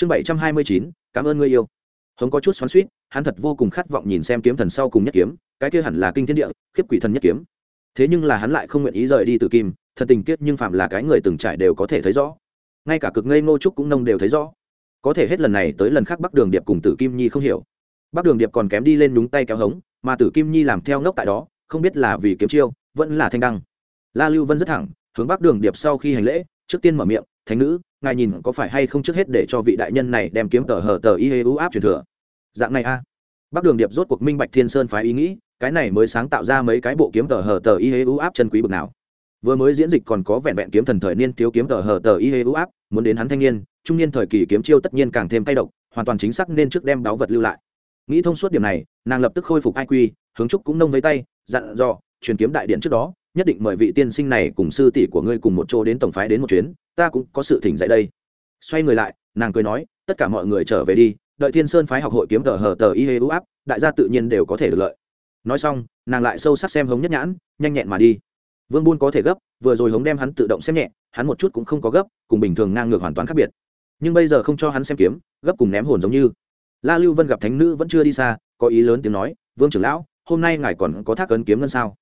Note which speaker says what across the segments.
Speaker 1: chương bảy trăm hai mươi chín, cảm ơn ngươi yêu. Hống có chút xoắn suýt hắn thật vô cùng khát vọng nhìn xem kiếm thần sau cùng nhất kiếm, cái kia hẳn là kinh thiên địa, khiếp quỷ thần nhất kiếm. Thế nhưng là hắn lại không nguyện ý rời đi từ kim thần tình kiết nhưng phạm là cái người từng trải đều có thể thấy rõ. Ngay cả cực ngây ngô trúc cũng nông đều thấy rõ. Có thể hết lần này tới lần khác bắc đường điệp cùng tử kim nhi không hiểu. Bắc đường điệp còn kém đi lên nhúng tay kéo hống, mà tử kim nhi làm theo ngốc tại đó, không biết là vì kiếm chiêu, vẫn là thanh đăng. La lưu vân rất thẳng, hướng bắc đường điệp sau khi hành lễ, trước tiên mở miệng thánh nữ, ngài nhìn có phải hay không trước hết để cho vị đại nhân này đem kiếm tờ hờ tờ y hê u áp truyền thừa? Dạng này a. Bắc đường điệp rốt cuộc minh bạch thiên sơn phái ý nghĩ, cái này mới sáng tạo ra mấy cái bộ kiếm tờ hờ tờ y hê u áp chân quý bực nào. Vừa mới diễn dịch còn có vẹn vẹn kiếm thần thời niên thiếu kiếm tờ hờ tờ y hê u áp, muốn đến hắn thanh niên, trung niên thời kỳ kiếm chiêu tất nhiên càng thêm tay độc, hoàn toàn chính xác nên trước đem đáo vật lưu lại. Nghĩ thông suốt điểm này, nàng lập tức khôi phục ai quy hướng trúc cũng nông với tay, dặn dò, truyền kiếm đại điện trước đó nhất định mời vị tiên sinh này cùng sư tỷ của ngươi cùng một chỗ đến tổng phái đến một chuyến, ta cũng có sự thỉnh dạy đây. Xoay người lại, nàng cười nói, tất cả mọi người trở về đi, đợi thiên sơn phái học hội kiếm tờ hờ tờ y hê u áp, đại gia tự nhiên đều có thể được lợi. Nói xong, nàng lại sâu sắc xem hống nhất nhãn, nhanh nhẹn mà đi. Vương buôn có thể gấp, vừa rồi hống đem hắn tự động xem nhẹ, hắn một chút cũng không có gấp, cùng bình thường ngang ngược hoàn toàn khác biệt. Nhưng bây giờ không cho hắn xem kiếm, gấp cùng ném hồn giống như. La lưu vân gặp thánh nữ vẫn chưa đi xa, có ý lớn tiếng nói, vương trưởng lão, hôm nay ngài còn có thác ấn kiếm ngân sao?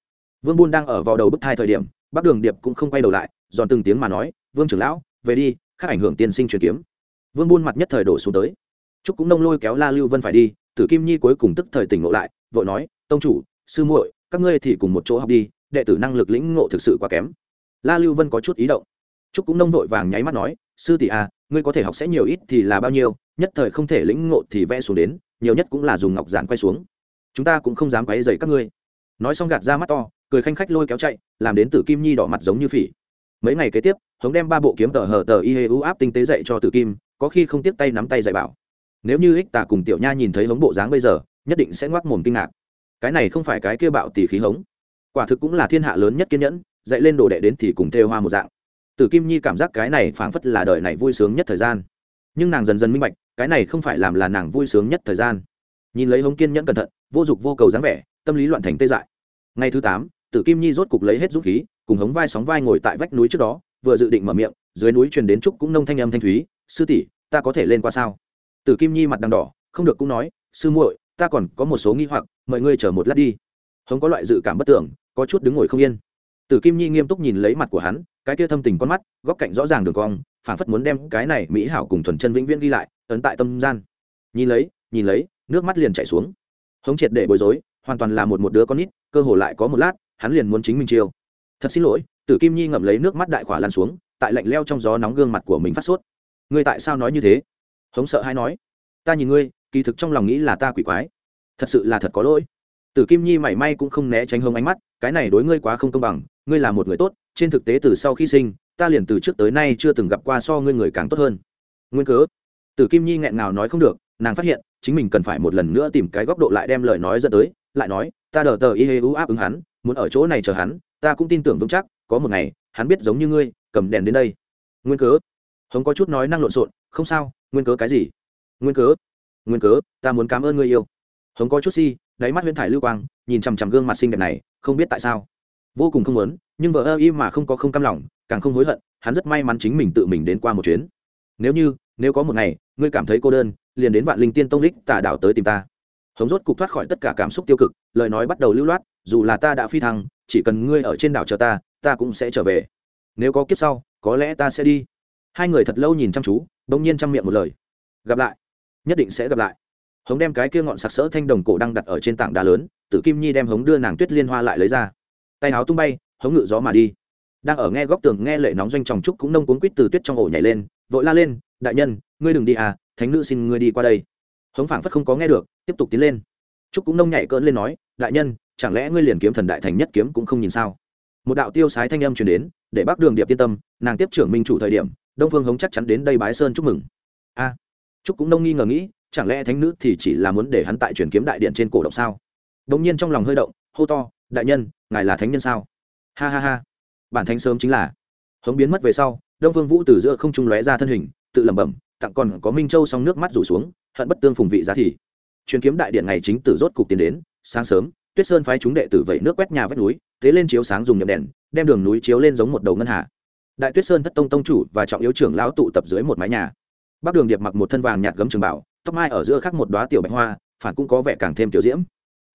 Speaker 1: Vương buôn đang ở vào đầu bức thai thời điểm, bắc đường điệp cũng không quay đầu lại, giòn từng tiếng mà nói, vương trưởng lão, về đi, khác ảnh hưởng tiên sinh truyền kiếm. Vương buôn mặt nhất thời đổ xuống tới. Trúc cũng nông lôi kéo la lưu vân phải đi, tử kim nhi cuối cùng tức thời tỉnh ngộ lại, vội nói, tông chủ, sư muội, các ngươi thì cùng một chỗ học đi, đệ tử năng lực lĩnh ngộ thực sự quá kém. La lưu vân có chút ý động. Trúc cũng nông vội vàng nháy mắt nói, sư tỷ à ngươi có thể học sẽ nhiều ít thì là bao nhiêu, nhất thời không thể lĩnh ngộ thì vẽ xuống đến, nhiều nhất cũng là dùng ngọc giản quay xuống. Chúng ta cũng không dám quấy dày các ngươi. Nói xong gạt ra mắt to cười khanh khách lôi kéo chạy, làm đến tử kim nhi đỏ mặt giống như phỉ. Mấy ngày kế tiếp, hống đem ba bộ kiếm tờ hờ tờ y hê u áp tinh tế dạy cho tử kim, có khi không tiếp tay nắm tay dạy bảo. Nếu như ích tà cùng tiểu nha nhìn thấy hống bộ dáng bây giờ, nhất định sẽ ngoác mồm kinh ngạc. Cái này không phải cái kia bạo tỷ khí hống. Quả thực cũng là thiên hạ lớn nhất kiên nhẫn, dạy lên đồ đệ đến thì cùng thêu hoa một dạng. Tử kim nhi cảm giác cái này phảng phất là đời này vui sướng nhất thời gian. Nhưng nàng dần dần minh bạch, cái này không phải làm là nàng vui sướng nhất thời gian. Nhìn lấy hống kiên nhẫn cẩn thận, vô dụng vô cầu dáng vẻ, tâm lý loạn thành tê dại. Ngày thứ tám tử kim nhi rốt cục lấy hết dũng khí, cùng hống vai sóng vai ngồi tại vách núi trước đó, vừa dự định mở miệng, dưới núi truyền đến trúc cũng nông thanh âm thanh thúy, sư tỷ, ta có thể lên qua sao? Tử kim nhi mặt đằng đỏ, không được cũng nói, sư muội, ta còn có một số nghi hoặc, mời ngươi chờ một lát đi. Hống có loại dự cảm bất tưởng, có chút đứng ngồi không yên. Tử kim nhi nghiêm túc nhìn lấy mặt của hắn, cái kia thâm tình con mắt, góc cạnh rõ ràng đường cong phản phất muốn đem cái này mỹ hảo cùng thuần chân vĩnh viễn ghi lại, ấn tại tâm gian. Nhìn lấy nhìn lấy, nước mắt liền chảy xuống. Hống triệt để bối rối, hoàn toàn là một một đứa con nít, cơ hồ lại có một lát hắn liền muốn chính mình chiêu. Thật xin lỗi, tử kim nhi ngậm lấy nước mắt đại khỏa lan xuống, tại lạnh leo trong gió nóng gương mặt của mình phát sốt. Ngươi tại sao nói như thế? Hống sợ hay nói. Ta nhìn ngươi, kỳ thực trong lòng nghĩ là ta quỷ quái. Thật sự là thật có lỗi. Tử kim nhi mảy may cũng không né tránh hông ánh mắt, cái này đối ngươi quá không công bằng, ngươi là một người tốt, trên thực tế từ sau khi sinh, ta liền từ trước tới nay chưa từng gặp qua so ngươi người càng tốt hơn. Nguyên cớ? Tử kim nhi nghẹn ngào nói không được, nàng phát hiện, chính mình cần phải một lần nữa tìm cái góc độ lại đem lời nói dẫn tới, lại nói, ta đờ tờ y hê u áp ứng hắn muốn ở chỗ này chờ hắn ta cũng tin tưởng vững chắc có một ngày hắn biết giống như ngươi cầm đèn đến đây. Nguyên cớ. Hống có chút nói năng lộn xộn không sao nguyên cớ cái gì? Nguyên cớ. Nguyên cớ ta muốn cảm ơn ngươi yêu. Hống có chút si đáy mắt huyễn thải lưu quang nhìn chằm chằm gương mặt xinh đẹp này không biết tại sao. Vô cùng không muốn nhưng vợ ơ y mà không có không cam lòng càng không hối hận hắn rất may mắn chính mình tự mình đến qua một chuyến. Nếu như nếu có một ngày ngươi cảm thấy cô đơn liền đến vạn linh tiên tông đích, tà đảo tới tìm ta. Hống rốt cục thoát khỏi tất cả cảm xúc tiêu cực lời nói bắt đầu lưu loát dù là ta đã phi thăng, chỉ cần ngươi ở trên đảo chờ ta ta cũng sẽ trở về. Nếu có kiếp sau, có lẽ ta sẽ đi. Hai người thật lâu nhìn chăm chú, bỗng nhiên chăm miệng một lời. Gặp lại. Nhất định sẽ gặp lại. Hống đem cái kia ngọn sặc sỡ thanh đồng cổ đang đặt ở trên tảng đá lớn tự kim nhi đem hống đưa nàng tuyết liên hoa lại lấy ra. Tay áo tung bay, hống ngự gió mà đi. Đang ở nghe góc tường nghe lệ nóng doanh tròng trúc cũng nông cuốn quýt từ tuyết trong ổ nhảy lên, vội la lên, đại nhân, ngươi đừng đi à thánh nữ xin ngươi đi qua đây. Hống phảng phất không có nghe được, tiếp tục tiến lên. Trúc cũng nông nhảy cỡn lên nói, đại nhân chẳng lẽ ngươi liền kiếm thần đại thành nhất kiếm cũng không nhìn sao? Một đạo tiêu sái thanh âm truyền đến, để bác đường điệp yên tâm, nàng tiếp trưởng minh chủ thời điểm, đông phương hống chắc chắn đến đây bái sơn chúc mừng. A, trúc cũng đông nghi ngờ nghĩ, chẳng lẽ thánh nữ thì chỉ là muốn để hắn tại truyền kiếm đại điện trên cổ động sao? Bỗng nhiên trong lòng hơi động, hô to, đại nhân, ngài là thánh nhân sao? Ha ha ha, bản thánh sớm chính là. Hống biến mất về sau, đông vương vũ từ giữa không trung lóe ra thân hình, tự lẩm bẩm, tặng còn có minh châu xong nước mắt rủ xuống, hận bất tương phùng vị giá thì. Truyền kiếm đại điện ngày chính tử rốt cục tiến đến, sáng sớm tuyết sơn phái chúng đệ tử vẩy nước quét nhà vách núi thế lên chiếu sáng dùng nhậm đèn, đem đường núi chiếu lên giống một đầu ngân hà. Đại tuyết sơn thất tông tông chủ và trọng yếu trưởng lão tụ tập dưới một mái nhà. Bác đường điệp mặc một thân vàng nhạt gấm trường bảo, tóc mai ở giữa khắc một đoá tiểu bạch hoa, phản cũng có vẻ càng thêm tiểu diễm.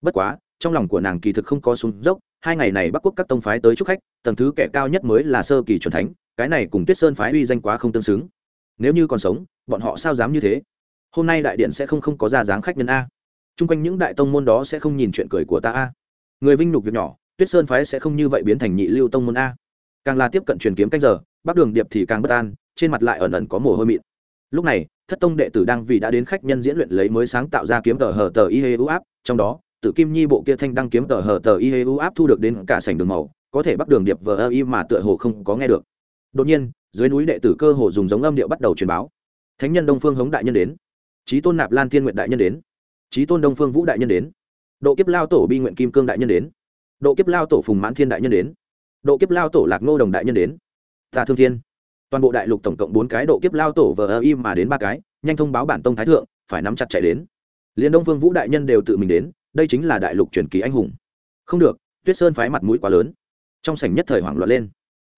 Speaker 1: Bất quá, trong lòng của nàng kỳ thực không có xuống dốc, hai ngày này bắc quốc các tông phái tới chúc khách, tầng thứ kẻ cao nhất mới là sơ kỳ c thánh, cái này cùng tuyết sơn phái uy danh quá không tương xứng. Nếu như còn sống, bọn họ sao dám như thế? Hôm nay đại điện sẽ không không có ra dáng khách nhân a chung quanh những đại tông môn đó sẽ không nhìn chuyện cười của ta a. Người vinh nhục việc nhỏ, tuyết sơn phái sẽ không như vậy biến thành nhị lưu tông môn a. Càng là tiếp cận truyền kiếm cách giờ, bắc đường điệp thì càng bất an, trên mặt lại ẩn ẩn có mồ hôi mịn. Lúc này, thất tông đệ tử đang vì đã đến khách nhân diễn luyện lấy mới sáng tạo ra kiếm tờ hờ tờ y hê u áp, trong đó tự kim nhi bộ kia thanh đăng kiếm tờ hờ tờ y hê u áp thu được đến cả sảnh đường màu, có thể bắc đường điệp vờ ơ y mà tựa hồ không có nghe được. Đột nhiên, dưới núi đệ tử cơ hồ dùng giống âm điệu bắt đầu truyền báo. Thánh nhân đông phương hống đại nhân đến. Trí tôn nạp lan thiên nguyện đại nhân đến trí tôn đông phương vũ đại nhân đến độ kiếp lao tổ bi nguyện kim cương đại nhân đến độ kiếp lao tổ phùng mãn thiên đại nhân đến độ kiếp lao tổ lạc ngô đồng đại nhân đến tà thương thiên toàn bộ đại lục tổng cộng bốn cái độ kiếp lao tổ vờ ơ im mà đến ba cái nhanh thông báo bản tông thái thượng phải nắm chặt chạy đến liền đông phương vũ đại nhân đều tự mình đến đây chính là đại lục truyền kỳ anh hùng không được tuyết sơn phái mặt mũi quá lớn trong sảnh nhất thời hoảng loạn lên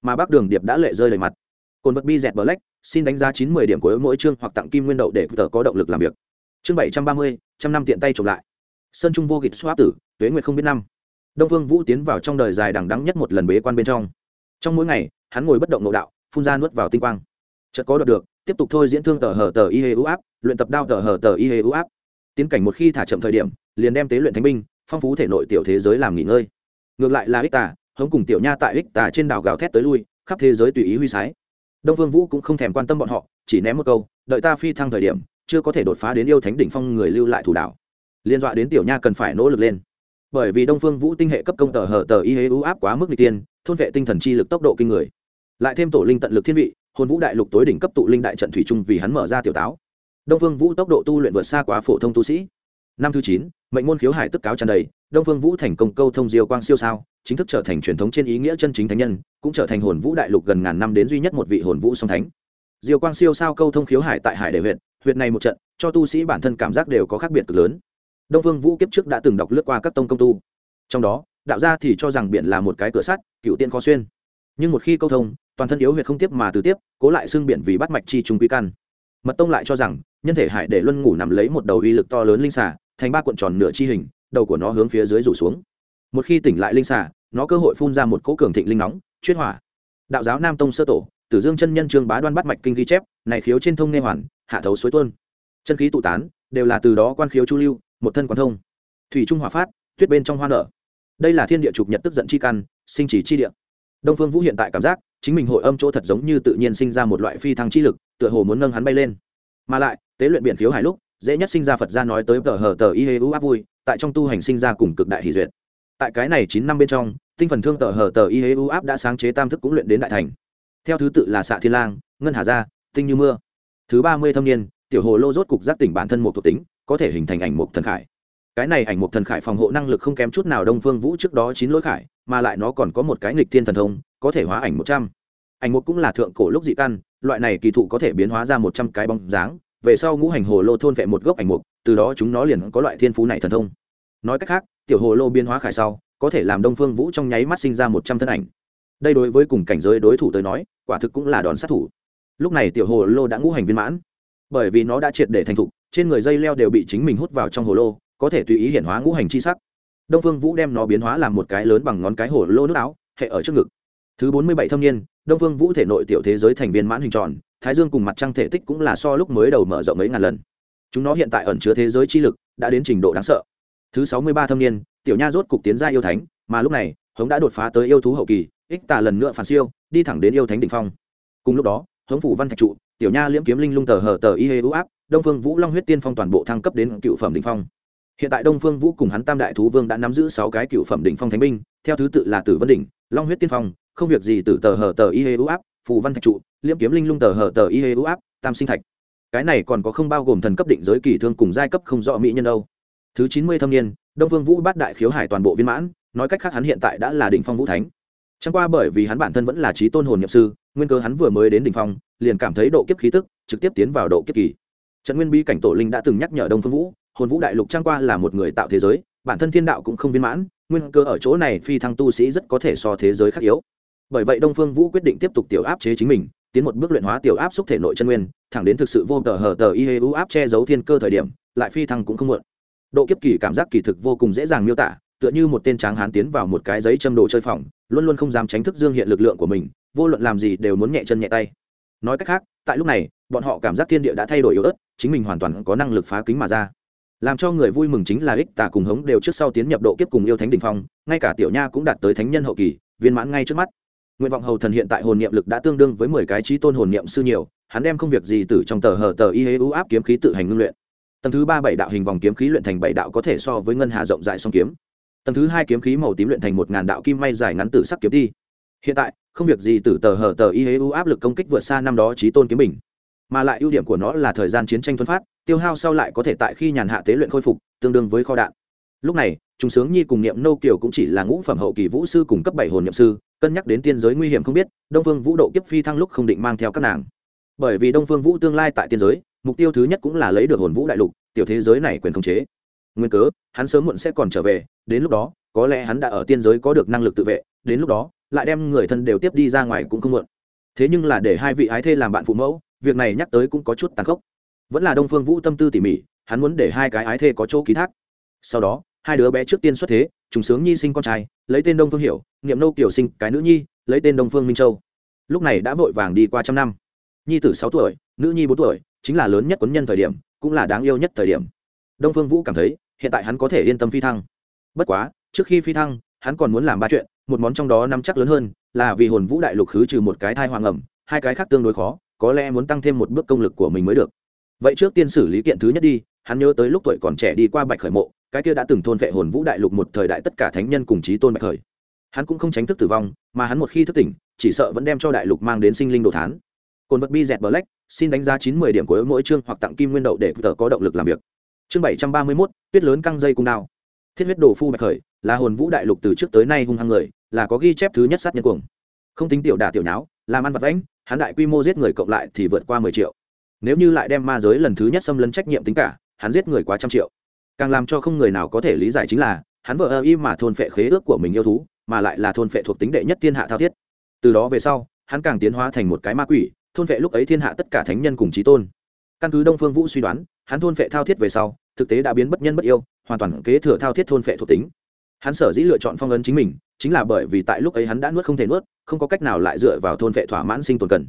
Speaker 1: mà bác đường điệp đã lệ rơi lời mặt cồn vật bi dẹt bờ lách xin đánh giá chín mươi điểm của mỗi chương hoặc tặng kim nguyên đậu để tờ có động lực làm việc chương bảy trăm ba mươi, trăm năm tiện tay trộm lại. Sơn trung vô gịch xoáp tử, tuế nguyệt không biết năm. Đông vương vũ tiến vào trong đời dài đằng đắng nhất một lần bế quan bên trong. Trong mỗi ngày, hắn ngồi bất động nội đạo, phun ra nuốt vào tinh quang. Chợt có đọc được, tiếp tục thôi diễn thương tờ hở tờ y hê ưu áp, luyện tập đao tờ hở tờ y hê ưu áp. Tiến cảnh một khi thả chậm thời điểm, liền đem tế luyện thánh binh, phong phú thể nội tiểu thế giới làm nghỉ ngơi. Ngược lại là ích tà, hống cùng tiểu nha tại ích tà trên đảo gào thét tới lui, khắp thế giới tùy ý huy sái. Đông vương vũ cũng không thèm quan tâm bọn họ, chỉ ném một câu, đợi ta phi thăng thời điểm chưa có thể đột phá đến yêu thánh đỉnh phong người lưu lại thủ đạo liên dọa đến tiểu nha cần phải nỗ lực lên. Bởi vì đông phương vũ tinh hệ cấp công tờ hở tờ y hế ưu áp quá mức n tiên, thôn vệ tinh thần chi lực tốc độ kinh người. Lại thêm tổ linh tận lực thiên vị, hồn vũ đại lục tối đỉnh cấp tụ linh đại trận thủy trung vì hắn mở ra tiểu táo. Đông phương vũ tốc độ tu luyện vượt xa quá phổ thông tu sĩ. Năm thứ chín, mệnh môn khiếu hải tức cáo tràn đầy, đông phương vũ thành công câu thông diêu quang siêu sao, chính thức trở thành truyền thống trên ý nghĩa chân chính thánh nhân, cũng trở thành hồn vũ đại lục gần ngàn năm đến duy nhất một vị hồn vũ song thánh. Diêu quang siêu sao câu thông khiếu hải tại hải đệ huyện huyện này một trận, cho tu sĩ bản thân cảm giác đều có khác biệt cực lớn. Đông phương vũ kiếp trước đã từng đọc lướt qua các tông công tu. Trong đó, đạo gia thì cho rằng biển là một cái cửa sắt cựu tiên khó xuyên. Nhưng một khi câu thông, toàn thân yếu huyệt không tiếp mà từ tiếp, cố lại xương biển vì bắt mạch chi trung quý căn. Mật tông lại cho rằng, nhân thể hải để luân ngủ nằm lấy một đầu uy lực to lớn linh xà, thành ba cuộn tròn nửa chi hình, đầu của nó hướng phía dưới rủ xuống. Một khi tỉnh lại linh xà, nó cơ hội phun ra một cỗ cường thịnh linh nóng chuyên hỏa. Đạo giáo nam tông sơ tổ, tử dương chân nhân trương bá đoan bắt mạch kinh ghi chép, này khiếu trên thông nghe hoàn hạ thấu suối tuôn. Chân khí tụ tán, đều là từ đó quan khiếu chu lưu, một thân quán thông. Thủy trung hỏa phát, tuyết bên trong hoa nở. Đây là thiên địa trục nhật tức giận chi căn, sinh chỉ chi địa. Đông phương vũ hiện tại cảm giác, chính mình hội âm chỗ thật giống như tự nhiên sinh ra một loại phi thăng chi lực, tựa hồ muốn nâng hắn bay lên. Mà lại, tế luyện biển khiếu hải lúc, dễ nhất sinh ra phật gia nói tới tờ hờ tờ y hê u áp vui, tại trong tu hành sinh ra cùng cực đại hỷ duyệt. Tại cái này chín năm bên trong, tinh phần thương tờ hờ tờ y hê u áp đã sáng chế tam thức cũng luyện đến đại thành. Theo thứ tự là xạ thiên lang, ngân hà gia, tinh như mưa thứ ba mươi thâm niên, tiểu hồ lô rốt cục giác tỉnh bản thân một thuộc tính, có thể hình thành ảnh một thần khải. Cái này ảnh một thần khải phòng hộ năng lực không kém chút nào đông phương vũ trước đó chín lỗi khải, mà lại nó còn có một cái nghịch thiên thần thông, có thể hóa ảnh một trăm. Ảnh một cũng là thượng cổ lúc dị căn, loại này kỳ thụ có thể biến hóa ra một trăm cái bóng dáng, về sau ngũ hành hồ lô thôn vệ một gốc ảnh mục, từ đó chúng nó liền có loại thiên phú này thần thông. Nói cách khác, tiểu hồ lô biến hóa khải sau, có thể làm đông phương vũ trong nháy mắt sinh ra một trăm thân ảnh. Đây đối với cùng cảnh giới đối thủ tới nói, quả thực cũng là đòn sát thủ lúc này tiểu hồ lô đã ngũ hành viên mãn. Bởi vì nó đã triệt để thành thục, trên người dây leo đều bị chính mình hút vào trong hồ lô, có thể tùy ý hiển hóa ngũ hành chi sắc. Đông phương vũ đem nó biến hóa làm một cái lớn bằng ngón cái hồ lô nước áo, hệ ở trước ngực. Thứ bốn mươi bảy thâm niên, đông phương vũ thể nội tiểu thế giới thành viên mãn hình tròn, thái dương cùng mặt trăng thể tích cũng là so lúc mới đầu mở rộng mấy ngàn lần. Chúng nó hiện tại ẩn chứa thế giới chi lực, đã đến trình độ đáng sợ. Thứ sáu mươi ba thâm niên, tiểu nha rốt cục tiến ra yêu thánh, mà lúc này, hống đã đột phá tới yêu thú hậu kỳ, ích tà lần nữa phản siêu, đi thẳng đến yêu thánh đ ỉ n h phong. Cùng lúc đó hống phủ văn thạch trụ, tiểu nha liễm kiếm linh lung tờ hờ tờ y hê ưu áp, đông phương vũ long huyết tiên phong toàn bộ thăng cấp đến cựu phẩm đình phong. Hiện tại đông phương vũ cùng hắn tam đại thú vương đã nắm giữ sáu cái cựu phẩm đình phong thánh binh, theo thứ tự là tử vân đỉnh, long huyết tiên phong, không việc gì từ tờ hờ tờ y hê ưu áp, phù văn thạch trụ, liễm kiếm linh lung tờ hờ tờ y hê ưu áp, tam sinh thạch. Cái này còn có không bao gồm thần cấp định giới kỳ thương cùng giai cấp không rõ mỹ nhân đâu. Thứ chín mươi thâm niên, đông phương vũ bát đại khiếu hải toàn bộ viên mãn, nói cách khác hắn hiện tại đã là đỉnh phong vũ thánh chẳng qua bởi vì hắn bản thân vẫn là trí tôn hồn nhập sư, nguyên cơ hắn vừa mới đến đỉnh phong, liền cảm thấy độ kiếp khí tức trực tiếp tiến vào độ kiếp kỳ. Trần nguyên bí cảnh tổ linh đã từng nhắc nhở đông phương vũ, hồn vũ đại lục trang qua là một người tạo thế giới, bản thân thiên đạo cũng không viên mãn, nguyên cơ ở chỗ này phi thăng tu sĩ rất có thể so thế giới khác yếu. Bởi vậy đông phương vũ quyết định tiếp tục tiểu áp chế chính mình, tiến một bước luyện hóa tiểu áp xúc thể nội chân nguyên, thẳng đến thực sự vô tờ hờ tờ y hê u áp che giấu thiên cơ thời điểm, lại phi thăng cũng không muộn. Độ kiếp kỳ cảm giác kỳ thực vô cùng dễ dàng miêu tả tựa như một tên tráng hán tiến vào một cái giấy châm đồ chơi phòng, luôn luôn không dám tránh thức dương hiện lực lượng của mình, vô luận làm gì đều muốn nhẹ chân nhẹ tay. Nói cách khác, tại lúc này, bọn họ cảm giác thiên địa đã thay đổi yếu ớt, chính mình hoàn toàn có năng lực phá kính mà ra. Làm cho người vui mừng chính là ích tà cùng hống đều trước sau tiến nhập độ kiếp cùng yêu thánh đình phong, ngay cả tiểu nha cũng đạt tới thánh nhân hậu kỳ, viên mãn ngay trước mắt. Nguyện vọng hầu thần hiện tại hồn niệm lực đã tương đương với mười cái trí tôn hồn niệm sư nhiều, hắn đem không việc gì từ trong tờ hờ tờ y hế ưu áp kiếm khí tự hành ngưng luyện. Tầng thứ ba bảy đạo hình vòng kiếm khí luyện thành bảy đạo có thể so với ngân hà rộng dài song kiếm tầng thứ hai kiếm khí màu tím luyện thành một ngàn đạo kim may dài ngắn tử sắc kiếm đi hiện tại, không việc gì từ tờ hở tờ y hế u áp lực công kích vượt xa năm đó trí tôn kiếm bình. Mà lại ưu điểm của nó là thời gian chiến tranh thuần phát, tiêu hao sau lại có thể tại khi nhàn hạ tế luyện khôi phục, tương đương với kho đạn. Lúc này chúng sướng nhi cùng niệm nô kiều cũng chỉ là ngũ phẩm hậu kỳ vũ sư cùng cấp bảy hồn niệm sư, cân nhắc đến tiên giới nguy hiểm không biết, đông phương vũ độ kiếp phi thăng lúc không định mang theo các nàng. Bởi vì đông phương vũ tương lai tại tiên giới, mục tiêu thứ nhất cũng là lấy được hồn vũ đại lục, tiểu thế giới này quyền khống chế. Nguyên cớ, hắn sớm muộn sẽ còn trở về đến lúc đó, có lẽ hắn đã ở tiên giới có được năng lực tự vệ, đến lúc đó, lại đem người thân đều tiếp đi ra ngoài cũng không muộn. Thế nhưng là để hai vị ái thê làm bạn phụ mẫu, việc này nhắc tới cũng có chút tàn khốc. Vẫn là đông phương vũ tâm tư tỉ mỉ, hắn muốn để hai cái ái thê có chỗ ký thác. Sau đó, hai đứa bé trước tiên xuất thế, trùng sướng nhi sinh con trai, lấy tên đông phương hiểu, niệm nô kiểu sinh cái nữ nhi, lấy tên đông phương minh châu. Lúc này đã vội vàng đi qua trăm năm. Nhi tử sáu tuổi, nữ nhi bốn tuổi, chính là lớn nhất quấn nhân thời điểm, cũng là đáng yêu nhất thời điểm. Đông phương vũ cảm thấy, hiện tại hắn có thể yên tâm phi thăng bất quá, trước khi phi thăng, hắn còn muốn làm ba chuyện, một món trong đó nắm chắc lớn hơn là vì hồn vũ đại lục khứ trừ một cái thai hoàng ẩm, hai cái khác tương đối khó, có lẽ muốn tăng thêm một bước công lực của mình mới được. Vậy trước tiên xử lý kiện thứ nhất đi, hắn nhớ tới lúc tuổi còn trẻ đi qua bạch khởi mộ, cái kia đã từng thôn vệ hồn vũ đại lục một thời đại tất cả thánh nhân cùng chí tôn bạch khởi. Hắn cũng không tránh thức tử vong, mà hắn một khi thức tỉnh, chỉ sợ vẫn đem cho đại lục mang đến sinh linh đồ thán. Cồn vật bi dẹt black, xin đánh giá chín mươi điểm của mỗi chương hoặc tặng kim nguyên đậu để tờ có động lực làm việc. Chương bảy trăm ba mươi mốt, tuyết lớn căng dây cung đao thiết huyết đồ phu bạch khởi, là hồn vũ đại lục từ trước tới nay hung hăng người, là có ghi chép thứ nhất sát nhân cuồng. Không tính tiểu đả tiểu nháo, làm ăn vật lãnh hắn đại quy mô giết người cộng lại thì vượt qua mười triệu. Nếu như lại đem ma giới lần thứ nhất xâm lấn trách nhiệm tính cả, hắn giết người quá trăm triệu. Càng làm cho không người nào có thể lý giải chính là, hắn vợ ơ y mà thôn phệ khế ước của mình yêu thú, mà lại là thôn phệ thuộc tính đệ nhất thiên hạ thao thiết. Từ đó về sau, hắn càng tiến hóa thành một cái ma quỷ, thôn phệ lúc ấy thiên hạ tất cả thánh nhân cùng trí tôn. Căn cứ đông phương vũ suy đoán hắn thôn phệ thao thiết về sau, thực tế đã biến bất nhân bất yêu, hoàn toàn kế thừa thao thiết thôn phệ thuộc tính. Hắn sở dĩ lựa chọn phong ấn chính mình, chính là bởi vì tại lúc ấy hắn đã nuốt không thể nuốt, không có cách nào lại dựa vào thôn phệ thỏa mãn sinh tồn cần.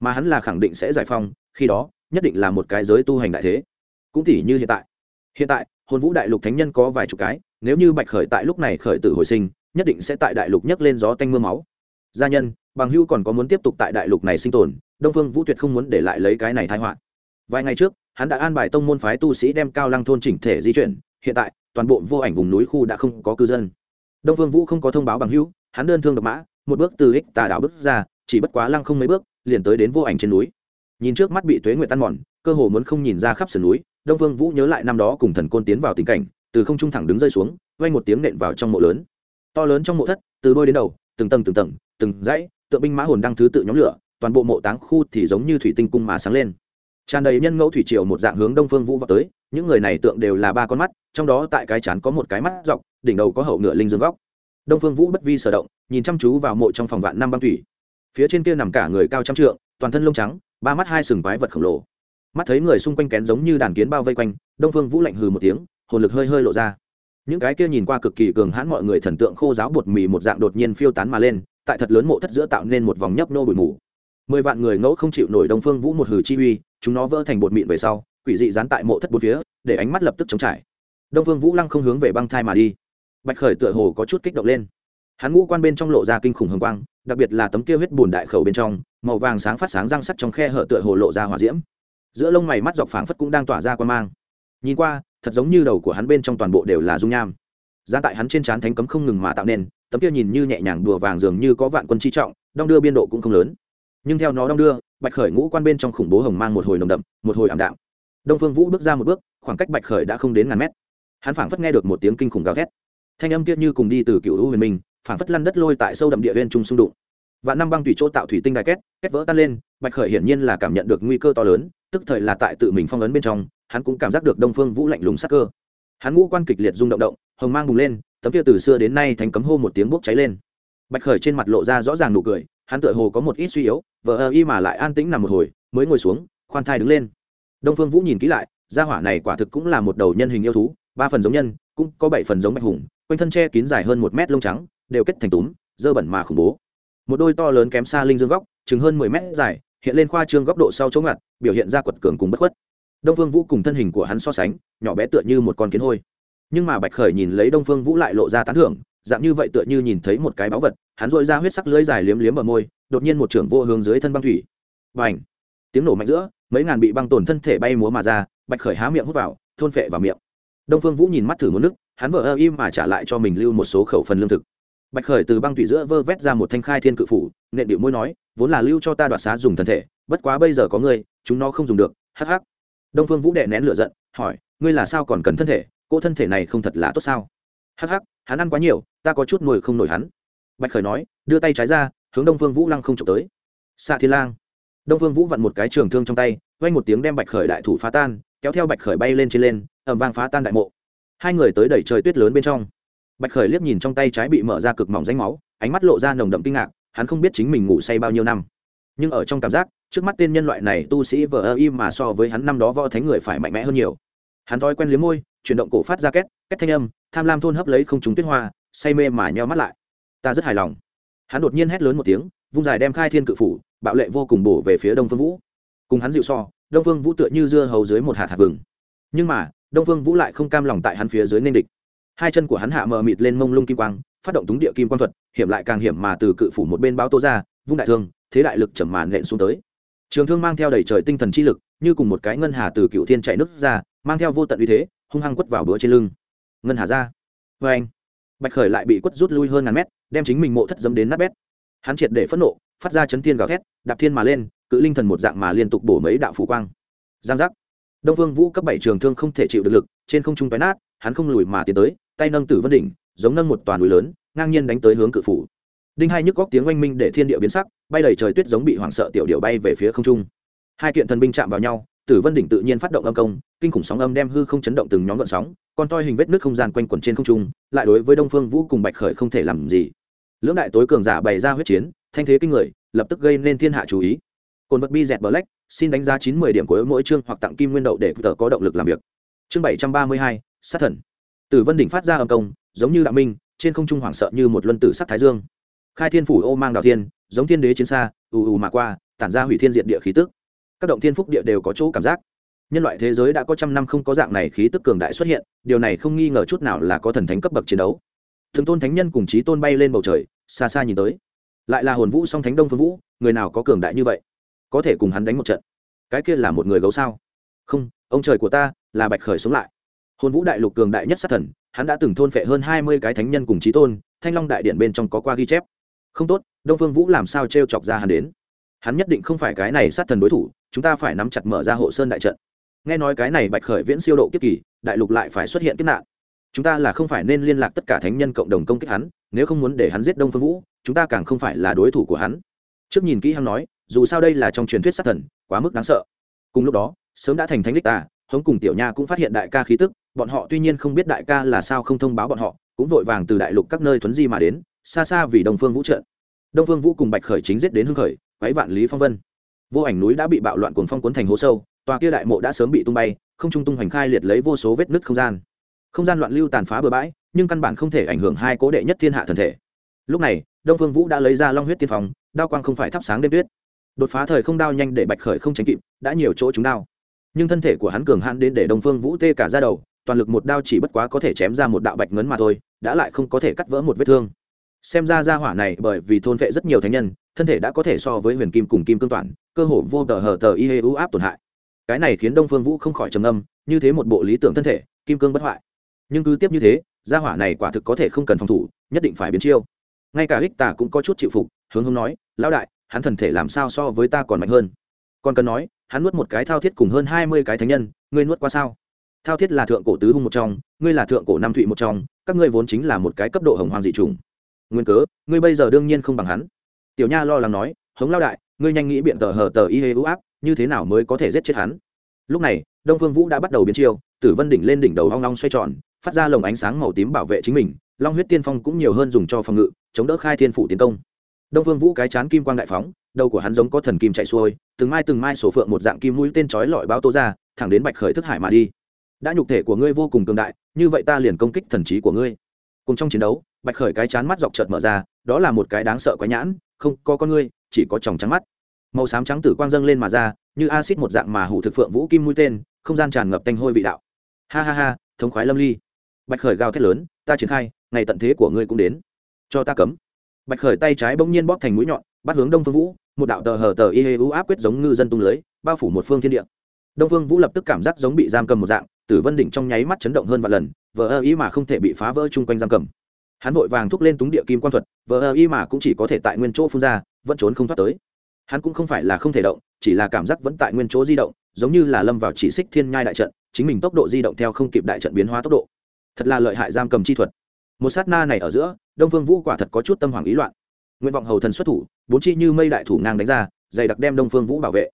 Speaker 1: Mà hắn là khẳng định sẽ giải phong khi đó, nhất định là một cái giới tu hành đại thế. Cũng tỉ như hiện tại. Hiện tại, hồn vũ đại lục thánh nhân có vài chục cái, nếu như bạch khởi tại lúc này khởi tử hồi sinh, nhất định sẽ tại đại lục nhấc lên gió tanh m ư a máu. Gia nhân, bằng hưu còn có muốn tiếp tục tại đại lục này sinh tồn, đông phương vũ tuyệt không muốn để lại lấy cái này thái họa. Vài ngày trước hắn đã an bài tông môn phái tu sĩ đem cao lăng thôn chỉnh thể di chuyển. Hiện tại, toàn bộ vô ảnh vùng núi khu đã không có cư dân. Đông phương vũ không có thông báo bằng hữu, hắn đơn thương độc mã, một bước từ ích tà đảo bước ra, chỉ bất quá lăng không mấy bước, liền tới đến vô ảnh trên núi. Nhìn trước mắt bị tuế nguyệt tan mòn, cơ hồ muốn không nhìn ra khắp sườn núi, đông phương vũ nhớ lại năm đó cùng thần côn tiến vào tình cảnh, từ không trung thẳng đứng rơi xuống vay một tiếng nện vào trong mộ lớn. To lớn trong mộ thất, từ đôi đến đầu, từng tầng từng tầng, từng dãy, tượng binh mã hồn đang thứ tự nhóm lửa, toàn bộ mộ táng khu thì giống như thủy tinh cung mà sáng lên tràn đầy nhân ngẫu thủy triều một dạng hướng đông phương vũ vào tới, những người này tượng đều là ba con mắt, trong đó tại cái chán có một cái mắt dọc, đỉnh đầu có hậu ngựa linh dương góc. Đông phương vũ bất vi sở động, nhìn chăm chú vào mộ trong phòng vạn năm băng thủy. Phía trên kia nằm cả người cao trăm trượng, toàn thân lông trắng, ba mắt hai sừng quái vật khổng lồ. Mắt thấy người xung quanh kén giống như đàn kiến bao vây quanh, đông phương vũ lạnh hừ một tiếng, hồn lực hơi hơi lộ ra. Những cái kia nhìn qua cực kỳ cường hãn mọi người thần tượng khô giáo bột mì một dạng đột nhiên phiêu tán mà lên, tại thật lớn mộ thất giữa tạo nên một vòng nhấp nô bụi mù. Mười vạn người ngẫu không chịu nổi đông phương vũ một hừ chi uy chúng nó vỡ thành bột mịn về sau, quỷ dị dán tại mộ thất bốn phía, để ánh mắt lập tức chống trải. Đông phương vũ lăng không hướng về băng thai mà đi. Bạch khởi tựa hồ có chút kích động lên. Hắn ngũ quan bên trong lộ ra kinh khủng hồng quang, đặc biệt là tấm kia huyết bùn đại khẩu bên trong, màu vàng sáng phát sáng răng sắt trong khe hở tựa hồ lộ ra hỏa diễm. Giữa lông mày mắt dọc phảng phất cũng đang tỏa ra quan mang. Nhìn qua, thật giống như đầu của hắn bên trong toàn bộ đều là dung nham. Ra tại hắn trên trán thánh cấm không ngừng mà tạo nên, tấm kia nhìn như nhẹ nhàng đùa vàng dường như có vạn quân chi trọng, đong đưa biên độ cũng không lớn. Nhưng theo nó đong đưa bạch khởi ngũ quan bên trong khủng bố hồng mang một hồi nồng đậm, một hồi ảm đạm. Đông phương vũ bước ra một bước, khoảng cách bạch khởi đã không đến ngàn mét. Hắn phảng phất nghe được một tiếng kinh khủng gào thét. Thanh âm kia như cùng đi từ cựu hữu huyền minh, phảng phất lăn đất lôi tại sâu đậm địa viên trung xung đụng. Và năm băng thủy chỗ tạo thủy tinh đài két két vỡ tan lên, bạch khởi hiển nhiên là cảm nhận được nguy cơ to lớn, tức thời là tại tự mình phong ấn bên trong, hắn cũng cảm giác được đông phương vũ lạnh lùng sắc cơ. Hắn ngũ quan kịch liệt rung động động, hồng mang bùng lên, tấm kia từ xưa đến nay thành cấm hô một tiếng bốc cháy lên. Bạch khởi trên mặt lộ ra rõ ràng nụ cười hắn tựa hồ có một ít suy yếu vợ ơ y mà lại an tĩnh nằm một hồi, mới ngồi xuống, khoan thai đứng lên. Đông phương vũ nhìn kỹ lại, gia hỏa này quả thực cũng là một đầu nhân hình yêu thú, ba phần giống nhân, cũng có bảy phần giống bạch hùng, quanh thân tre kín dài hơn một mét lông trắng, đều kết thành túm, dơ bẩn mà khủng bố. Một đôi to lớn kém xa linh dương góc, chừng hơn mười mét dài, hiện lên khoa trương góc độ sau chống ngặt, biểu hiện ra quật cường cùng bất khuất. Đông phương vũ cùng thân hình của hắn so sánh, nhỏ bé tựa như một con kiến hôi. Nhưng mà bạch khởi nhìn lấy đông phương vũ lại lộ ra tán thưởng dạng như vậy tựa như nhìn thấy một cái báu vật, hắn dội ra huyết sắc lưới dài liếm liếm ở môi, đột nhiên một trưởng vô hướng dưới thân băng thủy. Và ảnh tiếng nổ mạnh giữa, mấy ngàn bị băng tổn thân thể bay múa mà ra, bạch khởi há miệng hút vào, thôn phệ vào miệng. Đông phương vũ nhìn mắt thử một nước, hắn vợ ơ im mà trả lại cho mình lưu một số khẩu phần lương thực. Bạch khởi từ băng thủy giữa vơ vét ra một thanh khai thiên cự phủ, nện điệu môi nói, vốn là lưu cho ta đoạt xá dùng thân thể, bất quá bây giờ có ngươi, chúng nó không dùng được. Hắc hắc. Đông phương vũ đệ nén lửa giận, hỏi, ngươi là sao còn cần thân thể? Cô thân thể này không thật là tốt sao? Hắc hắc hắn ăn quá nhiều, ta có chút nổi không nổi hắn. Bạch khởi nói, đưa tay trái ra, hướng đông phương vũ lăng không trộm tới. Xạ thiên lang. Đông phương vũ vặn một cái trường thương trong tay, vang một tiếng đem bạch khởi đại thủ phá tan, kéo theo bạch khởi bay lên trên lên ẩm vang phá tan đại mộ. Hai người tới đẩy trời tuyết lớn bên trong. Bạch khởi liếc nhìn trong tay trái bị mở ra cực mỏng danh máu, ánh mắt lộ ra nồng đậm kinh ngạc, hắn không biết chính mình ngủ say bao nhiêu năm. Nhưng ở trong cảm giác, trước mắt tên nhân loại này tu sĩ vờ ơ im mà so với hắn năm đó võ thánh người phải mạnh mẽ hơn nhiều. Hắn thói quen liếm môi chuyển động cổ phát ra két két thanh âm, tham lam thôn hấp lấy không trúng tuyết hoa, say mê mà nheo mắt lại. Ta rất hài lòng. Hắn đột nhiên hét lớn một tiếng, vung dài đem khai thiên cự phủ, bạo lệ vô cùng bổ về phía đông phương vũ. Cùng hắn dịu so, đông phương vũ tựa như dưa hầu dưới một hạt hạt vừng. Nhưng mà, đông phương vũ lại không cam lòng tại hắn phía dưới nên địch. Hai chân của hắn hạ mờ mịt lên mông lung kim quang, phát động túng địa kim quang thuật, hiểm lại càng hiểm mà từ cự phủ một bên báo tô ra, vung đại thương, thế đại lực trầm màn nện xuống tới. Trường thương mang theo đầy trời tinh thần chi lực, như cùng một cái ngân hà từ cựu thiên chạy nước ra, mang theo vô tận uy thế hung hăng quất vào bữa trên lưng. Ngân hà ra. Vê anh, bạch khởi lại bị quất rút lui hơn ngàn mét, đem chính mình mộ thất dấm đến nát bét. Hắn triệt để phẫn nộ, phát ra chấn thiên gào thét, đạp thiên mà lên, cự linh thần một dạng mà liên tục bổ mấy đạo phủ quang. Giang giác. Đông vương vũ cấp bảy trường thương không thể chịu được lực, trên không trung tái nát, hắn không lùi mà tiến tới, tay nâng tử vân đỉnh, giống nâng một toàn núi lớn, ngang nhiên đánh tới hướng cự phủ. Đinh hai nhức góc tiếng oanh minh để thiên địa biến sắc, bay đầy trời tuyết giống bị hoảng sợ tiểu điệu bay về phía không trung. Hai kiện thần binh chạm vào nhau tử vân đỉnh tự nhiên phát động âm công, kinh khủng sóng âm đem hư không chấn động từng nhóm gợn sóng, con toi hình vết nước không gian quanh quẩn trên không trung, lại đối với đông phương vũ cùng bạch khởi không thể làm gì. Lưỡng đại tối cường giả bày ra huyết chiến, thanh thế kinh người, lập tức gây nên thiên hạ chú ý. Cồn vật bi dẹt black xin đánh giá chín mươi điểm của mỗi chương hoặc tặng kim nguyên đậu để tờ có động lực làm việc. Chương bảy trăm ba mươi hai, sát thần. Tử vân đỉnh phát ra âm công, giống như đạo minh, trên không trung hoảng sợ như một luân tử sắc thái dương. Khai thiên phủ ô mang đạo thiên, giống thiên đế chiến xa, ù ù mà qua, tản ra hủy thiên diệt địa khí tức các động thiên phúc địa đều có chỗ cảm giác. Nhân loại thế giới đã có trăm năm không có dạng này khí tức cường đại xuất hiện, điều này không nghi ngờ chút nào là có thần thánh cấp bậc chiến đấu. Thường tôn thánh nhân cùng chí tôn bay lên bầu trời, xa xa nhìn tới. Lại là hồn vũ song thánh đông phương vũ, người nào có cường đại như vậy? Có thể cùng hắn đánh một trận. Cái kia là một người gấu sao? Không, ông trời của ta là bạch khởi sống lại. Hồn vũ đại lục cường đại nhất sát thần, hắn đã từng thôn phệ hơn hai mươi cái thánh nhân cùng chí tôn, thanh long đại điện bên trong có qua ghi chép. Không tốt, đông phương vũ làm sao t r e o chọc ra hắn đến? Hắn nhất định không phải cái này sát thần đối thủ, chúng ta phải nắm chặt mở ra hộ sơn đại trận. Nghe nói cái này bạch khởi viễn siêu độ kiếp kỳ, đại lục lại phải xuất hiện kiếp nạn. Chúng ta là không phải nên liên lạc tất cả thánh nhân cộng đồng công kích hắn, nếu không muốn để hắn giết đông phương vũ, chúng ta càng không phải là đối thủ của hắn. Trước nhìn kỹ hắn nói, dù sao đây là trong truyền thuyết sát thần, quá mức đáng sợ. Cùng lúc đó, sớm đã thành thánh đích ta, hống cùng tiểu nha cũng phát hiện đại ca khí tức, bọn họ tuy nhiên không biết đại ca là sao không thông báo bọn họ, cũng vội vàng từ đại lục các nơi thuấn di mà đến, xa xa vì đông phương vũ trợ. Đông phương vũ cùng bạch khởi chính giết đến hưng khởi quấy vạn lý phong vân. Vô ảnh núi đã bị bạo loạn cuồng phong cuốn thành hố sâu, tòa kia đại mộ đã sớm bị tung bay, không trung tung hoành khai liệt lấy vô số vết nứt không gian. Không gian loạn lưu tàn phá bừa bãi, nhưng căn bản không thể ảnh hưởng hai cố đệ nhất thiên hạ thần thể. Lúc này, đông phương vũ đã lấy ra long huyết tiên phòng đao quang không phải thắp sáng đêm tuyết. Đột phá thời không đao nhanh để bạch khởi không tránh kịp, đã nhiều chỗ chúng đao. Nhưng thân thể của hắn cường hãn đến để đông phương vũ tê cả ra đầu, toàn lực một đao chỉ bất quá có thể chém ra một đạo bạch ngấn mà thôi, đã lại không có thể cắt vỡ một vết thương xem ra ra hỏa này bởi vì thôn vệ rất nhiều thánh nhân, thân thể đã có thể so với huyền kim cùng kim cương toàn, cơ hồ vô tờ hờ tờ y hê u áp tổn hại. Cái này khiến đông phương vũ không khỏi trầm âm như thế một bộ lý tưởng thân thể, kim cương bất hoại. Nhưng cứ tiếp như thế, gia hỏa này quả thực có thể không cần phòng thủ, nhất định phải biến chiêu. Ngay cả ích tà cũng có chút chịu phục, hướng hướng nói, lão đại, hắn thần thể làm sao so với ta còn mạnh hơn? Còn cần nói, hắn nuốt một cái thao thiết cùng hơn hai mươi cái thánh nhân, ngươi nuốt qua sao? Thao thiết là thượng cổ tứ hung một trong, ngươi là thượng cổ nam thụy một trong, các ngươi vốn chính là một cái cấp độ hồng hoàng dị trùng nguyên cớ, ngươi bây giờ đương nhiên không bằng hắn. Tiểu nha lo lắng nói, hống lao đại, ngươi nhanh nghĩ biện tờ hờ tờ y hê ưu áp, như thế nào mới có thể giết chết hắn? Lúc này, đông phương vũ đã bắt đầu biến chiêu, tử vân đỉnh lên đỉnh đầu hoang long xoay tròn, phát ra lồng ánh sáng màu tím bảo vệ chính mình, long huyết tiên phong cũng nhiều hơn dùng cho phòng ngự, chống đỡ khai thiên phủ tiến công. Đông phương vũ cái chán kim quang đại phóng, đầu của hắn giống có thần kim chạy xuôi, từng mai từng mai sổ phượng một dạng kim mũi tên chói lọi bao tô ra, thẳng đến bạch khởi thức hải mà đi. Đã nhục thể của ngươi vô cùng cường đại, như vậy ta liền công kích thần trí của ngươi. Cùng trong chiến đấu bạch khởi cái chán mắt dọc chợt mở ra, đó là một cái đáng sợ quái nhãn, không, có con ngươi, chỉ có tròng trắng mắt. Màu xám trắng tử quang dâng lên mà ra, như acid một dạng mà hủ thực phượng vũ kim mũi tên, không gian tràn ngập tanh hôi vị đạo. Ha ha ha, thống khoái lâm ly. Bạch khởi gào thét lớn, ta triển khai, ngày tận thế của ngươi cũng đến. Cho ta cấm. Bạch khởi tay trái bỗng nhiên bóp thành mũi nhọn, bắt hướng đông phương vũ, một đạo tờ hờ tờ y hê u áp quyết giống ngư dân tung lưới, bao phủ một phương thiên địa. Đông phương vũ lập tức cảm giác giống bị giam cầm một dạng, tử vân đỉnh trong nháy mắt chấn động hơn vài lần, vờ ơ ý mà không thể bị phá vỡ chung quanh giam cầm hắn vội vàng thúc lên túng địa kim quan thuật, vờ ơ y mà cũng chỉ có thể tại nguyên chỗ phun ra, vẫn trốn không thoát tới. Hắn cũng không phải là không thể động, chỉ là cảm giác vẫn tại nguyên chỗ di động, giống như là lâm vào chỉ xích thiên nhai đại trận, chính mình tốc độ di động theo không kịp đại trận biến hóa tốc độ. Thật là lợi hại giam cầm chi thuật. Một sát na này ở giữa, đông phương vũ quả thật có chút tâm hoàng ý loạn. Nguyện vọng hầu thần xuất thủ, bốn chi như mây đại thủ ngang đánh ra, dày đặc đem đông phương vũ bảo vệ.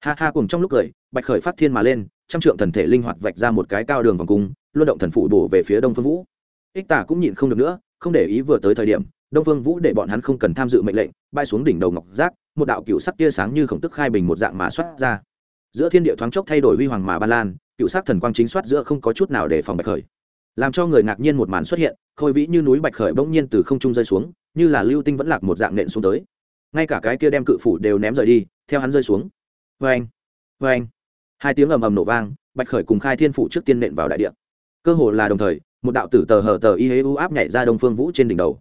Speaker 1: Ha ha cùng trong lúc cười, bạch khởi phát thiên mà lên, trăm trượng thần thể linh hoạt vạch ra một cái cao đường vòng cung, luân động thần phủ bổ về phía đông phương vũ. Ích tả cũng nhịn không được nữa không để ý vừa tới thời điểm, đông phương vũ để bọn hắn không cần tham dự mệnh lệnh, bay xuống đỉnh đầu ngọc giác, một đạo cựu sắc tia sáng như khổng tức khai bình một dạng mà xuất ra. Giữa thiên địa thoáng chốc thay đổi huy hoàng mà ban lan, cựu sắc thần quang chính soát giữa không có chút nào để phòng bạch khởi. Làm cho người ngạc nhiên một màn xuất hiện, khôi vĩ như núi bạch khởi bỗng nhiên từ không trung rơi xuống, như là lưu tinh vẫn lạc một dạng nện xuống tới. Ngay cả cái kia đem cự phủ đều ném rời đi, theo hắn rơi xuống. Vê anh vê anh hai tiếng ầm ầm nổ vang, bạch khởi cùng khai thiên phủ trước tiên nện vào đại địa. Cơ hồ là đồng thời một đạo tử tờ hờ tờ y hế u áp nhảy ra đông phương vũ trên đỉnh đầu.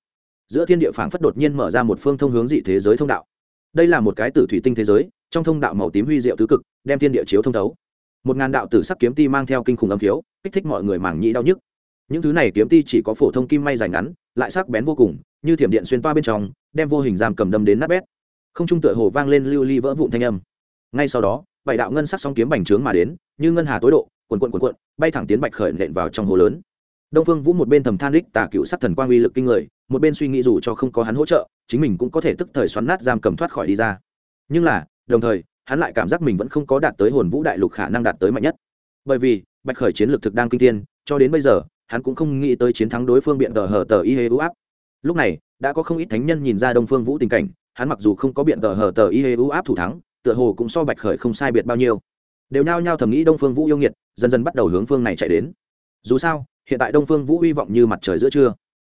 Speaker 1: Giữa thiên địa phảng phất đột nhiên mở ra một phương thông hướng dị thế giới thông đạo. Đây là một cái tử thủy tinh thế giới, trong thông đạo màu tím huy diệu tứ cực, đem thiên địa chiếu thông thấu. Một ngàn đạo tử sắc kiếm ti mang theo kinh khủng âm thiếu kích thích mọi người mảng nhĩ đau nhức. Những thứ này kiếm ti chỉ có phổ thông kim may dài ngắn, lại sắc bén vô cùng, như thiểm điện xuyên toa bên trong, đem vô hình giam cầm đâm đến nát bét. Không trung tựa hồ vang lên lưu ly vỡ vụn thanh âm. Ngay sau đó, bảy đạo ngân sắc song kiếm bành trướng mà đến, như ngân hà tối độ quần quận quần quận bay thẳng tiến bạch khởi nện vào trong hồ lớn đông phương vũ một bên thầm than đích tà cựu sắc thần quang uy lực kinh người, một bên suy nghĩ dù cho không có hắn hỗ trợ, chính mình cũng có thể tức thời xoắn nát giam cầm thoát khỏi đi ra. Nhưng là, đồng thời, hắn lại cảm giác mình vẫn không có đạt tới hồn vũ đại lục khả năng đạt tới mạnh nhất. Bởi vì, bạch khởi chiến lược thực đang kinh thiên, cho đến bây giờ, hắn cũng không nghĩ tới chiến thắng đối phương biện tờ hờ tờ y hê ưu áp. Lúc này, đã có không ít thánh nhân nhìn ra đông phương vũ tình cảnh, hắn mặc dù không có biện tờ hờ tờ y hê ưu áp thủ thắng, tựa hồ cũng so bạch khởi không sai biệt bao nhiêu. Đều nhao nhao thầm nghĩ đông phương vũ yêu nghiệt, dần dần bắt đầu hướng phương này chạy đến. Dù sao hiện tại đông phương vũ hy vọng như mặt trời giữa trưa.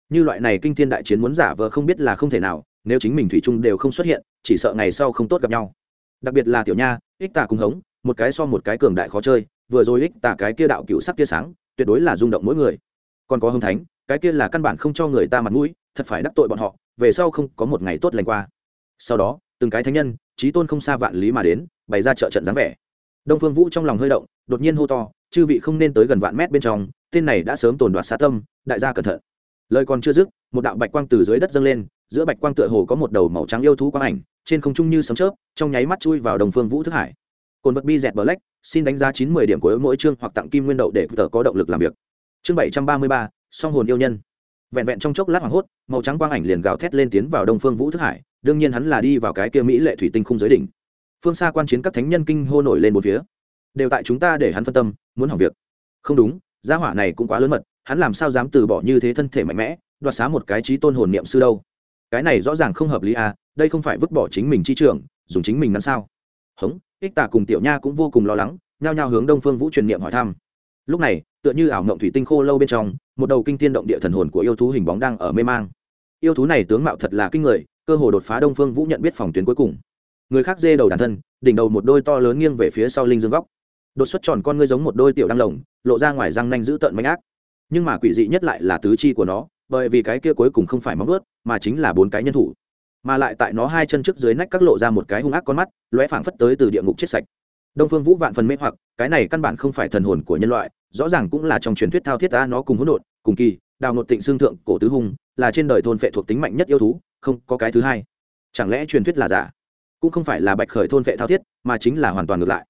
Speaker 1: Như loại này kinh thiên đại chiến muốn giả vờ không biết là không thể nào, nếu chính mình thủy chung đều không xuất hiện, chỉ sợ ngày sau không tốt gặp nhau. Đặc biệt là tiểu nha, ích tà cùng hống, một cái so một cái cường đại khó chơi, vừa rồi ích tà cái kia đạo cựu sắc tia sáng, tuyệt đối là rung động mỗi người. Còn có hưng thánh, cái kia là căn bản không cho người ta mặt mũi, thật phải đắc tội bọn họ, về sau không có một ngày tốt lành qua. Sau đó, từng cái thánh nhân trí tôn không xa vạn lý mà đến, bày ra trợ trận dáng vẻ. Đông phương vũ trong lòng hơi động, đột nhiên hô to chư vị không nên tới gần vạn mét bên trong, tên này đã sớm tồn đoạt xa tâm, đại gia cẩn thận. Lời còn chưa dứt, một đạo bạch quang từ dưới đất dâng lên, giữa bạch quang tựa hồ có một đầu màu trắng yêu thú quang ảnh, trên không trung như sấm chớp, trong nháy mắt chui vào đồng phương vũ thức hải. Cồn vật bi dẹt black, xin đánh giá chín mươi điểm của mỗi chương hoặc tặng kim nguyên đậu để tờ có động lực làm việc. Chương bảy trăm ba mươi ba, song hồn yêu nhân. Vẹn vẹn trong chốc lát hoảng hốt, màu trắng quang ảnh liền gào thét lên tiến vào đông phương vũ thức hải, đương nhiên hắn là đi vào cái kia mỹ lệ thủy tinh khung giới đỉnh. Phương xa quan chiến các thánh nhân kinh hô nổi lên một phía đều tại chúng ta để hắn phân tâm, muốn hỏng việc. Không đúng, gia hỏa này cũng quá lớn mật, hắn làm sao dám từ bỏ như thế thân thể mạnh mẽ, đoạt xá một cái trí tôn hồn niệm sư đâu. Cái này rõ ràng không hợp lý à đây không phải vứt bỏ chính mình chi trường, dùng chính mình ngắn sao? Hống, ích tả cùng tiểu nha cũng vô cùng lo lắng, nhao nhao hướng đông phương vũ truyền niệm hỏi thăm. Lúc này, tựa như ảo mộng thủy tinh khô lâu bên trong, một đầu kinh thiên động địa thần hồn của yêu thú hình bóng đang ở mê mang. Yêu thú này tướng mạo thật là kinh người, cơ hồ đột phá đông phương vũ nhận biết phòng tuyến cuối cùng. Người khác dê đầu đàn thân, đỉnh đầu một đôi to lớn nghiêng về phía sau linh dương góc đột xuất tròn con ngươi giống một đôi tiểu đăng lồng, lộ ra ngoài răng nanh dữ tợn manh ác. Nhưng mà quỷ dị nhất lại là tứ chi của nó, bởi vì cái kia cuối cùng không phải móng ướt mà chính là bốn cái nhân thủ. Mà lại tại nó hai chân trước dưới nách các lộ ra một cái hung ác con mắt, lóe phảng phất tới từ địa ngục chết sạch. Đông phương vũ vạn phần mê hoặc, cái này căn bản không phải thần hồn của nhân loại, rõ ràng cũng là trong truyền thuyết thao thiết ta nó cùng hỗn độn, cùng kỳ, đào nột tịnh xương thượng, cổ tứ hùng là trên đời thôn phệ thuộc tính mạnh nhất yêu thú, không có cái thứ hai. Chẳng lẽ truyền thuyết là giả? Cũng không phải là bạch khởi thôn phệ thao thiết, mà chính là hoàn toàn ngược lại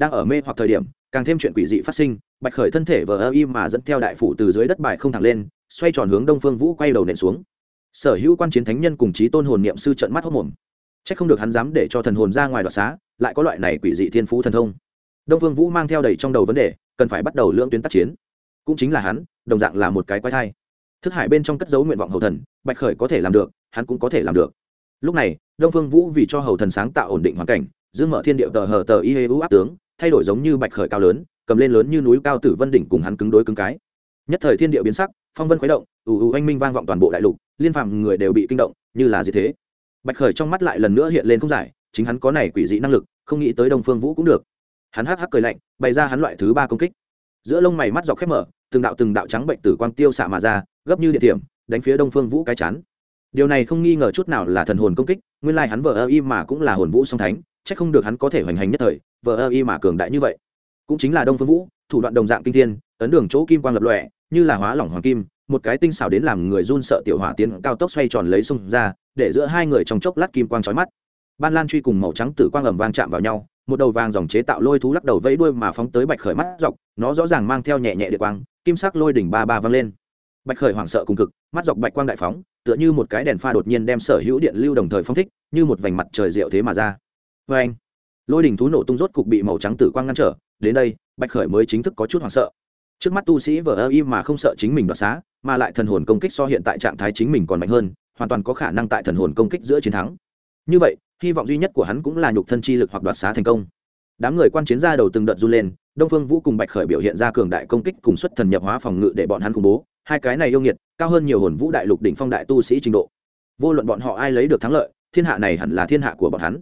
Speaker 1: đang ở mê hoặc thời điểm, càng thêm chuyện quỷ dị phát sinh, bạch khởi thân thể vờ ơ im mà dẫn theo đại phủ từ dưới đất bài không thẳng lên, xoay tròn hướng đông phương vũ quay đầu nện xuống. Sở hữu quan chiến thánh nhân cùng chí tôn hồn niệm sư trận mắt hốc mồm. C h ắ c không được hắn dám để cho thần hồn ra ngoài đoạt xá, lại có loại này quỷ dị thiên phú thần thông. Đông phương vũ mang theo đầy trong đầu vấn đề, cần phải bắt đầu lưỡng tuyến tác chiến. Cũng chính là hắn, đồng dạng là một cái quái thai. Thức hải bên trong cất dấu nguyện vọng hậu thần, bạch khởi có thể làm được, hắn cũng có thể làm được. Lúc này, đông phương vũ vì cho hầu thần sáng tạo ổn định hoàn cảnh dương mở thiên điệu tờ hờ tờ y hê áp tướng thay đổi giống như bạch khởi cao lớn, cầm lên lớn như núi cao tử vân đỉnh cùng hắn cứng đối cứng cái. Nhất thời thiên địa biến sắc, phong vân khuấy động, ù ù anh minh vang vọng toàn bộ đại lục, liên phạm người đều bị kinh động, như là gì thế? Bạch khởi trong mắt lại lần nữa hiện lên không giải, chính hắn có này quỷ dị năng lực, không nghĩ tới đông phương vũ cũng được. Hắn hắc hắc cười lạnh, bày ra hắn loại thứ ba công kích. Giữa lông mày mắt dọc khép mở, từng đạo từng đạo trắng bệnh tử quang tiêu xạ mà ra, gấp như địa điểm đánh phía đông phương vũ cái chán. Điều này không nghi ngờ chút nào là thần hồn công kích, nguyên lai hắn vợ ơ y mà cũng là hồn vũ song thánh. Chắc không được hắn có thể hoành hành nhất thời vợ ơ y mà cường đại như vậy. Cũng chính là đông phương vũ, thủ đoạn đồng dạng kinh thiên, ấn đường chỗ kim quang lập lọe như là hóa lỏng hoàng kim, một cái tinh xảo đến làm người run sợ tiểu hỏa tiến cao tốc xoay tròn lấy sông ra, để giữa hai người trong chốc lát kim quang trói mắt. Ban lan truy cùng màu trắng tử quang ẩm vang chạm vào nhau, một đầu vàng dòng chế tạo lôi thú lắc đầu vẫy đuôi mà phóng tới bạch khởi mắt dọc, nó rõ ràng mang theo nhẹ nhẹ địa quang, kim sắc lôi đỉnh ba ba văng lên. Bạch khởi hoảng sợ cùng cực, mắt dọc bạch quang đại phóng, tựa như một cái đèn pha đột nhiên đem sở hữu điện lưu đồng thời phóng thích, như một vành mặt trời rượu thế mà ra vê anh, lôi đỉnh thú nổ tung rốt cục bị màu trắng tử quang ngăn trở. Đến đây, bạch khởi mới chính thức có chút hoảng sợ. Trước mắt tu sĩ vờ ơ y mà không sợ chính mình đoạt xá, mà lại thần hồn công kích so hiện tại trạng thái chính mình còn mạnh hơn, hoàn toàn có khả năng tại thần hồn công kích giữa chiến thắng. Như vậy, hy vọng duy nhất của hắn cũng là nhục thân chi lực hoặc đoạt xá thành công. Đám người quan chiến ra đầu từng đợt run lên, đông phương vũ cùng bạch khởi biểu hiện ra cường đại công kích cùng xuất thần nhập hóa phòng ngự để bọn hắn khủng bố. Hai cái này yêu nghiệt, cao hơn nhiều hồn vũ đại lục đỉnh phong đại tu sĩ trình độ. Vô luận bọn họ ai lấy được thắng lợi, thiên hạ này hẳn là thiên hạ của bọn hắn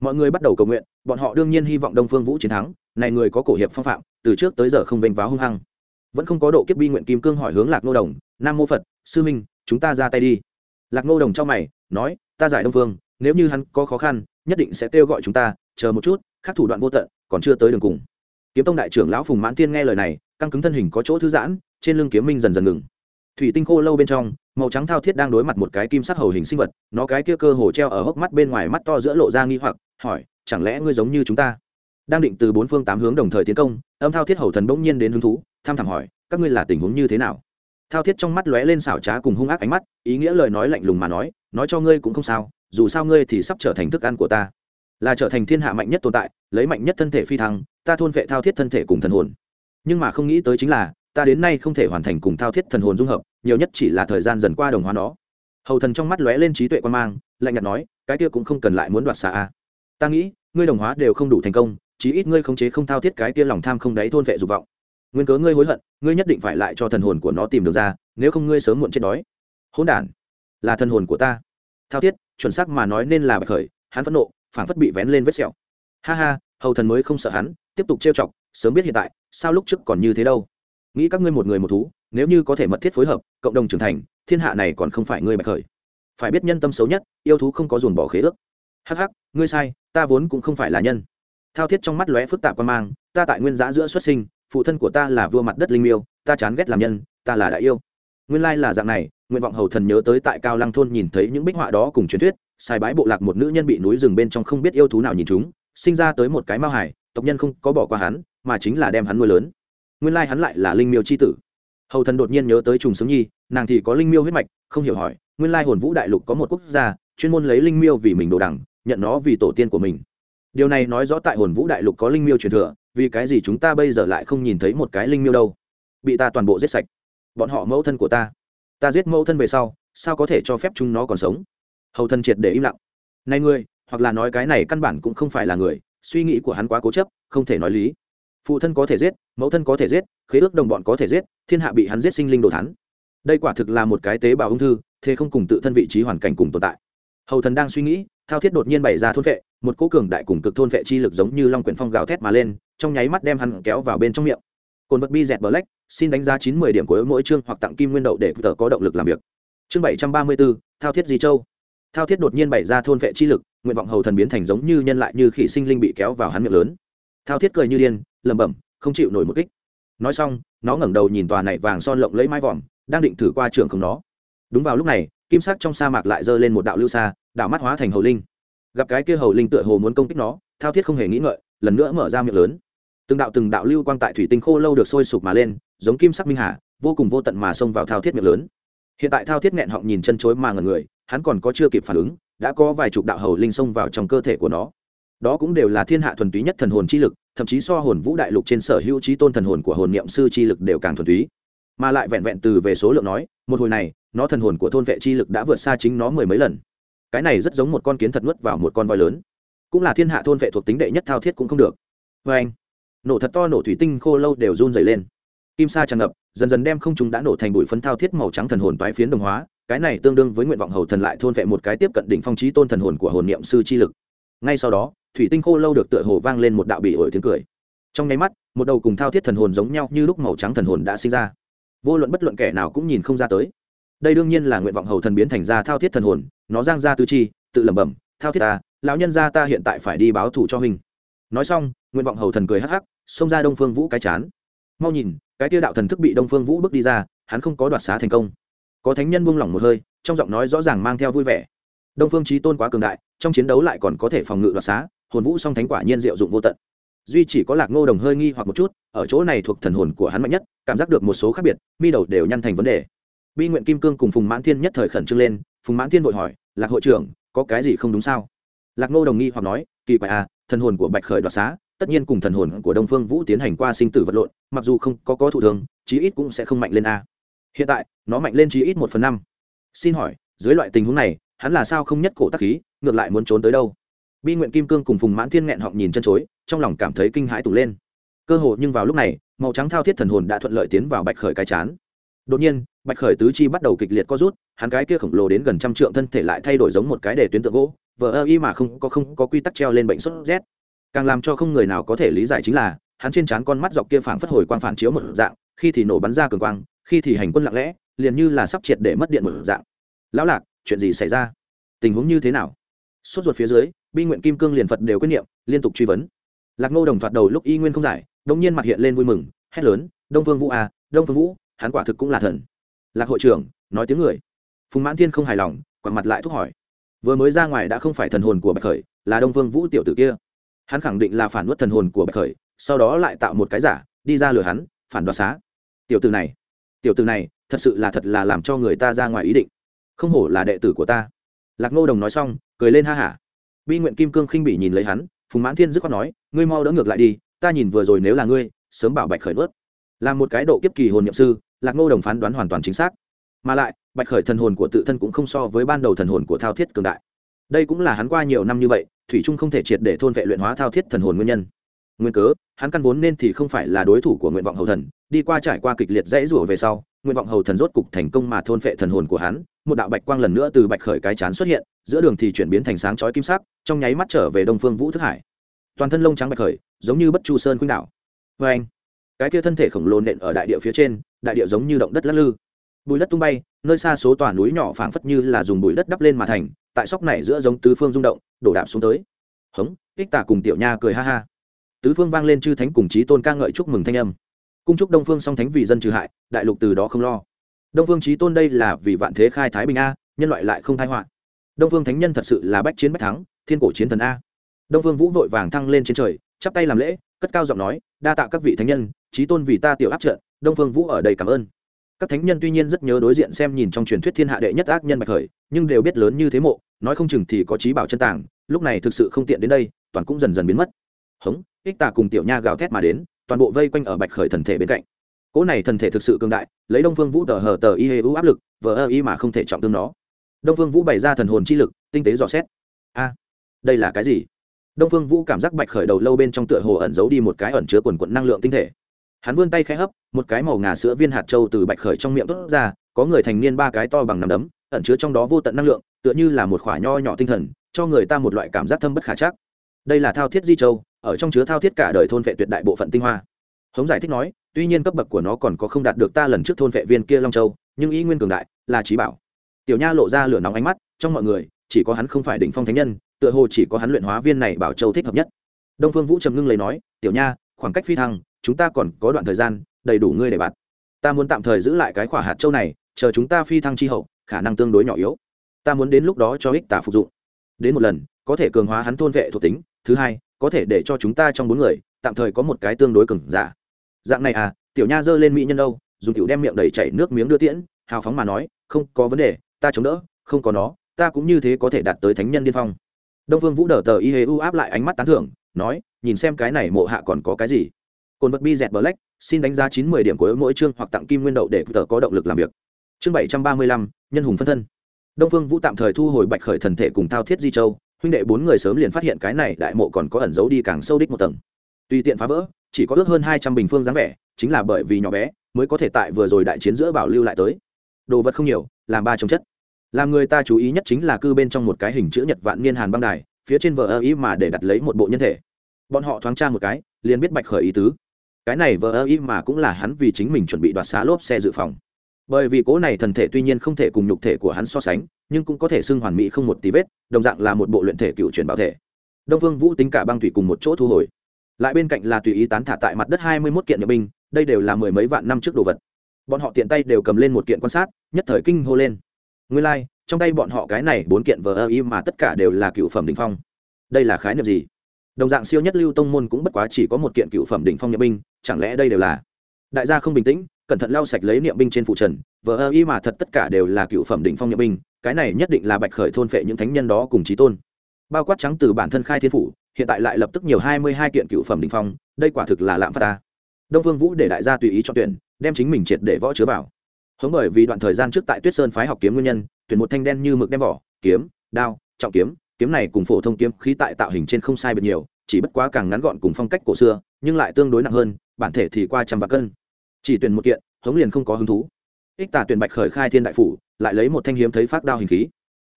Speaker 1: mọi người bắt đầu cầu nguyện, bọn họ đương nhiên hy vọng đông phương vũ chiến thắng, này người có cổ hiệp phong phạm, từ trước tới giờ không vênh váo hung hăng. Vẫn không có độ kiếp bi nguyện kim cương hỏi hướng lạc nô đồng, nam mô phật, sư minh, chúng ta ra tay đi. Lạc nô đồng trong mày, nói, ta giải đông phương, nếu như hắn có khó khăn, nhất định sẽ kêu gọi chúng ta, chờ một chút các thủ đoạn vô tận, còn chưa tới đường cùng. Kiếm tông đại trưởng lão phùng mãn thiên nghe lời này, căng cứng thân hình có chỗ thư giãn, trên lưng kiếm minh dần dần ngừng thủy tinh khô lâu bên trong, màu trắng thao thiết đang đối mặt một cái kim sắc hầu hình sinh vật, nó cái kia cơ hồ treo ở hốc mắt bên ngoài mắt to giữa lộ ra nghi hoặc, hỏi, chẳng lẽ ngươi giống như chúng ta? Đang định từ bốn phương tám hướng đồng thời tiến công, âm thao thiết hầu thần bỗng nhiên đến hứng thú, tham thẳm hỏi, các ngươi là tình huống như thế nào? Thao thiết trong mắt lóe lên xảo trá cùng hung ác ánh mắt, ý nghĩa lời nói lạnh lùng mà nói nói cho ngươi cũng không sao, dù sao ngươi thì sắp trở thành thức ăn của ta. Là trở thành thiên hạ mạnh nhất tồn tại, lấy mạnh nhất thân thể phi thăng, ta thôn vệ thao thiết thân thể cùng thần hồn. Nhưng mà không nghĩ tới chính là ta đến nay không thể hoàn thành cùng thao thiết thần hồn dung hợp, nhiều nhất chỉ là thời gian dần qua đồng hóa nó. Hầu thần trong mắt lóe lên trí tuệ quan mang, lạnh nhạt nói, cái kia cũng không cần lại muốn đoạt xa a à. ta nghĩ, ngươi đồng hóa đều không đủ thành công, chí ít ngươi khống chế không thao thiết cái kia lòng tham không đáy thôn vệ dục vọng. Nguyên cớ ngươi hối hận, ngươi nhất định phải lại cho thần hồn của nó tìm được ra, nếu không ngươi sớm muộn chết đói. Hỗn đản, là thần hồn của ta. Thao thiết, chuẩn xác mà nói nên là bạch khởi, hắn phẫn nộ, phảng phất bị vén lên vết sẹo. Ha ha, hầu thần mới không sợ hắn, tiếp tục trêu chọc, sớm biết hiện tại, sao lúc trước còn như thế đâu nghĩ các ngươi một người một thú, nếu như có thể mật thiết phối hợp, cộng đồng trưởng thành, thiên hạ này còn không phải ngươi bạch khởi. Phải biết nhân tâm xấu nhất, yêu thú không có dồn bỏ khế ước. Hắc hắc, ngươi sai, ta vốn cũng không phải là nhân. Thao thiết trong mắt lóe phức tạp quan mang, ta tại nguyên giã giữa xuất sinh, phụ thân của ta là vua mặt đất linh miêu, ta chán ghét làm nhân, ta là đại yêu. Nguyên lai là dạng này, nguyện vọng hầu thần nhớ tới tại cao lăng thôn nhìn thấy những bích họa đó cùng truyền thuyết, sai bãi bộ lạc một nữ nhân bị núi rừng bên trong không biết yêu thú nào nhìn chúng, sinh ra tới một cái mao hải, tộc nhân không có bỏ qua hắn, mà chính là đem hắn nuôi lớn nguyên lai hắn lại là linh miêu c h i tử. Hầu thần đột nhiên nhớ tới trùng Sướng nhi, nàng thì có linh miêu huyết mạch, không hiểu hỏi, nguyên lai hồn vũ đại lục có một quốc gia, chuyên môn lấy linh miêu vì mình đồ đẳng nhận nó vì tổ tiên của mình. Điều này nói rõ tại hồn vũ đại lục có linh miêu truyền thừa, vì cái gì chúng ta bây giờ lại không nhìn thấy một cái linh miêu đâu? Bị ta toàn bộ giết sạch. Bọn họ mẫu thân của ta. Ta giết mẫu thân về sau, sao có thể cho phép chúng nó còn sống? Hầu thân triệt để im lặng. Này ngươi, hoặc là nói cái này căn bản cũng không phải là người, suy nghĩ của hắn quá cố chấp, không thể nói lý. Phụ thân có thể giết mẫu thân có thể giết khế ước đồng bọn có thể giết thiên hạ bị hắn giết sinh linh đồ thắn đây quả thực là một cái tế bào ung thư thế không cùng tự thân vị trí hoàn cảnh cùng tồn tại. Hầu thần đang suy nghĩ thao thiết đột nhiên bày ra thôn vệ một cố cường đại cùng cực thôn vệ chi lực giống như long quyển phong gào thét mà lên trong nháy mắt đem hắn kéo vào bên trong miệng. Cồn vật bi dẹt bờ lách, xin đánh giá chín mươi điểm của mỗi chương hoặc tặng kim nguyên đậu để tờ có động lực làm việc. Chương bảy trăm ba mươi bốn thao thiết di châu. Thao thiết đột nhiên bày ra thôn vệ chi lực nguyện vọng hầu thần biến thành giống như nhân lại như khỉ sinh linh bị kéo vào hắn miệng lớn. Thao thiết cười như điên lẩm bẩm không chịu nổi một kích. Nói xong, nó ngẩng đầu nhìn tòa này vàng son lộng lấy mái vòm, đang định thử qua trường không nó. Đúng vào lúc này, kim sắc trong sa mạc lại giơ lên một đạo lưu xa đạo mắt hóa thành hầu linh. Gặp cái kia hầu linh tựa hồ muốn công kích nó, thao thiết không hề nghĩ ngợi, lần nữa mở ra miệng lớn. Từng đạo từng đạo lưu quang tại thủy tinh khô lâu được sôi sục mà lên, giống kim sắc minh hà, vô cùng vô tận mà xông vào thao thiết miệng lớn. Hiện tại thao thiết nghẹn họng nhìn chân chối mà ngần người, hắn còn có chưa kịp phản ứng, đã có vài chục đạo hầu linh xông vào trong cơ thể của nó. Đó cũng đều là thiên hạ thuần túy nhất thần hồn chi lực thậm chí so hồn vũ đại lục trên sở hữu trí tôn thần hồn của hồn niệm sư chi lực đều càng thuần túy. Mà lại vẹn vẹn từ về số lượng nói, một hồi này, nó thần hồn của thôn vệ chi lực đã vượt xa chính nó mười mấy lần. Cái này rất giống một con kiến thật nuốt vào một con voi lớn. Cũng là thiên hạ thôn vệ thuộc tính đệ nhất thao thiết cũng không được. Vê anh, nổ thật to nổ thủy tinh khô lâu đều run dày lên. Kim sa tràn ngập, dần dần đem không chúng đã nổ thành bụi phấn thao thiết màu trắng thần hồn toái phiến đồng hóa. Cái này tương đương với nguyện vọng hầu thần lại thôn vệ một cái tiếp cận đỉnh phong trí tôn thần hồn của hồn niệm sư chi lực. Ngay sau đó thủy tinh khô lâu được tựa hồ vang lên một đạo bị ổi tiếng cười. Trong nháy mắt, một đầu cùng thao thiết thần hồn giống nhau như lúc màu trắng thần hồn đã sinh ra. Vô luận bất luận kẻ nào cũng nhìn không ra tới. Đây đương nhiên là nguyện vọng hầu thần biến thành ra thao thiết thần hồn, nó giang ra tư chi, tự lẩm bẩm, thao thiết ta, lão nhân gia ta hiện tại phải đi báo thù cho huynh. Nói xong, nguyện vọng hầu thần cười hắc hắc, xông ra đông phương vũ cái chán. Mau nhìn, cái tiêu đạo thần thức bị đông phương vũ bước đi ra, hắn không có đoạt xá thành công. Có thánh nhân buông lỏng một hơi, trong giọng nói rõ ràng mang theo vui vẻ. Đông phương trí tôn quá cường đại, trong chiến đấu lại còn có thể phòng ngự đoạt xá hồn vũ song thánh quả nhiên diệu dụng vô tận. Duy chỉ có lạc ngô đồng hơi nghi hoặc một chút, ở chỗ này thuộc thần hồn của hắn mạnh nhất, cảm giác được một số khác biệt, mi đầu đều nhăn thành vấn đề. Bi nguyện kim cương cùng phùng mãn thiên nhất thời khẩn trương lên, phùng mãn thiên vội hỏi, lạc hội trưởng, có cái gì không đúng sao? Lạc ngô đồng nghi hoặc nói, kỳ quái à thần hồn của bạch khởi đoạt xá, tất nhiên cùng thần hồn của đông phương vũ tiến hành qua sinh tử vật lộn, mặc dù không có có thụ thường chí ít cũng sẽ không mạnh lên a. Hiện tại, nó mạnh lên chí ít một phần năm. Xin hỏi, dưới loại tình huống này, hắn là sao không nhất cổ tắc khí, ngược lại muốn trốn tới đâu? Bi nguyện kim cương cùng phùng mãn thiên nghẹn họng nhìn chân chối, trong lòng cảm thấy kinh hãi tủ lên. Cơ hồ nhưng vào lúc này, màu trắng thao thiết thần hồn đã thuận lợi tiến vào bạch khởi cái chán. Đột nhiên, bạch khởi tứ chi bắt đầu kịch liệt co rút, hắn cái kia khổng lồ đến gần trăm trượng thân thể lại thay đổi giống một cái để tuyến tượng gỗ, vờ ơ y mà không có không có quy tắc treo lên bệnh sốt rét. Càng làm cho không người nào có thể lý giải chính là, hắn trên trán con mắt dọc kia phảng phất hồi quang phản chiếu một dạng, khi thì nổ bắn ra cường quang, khi thì hành quân lặng lẽ, liền như là sắp triệt để mất điện một dạng. Lão lạc, chuyện gì xảy ra? Tình huống như thế nào? Sốt ruột phía dưới bi nguyện kim cương liền phật đều quyết niệm, liên tục truy vấn. Lạc ngô đồng thoạt đầu lúc y nguyên không giải đông nhiên mặt hiện lên vui mừng, hét lớn, đông phương vũ à đông phương vũ, hắn quả thực cũng là thần. Lạc hội trưởng, nói tiếng người. Phùng mãn thiên không hài lòng, quặn mặt lại thúc hỏi. Vừa mới ra ngoài đã không phải thần hồn của bạch khởi, là đông phương vũ tiểu tử kia. Hắn khẳng định là phản nuốt thần hồn của bạch khởi, sau đó lại tạo một cái giả, đi ra lừa hắn, phản đoạt xá. Tiểu tử này, tiểu tử này, thật sự là thật là làm cho người ta ra ngoài ý định. Không hổ là đệ tử của ta. Lạc ngô đồng nói xong, cười lên ha hả bi nguyện kim cương khinh bị nhìn lấy hắn, phùng mãn thiên dứt khoát nói, ngươi mau đỡ ngược lại đi, ta nhìn vừa rồi nếu là ngươi, sớm bảo bạch khởi nuốt là một cái độ kiếp kỳ hồn nhậm sư, lạc ngô đồng phán đoán hoàn toàn chính xác. Mà lại, bạch khởi thần hồn của tự thân cũng không so với ban đầu thần hồn của thao thiết cường đại. Đây cũng là hắn qua nhiều năm như vậy, thủy trung không thể triệt để thôn vệ luyện hóa thao thiết thần hồn nguyên nhân. Nguyên cớ, hắn căn vốn nên thì không phải là đối thủ của nguyện vọng hầu thần, đi qua trải qua kịch liệt dãy rủa về sau nguyện vọng hầu thần rốt cục thành công mà thôn phệ thần hồn của hắn, một đạo bạch quang lần nữa từ bạch khởi cái chán xuất hiện, giữa đường thì chuyển biến thành sáng chói kim sắc, trong nháy mắt trở về đông phương vũ thức hải. Toàn thân lông trắng bạch khởi, giống như bất chu sơn khuynh đảo. Vê anh cái kia thân thể khổng lồ nện ở đại địa phía trên, đại địa giống như động đất lắc lư. Bùi đất tung bay, nơi xa số tòa núi nhỏ phảng phất như là dùng bùi đất đắp lên mà thành, tại sóc này giữa giống tứ phương rung động, đổ đạp xuống tới. Hống! Ích tả cùng tiểu nha cười ha ha. Tứ phương vang lên chư thánh cùng chí tôn ca ngợi chúc mừng thanh âm cung chúc đông phương song thánh vì dân trừ hại, đại lục từ đó không lo. Đông phương chí tôn đây là vì vạn thế khai thái bình a, nhân loại lại không thái họa. Đông phương thánh nhân thật sự là bách chiến bách thắng, thiên cổ chiến thần a. Đông phương vũ vội vàng thăng lên trên trời, chắp tay làm lễ, cất cao giọng nói, đa tạ các vị thánh nhân, chí tôn vì ta tiểu áp trận, đông phương vũ ở đây cảm ơn. Các thánh nhân tuy nhiên rất nhớ đối diện xem nhìn trong truyền thuyết thiên hạ đệ nhất ác nhân bạch khởi, nhưng đều biết lớn như thế mộ, nói không chừng thì có trí bảo chân tàng, lúc này thực sự không tiện đến đây, toàn cũng dần dần biến mất. Hống, ích tà cùng tiểu nha gào thét mà đến toàn bộ vây quanh ở bạch khởi thần thể bên cạnh. Cỗ này thần thể thực sự cương đại, lấy đông phương vũ tờ hờ tờ y hê u áp lực, vờ ơ y mà không thể trọng tương nó. Đông phương vũ bày ra thần hồn chi lực, tinh tế dò xét. A, đây là cái gì? Đông phương vũ cảm giác bạch khởi đầu lâu bên trong tựa hồ ẩn giấu đi một cái ẩn chứa quần quận năng lượng tinh thể. Hắn vươn tay khẽ hấp, một cái màu ngà sữa viên hạt trâu từ bạch khởi trong miệng tốt ra, có người thành niên ba cái to bằng nằm đấm, ẩn chứa trong đó vô tận năng lượng, tựa như là một khoả nho nhỏ tinh thần, cho người ta một loại cảm giác thâm bất khả chắc đây là thao thiết di châu, ở trong chứa thao thiết cả đời thôn vệ tuyệt đại bộ phận tinh hoa. Hống giải thích nói, tuy nhiên cấp bậc của nó còn có không đạt được ta lần trước thôn vệ viên kia long châu, nhưng ý nguyên cường đại là trí bảo. Tiểu nha lộ ra lửa nóng ánh mắt, trong mọi người, chỉ có hắn không phải đỉnh phong thánh nhân, tựa hồ chỉ có hắn luyện hóa viên này bảo châu thích hợp nhất. Đông phương vũ trầm ngưng lấy nói, tiểu nha, khoảng cách phi thăng, chúng ta còn có đoạn thời gian, đầy đủ ngươi để bạt. Ta muốn tạm thời giữ lại cái khỏa hạt châu này, chờ chúng ta phi thăng chi hậu, khả năng tương đối nhỏ yếu. Ta muốn đến lúc đó cho ích tả phục dụng. Đến một lần, có thể cường hóa hắn thôn vệ thuộc tính thứ hai, có thể để cho chúng ta trong bốn người, tạm thời có một cái tương đối cứng giả. Dạng này à tiểu nha giơ lên mỹ nhân đâu dùng tiểu đem miệng đầy chảy nước miếng đưa tiễn, hào phóng mà nói, không có vấn đề, ta chống đỡ, không có nó, ta cũng như thế có thể đạt tới thánh nhân điên phong. Đông phương vũ đờ tờ y hê u áp lại ánh mắt tán thưởng, nói, nhìn xem cái này mộ hạ còn có cái gì? Cồn vật bi dẹt bờ lách xin đánh giá chín mươi điểm của mỗi chương hoặc tặng kim nguyên đậu để tờ có động lực làm việc. Chương bảy trăm ba mươi lăm, nhân hùng phân thân. Đông phương vũ tạm thời thu hồi bạch khởi thần thể cùng thao thiết di châu huynh đệ bốn người sớm liền phát hiện cái này đại mộ còn có ẩn giấu đi càng sâu đích một tầng. Tùy tiện phá vỡ, chỉ có ước hơn hai trăm bình phương dáng vẻ, chính là bởi vì nhỏ bé, mới có thể tại vừa rồi đại chiến giữa bảo lưu lại tới. Đồ vật không nhiều, làm ba trồng chất. Làm người ta chú ý nhất chính là cư bên trong một cái hình chữ nhật vạn niên hàn băng đài, phía trên vờ ơ ý mà để đặt lấy một bộ nhân thể. Bọn họ thoáng tra một cái, liền biết bạch khởi ý tứ. Cái này vờ ơ ý mà cũng là hắn vì chính mình chuẩn bị đoạt xá lốp xe dự phòng bởi vì cố này thần thể tuy nhiên không thể cùng nhục thể của hắn so sánh nhưng cũng có thể xưng hoàn mỹ không một tí vết đồng dạng là một bộ luyện thể cựu truyền bảo thể. Đông phương vũ tính cả băng thủy cùng một chỗ thu hồi. Lại bên cạnh là tùy ý tán thả tại mặt đất hai mươi mốt kiện nhập binh đây đều là mười mấy vạn năm trước đồ vật. Bọn họ tiện tay đều cầm lên một kiện quan sát nhất thời kinh hô lên. Nguyên lai、like, trong tay bọn họ cái này bốn kiện vờ ơ y mà tất cả đều là cựu phẩm đ ỉ n h phong. Đây là khái niệm gì? Đồng dạng siêu nhất lưu tông môn cũng bất quá chỉ có một kiện cựu phẩm đ ỉ n h phong nhập binh chẳng lẽ đây đều là? Đại gia không bình tĩnh cẩn thận lau sạch lấy niệm binh trên phụ trần, vờ ơ y mà thật tất cả đều là cựu phẩm đỉnh phong niệm binh, cái này nhất định là bạch khởi thôn phệ những thánh nhân đó cùng trí tôn. Bao quát trắng từ bản thân khai thiên phủ, hiện tại lại lập tức nhiều hai mươi hai kiện cựu phẩm đỉnh phong, đây quả thực là lạm phát ta. Đông phương vũ để đại gia tùy ý chọn tuyển, đem chính mình triệt để võ chứa vào. Hống bởi vì đoạn thời gian trước tại tuyết sơn phái học kiếm nguyên nhân, tuyển một thanh đen như mực đem vỏ, kiếm, đao, trọng kiếm kiếm này cùng phổ thông kiếm khí tại tạo hình trên không sai biệt nhiều, chỉ bất quá càng ngắn gọn cùng phong cách cổ xưa, nhưng lại tương đối nặng hơn, bản thể thì qua trăm vạn cân chỉ tuyển một kiện, hống liền không có hứng thú. Ích tà tuyển bạch khởi khai thiên đại phủ, lại lấy một thanh hiếm thấy phát đao hình khí.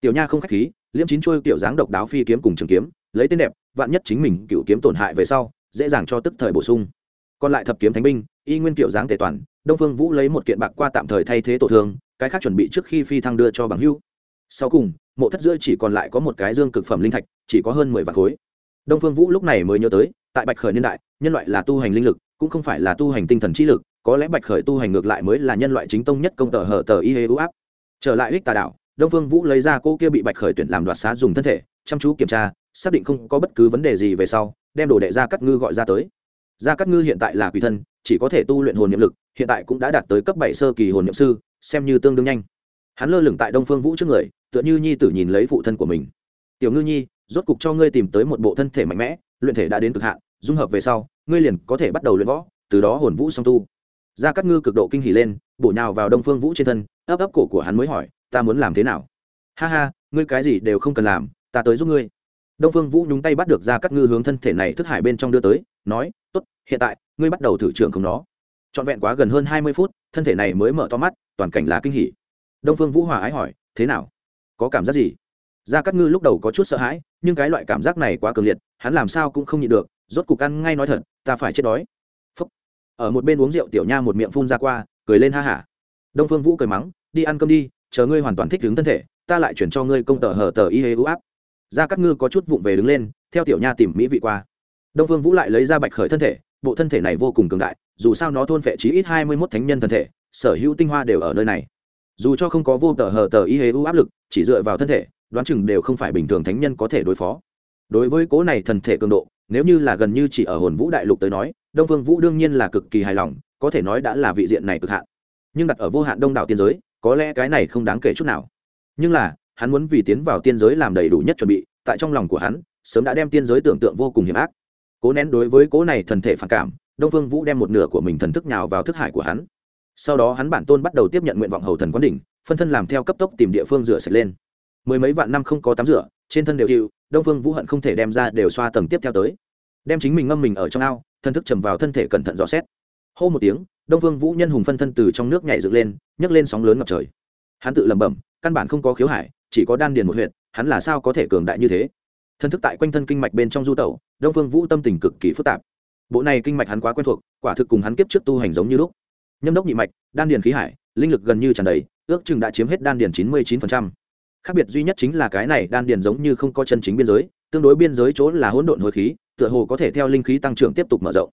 Speaker 1: Tiểu nha không khách khí, liễm chín trôi tiểu dáng độc đáo phi kiếm cùng trường kiếm, lấy tên đẹp, vạn nhất chính mình cựu kiếm tổn hại về sau, dễ dàng cho tức thời bổ sung. Còn lại thập kiếm thánh binh, y nguyên kiểu dáng tề toàn, đông phương vũ lấy một kiện bạc qua tạm thời thay thế tổ thương, cái khác chuẩn bị trước khi phi thăng đưa cho bằng hưu sau cùng, mộ thất giữa chỉ còn lại có một cái dương cực phẩm linh thạch, chỉ có hơn mười vạn khối. Đông phương vũ lúc này mới nhớ tới, tại bạch khởi niên đại, nhân loại là tu hành linh lực, cũng không phải là tu hành tinh thần trí lực có lẽ bạch khởi tu hành ngược lại mới là nhân loại chính tông nhất công tờ hở tờ y hê u áp. Trở lại ích tà đảo đông phương vũ lấy ra cô kia bị bạch khởi tuyển làm đoạt xá dùng thân thể, chăm chú kiểm tra, xác định không có bất cứ vấn đề gì về sau, đem đồ đệ ra cắt ngư gọi ra tới. Gia cắt ngư hiện tại là quỷ thân, chỉ có thể tu luyện hồn nhiệm lực, hiện tại cũng đã đạt tới cấp bảy sơ kỳ hồn nhiệm sư, xem như tương đương nhanh. Hắn lơ lửng tại đông phương vũ trước người, tựa như nhi tử nhìn lấy phụ thân của mình. Tiểu ngư nhi, rốt cục cho ngươi tìm tới một bộ thân thể mạnh mẽ, luyện thể đã đến cực hạn, dung hợp về sau, ngươi liền có thể bắt đầu luyện võ, từ đó hồn vũ song tu gia cát ngư cực độ kinh hỉ lên, bổ nhào vào đông phương vũ trên thân, ấp ấp cổ của hắn mới hỏi, ta muốn làm thế nào? Ha ha, ngươi cái gì đều không cần làm, ta tới giúp ngươi. Đông phương vũ nhúng tay bắt được gia cát ngư hướng thân thể này thức hải bên trong đưa tới, nói, tốt, hiện tại, ngươi bắt đầu thử trường không nó. Trọn vẹn quá gần hơn hai mươi phút, thân thể này mới mở to mắt, toàn cảnh là kinh hỉ. Đông phương vũ hòa ái hỏi, thế nào? Có cảm giác gì? Gia cát ngư lúc đầu có chút sợ hãi, nhưng cái loại cảm giác này quá cường liệt, hắn làm sao cũng không nhịn được, rốt cục ăn ngay nói thật, ta phải chết đói ở một bên uống rượu tiểu nha một miệng phun ra qua, cười lên ha hả. Đông phương vũ cười mắng, đi ăn cơm đi, chờ ngươi hoàn toàn thích đứng thân thể, ta lại chuyển cho ngươi công tờ hở tờ y hê ưu áp. Ra các ngư có chút vụng về đứng lên, theo tiểu nha tìm mỹ vị qua. Đông phương vũ lại lấy ra bạch khởi thân thể, bộ thân thể này vô cùng cường đại, dù sao nó thôn phệ chí ít hai mươi mốt thánh nhân thân thể, sở hữu tinh hoa đều ở nơi này. Dù cho không có vô tờ hờ tờ y hê u áp lực, chỉ dựa vào thân thể, đoán chừng đều không phải bình thường thánh nhân có thể đối phó. Đối với cố này thần thể cường độ nếu như là gần như chỉ ở hồn vũ đại lục tới nói, đông phương vũ đương nhiên là cực kỳ hài lòng, có thể nói đã là vị diện này cực hạn. Nhưng đặt ở vô hạn đông đảo tiên giới, có lẽ cái này không đáng kể chút nào. Nhưng là, hắn muốn vì tiến vào tiên giới làm đầy đủ nhất chuẩn bị, tại trong lòng của hắn, sớm đã đem tiên giới tưởng tượng vô cùng hiểm ác. Cố nén đối với cố này thần thể phản cảm, đông phương vũ đem một nửa của mình thần thức nhào vào thức hải của hắn. Sau đó hắn bản tôn bắt đầu tiếp nhận nguyện vọng hầu thần quán đỉnh, phân thân làm theo cấp tốc tìm địa phương rửa sạch lên. Mười mấy vạn năm không có tắm rửa, trên thân đều chịu đông phương vũ hận không thể đem ra đều xoa tầng tiếp theo tới đem chính mình ngâm mình ở trong ao, thân thức chầm vào thân thể cẩn thận dò xét. Hô một tiếng, đông Vương vũ nhân hùng phân thân từ trong nước nhảy dựng lên, nhấc lên sóng lớn ngập trời. Hắn tự lẩm bẩm, căn bản không có khiếu hải chỉ có đan điền một huyện hắn là sao có thể cường đại như thế? Thân thức tại quanh thân kinh mạch bên trong du tẩu, đông phương vũ tâm tình cực kỳ phức tạp. Bộ này kinh mạch hắn quá quen thuộc, quả thực cùng hắn kiếp trước tu hành giống như lúc. Nhâm đốc nhị mạch, đan điền khí hải, linh lực gần như tràn đầy, ước chừng đã chiếm hết đan điền chín mươi chín khác biệt duy nhất chính là cái này đan điền giống như không có chân chính biên giới tương đối biên giới chỗ là hỗn độn hồi khí, tựa hồ có thể theo linh khí tăng trưởng tiếp tục mở rộng.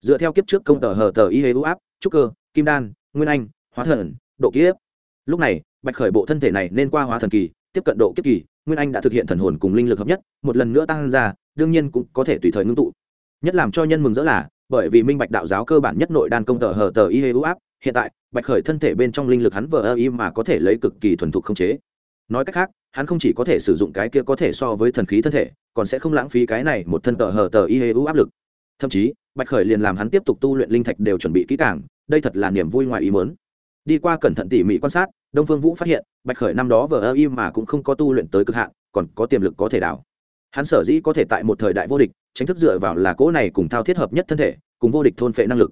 Speaker 1: Dựa theo kiếp trước công tờ hờ tờ y hê u áp, trúc cơ, kim đan, nguyên anh, hóa thần, độ kiếp. Lúc này, bạch khởi bộ thân thể này nên qua hóa thần kỳ, tiếp cận độ kiếp kỳ, nguyên anh đã thực hiện thần hồn cùng linh lực hợp nhất, một lần nữa tăng ra, đương nhiên cũng có thể tùy thời ngưng tụ. Nhất làm cho nhân mừng rỡ là, bởi vì minh bạch đạo giáo cơ bản nhất nội đan công tờ hờ tờ y hê ưu áp, hiện tại, bạch khởi thân thể bên trong linh lực hắn vờ ơ y mà có thể lấy cực kỳ thuần thục không chế. Nói cách khác, hắn không chỉ có thể sử dụng cái kia có thể so với thần khí thân thể còn sẽ không lãng phí cái này một thân tờ hờ tờ y hê u áp lực. Thậm chí, bạch khởi liền làm hắn tiếp tục tu luyện linh thạch đều chuẩn bị kỹ càng, đây thật là niềm vui ngoài ý mớn đi qua cẩn thận tỉ mỉ quan sát, đông phương vũ phát hiện, bạch khởi năm đó vờ ơ y mà cũng không có tu luyện tới cực hạn, còn có tiềm lực có thể đảo. Hắn sở dĩ có thể tại một thời đại vô địch, tránh thức dựa vào là cỗ này cùng thao thiết hợp nhất thân thể, cùng vô địch thôn phệ năng lực.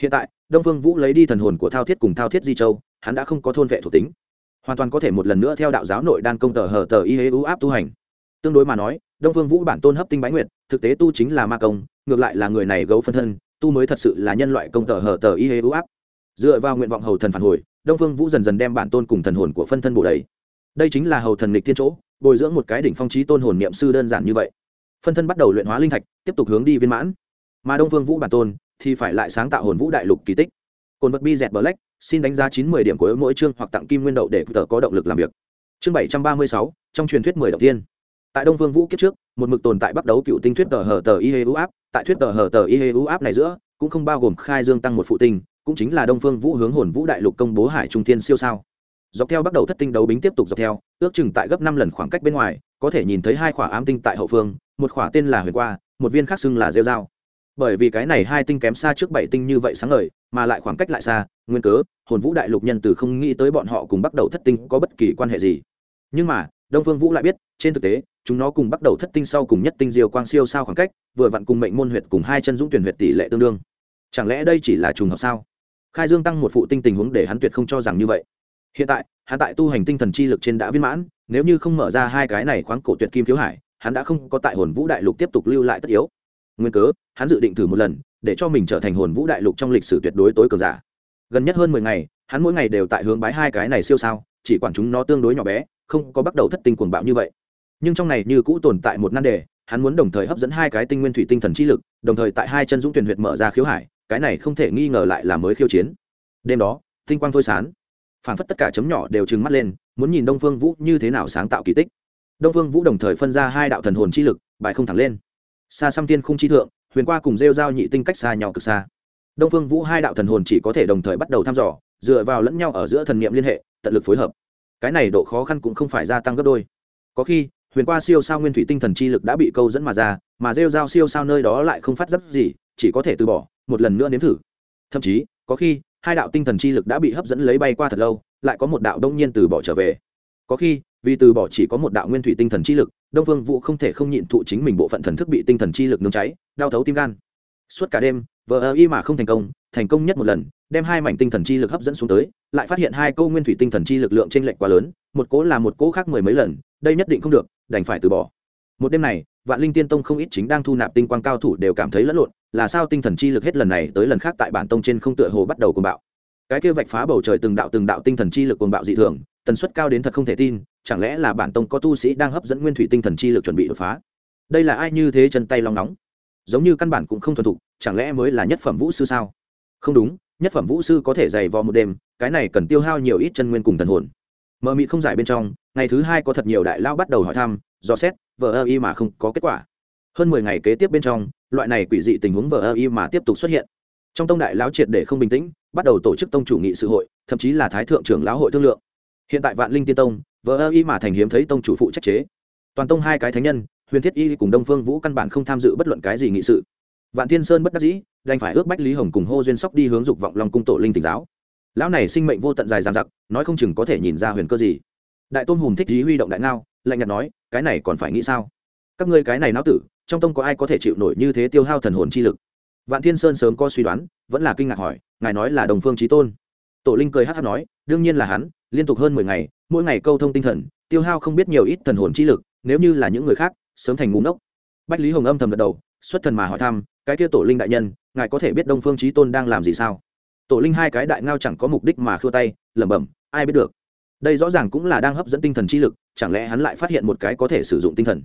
Speaker 1: Hiện tại, đông phương vũ lấy đi thần hồn của thao thiết cùng thao thiết di châu, hắn đã không có thôn vệ thuộc tính. Hoàn toàn có thể một lần nữa theo đạo giáo nội đan công tờ hờ tờ y hế ưu áp tu hành. Tương đối mà nói đông phương vũ bản tôn hấp tinh bái nguyệt, thực tế tu chính là ma công, ngược lại là người này gấu phân thân, tu mới thật sự là nhân loại công tờ hở tờ y hê ưu áp. Dựa vào nguyện vọng hầu thần phản hồi, đông phương vũ dần dần đem bản tôn cùng thần hồn của phân thân bổ đầy. Đây chính là hầu thần lịch thiên chỗ, bồi dưỡng một cái đỉnh phong trí tôn hồn niệm sư đơn giản như vậy. Phân thân bắt đầu luyện hóa linh thạch, tiếp tục hướng đi viên mãn. Mà đông phương vũ bản tôn thì phải lại sáng tạo hồn vũ đại lục kỳ tích. Cồn vật bi dẹt black, xin đánh giá chín mươi điểm của mỗi chương hoặc tặng kim nguyên đậu để tờ có động lực làm việc. Chương bảy trăm ba mươi sáu, trong truyền thuyết mười đầu tiên tại đông vương vũ kiếp trước, một mực tồn tại bắt đấu cựu tinh thuyết tờ hờ tờ y hê u áp. Tại thuyết tờ hờ tờ y hê u áp này giữa, cũng không bao gồm khai dương tăng một phụ tinh, cũng chính là đông phương vũ hướng hồn vũ đại lục công bố hải trung tiên siêu sao. Dọc theo bắt đầu thất tinh đấu bính tiếp tục dọc theo, ước chừng tại gấp năm lần khoảng cách bên ngoài, có thể nhìn thấy hai khỏa ám tinh tại hậu phương, một khỏa tên là huyền qua, một viên khác xưng là rêu dao. Bởi vì cái này hai tinh kém xa trước bảy tinh như vậy sáng ngời, mà lại khoảng cách lại xa, nguyên cớ, hồn vũ đại lục nhân từ không nghĩ tới bọn họ cùng bắt đầu thất tinh có bất kỳ quan hệ gì. Nhưng mà, đông phương vũ lại biết, trên thực tế chúng nó cùng bắt đầu thất tinh sau cùng nhất tinh diều quang siêu sao khoảng cách, vừa vặn cùng mệnh môn huyệt cùng hai chân dũng tuyển huyệt tỷ lệ tương đương. Chẳng lẽ đây chỉ là trùng hợp sao? Khai dương tăng một phụ tinh tình huống để hắn tuyệt không cho rằng như vậy. Hiện tại, hắn tại tu hành tinh thần chi lực trên đã viên mãn, nếu như không mở ra hai cái này khoáng cổ tuyệt kim thiếu hải, hắn đã không có tại hồn vũ đại lục tiếp tục lưu lại tất yếu. Nguyên cớ, hắn dự định thử một lần, để cho mình trở thành hồn vũ đại lục trong lịch sử tuyệt đối tối cường giả. Gần nhất hơn mười ngày, hắn mỗi ngày đều tại hướng bái hai cái này siêu sao, chỉ quản chúng nó tương đối nhỏ bé, không có bắt đầu thất tinh cuồng bạo như vậy nhưng trong này như cũ tồn tại một nan đề, hắn muốn đồng thời hấp dẫn hai cái tinh nguyên thủy tinh thần chi lực, đồng thời tại hai chân dũng tuyển huyệt mở ra khiếu hải, cái này không thể nghi ngờ lại là mới khiêu chiến. Đêm đó, tinh quang thôi sán phản phất tất cả chấm nhỏ đều trừng mắt lên, muốn nhìn đông phương vũ như thế nào sáng tạo kỳ tích. Đông phương vũ đồng thời phân ra hai đạo thần hồn chi lực, bài không thẳng lên. Xa xăm tiên khung chi thượng, huyền qua cùng rêu giao nhị tinh cách xa nhau cực xa. Đông phương vũ hai đạo thần hồn chỉ có thể đồng thời bắt đầu thăm dò, dựa vào lẫn nhau ở giữa thần niệm liên hệ, tận lực phối hợp. Cái này độ khó khăn cũng không phải gia tăng gấp đôi. Có khi huyền qua siêu sao nguyên thủy tinh thần chi lực đã bị câu dẫn mà ra, mà rêu dao siêu sao nơi đó lại không phát dấp gì, chỉ có thể từ bỏ, một lần nữa nếm thử. Thậm chí, có khi, hai đạo tinh thần chi lực đã bị hấp dẫn lấy bay qua thật lâu, lại có một đạo đông nhiên từ bỏ trở về. Có khi, vì từ bỏ chỉ có một đạo nguyên thủy tinh thần chi lực, đông phương vũ không thể không nhịn thụ chính mình bộ phận thần thức bị tinh thần chi lực nướng cháy, đau thấu tim gan. Suốt cả đêm, vờ ơ y mà không thành công thành công nhất một lần, đem hai mảnh tinh thần chi lực hấp dẫn xuống tới, lại phát hiện hai câu nguyên thủy tinh thần chi lực lượng t r ê n lệch quá lớn, một cố là một cố khác mười mấy lần, đây nhất định không được đành phải từ bỏ. Một đêm này, vạn linh tiên tông không ít chính đang thu nạp tinh quang cao thủ đều cảm thấy lẫn lộn, là sao tinh thần chi lực hết lần này tới lần khác tại bản tông trên không tựa hồ bắt đầu cuồng bạo. Cái kia vạch phá bầu trời từng đạo từng đạo tinh thần chi lực cuồng bạo dị thường, tần suất cao đến thật không thể tin, chẳng lẽ là bản tông có tu sĩ đang hấp dẫn nguyên thủy tinh thần chi lực chuẩn bị đột phá? Đây là ai như thế chân tay long nóng? Giống như căn bản cũng không thuần thục, chẳng lẽ mới là nhất phẩm vũ sư sao? Không đúng, nhất phẩm vũ sư có thể dày vò một đêm, cái này cần tiêu hao nhiều ít chân nguyên cùng thần hồn mờ mịt không giải bên trong, ngày thứ hai có thật nhiều đại lao bắt đầu hỏi thăm, dò xét, vờ ơ y mà không có kết quả. Hơn mười ngày kế tiếp bên trong, loại này quỷ dị tình huống vờ ơ y mà tiếp tục xuất hiện. Trong tông đại lão triệt để không bình tĩnh, bắt đầu tổ chức tông chủ nghị sự hội, thậm chí là thái thượng trưởng lão hội thương lượng. Hiện tại vạn linh tiên tông, vờ ơ y mà thành hiếm thấy tông chủ phụ trách chế. Toàn tông hai cái thánh nhân, huyền thiết y cùng đông phương vũ căn bản không tham dự bất luận cái gì nghị sự. Vạn thiên sơn bất đắc dĩ, đành phải ước bách lý hồng cùng hô duyên sóc đi hướng dục vọng long cung tổ linh tỉnh giáo lão này sinh mệnh vô tận dài dằng dặc, nói không chừng có thể nhìn ra huyền cơ gì. Đại tôn hùng thích dí huy động đại ngao lạnh nhạt nói cái này còn phải nghĩ sao? Các ngươi cái này não tử trong tông có ai có thể chịu nổi như thế tiêu hao thần hồn chi lực? Vạn thiên sơn sớm có suy đoán vẫn là kinh ngạc hỏi ngài nói là đồng phương trí tôn. Tổ linh cười hát hát nói đương nhiên là hắn liên tục hơn mười ngày mỗi ngày câu thông tinh thần tiêu hao không biết nhiều ít thần hồn chi lực nếu như là những người khác sớm thành ngũ ngốc. Bách lý hồng âm thầm gật đầu xuất thần mà hỏi thăm cái kia tổ linh đại nhân ngài có thể biết đông phương trí tôn đang làm gì sao? Tổ linh hai cái đại ngao chẳng có mục đích mà khua tay, lẩm bẩm, ai biết được. Đây rõ ràng cũng là đang hấp dẫn tinh thần chi lực, chẳng lẽ hắn lại phát hiện một cái có thể sử dụng tinh thần?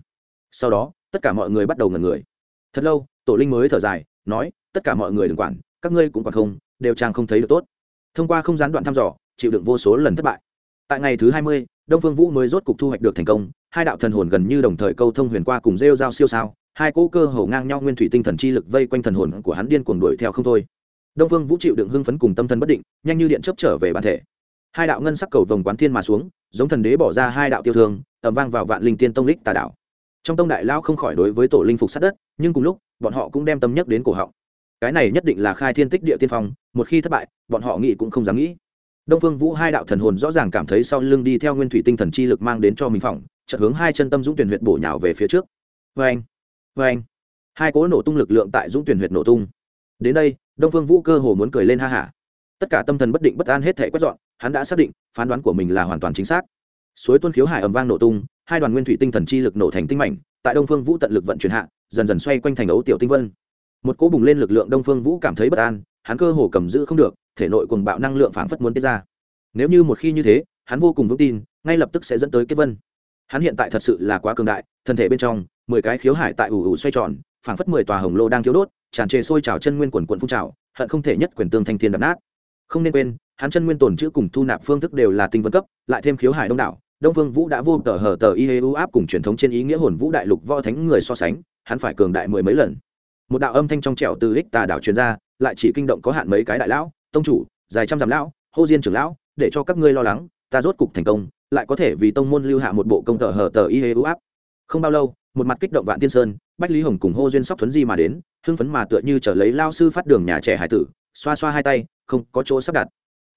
Speaker 1: Sau đó, tất cả mọi người bắt đầu ngần người. Thật lâu, tổ linh mới thở dài, nói, tất cả mọi người đừng quản, các ngươi cũng còn không, đều trang không thấy được tốt. Thông qua không gián đoạn thăm dò, chịu đựng vô số lần thất bại. Tại ngày thứ hai mươi, đông phương vũ mới rốt cục thu hoạch được thành công, hai đạo thần hồn gần như đồng thời câu thông huyền qua cùng rêu giao siêu sao, hai cỗ cơ hầu ngang nhau nguyên thủy tinh thần chi lực vây quanh thần hồn của hắn điên cuồng đuổi theo không thôi đông phương vũ chịu đựng hưng phấn cùng tâm thần bất định, nhanh như điện chấp trở về bản thể. Hai đạo ngân sắc cầu vồng quán thiên mà xuống, giống thần đế bỏ ra hai đạo tiêu thương ẩm vang vào vạn linh tiên tông lích tà đạo. Trong tông đại lao không khỏi đối với tổ linh phục sát đất, nhưng cùng lúc, bọn họ cũng đem tâm nhắc đến cổ họng. Cái này nhất định là khai thiên tích địa tiên phong, một khi thất bại, bọn họ nghĩ cũng không dám nghĩ. Đông phương vũ hai đạo thần hồn rõ ràng cảm thấy sau lưng đi theo nguyên thủy tinh thần chi lực mang đến cho mình phỏng, chợt hướng hai chân tâm dũng tuyển huyệt bổ nhào về phía trước. Vê anh vê anh hai cỗ nổ tung lực lượng tại dũng tuyển huyệt nổ tung. Đến đây đông phương vũ cơ hồ muốn cười lên ha hả. Tất cả tâm thần bất định bất an hết thể quét dọn, hắn đã xác định, phán đoán của mình là hoàn toàn chính xác. Suối tuôn khiếu hải ầm vang nổ tung, hai đoàn nguyên thủy tinh thần chi lực nổ thành tinh mảnh, tại đông phương vũ tận lực vận chuyển hạ, dần dần xoay quanh thành ấu tiểu tinh vân. Một cỗ bùng lên lực lượng đông phương vũ cảm thấy bất an, hắn cơ hồ cầm giữ không được, thể nội cùng bạo năng lượng phảng phất muốn tiết ra. Nếu như một khi như thế, hắn vô cùng vững tin, ngay lập tức sẽ dẫn tới kết vân. Hắn hiện tại thật sự là quá cường đại, thân thể bên trong, mười cái khiếu hải tại ủ ủ xoay tròn, phảng phất mười tòa hồng lô đang thiếu đốt tràn trề sôi trào chân nguyên quần quận phun trào, hận không thể nhất quyền tương thanh thiên đập nát. Không nên quên, hắn chân nguyên tồn chữ cùng thu nạp phương thức đều là tinh vân cấp, lại thêm khiếu hải đông đảo, đông phương vũ đã vô tờ hở tờ y hê u áp cùng truyền thống trên ý nghĩa hồn vũ đại lục võ thánh người so sánh, hắn phải cường đại mười mấy lần. Một đạo âm thanh trong trẻo từ ích tà đảo truyền ra, lại chỉ kinh động có hạn mấy cái đại lão, tông chủ, dài trăm dặm lão, hô diên trưởng lão, để cho các ngươi lo lắng, ta rốt cục thành công, lại có thể vì tông môn lưu hạ một bộ công tờ hở tờ y hê u áp. Không bao lâu một mặt kích động vạn tiên sơn, bách lý hồng cùng hô duyên sóc thuấn di mà đến, hưng phấn mà tựa như trở lấy lao sư phát đường nhà trẻ hải tử, xoa xoa hai tay, không có chỗ sắp đặt.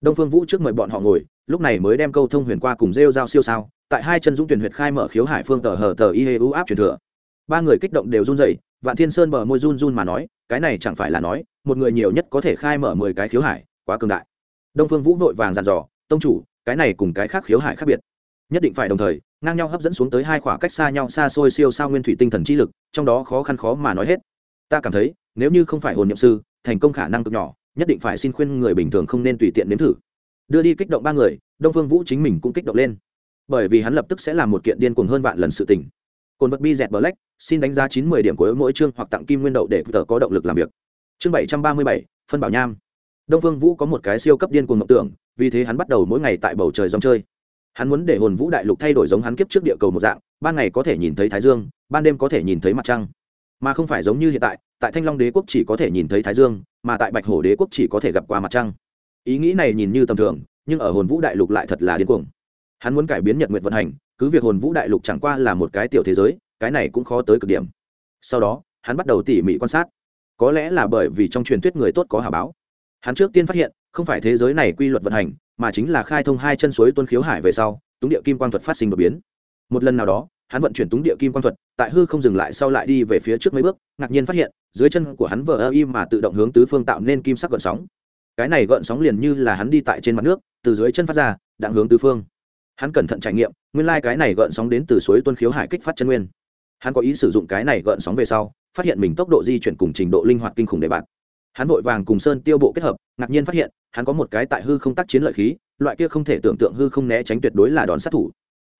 Speaker 1: Đông phương vũ trước mời bọn họ ngồi, lúc này mới đem câu thông huyền qua cùng rêu dao siêu sao, tại hai chân dũng tuyển huyệt khai mở khiếu hải phương tờ hờ tờ y hê u áp truyền thừa. Ba người kích động đều run rẩy, vạn thiên sơn bờ môi run run mà nói, cái này chẳng phải là nói, một người nhiều nhất có thể khai mở mười cái khiếu hải, quá cường đại. Đông phương vũ vội vàng dàn dò, tông chủ, cái này cùng cái khác khiếu hải khác biệt nhất định phải đồng thời, ngang nhau hấp dẫn xuống tới hai khoảng cách xa nhau xa xôi siêu sao nguyên thủy tinh thần chi lực, trong đó khó khăn khó mà nói hết. Ta cảm thấy, nếu như không phải hồn nhậm sư, thành công khả năng cực nhỏ, nhất định phải xin khuyên người bình thường không nên tùy tiện nếm thử. Đưa đi kích động ba người, đông phương vũ chính mình cũng kích động lên. Bởi vì hắn lập tức sẽ làm một kiện điên cuồng hơn vạn lần sự tình. Cồn vật bi dẹt black, xin đánh giá chín mươi điểm của mỗi chương hoặc tặng kim nguyên đậu để tờ có động lực làm việc. Chương bảy trăm ba mươi bảy, phân bảo nham. Đông phương vũ có một cái siêu cấp điên cuồng mộng tưởng, vì thế hắn bắt đầu mỗi ngày tại bầu trời dòng chơi hắn muốn để hồn vũ đại lục thay đổi giống hắn kiếp trước địa cầu một dạng, ban ngày có thể nhìn thấy thái dương, ban đêm có thể nhìn thấy mặt trăng. Mà không phải giống như hiện tại tại thanh long đế quốc chỉ có thể nhìn thấy thái dương, mà tại bạch hổ đế quốc chỉ có thể gặp qua mặt trăng. Ý nghĩ này nhìn như tầm thường, nhưng ở hồn vũ đại lục lại thật là điên cuồng. Hắn muốn cải biến nhật nguyện vận hành, cứ việc hồn vũ đại lục chẳng qua là một cái tiểu thế giới, cái này cũng khó tới cực điểm. Sau đó, hắn bắt đầu tỉ mỉ quan sát. Có lẽ là bởi vì trong truyền thuyết người tốt có hà báo. Hắn trước tiên phát hiện không phải thế giới này quy luật vận hành, mà chính là khai thông hai chân suối tuân khiếu hải về sau, túng địa kim quang thuật phát sinh đột biến. Một lần nào đó, hắn vận chuyển túng địa kim quang thuật, tại hư không dừng lại sau lại đi về phía trước mấy bước, ngạc nhiên phát hiện, dưới chân của hắn vờ ơ im mà tự động hướng tứ phương tạo nên kim sắc gợn sóng. Cái này gợn sóng liền như là hắn đi tại trên mặt nước, từ dưới chân phát ra đạn hướng tứ phương. Hắn cẩn thận trải nghiệm, nguyên lai、like、cái này gợn sóng đến từ suối tuân khiếu hải kích phát chân nguyên. Hắn có ý sử dụng cái này gợn sóng về sau, phát hiện mình tốc độ di chuyển cùng trình độ linh hoạt kinh khủng để bạn hắn vội vàng cùng sơn tiêu bộ kết hợp, ngạc nhiên phát hiện, hắn có một cái tại hư không tác chiến lợi khí, loại kia không thể tưởng tượng hư không né tránh tuyệt đối là đòn sát thủ.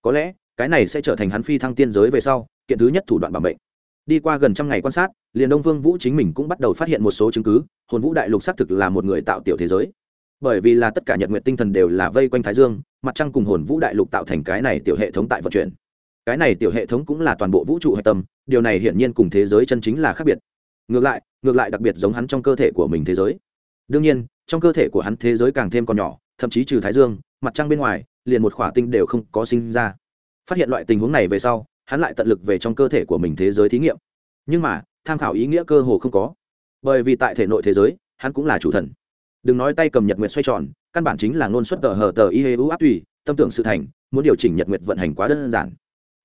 Speaker 1: Có lẽ, cái này sẽ trở thành hắn phi thăng tiên giới về sau, kiện thứ nhất thủ đoạn bảo mệnh. Đi qua gần trăm ngày quan sát, liền đông vương vũ chính mình cũng bắt đầu phát hiện một số chứng cứ, hồn vũ đại lục xác thực là một người tạo tiểu thế giới. Bởi vì là tất cả nhật nguyện tinh thần đều là vây quanh thái dương, mặt trăng cùng hồn vũ đại lục tạo thành cái này tiểu hệ thống tại vận chuyển. Cái này tiểu hệ thống cũng là toàn bộ vũ trụ hệ tâm, điều này hiển nhiên cùng thế giới chân chính là khác biệt. Ngược lại ngược lại đặc biệt giống hắn trong cơ thể của mình thế giới. Đương nhiên, trong cơ thể của hắn thế giới càng thêm còn nhỏ, thậm chí trừ thái dương, mặt trăng bên ngoài, liền một khỏa tinh đều không có sinh ra. Phát hiện loại tình huống này về sau, hắn lại tận lực về trong cơ thể của mình thế giới thí nghiệm. Nhưng mà, tham khảo ý nghĩa cơ hồ không có. Bởi vì tại thể nội thế giới, hắn cũng là chủ thần. Đừng nói tay cầm nhật nguyệt xoay tròn, căn bản chính là ngôn xuất tờ hờ tờ y hê u áp tùy, tâm tưởng sự thành, muốn điều chỉnh nhật nguyệt vận hành quá đơn giản.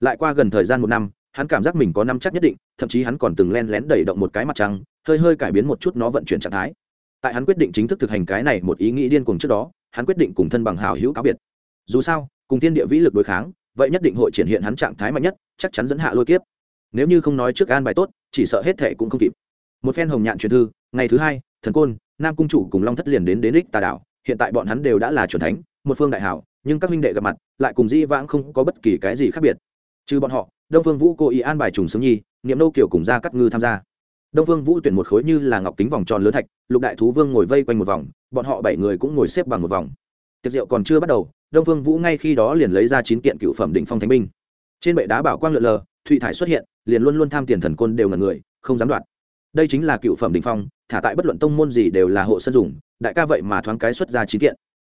Speaker 1: Lại qua gần thời gian một năm hắn cảm giác mình có năm chắc nhất định, thậm chí hắn còn từng len lén đẩy động một cái mặt trăng, hơi hơi cải biến một chút nó vận chuyển trạng thái. Tại hắn quyết định chính thức thực hành cái này một ý nghĩ điên cuồng trước đó, hắn quyết định cùng thân bằng hào hữu cáo biệt. Dù sao, cùng thiên địa vĩ lực đối kháng, vậy nhất định hội triển hiện hắn trạng thái mạnh nhất, chắc chắn dẫn hạ lôi kiếp. Nếu như không nói trước an bài tốt, chỉ sợ hết thệ cũng không kịp. Một phen hồng nhạn truyền thư, ngày thứ hai, thần côn, nam cung chủ cùng long thất liền đến đến đích tà đảo, hiện tại bọn hắn đều đã là c thánh, một phương đại hảo, nhưng các minh đệ gặp mặt, lại cùng di vãng không có bất kỳ cái gì khác biệt. Trừ bọn họ đông phương vũ cố ý an bài trùng sướng nhi, niệm Nô kiểu cùng ra cắt ngư tham gia. Đông phương vũ tuyển một khối như là ngọc kính vòng tròn lớn thạch, lục đại thú vương ngồi vây quanh một vòng, bọn họ bảy người cũng ngồi xếp bằng một vòng. Tiệc rượu còn chưa bắt đầu, đông phương vũ ngay khi đó liền lấy ra chín kiện cựu phẩm đỉnh phong thánh binh. Trên bệ đá bảo quang lượn lờ, thụy thải xuất hiện, liền luôn luôn tham tiền thần côn đều ngần người, không dám đoạt. Đây chính là cựu phẩm đỉnh phong, thả tại bất luận tông môn gì đều là hộ sân dùng, đại ca vậy mà thoáng cái xuất ra chín kiện.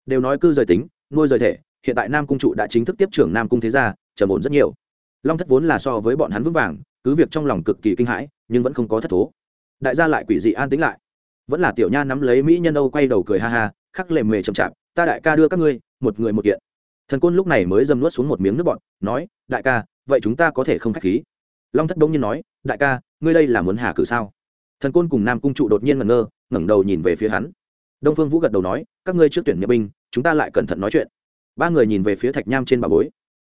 Speaker 1: Đều nói cư rời tính, nuôi rời thể, hiện tại nam cung trụ đã chính thức tiếp trưởng nam cung thế gia, trầm ổn rất nhiều long thất vốn là so với bọn hắn vững vàng, cứ việc trong lòng cực kỳ kinh hãi, nhưng vẫn không có thất thố. Đại gia lại quỷ dị an tính lại. Vẫn là tiểu nha nắm lấy mỹ nhân âu quay đầu cười ha ha, khắc lềm mề chậm chạp, ta đại ca đưa các ngươi, một người một kiện. Thần côn lúc này mới dâm nuốt xuống một miếng nước bọn nói, đại ca, vậy chúng ta có thể không k h á c h khí? Long thất đông nhiên nói, đại ca, ngươi đây là muốn hà cử sao? Thần côn cùng nam cung trụ đột nhiên ngẩn ngơ, ngẩng đầu nhìn về phía hắn. Đông phương vũ gật đầu nói, các ngươi trước tuyển nghĩa binh, chúng ta lại cẩn thận nói chuyện. Ba người nhìn về phía thạch nham trên bà bối.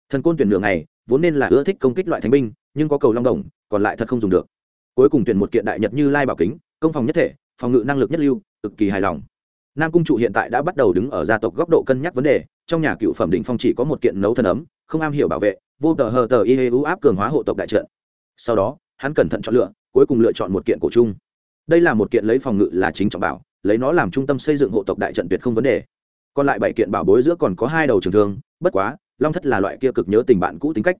Speaker 1: Thần côn tuyển nửa ngày vốn nên là ưa thích công kích loại thánh binh, nhưng có cầu long đồng, còn lại thật không dùng được. Cuối cùng tuyển một kiện đại nhật như lai bảo kính, công phòng nhất thể, phòng ngự năng lực nhất lưu, cực kỳ hài lòng. Nam cung trụ hiện tại đã bắt đầu đứng ở gia tộc góc độ cân nhắc vấn đề, trong nhà cựu phẩm đỉnh phong chỉ có một kiện nấu thần ấm, không am hiểu bảo vệ, vô tờ hờ tờ y hê u áp cường hóa hộ tộc đại trận. Sau đó, hắn cẩn thận chọn lựa, cuối cùng lựa chọn một kiện cổ chung đây là một kiện lấy phòng ngự là chính trọng bảo, lấy nó làm trung tâm xây dựng hộ tộc đại trận tuyệt không vấn đề. Còn lại bảy kiện bảo bối giữa còn có hai đầu trường thương, bất quá long thất là loại kia cực nhớ tình bạn cũ tính cách.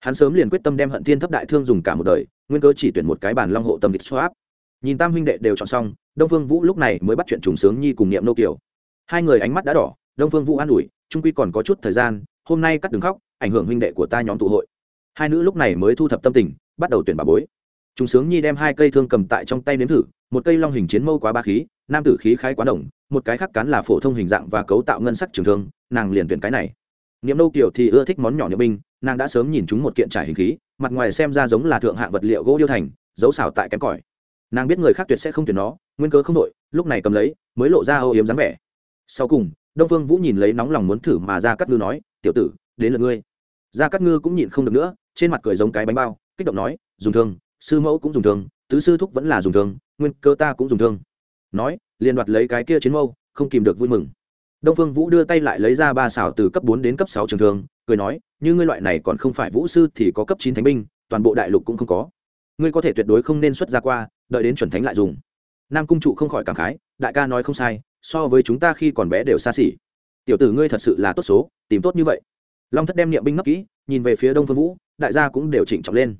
Speaker 1: Hắn sớm liền quyết tâm đem hận thiên thấp đại thương dùng cả một đời, nguyên cơ chỉ tuyển một cái bàn long hộ tâm địch xoáp nhìn tam huynh đệ đều chọn xong, đông phương vũ lúc này mới bắt chuyện trùng sướng nhi cùng niệm nô kiều. Hai người ánh mắt đã đỏ, đông phương vũ an ủi, trung quy còn có chút thời gian, hôm nay cắt đường khóc, ảnh hưởng huynh đệ của ta nhóm tụ hội. Hai nữ lúc này mới thu thập tâm tình, bắt đầu tuyển bà bối. Trùng sướng nhi đem hai cây thương cầm tại trong tay nếm thử, một cây long hình chiến mâu quá ba khí, nam tử khí khai quá đồng, một cái khác cán là phổ thông hình dạng và cấu tạo ngân sắc trường thương, nàng liền tuyển cái này niệm nô kiểu thì ưa thích món nhỏ niệm binh, nàng đã sớm nhìn chúng một kiện trải hình khí, mặt ngoài xem ra giống là thượng hạng vật liệu gỗ điêu thành, dấu xảo tại kém cỏi. Nàng biết người khác tuyệt sẽ không tuyển nó, nguyên cớ không đội lúc này cầm lấy, mới lộ ra âu yếm dáng vẻ. Sau cùng, đông phương vũ nhìn lấy nóng lòng muốn thử mà ra cắt ngư nói, tiểu tử, đến lượt ngươi. Ra cắt ngư cũng nhịn không được nữa, trên mặt cười giống cái bánh bao, kích động nói, dùng thương, sư mẫu cũng dùng thương, tứ sư thúc vẫn là dùng thương, nguyên cơ ta cũng dùng thương. Nói, liền đoạt lấy cái kia chiến mâu, không kìm được vui mừng đông phương vũ đưa tay lại lấy ra ba xảo từ cấp bốn đến cấp sáu trường thương, cười nói, như ngươi loại này còn không phải vũ sư thì có cấp chín thánh binh, toàn bộ đại lục cũng không có. Ngươi có thể tuyệt đối không nên xuất ra qua, đợi đến chuẩn thánh lại dùng. Nam cung trụ không khỏi cảm khái, đại ca nói không sai, so với chúng ta khi còn bé đều xa xỉ. Tiểu tử ngươi thật sự là tốt số, tìm tốt như vậy. Long thất đem niệm binh ngấp kỹ, nhìn về phía đông phương vũ, đại gia cũng đều chỉnh trọng lên.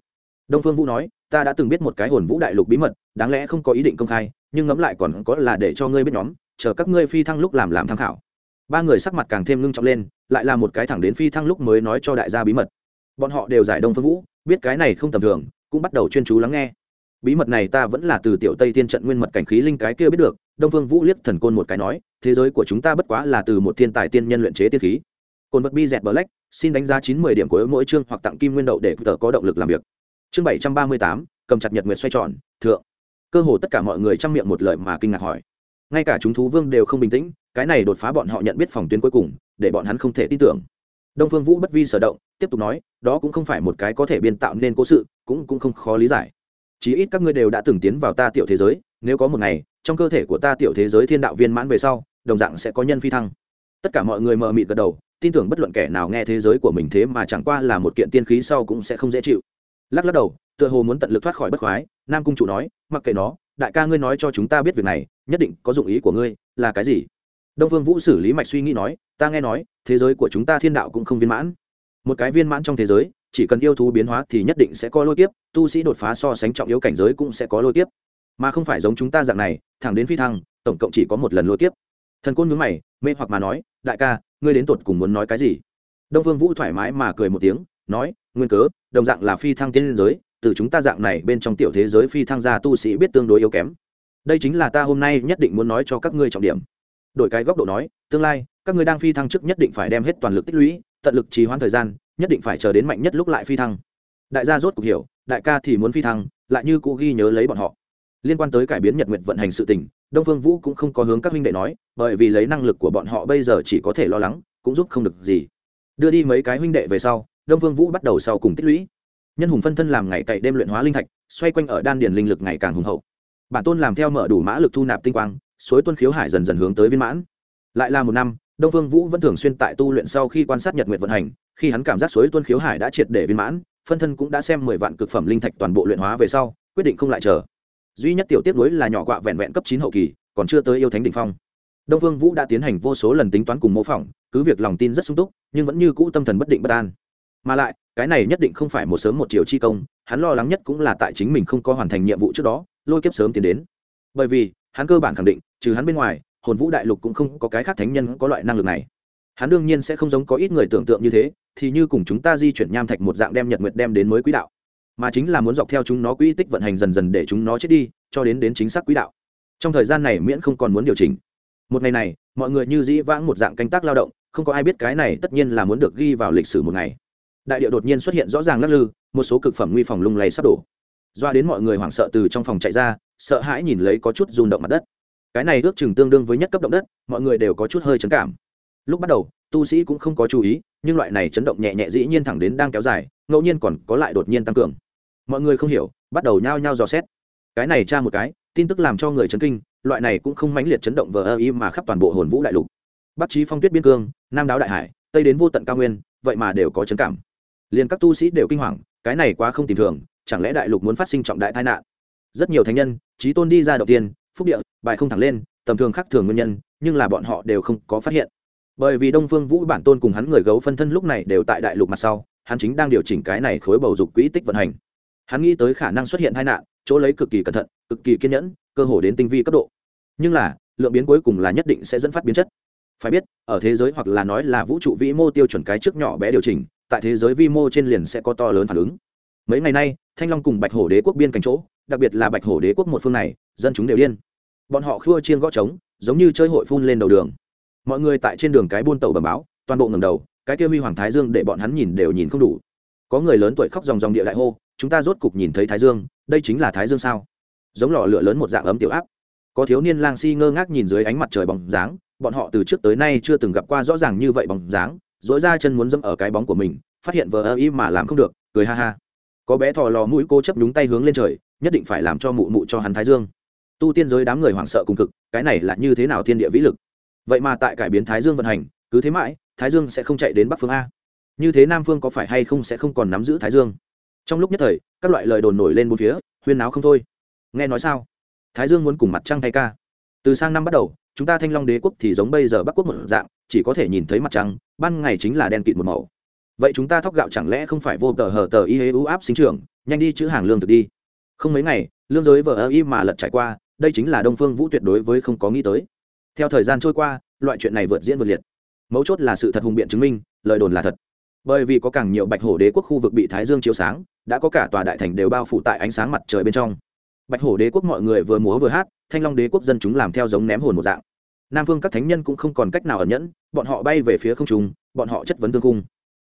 Speaker 1: Đông phương vũ nói, ta đã từng biết một cái hồn vũ đại lục bí mật, đáng lẽ không có ý định công khai, nhưng ngẫm lại còn có là để cho ngươi biết nhóm, chờ các ngươi phi thăng lúc làm làm tham khảo ba người sắc mặt càng thêm ngưng trọng lên, lại là một cái thẳng đến phi thăng lúc mới nói cho đại gia bí mật. Bọn họ đều giải đông phương vũ, biết cái này không tầm thường, cũng bắt đầu chuyên chú lắng nghe. Bí mật này ta vẫn là từ tiểu tây tiên trận nguyên mật cảnh khí linh cái kia biết được, đông phương vũ liếc thần côn một cái nói, thế giới của chúng ta bất quá là từ một thiên tài tiên nhân luyện chế tiên khí. Côn vật bi dẹt black, xin đánh giá chín mươi điểm của mỗi chương hoặc tặng kim nguyên đậu để tờ có động lực làm việc. Chương bảy trăm ba mươi tám, cầm chặt nhật nguyệt xoay tròn, thượng. Cơ hồ tất cả mọi người chăm miệng một lời mà kinh ngạc hỏi. Ngay cả chúng thú vương đều không bình tĩnh cái này đột phá bọn họ nhận biết phòng tuyến cuối cùng, để bọn hắn không thể tin tưởng. Đông phương vũ bất vi sở động, tiếp tục nói, đó cũng không phải một cái có thể biên tạo nên cố sự, cũng cũng không khó lý giải. Chí ít các ngươi đều đã từng tiến vào ta tiểu thế giới, nếu có một ngày, trong cơ thể của ta tiểu thế giới thiên đạo viên mãn về sau, đồng dạng sẽ có nhân phi thăng. Tất cả mọi người mờ mịt gật đầu, tin tưởng bất luận kẻ nào nghe thế giới của mình thế mà chẳng qua là một kiện tiên khí sau cũng sẽ không dễ chịu. Lắc lắc đầu, tựa hồ muốn tận lực thoát khỏi bất khoái, nam cung chủ nói, mặc kệ nó, đại ca ngươi nói cho chúng ta biết việc này, nhất định có dụng ý của ngươi, là cái gì? Đông phương vũ xử lý mạch suy nghĩ nói, ta nghe nói, thế giới của chúng ta thiên đạo cũng không viên mãn. Một cái viên mãn trong thế giới, chỉ cần yêu thú biến hóa thì nhất định sẽ có lôi kiếp, tu sĩ đột phá so sánh trọng yếu cảnh giới cũng sẽ có lôi kiếp. Mà không phải giống chúng ta dạng này, thẳng đến phi thăng, tổng cộng chỉ có một lần lôi kiếp. Thần côn nhướng mày, mê hoặc mà nói, đại ca, ngươi đến tột cùng muốn nói cái gì? Đông phương vũ thoải mái mà cười một tiếng, nói, nguyên cớ, đồng dạng là phi thăng tiên giới, từ chúng ta dạng này bên trong tiểu thế giới phi thăng gia tu sĩ biết tương đối yếu kém. Đây chính là ta hôm nay nhất định muốn nói cho các ngươi trọng điểm đổi cái góc độ nói, tương lai, các ngươi đang phi thăng trước nhất định phải đem hết toàn lực tích lũy, tận lực trì hoãn thời gian, nhất định phải chờ đến mạnh nhất lúc lại phi thăng. Đại gia rốt cuộc hiểu, đại ca thì muốn phi thăng, lại như cũ ghi nhớ lấy bọn họ. Liên quan tới cải biến nhật nguyện vận hành sự tình, đông phương vũ cũng không có hướng các huynh đệ nói, bởi vì lấy năng lực của bọn họ bây giờ chỉ có thể lo lắng, cũng giúp không được gì. Đưa đi mấy cái huynh đệ về sau, đông phương vũ bắt đầu sau cùng tích lũy. Nhân hùng phân thân làm ngày cày đêm luyện hóa linh thạch, xoay quanh ở đan điền linh lực ngày càng hùng hậu. Bản tôn làm theo mở đủ mã lực thu nạp tinh quang suối tuân khiếu hải dần dần hướng tới viên mãn. Lại là một năm, đông phương vũ vẫn thường xuyên tại tu luyện sau khi quan sát nhật nguyện vận hành, khi hắn cảm giác suối tuân khiếu hải đã triệt để viên mãn, phân thân cũng đã xem mười vạn cực phẩm linh thạch toàn bộ luyện hóa về sau, quyết định không lại chờ. Duy nhất tiểu tiết đối là nhỏ quạ vẹn vẹn cấp chín hậu kỳ, còn chưa tới yêu thánh đ ỉ n h phong. Đông phương vũ đã tiến hành vô số lần tính toán cùng mô phỏng, cứ việc lòng tin rất sung túc, nhưng vẫn như cũ tâm thần bất định bất an. Mà lại, cái này nhất định không phải một sớm một chiều chi công, hắn lo lắng nhất cũng là tại chính mình không có hoàn thành nhiệm vụ trước đó, lôi kiếp sớm tiến đến. Bởi vì hắn cơ bản khẳng định, trừ hắn bên ngoài, hồn vũ đại lục cũng không có cái khác thánh nhân có loại năng lực này. Hắn đương nhiên sẽ không giống có ít người tưởng tượng như thế, thì như cùng chúng ta di chuyển nham thạch một dạng đem nhật nguyệt đem đến mới quỹ đạo. Mà chính là muốn dọc theo chúng nó quỹ tích vận hành dần dần để chúng nó chết đi, cho đến đến chính xác quỹ đạo. Trong thời gian này miễn không còn muốn điều chỉnh. Một ngày này, mọi người như dĩ vãng một dạng canh tác lao động, không có ai biết cái này tất nhiên là muốn được ghi vào lịch sử một ngày. Đại điệu đột nhiên xuất hiện rõ ràng lắc lư, một số cực phẩm nguy phòng lung lay sắp đổ doa đến mọi người hoảng sợ từ trong phòng chạy ra, sợ hãi nhìn lấy có chút rung động mặt đất. Cái này ước chừng tương đương với nhất cấp động đất, mọi người đều có chút hơi chấn cảm. Lúc bắt đầu, tu sĩ cũng không có chú ý, nhưng loại này chấn động nhẹ nhẹ dĩ nhiên thẳng đến đang kéo dài, ngẫu nhiên còn có lại đột nhiên tăng cường. Mọi người không hiểu, bắt đầu nhao nhao dò xét. Cái này tra một cái, tin tức làm cho người chấn kinh, loại này cũng không mãnh liệt chấn động vờ ơ y mà khắp toàn bộ hồn vũ đại lục. Bắc trí phong tuyết biên cương, nam đáo đại hải, tây đến vô tận cao nguyên, vậy mà đều có chấn cảm. Liền các tu sĩ đều kinh hoàng, cái này quá không tìm thường chẳng lẽ đại lục muốn phát sinh trọng đại tai nạn? Rất nhiều thánh nhân, trí tôn đi ra đầu tiên, phúc địa, bài không thẳng lên, tầm thường khác thường nguyên nhân, nhưng là bọn họ đều không có phát hiện. Bởi vì đông phương vũ bản tôn cùng hắn người gấu phân thân lúc này đều tại đại lục mặt sau, hắn chính đang điều chỉnh cái này khối bầu dục quỹ tích vận hành. Hắn nghĩ tới khả năng xuất hiện tai nạn, chỗ lấy cực kỳ cẩn thận, cực kỳ kiên nhẫn, cơ hồ đến tinh vi cấp độ. Nhưng là, lượng biến cuối cùng là nhất định sẽ dẫn phát biến chất. Phải biết, ở thế giới hoặc là nói là vũ trụ vĩ mô tiêu chuẩn cái trước nhỏ bé điều chỉnh, tại thế giới vi mô trên liền sẽ có to lớn phản ứng. Mấy ngày nay thanh long cùng bạch hổ đế quốc biên cảnh chỗ, đặc biệt là bạch hổ đế quốc một phương này, dân chúng đều điên. Bọn họ khua chiên gõ trống, giống như chơi hội phun lên đầu đường. Mọi người tại trên đường cái buôn tàu bầm báo, toàn bộ ngầm đầu, cái kia huy hoàng thái dương để bọn hắn nhìn đều nhìn không đủ. Có người lớn tuổi khóc dòng dòng địa đại hô, chúng ta rốt cục nhìn thấy thái dương, đây chính là thái dương sao? Giống lò lửa lớn một dạng ấm tiểu áp. Có thiếu niên lang si ngơ ngác nhìn dưới ánh mặt trời bóng dáng, bọn họ từ trước tới nay chưa từng gặp qua rõ ràng như vậy bóng dáng dỗi ra chân muốn dẫm ở cái bóng của mình, phát hiện vờ ơ ý mà làm không được, cười ha ha có bé thò lò mũi cô chấp nhúng tay hướng lên trời, nhất định phải làm cho mụ mụ cho hắn thái dương. Tu tiên giới đám người hoảng sợ cùng cực, cái này là như thế nào thiên địa vĩ lực? Vậy mà tại cải biến thái dương vận hành, cứ thế mãi, thái dương sẽ không chạy đến bắc phương a. Như thế nam phương có phải hay không sẽ không còn nắm giữ thái dương? Trong lúc nhất thời, các loại lời đồn nổi lên bốn phía, huyên náo không thôi. Nghe nói sao? Thái dương muốn cùng mặt trăng thay ca. Từ sang năm bắt đầu, chúng ta thanh long đế quốc thì giống bây giờ bắc quốc một dạng, chỉ có thể nhìn thấy mặt trăng, ban ngày chính là đen kịt một màu vậy chúng ta thóc gạo chẳng lẽ không phải vô tờ hờ tờ y hế ưu áp sinh trưởng, nhanh đi chữ hàng lương thực đi. Không mấy ngày, lương giới vờ ơ y mà lật trải qua, đây chính là đông phương vũ tuyệt đối với không có nghĩ tới. Theo thời gian trôi qua, loại chuyện này vượt diễn vượt liệt. Mấu chốt là sự thật hùng biện chứng minh, lời đồn là thật. Bởi vì có càng nhiều bạch hổ đế quốc khu vực bị thái dương chiếu sáng, đã có cả tòa đại thành đều bao phủ tại ánh sáng mặt trời bên trong. Bạch hổ đế quốc mọi người vừa múa vừa hát, thanh long đế quốc dân chúng làm theo giống ném hồn một dạng. Nam phương các thánh nhân cũng không còn cách nào ẩn nhẫn, bọn họ bay về phía không trung, bọn họ chất vấn tương cung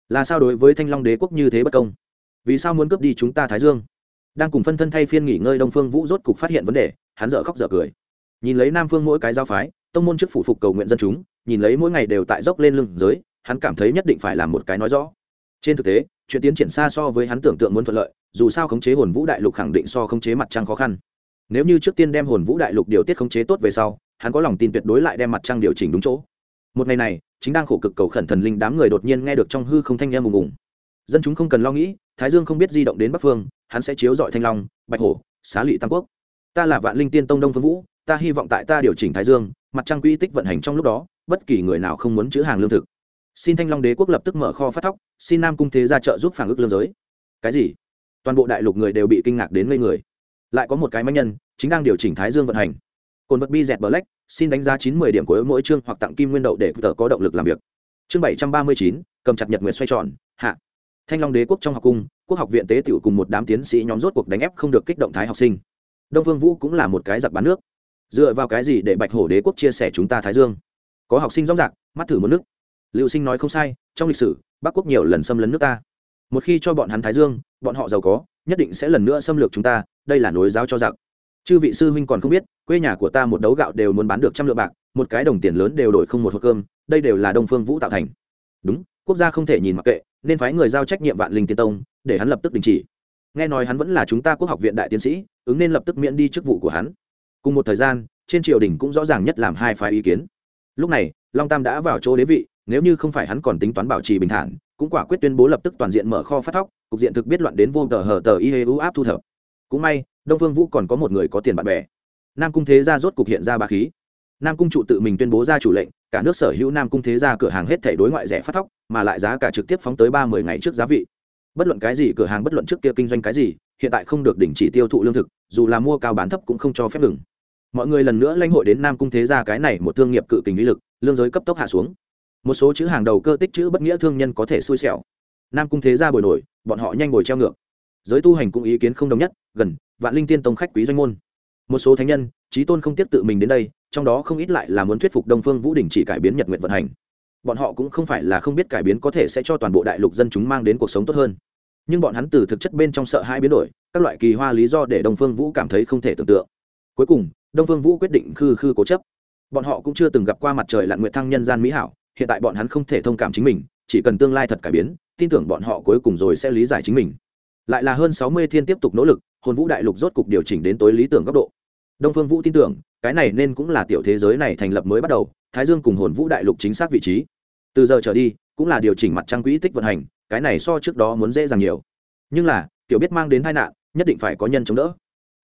Speaker 1: là sao đối với thanh long đế quốc như thế bất công? Vì sao muốn cướp đi chúng ta thái dương? Đang cùng phân thân thay phiên nghỉ ngơi, đông phương vũ rốt cục phát hiện vấn đề, hắn dở khóc dở cười. Nhìn lấy nam phương mỗi cái giao phái, tông môn chức phủ phục cầu nguyện dân chúng, nhìn lấy mỗi ngày đều tại dốc lên lưng giới, hắn cảm thấy nhất định phải làm một cái nói rõ. Trên thực tế, chuyện tiến triển xa so với hắn tưởng tượng muốn thuận lợi, dù sao khống chế hồn vũ đại lục khẳng định so khống chế mặt trăng khó khăn. Nếu như trước tiên đem hồn vũ đại lục điều tiết khống chế tốt về sau, hắn có lòng tin tuyệt đối lại đem mặt trăng điều chỉnh đúng chỗ một ngày này, chính đang khổ cực cầu khẩn thần linh đám người đột nhiên nghe được trong hư không thanh em ùng ùng. Dân chúng không cần lo nghĩ, thái dương không biết di động đến bắc phương, hắn sẽ chiếu dọi thanh long, bạch hổ, xá lị tam quốc. Ta là vạn linh tiên tông đông phương vũ, ta hy vọng tại ta điều chỉnh thái dương, mặt trăng quỹ tích vận hành trong lúc đó, bất kỳ người nào không muốn chữ hàng lương thực. Xin thanh long đế quốc lập tức mở kho phát thóc, xin nam cung thế ra trợ giúp phản ước lương giới. Cái gì? Toàn bộ đại lục người đều bị kinh ngạc đến ngây người. Lại có một cái máy nhân, chính đang điều chỉnh thái dương vận hành. Cồn vật bi dẹt black xin đánh giá chín mươi điểm của mỗi chương hoặc tặng kim nguyên đậu để tờ có động lực làm việc. Chương bảy trăm ba mươi chín, cầm chặt nhật nguyện xoay tròn, hạ. Thanh long đế quốc trong học cung, quốc học viện tế tiểu cùng một đám tiến sĩ nhóm rốt cuộc đánh ép không được kích động thái học sinh. Đông phương vũ cũng là một cái giặc bán nước. Dựa vào cái gì để bạch hổ đế quốc chia sẻ chúng ta thái dương? Có học sinh rõ rạc mắt thử một nước. Lưu sinh nói không sai, trong lịch sử, bắc quốc nhiều lần xâm lấn nước ta. Một khi cho bọn hắn thái dương, bọn họ giàu có, nhất định sẽ lần nữa xâm lược chúng ta, đây là nối giáo cho giặc chư vị sư huynh còn không biết, quê nhà của ta một đấu gạo đều muốn bán được trăm lượng bạc, một cái đồng tiền lớn đều đổi không một hộp cơm, đây đều là đông phương vũ tạo thành. Đúng, quốc gia không thể nhìn mặc kệ, nên phái người giao trách nhiệm vạn linh tiên tông, để hắn lập tức đình chỉ. Nghe nói hắn vẫn là chúng ta quốc học viện đại tiến sĩ, ứng nên lập tức miễn đi chức vụ của hắn. Cùng một thời gian, trên triều đình cũng rõ ràng nhất làm hai phái ý kiến. Lúc này, long tam đã vào chỗ đế vị, nếu như không phải hắn còn tính toán bảo trì bình thản, cũng quả quyết tuyên bố lập tức toàn diện mở kho phát thóc, cục diện thực biết loạn đến vô tờ hờ tờ y hê u áp thu thập. Cũng may đông phương vũ còn có một người có tiền bạn bè. Nam cung thế gia rốt cục hiện ra ba khí. Nam cung trụ tự mình tuyên bố ra chủ lệnh, cả nước sở hữu nam cung thế gia cửa hàng hết thể đối ngoại rẻ phát thóc, mà lại giá cả trực tiếp phóng tới ba mươi ngày trước giá vị. Bất luận cái gì, cửa hàng bất luận trước kia kinh doanh cái gì, hiện tại không được đình chỉ tiêu thụ lương thực, dù là mua cao bán thấp cũng không cho phép ngừng. Mọi người lần nữa lãnh hội đến nam cung thế gia cái này một thương nghiệp cự kình lý lực, lương giới cấp tốc hạ xuống. Một số chữ hàng đầu cơ tích chữ bất nghĩa thương nhân có thể xui xẻo. Nam cung thế gia bồi nổi, bọn họ nhanh bồi treo ngược giới tu hành cũng ý kiến không đồng nhất, gần vạn linh tiên tông khách quý doanh môn. Một số thánh nhân trí tôn không tiếp tự mình đến đây, trong đó không ít lại là muốn thuyết phục đông phương vũ đình chỉ cải biến nhật nguyện vận hành. Bọn họ cũng không phải là không biết cải biến có thể sẽ cho toàn bộ đại lục dân chúng mang đến cuộc sống tốt hơn. Nhưng bọn hắn từ thực chất bên trong sợ hai biến đổi, các loại kỳ hoa lý do để đông phương vũ cảm thấy không thể tưởng tượng. Cuối cùng, đông phương vũ quyết định khư khư cố chấp. Bọn họ cũng chưa từng gặp qua mặt trời lặn nguyện thăng nhân gian mỹ hảo, hiện tại bọn hắn không thể thông cảm chính mình, chỉ cần tương lai thật cải biến, tin tưởng bọn họ cuối cùng rồi sẽ lý giải chính mình lại là hơn sáu mươi thiên tiếp tục nỗ lực, hồn vũ đại lục rốt cục điều chỉnh đến tối lý tưởng góc độ. Đông phương vũ tin tưởng, cái này nên cũng là tiểu thế giới này thành lập mới bắt đầu, thái dương cùng hồn vũ đại lục chính xác vị trí. Từ giờ trở đi, cũng là điều chỉnh mặt trăng quỹ tích vận hành, cái này so trước đó muốn dễ dàng nhiều. Nhưng là, tiểu biết mang đến tai nạn, nhất định phải có nhân chống đỡ.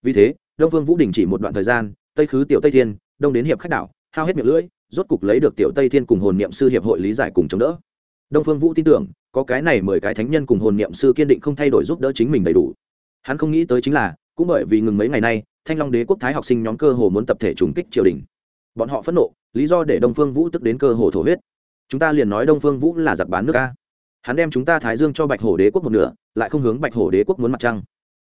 Speaker 1: Vì thế, đông phương vũ đình chỉ một đoạn thời gian, tây khứ tiểu tây thiên, đông đến hiệp khách đảo, hao hết miệng lưỡi, rốt cục lấy được tiểu tây thiên cùng hồn niệm sư hiệp hội lý giải cùng chống đỡ đông phương vũ tin tưởng, có cái này mười cái thánh nhân cùng hồn niệm sư kiên định không thay đổi giúp đỡ chính mình đầy đủ. Hắn không nghĩ tới chính là, cũng bởi vì ngừng mấy ngày nay, thanh long đế quốc thái học sinh nhóm cơ hồ muốn tập thể trùng kích triều đình. Bọn họ phẫn nộ, lý do để đông phương vũ tức đến cơ hồ thổ huyết. Chúng ta liền nói đông phương vũ là giặc bán nước ca hắn đem chúng ta thái dương cho bạch hổ đế quốc một nửa, lại không hướng bạch hổ đế quốc muốn mặt trăng.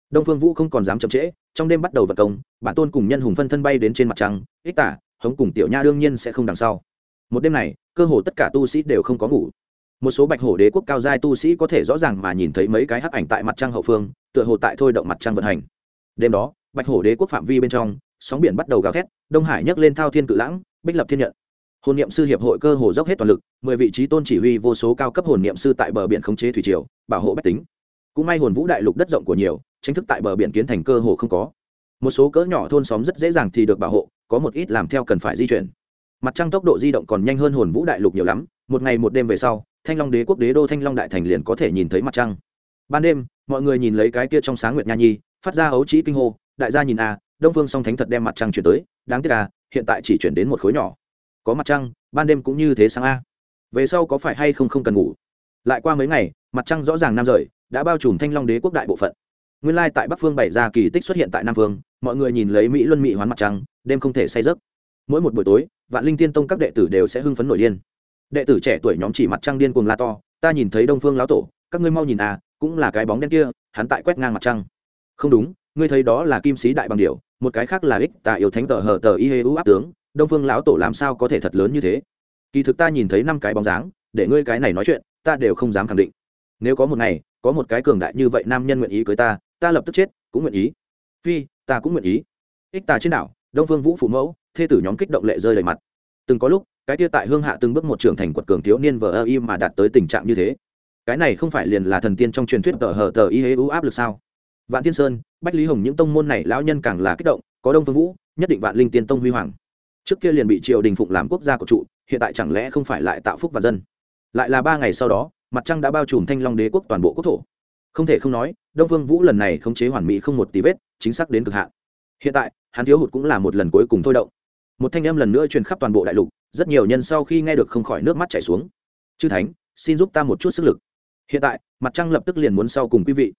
Speaker 1: Đông phương vũ không còn dám chậm trễ, trong đêm bắt đầu vận công, bản tôn cùng nhân hùng phân thân bay đến trên mặt trăng, ích tả, hống cùng tiểu nha đương nhiên sẽ không đằng sau. Một đêm này, cơ hồ tất cả tu sĩ đều không có ngủ một số bạch hổ đế quốc cao giai tu sĩ có thể rõ ràng mà nhìn thấy mấy cái hắc ảnh tại mặt trăng hậu phương, tựa hồ tại thôi động mặt trăng vận hành. Đêm đó, bạch hổ đế quốc phạm vi bên trong, sóng biển bắt đầu gào thét, đông hải nhấc lên thao thiên cự lãng, bích lập thiên nhận. Hồn niệm sư hiệp hội cơ hồ dốc hết toàn lực, mười vị trí tôn chỉ huy vô số cao cấp hồn niệm sư tại bờ biển khống chế thủy triều, bảo hộ bách tính. Cũng may hồn vũ đại lục đất rộng của nhiều tranh thức tại bờ biển kiến thành cơ hồ không có. Một số cỡ nhỏ thôn xóm rất dễ dàng thì được bảo hộ, có một ít làm theo cần phải di chuyển. Mặt trăng tốc độ di động còn nhanh hơn hồn vũ đại lục nhiều lắm, một ngày một đêm về sau thanh long đế quốc đế đô thanh long đại thành liền có thể nhìn thấy mặt trăng. Ban đêm, mọi người nhìn lấy cái kia trong sáng nguyệt nha nhi, phát ra ấu trĩ kinh hô, đại gia nhìn a đông phương song thánh thật đem mặt trăng chuyển tới, đáng tiếc à hiện tại chỉ chuyển đến một khối nhỏ. Có mặt trăng, ban đêm cũng như thế sáng a. Về sau có phải hay không không cần ngủ? Lại qua mấy ngày, mặt trăng rõ ràng nam rời, đã bao trùm thanh long đế quốc đại bộ phận. Nguyên lai tại bắc phương bảy ra kỳ tích xuất hiện tại nam phương, mọi người nhìn lấy mỹ luân mỹ hoán mặt trăng, đêm không thể say giấc. Mỗi một buổi tối, vạn linh tiên tông các đệ tử đều sẽ hưng phấn nổi điên đệ tử trẻ tuổi nhóm chỉ mặt trăng điên cuồng la to, ta nhìn thấy đông phương lão tổ, các ngươi mau nhìn à cũng là cái bóng đen kia, hắn tại quét ngang mặt trăng. Không đúng, ngươi thấy đó là kim sĩ đại bằng điệu một cái khác là ích tà yêu thánh tờ hờ tờ y hê u áp tướng, đông phương lão tổ làm sao có thể thật lớn như thế? Kỳ thực ta nhìn thấy năm cái bóng dáng, để ngươi cái này nói chuyện, ta đều không dám khẳng định. Nếu có một ngày, có một cái cường đại như vậy nam nhân nguyện ý cưới ta ta lập tức chết, cũng nguyện ý. Phi, ta cũng nguyện ý. Ích tà trên đảo, đông phương vũ phủ mẫu, thê tử nhóm kích động lệ rơi đầy mặt từng có lúc, cái tia tại hương hạ từng bước một trưởng thành quật cường thiếu niên vờ ơ y mà đạt tới tình trạng như thế. Cái này không phải liền là thần tiên trong truyền thuyết tờ hờ tờ y hế ưu áp lực sao? Vạn tiên sơn, bách lý hồng những tông môn này lão nhân càng là kích động, có đông phương vũ, nhất định vạn linh tiên tông huy hoàng. Trước kia liền bị triều đình phụng làm quốc gia của trụ, hiện tại chẳng lẽ không phải lại tạo phúc và dân? Lại là ba ngày sau đó, mặt trăng đã bao trùm thanh long đế quốc toàn bộ quốc thổ. Không thể không nói, đông phương vũ lần này khống chế hoàn mỹ không một tí vết, chính xác đến cực hạn. Hiện tại, hắn thiếu hụt cũng là một lần cuối cùng thôi động một thanh âm lần nữa truyền khắp toàn bộ đại lục, rất nhiều nhân sau khi nghe được không khỏi nước mắt chảy xuống. Chư thánh, xin giúp ta một chút sức lực. Hiện tại, mặt trăng lập tức liền muốn sau cùng quý vị.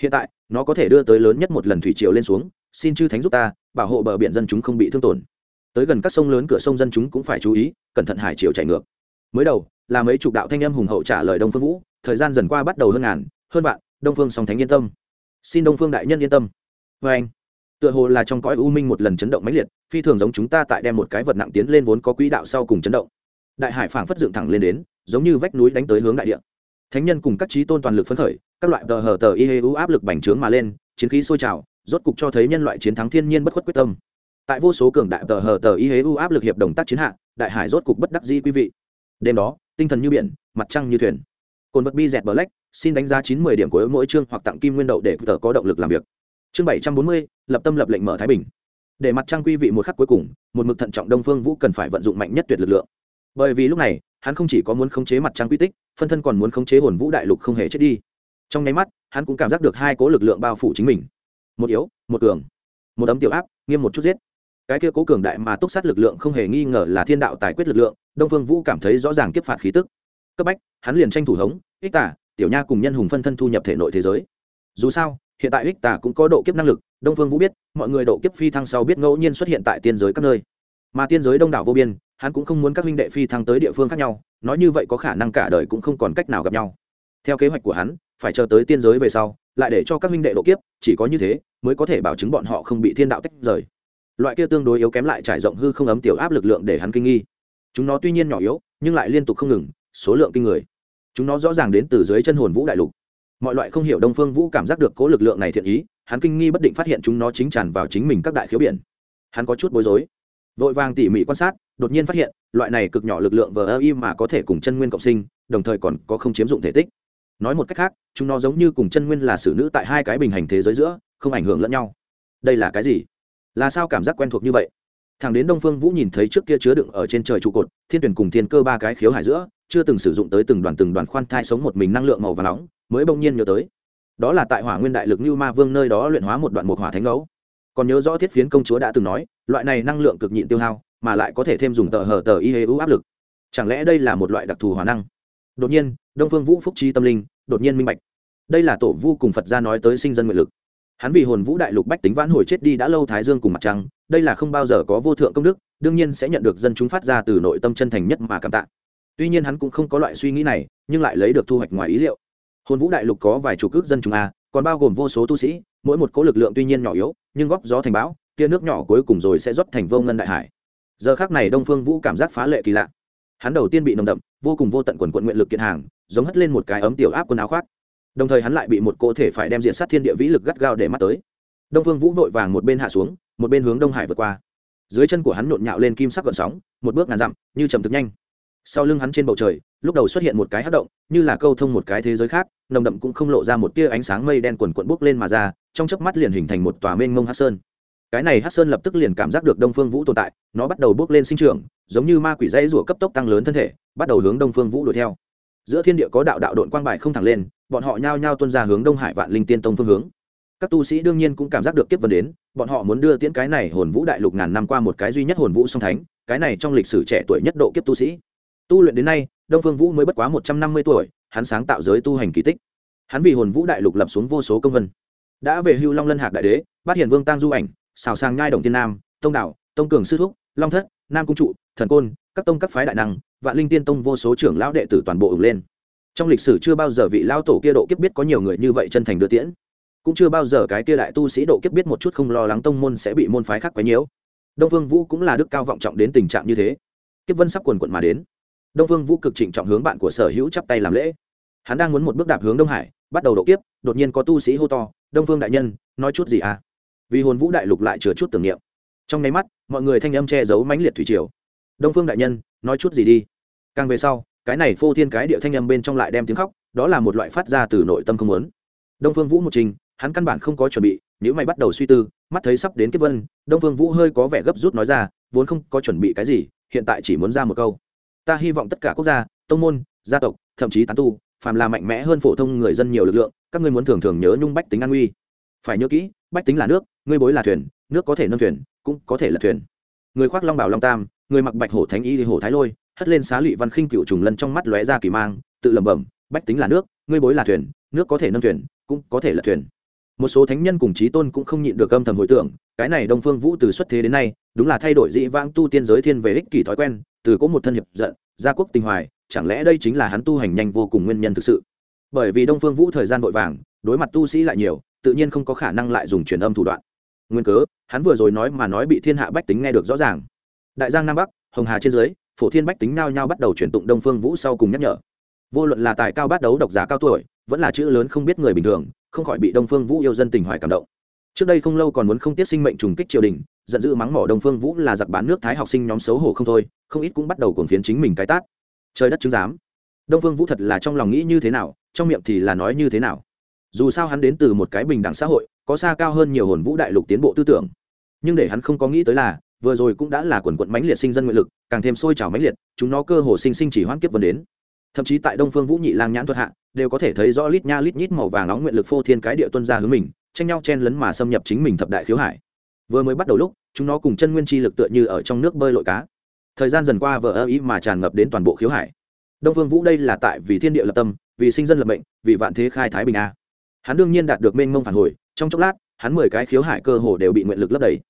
Speaker 1: Hiện tại, nó có thể đưa tới lớn nhất một lần thủy triều lên xuống. Xin chư thánh giúp ta, bảo hộ bờ biển dân chúng không bị thương tổn. Tới gần các sông lớn cửa sông dân chúng cũng phải chú ý, cẩn thận hải triều chảy ngược. Mới đầu, là mấy chục đạo thanh âm hùng hậu trả lời đông phương vũ, thời gian dần qua bắt đầu hơn ngàn, hơn vạn, đông phương song thánh yên tâm. Xin đông phương đại nhân yên tâm. Vê anh tựa hồ là trong cõi u minh một lần chấn động mãnh liệt, phi thường giống chúng ta tại đem một cái vật nặng tiến lên vốn có quỹ đạo sau cùng chấn động. Đại hải phảng phất dựng thẳng lên đến, giống như vách núi đánh tới hướng đại địa. Thánh nhân cùng các trí tôn toàn lực phấn khởi, các loại tờ hờ tờ y hê u áp lực bành trướng mà lên, chiến khí sôi trào, rốt cục cho thấy nhân loại chiến thắng thiên nhiên bất khuất quyết tâm. Tại vô số cường đại tờ hờ tờ y hê u áp lực hiệp đồng tác chiến hạ, đại hải rốt cục bất đắc dĩ quý vị. Đêm đó, tinh thần như biển, mặt trăng như thuyền. Cồn vật bi dẹt black, xin đánh giá chín mươi điểm của mỗi chương hoặc tặng kim nguyên đậu để tờ có động lực làm việc chương bảy trăm bốn mươi, lập tâm lập lệnh mở thái bình. Để mặt trăng quy vị một khắc cuối cùng, một mực thận trọng đông phương vũ cần phải vận dụng mạnh nhất tuyệt lực lượng. Bởi vì lúc này, hắn không chỉ có muốn khống chế mặt trăng quy tích, phân thân còn muốn khống chế hồn vũ đại lục không hề chết đi. Trong nháy mắt, hắn cũng cảm giác được hai cố lực lượng bao phủ chính mình. Một yếu, một cường. Một ấm tiểu áp, nghiêm một chút giết. Cái kia cố cường đại mà túc sát lực lượng không hề nghi ngờ là thiên đạo tài quyết lực lượng, đông phương vũ cảm thấy rõ ràng kiếp phạt khí tức. Cấp bách, hắn liền tranh thủ hống, ích tả tiểu nha cùng nhân hùng phân thân thu nhập thể nội thế giới. Dù sao hiện tại ích tà cũng có độ kiếp năng lực, đông phương vũ biết, mọi người độ kiếp phi thăng sau biết ngẫu nhiên xuất hiện tại tiên giới các nơi. Mà tiên giới đông đảo vô biên, hắn cũng không muốn các huynh đệ phi thăng tới địa phương khác nhau, nói như vậy có khả năng cả đời cũng không còn cách nào gặp nhau. Theo kế hoạch của hắn, phải chờ tới tiên giới về sau, lại để cho các huynh đệ độ kiếp, chỉ có như thế mới có thể bảo chứng bọn họ không bị thiên đạo tách rời. Loại kia tương đối yếu kém lại trải rộng hư không ấm tiểu áp lực lượng để hắn kinh nghi. Chúng nó tuy nhiên nhỏ yếu, nhưng lại liên tục không ngừng, số lượng kinh người. Chúng nó rõ ràng đến từ dưới chân hồn vũ đại lục mọi loại không hiểu đông phương vũ cảm giác được cố lực lượng này thiện ý, hắn kinh nghi bất định phát hiện chúng nó chính tràn vào chính mình các đại khiếu biển. Hắn có chút bối rối. Vội vàng tỉ mỉ quan sát, đột nhiên phát hiện, loại này cực nhỏ lực lượng vờ ơ y mà có thể cùng chân nguyên cộng sinh, đồng thời còn có không chiếm dụng thể tích. Nói một cách khác, chúng nó giống như cùng chân nguyên là xử nữ tại hai cái bình hành thế giới giữa, không ảnh hưởng lẫn nhau. Đây là cái gì? Là sao cảm giác quen thuộc như vậy? Thằng đến đông phương vũ nhìn thấy trước kia chứa đựng ở trên trời trụ cột, thiên tuyển cùng thiên cơ ba cái khiếu hải giữa, chưa từng sử dụng tới từng đoàn từng đoàn khoan thai sống một mình năng lượng màu và nóng mới bỗng nhiên nhớ tới. Đó là tại hỏa nguyên đại lực như ma vương nơi đó luyện hóa một đoạn một hỏa thánh ngẫu còn nhớ rõ thiết phiến công chúa đã từng nói, loại này năng lượng cực nhịn tiêu hao, mà lại có thể thêm dùng tờ hờ tờ y hê u áp lực. Chẳng lẽ đây là một loại đặc thù hỏa năng? Đột nhiên, đông phương vũ phúc trí tâm linh, đột nhiên minh bạch. Đây là tổ vu cùng phật gia nói tới sinh dân nguyện lực. Hắn vì hồn vũ đại lục bách tính vãn hồi chết đi đã lâu thái dương cùng mặt trăng, đây là không bao giờ có vô thượng công đức, đương nhiên sẽ nhận được dân chúng phát ra từ nội tâm chân thành nhất mà cảm tạ. Tuy nhiên hắn cũng không có loại suy nghĩ này, nhưng lại lấy được thu hoạch ngoài ý liệu hồn vũ đại lục có vài chục ước dân chúng a, còn bao gồm vô số tu sĩ, mỗi một cố lực lượng tuy nhiên nhỏ yếu, nhưng góp gió thành bão, tia nước nhỏ cuối cùng rồi sẽ rót thành vô ngân đại hải. Giờ khác này đông phương vũ cảm giác phá lệ kỳ lạ. Hắn đầu tiên bị nồng đậm, vô cùng vô tận quần quận nguyện lực kiện hàng, giống hất lên một cái ấm tiểu áp quần áo khoác. Đồng thời hắn lại bị một cô thể phải đem diện sát thiên địa vĩ lực gắt gao để mắt tới. Đông phương vũ vội vàng một bên hạ xuống, một bên hướng đông hải vượt qua. Dưới chân của hắn nhộn nhạo lên kim sắc gợn sóng, một bước ngàn dặm, như trầm thực nhanh sau lưng hắn trên bầu trời, lúc đầu xuất hiện một cái hát động, như là câu thông một cái thế giới khác, nồng đậm cũng không lộ ra một tia ánh sáng mây đen quần quận bốc lên mà ra, trong chớp mắt liền hình thành một tòa mênh mông hát sơn. Cái này hát sơn lập tức liền cảm giác được đông phương vũ tồn tại, nó bắt đầu bước lên sinh trưởng, giống như ma quỷ dãy rủa cấp tốc tăng lớn thân thể, bắt đầu hướng đông phương vũ đuổi theo. Giữa thiên địa có đạo đạo đội quang bài không thẳng lên, bọn họ nhao nhao tuân ra hướng đông hải vạn linh tiên tông phương hướng. Các tu sĩ đương nhiên cũng cảm giác được kiếp vấn đến, bọn họ muốn đưa tiễn cái này hồn vũ đại lục ngàn năm qua một cái duy nhất hồn vũ song thánh, cái này trong lịch sử trẻ tuổi nhất độ kiếp tu sĩ tu luyện đến nay, đông phương vũ mới bất quá một trăm năm mươi tuổi, hắn sáng tạo giới tu hành kỳ tích. Hắn vì hồn vũ đại lục lập xuống vô số công vân. Đã về hưu long lân hạc đại đế, bát hiền vương tăng du ảnh xào sang nhai đồng tiên nam, tông đạo, tông cường sư thúc, long thất, nam cung trụ, thần côn, các tông các phái đại năng, vạn linh tiên tông vô số trưởng lão đệ tử toàn bộ ủng lên. Trong lịch sử chưa bao giờ vị lao tổ kia độ kiếp biết có nhiều người như vậy chân thành đưa tiễn. Cũng chưa bao giờ cái kia đại tu sĩ độ kiếp biết một chút không lo lắng tông môn sẽ bị môn phái khác quấy nhiễu. Đông phương vũ cũng là đức cao vọng trọng đến tình trạng như thế. Kiếp vân sắp quần quận mà đến đông phương vũ cực trịnh trọng hướng bạn của sở hữu chắp tay làm lễ. Hắn đang muốn một bước đạp hướng đông hải, bắt đầu độ kiếp, đột nhiên có tu sĩ hô to, đông phương đại nhân, nói chút gì à? Vì hồn vũ đại lục lại chứa chút tưởng niệm. Trong nháy mắt, mọi người thanh âm che giấu mãnh liệt thủy triều. Đông phương đại nhân, nói chút gì đi. Càng về sau, cái này phô thiên cái điệu thanh âm bên trong lại đem tiếng khóc, đó là một loại phát ra từ nội tâm không muốn. Đông phương vũ một trình, hắn căn bản không có chuẩn bị nếu mày bắt đầu suy tư, mắt thấy sắp đến kiếp vân, đông phương vũ hơi có vẻ gấp rút nói ra, vốn không có chuẩn bị cái gì, hiện tại chỉ muốn ra một câu ta hy vọng tất cả quốc gia, tông môn, gia tộc, thậm chí tán tu, phàm là mạnh mẽ hơn phổ thông người dân nhiều lực lượng, các ngươi muốn thường thường nhớ nhung bách tính an nguy phải nhớ kỹ, bách tính là nước, ngươi bối là thuyền, nước có thể nâng thuyền, cũng có thể là thuyền. Người khoác long bảo long tam, người mặc bạch hổ thánh y hổ thái lôi, hất lên xá lụy văn khinh cựu trùng lân trong mắt lóe ra kỳ mang, tự lẩm bẩm, bách tính là nước, ngươi bối là thuyền, nước có thể nâng thuyền, cũng có thể là thuyền. Một số thánh nhân cùng trí tôn cũng không nhịn được âm thầm hồi tưởng, cái này đông phương vũ từ xuất thế đến nay, đúng là thay đổi dị vãng tu tiên giới thiên về ích kỷ thói quen từ có một thân hiệp giận, gia quốc tình hoài, chẳng lẽ đây chính là hắn tu hành nhanh vô cùng nguyên nhân thực sự? Bởi vì đông phương vũ thời gian vội vàng, đối mặt tu sĩ lại nhiều, tự nhiên không có khả năng lại dùng truyền âm thủ đoạn. Nguyên cớ, hắn vừa rồi nói mà nói bị thiên hạ bách tính nghe được rõ ràng. Đại giang nam bắc, hồng hà trên dưới, phổ thiên bách tính nao nhau bắt đầu chuyển tụng đông phương vũ sau cùng nhắc nhở. Vô luận là tài cao bắt đấu, độc giả cao tuổi, vẫn là chữ lớn không biết người bình thường, không khỏi bị đông phương vũ yêu dân tình hoài cảm động. Trước đây không lâu còn muốn không tiết sinh mệnh trùng kích triều đình giận dữ mắng mỏ đông phương vũ là giặc bán nước thái học sinh nhóm xấu hổ không thôi, không ít cũng bắt đầu cuồng phiến chính mình cái tát. Trời đất chứng giám. Đông phương vũ thật là trong lòng nghĩ như thế nào, trong miệng thì là nói như thế nào. Dù sao hắn đến từ một cái bình đẳng xã hội, có xa cao hơn nhiều hồn vũ đại lục tiến bộ tư tưởng. Nhưng để hắn không có nghĩ tới là, vừa rồi cũng đã là quần quận mãnh liệt sinh dân nguyện lực, càng thêm sôi trào mãnh liệt, chúng nó cơ hồ sinh sinh chỉ hoãn kiếp vân đến. Thậm chí tại đông phương vũ nhị lang nhãn thuật hạ, đều có thể thấy rõ lít nha lít nhít màu vàng nóng nguyện lực phô thiên cái địa tuân ra hướng mình, tranh nhau chen lấn mà xâm nhập chính mình thập đại khiếu hải vừa mới bắt đầu lúc, chúng nó cùng chân nguyên chi lực tựa như ở trong nước bơi lội cá. Thời gian dần qua vờ ơ ý mà tràn ngập đến toàn bộ khiếu hải. Đông phương vũ đây là tại vì thiên địa lập tâm, vì sinh dân lập mệnh, vì vạn thế khai thái bình a. Hắn đương nhiên đạt được mênh mông phản hồi, trong chốc lát, hắn mười cái khiếu hải cơ hồ đều bị nguyện lực lấp đầy.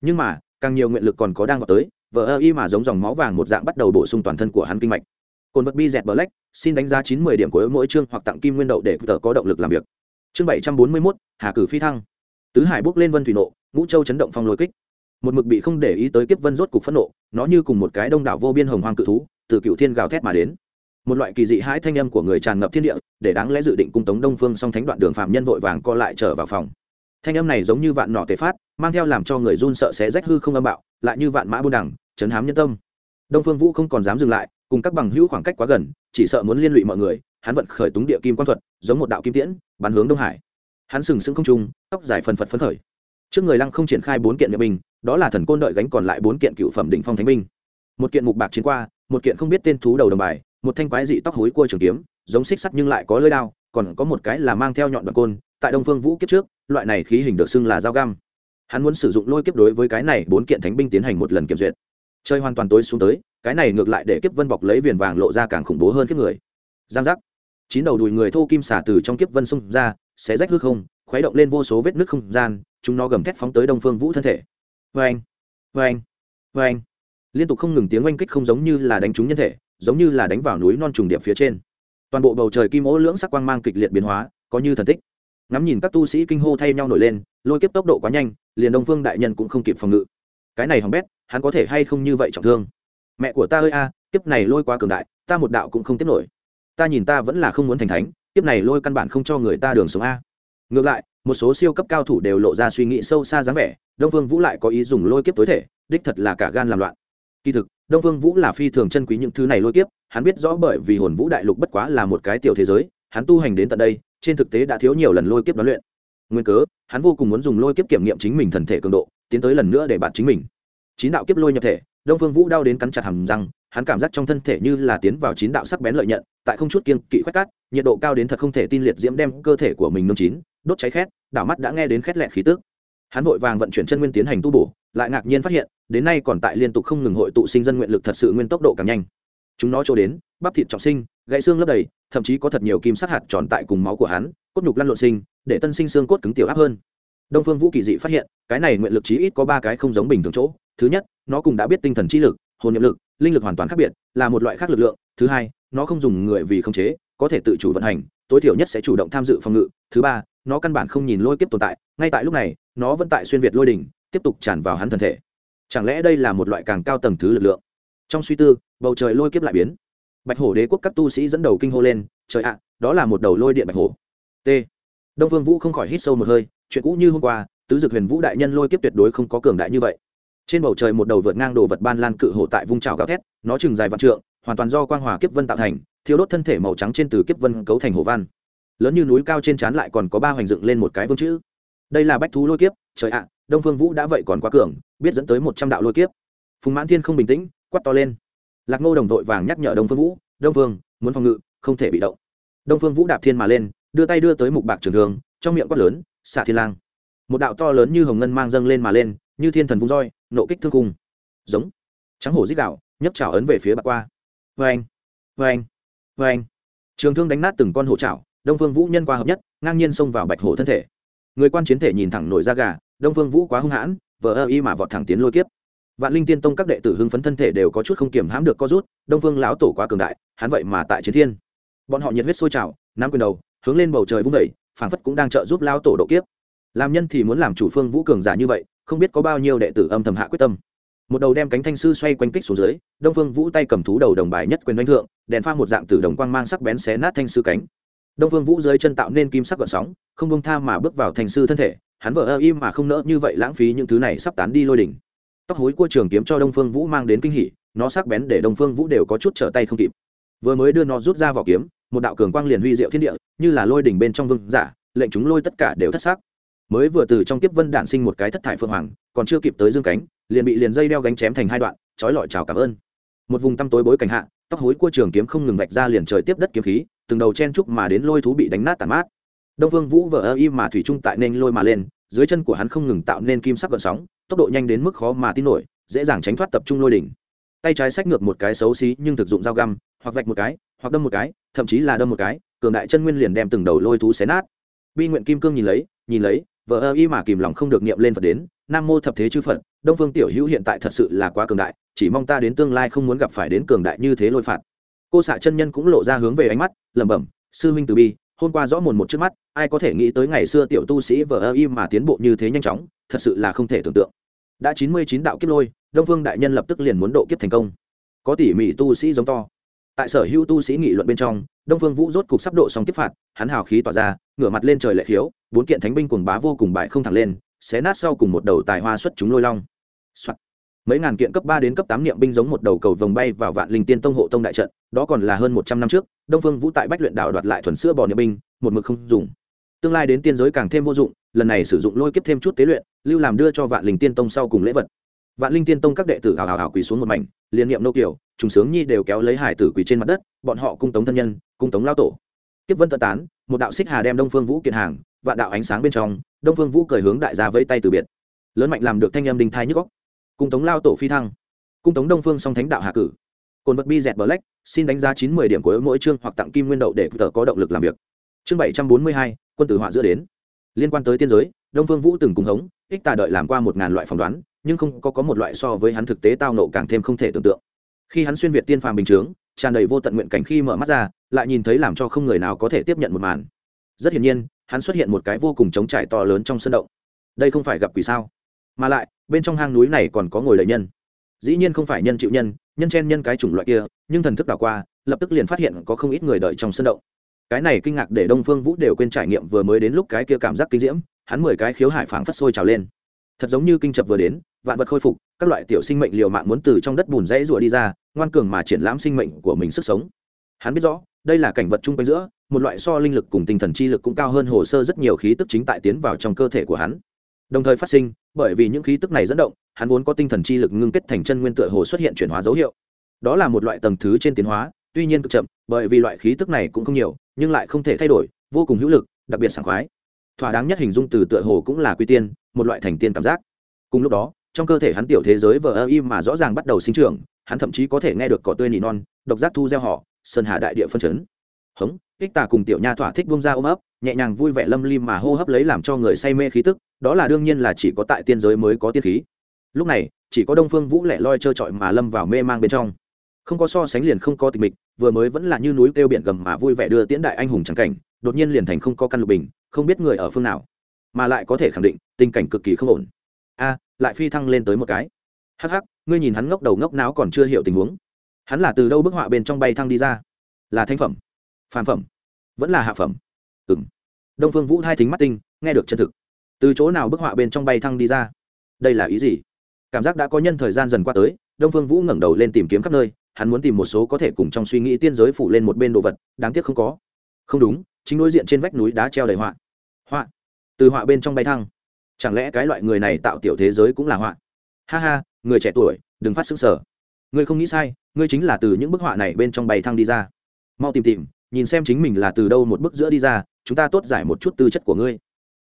Speaker 1: Nhưng mà, càng nhiều nguyện lực còn có đang vào tới, vờ ơ y mà giống dòng máu vàng một dạng bắt đầu bổ sung toàn thân của hắn kinh mạch. Cồn vật bi dẹt black, xin đánh giá chín mươi điểm của mỗi chương hoặc tặng kim nguyên đậu để tờ có động lực làm việc. Chương bảy trăm bốn mươi mốt, hà cử phi thăng. Tứ hải bước lên vân thủy nộ ngũ châu chấn động phong lôi kích. Một mực bị không để ý tới kiếp vân rốt cục phẫn nộ, nó như cùng một cái đông đảo vô biên hồng hoang cự thú, từ cựu thiên gào thét mà đến. Một loại kỳ dị hãi thanh âm của người tràn ngập thiên địa, để đáng lẽ dự định cung tống đông phương song thánh đoạn đường phạm nhân vội vàng co lại trở vào phòng. Thanh âm này giống như vạn nọ tề phát, mang theo làm cho người run sợ xé rách hư không âm bạo, lại như vạn mã buôn đẳng chấn hám nhân tâm. Đông phương vũ không còn dám dừng lại, cùng các bằng hữu khoảng cách quá gần, chỉ sợ muốn liên lụy mọi người, hắn vận khởi túng địa kim quan thuật, giống một đạo kim tiễn, bắn hướng đông hải. Hắn sừng sững không trung, tóc dài phần phật phấn khởi trước người lăng không triển khai bốn kiện nhập binh, đó là thần côn đợi gánh còn lại bốn kiện cựu phẩm đỉnh phong thánh binh. Một kiện mục bạc chiến qua, một kiện không biết tên thú đầu đồng bài, một thanh quái dị tóc hối cua trường kiếm, giống xích sắt nhưng lại có lưỡi đao, còn có một cái là mang theo nhọn đoạn côn, tại đông phương vũ kiếp trước, loại này khí hình được xưng là dao găm. Hắn muốn sử dụng lôi kiếp đối với cái này bốn kiện thánh binh tiến hành một lần kiểm duyệt. Chơi hoàn toàn tối xuống tới, cái này ngược lại để kiếp vân bọc lấy viền vàng lộ ra càng khủng bố hơn kiếp người. Giang giác. Chín đầu đùi người thô kim xả từ trong kiếp vân xung ra sẽ rách hư không, khuấy động lên vô số vết nứt không gian chúng nó gầm thét phóng tới đông phương vũ thân thể. Vê anh vê anh vê anh liên tục không ngừng tiếng oanh kích không giống như là đánh trúng nhân thể, giống như là đánh vào núi non trùng điệp phía trên. Toàn bộ bầu trời kim ố lưỡng sắc quang mang kịch liệt biến hóa, có như thần tích. Ngắm nhìn các tu sĩ kinh hô thay nhau nổi lên, lôi kiếp tốc độ quá nhanh, liền đông phương đại nhân cũng không kịp phòng ngự. Cái này hỏng bét, hắn có thể hay không như vậy trọng thương? Mẹ của ta ơi a, kiếp này lôi quá cường đại, ta một đạo cũng không tiếp nổi. Ta nhìn ta vẫn là không muốn thành thánh, kiếp này lôi căn bản không cho người ta đường sống a. Ngược lại một số siêu cấp cao thủ đều lộ ra suy nghĩ sâu xa dáng vẻ, đông phương vũ lại có ý dùng lôi kiếp tối thể, đích thật là cả gan làm loạn. Kỳ thực, đông phương vũ là phi thường chân quý những thứ này lôi kiếp, hắn biết rõ bởi vì hồn vũ đại lục bất quá là một cái tiểu thế giới, hắn tu hành đến tận đây, trên thực tế đã thiếu nhiều lần lôi kiếp đoán luyện. Nguyên cớ, hắn vô cùng muốn dùng lôi kiếp kiểm nghiệm chính mình thần thể cường độ, tiến tới lần nữa để bạn chính mình. Chín đạo kiếp lôi nhập thể, đông phương vũ đau đến cắn chặt hầm răng hắn cảm giác trong thân thể như là tiến vào chín đạo sắc bén lợi nhận, tại không chút kiên kỵ khoét cát, nhiệt độ cao đến thật không thể tin liệt diễm đem cơ thể của mình nương chín, đốt cháy khét, đảo mắt đã nghe đến khét lẹn khí tước hắn vội vàng vận chuyển chân nguyên tiến hành tu bổ, lại ngạc nhiên phát hiện, đến nay còn tại liên tục không ngừng hội tụ sinh dân nguyện lực thật sự nguyên tốc độ càng nhanh. Chúng nó cho đến, bắp thịt trọng sinh, gãy xương lấp đầy, thậm chí có thật nhiều kim sắc hạt tròn tại cùng máu của hắn, cốt nhục lăn lộn sinh, để tân sinh xương cốt cứng tiểu áp hơn. Đông phương vũ kỳ dị phát hiện, cái này nguyện lực chí ít có ba cái không giống bình thường chỗ. Thứ nhất, nó cùng đã biết tinh thần trí lực hồn nhiệm lực, linh lực hoàn toàn khác biệt, là một loại khác lực lượng. Thứ hai, nó không dùng người vì khống chế, có thể tự chủ vận hành, tối thiểu nhất sẽ chủ động tham dự phòng ngự. Thứ ba, nó căn bản không nhìn lôi kiếp tồn tại, ngay tại lúc này, nó vẫn tại xuyên việt lôi đỉnh, tiếp tục tràn vào hắn thân thể. Chẳng lẽ đây là một loại càng cao tầng thứ lực lượng? Trong suy tư, bầu trời lôi kiếp lại biến. Bạch hổ đế quốc các tu sĩ dẫn đầu kinh hô lên, trời ạ, đó là một đầu lôi điện bạch hổ. T. Đông Vương vũ không khỏi hít sâu một hơi, chuyện cũ như hôm qua, tứ dực huyền vũ đại nhân lôi kiếp tuyệt đối không có cường đại như vậy trên bầu trời một đầu vượt ngang đồ vật ban lan cự hổ tại vung trào gào thét, nó chừng dài vạn trượng, hoàn toàn do quang hòa kiếp vân tạo thành thiếu đốt thân thể màu trắng trên từ kiếp vân cấu thành hồ văn. Lớn như núi cao trên trán lại còn có ba hoành dựng lên một cái vương chữ. Đây là bách thú lôi kiếp, trời ạ, đông phương vũ đã vậy còn quá cường, biết dẫn tới một trăm đạo lôi kiếp. Phùng mãn thiên không bình tĩnh quắt to lên. Lạc ngô đồng vội vàng nhắc nhở đông phương vũ, đông phương muốn phòng ngự, không thể bị động. Đông phương vũ đạp thiên mà lên, đưa tay đưa tới mục bạc trường thường trong miệng quát lớn, xạ thiên lang. Một đạo to lớn như hồng ngân mang dâng lên mà lên, như thiên thần vung roi nộ kích thương cung giống. Trắng hổ dích đạo nhấc trào ấn về phía bạc qua. Vê anh vê anh vê anh trường thương đánh nát từng con hổ trào đông phương vũ nhân qua hợp nhất, ngang nhiên xông vào bạch hổ thân thể. Người quan chiến thể nhìn thẳng nổi ra gà, đông phương vũ quá hung hãn, vờ ơ y mà vọt thẳng tiến lôi kiếp. Vạn linh tiên tông các đệ tử hưng phấn thân thể đều có chút không kiềm hãm được co rút, đông phương lão tổ quá cường đại, hắn vậy mà tại chiến thiên. Bọn họ nhiệt huyết sôi trào, nắm quyền đầu, hướng lên bầu trời vung vẩy phảng phất cũng đang trợ giúp lao tổ độ kiếp. Làm nhân thì muốn làm chủ phương vũ cường giả như vậy không biết có bao nhiêu đệ tử âm thầm hạ quyết tâm. Một đầu đem cánh thanh sư xoay quanh kích xuống dưới, đông phương vũ tay cầm thú đầu đồng bài nhất quyền đánh thượng, đèn pha một dạng từ đồng quang mang sắc bén xé nát thanh sư cánh. Đông phương vũ dưới chân tạo nên kim sắc gợn sóng, không bông tha mà bước vào thanh sư thân thể, hắn vợ ơ im mà không nỡ như vậy lãng phí những thứ này sắp tán đi lôi đỉnh. Tóc hối của trường kiếm cho đông phương vũ mang đến kinh hỉ, nó sắc bén để đông phương vũ đều có chút trở tay không kịp. Vừa mới đưa nó rút ra vỏ kiếm, một đạo cường quang liền huy diệu thiên địa, như là lôi đỉnh bên trong vương giả, lệnh chúng lôi tất cả đều thất xác mới vừa từ trong kiếp vân đản sinh một cái thất thải phượng hoàng, còn chưa kịp tới dương cánh, liền bị liền dây đeo gánh chém thành hai đoạn, trói lọi chào cảm ơn. Một vùng tăm tối bối cảnh hạ, tóc hối của trường kiếm không ngừng vạch ra liền trời tiếp đất kiếm khí, từng đầu chen trúc mà đến lôi thú bị đánh nát tàn mát. Đông vương vũ vợ ơ y mà thủy trung tại nên lôi mà lên, dưới chân của hắn không ngừng tạo nên kim sắc gợn sóng, tốc độ nhanh đến mức khó mà tin nổi, dễ dàng tránh thoát tập trung lôi đỉnh. Tay trái xách ngược một cái xấu xí nhưng thực dụng dao găm, hoặc vạch một cái, hoặc đâm một cái, thậm chí là đâm một cái, cường đại chân nguyên liền đem từng đầu lôi thú xé nát. Bi nguyện kim cương nhìn lấy nhìn lấy vợ ơ y mà kìm lòng không được niệm lên phật đến, nam mô thập thế chư phật, đông phương tiểu hữu hiện tại thật sự là quá cường đại, chỉ mong ta đến tương lai không muốn gặp phải đến cường đại như thế lôi phạt. Cô xạ chân nhân cũng lộ ra hướng về ánh mắt, lẩm bẩm, sư huynh từ bi, hôm qua rõ mồn một trước mắt, ai có thể nghĩ tới ngày xưa tiểu tu sĩ vợ ơ y mà tiến bộ như thế nhanh chóng, thật sự là không thể tưởng tượng. Đã chín mươi chín đạo kiếp lôi, đông phương đại nhân lập tức liền muốn độ kiếp thành công. Có tỉ mỉ tu sĩ giống to tại sở hữu tu sĩ nghị luận bên trong, đông phương vũ rốt cục sắp độ xong tiếp phạt, hắn hào khí tỏa ra, ngửa mặt lên trời lệ khiếu, bốn kiện thánh binh cuồng bá vô cùng bại không thẳng lên, xé nát sau cùng một đầu tài hoa xuất chúng lôi long、Soạn. mấy ngàn kiện cấp ba đến cấp tám niệm binh giống một đầu cầu vồng bay vào vạn linh tiên tông hộ tông đại trận, đó còn là hơn một trăm năm trước, đông phương vũ tại bách luyện đạo đoạt lại thuần sữa bò niệm binh, một mực không dùng. Tương lai đến tiên giới càng thêm vô dụng, lần này sử dụng lôi kiếp thêm chút tế luyện, lưu làm đưa cho vạn linh tiên tông sau cùng lễ vật. Vạn linh tiên tông các đệ tử hào hào hào quỳ xuống một mảnh liên niệm nô kiều trùng sướng nhi đều kéo lấy hải tử quỳ trên mặt đất bọn họ cung tống thân nhân cung tống lao tổ. Kiếp vân tận tán một đạo xích hà đem đông phương vũ kiện hàng vạn đạo ánh sáng bên trong đông phương vũ cởi hướng đại gia vẫy tay từ biệt. Lớn mạnh làm được thanh em đình thai nhức góc cung tống lao tổ phi thăng. Cung tống đông phương song thánh đạo hạ cử. Cồn vật bi dẹt black xin đánh giá chín mươi điểm của mỗi chương hoặc tặng kim nguyên đậu để tờ có động lực làm việc. Chương bảy trăm bốn mươi hai quân tử họa giữa đến. Liên quan tới tiên giới đông phương vũ từng cùng hống ích tà đợi làm qua một ngàn loại phỏng đoán nhưng không có, có một loại so với hắn thực tế tao nộ càng thêm không thể tưởng tượng khi hắn xuyên việt tiên phàm bình chướng, tràn đầy vô tận nguyện cảnh khi mở mắt ra, lại nhìn thấy làm cho không người nào có thể tiếp nhận một màn. Rất hiển nhiên, hắn xuất hiện một cái vô cùng trống trải to lớn trong sân động. Đây không phải gặp quỷ sao? Mà lại, bên trong hang núi này còn có ngồi lợi nhân. Dĩ nhiên không phải nhân chịu nhân nhân chen nhân cái chủng loại kia, nhưng thần thức đảo qua, lập tức liền phát hiện có không ít người đợi trong sân động. Cái này kinh ngạc để đông phương vũ đều quên trải nghiệm vừa mới đến lúc cái kia cảm giác kinh diễm, hắn mười cái khiếu hải phảng phất sôi trào lên. Thật giống như kinh chập vừa đến vạn vật khôi phục, các loại tiểu sinh mệnh liều mạng muốn từ trong đất bùn rẽ rủa đi ra, ngoan cường mà triển lãm sinh mệnh của mình sức sống. Hắn biết rõ, đây là cảnh vật chung quanh giữa, một loại so linh lực cùng tinh thần chi lực cũng cao hơn hồ sơ rất nhiều khí tức chính tại tiến vào trong cơ thể của hắn. Đồng thời phát sinh, bởi vì những khí tức này dẫn động, hắn vốn có tinh thần chi lực ngưng kết thành chân nguyên tựa hồ xuất hiện chuyển hóa dấu hiệu. Đó là một loại tầng thứ trên tiến hóa, tuy nhiên cực chậm, bởi vì loại khí tức này cũng không nhiều, nhưng lại không thể thay đổi, vô cùng hữu lực, đặc biệt sảng khoái. Thỏa đáng nhất hình dung từ tựa hồ cũng là quy tiên, một loại thành tiên cảm giác. Cùng lúc đó trong cơ thể hắn tiểu thế giới vờ ơ im mà rõ ràng bắt đầu sinh trưởng, hắn thậm chí có thể nghe được cỏ tươi nỉ non, độc giác thu gieo họ, sơn hà đại địa phân chấn. Hống, ích tà cùng tiểu nha thỏa thích bông ra ôm ấp, nhẹ nhàng vui vẻ lâm lim mà hô hấp lấy làm cho người say mê khí tức, đó là đương nhiên là chỉ có tại tiên giới mới có tiên khí. Lúc này, chỉ có đông phương vũ lẻ loi trơ trọi mà lâm vào mê mang bên trong. Không có so sánh liền không có tịch mịch, vừa mới vẫn là như núi kêu biển gầm mà vui vẻ đưa tiễn đại anh hùng trắng cảnh, đột nhiên liền thành không có căn lục bình, không biết người ở phương nào, mà lại có thể khẳng định, tình cảnh cực kỳ không ổn. A lại phi thăng lên tới một cái. Hắc hắc, ngươi nhìn hắn ngốc đầu ngốc não còn chưa hiểu tình huống. Hắn là từ đâu bức họa bên trong bay thăng đi ra? Là thanh phẩm, phàm phẩm, vẫn là hạ phẩm? Ừng đông phương vũ hai thính mắt tinh, nghe được chân thực. Từ chỗ nào bức họa bên trong bay thăng đi ra? Đây là ý gì? Cảm giác đã có nhân thời gian dần qua tới, đông phương vũ ngẩng đầu lên tìm kiếm khắp nơi, hắn muốn tìm một số có thể cùng trong suy nghĩ tiên giới phủ lên một bên đồ vật, đáng tiếc không có. Không đúng, chính đối diện trên vách núi đá treo đầy họa. Họa. Từ họa bên trong bay thăng chẳng lẽ cái loại người này tạo tiểu thế giới cũng là họa? Ha ha, người trẻ tuổi, đừng phát xứng sở ngươi không nghĩ sai, ngươi chính là từ những bức họa này bên trong bay thăng đi ra. Mau tìm tìm, nhìn xem chính mình là từ đâu một bức giữa đi ra, chúng ta tốt giải một chút tư chất của ngươi.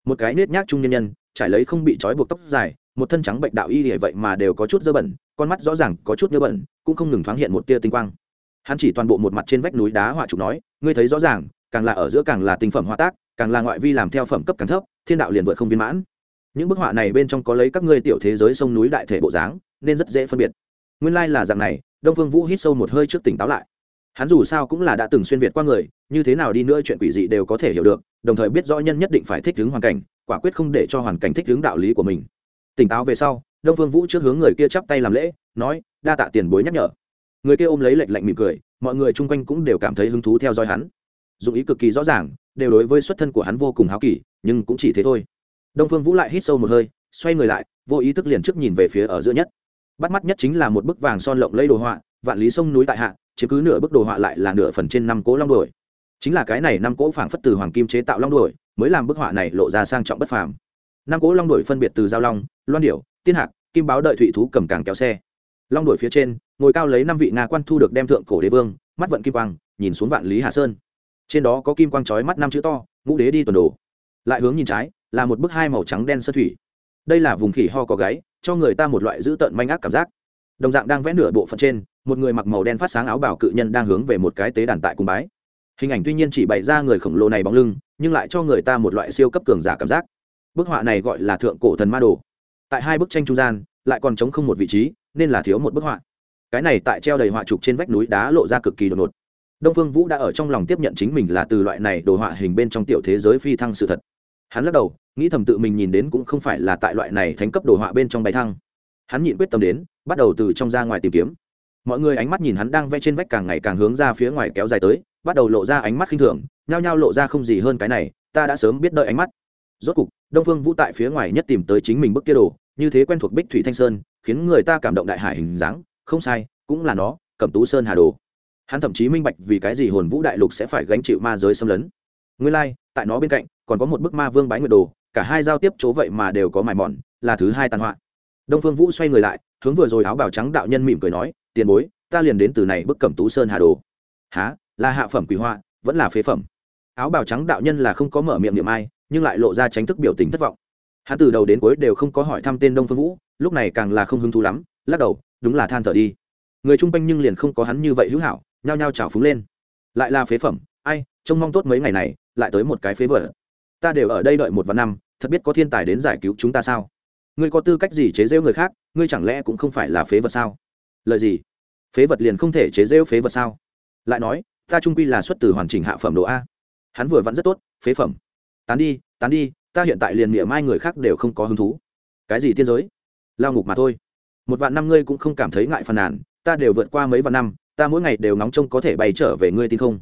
Speaker 1: Một cái nết nhác trung nhân nhân, trải lấy không bị trói buộc tóc dài, một thân trắng bệnh đạo y hệ vậy mà đều có chút dơ bẩn, con mắt rõ ràng có chút nhớ bẩn, cũng không ngừng thoáng hiện một tia tinh quang. Hắn chỉ toàn bộ một mặt trên vách núi đá họa trục nói, ngươi thấy rõ ràng, càng là ở giữa càng là tinh phẩm họa tác, càng là ngoại vi làm theo phẩm cấp càng thấp, thiên đạo liền vượt không viên mãn những bức họa này bên trong có lấy các ngươi tiểu thế giới sông núi đại thể bộ dáng, nên rất dễ phân biệt. Nguyên lai là dạng này, đông phương vũ hít sâu một hơi trước tỉnh táo lại. Hắn dù sao cũng là đã từng xuyên việt qua người, như thế nào đi nữa chuyện quỷ dị đều có thể hiểu được, đồng thời biết rõ nhân nhất định phải thích ứng hoàn cảnh, quả quyết không để cho hoàn cảnh thích ứng đạo lý của mình. Tỉnh táo về sau, đông phương vũ trước hướng người kia chắp tay làm lễ, nói, đa tạ tiền bối nhắc nhở. Người kia ôm lấy lệnh lạnh mỉm cười, mọi người chung quanh cũng đều cảm thấy hứng thú theo dõi hắn. Dụng ý cực kỳ rõ ràng, đều đối với xuất thân của hắn vô cùng háo kỳ, nhưng cũng chỉ thế thôi đông phương vũ lại hít sâu một hơi, xoay người lại, vô ý thức liền trước nhìn về phía ở giữa nhất. Bắt mắt nhất chính là một bức vàng son lộng lây đồ họa, vạn lý sông núi tại hạ chứ cứ nửa bức đồ họa lại là nửa phần trên năm cỗ long đuổi. Chính là cái này năm cỗ phảng phất từ hoàng kim chế tạo long đuổi, mới làm bức họa này lộ ra sang trọng bất phàm. Năm cỗ long đuổi phân biệt từ giao long, loan điểu, tiên hạc, kim báo đợi thụy thú cầm càng kéo xe. Long đuổi phía trên, ngồi cao lấy năm vị nga quan thu được đem thượng cổ đế vương, mắt vận kim quang, nhìn xuống vạn lý hà sơn. Trên đó có kim quang trói mắt năm chữ to, ngũ đế đi tuần đồ. Lại hướng nhìn trái là một bức hai màu trắng đen sơ thủy. Đây là vùng khỉ ho có gáy, cho người ta một loại dữ tợn manh ác cảm giác. Đồng dạng đang vẽ nửa bộ phận trên, một người mặc màu đen phát sáng áo bảo cự nhân đang hướng về một cái tế đàn tại cung bái. Hình ảnh tuy nhiên chỉ bày ra người khổng lồ này bóng lưng, nhưng lại cho người ta một loại siêu cấp cường giả cảm giác. Bức họa này gọi là thượng cổ thần ma đồ. Tại hai bức tranh trung gian, lại còn chống không một vị trí, nên là thiếu một bức họa. Cái này tại treo đầy họa trục trên vách núi đá lộ ra cực kỳ đột ngột. Đông phương vũ đã ở trong lòng tiếp nhận chính mình là từ loại này đồ họa hình bên trong tiểu thế giới phi thăng sự thật hắn lắc đầu nghĩ thầm tự mình nhìn đến cũng không phải là tại loại này thánh cấp đồ họa bên trong bay thăng. Hắn nhịn quyết tâm đến bắt đầu từ trong ra ngoài tìm kiếm. Mọi người ánh mắt nhìn hắn đang vẽ trên vách càng ngày càng hướng ra phía ngoài kéo dài tới bắt đầu lộ ra ánh mắt khinh thường nhao nhao lộ ra không gì hơn cái này ta đã sớm biết đợi ánh mắt. Rốt cục đông phương vũ tại phía ngoài nhất tìm tới chính mình bức kia đồ như thế quen thuộc bích thủy thanh sơn khiến người ta cảm động đại hải hình dáng không sai cũng là nó cẩm tú sơn hà đồ. Hắn thậm chí minh bạch vì cái gì hồn vũ đại lục sẽ phải gánh chịu ma giới xâm lấn. Nguyên lai、like, tại nó bên cạnh, còn có một bức ma vương bái nguyệt đồ, cả hai giao tiếp chỗ vậy mà đều có mài mòn, là thứ hai tàn họa. Đông phương vũ xoay người lại, hướng vừa rồi áo bào trắng đạo nhân mỉm cười nói, tiền bối, ta liền đến từ này bức cẩm tú sơn hà đồ. Há là hạ phẩm quỷ họa, vẫn là phế phẩm? Áo bào trắng đạo nhân là không có mở miệng niệm ai, nhưng lại lộ ra tránh thức biểu tình thất vọng. Hắn từ đầu đến cuối đều không có hỏi thăm tên đông phương vũ, lúc này càng là không hứng thú lắm, lắc đầu, đúng là than thở đi. Người chung quanh nhưng liền không có hắn như vậy hữu hảo, nhao nhao trào phúng lên. Lại là phế phẩm, ai, trông mong tốt mấy ngày này lại tới một cái phế vở ta đều ở đây đợi một vạn năm, thật biết có thiên tài đến giải cứu chúng ta sao? Ngươi có tư cách gì chế rêu người khác, ngươi chẳng lẽ cũng không phải là phế vật sao? Lợi gì? Phế vật liền không thể chế rêu phế vật sao? Lại nói, ta trung quy là xuất từ hoàn chỉnh hạ phẩm độ a. Hắn vừa vẫn rất tốt, phế phẩm. Tán đi tán đi, ta hiện tại liền miệng mai người khác đều không có hứng thú. Cái gì tiên giới? Lao ngục mà thôi. Một vạn năm ngươi cũng không cảm thấy ngại phàn nàn, ta đều vượt qua mấy vạn năm, ta mỗi ngày đều nóng trông có thể bay trở về ngươi tin không?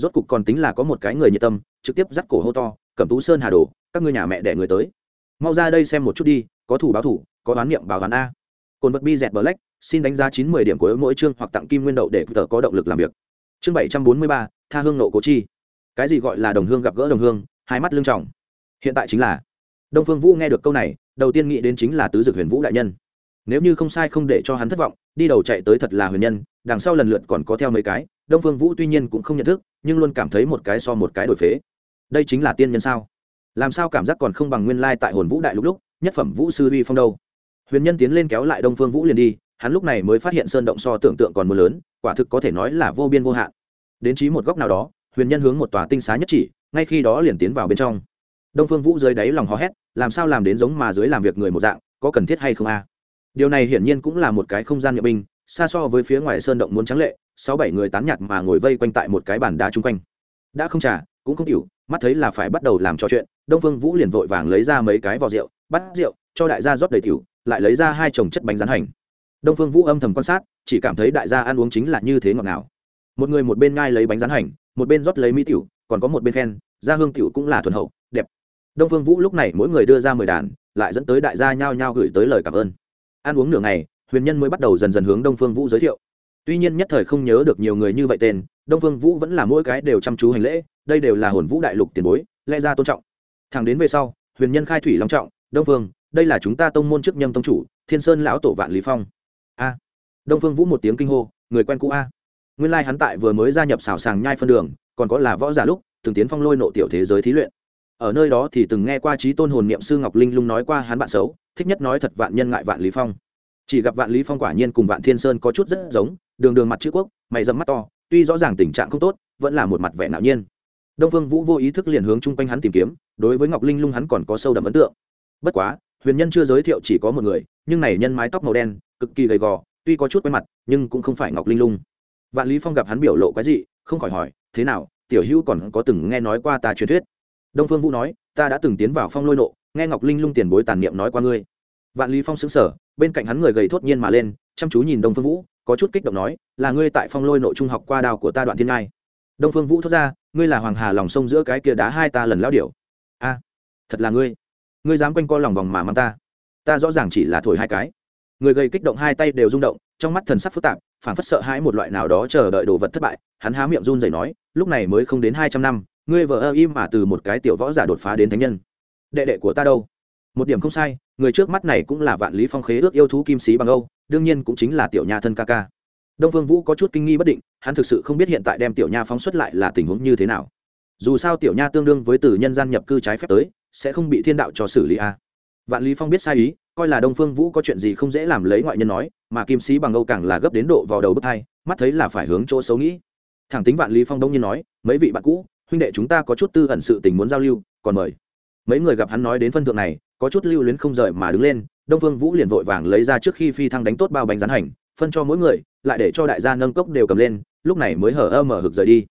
Speaker 1: Rốt cục còn tính là có một cái người nhiệt tâm, trực tiếp dắt cổ hô to, cẩm tú sơn hà đồ, các ngươi nhà mẹ đẻ người tới. Mau ra đây xem một chút đi, có thủ báo thủ, có đoán niệm báo đoán a. Cồn vật bi dẹt black, xin đánh giá chín mươi điểm của mỗi chương hoặc tặng kim nguyên đậu để tờ có động lực làm việc. Chương bảy trăm bốn mươi ba, tha hương nộ cố chi. Cái gì gọi là đồng hương gặp gỡ đồng hương, hai mắt lương trọng. Hiện tại chính là, đông phương vũ nghe được câu này, đầu tiên nghĩ đến chính là tứ dực huyền vũ đại nhân. Nếu như không sai không để cho hắn thất vọng, đi đầu chạy tới thật là huyền nhân, đằng sau lần lượt còn có theo mấy cái đông phương vũ tuy nhiên cũng không nhận thức, nhưng luôn cảm thấy một cái so một cái đổi phế. Đây chính là tiên nhân sao? Làm sao cảm giác còn không bằng nguyên lai tại hồn vũ đại lúc lúc, nhất phẩm vũ sư uy phong đâu? Huyền nhân tiến lên kéo lại đông phương vũ liền đi, hắn lúc này mới phát hiện sơn động so tưởng tượng còn mưa lớn, quả thực có thể nói là vô biên vô hạn. Đến trí một góc nào đó, huyền nhân hướng một tòa tinh xá nhất chỉ, ngay khi đó liền tiến vào bên trong. Đông phương vũ dưới đáy lòng hò hét, làm sao làm đến giống mà dưới làm việc người một dạng, có cần thiết hay không a? Điều này hiển nhiên cũng là một cái không gian nhập binh, xa so với phía ngoài sơn động muốn trắng lệ sáu bảy người tán nhạt mà ngồi vây quanh tại một cái bàn đá chung quanh. Đã không trả cũng không hiểu mắt thấy là phải bắt đầu làm trò chuyện, đông phương vũ liền vội vàng lấy ra mấy cái vò rượu, bắt rượu, cho đại gia rót đầy tiểu, lại lấy ra hai chồng chất bánh rán hành. Đông phương vũ âm thầm quan sát, chỉ cảm thấy đại gia ăn uống chính là như thế ngọt ngào. Một người một bên ngai lấy bánh rán hành, một bên rót lấy mỹ tiểu, còn có một bên khen, gia hương tiểu cũng là thuần hậu, đẹp. Đông phương vũ lúc này mỗi người đưa ra mười đàn, lại dẫn tới đại gia nhao nhao gửi tới lời cảm ơn. Ăn uống nửa ngày, huyền nhân mới bắt đầu dần dần hướng đông phương vũ giới thiệu tuy nhiên nhất thời không nhớ được nhiều người như vậy tên, đông phương vũ vẫn là mỗi cái đều chăm chú hành lễ, đây đều là hồn vũ đại lục tiền bối, lẽ ra tôn trọng. Thẳng đến về sau, huyền nhân khai thủy long trọng, đông phương, đây là chúng ta tông môn chức nhâm tông chủ, thiên sơn lão tổ vạn lý phong. A. Đông phương vũ một tiếng kinh hô, người quen cũ a. Nguyên lai hắn tại vừa mới gia nhập xảo sàng nhai phân đường, còn có là võ giả lúc, từng tiến phong lôi nộ tiểu thế giới thí luyện. Ở nơi đó thì từng nghe qua trí tôn hồn niệm sư ngọc linh lung nói qua hắn bạn xấu, thích nhất nói thật vạn nhân ngại vạn lý phong. Chỉ gặp vạn lý phong quả nhiên cùng vạn thiên sơn có chút rất giống đường đường mặt chữ quốc, mày dầm mắt to, tuy rõ ràng tình trạng không tốt, vẫn là một mặt vẻ ngạo nhiên. Đông phương vũ vô ý thức liền hướng chung quanh hắn tìm kiếm, đối với ngọc linh lung hắn còn có sâu đậm ấn tượng. Bất quá, huyền nhân chưa giới thiệu chỉ có một người, nhưng này nhân mái tóc màu đen, cực kỳ gầy gò, tuy có chút quen mặt, nhưng cũng không phải ngọc linh lung. Vạn lý phong gặp hắn biểu lộ cái gì không khỏi hỏi, thế nào, tiểu hữu còn có từng nghe nói qua ta truyền thuyết? Đông phương vũ nói, ta đã từng tiến vào phong lôi nộ, nghe ngọc linh lung tiền bối tàn niệm nói qua ngươi. Vạn lý phong sững sờ, bên cạnh hắn người gầy thốt nhiên mà lên, chăm chú nhìn đông phương vũ có chút kích động nói, là ngươi tại phong lôi nội trung học qua đào của ta đoạn thiên ngai. Đông phương vũ thốt ra, ngươi là hoàng hà lòng sông giữa cái kia đá hai ta lần lao điểu. A, thật là ngươi. Ngươi dám quanh co lòng vòng mà mang ta. Ta rõ ràng chỉ là thổi hai cái. Người gây kích động hai tay đều rung động, trong mắt thần sắc phức tạp phản phất sợ hãi một loại nào đó chờ đợi đồ vật thất bại. Hắn há miệng run rẩy nói, lúc này mới không đến hai trăm năm, ngươi vợ ơ im mà từ một cái tiểu võ giả đột phá đến thánh nhân. Đệ đệ của ta đâu? Một điểm không sai người trước mắt này cũng là vạn lý phong khế ước yêu thú kim sĩ bằng âu, đương nhiên cũng chính là tiểu nha thân ca ca. Đông phương vũ có chút kinh nghi bất định, hắn thực sự không biết hiện tại đem tiểu nha phóng xuất lại là tình huống như thế nào. Dù sao tiểu nha tương đương với từ nhân gian nhập cư trái phép tới, sẽ không bị thiên đạo cho xử lý a vạn lý phong biết sai ý, coi là đông phương vũ có chuyện gì không dễ làm lấy ngoại nhân nói, mà kim sĩ bằng âu càng là gấp đến độ vào đầu bước hai, mắt thấy là phải hướng chỗ xấu nghĩ. Thẳng tính vạn lý phong đông nhiên nói, mấy vị bạn cũ, huynh đệ chúng ta có chút tư ẩn sự tình muốn giao lưu, còn mời mấy người gặp hắn nói đến phân thượng này, có chút lưu luyến không rời mà đứng lên, đông phương vũ liền vội vàng lấy ra trước khi phi thăng đánh tốt bao bánh rán hành, phân cho mỗi người, lại để cho đại gia nâng cốc đều cầm lên, lúc này mới hở ơ mở hực rời đi.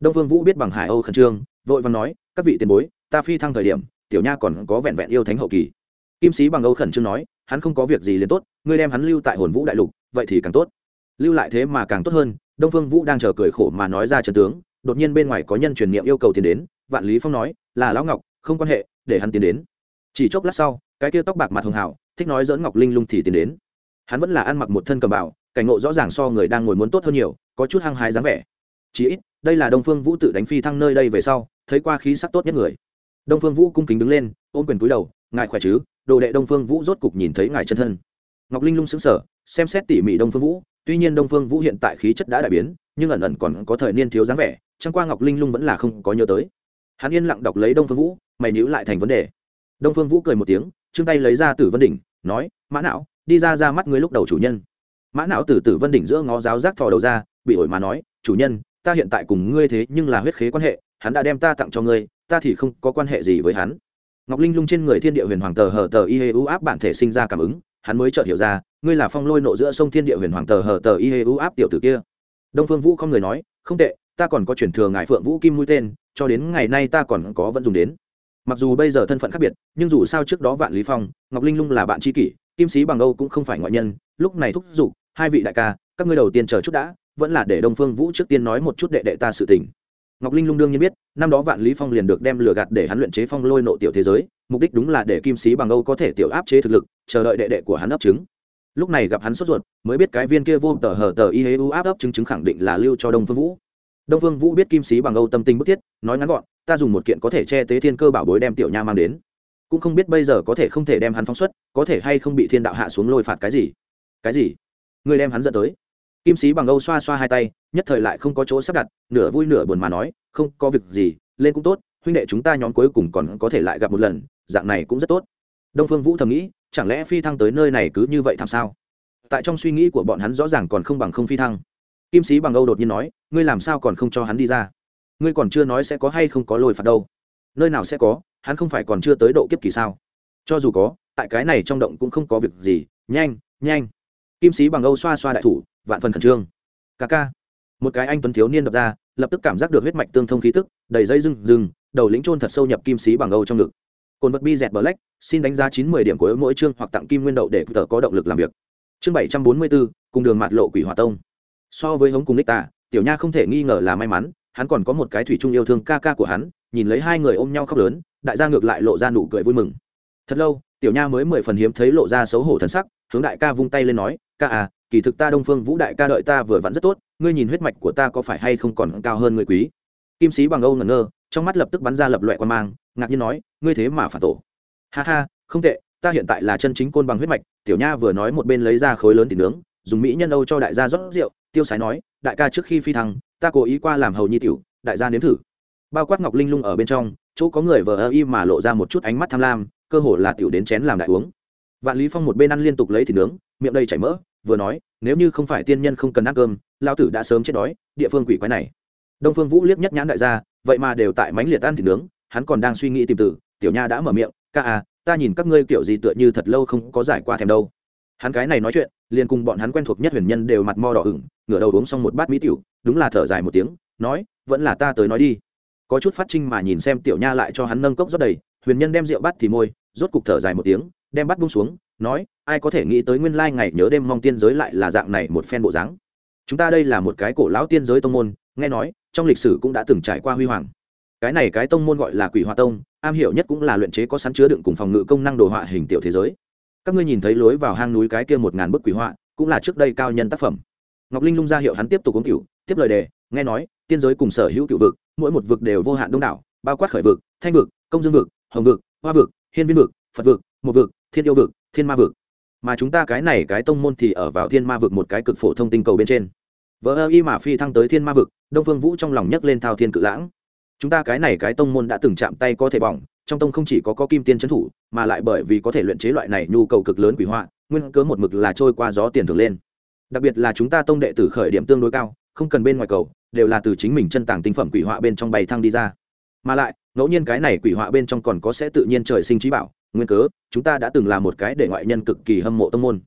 Speaker 1: Đông phương vũ biết bằng hải âu khẩn trương, vội vàng nói, các vị tiền bối, ta phi thăng thời điểm, tiểu nha còn có vẹn vẹn yêu thánh hậu kỳ. Kim sĩ bằng âu khẩn trương nói, hắn không có việc gì liền tốt, ngươi đem hắn lưu tại hồn vũ đại lục, vậy thì càng tốt. Lưu lại thế mà càng tốt hơn, đông phương vũ đang chờ cười khổ mà nói ra trần tướng, đột nhiên bên ngoài có nhân truyền niệm yêu cầu tiền đến, vạn lý phong nói, là lão ngọc, không quan hệ để hắn tiến đến. Chỉ chốc lát sau, cái kia tóc bạc mặt hường hảo thích nói dẫn ngọc linh lung thì tiến đến. Hắn vẫn là ăn mặc một thân cầm bảo cảnh ngộ rõ ràng so người đang ngồi muốn tốt hơn nhiều, có chút hăng hái dáng vẻ. Chỉ ít, đây là đông phương vũ tự đánh phi thăng nơi đây về sau, thấy qua khí sắc tốt nhất người. Đông phương vũ cung kính đứng lên, ôm quyền cúi đầu, ngài khỏe chứ? Đồ đệ đông phương vũ rốt cục nhìn thấy ngài chân thân. Ngọc linh lung xứng sở xem xét tỉ mỉ đông phương vũ, tuy nhiên đông phương vũ hiện tại khí chất đã đại biến, nhưng ẩn ẩn còn có thời niên thiếu dáng vẻ, chẳng qua ngọc linh lung vẫn là không có nhớ tới. Hắn yên lặng đọc lấy đông phương vũ mày nhữ lại thành vấn đề. Đông phương vũ cười một tiếng chương tay lấy ra tử vân đỉnh, nói, mã não, đi ra ra mắt ngươi lúc đầu chủ nhân. Mã não từ tử vân đỉnh giữa ngó giáo giác thò đầu ra, bị ổi mà nói, chủ nhân, ta hiện tại cùng ngươi thế nhưng là huyết khế quan hệ, hắn đã đem ta tặng cho ngươi, ta thì không có quan hệ gì với hắn. Ngọc linh lung trên người thiên địa huyền hoàng tờ hờ tờ y hê u áp bản thể sinh ra cảm ứng, hắn mới chợt hiểu ra, ngươi là phong lôi nộ giữa sông thiên địa huyền hoàng tờ hờ tờ y hê u áp tiểu tử kia. Đông phương vũ không người nói, không tệ, ta còn có chuyển thừa ngài phượng vũ kim mũi tên, cho đến ngày nay ta còn có vẫn dùng đến mặc dù bây giờ thân phận khác biệt, nhưng dù sao trước đó vạn lý phong, ngọc linh lung là bạn tri kỷ, kim sĩ bằng âu cũng không phải ngoại nhân, lúc này thúc giục, hai vị đại ca, các ngươi đầu tiên chờ chút đã, vẫn là để đông phương vũ trước tiên nói một chút đệ đệ ta sự tình. Ngọc linh lung đương nhiên biết, năm đó vạn lý phong liền được đem lừa gạt để hắn luyện chế phong lôi nộ tiểu thế giới, mục đích đúng là để kim sĩ bằng âu có thể tiểu áp chế thực lực, chờ đợi đệ đệ của hắn ấp trứng. Lúc này gặp hắn sốt ruột, mới biết cái viên kia vô tờ hờ tờ y hê u áp ấp chứng chứng khẳng định là lưu cho đông phương vũ. Đông phương vũ biết kim sĩ bằng âu tâm tình bức thiết, nói ngắn gọn ta dùng một kiện có thể che tế thiên cơ bảo bối đem tiểu nha mang đến. Cũng không biết bây giờ có thể không thể đem hắn phóng xuất, có thể hay không bị thiên đạo hạ xuống lôi phạt cái gì? Cái gì? Người đem hắn dẫn tới. Kim sĩ bằng âu xoa xoa hai tay, nhất thời lại không có chỗ sắp đặt, nửa vui nửa buồn mà nói, không, có việc gì, lên cũng tốt, huynh đệ chúng ta nhóm cuối cùng còn có thể lại gặp một lần, dạng này cũng rất tốt. Đông phương vũ thầm nghĩ, chẳng lẽ phi thăng tới nơi này cứ như vậy làm sao? Tại trong suy nghĩ của bọn hắn rõ ràng còn không bằng không phi thăng. Kim sĩ bằng âu đột nhiên nói, ngươi làm sao còn không cho hắn đi ra? Ngươi còn chưa nói sẽ có hay không có lôi phạt đâu. Nơi nào sẽ có hắn không phải còn chưa tới độ kiếp kỳ sao? Cho dù có tại cái này trong động cũng không có việc gì. Nhanh nhanh. Kim sĩ bằng âu xoa xoa đại thủ vạn phần khẩn trương. Ca ca. Một cái anh tuấn thiếu niên đập ra lập tức cảm giác được huyết mạch tương thông khí tức đầy dây rừng rừng đầu lĩnh trôn thật sâu nhập kim sĩ bằng âu trong ngực. Cồn vật bi dẹt bờ lách, xin đánh giá chín mươi điểm của mỗi chương hoặc tặng kim nguyên đậu để tờ có động lực làm việc. Chương bảy trăm bốn mươi bốn cùng đường mạt lộ quỷ hòa tông. So với hống cùng ních tả tiểu nha không thể nghi ngờ là may mắn hắn còn có một cái thủy chung yêu thương ca ca của hắn, nhìn lấy hai người ôm nhau khóc lớn, đại gia ngược lại lộ ra nụ cười vui mừng. Thật lâu, tiểu nha mới mười phần hiếm thấy lộ ra xấu hổ thần sắc, hướng đại ca vung tay lên nói, ca à kỳ thực ta đông phương vũ đại ca đợi ta vừa vặn rất tốt, ngươi nhìn huyết mạch của ta có phải hay không còn cao hơn người quý? Kim sĩ bằng âu ngẩn ngơ, trong mắt lập tức bắn ra lập loại quan mang, ngạc nhiên nói, ngươi thế mà phản tổ. Ha ha, không tệ, ta hiện tại là chân chính côn bằng huyết mạch. Tiểu nha vừa nói một bên lấy ra khối lớn thịt nướng, dùng mỹ nhân âu cho đại gia rót rượu, tiêu sái nói, đại ca trước khi phi thăng ta cố ý qua làm hầu nhi tiểu, đại gia nếm thử. Bao quát ngọc linh lung ở bên trong, chỗ có người vờ ơ y mà lộ ra một chút ánh mắt tham lam, cơ hồ là tiểu đến chén làm đại uống. Vạn lý phong một bên ăn liên tục lấy thịt nướng, miệng đầy chảy mỡ, vừa nói, nếu như không phải tiên nhân không cần ăn cơm lao tử đã sớm chết đói, địa phương quỷ quái này. Đông phương vũ liếc nhất nhãn đại gia, vậy mà đều tại mánh liệt ăn thịt nướng, hắn còn đang suy nghĩ tìm tử, tiểu nha đã mở miệng, ca à ta nhìn các ngươi kiểu gì tựa như thật lâu không có giải qua thèm đâu. Hắn cái này nói chuyện liền cùng bọn hắn quen thuộc nhất huyền nhân đều mặt mo đỏ ửng, ngửa đầu uống xong một bát mỹ tiểu, đúng là thở dài một tiếng, nói, vẫn là ta tới nói đi. Có chút phát trinh mà nhìn xem tiểu nha lại cho hắn nâng cốc rót đầy, huyền nhân đem rượu bắt thì môi, rốt cục thở dài một tiếng, đem bắt bung xuống, nói, ai có thể nghĩ tới nguyên lai ngày nhớ đêm mong tiên giới lại là dạng này một phen bộ dáng. Chúng ta đây là một cái cổ lão tiên giới tông môn, nghe nói, trong lịch sử cũng đã từng trải qua huy hoàng. Cái này cái tông môn gọi là quỷ hoa tông, am hiểu nhất cũng là luyện chế có sẵn chứa đựng cùng phòng ngự công năng đồ họa hình tiểu thế giới các ngươi nhìn thấy lối vào hang núi cái kia một ngàn bức quỷ họa, cũng là trước đây cao nhân tác phẩm. Ngọc linh lung ra hiệu hắn tiếp tục uống cựu tiếp lời đề, nghe nói, tiên giới cùng sở hữu cựu vực, mỗi một vực đều vô hạn đông đảo, bao quát khởi vực, thanh vực, công dương vực, hồng vực, hoa vực, hiên viên vực, phật vực một vực, thiên yêu vực, thiên ma vực. Mà chúng ta cái này cái tông môn thì ở vào thiên ma vực một cái cực phổ thông tinh cầu bên trên. Vợ ơ y mà phi thăng tới thiên ma vực, đông phương vũ trong lòng nhấc lên thao thiên cự lãng. Chúng ta cái này cái tông môn đã từng chạm tay có thể bỏng trong tông không chỉ có, có kim tiên trấn thủ mà lại bởi vì có thể luyện chế loại này nhu cầu cực lớn quỷ họa nguyên cớ một mực là trôi qua gió tiền thường lên. Đặc biệt là chúng ta tông đệ tử khởi điểm tương đối cao không cần bên ngoài cầu đều là từ chính mình chân tàng tinh phẩm quỷ họa bên trong bày thăng đi ra. Mà lại ngẫu nhiên cái này quỷ họa bên trong còn có sẽ tự nhiên trời sinh trí bảo nguyên cớ chúng ta đã từng là một cái để ngoại nhân cực kỳ hâm mộ tông môn.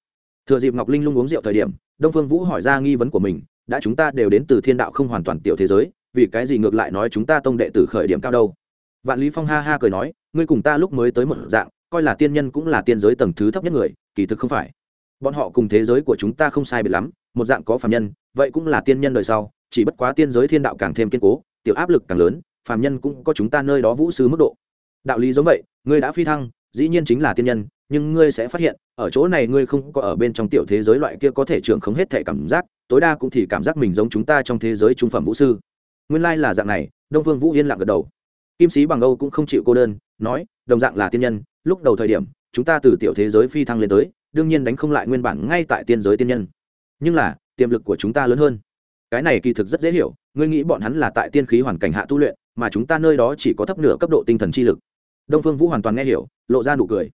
Speaker 1: Thừa dịp ngọc linh lung uống rượu thời điểm đông phương vũ hỏi ra nghi vấn của mình đã chúng ta đều đến từ thiên đạo không hoàn toàn tiểu thế giới vì cái gì ngược lại nói chúng ta tông đệ tử khởi điểm cao đâu? Vạn lý phong ha ha cười nói, ngươi cùng ta lúc mới tới một dạng, coi là tiên nhân cũng là tiên giới tầng thứ thấp nhất người, kỳ thực không phải. Bọn họ cùng thế giới của chúng ta không sai biệt lắm, một dạng có phạm nhân, vậy cũng là tiên nhân đời sau, chỉ bất quá tiên giới thiên đạo càng thêm kiên cố, tiểu áp lực càng lớn phạm nhân cũng có chúng ta nơi đó vũ sư mức độ. Đạo lý giống vậy, ngươi đã phi thăng, dĩ nhiên chính là tiên nhân, nhưng ngươi sẽ phát hiện, ở chỗ này ngươi không có ở bên trong tiểu thế giới loại kia có thể trưởng không hết thể cảm giác, tối đa cũng thì cảm giác mình giống chúng ta trong thế giới trung phẩm vũ sư. Nguyên lai là dạng này, đông vương vũ yên lặng gật đầu kim sĩ bằng âu cũng không chịu cô đơn, nói, đồng dạng là tiên nhân, lúc đầu thời điểm, chúng ta từ tiểu thế giới phi thăng lên tới, đương nhiên đánh không lại nguyên bản ngay tại tiên giới tiên nhân. Nhưng là, tiềm lực của chúng ta lớn hơn. Cái này kỳ thực rất dễ hiểu, ngươi nghĩ bọn hắn là tại tiên khí hoàn cảnh hạ tu luyện, mà chúng ta nơi đó chỉ có thấp nửa cấp độ tinh thần chi lực. Đông phương vũ hoàn toàn nghe hiểu, lộ ra nụ cười.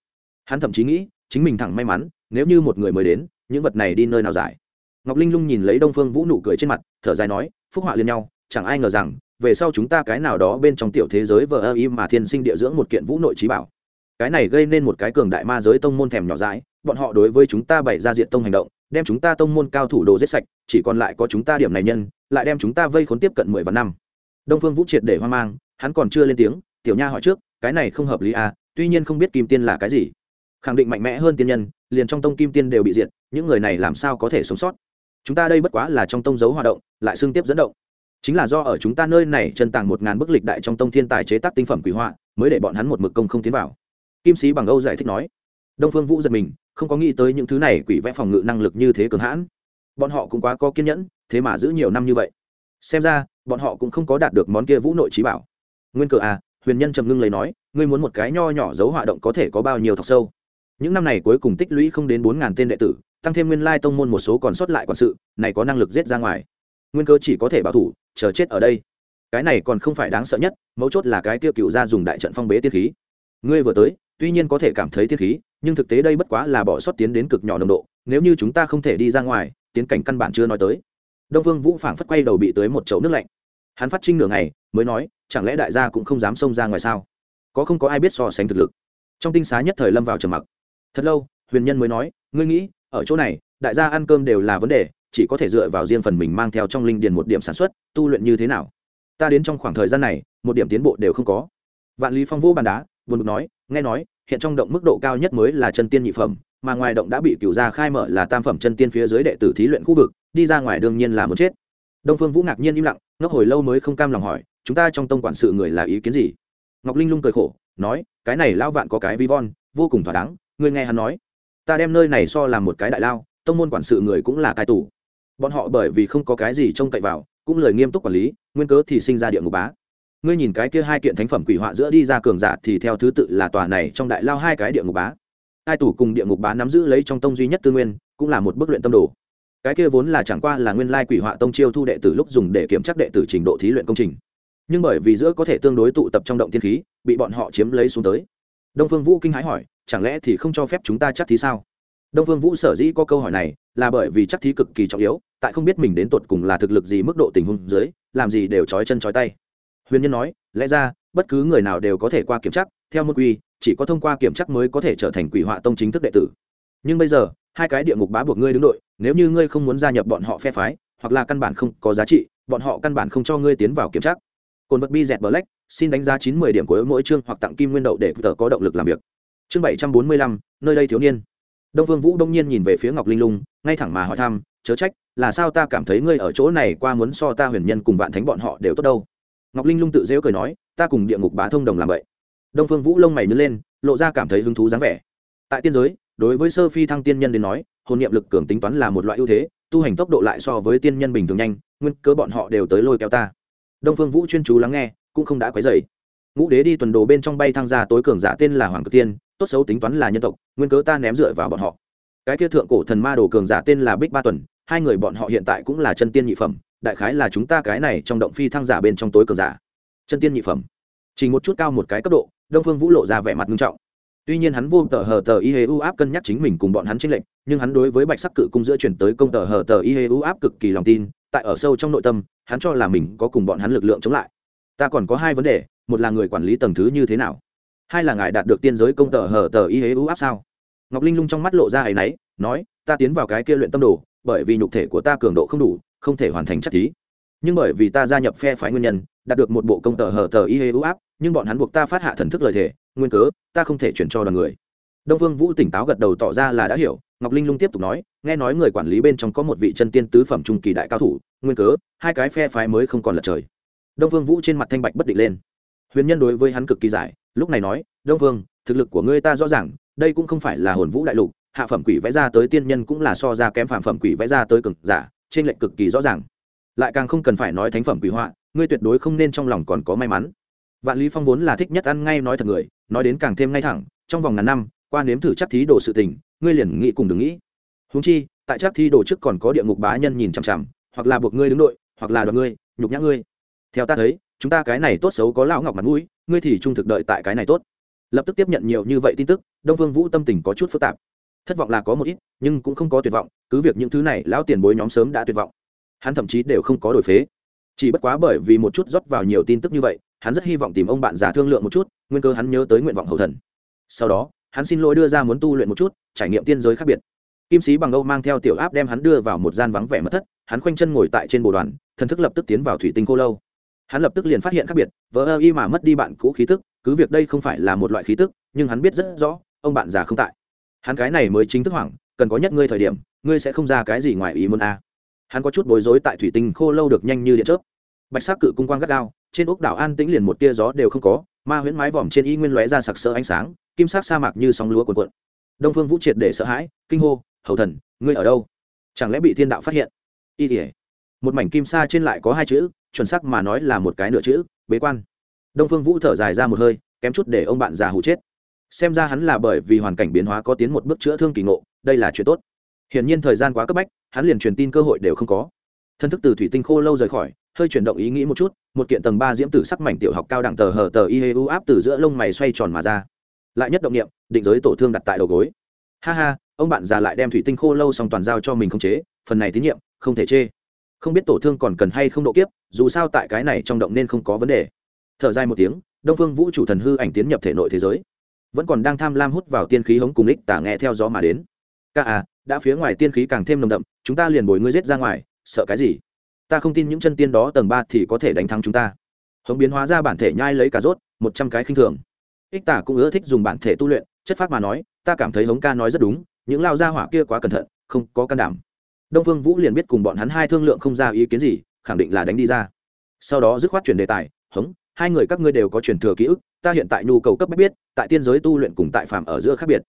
Speaker 1: Hắn thậm chí nghĩ, chính mình thẳng may mắn, nếu như một người mới đến, những vật này đi nơi nào giải. Ngọc linh lung nhìn lấy đông phương vũ nụ cười trên mặt, thở dài nói, phúc họa liên nhau, chẳng ai ngờ rằng về sau chúng ta cái nào đó bên trong tiểu thế giới vờ ơ im mà thiên sinh địa dưỡng một kiện vũ nội trí bảo. Cái này gây nên một cái cường đại ma giới tông môn thèm nhỏ dãi, bọn họ đối với chúng ta bày ra diện tông hành động, đem chúng ta tông môn cao thủ đồ giết sạch, chỉ còn lại có chúng ta điểm này nhân, lại đem chúng ta vây khốn tiếp cận mười vạn năm. Đông phương vũ triệt để hoang mang, hắn còn chưa lên tiếng, tiểu nha hỏi trước, cái này không hợp lý à tuy nhiên không biết kim tiên là cái gì. Khẳng định mạnh mẽ hơn tiên nhân, liền trong tông kim tiên đều bị diệt, những người này làm sao có thể sống sót? Chúng ta đây bất quá là trong tông dấu hoạt động, lại xương tiếp dẫn động chính là do ở chúng ta nơi này chân tàng một ngàn bức lịch đại trong tông thiên tài chế tác tinh phẩm quỷ họa, mới để bọn hắn một mực công không tiến vào. Kim sĩ bằng âu giải thích nói. Đông phương vũ giật mình, không có nghĩ tới những thứ này quỷ vẽ phòng ngự năng lực như thế cường hãn. Bọn họ cũng quá có kiên nhẫn, thế mà giữ nhiều năm như vậy. Xem ra, bọn họ cũng không có đạt được món kia vũ nội trí bảo. Nguyên cờ à huyền nhân trầm ngưng lấy nói, ngươi muốn một cái nho nhỏ dấu họa động có thể có bao nhiêu thọc sâu? Những năm này cuối cùng tích lũy không đến bốn ngàn tên đệ tử, tăng thêm nguyên lai tông môn một số còn sót lại quản sự, này có năng lực giết ra ngoài. Nguyên cơ chỉ có thể bảo thủ chờ chết ở đây. Cái này còn không phải đáng sợ nhất, mấu chốt là cái tiêu cựu ra dùng đại trận phong bế tiên khí. Ngươi vừa tới, tuy nhiên có thể cảm thấy tiên khí, nhưng thực tế đây bất quá là bỏ sót tiến đến cực nhỏ nồng độ, nếu như chúng ta không thể đi ra ngoài, tiến cảnh căn bản chưa nói tới. Đông vương vũ phảng phất quay đầu bị tới một chậu nước lạnh. Hắn phát trinh nửa ngày, mới nói, chẳng lẽ đại gia cũng không dám xông ra ngoài sao? Có không có ai biết so sánh thực lực? Trong tinh xá nhất thời lâm vào trầm mặc. Thật lâu, huyền nhân mới nói, ngươi nghĩ, ở chỗ này, đại gia ăn cơm đều là vấn đề chỉ có thể dựa vào riêng phần mình mang theo trong linh điền một điểm sản xuất, tu luyện như thế nào? Ta đến trong khoảng thời gian này, một điểm tiến bộ đều không có. Vạn lý phong vô bàn đá, buồn bực nói, nghe nói, hiện trong động mức độ cao nhất mới là chân tiên nhị phẩm, mà ngoài động đã bị cửu gia khai mở là tam phẩm chân tiên phía dưới đệ tử thí luyện khu vực, đi ra ngoài đương nhiên là muốn chết. Đông phương vũ ngạc nhiên im lặng, ngốc hồi lâu mới không cam lòng hỏi, chúng ta trong tông quản sự người là ý kiến gì? Ngọc linh lung cười khổ, nói, cái này lão vạn có cái vi von, vô cùng thỏa đáng ngươi nghe hắn nói. Ta đem nơi này so làm một cái đại lao, tông môn quản sự người cũng là cai tù bọn họ bởi vì không có cái gì trông cậy vào, cũng lời nghiêm túc quản lý, nguyên cớ thì sinh ra địa ngục bá. Ngươi nhìn cái kia hai kiện thánh phẩm quỷ họa giữa đi ra cường giả thì theo thứ tự là tòa này trong đại lao hai cái địa ngục bá. Hai tủ cùng địa ngục bá nắm giữ lấy trong tông duy nhất tư nguyên, cũng là một bức luyện tâm đồ. Cái kia vốn là chẳng qua là nguyên lai quỷ họa tông chiêu thu đệ tử lúc dùng để kiểm tra đệ tử trình độ thí luyện công trình. Nhưng bởi vì giữa có thể tương đối tụ tập trong động thiên khí, bị bọn họ chiếm lấy xuống tới. Đông phương vũ kinh hãi hỏi, chẳng lẽ thì không cho phép chúng ta chắc thí sao? Đông phương vũ sở dĩ có câu hỏi này là bởi vì chắc thí cực kỳ trọng yếu, tại không biết mình đến tột cùng là thực lực gì mức độ tình huống dưới, làm gì đều trói chân trói tay. Huyền nhân nói, lẽ ra, bất cứ người nào đều có thể qua kiểm tra, theo môn quy, chỉ có thông qua kiểm tra mới có thể trở thành quỷ họa tông chính thức đệ tử. Nhưng bây giờ, hai cái địa ngục bá buộc ngươi đứng đội, nếu như ngươi không muốn gia nhập bọn họ phe phái, hoặc là căn bản không có giá trị, bọn họ căn bản không cho ngươi tiến vào kiểm tra. Cồn vật bi dẹt black, xin đánh giá chín mươi điểm của mỗi chương hoặc tặng kim nguyên đậu để tờ có động lực làm việc. Chương bảy trăm bốn mươi lăm, nơi đây thiếu niên đông vương vũ đông nhiên nhìn về phía ngọc linh lung, ngay thẳng mà hỏi thăm, chớ trách, là sao ta cảm thấy ngươi ở chỗ này qua muốn so ta huyền nhân cùng vạn thánh bọn họ đều tốt đâu? Ngọc linh lung tự dễu cười nói, ta cùng địa ngục bá thông đồng làm vậy. Đông phương vũ lông mày nhớ lên, lộ ra cảm thấy hứng thú dáng vẻ. Tại tiên giới, đối với sơ phi thăng tiên nhân đến nói, hồn niệm lực cường tính toán là một loại ưu thế, tu hành tốc độ lại so với tiên nhân bình thường nhanh, nguyên cớ bọn họ đều tới lôi kéo ta. Đông phương vũ chuyên chú lắng nghe, cũng không đã quấy dày ngũ đế đi tuần đồ bên trong bay thăng ra tối cường giả tên là hoàng cực tiên, tốt xấu tính toán là nhân tộc, nguyên cớ ta ném dựa vào bọn họ. Cái kia thượng cổ thần ma đồ cường giả tên là bích ba tuần, hai người bọn họ hiện tại cũng là chân tiên nhị phẩm, đại khái là chúng ta cái này trong động phi thăng giả bên trong tối cường giả. Chân tiên nhị phẩm. Chỉ một chút cao một cái cấp độ, đông phương vũ lộ ra vẻ mặt nghiêm trọng. Tuy nhiên hắn vô tờ hờ tờ y hê u áp cân nhắc chính mình cùng bọn hắn tranh lệnh nhưng hắn đối với bạch sắc cự cung giữa chuyển tới công tờ hờ tờ y hê u áp cực kỳ lòng tin, tại ở sâu trong nội tâm, hắn cho là mình có cùng bọn hắn lực lượng chống lại. Ta còn có hai vấn đề một là người quản lý tầng thứ như thế nào? Hai là ngài đạt được tiên giới công tờ hở tờ y hế u áp sao? Ngọc linh lung trong mắt lộ ra áy náy, nói, ta tiến vào cái kia luyện tâm đồ, bởi vì nhục thể của ta cường độ không đủ, không thể hoàn thành chắc thí. Nhưng bởi vì ta gia nhập phe phái nguyên nhân, đạt được một bộ công tờ hở tờ y hế u áp, nhưng bọn hắn buộc ta phát hạ thần thức lời thể nguyên cớ, ta không thể chuyển cho đoàn người. Đông vương vũ tỉnh táo gật đầu tỏ ra là đã hiểu, ngọc linh lung tiếp tục nói, nghe nói người quản lý bên trong có một vị chân tiên tứ phẩm trung kỳ đại cao thủ, nguyên cớ, hai cái phe phái mới không còn lật trời. Đông vương vũ trên mặt thanh bạch bất định lên huyền nhân đối với hắn cực kỳ giải, lúc này nói, đông vương, thực lực của ngươi ta rõ ràng, đây cũng không phải là hồn vũ đại lục, hạ phẩm quỷ vẽ ra tới tiên nhân cũng là so ra kém phạm phẩm quỷ vẽ ra tới cực giả, trên lệnh cực kỳ rõ ràng. Lại càng không cần phải nói thánh phẩm quỷ họa, ngươi tuyệt đối không nên trong lòng còn có may mắn. Vạn lý phong vốn là thích nhất ăn ngay nói thật người, nói đến càng thêm ngay thẳng, trong vòng ngàn năm, qua nếm thử chắc thí đồ sự tình, ngươi liền nghĩ cùng đừng nghĩ. Huống chi, tại chắc thí đồ trước còn có địa ngục bá nhân nhìn chằm chằm, hoặc là buộc ngươi đứng đội, hoặc là đoạt ngươi, nhục nhã ngươi. Theo ta thấy chúng ta cái này tốt xấu có lão ngọc mặt mũi, ngươi thì trung thực đợi tại cái này tốt. Lập tức tiếp nhận nhiều như vậy tin tức, đông vương vũ tâm tình có chút phức tạp. Thất vọng là có một ít, nhưng cũng không có tuyệt vọng, cứ việc những thứ này, lão tiền bối nhóm sớm đã tuyệt vọng. Hắn thậm chí đều không có đổi phế. Chỉ bất quá bởi vì một chút rót vào nhiều tin tức như vậy, hắn rất hy vọng tìm ông bạn già thương lượng một chút, nguyên cơ hắn nhớ tới nguyện vọng hậu thần. Sau đó, hắn xin lỗi đưa ra muốn tu luyện một chút, trải nghiệm tiên giới khác biệt. Kim sĩ bằng âu mang theo tiểu áp đem hắn đưa vào một gian vắng vẻ mất thất, hắn khoanh chân ngồi tại trên bồ đoàn, thần thức lập tức tiến vào thủy tinh cô lâu hắn lập tức liền phát hiện khác biệt vỡ ơ y mà mất đi bạn cũ khí tức, cứ việc đây không phải là một loại khí tức, nhưng hắn biết rất rõ, ông bạn già không tại. Hắn cái này mới chính thức hoảng, cần có nhất ngươi thời điểm, ngươi sẽ không ra cái gì ngoài ý muốn a. À. hắn có chút bối rối tại thủy tinh khô lâu được nhanh như điện chớp. Bạch sắc cự cung quang gắt gao, trên ốc đảo an tĩnh liền một tia gió đều không có, ma huyễn mái vòm trên y nguyên lóe ra sặc sỡ ánh sáng, kim sắc sa mạc như sóng lúa cuồn cuộn. Đông phương vũ triệt để sợ hãi, kinh hô, hầu thần, ngươi ở đâu? Chẳng lẽ bị thiên đạo phát hiện? Y tỉa một mảnh kim sa trên lại có hai chữ, chuẩn sắc mà nói là một cái nửa chữ, bế quan. Đông phương vũ thở dài ra một hơi, kém chút để ông bạn già hụ chết. Xem ra hắn là bởi vì hoàn cảnh biến hóa có tiến một bước chữa thương kỳ ngộ, đây là chuyện tốt. Hiển nhiên thời gian quá cấp bách, hắn liền truyền tin cơ hội đều không có. Thân thức từ thủy tinh khô lâu rời khỏi, hơi chuyển động ý nghĩ một chút, một kiện tầng ba diễm tử sắc mảnh tiểu học cao đẳng tờ hờ tờ y hê u áp từ giữa lông mày xoay tròn mà ra. Lại nhất động niệm, định giới tổ thương đặt tại đầu gối. Ha ha, ông bạn già lại đem thủy tinh khô lâu xong toàn giao cho mình không chế, phần này tín nhiệm, không thể chê không biết tổ thương còn cần hay không độ kiếp, dù sao tại cái này trong động nên không có vấn đề. Thở dài một tiếng, đông phương vũ chủ thần hư ảnh tiến nhập thể nội thế giới. Vẫn còn đang tham lam hút vào tiên khí hống cùng ích tả nghe theo gió mà đến. Ca à đã phía ngoài tiên khí càng thêm nồng đậm, chúng ta liền bồi ngươi giết ra ngoài, sợ cái gì? Ta không tin những chân tiên đó tầng ba thì có thể đánh thắng chúng ta. Hống biến hóa ra bản thể nhai lấy cả rốt, một trăm cái khinh thường. Ích tả cũng ưa thích dùng bản thể tu luyện, chất phát mà nói, ta cảm thấy hống ca nói rất đúng, những lao gia hỏa kia quá cẩn thận, không có can đảm đông phương vũ liền biết cùng bọn hắn hai thương lượng không ra ý kiến gì, khẳng định là đánh đi ra. Sau đó dứt khoát chuyển đề tài, hống, hai người các ngươi đều có truyền thừa ký ức, ta hiện tại nhu cầu cấp bách biết, tại tiên giới tu luyện cùng tại phàm ở giữa khác biệt.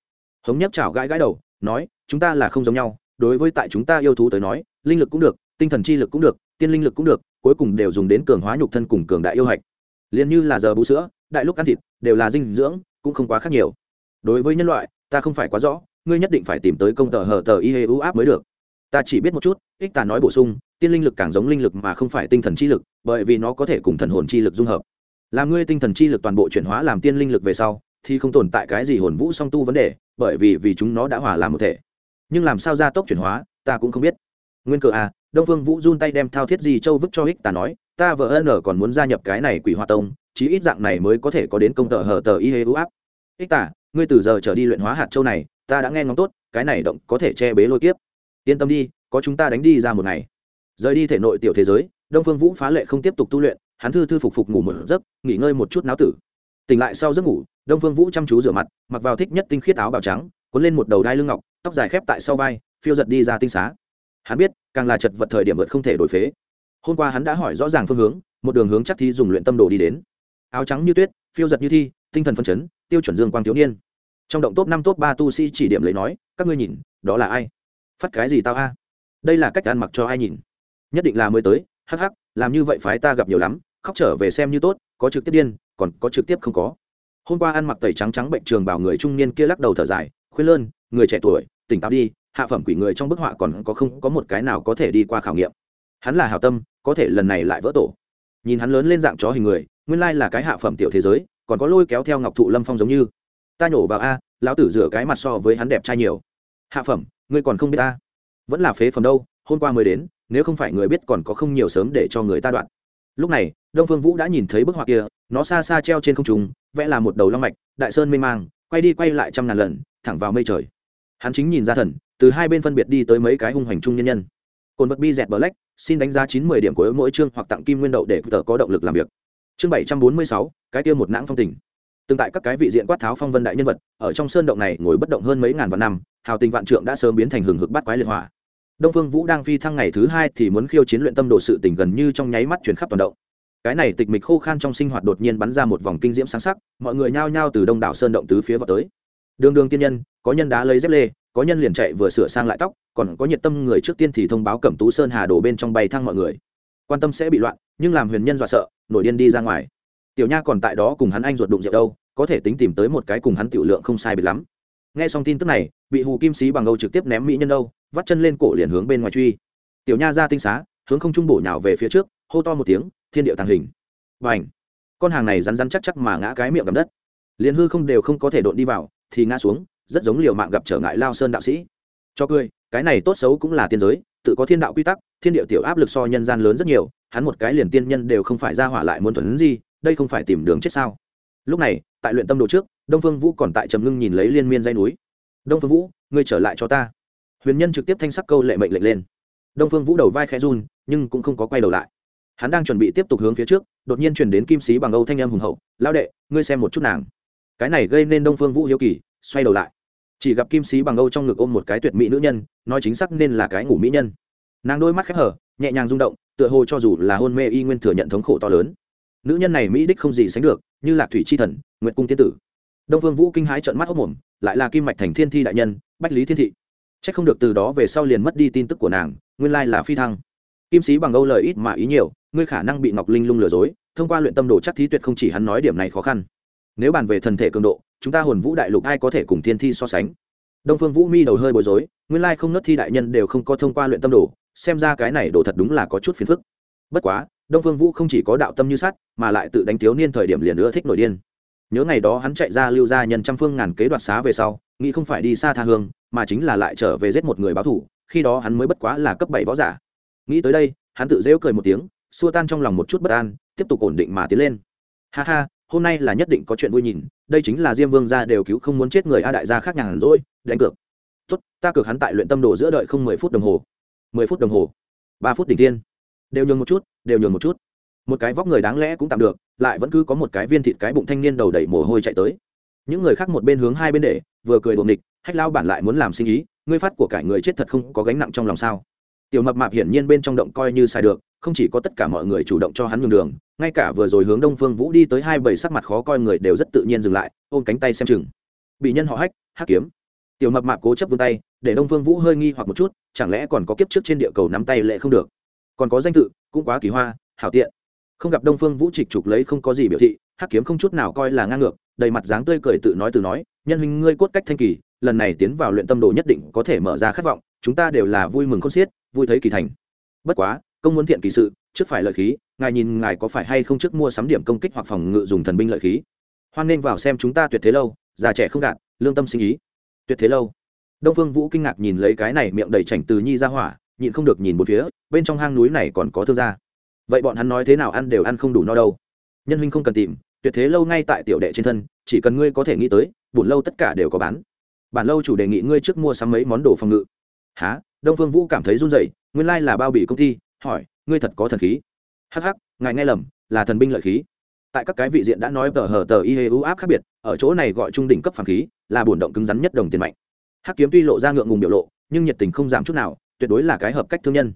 Speaker 1: Hống nhấp chảo gãi gãi đầu, nói, chúng ta là không giống nhau, đối với tại chúng ta yêu thú tới nói, linh lực cũng được, tinh thần chi lực cũng được, tiên linh lực cũng được, cuối cùng đều dùng đến cường hóa nhục thân cùng cường đại yêu hạch. Liền như là giờ bú sữa, đại lúc ăn thịt, đều là dinh dưỡng, cũng không quá khác nhiều. Đối với nhân loại, ta không phải quá rõ, ngươi nhất định phải tìm tới công tờ hờ tờ y hê u áp mới được ta chỉ biết một chút, ích tà nói bổ sung, tiên linh lực càng giống linh lực mà không phải tinh thần chi lực, bởi vì nó có thể cùng thần hồn chi lực dung hợp. Làm ngươi tinh thần chi lực toàn bộ chuyển hóa làm tiên linh lực về sau, thì không tồn tại cái gì hồn vũ song tu vấn đề, bởi vì vì chúng nó đã hòa làm một thể. Nhưng làm sao gia tốc chuyển hóa, ta cũng không biết. Nguyên cờ à đông phương vũ run tay đem thao thiết gì châu vứt cho ích tà nói, ta vợ ân còn muốn gia nhập cái này quỷ hoa tông, chí ít dạng này mới có thể có đến công tờ hờ tờ y hê u áp. Ích tà, ngươi từ giờ trở đi luyện hóa hạt châu này, ta đã nghe ngóng tốt, cái này động có thể che bế lôi kiếp yên tâm đi, có chúng ta đánh đi ra một ngày. Rời đi thể nội tiểu thế giới, đông phương vũ phá lệ không tiếp tục tu luyện, hắn thư thư phục phục ngủ một giấc, nghỉ ngơi một chút náo tử. Tỉnh lại sau giấc ngủ, đông phương vũ chăm chú rửa mặt, mặc vào thích nhất tinh khiết áo bào trắng, cuốn lên một đầu đai lưng ngọc, tóc dài khép tại sau vai, phiêu giật đi ra tinh xá. Hắn biết, càng là chật vật thời điểm vượt không thể đổi phế. Hôm qua hắn đã hỏi rõ ràng phương hướng, một đường hướng chắc thi dùng luyện tâm đồ đi đến. Áo trắng như tuyết, phiêu giật như thi, tinh thần phân chấn, tiêu chuẩn dương quang thiếu niên. Trong động top năm top ba tu sĩ chỉ điểm lấy nói, các ngươi nhìn, đó là ai? Phát cái gì tao a? Đây là cách ăn mặc cho ai nhìn? Nhất định là mới tới, hắc hắc, làm như vậy phái ta gặp nhiều lắm, khóc trở về xem như tốt, có trực tiếp điên, còn có trực tiếp không có. Hôm qua ăn mặc tẩy trắng trắng bệnh trường bảo người trung niên kia lắc đầu thở dài, khuyên lơn, người trẻ tuổi, tỉnh táo đi, hạ phẩm quỷ người trong bức họa còn có không, có một cái nào có thể đi qua khảo nghiệm. Hắn là hào tâm, có thể lần này lại vỡ tổ. Nhìn hắn lớn lên dạng chó hình người, nguyên lai là cái hạ phẩm tiểu thế giới, còn có lôi kéo theo ngọc thụ lâm phong giống như. Ta nhổ vào a, lão tử rửa cái mặt so với hắn đẹp trai nhiều hạ phẩm ngươi còn không biết ta. Vẫn là phế phẩm đâu hôm qua mới đến nếu không phải người biết còn có không nhiều sớm để cho người ta đoạn. Lúc này đông phương vũ đã nhìn thấy bức họa kia nó xa xa treo trên không trung vẽ là một đầu long mạch đại sơn mê mang quay đi quay lại trăm ngàn lần thẳng vào mây trời. Hắn chính nhìn ra thần từ hai bên phân biệt đi tới mấy cái hung hoành trung nhân nhân. Cồn vật bi dẹt lách, xin đánh giá chín mươi điểm của mỗi chương hoặc tặng kim nguyên đậu để tờ có động lực làm việc. Chương bảy trăm bốn mươi sáu cái tiêu một nãng phong tình từng tại các cái vị diện quát tháo phong vân đại nhân vật, ở trong sơn động này ngồi bất động hơn mấy ngàn vạn năm, hào tình vạn trượng đã sớm biến thành hừng hực bắt quái liệt hỏa. Đông phương vũ đang phi thăng ngày thứ hai thì muốn khiêu chiến luyện tâm đồ sự tình gần như trong nháy mắt chuyển khắp toàn động. Cái này tịch mịch khô khan trong sinh hoạt đột nhiên bắn ra một vòng kinh diễm sáng sắc, mọi người nhao nhao từ đông đảo sơn động tứ phía vào tới. Đường đường tiên nhân, có nhân đá lấy dép lê, có nhân liền chạy vừa sửa sang lại tóc, còn có nhiệt tâm người trước tiên thì thông báo cẩm tú sơn hà đổ bên trong bay thăng mọi người. Quan tâm sẽ bị loạn, nhưng làm huyền nhân dọa sợ, nổi điên đi ra ngoài. Tiểu nha còn tại đó cùng hắn anh ruột đụng rượu đâu có thể tính tìm tới một cái cùng hắn tiểu lượng không sai biệt lắm. Nghe xong tin tức này, bị hù kim sĩ bằng âu trực tiếp ném mỹ nhân đâu vắt chân lên cổ liền hướng bên ngoài truy. Tiểu nha ra tinh xá, hướng không trung bổ nhào về phía trước, hô to một tiếng, thiên điệu tàng hình. Và ảnh con hàng này rắn rắn chắc chắc mà ngã cái miệng gầm đất. Liền hư không đều không có thể đột đi vào, thì ngã xuống, rất giống liều mạng gặp trở ngại lao sơn đạo sĩ. Cho cười, cái này tốt xấu cũng là tiên giới, tự có thiên đạo quy tắc, thiên địa tiểu áp lực so nhân gian lớn rất nhiều, hắn một cái liền tiên nhân đều không phải ra hỏa lại muốn thuần gì, đây không phải tìm đường chết sao? Lúc này, tại luyện tâm đồ trước, đông phương vũ còn tại trầm ngưng nhìn lấy liên miên dây núi. Đông phương vũ, ngươi trở lại cho ta. Huyền nhân trực tiếp thanh sắc câu lệ mệnh lệnh lên. Đông phương vũ đầu vai khẽ run, nhưng cũng không có quay đầu lại. Hắn đang chuẩn bị tiếp tục hướng phía trước, đột nhiên chuyển đến kim sĩ bằng âu thanh em hùng hậu lao đệ, ngươi xem một chút nàng. Cái này gây nên đông phương vũ hiếu kỳ, xoay đầu lại. Chỉ gặp kim sĩ bằng âu trong ngực ôm một cái tuyệt mỹ nữ nhân, nói chính xác nên là cái ngủ mỹ nhân. Nàng đôi mắt khép hở, nhẹ nhàng rung động, tựa hồ cho dù là hôn mê y nguyên thừa nhận thống khổ to lớn nữ nhân này mỹ đích không gì sánh được, như lạc thủy c h i thần, nguyệt cung tiên tử. Đông vương vũ kinh hãi trợn mắt hốc mồm, lại là kim mạch thành thiên thi đại nhân, bách lý thiên thị. C h ắ c không được từ đó về sau liền mất đi tin tức của nàng, nguyên lai là phi thăng. Kim sĩ bằng âu lời ít mà ý nhiều, ngươi khả năng bị ngọc linh lung lừa dối, thông qua luyện tâm đồ chắc thí tuyệt không chỉ hắn nói điểm này khó khăn. Nếu bàn về thần thể cường độ, chúng ta hồn vũ đại lục ai có thể cùng thiên thi so sánh? Đông phương vũ mi đầu hơi bối rối, nguyên lai không nớt thi đại nhân đều không có thông qua luyện tâm đồ, xem ra cái này đồ thật đúng là có chút phiền phức. Bất quá đông phương vũ không chỉ có đạo tâm như sắt, mà lại tự đánh thiếu niên thời điểm liền nữa thích nổi điên. Nhớ ngày đó hắn chạy ra lưu ra nhân trăm phương ngàn kế đoạt xá về sau, nghĩ không phải đi xa tha hương, mà chính là lại trở về giết một người báo thủ, khi đó hắn mới bất quá là cấp bảy võ giả. Nghĩ tới đây, hắn tự dễu cười một tiếng, xua tan trong lòng một chút bất an, tiếp tục ổn định mà tiến lên. Ha ha, hôm nay là nhất định có chuyện vui nhìn, đây chính là diêm vương gia đều cứu không muốn chết người a đại gia khác nhàn rỗi, đánh cược. Tốt, ta cược hắn tại luyện tâm đồ giữa đợi không mười phút đồng hồ. Mười phút đồng hồ. Ba phút đỉnh tiên đều nhường một chút, đều nhường một chút. Một cái vóc người đáng lẽ cũng tạm được, lại vẫn cứ có một cái viên thịt cái bụng thanh niên đầu đẩy mồ hôi chạy tới. Những người khác một bên hướng hai bên để, vừa cười đồn địch hách lao bản lại muốn làm sinh ý, ngươi phát của cải người chết thật không có gánh nặng trong lòng sao? Tiểu mập mạp hiển nhiên bên trong động coi như xài được, không chỉ có tất cả mọi người chủ động cho hắn nhường đường, ngay cả vừa rồi hướng đông phương vũ đi tới hai bầy sắc mặt khó coi người đều rất tự nhiên dừng lại, ôm cánh tay xem chừng. Bị nhân họ hách, hắc kiếm. Tiểu mập mạp cố chấp vươn tay, để đông phương vũ hơi nghi hoặc một chút, chẳng lẽ còn có kiếp trước trên địa cầu nắm tay lệ không được? Còn có danh tự, cũng quá kỳ hoa, hảo tiện. Không gặp đông phương vũ trịch trục lấy không có gì biểu thị, hắc kiếm không chút nào coi là ngang ngược, đầy mặt dáng tươi cười tự nói từ nói, nhân huynh ngươi cốt cách thanh kỳ, lần này tiến vào luyện tâm đồ nhất định có thể mở ra khát vọng, chúng ta đều là vui mừng khôn xiết, vui thấy kỳ thành. Bất quá, công muốn thiện kỳ sự, trước phải lợi khí, ngài nhìn ngài có phải hay không trước mua sắm điểm công kích hoặc phòng ngự dùng thần binh lợi khí. Hoan nên vào xem chúng ta tuyệt thế lâu, già trẻ không gạt, lương tâm sinh ý. Tuyệt thế lâu. Đông phương vũ kinh ngạc nhìn lấy cái này miệng đầy chảnh từ nhi ra hỏa nhịn không được nhìn một phía, bên trong hang núi này còn có thương gia. Vậy bọn hắn nói thế nào ăn đều ăn không đủ no đâu. Nhân huynh không cần tìm, tuyệt thế lâu ngay tại tiểu đệ trên thân, chỉ cần ngươi có thể nghĩ tới bùn lâu tất cả đều có bán. Bản lâu chủ đề nghị ngươi trước mua sắm mấy món đồ phòng ngự. Há đông phương vũ cảm thấy run rẩy, nguyên lai là bao bì công ty, hỏi, ngươi thật có thần khí? Hắc hắc, ngài nghe lầm, là thần binh lợi khí. Tại các cái vị diện đã nói tờ hờ tờ y hê u áp khác biệt, ở chỗ này gọi trung đỉnh cấp phản khí, là bổn động cứng rắn nhất đồng tiền mạnh. Hắc kiếm tuy lộ ra ngượng ngùng biểu lộ, nhưng nhiệt tình không giảm chút nào tuyệt đối là cái hợp cách thương nhân.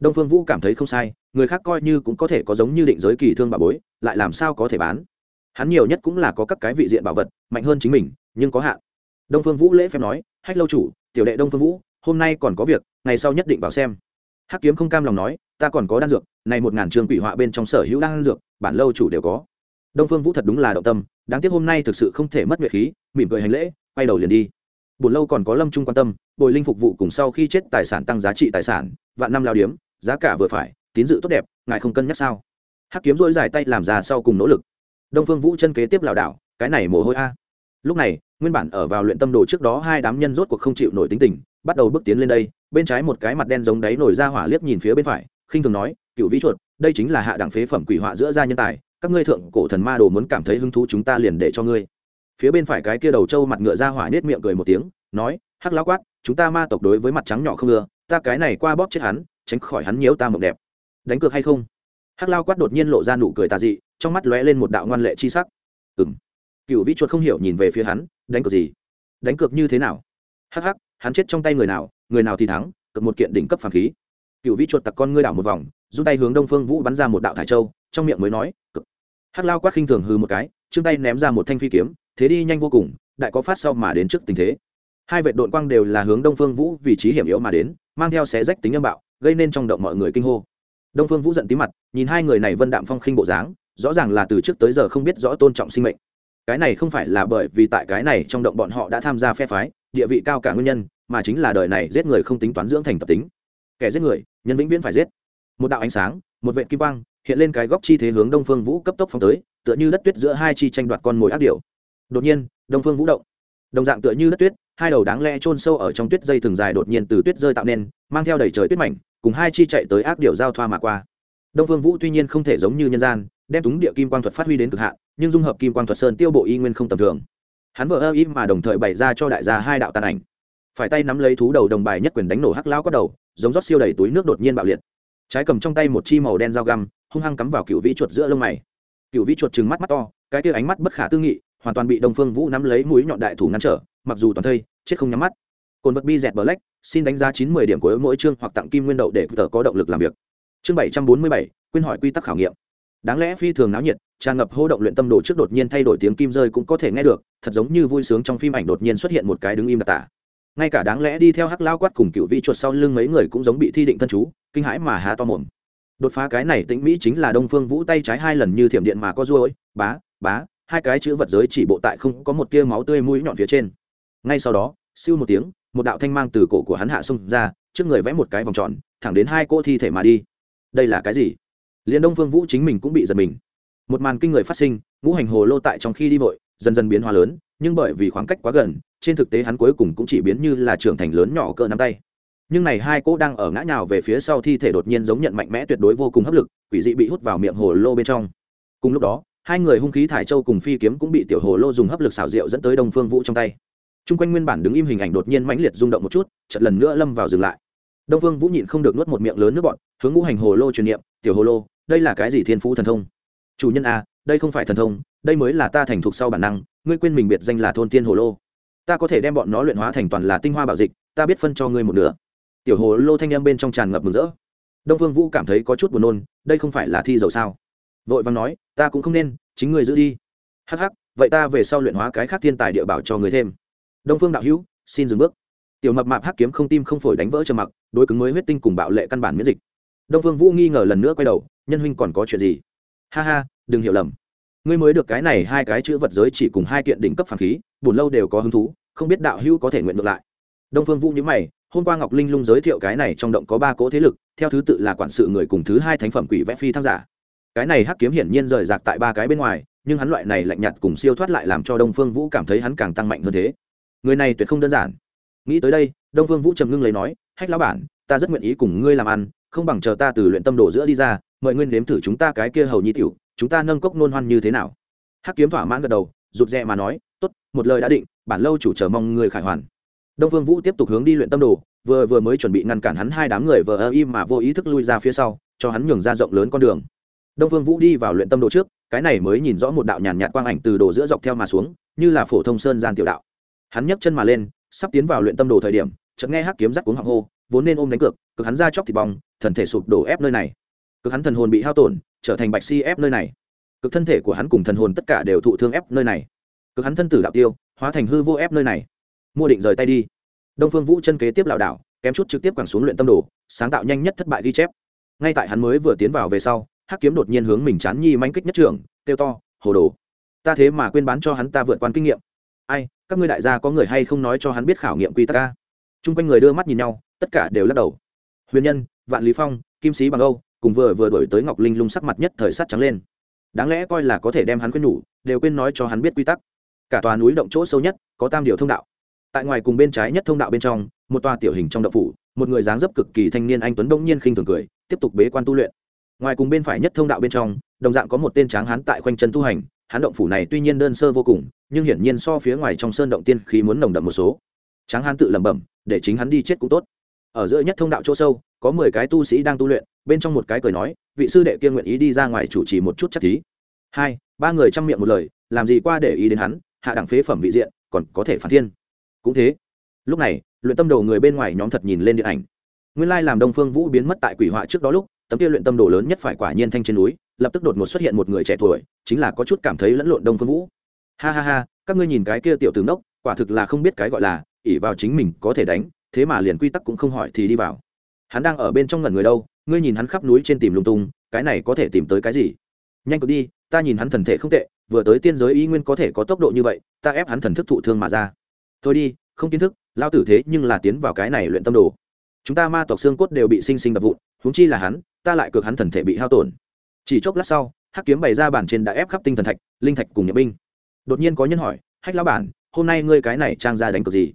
Speaker 1: Đông phương vũ cảm thấy không sai, người khác coi như cũng có thể có giống như định giới kỳ thương bà bối, lại làm sao có thể bán? Hắn nhiều nhất cũng là có các cái vị diện bảo vật, mạnh hơn chính mình, nhưng có hạn. Đông phương vũ lễ phép nói, hách lâu chủ, tiểu đệ đông phương vũ, hôm nay còn có việc, ngày sau nhất định vào xem. Hắc kiếm không cam lòng nói, ta còn có đan dược, này một ngàn trường quỷ họa bên trong sở hữu đan dược, bản lâu chủ đều có. Đông phương vũ thật đúng là động tâm, đáng tiếc hôm nay thực sự không thể mất nhuệ khí, mỉm cười hành lễ, quay đầu liền đi buồn lâu còn có lâm trung quan tâm, bồi linh phục vụ cùng sau khi chết tài sản tăng giá trị tài sản, vạn năm lao điếm, giá cả vừa phải, tín dự tốt đẹp, ngài không cân nhắc sao? Hắc kiếm dỗi dài tay làm ra sau cùng nỗ lực. Đông phương vũ chân kế tiếp lảo đảo, cái này mồ hôi a. Lúc này, nguyên bản ở vào luyện tâm đồ trước đó hai đám nhân rốt cuộc không chịu nổi tính tình, bắt đầu bước tiến lên đây, bên trái một cái mặt đen giống đáy nổi ra hỏa liếc nhìn phía bên phải, khinh thường nói, cựu vĩ chuột, đây chính là hạ đẳng phế phẩm quỷ họa giữa gia nhân tài, các ngươi thượng cổ thần ma đồ muốn cảm thấy hứng thú chúng ta liền để cho ngươi phía bên phải cái kia đầu trâu mặt ngựa ra hỏa nết miệng cười một tiếng, nói, hắc lão quát, chúng ta ma tộc đối với mặt trắng nhỏ không ưa, ta cái này qua bóp chết hắn, tránh khỏi hắn nhiễu ta mộng đẹp. Đánh cược hay không? Hắc lao quát đột nhiên lộ ra nụ cười tà dị, trong mắt lóe lên một đạo ngoan lệ chi sắc. Ừng cựu vĩ chuột không hiểu nhìn về phía hắn, đánh cược gì? Đánh cược như thế nào? Hắc hắc, hắn chết trong tay người nào người nào thì thắng cực một kiện đỉnh cấp phàm khí. Cựu vĩ chuột tặc con ngươi đảo một vòng, rút tay hướng đông phương vũ bắn ra một đạo thải châu, trong miệng mới nói cực hắc lao quát khinh thường hư một cái chương tay ném ra một thanh phi kiếm thế đi nhanh vô cùng, đại có phát sau mà đến trước tình thế. Hai vệ đội quang đều là hướng đông phương vũ vị trí hiểm yếu mà đến, mang theo xé rách tính âm bạo, gây nên trong động mọi người kinh hô. Đông phương vũ giận tí mặt, nhìn hai người này vân đạm phong khinh bộ dáng, rõ ràng là từ trước tới giờ không biết rõ tôn trọng sinh mệnh. Cái này không phải là bởi vì tại cái này trong động bọn họ đã tham gia phe phái, địa vị cao cả nguyên nhân, mà chính là đời này giết người không tính toán dưỡng thành tập tính. Kẻ giết người, nhân vĩnh viễn phải giết. Một đạo ánh sáng, một vệ kim quang, hiện lên cái góc chi thế hướng đông phương vũ cấp tốc phóng tới, tựa như đất tuyết giữa hai chi tranh đoạt con mồi ác điệu đột nhiên, đông phương vũ động. Đồng dạng tựa như đất tuyết, hai đầu đáng lẽ chôn sâu ở trong tuyết dây thường dài đột nhiên từ tuyết rơi tạo nên, mang theo đầy trời tuyết mảnh, cùng hai chi chạy tới ác điệu giao thoa mà qua. Đông phương vũ tuy nhiên không thể giống như nhân gian, đem túng địa kim quang thuật phát huy đến cực hạn, nhưng dung hợp kim quang thuật sơn tiêu bộ y nguyên không tầm thường. Hắn vợ ơ ý mà đồng thời bày ra cho đại gia hai đạo tàn ảnh. Phải tay nắm lấy thú đầu đồng bài nhất quyền đánh nổ hắc lao có đầu, giống rót siêu đầy túi nước đột nhiên bạo liệt. Trái cầm trong tay một chi màu đen dao găm, hung hăng cắm vào cựu vĩ chuột giữa lông mày. Cựu vĩ chuột trừng mắt mắt to, cái tia ánh mắt bất khả tư nghị hoàn toàn bị đông phương vũ nắm lấy mũi nhọn đại thủ ngăn trở, mặc dù toàn thây, chết không nhắm mắt. Cồn vật bi dẹt black, xin đánh giá chín mươi điểm của mỗi chương hoặc tặng kim nguyên đậu để tờ có động lực làm việc. Chương bảy trăm bốn mươi bảy quyên hỏi quy tắc khảo nghiệm. Đáng lẽ phi thường náo nhiệt, tràn ngập hô động luyện tâm đồ trước đột nhiên thay đổi tiếng kim rơi cũng có thể nghe được, thật giống như vui sướng trong phim ảnh đột nhiên xuất hiện một cái đứng im đặc tả. Ngay cả đáng lẽ đi theo hắc lao quát cùng cựu vị chuột sau lưng mấy người cũng giống bị thi định thân chú, kinh hãi mà há to mồm. Đột phá cái này tĩnh mỹ chính là đông phương vũ tay trái hai lần như thiểm điện mà có ruôi bá bá hai cái chữ vật giới chỉ bộ tại không có một tia máu tươi mũi nhọn phía trên. Ngay sau đó, siêu một tiếng, một đạo thanh mang từ cổ của hắn hạ xông ra, trước người vẽ một cái vòng tròn, thẳng đến hai cô thi thể mà đi. Đây là cái gì? Liền đông phương vũ chính mình cũng bị giật mình. Một màn kinh người phát sinh, ngũ hành hồ lô tại trong khi đi vội, dần dần biến hóa lớn, nhưng bởi vì khoảng cách quá gần, trên thực tế hắn cuối cùng cũng chỉ biến như là trưởng thành lớn nhỏ cỡ nắm tay. Nhưng này hai cô đang ở ngã nhào về phía sau thi thể đột nhiên giống nhận mạnh mẽ tuyệt đối vô cùng hấp lực, quỷ dị bị hút vào miệng hồ lô bên trong. Cùng lúc đó hai người hung khí thải châu cùng phi kiếm cũng bị tiểu hồ lô dùng hấp lực xảo diệu dẫn tới đông phương vũ trong tay. T r u n g quanh nguyên bản đứng im hình ảnh đột nhiên mãnh liệt rung động một chút chật lần nữa lâm vào dừng lại. Đông phương vũ nhịn không được nuốt một miệng lớn nước bọn hướng ngũ hành hồ lô truyền niệm, tiểu hồ lô, đây là cái gì thiên phú thần thông? Chủ nhân a đây không phải thần thông, đây mới là ta thành thục sau bản năng, ngươi quên mình biệt danh là thôn tiên hồ lô. Ta có thể đem bọn nó luyện hóa thành toàn là tinh hoa bảo dịch, ta biết phân cho ngươi một nửa. Tiểu hồ lô thanh em bên trong tràn ngập mừng rỡ. Đông phương vũ cảm thấy có chút buồn nôn, đây không phải là thi dầu sao? Vội vàng nói, ta cũng không nên, chính ngươi giữ đi. Hắc hắc, vậy ta về sau luyện hóa cái khác thiên tài địa bảo cho người thêm. Đông phương đạo hữu, xin dừng bước. Tiểu mập mạp hắc kiếm không tim không phổi đánh vỡ trầm mặc, đối cứng mới huyết tinh cùng bạo lệ căn bản miễn dịch. Đông phương vũ nghi ngờ lần nữa quay đầu, nhân huynh còn có chuyện gì? Ha ha, đừng hiểu lầm. Ngươi mới được cái này hai cái chữ vật giới chỉ cùng hai kiện đỉnh cấp phản khí, buồn lâu đều có hứng thú, không biết đạo hữu có thể nguyện ngược lại. Đông phương vũ nhớ mày, hôm qua ngọc linh lung giới thiệu cái này trong động có ba cỗ thế lực, theo thứ tự là quản sự người cùng thứ hai thánh phẩm quỷ vẽ phi thăng giả cái này hắc kiếm hiển nhiên rời rạc tại ba cái bên ngoài, nhưng hắn loại này lạnh nhạt cùng siêu thoát lại làm cho đông phương vũ cảm thấy hắn càng tăng mạnh hơn thế. Người này tuyệt không đơn giản. Nghĩ tới đây, đông phương vũ trầm ngưng lấy nói, hách lão bản, ta rất nguyện ý cùng ngươi làm ăn, không bằng chờ ta từ luyện tâm đổ giữa đi ra, mời nguyên nếm thử chúng ta cái kia hầu nhi tiểu, chúng ta nâng cốc nôn hoan như thế nào? Hắc kiếm thỏa mãn gật đầu, rụt rè mà nói, tốt, một lời đã định, bản lâu chủ chờ mong người khải hoàn. Đông phương vũ tiếp tục hướng đi luyện tâm đồ, vừa vừa mới chuẩn bị ngăn cản hắn hai đám người vờ ơ im mà vô ý thức lui ra phía sau, cho hắn nhường ra rộng lớn con đường đông phương vũ đi vào luyện tâm đồ trước, cái này mới nhìn rõ một đạo nhàn nhạt quang ảnh từ đồ giữa dọc theo mà xuống, như là phổ thông sơn gian tiểu đạo. Hắn nhấc chân mà lên, sắp tiến vào luyện tâm đồ thời điểm, chợt nghe hắc kiếm rắc cuống họng hô, vốn nên ôm đánh cược, cực hắn ra chóc thịt bong, thần thể sụp đổ ép nơi này. Cực hắn thần hồn bị hao tổn, trở thành bạch si ép nơi này. Cực thân thể của hắn cùng thần hồn tất cả đều thụ thương ép nơi này. Cực hắn thân tử đạo tiêu, hóa thành hư vô ép nơi này. Mua định rời tay đi. Đông phương vũ chân kế tiếp lảo đảo, kém chút trực tiếp quẳng xuống luyện tâm đồ, sáng tạo nhanh nhất thất bại ghi chép. Ngay tại hắn mới vừa tiến vào về sau hắc kiếm đột nhiên hướng mình chán nhi manh kích nhất trưởng kêu to, hồ đồ, ta thế mà quên bán cho hắn ta vượt qua kinh nghiệm. Ai, các ngươi đại gia có người hay không nói cho hắn biết khảo nghiệm quy tắc ca t r u n g quanh người đưa mắt nhìn nhau, tất cả đều lắc đầu. Huyền nhân, vạn lý phong, kim sĩ bằng âu cùng vừa vừa đổi tới ngọc linh lung sắc mặt nhất thời sắt trắng lên. Đáng lẽ coi là có thể đem hắn quên nhủ đều quên nói cho hắn biết quy tắc. Cả tòa núi động chỗ sâu nhất, có tam điều thông đạo. Tại ngoài cùng bên trái nhất thông đạo bên trong, một tòa tiểu hình trong đậu phủ, một người dáng dấp cực kỳ thanh niên anh tuấn bỗng nhiên khinh thường cười, tiếp tục bế quan tu luyện ngoài cùng bên phải nhất thông đạo bên trong, đồng dạng có một tên tráng hán tại khoanh chân tu hành, hán động phủ này tuy nhiên đơn sơ vô cùng, nhưng hiển nhiên so phía ngoài trong sơn động tiên khí muốn nồng đậm một số. Tráng hán tự lẩm bẩm, để chính hắn đi chết cũng tốt. Ở giữa nhất thông đạo chỗ sâu, có mười cái tu sĩ đang tu luyện, bên trong một cái cười nói, vị sư đệ kia nguyện ý đi ra ngoài chủ trì một chút chắc thí. Hai, ba người chăm miệng một lời, làm gì qua để ý đến hắn, hạ đẳng phế phẩm vị diện, còn có thể phản thiên. Cũng thế. Lúc này, luyện tâm đồ người bên ngoài nhóm thật nhìn lên điện ảnh. Nguyên lai làm đông phương vũ biến mất tại quỷ họa trước đó lúc tấm kia luyện tâm đồ lớn nhất phải quả nhiên thanh trên núi, lập tức đột ngột xuất hiện một người trẻ tuổi, chính là có chút cảm thấy lẫn lộn đông phương vũ. Ha ha ha, các ngươi nhìn cái kia tiểu tướng đốc quả thực là không biết cái gọi là ỉ vào chính mình có thể đánh, thế mà liền quy tắc cũng không hỏi thì đi vào. Hắn đang ở bên trong ngẩn người đâu, ngươi nhìn hắn khắp núi trên tìm lung tung, cái này có thể tìm tới cái gì? Nhanh cực đi, ta nhìn hắn thần thể không tệ, vừa tới tiên giới y nguyên có thể có tốc độ như vậy, ta ép hắn thần thức thụ thương mà ra. Thôi đi, không kiến thức lao tử thế nhưng là tiến vào cái này luyện tâm đồ. Chúng ta ma tộc xương cốt đều bị sinh sinh đập vụn huống chi là hắn, ta lại cược hắn thần thể bị hao tổn. Chỉ chốc lát sau, hắc kiếm bày ra bản trên đã ép khắp tinh thần thạch, linh thạch cùng nhập binh. Đột nhiên có nhân hỏi, hách lão bản, hôm nay ngươi cái này trang ra đánh cược gì?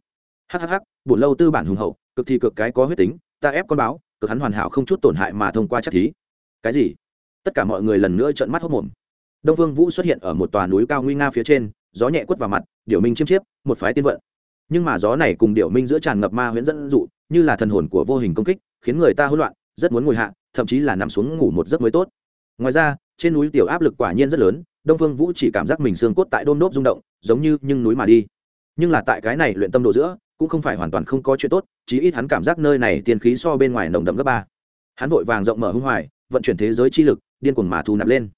Speaker 1: Hắc hắc hắc lâu tư bản hùng hậu cực thì cực cái có huyết tính, ta ép con báo cực hắn hoàn hảo không chút tổn hại mà thông qua chắc thí. Cái gì? Tất cả mọi người lần nữa trợn mắt hốc mồm đông vương vũ xuất hiện ở một tòa núi cao nguy nga phía trên, gió nhẹ quất vào mặt, điểu minh chiêm chiếp, một phái tiên vận. Nhưng mà gió này cùng điểu minh giữa tràn ngập ma huyễn dẫn dụ, như là thần hồn của vô hình công kích, khiến người ta hỗn loạn rất muốn ngồi hạ, thậm chí là nằm xuống ngủ một giấc mới tốt. Ngoài ra, trên núi tiểu áp lực quả nhiên rất lớn, đông phương vũ chỉ cảm giác mình xương cốt tại đôn nốt rung động, giống như nhưng núi mà đi. Nhưng là tại cái này luyện tâm độ giữa, cũng không phải hoàn toàn không có chuyện tốt, chí ít hắn cảm giác nơi này tiền khí so bên ngoài nồng đậm gấp ba. Hắn vội vàng rộng mở hưng hoài, vận chuyển thế giới chi lực, điên cuồng mà thu nạp lên.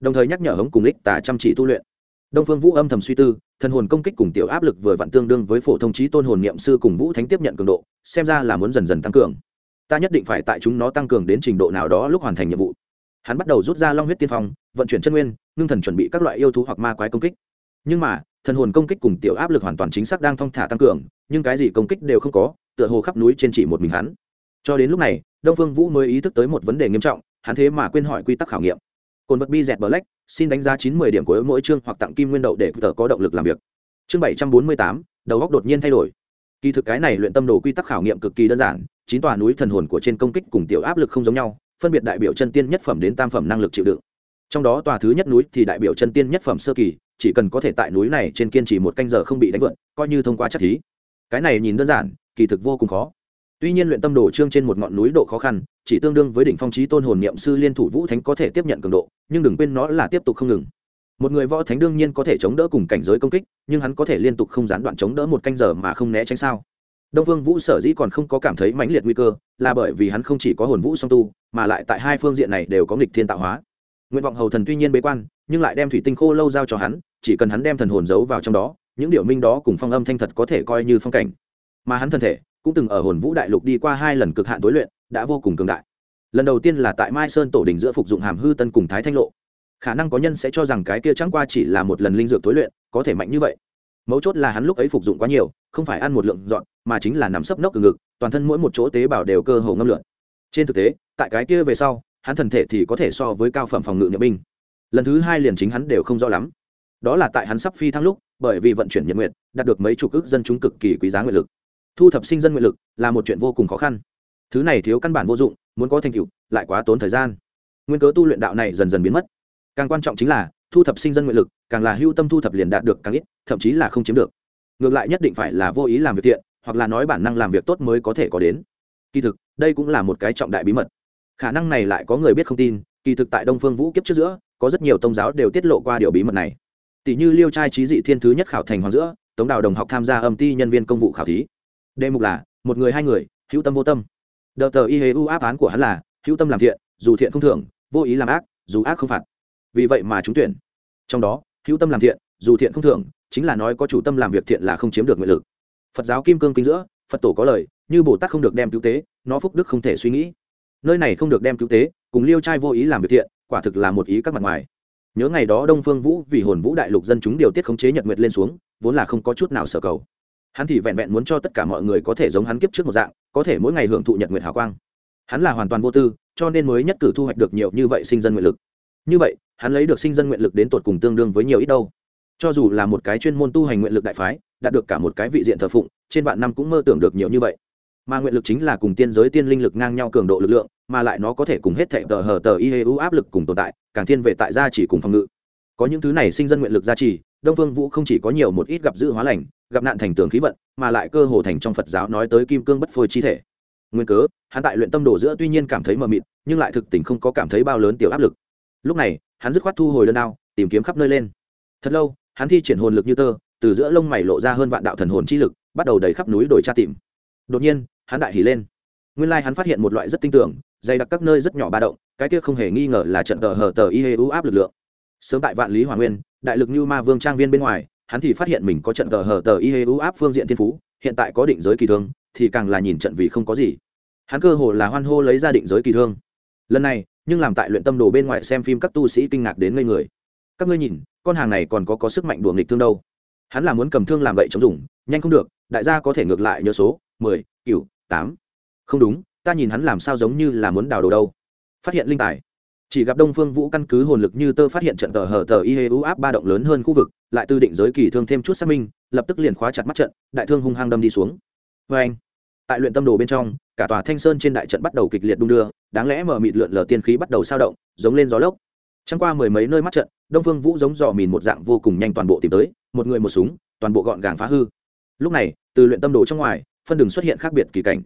Speaker 1: Đồng thời nhắc nhở hống cùng ích tà chăm chỉ tu luyện. Đông phương vũ âm thầm suy tư, thần hồn công kích cùng tiểu áp lực vừa vặn tương đương với phổ thông trí tôn hồn niệm sư cùng vũ thánh tiếp nhận cường độ, xem ra là muốn dần dần tăng cường ta nhất định phải tại chúng nó tăng cường đến trình độ nào đó lúc hoàn thành nhiệm vụ. Hắn bắt đầu rút ra long huyết tiên phong, vận chuyển chân nguyên, ngưng thần chuẩn bị các loại yêu thú hoặc ma quái công kích. Nhưng mà, thần hồn công kích cùng tiểu áp lực hoàn toàn chính xác đang thong thả tăng cường, nhưng cái gì công kích đều không có, tựa hồ khắp núi trên chỉ một mình hắn. Cho đến lúc này, đông phương vũ mới ý thức tới một vấn đề nghiêm trọng, hắn thế mà quên hỏi quy tắc khảo nghiệm. Cồn vật bi dẹt black, xin đánh giá chín mươi điểm của mỗi chương hoặc tặng kim nguyên đậu để tờ có động lực làm việc. Chương bảy trăm bốn mươi tám, đầu góc đột nhiên thay đổi. Kỳ thực cái này luyện tâm đồ quy tắc khảo nghiệm cực kỳ đơn giản chín tòa núi thần hồn của trên công kích cùng tiểu áp lực không giống nhau, phân biệt đại biểu chân tiên nhất phẩm đến tam phẩm năng lực chịu đựng. Trong đó tòa thứ nhất núi thì đại biểu chân tiên nhất phẩm sơ kỳ, chỉ cần có thể tại núi này trên kiên trì một canh giờ không bị đánh vượt coi như thông qua chắc thí. Cái này nhìn đơn giản, kỳ thực vô cùng khó. Tuy nhiên luyện tâm đồ trương trên một ngọn núi độ khó khăn, chỉ tương đương với đỉnh phong trí tôn hồn niệm sư liên thủ vũ thánh có thể tiếp nhận cường độ, nhưng đừng quên nó là tiếp tục không ngừng. Một người võ thánh đương nhiên có thể chống đỡ cùng cảnh giới công kích, nhưng hắn có thể liên tục không gián đoạn chống đỡ một canh giờ mà không né tránh sao? Đông vương vũ sở dĩ còn không có cảm thấy mãnh liệt nguy cơ, là bởi vì hắn không chỉ có hồn vũ song tu, mà lại tại hai phương diện này đều có nghịch thiên tạo hóa. Nguyện vọng hầu thần tuy nhiên bế quan, nhưng lại đem thủy tinh khô lâu giao cho hắn, chỉ cần hắn đem thần hồn giấu vào trong đó, những điều minh đó cùng phong âm thanh thật có thể coi như phong cảnh. Mà hắn thân thể cũng từng ở hồn vũ đại lục đi qua hai lần cực hạn tối luyện, đã vô cùng cường đại. Lần đầu tiên là tại mai sơn tổ đình giữa phục dụng hàm hư tân cùng thái thanh lộ. Khả năng có nhân sẽ cho rằng cái kia chẳng qua chỉ là một lần linh dược tối luyện, có thể mạnh như vậy mấu chốt là hắn lúc ấy phục dụng quá nhiều, không phải ăn một lượng dọn, mà chính là nằm sấp nốc từ ngực, toàn thân mỗi một chỗ tế bào đều cơ hồ ngâm lượn. Trên thực tế, tại cái kia về sau, hắn thần thể thì có thể so với cao phẩm phòng ngự nhập binh. Lần thứ hai liền chính hắn đều không rõ lắm. Đó là tại hắn sắp phi thăng lúc, bởi vì vận chuyển nhật nguyện đạt được mấy chục ước dân chúng cực kỳ quý giá nguyện lực. Thu thập sinh dân nguyện lực là một chuyện vô cùng khó khăn. Thứ này thiếu căn bản vô dụng, muốn có thành tựu, lại quá tốn thời gian. Nguyên cớ tu luyện đạo này dần dần biến mất. Càng quan trọng chính là, thu thập sinh dân nguyện lực, càng là hưu tâm thu thập liền đạt được càng ít thậm chí là không chiếm được. Ngược lại nhất định phải là vô ý làm việc thiện, hoặc là nói bản năng làm việc tốt mới có thể có đến. Kỳ thực, đây cũng là một cái trọng đại bí mật. Khả năng này lại có người biết không tin, kỳ thực tại đông phương vũ kiếp trước giữa, có rất nhiều tôn giáo đều tiết lộ qua điều bí mật này. Tỷ như liêu trai trí dị thiên thứ nhất khảo thành hoàng giữa, tống đào đồng học tham gia âm ti nhân viên công vụ khảo thí. Đề mục là, một người hai người, hữu tâm vô tâm. Đợt tờ y hê u áp án của hắn là, hữu tâm làm thiện, dù thiện không thưởng, vô ý làm ác, dù ác không phạt. Vì vậy mà trúng tuyển. Trong đó, hữu tâm làm thiện, dù thiện không thưởng chính là nói có chủ tâm làm việc thiện là không chiếm được nguyện lực. Phật giáo kim cương kinh giữa, phật tổ có lời, như bồ tát không được đem cứu tế, nó phúc đức không thể suy nghĩ. Nơi này không được đem cứu tế, cùng liêu trai vô ý làm việc thiện, quả thực là một ý các mặt ngoài. Nhớ ngày đó đông phương vũ vì hồn vũ đại lục dân chúng điều tiết khống chế nhật nguyệt lên xuống, vốn là không có chút nào sở cầu. Hắn thì vẹn vẹn muốn cho tất cả mọi người có thể giống hắn kiếp trước một dạng, có thể mỗi ngày hưởng thụ nhật nguyệt hào quang. Hắn là hoàn toàn vô tư, cho nên mới nhất cử thu hoạch được nhiều như vậy sinh dân nguyện lực. Như vậy, hắn lấy được sinh dân nguyện lực đến tột cùng tương đương với nhiều ít đâu cho dù là một cái chuyên môn tu hành nguyện lực đại phái, đạt được cả một cái vị diện thờ phụng, trên vạn năm cũng mơ tưởng được nhiều như vậy. Mà nguyện lực chính là cùng tiên giới tiên linh lực ngang nhau cường độ lực lượng, mà lại nó có thể cùng hết thệ tờ hờ tờ y hê u áp lực cùng tồn tại, càng thiên về tại gia chỉ cùng phòng ngự. Có những thứ này sinh dân nguyện lực gia trì, đông phương vũ không chỉ có nhiều một ít gặp dự hóa lành, gặp nạn thành tường khí vận, mà lại cơ hồ thành trong phật giáo nói tới kim cương bất phôi chi thể. Nguyên cớ, hắn tại luyện tâm đồ giữa tuy nhiên cảm thấy mờ mịt, nhưng lại thực tình không có cảm thấy bao lớn tiểu áp lực. Lúc này, hắn dứt khoát thu hồi đơn đao, tìm kiếm khắp nơi lên. Thật lâu hắn thi triển hồn lực như tơ, từ giữa lông mày lộ ra hơn vạn đạo thần hồn chi lực, bắt đầu đầy khắp núi đồi tra tìm. Đột nhiên, hắn đại hỉ lên. Nguyên lai hắn phát hiện một loại rất tinh tưởng dày đặc các nơi rất nhỏ ba động, cái kia không hề nghi ngờ là trận tờ hờ tờ y hê u áp lực lượng. Sớm tại vạn lý hòa nguyên, đại lực như ma vương trang viên bên ngoài, hắn thì phát hiện mình có trận tờ hờ tờ y hê u áp phương diện thiên phú, hiện tại có định giới kỳ thương, thì càng là nhìn trận vì không có gì. Hắn cơ hồ là hoan hô lấy ra định giới kỳ thương. Lần này, nhưng làm tại luyện tâm đồ bên ngoài xem phim các tu sĩ kinh ngạc đến ngây người. Các ngươi nhìn con hàng này còn có có sức mạnh đùa nghịch thương đâu. Hắn là muốn cầm thương làm gậy chống dùng, nhanh không được, đại gia có thể ngược lại nhớ số, mười cựu tám. Không đúng, ta nhìn hắn làm sao giống như là muốn đào đồ đâu. Phát hiện linh tài. Chỉ gặp đông phương vũ căn cứ hồn lực như tơ phát hiện trận tờ hở tờ y hê u áp ba động lớn hơn khu vực, lại tư định giới kỳ thương thêm chút xác minh, lập tức liền khóa chặt mắt trận, đại thương hung hăng đâm đi xuống. Vê anh, tại luyện tâm đồ bên trong, cả tòa thanh sơn trên đại trận bắt đầu kịch liệt đung đưa, đáng lẽ mở mịt lượn lờ tiên khí bắt đầu sao động, giống lên gió lốc trăng qua mười mấy nơi mắt trận, đông phương vũ giống dò mìn một dạng vô cùng nhanh toàn bộ tìm tới, một người một súng, toàn bộ gọn gàng phá hư. Lúc này, từ luyện tâm đồ trong ngoài, phân đường xuất hiện khác biệt kỳ cảnh.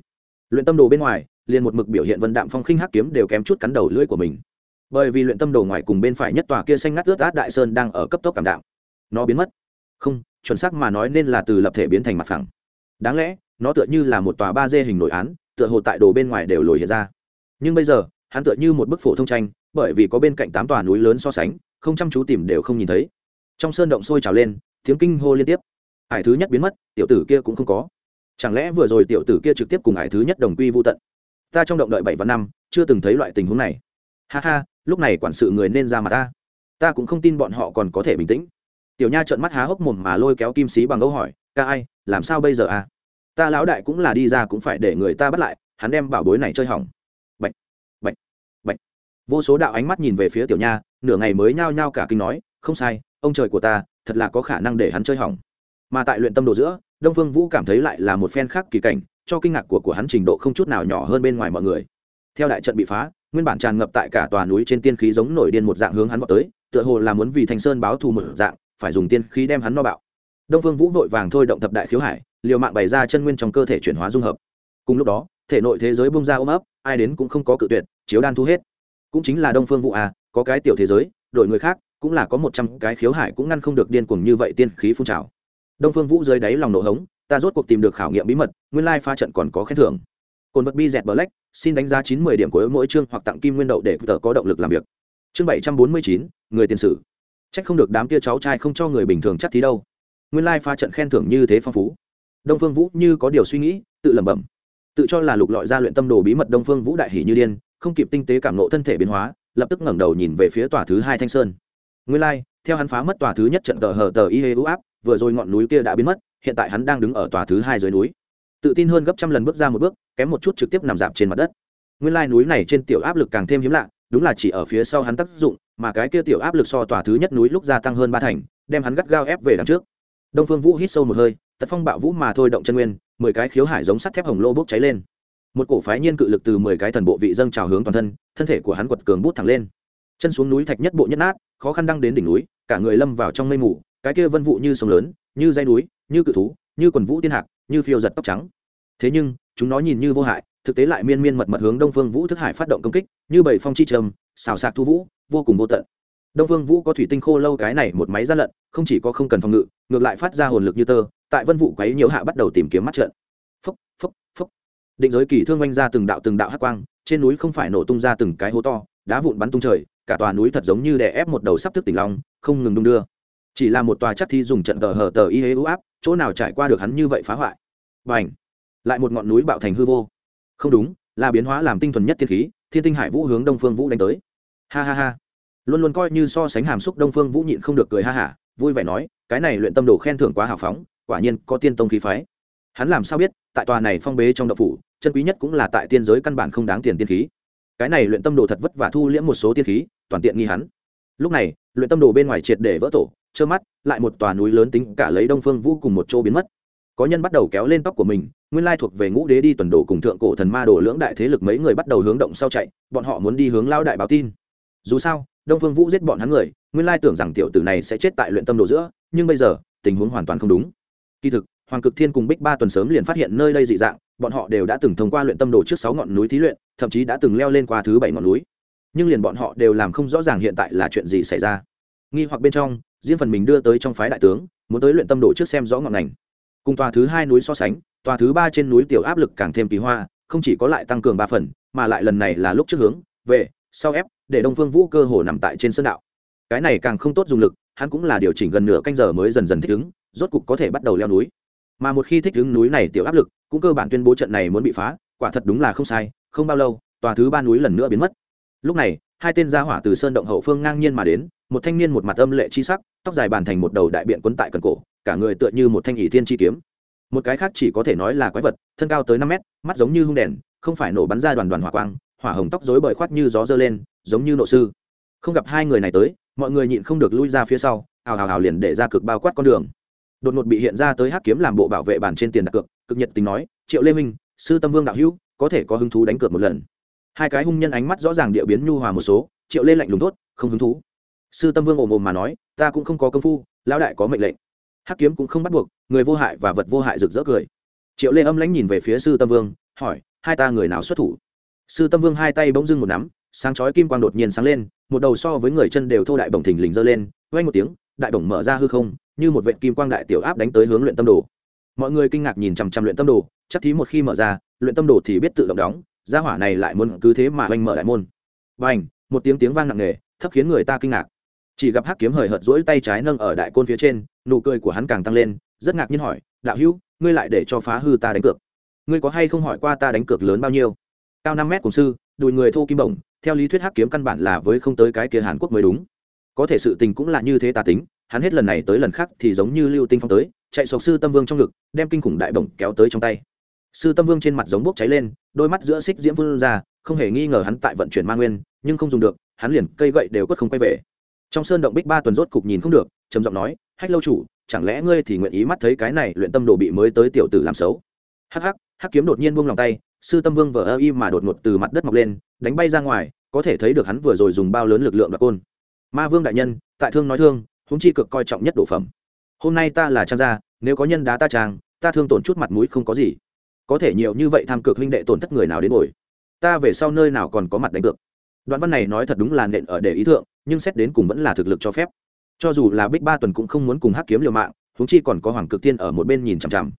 Speaker 1: Luyện tâm đồ bên ngoài, liền một mực biểu hiện vân đạm phong khinh hắc kiếm đều kém chút cắn đầu lưỡi của mình. Bởi vì luyện tâm đồ ngoài cùng bên phải nhất tòa kia xanh ngắt ướt át đại sơn đang ở cấp tốc cảm đạm. Nó biến mất. Không, chuẩn xác mà nói nên là từ lập thể biến thành mặt phẳng. Đáng lẽ, nó tựa như là một tòa ba d hình nội án, tựa hồ tại đồ bên ngoài đều lồi hiện ra. Nhưng bây giờ, hắn tựa như một bức phổ thông tranh bởi vì có bên cạnh tám tòa núi lớn so sánh, không chăm chú tìm đều không nhìn thấy. Trong sơn động sôi trào lên, tiếng kinh hô liên tiếp. Hải thứ nhất biến mất, tiểu tử kia cũng không có. Chẳng lẽ vừa rồi tiểu tử kia trực tiếp cùng hải thứ nhất đồng quy vô tận? Ta trong động đợi bảy và năm, chưa từng thấy loại tình huống này. Ha ha, lúc này quản sự người nên ra mà ta. Ta cũng không tin bọn họ còn có thể bình tĩnh. Tiểu nha trợn mắt há hốc mồm mà lôi kéo kim sĩ bằng câu hỏi, ca ai, làm sao bây giờ à? Ta lão đại cũng là đi ra cũng phải để người ta bắt lại, hắn đem bảo bối này chơi hỏng vô số đạo ánh mắt nhìn về phía tiểu nha, nửa ngày mới nhao nhao cả kinh nói, không sai, ông trời của ta, thật là có khả năng để hắn chơi hỏng. Mà tại luyện tâm đồ giữa, đông phương vũ cảm thấy lại là một phen khác kỳ cảnh, cho kinh ngạc của của hắn trình độ không chút nào nhỏ hơn bên ngoài mọi người. Theo đại trận bị phá, nguyên bản tràn ngập tại cả tòa núi trên tiên khí giống nổi điên một dạng hướng hắn vào tới, tựa hồ là muốn vì Thanh sơn báo thù một dạng, phải dùng tiên khí đem hắn no bạo. Đông phương vũ vội vàng thôi động thập đại khiếu hải, liều mạng bày ra chân nguyên trong cơ thể chuyển hóa dung hợp. Cùng lúc đó, thể nội thế giới bung ra ôm ấp, ai đến cũng không có cự tuyệt, chiếu đan thu hết cũng chính là đông phương vũ à có cái tiểu thế giới đội người khác cũng là có một trăm cái khiếu hải cũng ngăn không được điên cuồng như vậy tiên khí phun trào. Đông phương vũ dưới đáy lòng nổ hống ta rốt cuộc tìm được khảo nghiệm bí mật nguyên lai pha trận còn có khen thưởng. Cồn vật bi dẹt bờ lách, xin đánh giá chín mươi điểm của mỗi chương hoặc tặng kim nguyên đậu để tờ có động lực làm việc. Chương bảy trăm bốn mươi chín người tiền sử. Trách không được đám kia cháu trai không cho người bình thường chắc thí đâu. Nguyên lai pha trận khen thưởng như thế phong phú. Đông phương vũ như có điều suy nghĩ tự lẩm bẩm. Tự cho là lục lọi ra luyện tâm đồ bí mật đông phương vũ đại hỷ như điên không kịp tinh tế cảm nộ thân thể biến hóa, lập tức ngẩng đầu nhìn về phía tòa thứ hai thanh sơn. Nguyên lai, theo hắn phá mất tòa thứ nhất trận tờ hờ tờ y hê ưu áp, vừa rồi ngọn núi kia đã biến mất, hiện tại hắn đang đứng ở tòa thứ hai dưới núi. Tự tin hơn gấp trăm lần bước ra một bước, kém một chút trực tiếp nằm dạp trên mặt đất. Nguyên lai núi này trên tiểu áp lực càng thêm hiếm lạ, đúng là chỉ ở phía sau hắn tác dụng, mà cái kia tiểu áp lực so tòa thứ nhất núi lúc gia tăng hơn ba thành, đem hắn gắt gao ép về đằng trước. Đông phương vũ hít sâu một hơi, tật phong bạo vũ mà thôi động chân nguyên, mười cái khiếu hải giống sắt thép hồng lô bốc cháy lên một cổ phái nhiên cự lực từ mười cái thần bộ vị dâng trào hướng toàn thân thân thể của hắn quật cường bút thẳng lên. Chân xuống núi thạch nhất bộ nhất nát, khó khăn đăng đến đỉnh núi, cả người lâm vào trong mây mù, cái kia vân vụ như sông lớn, như dây núi, như cự thú, như quần vũ tiên hạc, như phiêu giật tóc trắng. Thế nhưng, chúng nó nhìn như vô hại, thực tế lại miên miên mật mật hướng đông phương vũ thức hải phát động công kích, như bảy phong chi trầm, xào sạc thu vũ, vô cùng vô tận. Đông phương vũ có thủy tinh khô lâu cái này một máy gian lận, không chỉ có không cần phòng ngự, ngược lại phát ra hồn lực như tơ, tại vân vụ quấy nhiễu hạ bắt đầu tìm kiếm mắt trận định giới kỳ thương oanh ra từng đạo từng đạo hát quang, trên núi không phải nổ tung ra từng cái hố to, đá vụn bắn tung trời, cả tòa núi thật giống như đè ép một đầu sắp thức tỉnh long, không ngừng đung đưa. Chỉ là một tòa chắc thi dùng trận tờ hờ tờ y hế ưu áp, chỗ nào trải qua được hắn như vậy phá hoại. Và ảnh lại một ngọn núi bạo thành hư vô. Không đúng, là biến hóa làm tinh thuần nhất thiên khí, thiên tinh hải vũ hướng đông phương vũ đánh tới. Ha ha ha! Luôn luôn coi như so sánh hàm xúc đông phương vũ nhịn không được cười ha hả, vui vẻ nói, cái này luyện tâm đồ khen thưởng quá hào phóng, quả nhiên có tiên tông khí phái hắn làm sao biết, tại tòa này phong bế trong đậu phủ, chân quý nhất cũng là tại tiên giới căn bản không đáng tiền tiên khí. Cái này luyện tâm đồ thật vất vả thu liễm một số tiên khí, toàn tiện nghi hắn. Lúc này, luyện tâm đồ bên ngoài triệt để vỡ tổ, trơ mắt, lại một tòa núi lớn tính cả lấy đông phương vũ cùng một chỗ biến mất. Có nhân bắt đầu kéo lên tóc của mình, nguyên lai thuộc về ngũ đế đi tuần đồ cùng thượng cổ thần ma đồ lưỡng đại thế lực mấy người bắt đầu hướng động sau chạy, bọn họ muốn đi hướng lao đại báo tin. Dù sao, đông phương vũ giết bọn hắn người, nguyên lai tưởng rằng tiểu tử này sẽ chết tại luyện tâm đồ giữa, nhưng bây giờ, tình huống hoàn toàn không đúng. Kỳ thực hoàng cực thiên cùng bích ba tuần sớm liền phát hiện nơi đây dị dạng, bọn họ đều đã từng thông qua luyện tâm đồ trước sáu ngọn núi thí luyện, thậm chí đã từng leo lên qua thứ bảy ngọn núi. Nhưng liền bọn họ đều làm không rõ ràng hiện tại là chuyện gì xảy ra. Nghi hoặc bên trong, riêng phần mình đưa tới trong phái đại tướng, muốn tới luyện tâm đồ trước xem rõ ngọn ngành. Cùng tòa thứ hai núi so sánh, tòa thứ ba trên núi tiểu áp lực càng thêm kỳ hoa, không chỉ có lại tăng cường ba phần, mà lại lần này là lúc trước hướng, về, sau ép, để đông phương vũ cơ hồ nằm tại trên sân đạo. Cái này càng không tốt dùng lực, hắn cũng là điều chỉnh gần nửa canh giờ mới dần dần thích ứng, rốt cục có thể bắt đầu leo núi mà một khi thích đứng núi này tiểu áp lực, cũng cơ bản tuyên bố trận này muốn bị phá, quả thật đúng là không sai, không bao lâu, tòa thứ ba núi lần nữa biến mất. Lúc này, hai tên gia hỏa từ sơn động hậu phương ngang nhiên mà đến, một thanh niên một mặt âm lệ chi sắc, tóc dài bàn thành một đầu đại biện quấn tại cần cổ, cả người tựa như một thanh ỷ thiên chi kiếm. Một cái khác chỉ có thể nói là quái vật, thân cao tới năm mét, mắt giống như hung đèn, không phải nổ bắn ra đoàn đoàn hỏa quang, hỏa hồng tóc rối bời khoát như gió dơ lên, giống như nộ sư. Không gặp hai người này tới, mọi người nhịn không được lui ra phía sau, ào ào ào liền để ra cực bao quát con đường đột ngột bị hiện ra tới hắc kiếm làm bộ bảo vệ bản trên tiền đặt cược, cực nhiệt tình nói, triệu lê minh, sư tâm vương đạo hữu, có thể có hứng thú đánh cược một lần. Hai cái hung nhân ánh mắt rõ ràng địa biến nhu hòa một số, triệu lê lạnh lùng tốt không hứng thú. Sư tâm vương ồm ồm mà nói, ta cũng không có công phu, lão đại có mệnh lệnh. Hắc kiếm cũng không bắt buộc, người vô hại và vật vô hại rực rỡ cười. Triệu lê âm lãnh nhìn về phía sư tâm vương, hỏi, hai ta người nào xuất thủ? Sư tâm vương hai tay bỗng dưng một nắm, sáng chói kim quang đột nhiên sáng lên, một đầu so với người chân đều thô đại bồng thình lình giơ lên vang một tiếng đại bổng mở ra hư không, như một vệt kim quang đại tiểu áp đánh tới hướng luyện tâm đồ. Mọi người kinh ngạc nhìn chằm chằm luyện tâm đồ, chắc thí một khi mở ra, luyện tâm đồ thì biết tự động đóng, gia hỏa này lại muốn cứ thế mà oanh mở đại môn. Và một tiếng tiếng vang nặng nề, thấp khiến người ta kinh ngạc. Chỉ gặp hắc kiếm hời hợt rỗi tay trái nâng ở đại côn phía trên, nụ cười của hắn càng tăng lên, rất ngạc nhiên hỏi, đạo hữu, ngươi lại để cho phá hư ta đánh cược? Ngươi có hay không hỏi qua ta đánh cược lớn bao nhiêu? Cao năm mét cùng sư, đùi người thô kim bổng, theo lý thuyết hắc kiếm căn bản là với không tới cái kia hàn quốc mới đúng. Có thể sự tình cũng là như thế tà tính hắn hết lần này tới lần khác thì giống như lưu tinh phong tới, chạy sộc sư tâm vương trong ngực, đem kinh khủng đại bổng kéo tới trong tay. Sư tâm vương trên mặt giống bốc cháy lên, đôi mắt giữa xích diễm vương ra, không hề nghi ngờ hắn tại vận chuyển ma nguyên, nhưng không dùng được, hắn liền cây gậy đều quất không quay về. Trong sơn động bích ba tuần rốt cục nhìn không được, trầm giọng nói, hách lâu chủ, chẳng lẽ ngươi thì nguyện ý mắt thấy cái này luyện tâm đồ bị mới tới tiểu tử làm xấu? Hắc hắc hắc kiếm đột nhiên buông lòng tay, sư tâm vương vờ ơ y mà đột ngột từ mặt đất mọc lên, đánh bay ra ngoài, có thể thấy được hắn vừa rồi dùng bao lớn lực lượng đoạt côn. Ma vương đại nhân, tại thương nói thương húng chi cực coi trọng nhất đồ phẩm. Hôm nay ta là trang gia, nếu có nhân đá ta trang, ta thương tổn chút mặt mũi không có gì. Có thể nhiều như vậy tham cược huynh đệ tổn thất người nào đến nổi ta về sau nơi nào còn có mặt đánh cược. Đoạn văn này nói thật đúng là nện ở để ý thượng, nhưng xét đến cùng vẫn là thực lực cho phép. Cho dù là bích ba tuần cũng không muốn cùng hắc kiếm liều mạng húng chi còn có hoàng cực tiên ở một bên nhìn chằm chằm.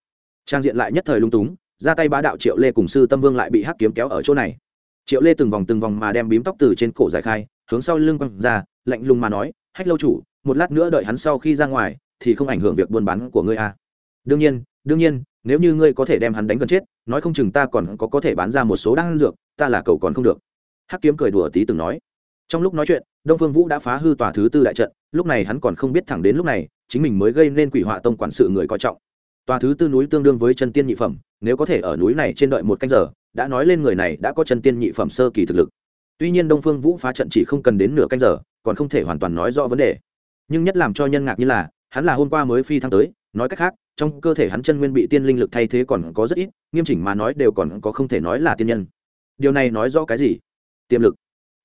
Speaker 1: Trang diện lại nhất thời lung túng, ra tay bá đạo triệu lê cùng sư tâm vương lại bị hắc kiếm kéo ở chỗ này. Triệu lê từng vòng từng vòng mà đem bím tóc từ trên cổ giải khai, hướng sau lưng quăng ra, lạnh lùng mà nói, hách lâu chủ một lát nữa đợi hắn sau khi ra ngoài, thì không ảnh hưởng việc buôn bán của ngươi à. đương nhiên đương nhiên, nếu như ngươi có thể đem hắn đánh gần chết, nói không chừng ta còn có có thể bán ra một số đan dược, ta là cầu còn không được. Hắc kiếm cười đùa tí từng nói. Trong lúc nói chuyện, đông phương vũ đã phá hư tòa thứ tư đại trận, lúc này hắn còn không biết thẳng đến lúc này, chính mình mới gây nên quỷ họa tông quản sự người coi trọng. Tòa thứ tư núi tương đương với chân tiên nhị phẩm, nếu có thể ở núi này trên đợi một canh giờ, đã nói lên người này đã có chân tiên nhị phẩm sơ kỳ thực lực. Tuy nhiên đông phương vũ phá trận chỉ không cần đến nửa canh giờ, còn không thể hoàn toàn nói rõ vấn đề nhưng nhất làm cho nhân ngạc như là, hắn là hôm qua mới phi thăng tới, nói cách khác, trong cơ thể hắn chân nguyên bị tiên linh lực thay thế còn có rất ít, nghiêm chỉnh mà nói đều còn có không thể nói là tiên nhân. Điều này nói rõ cái gì? Tiềm lực.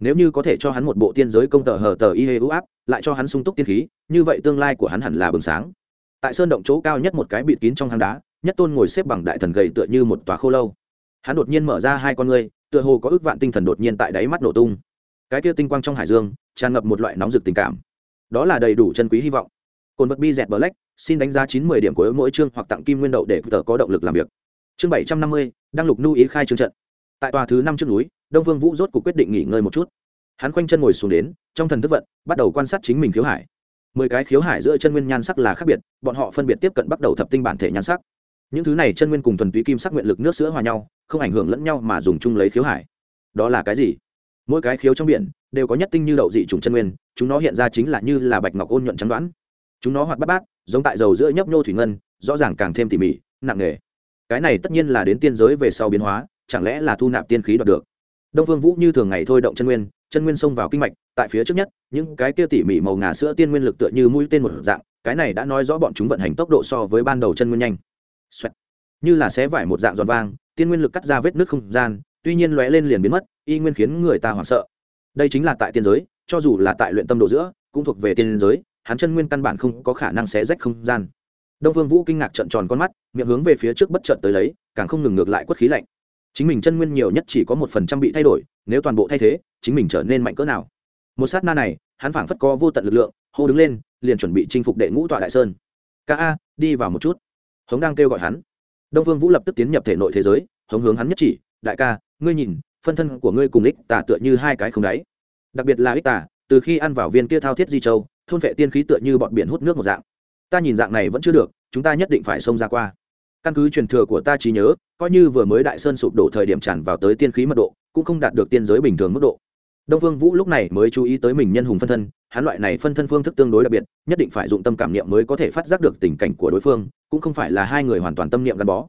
Speaker 1: Nếu như có thể cho hắn một bộ tiên giới công tờ hờ tờ y hê ưu áp, lại cho hắn sung túc tiên khí, như vậy tương lai của hắn hẳn là bừng sáng. Tại sơn động chỗ cao nhất một cái bịt kín trong hang đá, nhất tôn ngồi xếp bằng đại thần gầy tựa như một tòa khô lâu. Hắn đột nhiên mở ra hai con ngươi, tựa hồ có ước vạn tinh thần đột nhiên tại đáy mắt nổ tung. Cái kia tinh quang trong hải dương, tràn ngập một loại nóng rực tình cảm đó là đầy đủ chân quý hy vọng. Cồn vật bi dẹt black, xin đánh giá chín mươi điểm của mỗi chương hoặc tặng kim nguyên đậu để tờ có động lực làm việc. Chương bảy trăm năm mươi, đăng lục nu ý khai trương trận. Tại tòa thứ năm trước núi, đông vương vũ rốt cuộc quyết định nghỉ ngơi một chút. Hắn khoanh chân ngồi xuống đến, trong thần thức vận, bắt đầu quan sát chính mình khiếu hải. Mười cái khiếu hải giữa chân nguyên nhan sắc là khác biệt, bọn họ phân biệt tiếp cận bắt đầu thập tinh bản thể nhan sắc. Những thứ này chân nguyên cùng thuần túy kim sắc nguyện lực nước sữa hòa nhau, không ảnh hưởng lẫn nhau mà dùng chung lấy khiếu hải. Đó là cái gì? Mỗi cái khiếu trong biển đều có nhất tinh như đậu dị trùng chân nguyên, chúng nó hiện ra chính là như là bạch ngọc ôn nhuận trắng đoán. Chúng nó hoạt bát bát, giống tại dầu giữa nhấp nhô thủy ngân, rõ ràng càng thêm tỉ mỉ, nặng nề. Cái này tất nhiên là đến tiên giới về sau biến hóa, chẳng lẽ là thu nạp tiên khí đoạt được? Đông phương vũ như thường ngày thôi động chân nguyên chân nguyên xông vào kinh mạch, tại phía trước nhất, những cái kia tỉ mỉ màu ngà sữa tiên nguyên lực tựa như mũi tên một dạng, cái này đã nói rõ bọn chúng vận hành tốc độ so với ban đầu chân nguyên nhanh. Xoẹt. như là xé vải một dạng giòn vang, tiên nguyên lực cắt ra vết nước không gian tuy nhiên lóe lên liền biến mất, y nguyên khiến người ta hoảng sợ. Đây chính là tại tiên giới, cho dù là tại luyện tâm độ giữa, cũng thuộc về tiên giới, hắn chân nguyên căn bản không có khả năng xé rách không gian. Đông phương vũ kinh ngạc trận tròn con mắt, miệng hướng về phía trước bất chợt tới lấy, càng không ngừng ngược lại quất khí lạnh. Chính mình chân nguyên nhiều nhất chỉ có một phần trăm bị thay đổi, nếu toàn bộ thay thế, chính mình trở nên mạnh cỡ nào. Một sát na này, hắn phảng phất có vô tận lực lượng, hô đứng lên, liền chuẩn bị chinh phục đệ ngũ tọa đại sơn. Ca a, đi vào một chút. Hống đang kêu gọi hắn. Đông phương vũ lập tức tiến nhập thể nội thế giới, hống hướng hắn nhất chỉ, đại ca ngươi nhìn, phân thân của ngươi cùng ích tả tựa như hai cái không đáy. Đặc biệt là ích tả từ khi ăn vào viên kia thao thiết di châu, thôn vệ tiên khí tựa như bọn biển hút nước một dạng. Ta nhìn dạng này vẫn chưa được, chúng ta nhất định phải xông ra qua. Căn cứ truyền thừa của ta trí nhớ, coi như vừa mới đại sơn sụp đổ thời điểm tràn vào tới tiên khí mật độ, cũng không đạt được tiên giới bình thường mức độ. Đông phương vũ lúc này mới chú ý tới mình nhân hùng phân thân, hắn loại này phân thân phương thức tương đối đặc biệt, nhất định phải dụng tâm cảm niệm mới có thể phát giác được tình cảnh của đối phương, cũng không phải là hai người hoàn toàn tâm niệm gắn bó.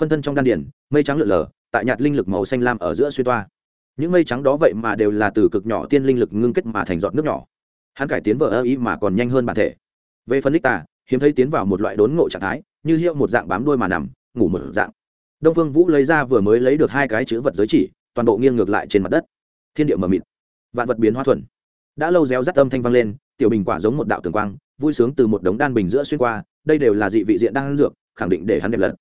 Speaker 1: Phân thân trong đan điển mây trắng lượn lờ tại nhạt linh lực màu xanh lam ở giữa xuyên toa. Những mây trắng đó vậy mà đều là từ cực nhỏ tiên linh lực ngưng kết mà thành giọt nước nhỏ. Hắn cải tiến vợ ơ ý mà còn nhanh hơn bản thể. Về phân đích tà, hiếm thấy tiến vào một loại đốn ngộ trạng thái, như hiệu một dạng bám đuôi mà nằm, ngủ một dạng. Đông phương vũ lấy ra vừa mới lấy được hai cái chữ vật giới chỉ, toàn bộ nghiêng ngược lại trên mặt đất. Thiên địa mờ mịt. Vạn vật biến hóa thuần. Đã lâu réo rắt âm thanh vang lên, tiểu bình quả giống một đạo tường quang, vui sướng từ một đống đan bình giữa xuyên qua, đây đều là dị vị diện đang dược, khẳng định để hắn đẹp lật.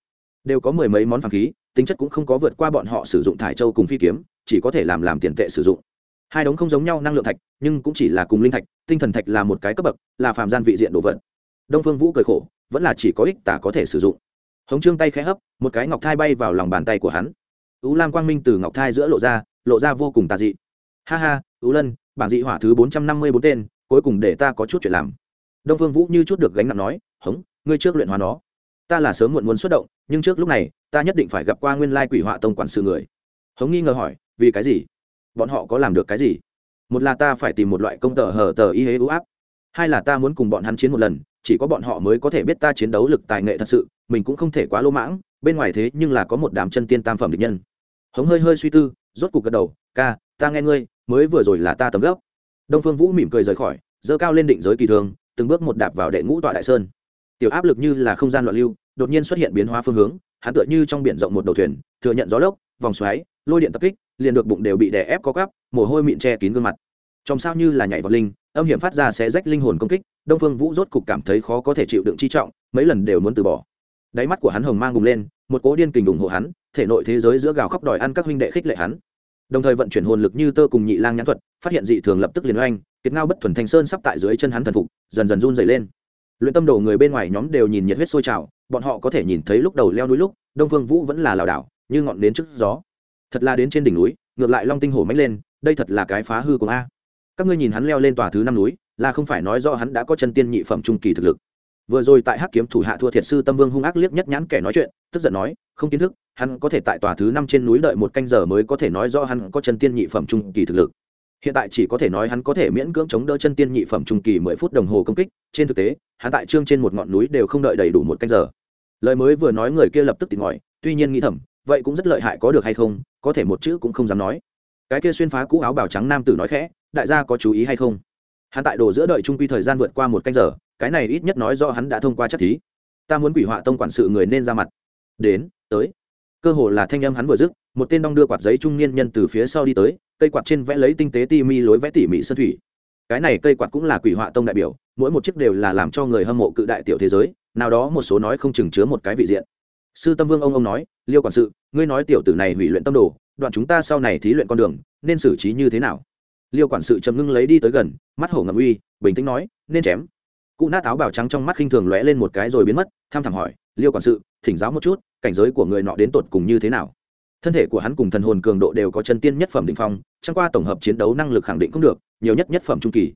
Speaker 1: Đều có mười mấy món phàm khí tính chất cũng không có vượt qua bọn họ sử dụng thải châu cùng phi kiếm, chỉ có thể làm làm tiền tệ sử dụng. Hai đống không giống nhau, năng lượng thạch, nhưng cũng chỉ là cùng linh thạch, tinh thần thạch là một cái cấp bậc, là phàm gian vị diện đồ vật. Đông phương vũ cười khổ, vẫn là chỉ có ích tả có thể sử dụng. Hống trương tay khẽ hấp, một cái ngọc thai bay vào lòng bàn tay của hắn. Ú lam quang minh từ ngọc thai giữa lộ ra lộ ra vô cùng tà dị. Ha ha, ú lân bản dị hỏa thứ bốn trăm năm mươi bốn tên, cuối cùng để ta có chút chuyện làm. Đông phương vũ như chút được gánh nặng nói, hống, ngươi trước luyện hóa nó. Ta là sớm muộn muốn xuất động, nhưng trước lúc này ta nhất định phải gặp qua nguyên lai quỷ họa tông quản sự người. Hống nghi ngờ hỏi, vì cái gì? Bọn họ có làm được cái gì? Một là ta phải tìm một loại công tờ hờ tờ y hế ưu áp. Hai là ta muốn cùng bọn hắn chiến một lần, chỉ có bọn họ mới có thể biết ta chiến đấu lực tài nghệ thật sự, mình cũng không thể quá lỗ mãng, bên ngoài thế nhưng là có một đám chân tiên tam phẩm địch nhân. Hống hơi hơi suy tư, rốt cục gật đầu, ca, ta nghe ngươi, mới vừa rồi là ta tầm gốc. Đông phương vũ mỉm cười rời khỏi dơ cao lên định giới kỳ thường, từng bước một đạp vào đệ ngũ tọa đại sơn. Tiểu áp lực như là không gian loạn lưu, đột nhiên xuất hiện biến hóa phương hướng hắn tựa như trong biển rộng một đầu thuyền, thừa nhận gió lốc, vòng xoáy, lôi điện tập kích, liền được bụng đều bị đè ép có gắp mồ hôi mịn che kín gương mặt. Trong sao như là nhảy vào linh, âm hiểm phát ra sẽ rách linh hồn công kích, đông phương vũ rốt cục cảm thấy khó có thể chịu đựng chi trọng, mấy lần đều muốn từ bỏ. Đáy mắt của hắn hồng mang bùng lên, một cố điên kình ủng hộ hắn, thể nội thế giới giữa gào khóc đòi ăn các huynh đệ khích lệ hắn. Đồng thời vận chuyển hồn lực như tơ cùng nhị lang nhãn thuật, phát hiện dị thường lập tức liền oanh, kiệt ngao bất thuần thanh sơn sắp tại dưới chân hắn thần phục, dần dần run dày lên luyện tâm đồ người bên ngoài nhóm đều nhìn nhiệt huyết sôi trào, bọn họ có thể nhìn thấy lúc đầu leo núi lúc, đông phương vũ vẫn là lảo đảo, như ngọn đến trước gió. Thật là đến trên đỉnh núi, ngược lại long tinh hổ mách lên, đây thật là cái phá hư của a các ngươi nhìn hắn leo lên tòa thứ năm núi, là không phải nói do hắn đã có chân tiên nhị phẩm trung kỳ thực lực. Vừa rồi tại hắc kiếm thủ hạ thua thiệt sư tâm vương hung ác liếc nhất nhãn kẻ nói chuyện, tức giận nói, không kiến thức, hắn có thể tại tòa thứ năm trên núi đợi một canh giờ mới có thể nói do hắn có chân tiên nhị phẩm trung kỳ thực lực hiện tại chỉ có thể nói hắn có thể miễn cưỡng chống đỡ chân tiên nhị phẩm trung kỳ mười phút đồng hồ công kích. Trên thực tế, hắn tại trương trên một ngọn núi đều không đợi đầy đủ một canh giờ. Lời mới vừa nói người kia lập tức tỉnh ngòi tuy nhiên nghĩ thầm, vậy cũng rất lợi hại có được hay không, có thể một chữ cũng không dám nói. Cái kia xuyên phá cũ áo bào trắng nam tử nói khẽ, đại gia có chú ý hay không? Hắn tại đồ giữa đợi trung quy thời gian vượt qua một canh giờ, cái này ít nhất nói do hắn đã thông qua chất thí. Ta muốn quỷ họa tông quản sự người nên ra mặt. Đến, tới. Cơ hồ là thanh âm hắn vừa dứt một tên đong đưa quạt giấy trung niên nhân từ phía sau đi tới, cây quạt trên vẽ lấy tinh tế ti mi lối vẽ tỉ mỉ sơn thủy. Cái này cây quạt cũng là quỷ họa tông đại biểu, mỗi một chiếc đều là làm cho người hâm mộ cự đại tiểu thế giới, nào đó một số nói không chừng chứa một cái vị diện. Sư tâm vương ông ông nói, liêu quản sự, ngươi nói tiểu tử này hủy luyện tâm đồ, đoạn chúng ta sau này thí luyện con đường, nên xử trí như thế nào? Liêu quản sự chấm ngưng lấy đi tới gần, mắt hổ ngầm uy, bình tĩnh nói, nên chém. Cụ nát áo bào trắng trong mắt khinh thường lóe lên một cái rồi biến mất, tham thẳm hỏi, liêu quản sự, thỉnh giáo một chút, cảnh giới của người nọ đến tột cùng như thế nào? Thân thể của hắn cùng thần hồn cường độ đều có chân tiên nhất phẩm định phong, chẳng qua tổng hợp chiến đấu năng lực khẳng định không được, nhiều nhất nhất phẩm trung kỳ.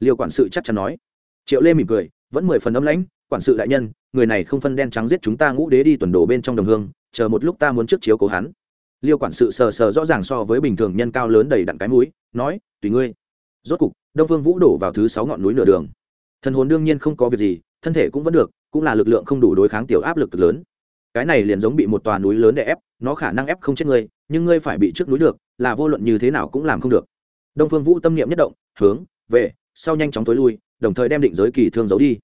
Speaker 1: Liêu quản sự chắc chắn nói. Triệu lê mỉm cười, vẫn mười phần âm lãnh, quản sự đại nhân, người này không phân đen trắng giết chúng ta ngũ đế đi tuần đồ bên trong đồng hương, chờ một lúc ta muốn trước chiếu cố hắn. Liêu quản sự sờ sờ rõ ràng so với bình thường nhân cao lớn đầy đặn cái mũi, nói, tùy ngươi. Rốt cục, đông phương vũ đổ vào thứ sáu ngọn núi nửa đường. Thần hồn đương nhiên không có việc gì, thân thể cũng vẫn được, cũng là lực lượng không đủ đối kháng tiểu áp lực lớn cái này liền giống bị một tòa núi lớn để ép, nó khả năng ép không chết ngươi, nhưng ngươi phải bị trước núi được, là vô luận như thế nào cũng làm không được. Đông phương vũ tâm niệm nhất động, hướng, về, sau nhanh chóng tối lui, đồng thời đem định giới kỳ thương giấu đi.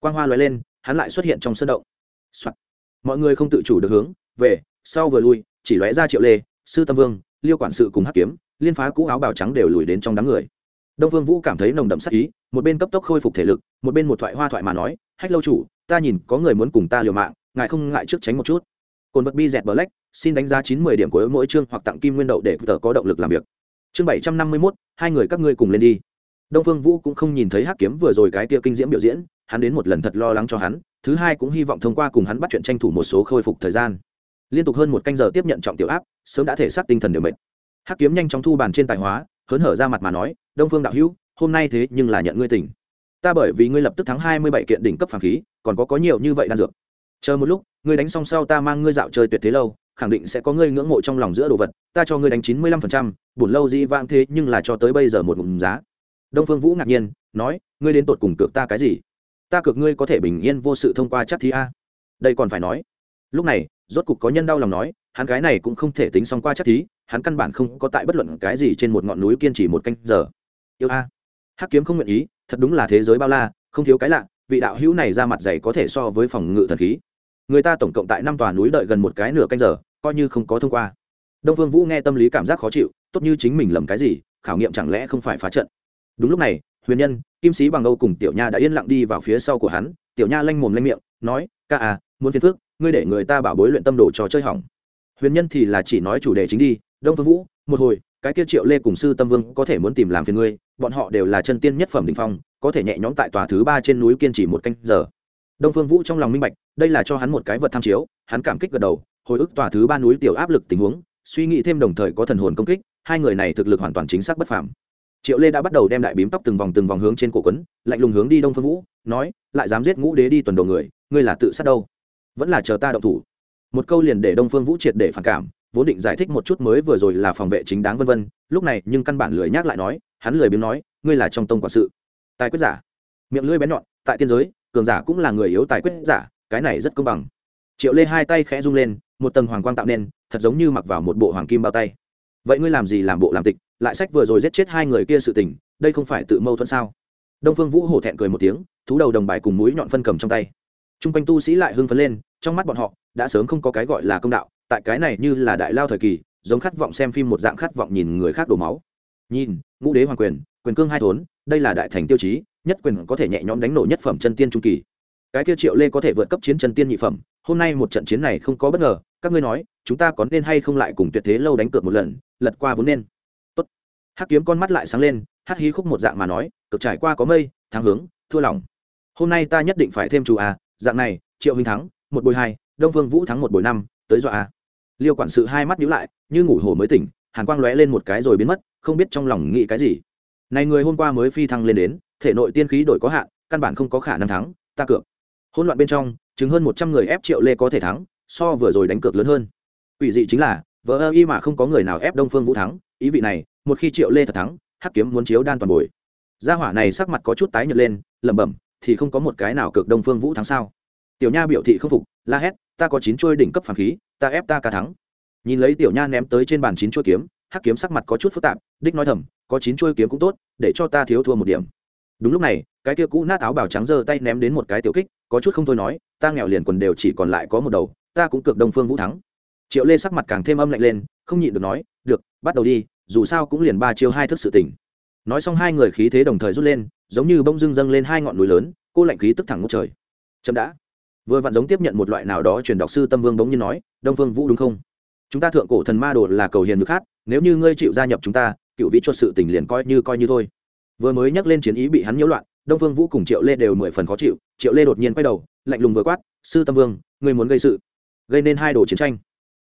Speaker 1: Quang hoa lóe lên, hắn lại xuất hiện trong sân động、Soạn. mọi người không tự chủ được hướng, về, sau vừa lui, chỉ lóe ra triệu lê, sư tâm vương, liêu quản sự cùng hắc kiếm, liên phá cũ áo bào trắng đều lùi đến trong đám người. Đông phương vũ cảm thấy nồng đậm sắc ý, một bên cấp tốc khôi phục thể lực, một bên một thoại hoa thoại mà nói, hách lâu chủ, ta nhìn có người muốn cùng ta liều mạng ngài không ngại trước tránh một chút. Cồn vật bi dẹt black, xin đánh giá chín mươi điểm của mỗi chương hoặc tặng kim nguyên đậu để tờ có động lực làm việc. Chương bảy trăm năm mươi mốt, hai người các ngươi cùng lên đi. Đông phương vũ cũng không nhìn thấy hắc kiếm vừa rồi cái kia kinh diễm biểu diễn, hắn đến một lần thật lo lắng cho hắn, thứ hai cũng hy vọng thông qua cùng hắn bắt chuyện tranh thủ một số khôi phục thời gian. Liên tục hơn một canh giờ tiếp nhận trọng tiểu áp, sớm đã thể xác tinh thần đều mệt. Hắc kiếm nhanh chóng thu bàn trên tài hóa, hớn hở ra mặt mà nói, đông phương đạo hữu, hôm nay thế nhưng là nhận ngươi tỉnh. Ta bởi vì ngươi lập tức thắng hai mươi bảy kiện đỉnh cấp phàm khí, còn có có nhiều như vậy đan dược chờ một lúc, ngươi đánh xong sau ta mang ngươi dạo chơi tuyệt thế lâu, khẳng định sẽ có ngươi ngưỡng mộ trong lòng giữa đồ vật, ta cho ngươi đánh chín mươi lăm phần trăm, bổn lâu di vãng thế nhưng là cho tới bây giờ một ngụm giá. Đông phương vũ ngạc nhiên, nói, ngươi đến tột cùng cược ta cái gì? Ta cược ngươi có thể bình yên vô sự thông qua chắc thí a. Đây còn phải nói. Lúc này, rốt cục có nhân đau lòng nói, hắn cái này cũng không thể tính xong qua chắc thí, hắn căn bản không có tại bất luận cái gì trên một ngọn núi kiên trì một canh giờ. Yêu a. Hắc kiếm không nguyện ý, thật đúng là thế giới bao la, không thiếu cái lạ, vị đạo hữu này ra mặt dày có thể so với phòng ngự thần khí người ta tổng cộng tại năm tòa núi đợi gần một cái nửa canh giờ, coi như không có thông qua. Đông phương vũ nghe tâm lý cảm giác khó chịu, tốt như chính mình lầm cái gì, khảo nghiệm chẳng lẽ không phải phá trận. Đúng lúc này, huyền nhân, kim sĩ bằng âu cùng tiểu nha đã yên lặng đi vào phía sau của hắn. Tiểu nha lanh mồm lanh miệng, nói, ca à muốn phiền phước ngươi để người ta bảo bối luyện tâm đồ trò chơi hỏng. Huyền nhân thì là chỉ nói chủ đề chính đi, đông phương vũ, một hồi, cái kia triệu lê cùng sư tâm vương có thể muốn tìm làm phiền ngươi, bọn họ đều là chân tiên nhất phẩm đình phong, có thể nhẹ nhõm tại tòa thứ ba trên núi kiên trì một canh giờ đông phương vũ trong lòng minh bạch, đây là cho hắn một cái vật tham chiếu, hắn cảm kích gật đầu, hồi ức tòa thứ ba núi tiểu áp lực tình huống, suy nghĩ thêm đồng thời có thần hồn công kích, hai người này thực lực hoàn toàn chính xác bất phàm. Triệu lê đã bắt đầu đem đại bím tóc từng vòng từng vòng hướng trên cổ quấn, lạnh lùng hướng đi đông phương vũ, nói, lại dám giết ngũ đế đi tuần đồ người, ngươi là tự sát đâu? Vẫn là chờ ta động thủ. Một câu liền để đông phương vũ triệt để phản cảm, vốn định giải thích một chút mới vừa rồi là phòng vệ chính đáng vân vân, lúc này nhưng căn bản lười nhắc lại nói, hắn lười biếng nói, ngươi là trong tông quản sự. Tài quyết giả. Miệng lưỡi bén nhọn, tại tiên giới cường giả cũng là người yếu tài quyết giả, cái này rất công bằng. Triệu lê hai tay khẽ rung lên, một tầng hoàng quang tạo nên, thật giống như mặc vào một bộ hoàng kim bao tay. Vậy ngươi làm gì làm bộ làm tịch, lại sách vừa rồi giết chết hai người kia sự tình, đây không phải tự mâu thuẫn sao? Đông phương vũ hổ thẹn cười một tiếng, thú đầu đồng bài cùng mũi nhọn phân cầm trong tay. T r u n g quanh tu sĩ lại hưng phấn lên, trong mắt bọn họ, đã sớm không có cái gọi là công đạo, tại cái này như là đại lao thời kỳ, giống khát vọng xem phim một dạng khát vọng nhìn người khác đổ máu. Nhìn, ngũ đế hoàng quyền quyền cương hai thốn, đây là đại thành tiêu chí, nhất quyền có thể nhẹ nhõm đánh nổ nhất phẩm chân tiên trung kỳ. Cái kia triệu lê có thể vượt cấp chiến chân tiên nhị phẩm, hôm nay một trận chiến này không có bất ngờ, các ngươi nói, chúng ta có nên hay không lại cùng tuyệt thế lâu đánh cược một lần, lật qua vốn nên? Tốt. hắc kiếm con mắt lại sáng lên, hắc hí khúc một dạng mà nói cực trải qua có mây, thắng hướng, thua lòng. Hôm nay ta nhất định phải thêm chủ à dạng này, triệu huynh thắng, một bồi hai, đông vương vũ thắng một bồi năm, tới dọa à. Liêu quản sự hai mắt nhíu lại, như ngủ hồ mới tỉnh, hàn quang lóe lên một cái rồi biến mất, không biết trong lòng nghĩ cái gì này người hôm qua mới phi thăng lên đến, thể nội tiên khí đổi có hạn, căn bản không có khả năng thắng, ta cược. Hỗn loạn bên trong chứng hơn một trăm người ép triệu lê có thể thắng, so vừa rồi đánh cược lớn hơn. Ủy dị chính là vợ ơ y mà không có người nào ép đông phương vũ thắng, ý vị này, một khi triệu lê thật thắng, hắc kiếm muốn chiếu đan toàn bồi. Gia hỏa này sắc mặt có chút tái nhợt lên, lẩm bẩm, thì không có một cái nào cực đông phương vũ thắng sao? Tiểu nha biểu thị không phục, la hét, ta có chín chuôi đỉnh cấp phản khí, ta ép ta cả thắng. Nhìn lấy tiểu nha ném tới trên bàn chín chuôi kiếm hắc kiếm sắc mặt có chút phức tạp, đích nói thầm, có chín chuôi kiếm cũng tốt, để cho ta thiếu thua một điểm. Đúng lúc này, cái kia cũ nát áo bào trắng giơ tay ném đến một cái tiểu kích, có chút không thôi nói, ta nghèo liền quần đều chỉ còn lại có một đầu, ta cũng cược đông phương vũ thắng. Triệu lê sắc mặt càng thêm âm lạnh lên, không nhịn được nói, được, bắt đầu đi, dù sao cũng liền ba chiêu hai thức sự tỉnh nói xong hai người khí thế đồng thời rút lên, giống như bông dưng dâng lên hai ngọn núi lớn, cô lạnh khí tức thẳng ngốc trời. Chậm đã. Vừa vặn giống tiếp nhận một loại nào đó truyền đọc sư tâm vương bỗng như nói, đông phương vũ đúng không? Chúng ta thượng cổ thần ma đồ là cầu hiền nước khác nếu như ngươi chịu gia nhập chúng ta, cựu vị cho sự tình liền coi như coi như thôi. Vừa mới nhắc lên chiến ý bị hắn nhiễu loạn, đông phương vũ cùng triệu lê đều mười phần khó chịu, triệu lê đột nhiên quay đầu, lạnh lùng vừa quát, sư tâm vương, ngươi muốn gây sự? Gây nên hai đồ chiến tranh.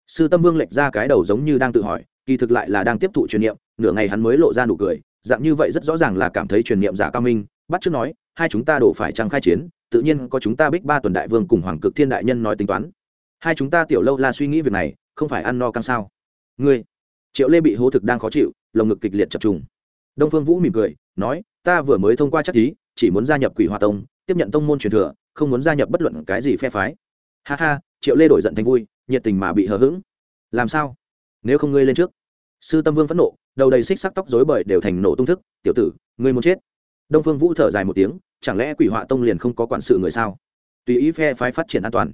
Speaker 1: Sư tâm vương lệch ra cái đầu giống như đang tự hỏi, kỳ thực lại là đang tiếp thụ truyền niệm, nửa ngày hắn mới lộ ra nụ cười, dạng như vậy rất rõ ràng là cảm thấy truyền niệm giả cao minh, bắt trước nói, hai chúng ta đổ phải trăng khai chiến, tự nhiên có chúng ta bích ba tuần đại vương cùng hoàng cực thiên đại nhân nói tính toán. Hai chúng ta tiểu lâu la suy nghĩ việc này không phải ăn no căng sao. Ngươi, triệu lê bị hố thực đang khó chịu, lồng ngực kịch liệt chập trùng. Đông phương vũ mỉm cười, nói, ta vừa mới thông qua chắc thí chỉ muốn gia nhập quỷ hoa tông, tiếp nhận tông môn truyền thừa, không muốn gia nhập bất luận cái gì phe phái. Ha ha, triệu lê đổi giận thành vui, nhiệt tình mà bị hờ hững. Làm sao? Nếu không ngươi lên trước. Sư tâm vương phẫn nộ, đầu đầy xích sắc tóc rối bời đều thành nổ tung thức, tiểu tử, ngươi muốn chết? Đông phương vũ thở dài một tiếng, chẳng lẽ quỷ họa tông liền không có quản sự người sao? Tùy ý phe phái phát triển an toàn.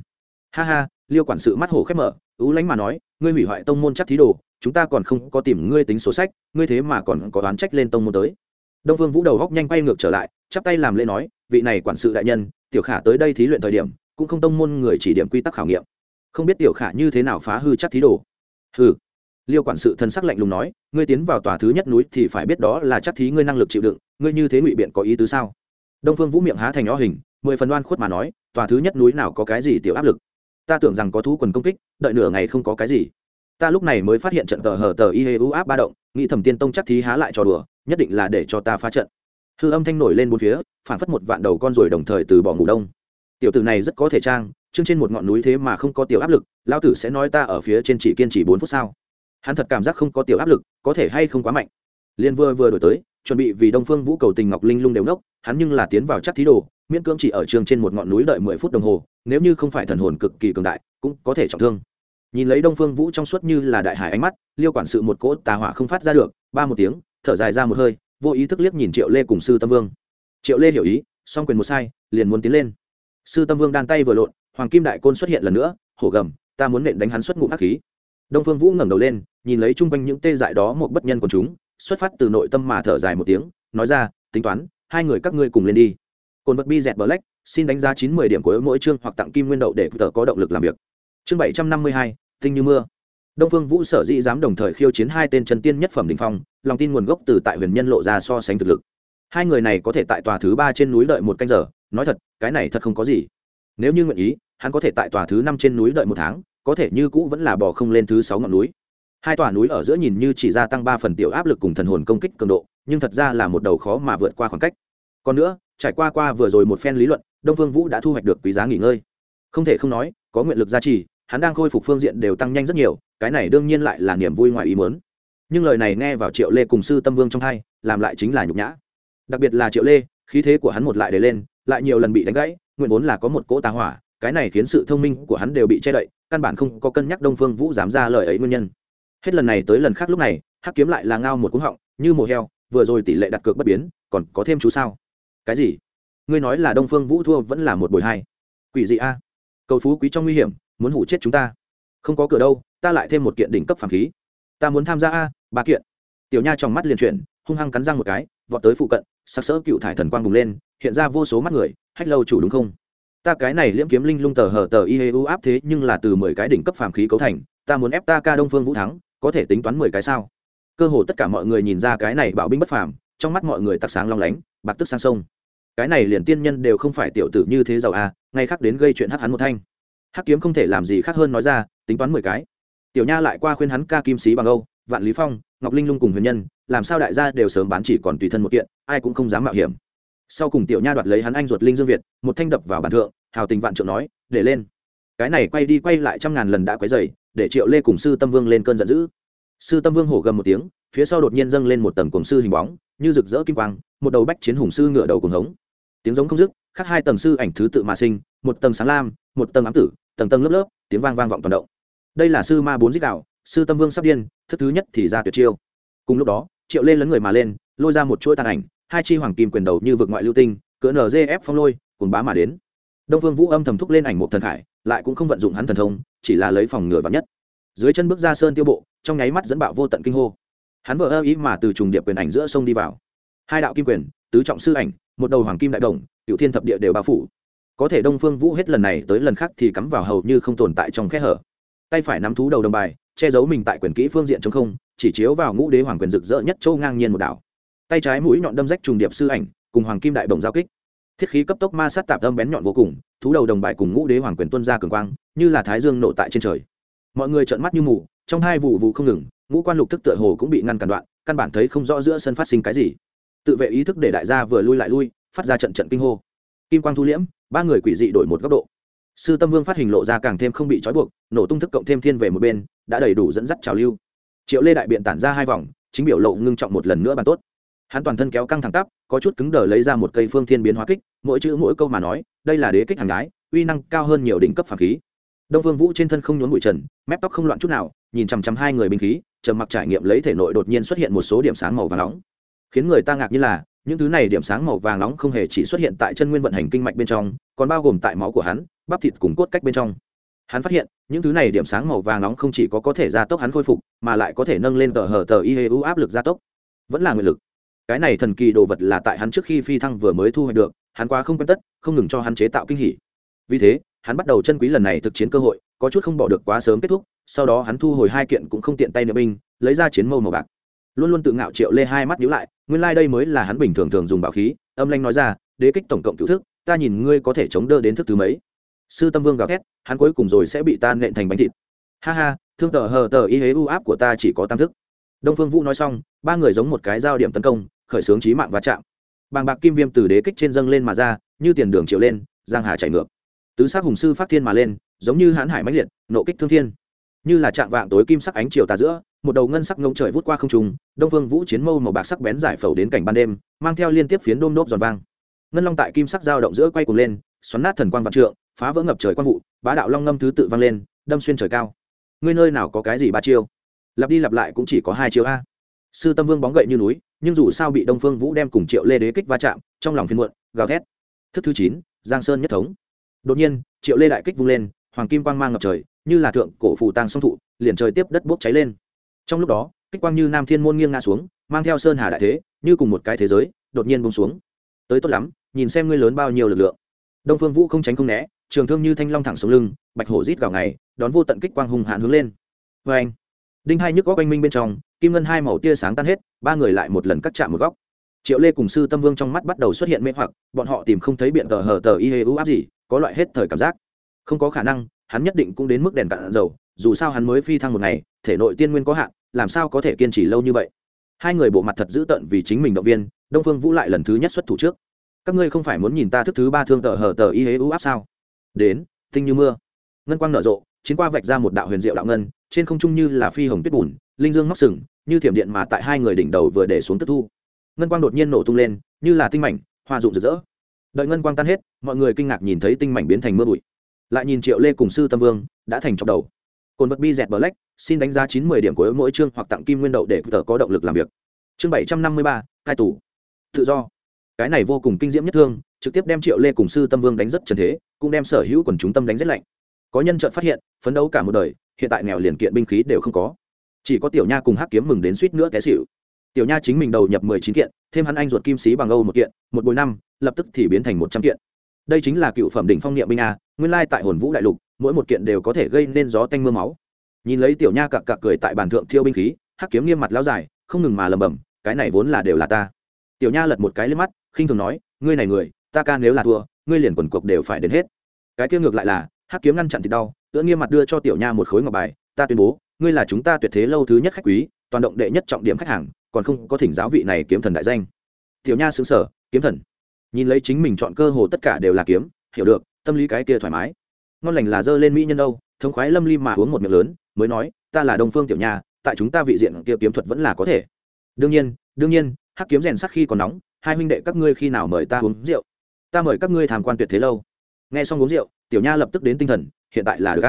Speaker 1: Ha ha, liêu quản sự mắt hổ khép mở ú lánh mà nói, ngươi hủy hoại tông môn chắc thí đồ, chúng ta còn không có tìm ngươi tính số sách, ngươi thế mà còn có đoán trách lên tông môn tới. Đông phương vũ đầu góc nhanh quay ngược trở lại, chắp tay làm lễ nói, vị này quản sự đại nhân, tiểu khả tới đây thí luyện thời điểm, cũng không tông môn người chỉ điểm quy tắc khảo nghiệm. Không biết tiểu khả như thế nào phá hư chắc thí đồ. Hư liêu quản sự thân sắc lạnh lùng nói, ngươi tiến vào tòa thứ nhất núi thì phải biết đó là chắc thí ngươi năng lực chịu đựng, ngươi như thế ngụy biện có ý tứ sao? Đông phương vũ miệng há thành nhó hình, mười phần đoan khuất mà nói, tòa thứ nhất núi nào có cái gì tiểu áp lực? Ta tưởng rằng có thú quần công kích, đợi nửa ngày không có cái gì. Ta lúc này mới phát hiện trận tờ hở tờ y hê u áp ba động, nghĩ thẩm tiên tông chắc thí há lại trò đùa, nhất định là để cho ta phá trận. Hư âm thanh nổi lên bốn phía, phản phất một vạn đầu con ruồi đồng thời từ bỏ ngủ đông. Tiểu tử này rất có thể trang chương trên một ngọn núi thế mà không có tiểu áp lực lao tử sẽ nói ta ở phía trên chỉ kiên trì bốn phút sao? Hắn thật cảm giác không có tiểu áp lực, có thể hay không quá mạnh. Liên vừa vừa đổi tới, chuẩn bị vì đông phương vũ cầu tình ngọc linh lung đều nốc, hắn nhưng là tiến vào chắc thí đồ miễn cưỡng chỉ ở trường trên một ngọn núi đợi mười phút đồng hồ, nếu như không phải thần hồn cực kỳ cường đại, cũng có thể trọng thương. Nhìn lấy đông phương vũ trong suốt như là đại hải ánh mắt, liêu quản sự một cỗ tà hỏa không phát ra được, ba một tiếng, thở dài ra một hơi, vô ý thức liếc nhìn triệu lê cùng sư tâm vương. Triệu lê hiểu ý, song quyền một sai, liền muốn tiến lên. Sư tâm vương đan tay vừa lộn, hoàng kim đại côn xuất hiện lần nữa, hổ gầm, ta muốn nện đánh hắn xuất ngụm hắc khí. Đông phương vũ ngẩng đầu lên, nhìn lấy chung quanh những tê dại đó một bất nhân của chúng, xuất phát từ nội tâm mà thở dài một tiếng, nói ra, tính toán, hai người các ngươi cùng lên đi cồn vật bi dẹt black, xin đánh giá chín mươi điểm của mỗi chương hoặc tặng kim nguyên đậu để tờ có động lực làm việc. Chương bảy trăm năm mươi hai, tinh như mưa. Đông phương vũ sở dĩ dám đồng thời khiêu chiến hai tên chân tiên nhất phẩm đình phong, lòng tin nguồn gốc từ tại huyền nhân lộ ra so sánh thực lực. Hai người này có thể tại tòa thứ ba trên núi đợi một canh giờ, nói thật, cái này thật không có gì. Nếu như nguyện ý, hắn có thể tại tòa thứ năm trên núi đợi một tháng, có thể như cũ vẫn là bỏ không lên thứ sáu ngọn núi. Hai tòa núi ở giữa nhìn như chỉ gia tăng ba phần tiểu áp lực cùng thần hồn công kích cường độ, nhưng thật ra là một đầu khó mà vượt qua khoảng cách. Còn nữa trải qua qua vừa rồi một phen lý luận, đông phương vũ đã thu hoạch được quý giá nghỉ ngơi. Không thể không nói, có nguyện lực gia trì, hắn đang khôi phục phương diện đều tăng nhanh rất nhiều, cái này đương nhiên lại là niềm vui ngoài ý muốn. Nhưng lời này nghe vào triệu lê cùng sư tâm vương trong thay làm lại chính là nhục nhã. Đặc biệt là triệu lê, khí thế của hắn một lại để lên, lại nhiều lần bị đánh gãy, nguyện vốn là có một cỗ tà hỏa, cái này khiến sự thông minh của hắn đều bị che đậy, căn bản không có cân nhắc đông phương vũ dám ra lời ấy nguyên nhân. Hết lần này tới lần khác lúc này, hắc kiếm lại là ngao một cúng họng, như mồ heo, vừa rồi tỷ lệ đặt cược bất biến, còn có thêm chú sao? Cái gì? Ngươi nói là đông phương vũ thua vẫn là một buổi hai. Quỷ dị a. Cầu phú quý trong nguy hiểm, muốn hủ chết chúng ta. Không có cửa đâu, ta lại thêm một kiện đỉnh cấp phàm khí. Ta muốn tham gia a, ba kiện. Tiểu nha trong mắt liền chuyển, hung hăng cắn răng một cái, vọt tới phụ cận, sắc sỡ cựu thải thần quang bùng lên, hiện ra vô số mắt người, hách lâu chủ đúng không? Ta cái này liễm kiếm linh lung tờ hờ tờ y hê u áp thế nhưng là từ mười cái đỉnh cấp phàm khí cấu thành, ta muốn ép ta ca đông phương vũ thắng, có thể tính toán mười cái sao? Cơ hồ tất cả mọi người nhìn ra cái này bảo binh bất phàm, trong mắt mọi người tặc sáng long lánh, bạc tức sang sông cái này liền tiên nhân đều không phải tiểu tử như thế giàu à ngay khác đến gây chuyện hắc hắn một thanh. Hắc kiếm không thể làm gì khác hơn nói ra, tính toán mười cái. Tiểu nha lại qua khuyên hắn ca kim sĩ bằng âu, vạn lý phong, ngọc linh lung cùng huyền nhân, làm sao đại gia đều sớm bán chỉ còn tùy thân một kiện, ai cũng không dám mạo hiểm. Sau cùng tiểu nha đoạt lấy hắn anh ruột linh dương việt, một thanh đập vào bàn thượng, hào tình vạn trượng nói, để lên. Cái này quay đi quay lại trăm ngàn lần đã quấy dày để triệu lê cùng sư tâm vương lên cơn giận dữ. Sư tâm vương hổ gầm một tiếng, phía sau đột nhiên dâng lên một tầng cổng sư hình bóng, như rực rỡ kim quang, một đầu bách chiến hùng sư ngựa đầu cùng hống tiếng giống không dứt, khắc hai tầng sư ảnh thứ tự mà sinh, một tầng sáng lam, một tầng ám tử, tầng tầng lớp lớp, tiếng vang vang vọng toàn động. Đây là sư ma bốn dích đạo, sư tâm vương sắp điên, thức thứ nhất thì ra tuyệt chiêu. Cùng lúc đó, triệu lên lấn người mà lên, lôi ra một chuỗi tàn ảnh, hai chi hoàng kim quyền đầu như vực ngoại lưu tinh, cỡ nzf phong lôi cùng bá mà đến. Đông vương vũ âm thầm thúc lên ảnh một thần khải, lại cũng không vận dụng hắn thần thông, chỉ là lấy phòng ngừa vắn nhất. Dưới chân bước ra sơn tiêu bộ, trong nháy mắt dẫn bạo vô tận kinh hô. Hắn vỡ ơ ý mà từ trùng điệp quyền ảnh giữa sông đi vào. Hai đạo kim quyền tứ trọng sư ảnh, một đầu hoàng kim đại đồng cựu thiên thập địa đều bao phủ. Có thể đông phương vũ hết lần này tới lần khác thì cắm vào hầu như không tồn tại trong khe hở. Tay phải nắm thú đầu đồng bài, che giấu mình tại quyền kỹ phương diện chống không, chỉ chiếu vào ngũ đế hoàng quyền rực rỡ nhất châu ngang nhiên một đảo. Tay trái mũi nhọn đâm rách trùng điệp sư ảnh, cùng hoàng kim đại đồng giao kích. Thiết khí cấp tốc ma sát tạp âm bén nhọn vô cùng, thú đầu đồng bài cùng ngũ đế hoàng quyền tuân ra cường quang, như là thái dương nộ tại trên trời. Mọi người trợn mắt như mù, trong hai vụ vụ không ngừng, ngũ quan lục thức tựa hồ cũng bị ngăn cản đoạn, căn bản thấy không rõ giữa sân phát sinh cái gì tự vệ ý thức để đại gia vừa lui lại lui, phát ra trận trận kinh hô. Kim quang thu liễm, ba người quỷ dị đổi một góc độ. Sư tâm vương phát hình lộ ra càng thêm không bị trói buộc, nổ tung thức cộng thêm thiên về một bên, đã đầy đủ dẫn dắt trào lưu. Triệu lê đại biện tản ra hai vòng, chính biểu lộ ngưng trọng một lần nữa bàn tốt. Hắn toàn thân kéo căng thẳng tắp, có chút cứng đờ lấy ra một cây phương thiên biến hóa kích, mỗi chữ mỗi câu mà nói, đây là đế kích hàng gái, uy năng cao hơn nhiều đỉnh cấp phàm khí. Đông vương vũ trên thân không nhốn bụi trần, mép tóc không loạn chút nào, nhìn chằm chằm hai người binh khí, trầm mặc trải nghiệm lấy thể nội đột nhiên xuất hiện một số điểm sáng màu và nóng khiến người ta ngạc như là, những thứ này điểm sáng màu vàng nóng không hề chỉ xuất hiện tại chân nguyên vận hành kinh mạch bên trong, còn bao gồm tại máu của hắn, bắp thịt cùng cốt cách bên trong. Hắn phát hiện, những thứ này điểm sáng màu vàng nóng không chỉ có có thể gia tốc hắn khôi phục, mà lại có thể nâng lên tờ hở tờ y hê u áp lực gia tốc. Vẫn là nguyện lực. Cái này thần kỳ đồ vật là tại hắn trước khi phi thăng vừa mới thu hoạch được, hắn quá không quen tất, không ngừng cho hắn chế tạo kinh hỉ. Vì thế, hắn bắt đầu chân quý lần này thực chiến cơ hội, có chút không bỏ được quá sớm kết thúc, sau đó hắn thu hồi hai kiện cũng không tiện tay nữa binh, lấy ra chiến mâu màu bạc luôn luôn tự ngạo triệu lê hai mắt nhíu lại, nguyên lai、like、đây mới là hắn bình thường thường dùng bảo khí, âm lanh nói ra, đế kích tổng cộng cựu thức, ta nhìn ngươi có thể chống đỡ đến thức thứ mấy. Sư tâm vương gào thét, hắn cuối cùng rồi sẽ bị ta nện thành bánh thịt. Ha ha, thương tờ hờ tờ y hế u áp của ta chỉ có tam thức. Đông phương vũ nói xong, ba người giống một cái giao điểm tấn công, khởi xướng trí mạng và chạm. Bàng bạc kim viêm từ đế kích trên dâng lên mà ra, như tiền đường triệu lên, giang hà chạy ngược. Tứ sắc hùng sư phát thiên mà lên, giống như hãn hải mãnh liệt, nộ kích thương thiên. Như là trạng vạng tối kim sắc ánh chiều tà giữa một đầu ngân sắc ngông trời vút qua không trung, đông phương vũ chiến mâu màu bạc sắc bén giải phẩu đến cảnh ban đêm, mang theo liên tiếp phiến đôm đốp giòn vang. Ngân long tại kim sắc dao động giữa quay cuồng lên, xoắn nát thần quang vạn trượng, phá vỡ ngập trời quang vụ, bá đạo long ngâm thứ tự vang lên, đâm xuyên trời cao. Ngươi nơi nào có cái gì ba chiêu? Lặp đi lặp lại cũng chỉ có hai chiêu a. Sư tâm vương bóng gậy như núi, nhưng dù sao bị đông phương vũ đem cùng triệu lê đế kích va chạm, trong lòng phiên muộn, gào thét. Thức thứ chín, giang sơn nhất thống. Đột nhiên, triệu lê đại kích vung lên, hoàng kim quang mang ngập trời, như là thượng cổ phù tang song thụ, liền trời tiếp đất bốc cháy lên trong lúc đó, kích quang như nam thiên môn nghiêng ngã xuống, mang theo sơn hà đại thế, như cùng một cái thế giới, đột nhiên bông xuống. Tới tốt lắm, nhìn xem ngươi lớn bao nhiêu lực lượng. Đông phương vũ không tránh không né, trường thương như thanh long thẳng xuống lưng, bạch hổ rít gào ngày, đón vô tận kích quang hùng hạn hướng lên. Vê anh, đinh hai nhức góc anh minh bên trong, kim ngân hai màu tia sáng tan hết, ba người lại một lần cắt chạm một góc. Triệu lê cùng sư tâm vương trong mắt bắt đầu xuất hiện mê hoặc, bọn họ tìm không thấy biện tờ hờ tờ y hê u áp gì, có loại hết thời cảm giác. Không có khả năng, hắn nhất định cũng đến mức đèn cạn dầu, dù sao hắn mới phi thăng một ngày thể nội tiên nguyên có hạn, làm sao có thể kiên trì lâu như vậy? Hai người bộ mặt thật dữ tợn vì chính mình động viên, đông phương vũ lại lần thứ nhất xuất thủ trước. Các ngươi không phải muốn nhìn ta thức thứ ba thương tờ hờ tờ y hế u áp sao? Đến, tinh như mưa. Ngân quang nở rộ, chiến qua vạch ra một đạo huyền diệu đạo ngân, trên không trung như là phi hồng tuyết bùn, linh dương móc sừng, như thiểm điện mà tại hai người đỉnh đầu vừa để xuống tức thu. Ngân quang đột nhiên nổ tung lên, như là tinh mảnh, hoa dụng rực rỡ. Đợi ngân quang tan hết, mọi người kinh ngạc nhìn thấy tinh mảnh biến thành mưa bụi. Lại nhìn triệu lê cùng sư tâm vương, đã thành chọc đầu. Cồn vật bi dẹt bờ lách xin đánh giá chín mươi điểm của mỗi chương hoặc tặng kim nguyên đậu để tờ có động lực làm việc. Chương bảy trăm năm mươi ba, cai tủ tự do. Cái này vô cùng kinh diễm nhất thương, trực tiếp đem triệu lê cùng sư tâm vương đánh rất trần thế, cũng đem sở hữu quần chúng tâm đánh rất lạnh. Có nhân trợn phát hiện, phấn đấu cả một đời, hiện tại nghèo liền kiện binh khí đều không có. Chỉ có tiểu nha cùng hắc kiếm mừng đến suýt nữa té xịu tiểu nha chính mình đầu nhập mười chín kiện, thêm hắn anh ruột kim sĩ bằng âu một kiện, một bồi năm, lập tức thì biến thành một trăm kiện. Đây chính là cựu phẩm đỉnh phong niệm binh a, nguyên lai tại hồn vũ đại lục, mỗi một kiện đều có thể gây nên gió tanh mưa máu nhìn lấy tiểu nha cặc cặc cười tại bàn thượng thiêu binh khí, hắc kiếm nghiêm mặt lao dài, không ngừng mà lầm bầm cái này vốn là đều là ta. Tiểu nha lật một cái lên mắt, khinh thường nói, ngươi này người, ta ca nếu là thua, ngươi liền quần cuộc đều phải đến hết. Cái kia ngược lại là, hắc kiếm ngăn chặn thì đau, tựa nghiêm mặt đưa cho tiểu nha một khối ngọc bài, ta tuyên bố, ngươi là chúng ta tuyệt thế lâu thứ nhất khách quý, toàn động đệ nhất trọng điểm khách hàng, còn không có thỉnh giáo vị này kiếm thần đại danh. Tiểu nha xứng sở kiếm thần. Nhìn lấy chính mình chọn cơ hồ tất cả đều là kiếm, hiểu được, tâm lý cái kia thoải mái. Ngon lành là dơ lên mỹ nhân đâu, thống khoái lâm lim mà uống một miệng lớn mới nói, ta là đông phương tiểu nha, tại chúng ta vị diện kia kiếm thuật vẫn là có thể. Đương nhiên đương nhiên, hắc kiếm rèn sắc khi còn nóng, hai huynh đệ các ngươi khi nào mời ta uống rượu? Ta mời các ngươi tham quan tuyệt thế lâu. Nghe xong uống rượu, tiểu nha lập tức đến tinh thần, hiện tại là được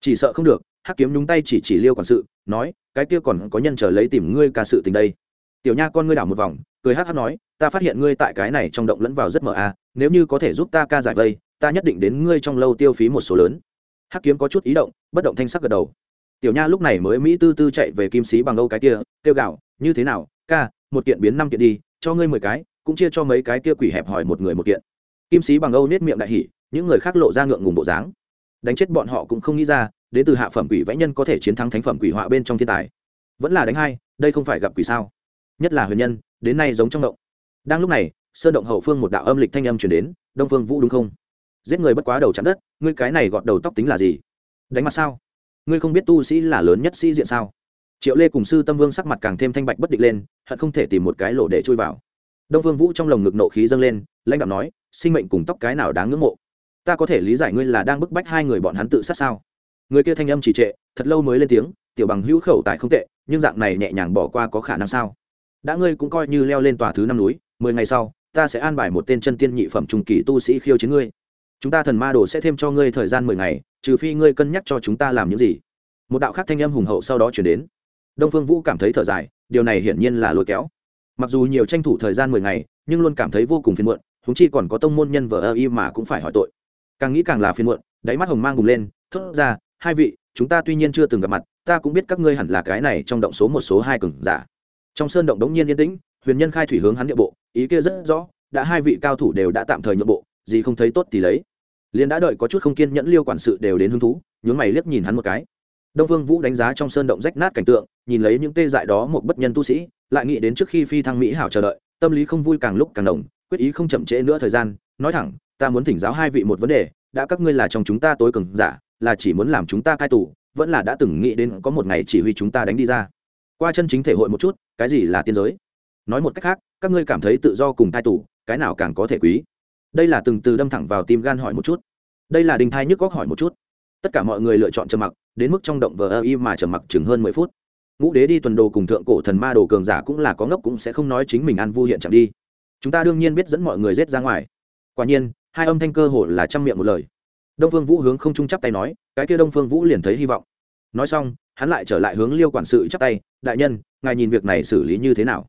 Speaker 1: chỉ sợ không được. Hắc kiếm nhúng tay chỉ chỉ liêu quản sự, nói, cái kia còn có nhân chờ lấy tìm ngươi ca sự tình đây. Tiểu nha con ngươi đảo một vòng, cười hắc hắc nói, ta phát hiện ngươi tại cái này trong động lẫn vào rất mờ a, nếu như có thể giúp ta ca giải vây, ta nhất định đến ngươi trong lâu tiêu phí một số lớn. Hắc kiếm có chút ý động, bất động thanh sắc gật đầu tiểu nha lúc này mới mỹ tư tư chạy về kim sĩ bằng âu cái kia, kêu gạo như thế nào? Ca, một kiện biến năm kiện đi, cho ngươi mười cái, cũng chia cho mấy cái kia quỷ hẹp hỏi một người một kiện. Kim sĩ bằng âu nết miệng đại hỉ, những người khác lộ ra ngượng ngùng bộ dáng. Đánh chết bọn họ cũng không nghĩ ra, đến từ hạ phẩm quỷ vẽ nhân có thể chiến thắng thánh phẩm quỷ họa bên trong thiên tài. Vẫn là đánh hai, đây không phải gặp quỷ sao? Nhất là huyền nhân, đến nay giống trong động. Đang lúc này, sơn động hậu phương một đạo âm lịch thanh âm chuyển đến, đông phương vũ đúng không? Giết người bất quá đầu chặn đất, ngươi cái này gọt đầu tóc tính là gì? Đánh mặt sao? Ngươi không biết tu sĩ là lớn nhất sĩ diện sao? Triệu lê cùng sư tâm vương sắc mặt càng thêm thanh bạch bất định lên, hận không thể tìm một cái lỗ để chui vào. Đông vương vũ trong lồng ngực nộ khí dâng lên, lãnh đạo nói, sinh mệnh cùng tóc cái nào đáng ngưỡng mộ? Ta có thể lý giải ngươi là đang bức bách hai người bọn hắn tự sát sao? Người kia thanh âm trì trệ, thật lâu mới lên tiếng, tiểu bằng hữu khẩu tại không tệ, nhưng dạng này nhẹ nhàng bỏ qua có khả năng sao? Đã ngươi cũng coi như leo lên tòa thứ năm núi, mười ngày sau, ta sẽ an bài một tên chân tiên nhị phẩm trung kỳ tu sĩ khiêu chiến ngươi chúng ta thần ma đồ sẽ thêm cho ngươi thời gian mười ngày, trừ phi ngươi cân nhắc cho chúng ta làm những gì. Một đạo khác thanh âm hùng hậu sau đó chuyển đến. Đông phương vũ cảm thấy thở dài, điều này hiển nhiên là lôi kéo. Mặc dù nhiều tranh thủ thời gian mười ngày, nhưng luôn cảm thấy vô cùng phiền muộn húng chi còn có tông môn nhân vợ ơ y mà cũng phải hỏi tội. Càng nghĩ càng là phiền muộn, đáy mắt hồng mang bùng lên, thốt ra, hai vị, chúng ta tuy nhiên chưa từng gặp mặt, ta cũng biết các ngươi hẳn là cái này trong động số một số hai cường giả. Trong sơn động đống nhiên yên tĩnh, huyền nhân khai thủy hướng hắn địa bộ, ý kia rất rõ, đã hai vị cao thủ đều đã tạm thời nhượng bộ gì không thấy tốt thì lấy. Liền đã đợi có chút không kiên nhẫn liêu quản sự đều đến hứng thú, nhướng mày liếc nhìn hắn một cái. Đông Vương vũ đánh giá trong sơn động rách nát cảnh tượng, nhìn lấy những tê dại đó một bất nhân tu sĩ, lại nghĩ đến trước khi phi thăng mỹ hảo chờ đợi, tâm lý không vui càng lúc càng đồng quyết ý không chậm trễ nữa thời gian, nói thẳng, ta muốn thỉnh giáo hai vị một vấn đề, đã các ngươi là trong chúng ta tối cường giả, là chỉ muốn làm chúng ta cai tù, vẫn là đã từng nghĩ đến có một ngày chỉ huy chúng ta đánh đi ra. Qua chân chính thể hội một chút, cái gì là tiên giới? Nói một cách khác, các ngươi cảm thấy tự do cùng cai tù, cái nào càng có thể quý? Đây là từng từ đâm thẳng vào tim gan hỏi một chút. Đây là đình thai nhức góc hỏi một chút. Tất cả mọi người lựa chọn trầm mặc, đến mức trong động vờ ơ y mà trầm mặc chừng hơn mười phút. Ngũ đế đi tuần đồ cùng thượng cổ thần ma đồ cường giả cũng là có ngốc cũng sẽ không nói chính mình ăn vu hiện chẳng đi. Chúng ta đương nhiên biết dẫn mọi người rết ra ngoài. Quả nhiên, hai âm thanh cơ hồ là trăm miệng một lời. Đông phương vũ hướng không trung chắp tay nói, cái kia đông phương vũ liền thấy hy vọng. Nói xong, hắn lại trở lại hướng liêu quản sự chắp tay, đại nhân, ngài nhìn việc này xử lý như thế nào?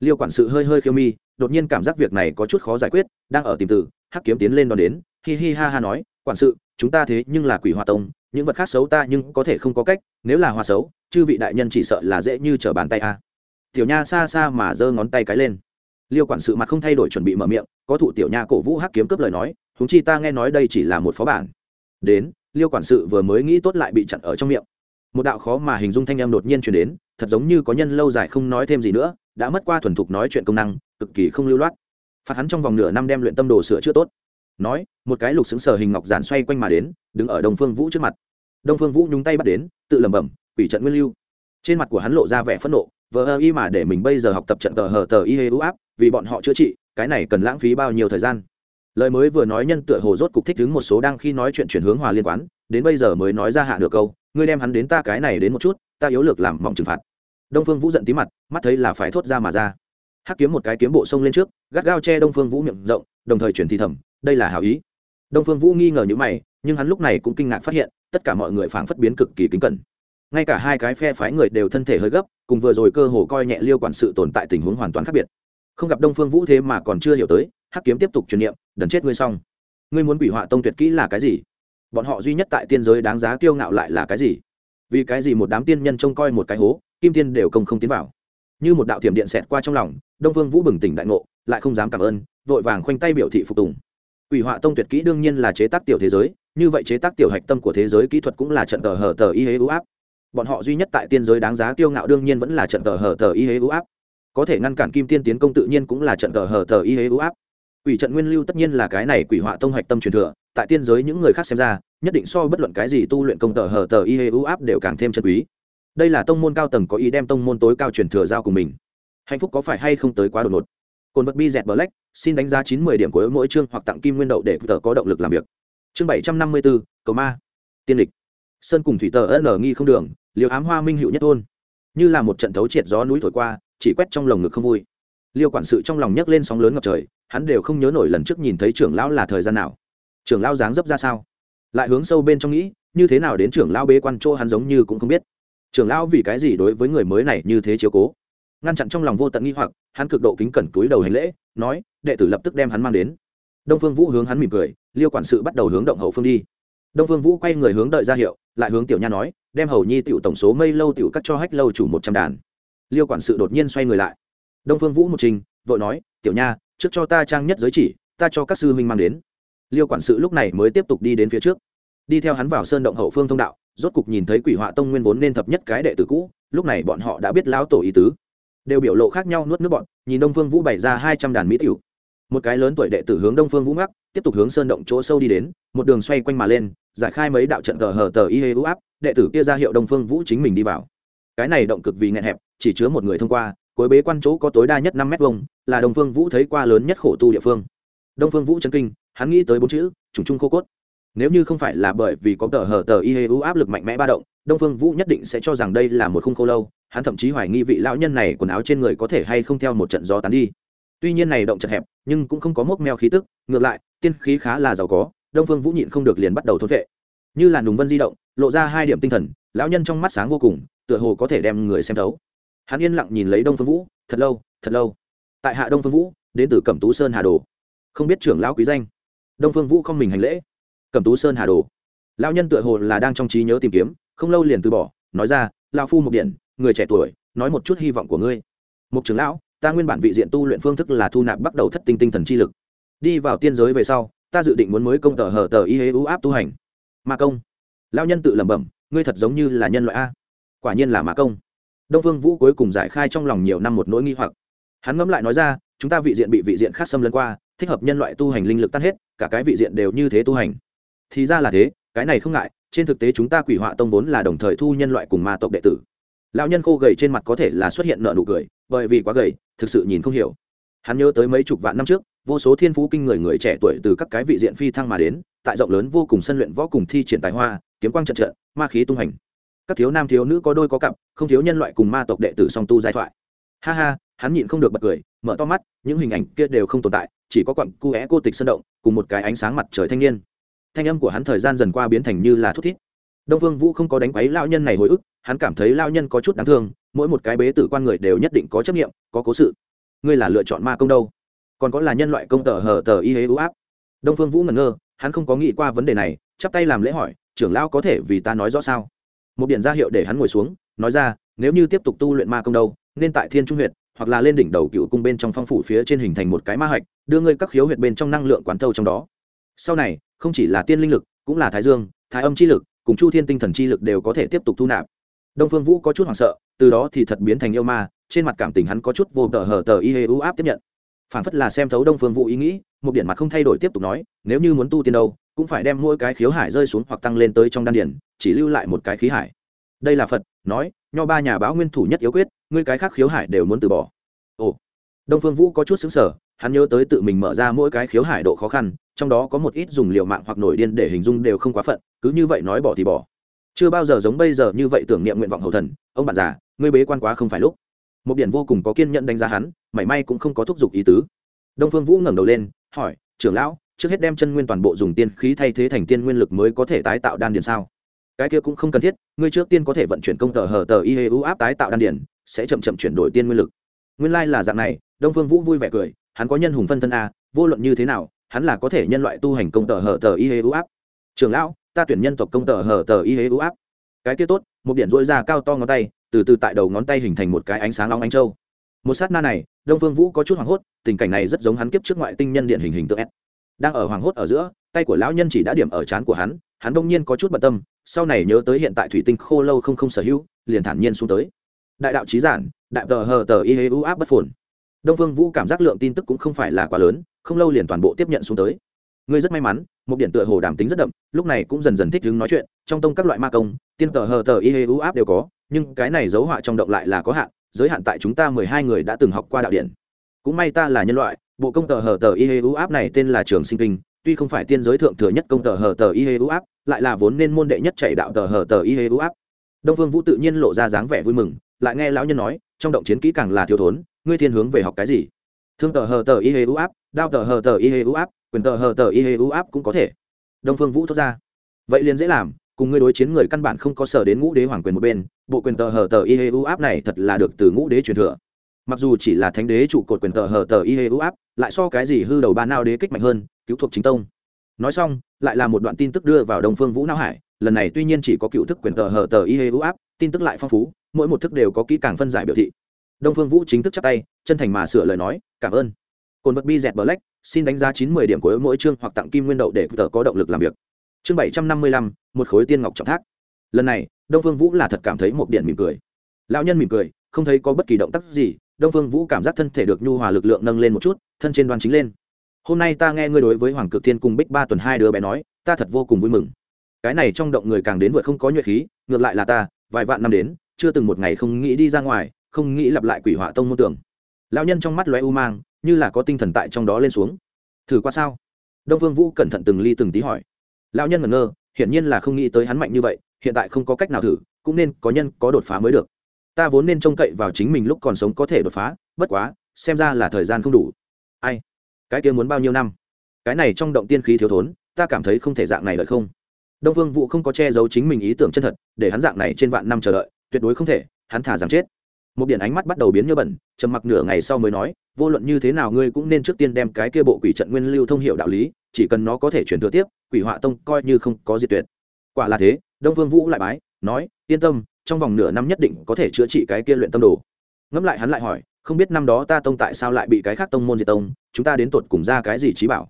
Speaker 1: Liêu quản sự hơi hơi khiêu mi đột nhiên cảm giác việc này có chút khó giải quyết, đang ở tìm từ, hắc kiếm tiến lên đón đến, hi hi ha ha nói, quản sự, chúng ta thế nhưng là quỷ hoa tông, những vật khác xấu ta nhưng có thể không có cách, nếu là hoa xấu, chư vị đại nhân chỉ sợ là dễ như trở bàn tay a. Tiểu nha xa xa mà giơ ngón tay cái lên. Liêu quản sự mặt không thay đổi chuẩn bị mở miệng, có thụ tiểu nha cổ vũ hắc kiếm cướp lời nói húng chi ta nghe nói đây chỉ là một phó bản. Đến, liêu quản sự vừa mới nghĩ tốt lại bị chặn ở trong miệng. Một đạo khó mà hình dung thanh em đột nhiên chuyển đến, thật giống như có nhân lâu dài không nói thêm gì nữa đã mất qua thuần thục nói chuyện công năng, cực kỳ không lưu loát. Phạt hắn trong vòng nửa năm đem luyện tâm đồ sửa chữa tốt. Nói, một cái lục xứng sở hình ngọc giản xoay quanh mà đến, đứng ở đông phương vũ trước mặt. Đông phương vũ nhúng tay bắt đến, tự lẩm bẩm, quỷ trận nguyên lưu. Trên mặt của hắn lộ ra vẻ phẫn nộ, vờ ơ y mà để mình bây giờ học tập trận tờ hờ tờ y hê ưu áp, vì bọn họ chữa trị, cái này cần lãng phí bao nhiêu thời gian? Lời mới vừa nói nhân tựa hồ rốt cục thích đứng một số đang khi nói chuyện chuyển hướng hòa liên quán, đến bây giờ mới nói ra hạ được câu, ngươi đem hắn đến ta cái này đến một chút, ta yếu lược làm mỏng trừng phạt đông phương vũ giận tí mặt, mắt thấy là phải thốt ra mà ra. Hắc kiếm một cái kiếm bộ sông lên trước, gắt gao che đông phương vũ miệng rộng, đồng thời chuyển thì thầm, đây là hảo ý. Đông phương vũ nghi ngờ như mày, nhưng hắn lúc này cũng kinh ngạc phát hiện, tất cả mọi người phảng phất biến cực kỳ kính cẩn. Ngay cả hai cái phe phái người đều thân thể hơi gấp, cùng vừa rồi cơ hồ coi nhẹ liêu quản sự tồn tại tình huống hoàn toàn khác biệt. Không gặp đông phương vũ thế mà còn chưa hiểu tới, hắc kiếm tiếp tục truyền niệm, đần chết ngươi xong. Ngươi muốn quỷ họa tông tuyệt kỹ là cái gì? Bọn họ duy nhất tại tiên giới đáng giá kiêu ngạo lại là cái gì? Vì cái gì một đám tiên nhân trông coi một cái hố kim tiên đều công không tiến vào. Như một đạo thiểm điện xẹt qua trong lòng, đông Vương vũ bừng tỉnh đại ngộ, lại không dám cảm ơn, vội vàng khoanh tay biểu thị phục tùng. Quỷ họa tông tuyệt kỹ đương nhiên là chế tác tiểu thế giới, như vậy chế tác tiểu hạch tâm của thế giới kỹ thuật cũng là trận tờ hở tờ y hế ưu áp. Bọn họ duy nhất tại tiên giới đáng giá kiêu ngạo đương nhiên vẫn là trận tờ hở tờ y hế ưu áp. Có thể ngăn cản kim tiên tiến công tự nhiên cũng là trận tờ hở tờ y hế ưu áp. Quỷ trận nguyên lưu tất nhiên là cái này quỷ họa tông hạch tâm truyền thừa, tại tiên giới những người khác xem ra, nhất định so bất luận cái gì tu luyện công tờ hở tờ y hế ưu áp đều càng thêm chân quý đây là tông môn cao tầng có ý đem tông môn tối cao truyền thừa giao cùng mình. Hạnh phúc có phải hay không tới quá đột ngột? Cồn vật bi dẹt black, xin đánh giá chín mươi điểm của mỗi chương hoặc tặng kim nguyên đậu để tờ có động lực làm việc. Chương bảy trăm năm mươi bốn cầu ma. Tiên lịch. Sơn cùng thủy tờ ân nghi không đường liều ám hoa minh hữu nhất thôn. Như là một trận thấu triệt gió núi thổi qua, chỉ quét trong lồng ngực không vui. Liêu quản sự trong lòng nhấc lên sóng lớn ngập trời, hắn đều không nhớ nổi lần trước nhìn thấy trưởng lão là thời gian nào. Trưởng lão dáng dấp ra sao? Lại hướng sâu bên trong nghĩ, như thế nào đến trưởng lão bế quan chỗ hắn giống như cũng không biết trưởng lão vì cái gì đối với người mới này như thế chiếu cố? Ngăn chặn trong lòng vô tận nghi hoặc, hắn cực độ kính cẩn túi đầu hành lễ, nói, đệ tử lập tức đem hắn mang đến. Đông phương vũ hướng hắn mỉm cười, liêu quản sự bắt đầu hướng động hậu phương đi. Đông phương vũ quay người hướng đợi ra hiệu, lại hướng tiểu nha nói, đem hầu nhi tiểu tổng số mây lâu tiểu cắt cho hách lâu chủ một trăm đàn. Liêu quản sự đột nhiên xoay người lại. Đông phương vũ một trình, vội nói, tiểu nha, trước cho ta trang nhất giới chỉ, ta cho các sư huynh mang đến. Liêu quản sự lúc này mới tiếp tục đi đến phía trước. Đi theo hắn vào sơn động hậu phương thông đạo rốt cục nhìn thấy quỷ họa tông nguyên vốn nên thập nhất cái đệ tử cũ, lúc này bọn họ đã biết lão tổ ý tứ. Đều biểu lộ khác nhau nuốt nước bọn, nhìn đông phương vũ bày ra hai trăm đàn mỹ tiểu. Một cái lớn tuổi đệ tử hướng đông phương vũ mắc tiếp tục hướng sơn động chỗ sâu đi đến, một đường xoay quanh mà lên, giải khai mấy đạo trận tờ hờ tờ y hê ưu áp, đệ tử kia ra hiệu đông phương vũ chính mình đi vào. Cái này động cực vì nghẹn hẹp, chỉ chứa một người thông qua, cuối bế quan chỗ có tối đa nhất năm mét vuông, là đông phương vũ thấy qua lớn nhất khổ tu địa phương. Đông phương vũ chân kinh, hắn nghĩ tới bốn chữ, trùng trung khô cốt nếu như không phải là bởi vì có tờ hờ tờ y hê u áp lực mạnh mẽ ba động, đông phương vũ nhất định sẽ cho rằng đây là một khung khô lâu, hắn thậm chí hoài nghi vị lão nhân này quần áo trên người có thể hay không theo một trận gió tán đi. Tuy nhiên này động chật hẹp, nhưng cũng không có mốc meo khí tức, ngược lại, tiên khí khá là giàu có, đông phương vũ nhịn không được liền bắt đầu thốt vệ. Như là nùng vân di động, lộ ra hai điểm tinh thần, lão nhân trong mắt sáng vô cùng, tựa hồ có thể đem người xem thấu. Hắn yên lặng nhìn lấy đông phương vũ, thật lâu thật lâu. Tại hạ đông phương vũ, đến từ cẩm tú sơn hà đồ. Không biết trưởng lão quý danh. Đông phương vũ không mình hành lễ cẩm tú sơn hà đồ. Lão nhân tựa hồ là đang trong trí nhớ tìm kiếm, không lâu liền từ bỏ, nói ra lao phu một điện, người trẻ tuổi, nói một chút hy vọng của ngươi. Mục trưởng lão, ta nguyên bản vị diện tu luyện phương thức là thu nạp bắt đầu thất tinh tinh thần chi lực. Đi vào tiên giới về sau, ta dự định muốn mới công tờ hở tờ y hế ưu áp tu hành. Ma công. Lao nhân tự lẩm bẩm, ngươi thật giống như là nhân loại a. Quả nhiên là ma công. Đông phương vũ cuối cùng giải khai trong lòng nhiều năm một nỗi nghi hoặc. Hắn ngẫm lại nói ra, chúng ta vị diện bị vị diện khác xâm lấn qua, thích hợp nhân loại tu hành linh lực tan hết, cả cái vị diện đều như thế tu hành thì ra là thế, cái này không ngại, trên thực tế chúng ta quỷ họa tông vốn là đồng thời thu nhân loại cùng ma tộc đệ tử. Lão nhân khô gầy trên mặt có thể là xuất hiện nợ nụ cười, bởi vì quá gầy, thực sự nhìn không hiểu. Hắn nhớ tới mấy chục vạn năm trước, vô số thiên phú kinh người người trẻ tuổi từ các cái vị diện phi thăng mà đến, tại rộng lớn vô cùng sân luyện võ cùng thi triển tài hoa, kiếm quang trận trận, ma khí tung hành. Các thiếu nam thiếu nữ có đôi có cặp, không thiếu nhân loại cùng ma tộc đệ tử song tu giai thoại. Ha ha, hắn nhịn không được bật cười, mở to mắt, những hình ảnh kia đều không tồn tại, chỉ có quặng cu é cô tịch sân động, cùng một cái ánh sáng mặt trời thanh niên thanh âm của hắn thời gian dần qua biến thành như là thút thít. Đông vương vũ không có đánh quấy lao nhân này hồi ức hắn cảm thấy lao nhân có chút đáng thương mỗi một cái bế tử quan người đều nhất định có chấp nhiệm, có cố sự. Ngươi là lựa chọn ma công đâu? Còn có là nhân loại công tờ hờ tờ y hế ưu áp. Đông phương vũ ngẩn ngơ hắn không có nghĩ qua vấn đề này chắp tay làm lễ hỏi trưởng lão có thể vì ta nói rõ sao? Một điện ra hiệu để hắn ngồi xuống nói ra nếu như tiếp tục tu luyện ma công đâu nên tại thiên trung huyện hoặc là lên đỉnh đầu cựu cung bên trong phong phủ phía trên hình thành một cái ma hạch đưa ngươi các khiếu huyệt bên trong năng lượng quán thâu trong đó. Sau này không chỉ là tiên linh lực, cũng là thái dương, thái âm chi lực, cùng chu thiên tinh thần chi lực đều có thể tiếp tục thu nạp. Đông phương vũ có chút hoảng sợ, từ đó thì thật biến thành yêu ma, trên mặt cảm tình hắn có chút vô tờ hờ tờ y hê u áp tiếp nhận. Phản phất là xem thấu đông phương vũ ý nghĩ, một điện mặt không thay đổi tiếp tục nói, nếu như muốn tu tiên đâu, cũng phải đem mỗi cái khiếu hải rơi xuống hoặc tăng lên tới trong đan điển chỉ lưu lại một cái khí hải. Đây là phật, nói, nho ba nhà báo nguyên thủ nhất yếu quyết, ngươi cái khác khiếu hải đều muốn từ bỏ. Ồ. Đông phương vũ có chút xứng sở hắn nhớ tới tự mình mở ra mỗi cái khiếu hải độ khó khăn trong đó có một ít dùng liều mạng hoặc nổi điên để hình dung đều không quá phận, cứ như vậy nói bỏ thì bỏ. Chưa bao giờ giống bây giờ như vậy tưởng niệm nguyện vọng hậu thần, ông bạn già, ngươi bế quan quá không phải lúc. Một điển vô cùng có kiên nhẫn đánh giá hắn, mảy may cũng không có thúc giục ý tứ. Đông phương vũ ngẩng đầu lên, hỏi, trưởng lão, trước hết đem chân nguyên toàn bộ dùng tiên khí thay thế thành tiên nguyên lực mới có thể tái tạo đan điền sao? Cái kia cũng không cần thiết, ngươi trước tiên có thể vận chuyển công tờ hờ tờ y hê u áp tái tạo đan điền, sẽ chậm chậm chuyển đổi tiên nguyên lực. Nguyên lai là dạng này, đông phương vũ vui vẻ cười, hắn có nhân hùng phân thân a, vô luận như thế nào hắn là có thể nhân loại tu hành công tờ hở tờ y hế u áp. Trường lão, ta tuyển nhân tộc công tờ hở tờ y hế u áp. Cái kia tốt, một điện dỗi ra cao to ngón tay, từ từ tại đầu ngón tay hình thành một cái ánh sáng long ánh châu. Một sát na này, đông vương vũ có chút hoảng hốt, tình cảnh này rất giống hắn kiếp trước ngoại tinh nhân điện hình hình tượng s. Đang ở hoàng hốt ở giữa, tay của lão nhân chỉ đã điểm ở trán của hắn hắn đông nhiên có chút bận tâm, sau này nhớ tới hiện tại thủy tinh khô lâu không không sở hữu, liền thản nhiên xuống tới. Đại đạo trí giản, đại tờ hờ tờ y hê u áp bất phồn. Đông phương vũ cảm giác lượng tin tức cũng không phải là quá lớn không lâu liền toàn bộ tiếp nhận xuống tới. Ngươi rất may mắn, một điện tựa hồ đảm tính rất đậm, lúc này cũng dần dần thích đứng nói chuyện, trong tông các loại ma công, tiên tờ hờ tờ y hê u áp đều có, nhưng cái này dấu họa trong động lại là có hạn, giới hạn tại chúng ta mười hai người đã từng học qua đạo điện. Cũng may ta là nhân loại, bộ công tờ hờ tờ y hê u áp này tên là trường sinh kinh, tuy không phải tiên giới thượng thừa nhất công tờ hờ tờ y hê u áp, lại là vốn nên môn đệ nhất chạy đạo tờ hờ tờ y hê u áp. Đông phương vũ tự nhiên lộ ra dáng vẻ vui mừng, lại nghe lão nhân nói, trong động chiến kỹ càng là thiếu thốn, ngươi thiên hướng về học cái gì? Thương tờ hờ tờ y hê u áp đao tờ hờ tờ y hê u áp, quyền tờ hờ tờ y hê u áp cũng có thể. Đông phương vũ thốt ra. Vậy liền dễ làm, cùng ngươi đối chiến người căn bản không có sở đến ngũ đế hoàng quyền một bên, bộ quyền tờ hờ tờ y hê u áp này thật là được từ ngũ đế truyền thừa. Mặc dù chỉ là thánh đế trụ cột quyền tờ hờ tờ y hê u áp, lại so cái gì hư đầu ba nao đế kích mạnh hơn, cứu thuộc chính tông. Nói xong, lại là một đoạn tin tức đưa vào Đông phương vũ não hải, lần này tuy nhiên chỉ có cựu thức quyền tờ hờ tờ y hê u áp, tin tức lại phong phú, mỗi một thức đều có kỹ càng phân giải biểu thị. Đông phương vũ chính thức chắp tay, chân thành mà sửa lời nói, cảm ơn cồn vật bi dẹt black, xin đánh giá chín mươi điểm của mỗi chương hoặc tặng kim nguyên đậu để tờ có động lực làm việc. Chương bảy trăm năm mươi lăm, một khối tiên ngọc trọng thác. Lần này, đông phương vũ là thật cảm thấy một điện mỉm cười. Lão nhân mỉm cười, không thấy có bất kỳ động tác gì, đông phương vũ cảm giác thân thể được nhu hòa lực lượng nâng lên một chút, thân trên đoan chính lên. Hôm nay ta nghe ngươi đối với hoàng cực thiên cùng bích ba tuần hai đứa bé nói, ta thật vô cùng vui mừng. Cái này trong động người càng đến vượt không có nhuệ khí, ngược lại là ta, vài vạn năm đến, chưa từng một ngày không nghĩ đi ra ngoài, không nghĩ lặp lại quỷ họa tông môn tưởng. Lão nhân trong mắt lóe u mang như là có tinh thần tại trong đó lên xuống. Thử qua sao? Đông phương vũ cẩn thận từng ly từng tí hỏi. Lão nhân ngẩn ngơ, hiển nhiên là không nghĩ tới hắn mạnh như vậy, hiện tại không có cách nào thử, cũng nên có nhân có đột phá mới được. Ta vốn nên trông cậy vào chính mình lúc còn sống có thể đột phá, bất quá, xem ra là thời gian không đủ. Ai? Cái kia muốn bao nhiêu năm? Cái này trong động tiên khí thiếu thốn, ta cảm thấy không thể dạng này đợi không? Đông phương vũ không có che giấu chính mình ý tưởng chân thật, để hắn dạng này trên vạn năm chờ đợi, tuyệt đối không thể, hắn thả rằng chết. Một điện ánh mắt bắt đầu biến như bẩn, trầm mặc nửa ngày sau mới nói vô luận như thế nào ngươi cũng nên trước tiên đem cái kia bộ quỷ trận nguyên lưu thông hiệu đạo lý, chỉ cần nó có thể chuyển thừa tiếp, quỷ họa tông coi như không có diệt tuyệt. Quả là thế, đông vương vũ lại bái, nói, yên tâm, trong vòng nửa năm nhất định có thể chữa trị cái kia luyện tâm đồ. Ngẫm lại hắn lại hỏi, không biết năm đó ta tông tại sao lại bị cái khác tông môn diệt tông, chúng ta đến tột cùng ra cái gì trí bảo?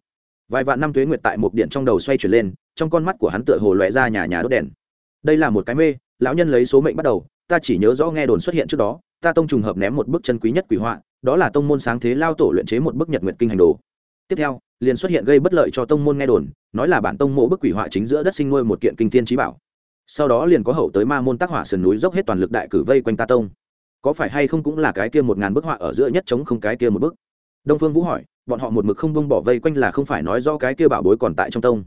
Speaker 1: Vài vạn năm tuế nguyệt tại một điện trong đầu xoay chuyển lên, trong con mắt của hắn tựa hồ lóe ra nhà nhà đốt đèn. Đây là một cái mê, lão nhân lấy số mệnh bắt đầu, ta chỉ nhớ rõ nghe đồn xuất hiện trước đó, ta tông trùng hợp ném một bức chân quý nhất quỷ họa đó là tông môn sáng thế lao tổ luyện chế một bức nhật nguyện kinh hành đồ. Tiếp theo, liền xuất hiện gây bất lợi cho tông môn nghe đồn, nói là bản tông mộ bức quỷ họa chính giữa đất sinh nuôi một kiện kinh thiên trí bảo. Sau đó liền có hậu tới ma môn tác hỏa sườn núi dốc hết toàn lực đại cử vây quanh ta tông. Có phải hay không cũng là cái kia một ngàn bức họa ở giữa nhất chống không cái kia một bức? Đông phương vũ hỏi, bọn họ một mực không bông bỏ vây quanh là không phải nói do cái kia bảo bối còn tại trong tông.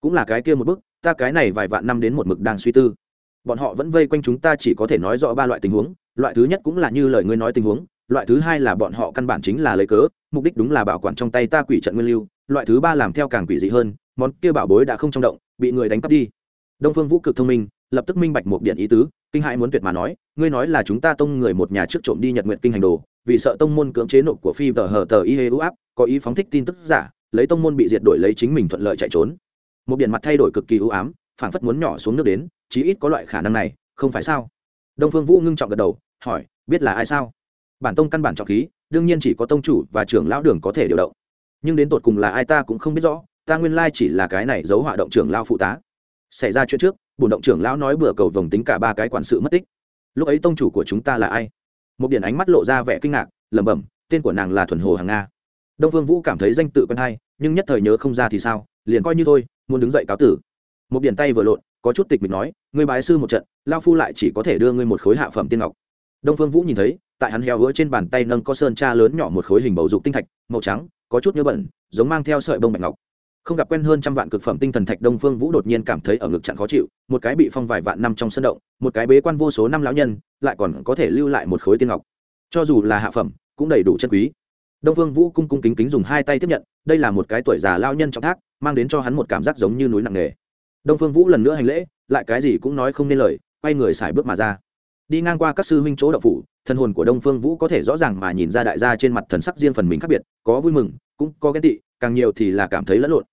Speaker 1: Cũng là cái kia một bức, ta cái này vài vạn năm đến một mực đang suy tư. Bọn họ vẫn vây quanh chúng ta chỉ có thể nói rõ ba loại tình huống, loại thứ nhất cũng là như lời ngươi nói tình huống loại thứ hai là bọn họ căn bản chính là lấy cớ, mục đích đúng là bảo quản trong tay ta quỷ trận nguyên lưu, loại thứ ba làm theo càng quỷ dị hơn, món kia bảo bối đã không trong động, bị người đánh cắp đi. Đông phương vũ cực thông minh, lập tức minh bạch một điện ý tứ, kinh hãi muốn tuyệt mà nói, ngươi nói là chúng ta tông người một nhà trước trộm đi nhật nguyện kinh hành đồ, vì sợ tông môn cưỡng chế nộp của phi tờ hờ tờ y hê u áp, có ý phóng thích tin tức giả, lấy tông môn bị diệt đổi lấy chính mình thuận lợi chạy trốn. Một điện mặt thay đổi cực kỳ ưu ám, phảng phất muốn nhỏ xuống nước đến, chí ít có loại khả năng này, không phải sao? Đông phương vũ ngưng trọng gật đầu, hỏi, biết là ai sao? Bản tông căn bản trọng khí, đương nhiên chỉ có tông chủ và trưởng lão đường có thể điều động. Nhưng đến tột cùng là ai ta cũng không biết rõ, ta nguyên lai chỉ là cái này giấu họa động trưởng lao phụ tá. Xảy ra chuyện trước, bổn động trưởng lão nói bừa cầu vồng tính cả ba cái quản sự mất tích. Lúc ấy tông chủ của chúng ta là ai? Một điện ánh mắt lộ ra vẻ kinh ngạc, lẩm bẩm, tên của nàng là thuần hồ hàng nga. Đông phương vũ cảm thấy danh tự quen hay, nhưng nhất thời nhớ không ra thì sao, liền coi như thôi, muốn đứng dậy cáo tử. Một điện tay vừa lộn, có chút tịch mịch nói, ngươi bái sư một trận lao phu lại chỉ có thể đưa ngươi một khối hạ phẩm tiên ngọc. Đông phương vũ nhìn thấy tại hắn heo hứa trên bàn tay nâng có sơn cha lớn nhỏ một khối hình bầu dục tinh thạch, màu trắng, có chút nhớ bẩn, giống mang theo sợi bông bạch ngọc. Không gặp quen hơn trăm vạn cực phẩm tinh thần thạch, đông phương vũ đột nhiên cảm thấy ở ngực chặn khó chịu, một cái bị phong vài vạn năm trong sân động, một cái bế quan vô số năm lão nhân, lại còn có thể lưu lại một khối tiên ngọc. Cho dù là hạ phẩm, cũng đầy đủ chân quý. Đông phương vũ cung cung kính kính dùng hai tay tiếp nhận, đây là một cái tuổi già lao nhân trọng thác, mang đến cho hắn một cảm giác giống như núi nặng nề. Đông phương vũ lần nữa hành lễ, lại cái gì cũng nói không nên lời, quay người xài bước mà ra. Đi ngang qua các sư huynh chỗ đậu phủ thân hồn của đông phương vũ có thể rõ ràng mà nhìn ra đại gia trên mặt thần sắc riêng phần mình khác biệt, có vui mừng, cũng có ghen tị, càng nhiều thì là cảm thấy lẫn lộn.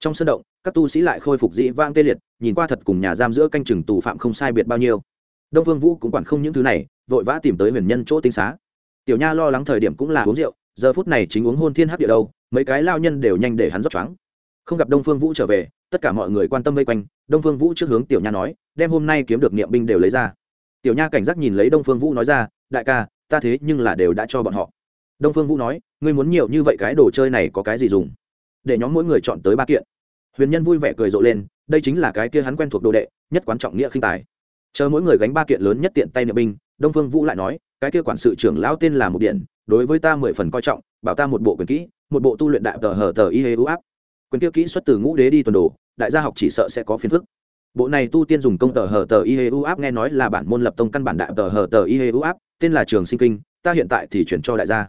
Speaker 1: Trong sân động, các tu sĩ lại khôi phục dĩ vang tê liệt, nhìn qua thật cùng nhà giam giữa canh chừng tù phạm không sai biệt bao nhiêu. Đông phương vũ cũng quản không những thứ này, vội vã tìm tới huyền nhân chỗ tinh xá. Tiểu nha lo lắng thời điểm cũng là uống rượu, giờ phút này chính uống hôn thiên hấp địa đâu, mấy cái lao nhân đều nhanh để hắn rót choáng. Không gặp đông phương vũ trở về, tất cả mọi người quan tâm vây quanh, đông phương vũ trước hướng tiểu nha nói, đem hôm nay kiếm được niệm binh đều lấy ra. Tiểu nha cảnh giác nhìn lấy đông phương vũ nói ra đại ca, ta thế nhưng là đều đã cho bọn họ. Đông phương vũ nói, ngươi muốn nhiều như vậy cái đồ chơi này có cái gì dùng? Để nhóm mỗi người chọn tới ba kiện. Huyền nhân vui vẻ cười rộ lên, đây chính là cái kia hắn quen thuộc đồ đệ, nhất quan trọng nghĩa khinh tài. Chờ mỗi người gánh ba kiện lớn nhất tiện tay niệm binh, đông phương vũ lại nói, cái kia quản sự trưởng lão tên là một điện, đối với ta mười phần coi trọng, bảo ta một bộ quyền kỹ, một bộ tu luyện đại tờ hở tờ y hê ưu áp. Quyền kia kỹ xuất từ ngũ đế đi tuần đồ, đại gia học chỉ sợ sẽ có phiền phức. Bộ này tu tiên dùng công tờ hở tờ y hê ưu áp nghe nói là bản môn lập tông căn bản đại tờ hở tờ y hê ưu áp tên là trường sinh kinh, ta hiện tại thì chuyển cho đại gia.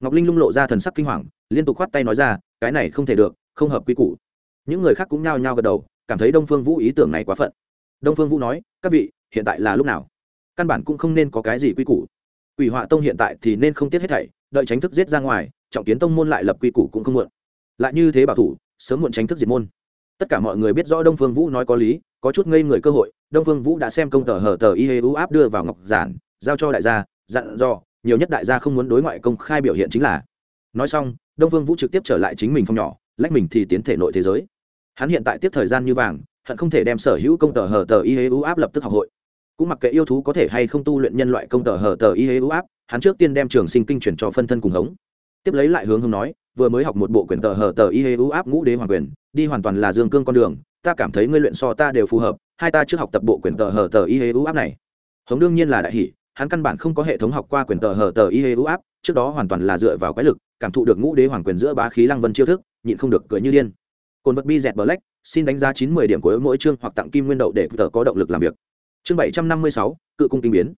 Speaker 1: Ngọc linh lung lộ ra thần sắc kinh hoàng, liên tục khoát tay nói ra, cái này không thể được, không hợp quy củ. Những người khác cũng nhao nhao gật đầu, cảm thấy đông phương vũ ý tưởng này quá phận. Đông phương vũ nói, các vị, hiện tại là lúc nào? Căn bản cũng không nên có cái gì quy củ. Quỷ họa tông hiện tại thì nên không tiết hết thảy, đợi tránh thức giết ra ngoài, trọng kiến tông môn lại lập quy củ cũng không muộn. Lại như thế bảo thủ, sớm muộn tránh thức diệt môn. Tất cả mọi người biết rõ đông phương vũ nói có lý, có chút ngây người cơ hội, đông phương vũ đã xem công tờ hờ tờ y hê áp đưa vào ngọc giản, giao cho đại gia dặn dò, nhiều nhất đại gia không muốn đối ngoại công khai biểu hiện chính là. Nói xong, đông vương vũ trực tiếp trở lại chính mình phòng nhỏ, lách mình thì tiến thể nội thế giới. Hắn hiện tại tiếp thời gian như vàng, hận không thể đem sở hữu công tờ hờ tờ y hế u áp lập tức học hội. Cũng mặc kệ yêu thú có thể hay không tu luyện nhân loại công tờ hờ tờ y hế u áp, hắn trước tiên đem trường sinh kinh chuyển cho phân thân cùng hống. Tiếp lấy lại hướng hống nói, vừa mới học một bộ quyển tờ hờ tờ y hế u áp ngũ đế hoàng quyền, đi hoàn toàn là dương cương con đường, ta cảm thấy ngươi luyện so ta đều phù hợp, hai ta trước học tập bộ quyển tờ hờ tờ y hế u áp này. Hống đương nhiên là đại hỷ hắn căn bản không có hệ thống học qua quyền tờ hở tờ y hê u áp trước đó hoàn toàn là dựa vào quái lực cảm thụ được ngũ đế hoàng quyền giữa bá khí lăng vân chiêu thức nhịn không được cười như điên. Cồn vật bi dẹt bờ lách, xin đánh giá chín mươi điểm của mỗi chương hoặc tặng kim nguyên đậu để tờ có động lực làm việc. Chương bảy trăm năm mươi sáu cự cung kinh biến.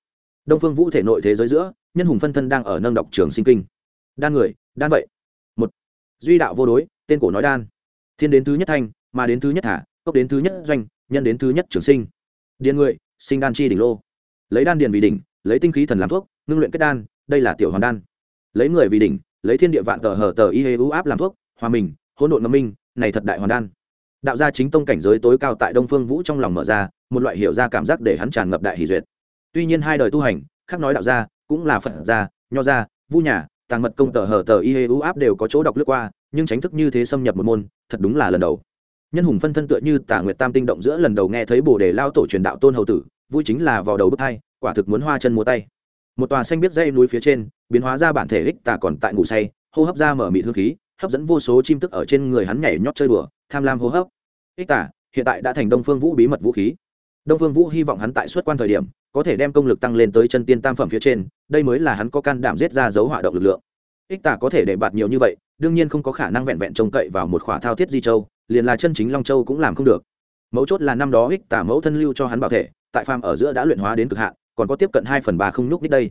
Speaker 1: Đông phương vũ thể nội thế giới giữa nhân hùng phân thân đang ở nâng đọc trường sinh kinh. Đan người đan vậy. Một duy đạo vô đối tên cổ nói đan. Thiên đến thứ nhất thanh mà đến thứ nhất thả cốc đến thứ nhất doanh nhân đến thứ nhất trường sinh. Điền người sinh đan chi đỉnh lô. Lấy đan điền vì đỉnh lấy tinh khí thần làm thuốc, ngưng luyện kết đan, đây là tiểu hoàn đan. Lấy người vì đỉnh, lấy thiên địa vạn tờ hở tờ y hê ưu áp làm thuốc, hòa mình, hỗn độn ngâm minh, này thật đại hoàn đan. Đạo gia chính tông cảnh giới tối cao tại đông phương vũ trong lòng mở ra, một loại hiểu ra cảm giác để hắn tràn ngập đại hỷ duyệt. Tuy nhiên hai đời tu hành, khác nói đạo gia, cũng là phật gia, nho gia, vu nhà, tàng mật công tờ hở tờ y hê ưu áp đều có chỗ đọc lướt qua, nhưng tránh thức như thế xâm nhập một môn, thật đúng là lần đầu. Nhân hùng phân thân tựa như tả nguyệt tam tinh động giữa lần đầu nghe thấy bồ đề lao tổ truyền đạo tôn hầu tử, vui chính là vào đầu bức thai quả thực muốn hoa chân múa tay. Một tòa xanh biết dây núi phía trên, biến hóa ra bản thể ích tà còn tại ngủ say, hô hấp ra mở mị hương khí, hấp dẫn vô số chim tức ở trên người hắn nhảy nhót chơi đùa, tham lam hô hấp. Ích tà, hiện tại đã thành đông phương vũ bí mật vũ khí. Đông phương vũ hy vọng hắn tại suốt quan thời điểm, có thể đem công lực tăng lên tới chân tiên tam phẩm phía trên, đây mới là hắn có can đảm giết ra dấu hỏa động lực lượng. Ích tà có thể để bạt nhiều như vậy, đương nhiên không có khả năng vẹn vẹn trông cậy vào một khỏa thao thiết di châu, liền là chân chính long châu cũng làm không được. Mấu chốt là năm đó ích tà mẫu thân lưu cho hắn bảo thể, tại phàm ở giữa đã luyện hóa đến cực hạn còn có tiếp cận hai phần ba không nhúc nít đây.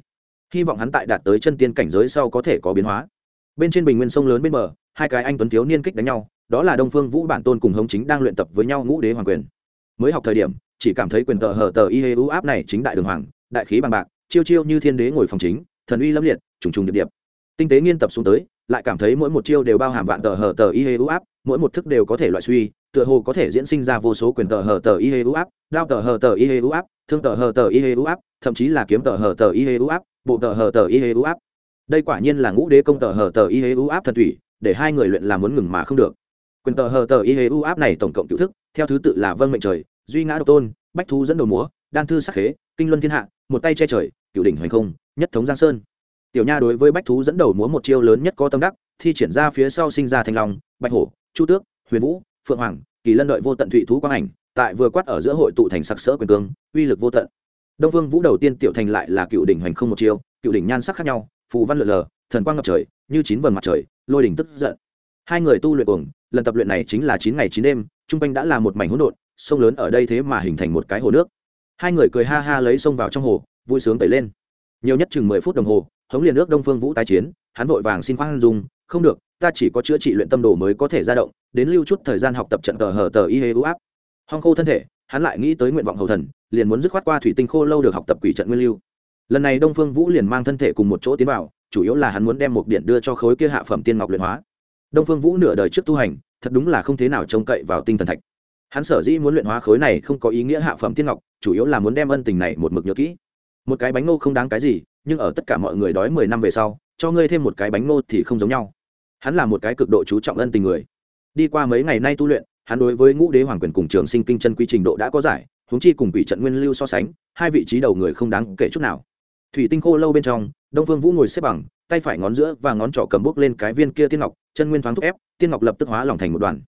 Speaker 1: Hy vọng hắn tại đạt tới chân tiên cảnh giới sau có thể có biến hóa. Bên trên bình nguyên sông lớn bên bờ, hai cái anh tuấn thiếu niên kích đánh nhau, đó là đông phương vũ bản tôn cùng hống chính đang luyện tập với nhau ngũ đế hoàng quyền. Mới học thời điểm, chỉ cảm thấy quyền tờ hở tờ y hê u áp này chính đại đường hoàng, đại khí bằng bạc, chiêu chiêu như thiên đế ngồi phòng chính, thần uy lâm liệt, trùng trùng điệp điệp. Tinh tế nghiên tập xuống tới, lại cảm thấy mỗi một chiêu đều bao hàm vạn tờ hở tờ y hê u áp, mỗi một thức đều có thể loại suy, tựa hồ có thể diễn sinh ra vô số quyền tờ hở tờ y hê u áp đao tờ hờ tờ y hê u áp, thương tờ hờ tờ y hê u áp, thậm chí là kiếm tờ hờ tờ y hê u áp, bộ tờ hờ tờ y hê u áp. Đây quả nhiên là ngũ đế công tờ hờ tờ y hê u áp thần thủy, để hai người luyện làm muốn ngừng mà không được. Quyền tờ hờ tờ y hê u áp này tổng cộng cựu thức, theo thứ tự là vân mệnh trời, duy ngã độc tôn, bách thú dẫn đầu múa, đan thư sắc khế, kinh luân thiên hạ, một tay che trời, cựu đỉnh hoành không, nhất thống giang sơn. Tiểu nha đối với bách thú dẫn đầu múa một chiêu lớn nhất có tâm đắc, thi triển ra phía sau sinh ra thanh long, bạch hổ, chu tước, huyền vũ, phượng hoàng, kỳ lân đợi vô tận thụy thú quang ảnh tại vừa quát ở giữa hội tụ thành sặc sỡ quyền cương, uy lực vô tận. Đông vương vũ đầu tiên tiểu thành lại là cựu đỉnh hoành không một chiêu, cựu đỉnh nhan sắc khác nhau, phù văn lượn lờ, thần quang ngập trời, như chín vầng mặt trời, lôi đỉnh tức giận. Hai người tu luyện cuồng, lần tập luyện này chính là chín ngày chín đêm, trung quanh đã là một mảnh hỗn độn, sông lớn ở đây thế mà hình thành một cái hồ nước. Hai người cười ha ha lấy sông vào trong hồ, vui sướng tẩy lên. Nhiều nhất chừng mười phút đồng hồ thống liền nước đông phương vũ tái chiến, hắn vội vàng xin khoan dung, không được, ta chỉ có chữa trị luyện tâm đồ mới có thể ra động, đến lưu chút thời gian học tập trận tờ hở tờ y hê u áp hong khô thân thể, hắn lại nghĩ tới nguyện vọng hầu thần, liền muốn dứt khoát qua thủy tinh khô lâu được học tập quỷ trận nguyên lưu. Lần này đông phương vũ liền mang thân thể cùng một chỗ tiến vào, chủ yếu là hắn muốn đem một điện đưa cho khối kia hạ phẩm tiên ngọc luyện hóa. Đông phương vũ nửa đời trước tu hành, thật đúng là không thế nào trông cậy vào tinh thần thạch. Hắn sở dĩ muốn luyện hóa khối này không có ý nghĩa hạ phẩm tiên ngọc, chủ yếu là muốn đem ân tình này một mực nhớ kỹ. Một cái bánh ngô không đáng cái gì, nhưng ở tất cả mọi người đói mười năm về sau, cho ngươi thêm một cái bánh ngô thì không giống nhau. Hắn là một cái cực độ chú trọng ân tình người. Đi qua mấy ngày nay tu luyện hắn đối với ngũ đế hoàng quyền cùng trường sinh kinh chân quy trình độ đã có giải, huống chi cùng quỷ trận nguyên lưu so sánh, hai vị trí đầu người không đáng kể chút nào. Thủy tinh khô lâu bên trong, đông phương vũ ngồi xếp bằng, tay phải ngón giữa và ngón trỏ cầm bốc lên cái viên kia tiên ngọc, chân nguyên thoáng thúc ép, tiên ngọc lập tức hóa lỏng thành một đoàn.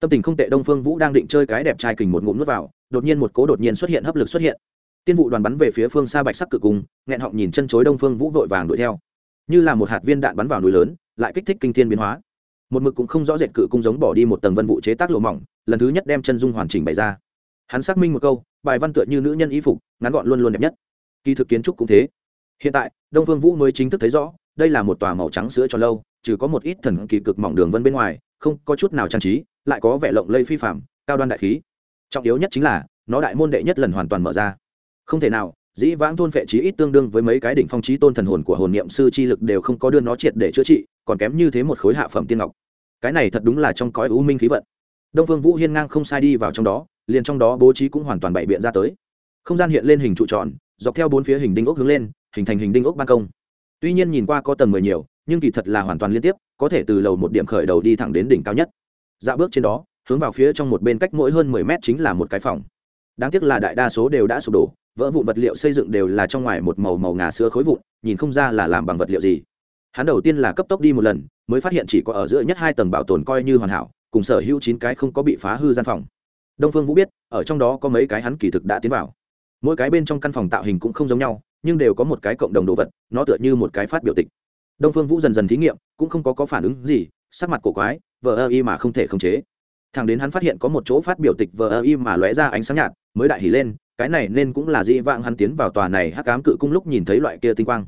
Speaker 1: Tâm tình không tệ, đông phương vũ đang định chơi cái đẹp trai kình một ngụm nước vào, đột nhiên một cố đột nhiên xuất hiện hấp lực xuất hiện. Tiên vụ đoàn bắn về phía phương xa bạch sắc cự cung, nghẹn họng nhìn chân chối đông phương vũ vội vàng đuổi theo. Như là một hạt viên đạn bắn vào núi lớn, lại kích thích kinh thiên biến hóa một mực cũng không rõ rệt cự cung giống bỏ đi một tầng vân vụ chế tác lộ mỏng, lần thứ nhất đem chân dung hoàn chỉnh bày ra. Hắn xác minh một câu, bài văn tựa như nữ nhân y phục, ngắn gọn luôn luôn đẹp nhất. Kỳ thực kiến trúc cũng thế. Hiện tại, đông phương vũ mới chính thức thấy rõ, đây là một tòa màu trắng sữa cho lâu, trừ có một ít thần kỳ cực mỏng đường vân bên ngoài, không có chút nào trang trí, lại có vẻ lộng lây phi phạm cao đoan đại khí. Trọng yếu nhất chính là, nó đại môn đệ nhất lần hoàn toàn mở ra. Không thể nào dĩ vãng thôn phệ trí ít tương đương với mấy cái đỉnh phong trí tôn thần hồn của hồn niệm sư chi lực đều không có đưa nó triệt để chữa trị, còn kém như thế một khối hạ phẩm tiên ngọc. Cái này thật đúng là trong cõi u minh khí vận. Đông phương vũ hiên ngang không sai đi vào trong đó, liền trong đó bố trí cũng hoàn toàn bày biện ra tới. Không gian hiện lên hình trụ tròn, dọc theo bốn phía hình đinh ốc hướng lên, hình thành hình đinh ốc ban công. Tuy nhiên nhìn qua có tầng mười nhiều, nhưng kỳ thật là hoàn toàn liên tiếp, có thể từ lầu một điểm khởi đầu đi thẳng đến đỉnh cao nhất. Dạ bước trên đó, hướng vào phía trong một bên cách mỗi hơn mười mét chính là một cái phòng. Đáng tiếc là đại đa số đều đã sụp đổ vỡ vụn vật liệu xây dựng đều là trong ngoài một màu màu ngà sữa khối vụn nhìn không ra là làm bằng vật liệu gì. Hắn đầu tiên là cấp tốc đi một lần mới phát hiện chỉ có ở giữa nhất hai tầng bảo tồn coi như hoàn hảo cùng sở hữu chín cái không có bị phá hư gian phòng. Đông phương vũ biết ở trong đó có mấy cái hắn kỳ thực đã tiến vào. Mỗi cái bên trong căn phòng tạo hình cũng không giống nhau nhưng đều có một cái cộng đồng đồ vật nó tựa như một cái phát biểu tịch. Đông phương vũ dần dần thí nghiệm cũng không có, có phản ứng gì sắc mặt cổ quái vờ ơ y mà không thể khống chế. Thằng đến hắn phát hiện có một chỗ phát biểu tịch vờ ơ y mà lóe ra ánh sáng nhạt mới đại hỉ lên cái này nên cũng là dĩ vãng hắn tiến vào tòa này hắc cám cự cung lúc nhìn thấy loại kia tinh quang.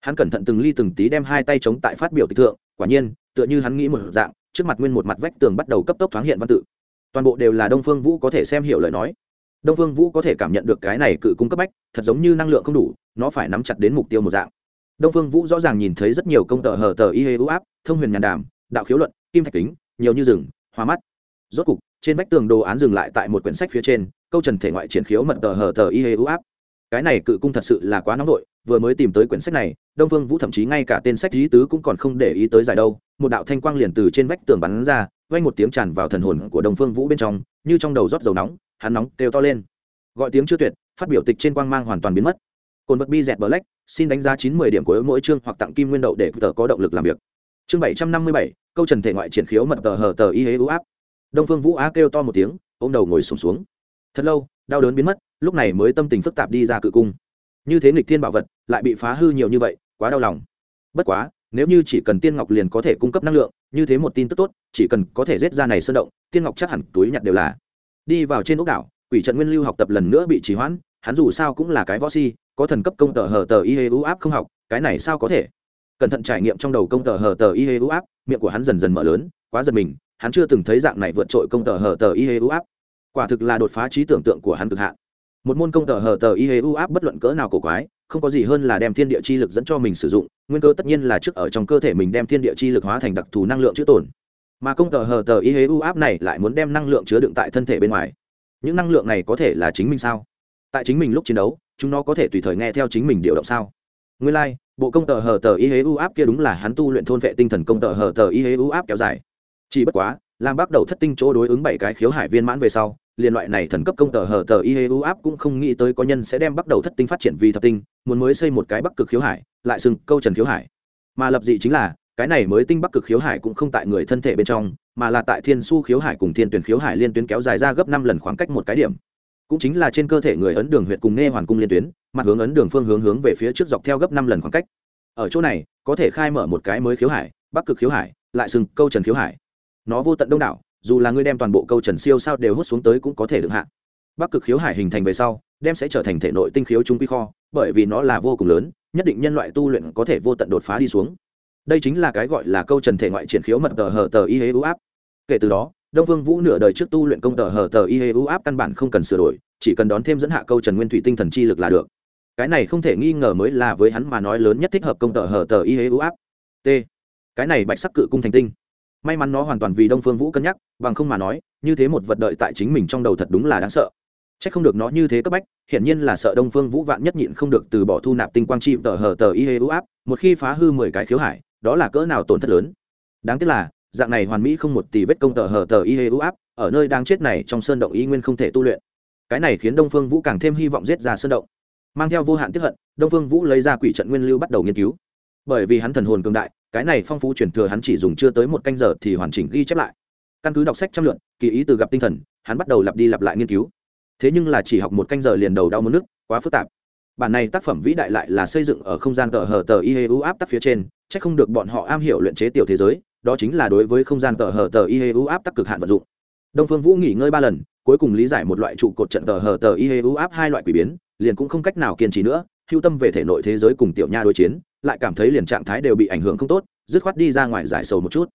Speaker 1: Hắn cẩn thận từng ly từng tí đem hai tay chống tại phát biểu tịch thượng, quả nhiên, tựa như hắn nghĩ một dạng, trước mặt nguyên một mặt vách tường bắt đầu cấp tốc thoáng hiện văn tự. Toàn bộ đều là đông phương vũ có thể xem hiểu lời nói. Đông phương vũ có thể cảm nhận được cái này cự cung cấp bách, thật giống như năng lượng không đủ, nó phải nắm chặt đến mục tiêu một dạng. Đông phương vũ rõ ràng nhìn thấy rất nhiều công tờ hờ tờ y hê ưu áp, thông huyền nhàn đàm, đạo khiếu luận, kim thạch kính, nhiều như rừng, hoa mắt. Rốt cục trên vách tường đồ án dừng lại tại một quyển sách phía trên, câu trần thể ngoại triển khiếu mật tờ hờ tờ y hê ưu áp. Cái này cự cung thật sự là quá nóng vội, vừa mới tìm tới quyển sách này, đông phương vũ thậm chí ngay cả tên sách lý tứ cũng còn không để ý tới giải đâu, một đạo thanh quang liền từ trên vách tường bắn ra, vang một tiếng tràn vào thần hồn của đông phương vũ bên trong, như trong đầu rót dầu nóng, hắn nóng kêu to lên. Gọi tiếng chưa tuyệt, phát biểu tịch trên quang mang hoàn toàn biến mất. Cồn vật bi dẹt black, xin đánh giá chín mươi điểm của mỗi chương hoặc tặng kim nguyên đậu để tờ có động lực làm việc. Chương bảy trăm năm mươi bảy, câu trần thể ngoại triển khiếu mật tờ hờ tờ y hế ưu áp đông phương vũ á kêu to một tiếng ôm đầu ngồi sùng xuống, xuống thật lâu đau đớn biến mất lúc này mới tâm tình phức tạp đi ra cự cung. Như thế nghịch thiên bảo vật lại bị phá hư nhiều như vậy quá đau lòng. Bất quá nếu như chỉ cần tiên ngọc liền có thể cung cấp năng lượng như thế một tin tức tốt chỉ cần có thể rết ra này sơn động tiên ngọc chắc hẳn túi nhặt đều là. Đi vào trên ốc đảo quỷ trận nguyên lưu học tập lần nữa bị trì hoãn hắn dù sao cũng là cái võ si có thần cấp công tờ hờ tờ y hê u áp không học cái này sao có thể? Cẩn thận trải nghiệm trong đầu công tờ hờ tờ y hê u áp miệng của hắn dần dần mở lớn quá giật mình hắn chưa từng thấy dạng này vượt trội công tờ hờ tờ y hê u áp. Quả thực là đột phá trí tưởng tượng của hắn cực hạn. Một môn công tờ hờ tờ y hê u áp bất luận cỡ nào cổ quái không có gì hơn là đem thiên địa chi lực dẫn cho mình sử dụng nguyên cơ tất nhiên là trước ở trong cơ thể mình đem thiên địa chi lực hóa thành đặc thù năng lượng chữ tổn mà công tờ hờ tờ y hê u áp này lại muốn đem năng lượng chứa đựng tại thân thể bên ngoài. Những năng lượng này có thể là chính mình sao? Tại chính mình lúc chiến đấu chúng nó có thể tùy thời nghe theo chính mình điều động sao? Nguyên lai、like, bộ công tờ hờ tờ y hế u áp kia đúng là hắn tu luyện thôn vệ tinh thần công tờ hờ tờ y hế u áp kéo dài chỉ bất quá làm bắt đầu thất tinh chỗ đối ứng bảy cái khiếu hải viên mãn về sau, liên loại này thần cấp công tờ hờ tờ y áp cũng không nghĩ tới có nhân sẽ đem bắt đầu thất tinh phát triển vì thập tinh, muốn mới xây một cái bắc cực khiếu hải, lại xưng câu trần khiếu hải. Mà lập dị chính là, cái này mới tinh bắc cực khiếu hải cũng không tại người thân thể bên trong, mà là tại thiên su khiếu hải cùng thiên tuyển khiếu hải liên tuyến kéo dài ra gấp năm lần khoảng cách một cái điểm. Cũng chính là trên cơ thể người ấn đường huyệt cùng nghe hoàn cung liên tuyến, mặt hướng ấn đường phương hướng hướng về phía trước dọc theo gấp năm lần khoảng cách. Ở chỗ này, có thể khai mở một cái mới khiếu hải, bắc cực khiếu hải, lại sừng câu trần khiếu hải nó vô tận đông đảo, dù là ngươi đem toàn bộ câu trần siêu sao đều hút xuống tới cũng có thể được hạ. Bắc cực khiếu hải hình thành về sau, đem sẽ trở thành thể nội tinh khiếu trung quy kho, bởi vì nó là vô cùng lớn, nhất định nhân loại tu luyện có thể vô tận đột phá đi xuống. Đây chính là cái gọi là câu trần thể ngoại triển khiếu mật tờ hờ tờ y hế ưu áp. Kể từ đó, đông Vương vũ nửa đời trước tu luyện công tờ hờ tờ y hê ưu áp căn bản không cần sửa đổi, chỉ cần đón thêm dẫn hạ câu trần nguyên thủy tinh thần chi lực là được. Cái này không thể nghi ngờ mới là với hắn mà nói lớn nhất thích hợp công tờ hờ tờ y hê ưu áp. T. Cái này bạch sắc cự cung thành tinh may mắn nó hoàn toàn vì đông phương vũ cân nhắc, bằng không mà nói, như thế một vật đợi tại chính mình trong đầu thật đúng là đáng sợ. C h ắ c không được nó như thế cấp bách, hiển nhiên là sợ đông phương vũ vạn nhất nhịn không được từ bỏ thu nạp tinh quang chi tờ hờ tờ y hê ưu áp, một khi phá hư mười cái khiếu hải, đó là cỡ nào tổn thất lớn. Đáng tiếc là, dạng này hoàn mỹ không một tỷ vết công tờ hờ tờ y hê ưu áp, ở nơi đang chết này trong sơn động y nguyên không thể tu luyện. Cái này khiến đông phương vũ càng thêm hy vọng giết ra sơn động. Mang theo vô hạn tiếp hận, đông phương vũ lấy ra quỷ trận nguyên lưu bắt đầu nghiên cứu bởi vì hắn thần hồn cường đại, cái này phong phú truyền thừa hắn chỉ dùng chưa tới một canh giờ thì hoàn chỉnh ghi chép lại. Căn cứ đọc sách trăm lượn, kỳ ý từ gặp tinh thần, hắn bắt đầu lặp đi lặp lại nghiên cứu. Thế nhưng là chỉ học một canh giờ liền đầu đau mất nước, quá phức tạp. Bản này tác phẩm vĩ đại lại là xây dựng ở không gian tờ hờ tờ y hê áp tắc phía trên c h ắ c không được bọn họ am hiểu luyện chế tiểu thế giới, đó chính là đối với không gian tờ hờ tờ y hê u áp tắc cực hạn vận dụng. Đông phương vũ nghỉ ngơi ba lần, cuối cùng lý giải một loại trụ cột trận tờ hờ tờ y hê u áp hai loại quỷ biến, liền cũng không cách nào kiên trì nữa hưu tâm về thể nội thế giới cùng tiểu nha đối chiến, lại cảm thấy liền trạng thái đều bị ảnh hưởng không tốt, dứt khoát đi ra ngoài giải sầu một chút.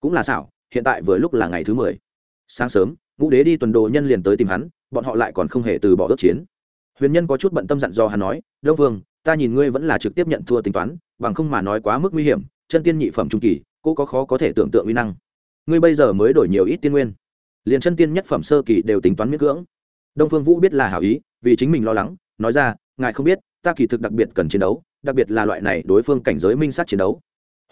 Speaker 1: Cũng là xảo, hiện tại vừa lúc là ngày thứ mười. Sáng sớm, ngũ đế đi tuần đồ nhân liền tới tìm hắn, bọn họ lại còn không hề từ bỏ ước chiến. Huyền nhân có chút bận tâm dặn do hắn nói, đông vương, ta nhìn ngươi vẫn là trực tiếp nhận thua tính toán, bằng không mà nói quá mức nguy hiểm, chân tiên nhị phẩm trung kỳ, cô có khó có thể tưởng tượng uy năng. Ngươi bây giờ mới đổi nhiều ít tiên nguyên. Liền chân tiên nhất phẩm sơ kỳ đều tính toán miễn cưỡng. Đông phương vũ biết là hảo ý, vì chính mình lo lắng, nói ra, ngài không biết ta kỳ thực đặc biệt cần chiến đấu, đặc biệt là loại này đối phương cảnh giới minh sát chiến đấu.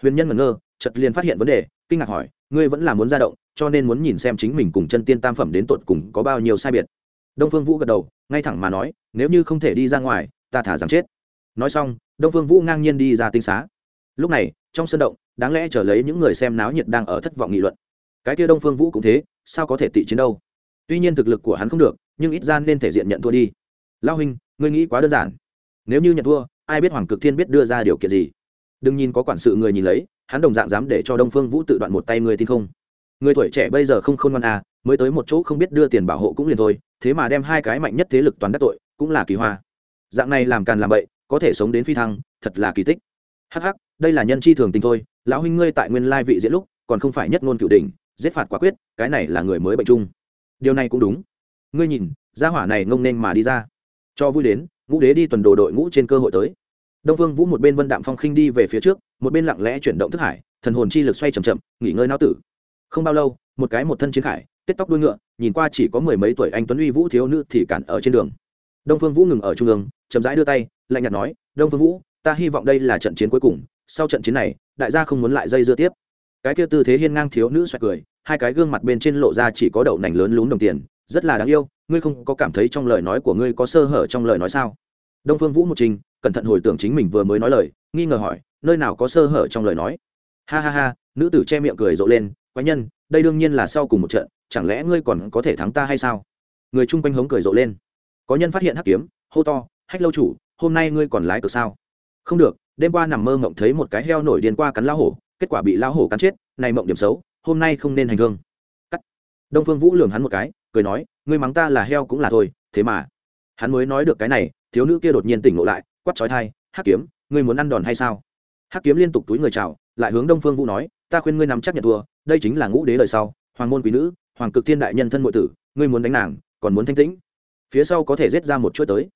Speaker 1: Huyền nhân ngẩn ngơ, chợt liền phát hiện vấn đề, kinh ngạc hỏi, ngươi vẫn là muốn ra động, cho nên muốn nhìn xem chính mình cùng chân tiên tam phẩm đến tột cùng có bao nhiêu sai biệt. Đông phương vũ gật đầu, ngay thẳng mà nói, nếu như không thể đi ra ngoài, ta thả rằng chết. Nói xong, đông phương vũ ngang nhiên đi ra tinh xá. Lúc này, trong sân động, đáng lẽ chờ lấy những người xem náo nhiệt đang ở thất vọng nghị luận. Cái kia đông phương vũ cũng thế, sao có thể tị chiến đâu? Tuy nhiên thực lực của hắn không được, nhưng ít ra nên thể diện nhận thua đi. Lao huynh, ngươi nghĩ quá đơn giản nếu như nhận thua, ai biết hoàng cực thiên biết đưa ra điều kiện gì? Đừng nhìn có quản sự người nhìn lấy, hắn đồng dạng dám để cho đông phương vũ tự đoạn một tay người tin không? Người tuổi trẻ bây giờ không khôn ngoan à mới tới một chỗ không biết đưa tiền bảo hộ cũng liền thôi, thế mà đem hai cái mạnh nhất thế lực toàn đắc tội, cũng là kỳ hoa. Dạng này làm càn làm bậy, có thể sống đến phi thăng, thật là kỳ tích. Hắc hắc, đây là nhân chi thường tình thôi, lão huynh ngươi tại nguyên lai vị diễn lúc, còn không phải nhất ngôn cửu đỉnh, giết phạt quả quyết, cái này là người mới bệnh chung. Điều này cũng đúng. Ngươi nhìn, gia hỏa này ngông nên mà đi ra. Cho vui đến ngũ đế đi tuần đồ đội ngũ trên cơ hội tới. Đông Vương vũ một bên vân đạm phong khinh đi về phía trước, một bên lặng lẽ chuyển động thức hải, thần hồn chi lực xoay chậm chậm, nghỉ ngơi nao tử. Không bao lâu, một cái một thân chiến khải, tết tóc đuôi ngựa, nhìn qua chỉ có mười mấy tuổi anh tuấn uy vũ thiếu nữ thì cản ở trên đường. Đông phương vũ ngừng ở trung ương, chậm rãi đưa tay, lạnh nhạt nói, đông phương vũ, ta hy vọng đây là trận chiến cuối cùng, sau trận chiến này, đại gia không muốn lại dây dưa tiếp. Cái kia tư thế hiên ngang thiếu nữ xoẹt cười, hai cái gương mặt bên trên lộ ra chỉ có đậu nành lớn lún đồng tiền, rất là đáng yêu ngươi không có cảm thấy trong lời nói của ngươi có sơ hở trong lời nói sao? Đông phương vũ một trình, cẩn thận hồi tưởng chính mình vừa mới nói lời, nghi ngờ hỏi, nơi nào có sơ hở trong lời nói? Ha ha ha, nữ tử che miệng cười rộ lên, quái nhân, đây đương nhiên là sau cùng một trận, chẳng lẽ ngươi còn có thể thắng ta hay sao? Người chung quanh hống cười rộ lên. Có nhân phát hiện hắc kiếm, hô to, hách lâu chủ, hôm nay ngươi còn lái cờ sao? Không được, đêm qua nằm mơ mộng thấy một cái heo nổi điên qua cắn lao hổ, kết quả bị lao hổ cắn chết, này mộng điểm xấu, hôm nay không nên hành hương. Cắt. Đông phương vũ lường hắn một cái, cười nói ngươi mắng ta là heo cũng là thôi, thế mà. Hắn mới nói được cái này, thiếu nữ kia đột nhiên tỉnh ngộ lại quắt trói thai hắc kiếm, ngươi muốn ăn đòn hay sao? Hắc kiếm liên tục túi người chào, lại hướng đông phương vũ nói, ta khuyên ngươi nằm chắc nhận thua, đây chính là ngũ đế lời sau, hoàng môn quý nữ, hoàng cực thiên đại nhân thân nội tử, ngươi muốn đánh nàng, còn muốn thanh tĩnh. Phía sau có thể giết ra một chuỗi tới.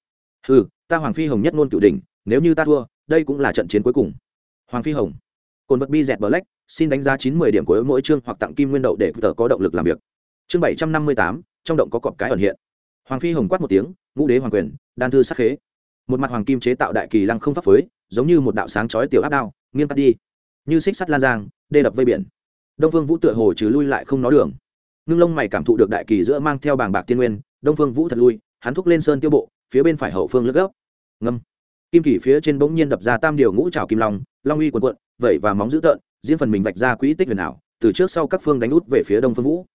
Speaker 1: Ừ ta hoàng phi hồng nhất ngôn cửu đỉnh, nếu như ta thua, đây cũng là trận chiến cuối cùng. Hoàng phi hồng. Cồn vật bi dẹt black, xin đánh giá chín mươi điểm của mỗi chương hoặc tặng kim nguyên đậu để tờ có động lực làm việc. Chương bảy trăm năm mươi tám trong động có cọp cái ẩn hiện. Hoàng phi hồng quát một tiếng, ngũ đế hoàng quyền, đan thư sắc khế. Một mặt hoàng kim chế tạo đại kỳ lăng không pháp phới giống như một đạo sáng chói tiểu áp đao, nghiêng cắt đi. Như xích sắt lan giang, đê đập vây biển. Đông phương vũ tựa hồ trừ lui lại không nói đường. Ngưng lông mày cảm thụ được đại kỳ giữa mang theo bàng bạc tiên nguyên, đông phương vũ thật lui, hắn thúc lên sơn tiêu bộ, phía bên phải hậu phương lướt gốc ngâm. Kim kỳ phía trên bỗng nhiên đập ra tam điều ngũ trào kim long long uy quần quận vẩy và móng dữ tợn, diễn phần mình vạch ra quỹ tích huyền ảo, từ trước sau các phương đánh út về phía đông phương vũ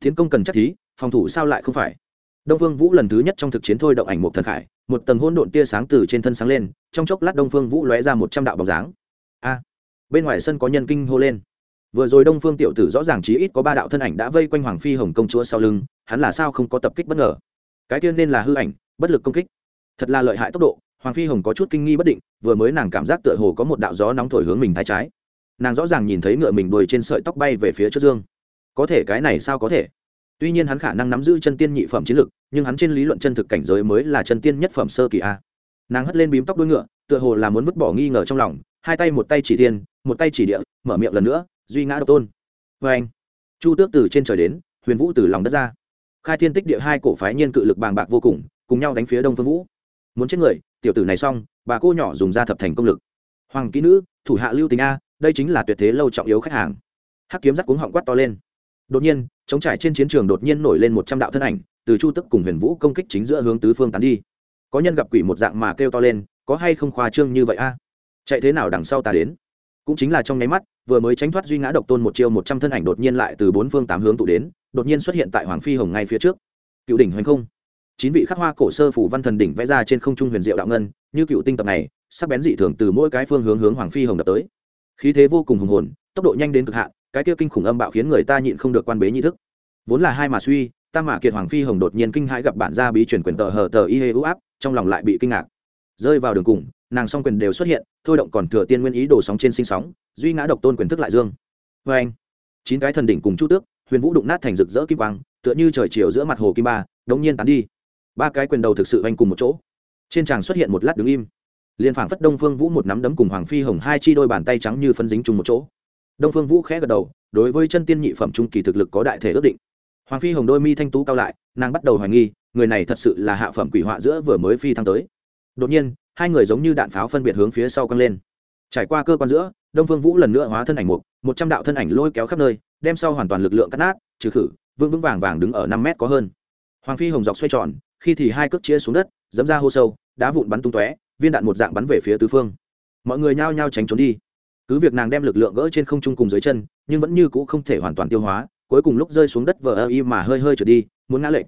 Speaker 1: tiến công cần chắc thí, phòng thủ sao lại không phải? Đông phương vũ lần thứ nhất trong thực chiến thôi động ảnh một thần khải, một tầng hôn độn tia sáng từ trên thân sáng lên, trong chốc lát đông phương vũ lóe ra một trăm đạo bóng dáng. A! Bên ngoài sân có nhân kinh hô lên. Vừa rồi đông phương tiểu tử rõ ràng chí ít có ba đạo thân ảnh đã vây quanh hoàng phi hồng công chúa sau lưng, hắn là sao không có tập kích bất ngờ? Cái tiên nên là hư ảnh, bất lực công kích. Thật là lợi hại tốc độ, hoàng phi hồng có chút kinh nghi bất định, vừa mới nàng cảm giác tựa hồ có một đạo gió nóng thổi hướng mình thái trái. Nàng rõ ràng nhìn thấy ngựa mình đuôi trên sợi tóc bay về phía trước dương có thể cái này sao có thể? Tuy nhiên hắn khả năng nắm giữ chân tiên nhị phẩm chiến lực, nhưng hắn trên lý luận chân thực cảnh giới mới là chân tiên nhất phẩm sơ kỳ a. Nàng hất lên bím tóc đuôi ngựa, tựa hồ là muốn vứt bỏ nghi ngờ trong lòng, hai tay một tay chỉ thiên, một tay chỉ địa, mở miệng lần nữa, duy ngã độc tôn. Vê anh, chu tước từ trên trời đến, huyền vũ từ lòng đất ra. Khai thiên tích địa hai cổ phái nhiên cự lực bàng bạc vô cùng cùng nhau đánh phía đông phương vũ. Muốn chết người, tiểu tử này xong, bà cô nhỏ dùng ra thập thành công lực. Hoàng kỹ nữ, thủ hạ lưu tình a, đây chính là tuyệt thế lâu trọng yếu khách hàng. Hắc kiếm rắc cuống họng quát to lên đột nhiên chống trải trên chiến trường đột nhiên nổi lên một trăm đạo thân ảnh, từ chu tức cùng huyền vũ công kích chính giữa hướng tứ phương tán đi. Có nhân gặp quỷ một dạng mà kêu to lên, có hay không khoa trương như vậy a? Chạy thế nào đằng sau ta đến? Cũng chính là trong nháy mắt, vừa mới tránh thoát duy ngã độc tôn một chiêu một trăm thân ảnh đột nhiên lại từ bốn phương tám hướng tụ đến, đột nhiên xuất hiện tại hoàng phi hồng ngay phía trước. Cựu đỉnh hoành không. Chín vị khắc hoa cổ sơ phủ văn thần đỉnh vẽ ra trên không trung huyền diệu đạo ngân, như cựu tinh tập này, sắc bén dị thường từ mỗi cái phương hướng hướng hoàng phi hồng đập tới. Khí thế vô cùng hùng hồn, tốc độ nhanh đến cực hạn cái kia kinh khủng âm bạo khiến người ta nhịn không được quan bế nhi thức. Vốn là hai mà suy, tam mà kiệt, hoàng phi hồng đột nhiên kinh hãi gặp bản gia bí chuyển quyền tờ hờ tờ y hê ưu áp, trong lòng lại bị kinh ngạc. Rơi vào đường cùng, nàng song quyền đều xuất hiện, thôi động còn thừa tiên nguyên ý đồ sóng trên sinh sóng, duy ngã độc tôn quyền thức lại dương. Vê anh, chín cái thần đỉnh cùng chu tước, huyền vũ đụng nát thành rực rỡ kim quang, tựa như trời chiều giữa mặt hồ kim ba, đống nhiên tán đi. Ba cái quyền đầu thực sự anh cùng một chỗ. Trên tràng xuất hiện một lát đứng im. Liền phảng phất đông phương vũ một nắm đấm cùng hoàng phi hồng hai chi đôi bàn tay trắng như phân dính chung một chỗ đông phương vũ khẽ gật đầu, đối với chân tiên nhị phẩm trung kỳ thực lực có đại thể ước định. Hoàng phi hồng đôi mi thanh tú cao lại, nàng bắt đầu hoài nghi, người này thật sự là hạ phẩm quỷ họa giữa vừa mới phi thăng tới. Đột nhiên, hai người giống như đạn pháo phân biệt hướng phía sau căng lên. Trải qua cơ quan giữa, đông phương vũ lần nữa hóa thân ảnh mục, một trăm đạo thân ảnh lôi kéo khắp nơi, đem sau hoàn toàn lực lượng cắt nát, trừ khử vương vững vàng vàng đứng ở năm mét có hơn. Hoàng phi hồng dọc xoay tròn, khi thì hai cước chia xuống đất, dẫm ra hô sâu, đá vụn bắn tung tóe, viên đạn một dạng bắn về phía tứ phương. Mọi người nhao nhao tránh trốn đi cứ việc nàng đem lực lượng gỡ trên không trung cùng dưới chân, nhưng vẫn như cũ không thể hoàn toàn tiêu hóa, cuối cùng lúc rơi xuống đất vờ ơ y mà hơi hơi trở đi, muốn ngã lệnh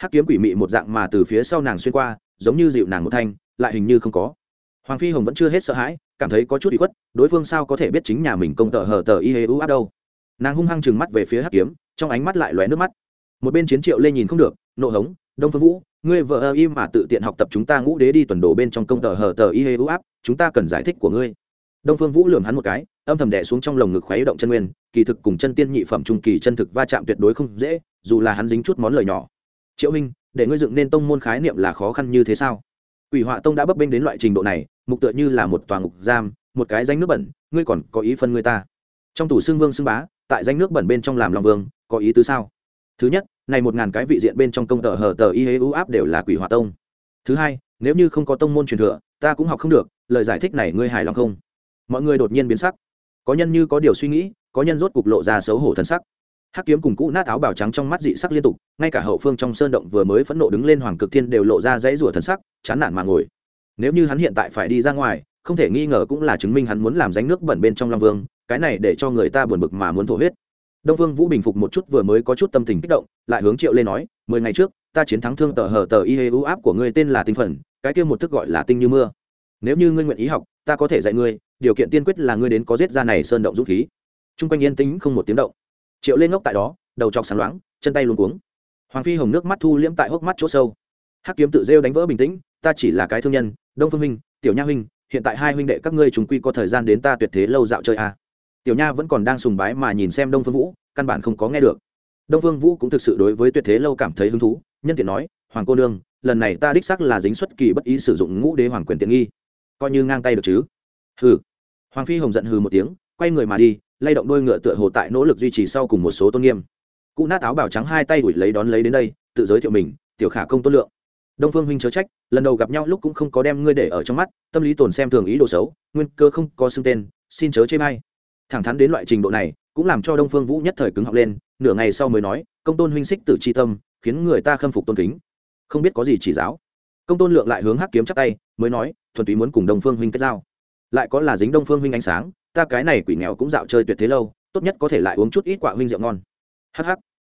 Speaker 1: hắc kiếm quỷ mị một dạng mà từ phía sau nàng xuyên qua, giống như dịu nàng một thanh, lại hình như không có. Hoàng phi hồng vẫn chưa hết sợ hãi, cảm thấy có chút bị khuất, đối phương sao có thể biết chính nhà mình công tờ hờ tờ y hê u áp đâu. Nàng hung hăng chừng mắt về phía hắc kiếm, trong ánh mắt lại lóe nước mắt. Một bên chiến triệu lê nhìn không được, nộ hống, đông phương vũ, ngươi vợ ơ y mà tự tiện học tập chúng ta ngũ đế đi tuần đồ bên trong công tờ hờ tờ y hê u áp, chúng ta cần giải thích của ngươi đông phương vũ lường hắn một cái, âm thầm đẻ xuống trong lồng ngực khuấy động chân nguyên, kỳ thực cùng chân tiên nhị phẩm trung kỳ chân thực va chạm tuyệt đối không dễ, dù là hắn dính chút món lời nhỏ. Triệu minh để ngươi dựng nên tông môn khái niệm là khó khăn như thế sao? Quỷ họa tông đã bấp bênh đến loại trình độ này, mục tựa như là một tòa ngục giam, một cái danh nước bẩn, ngươi còn có ý phân ngươi ta? Trong tủ xương vương xương bá, tại danh nước bẩn bên trong làm lòng vương, có ý tứ sao? Thứ nhất, này một ngàn cái vị diện bên trong công tờ hờ tờ y hế ưu áp đều là quỷ họa tông. Thứ hai, nếu như không có tông môn truyền thừa, ta cũng học không được, lời giải thích này ngươi hài lòng không? Mọi người đột nhiên biến sắc. Có nhân như có điều suy nghĩ, có nhân rốt cục lộ ra xấu hổ thân sắc. Hắc kiếm cùng cũ nát áo bào trắng trong mắt dị sắc liên tục, ngay cả hậu phương trong sơn động vừa mới phẫn nộ đứng lên hoàng cực thiên đều lộ ra dãy rủa thần sắc, chán nản mà ngồi. Nếu như hắn hiện tại phải đi ra ngoài, không thể nghi ngờ cũng là chứng minh hắn muốn làm ránh nước bẩn bên trong long vương, cái này để cho người ta buồn bực mà muốn thổ huyết. Đông vương vũ bình phục một chút vừa mới có chút tâm tình kích động, lại hướng triệu lê nói, mười ngày trước, ta chiến thắng thương tờ hờ tờ y hê u áp của ngươi tên là tinh phần, cái kia một thức gọi là tinh như mưa. Nếu như ngươi nguyện ý học ta có thể dạy ngươi, điều kiện tiên quyết là ngươi đến có giết ra này sơn động dũng khí. T r u n g quanh yên tĩnh không một tiếng động. Triệu lên ngốc tại đó, đầu chọc sáng loáng, chân tay luôn cuống. Hoàng phi hồng nước mắt thu liễm tại hốc mắt chỗ sâu. Hắc kiếm tự rêu đánh vỡ bình tĩnh, ta chỉ là cái thương nhân, đông phương huynh tiểu nha huynh hiện tại hai huynh đệ các ngươi chúng quy có thời gian đến ta tuyệt thế lâu dạo chơi à. tiểu nha vẫn còn đang sùng bái mà nhìn xem đông phương vũ, căn bản không có nghe được. Đông phương vũ cũng thực sự đối với tuyệt thế lâu cảm thấy hứng thú, nhân tiện nói, hoàng cô nương, lần này ta đích xác là dính xuất kỳ bất ý sử dụng ngũ đế hoàng quyền tiện nghi coi như ngang tay được chứ? Hừ. Hoàng phi hồng giận hừ một tiếng, quay người mà đi, lay động đôi ngựa tựa hồ tại nỗ lực duy trì sau cùng một số tôn nghiêm. Cụ nát áo bảo trắng hai tay đuổi lấy đón lấy đến đây, tự giới thiệu mình, tiểu khả công tôn lượng. Đông phương huynh chớ trách, lần đầu gặp nhau lúc cũng không có đem ngươi để ở trong mắt, tâm lý tồn xem thường ý đồ xấu, nguyên cơ không có xưng tên, xin chớ chê bay thẳng thắn đến loại trình độ này, cũng làm cho đông phương vũ nhất thời cứng học lên, nửa ngày sau mới nói, công tôn huynh xích tử c h i tâm, khiến người ta khâm phục tôn kính. Không biết có gì chỉ giáo. Công tôn lượng lại hướng hắc kiếm chắc tay, mới nói thuần túy muốn cùng đông phương huynh kết giao. Lại có là dính đông phương huynh ánh sáng, ta cái này quỷ nghèo cũng dạo chơi tuyệt thế lâu, tốt nhất có thể lại uống chút ít quả huynh rượu ngon. Hắc hắc.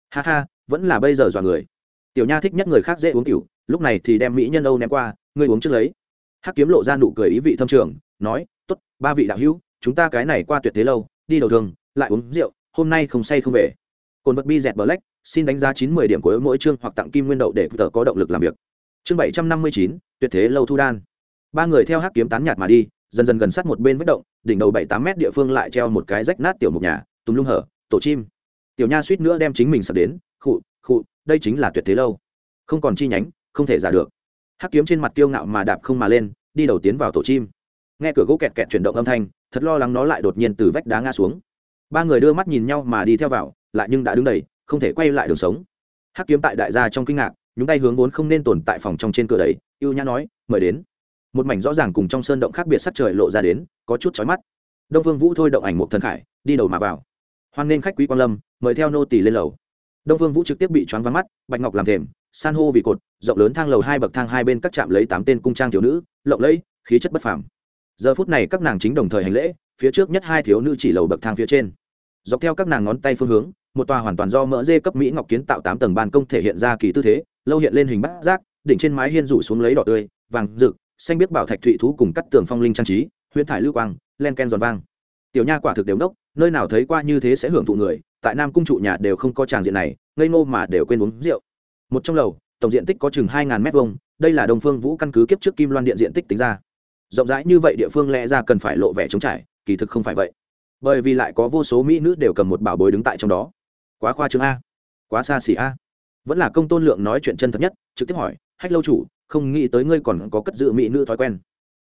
Speaker 1: Ha ha, vẫn là bây giờ dọa người. Tiểu nha thích nhất người khác dễ uống cửu lúc này thì đem mỹ nhân âu ném qua, ngươi uống trước lấy. Hắc kiếm lộ ra nụ cười ý vị thâm trường, nói, tốt, ba vị đạo hữu, chúng ta cái này qua tuyệt thế lâu, đi đầu thường lại uống rượu, hôm nay không say không về. Cồn vật bi dẹt black, xin đánh giá chín mươi điểm của mỗi chương hoặc tặng kim nguyên đậu để tờ có động lực làm việc. Chương bảy trăm năm mươi chín, tuyệt thế lâu thu đan ba người theo hắc kiếm tán nhạt mà đi, dần dần gần sát một bên vết động, đỉnh đầu bảy tám mét địa phương lại treo một cái rách nát tiểu mục nhà, tùng lung hở, tổ chim. Tiểu nha suýt nữa đem chính mình sập đến, khụ khụ, đây chính là tuyệt thế lâu. Không còn chi nhánh, không thể giả được. Hắc kiếm trên mặt kiêu ngạo mà đạp không mà lên, đi đầu tiến vào tổ chim. Nghe cửa gỗ kẹt kẹt chuyển động âm thanh, thật lo lắng nó lại đột nhiên từ vách đá ngã xuống. Ba người đưa mắt nhìn nhau mà đi theo vào, lại nhưng đã đứng đầy, không thể quay lại đường sống. Hắc kiếm tại đại gia trong kinh ngạc, nhúng tay hướng vốn không nên tồn tại phòng trong trên cửa đấy ưu nhã nói, mời đến một mảnh rõ ràng cùng trong sơn động khác biệt sắc trời lộ ra đến, có chút chói mắt. Đông vương vũ thôi động ảnh một thần khải, đi đầu mà vào. Hoan nên khách quý quan lâm, mời theo nô tỳ lên lầu. Đông vương vũ trực tiếp bị choáng vắng mắt, bạch ngọc làm thềm, san hô vì cột, rộng lớn thang lầu hai bậc thang hai bên các chạm lấy tám tên cung trang thiếu nữ, lộng lẫy, khí chất bất phàm. Giờ phút này các nàng chính đồng thời hành lễ, phía trước nhất hai thiếu nữ chỉ lầu bậc thang phía trên. Dọc theo các nàng ngón tay phương hướng, một tòa hoàn toàn do mỡ dê cấp mỹ ngọc kiến tạo tám tầng ban công thể hiện ra kỳ tư thế, lâu hiện lên hình bát giác, đỉnh trên mái hiên rủ xuống lấy đỏ tươi, vàng rực xanh biết bảo thạch thụy thú cùng cắt tường phong linh trang trí, huyễn thải lưu quang, len ken giòn vang. Tiểu nha quả thực đều đốc, nơi nào thấy qua như thế sẽ hưởng thụ người, tại nam cung trụ nhà đều không có tràng diện này, ngây ngô mà đều quên uống rượu. Một trong lầu, tổng diện tích có chừng hai ngàn mét vuông, đây là đồng phương vũ căn cứ kiếp trước kim loan điện diện tích tính ra. Rộng rãi như vậy địa phương lẽ ra cần phải lộ vẻ trống trải, kỳ thực không phải vậy. Bởi vì lại có vô số mỹ nữ đều cầm một bảo bối đứng tại trong đó. Quá khoa trương a, quá xa xỉ a. Vẫn là công tôn lượng nói chuyện chân thật nhất, trực tiếp hỏi, hách lâu chủ không nghĩ tới ngươi còn có cất giữ mỹ nữ thói quen.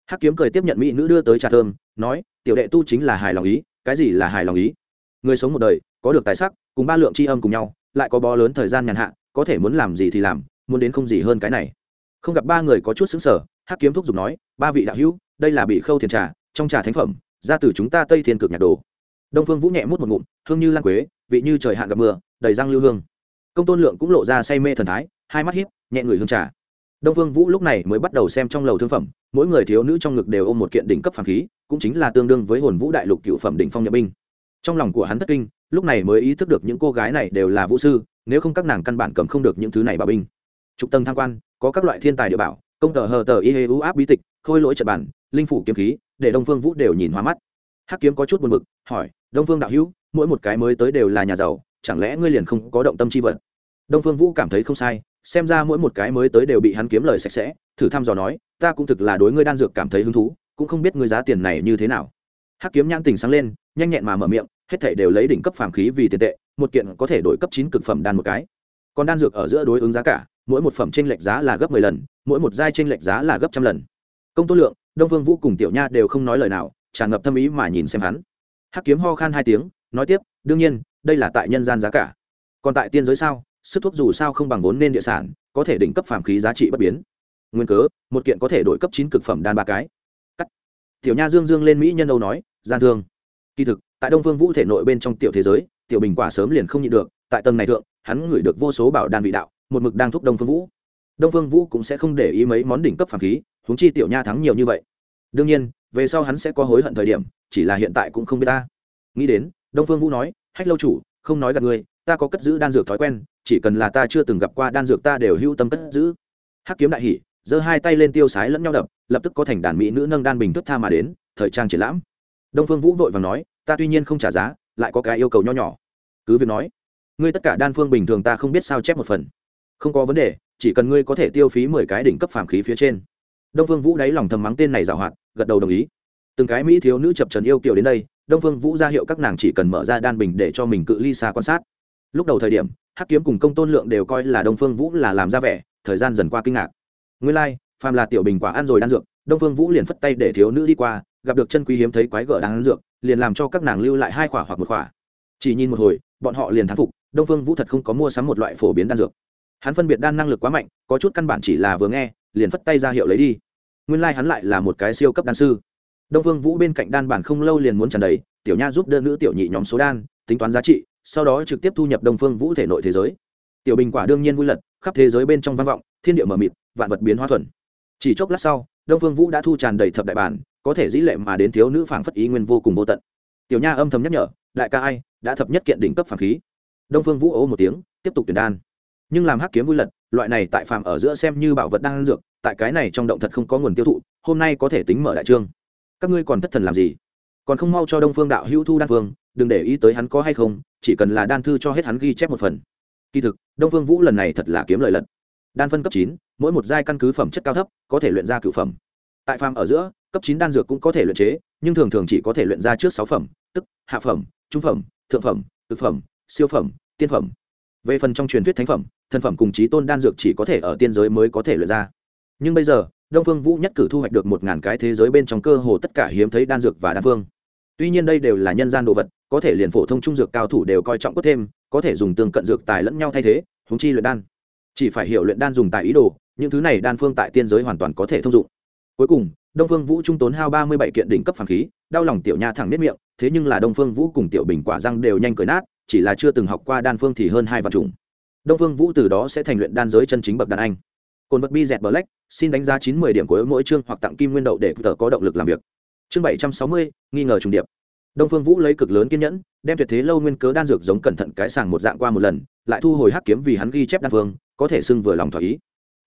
Speaker 1: Hắc kiếm cười tiếp nhận mỹ nữ đưa tới trà thơm, nói, tiểu đệ tu chính là hài lòng ý, cái gì là hài lòng ý? Người sống một đời, có được tài sắc, cùng ba lượng c h i âm cùng nhau, lại có bó lớn thời gian nhàn hạ, có thể muốn làm gì thì làm, muốn đến không gì hơn cái này. Không gặp ba người có chút xứng sở hắc kiếm thúc giục nói, ba vị đạo hữu, đây là bị khâu thiền trà, trong trà thánh phẩm, ra từ chúng ta tây thiên cực nhạc đồ. Đông phương vũ nhẹ mút một ngụm, hương như lan quế, vị như trời hạn gặp mưa, đầy răng lưu hương. Công tôn lượng cũng lộ ra say mê thần thái, hai mắt hiếp nhẹ người hương trà đông Vương vũ lúc này mới bắt đầu xem trong lầu thương phẩm, mỗi người thiếu nữ trong ngực đều ôm một kiện đỉnh cấp phàm khí, cũng chính là tương đương với hồn vũ đại lục cựu phẩm đỉnh phong nhập binh. Trong lòng của hắn thất kinh, lúc này mới ý thức được những cô gái này đều là vũ sư, nếu không các nàng căn bản cầm không được những thứ này bà binh. Trục tầng tham quan, có các loại thiên tài địa bảo, công tờ hờ tờ y hê u áp bí tịch, khôi lỗi trật bản, linh phủ kiếm khí, để đông phương vũ đều nhìn hoa mắt. Hắc kiếm có chút buồn bực, hỏi, đông phương đạo hữu, mỗi một cái mới tới đều là nhà giàu, chẳng lẽ ngươi liền không có động tâm chi vật? Đông phương vũ cảm thấy không sai xem ra mỗi một cái mới tới đều bị hắn kiếm lời sạch sẽ, thử thăm dò nói, ta cũng thực là đối ngươi đan dược cảm thấy hứng thú, cũng không biết ngươi giá tiền này như thế nào. Hắc kiếm nhãn tình sáng lên, nhanh nhẹn mà mở miệng, hết thảy đều lấy đỉnh cấp phàm khí vì tiền tệ, một kiện có thể đổi cấp chín cực phẩm đan một cái. Còn đan dược ở giữa đối ứng giá cả, mỗi một phẩm tranh lệch giá là gấp mười lần, mỗi một giai tranh lệch giá là gấp trăm lần. Công tô lượng, đông vương vũ cùng tiểu nha đều không nói lời nào, tràn ngập tâm ý mà nhìn xem hắn. Hắc kiếm ho khan hai tiếng, nói tiếp, đương nhiên, đây là tại nhân gian giá cả. Còn tại tiên giới sao? Sức thuốc dù sao không bằng vốn nên địa sản, có thể đỉnh cấp phàm khí giá trị bất biến. Nguyên cớ, một kiện có thể đổi cấp chín cực phẩm đan ba cái. Cắt. Tiểu nha dương dương lên mỹ nhân âu nói, gian thương. Kỳ thực, tại đông phương vũ thể nội bên trong tiểu thế giới, tiểu bình quả sớm liền không nhịn được, tại tầng này thượng, hắn ngửi được vô số bảo đan vị đạo, một mực đang thúc đông phương vũ. Đông phương vũ cũng sẽ không để ý mấy món đỉnh cấp phàm khí, huống chi tiểu nha thắng nhiều như vậy. Đương nhiên, về sau hắn sẽ có hối hận thời điểm, chỉ là hiện tại cũng không biết ta. Nghĩ đến, đông phương vũ nói, hách lâu chủ, không nói gặp ngươi ta có cất giữ đan dược thói quen, chỉ cần là ta chưa từng gặp qua đan dược ta đều hưu tâm cất giữ. Hắc kiếm đại hỉ, giơ hai tay lên tiêu sái lẫn nhau đập, lập tức có thành đàn mỹ nữ nâng đan bình thức tha mà đến, thời trang triển lãm. Đông phương vũ vội và nói, ta tuy nhiên không trả giá, lại có cái yêu cầu nho nhỏ. Cứ việc nói, ngươi tất cả đan phương bình thường ta không biết sao chép một phần. Không có vấn đề, chỉ cần ngươi có thể tiêu phí mười cái đỉnh cấp phàm khí phía trên. Đông phương vũ đáy lòng thầm mắng tên này giảo hoạt, gật đầu đồng ý. Từng cái mỹ thiếu nữ chập trần yêu kiều đến đây, đông phương vũ ra hiệu các nàng chỉ cần mở ra đan bình để cho mình cự ly xa quan sát lúc đầu thời điểm hắc kiếm cùng công tôn lượng đều coi là đông phương vũ là làm ra vẻ thời gian dần qua kinh ngạc. Nguyên lai、like, phàm là tiểu bình quả ăn rồi đan dược đông phương vũ liền phất tay để thiếu nữ đi qua gặp được chân quý hiếm thấy quái gở đang ăn dược liền làm cho các nàng lưu lại hai khỏa hoặc một khỏa chỉ nhìn một hồi bọn họ liền thán phục đông phương vũ thật không có mua sắm một loại phổ biến đan dược. Hắn phân biệt đan năng lực quá mạnh có chút căn bản chỉ là vừa nghe liền phất tay ra hiệu lấy đi. Nguyên lai、like、hắn lại là một cái siêu cấp đan sư. Đông phương vũ bên cạnh đan bản không lâu liền muốn tràn đầy tiểu nha giúp đơn nữ tiểu nhị nhóm số đan tính toán giá trị sau đó trực tiếp thu nhập đông phương vũ thể nội thế giới. Tiểu bình quả đương nhiên vui lật, khắp thế giới bên trong vang vọng, thiên địa mờ mịt, vạn vật biến hóa thuần. Chỉ chốc lát sau, đông phương vũ đã thu tràn đầy thập đại bản, có thể dĩ lệ mà đến thiếu nữ phảng phất ý nguyên vô cùng vô tận. Tiểu nha âm thầm nhắc nhở, đại ca ai, đã thập nhất kiện đỉnh cấp phảng khí. Đông phương vũ ố một tiếng, tiếp tục tuyển đan. Nhưng làm hắc kiếm vui lật, loại này tại phàm ở giữa xem như bảo vật đang dược, tại cái này trong động thật không có nguồn tiêu thụ, hôm nay có thể tính mở đại trương. Các ngươi còn thất thần làm gì? Còn không mau cho đông phương đạo hữu thu đan phương đừng để ý tới hắn có hay không, chỉ cần là đan thư cho hết hắn ghi chép một phần. Kỳ thực, đông phương vũ lần này thật là kiếm lợi lận đan phân cấp chín, mỗi một giai căn cứ phẩm chất cao thấp, có thể luyện ra cửu phẩm. Tại phàm ở giữa, cấp chín đan dược cũng có thể luyện chế, nhưng thường thường chỉ có thể luyện ra trước sáu phẩm, tức hạ phẩm, trung phẩm, thượng phẩm thực phẩm, siêu phẩm, tiên phẩm. Về phần trong truyền thuyết thánh phẩm thân phẩm cùng chí tôn đan dược chỉ có thể ở tiên giới mới có thể luyện ra. Nhưng bây giờ, đông phương vũ nhất cử thu hoạch được một ngàn cái thế giới bên trong cơ hồ tất cả hiếm thấy đan dược và đan phương tuy nhiên đây đều là nhân gian đồ vật có thể liền phổ thông trung dược cao thủ đều coi trọng cốt thêm có thể dùng tương cận dược tài lẫn nhau thay thế húng chi luyện đan. Chỉ phải hiểu luyện đan dùng tài ý đồ những thứ này đan phương tại tiên giới hoàn toàn có thể thông dụng. Cuối cùng đông phương vũ trung tốn hao ba mươi bảy kiện đỉnh cấp phản khí đau lòng tiểu nha thẳng nếp miệng thế nhưng là đông phương vũ cùng tiểu bình quả răng đều nhanh cười nát chỉ là chưa từng học qua đan phương thì hơn hai vạn trùng đông phương vũ từ đó sẽ thành luyện đan giới chân chính bậc đàn anh. Cồn vật bi dẹt bờ lách, xin đánh giá chín mươi điểm của mỗi chương hoặc tặng kim nguyên đậu để tờ có động lực làm việc chương bảy trăm sáu mươi, nghi ngờ trùng điệp. Đông phương vũ lấy cực lớn kiên nhẫn, đem tuyệt thế lâu nguyên cớ đan dược giống cẩn thận cái sàng một dạng qua một lần, lại thu hồi hắc kiếm vì hắn ghi chép đan phương, có thể xưng vừa lòng thỏa ý.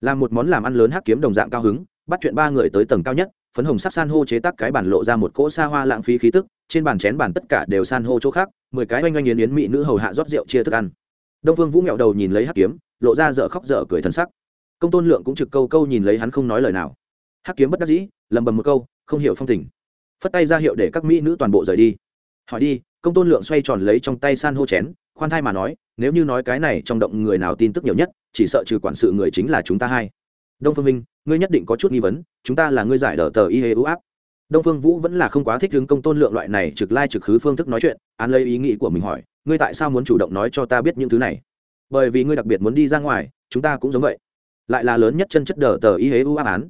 Speaker 1: Làm một món làm ăn lớn hắc kiếm đồng dạng cao hứng, bắt chuyện ba người tới tầng cao nhất, phấn hồng sắc san hô chế tác cái bản lộ ra một cỗ xa hoa lãng phí khí tức, trên bàn chén bàn tất cả đều san hô chỗ khác, mười cái oanh oanh yến yến mỹ nữ hầu hạ rót rượu chia thức ăn. Đông phương vũ nghẹo đầu nhìn lấy hắc kiếm, lộ ra dở khóc dở cười thân sắc. Công tôn lượng cũng trực câu câu nhìn lấy hắn không nói lời nào. Hắc kiếm bất đắc dĩ lầm bầm một câu, không hiểu phong tình phất tay ra hiệu để các mỹ nữ toàn bộ rời đi. Hỏi đi, công tôn lượng xoay tròn lấy trong tay san hô chén, khoan thai mà nói, nếu như nói cái này trong động người nào tin tức nhiều nhất, chỉ sợ trừ quản sự người chính là chúng ta hai. Đông phương minh, ngươi nhất định có chút nghi vấn, chúng ta là ngươi giải đờ tờ y hê ưu áp. Đông phương vũ vẫn là không quá thích hướng công tôn lượng loại này trực lai trực khứ phương thức nói chuyện, án lấy ý nghĩ của mình hỏi, ngươi tại sao muốn chủ động nói cho ta biết những thứ này? Bởi vì ngươi đặc biệt muốn đi ra ngoài, chúng ta cũng giống vậy. Lại là lớn nhất chân chất đờ tờ y hế ưu áp án.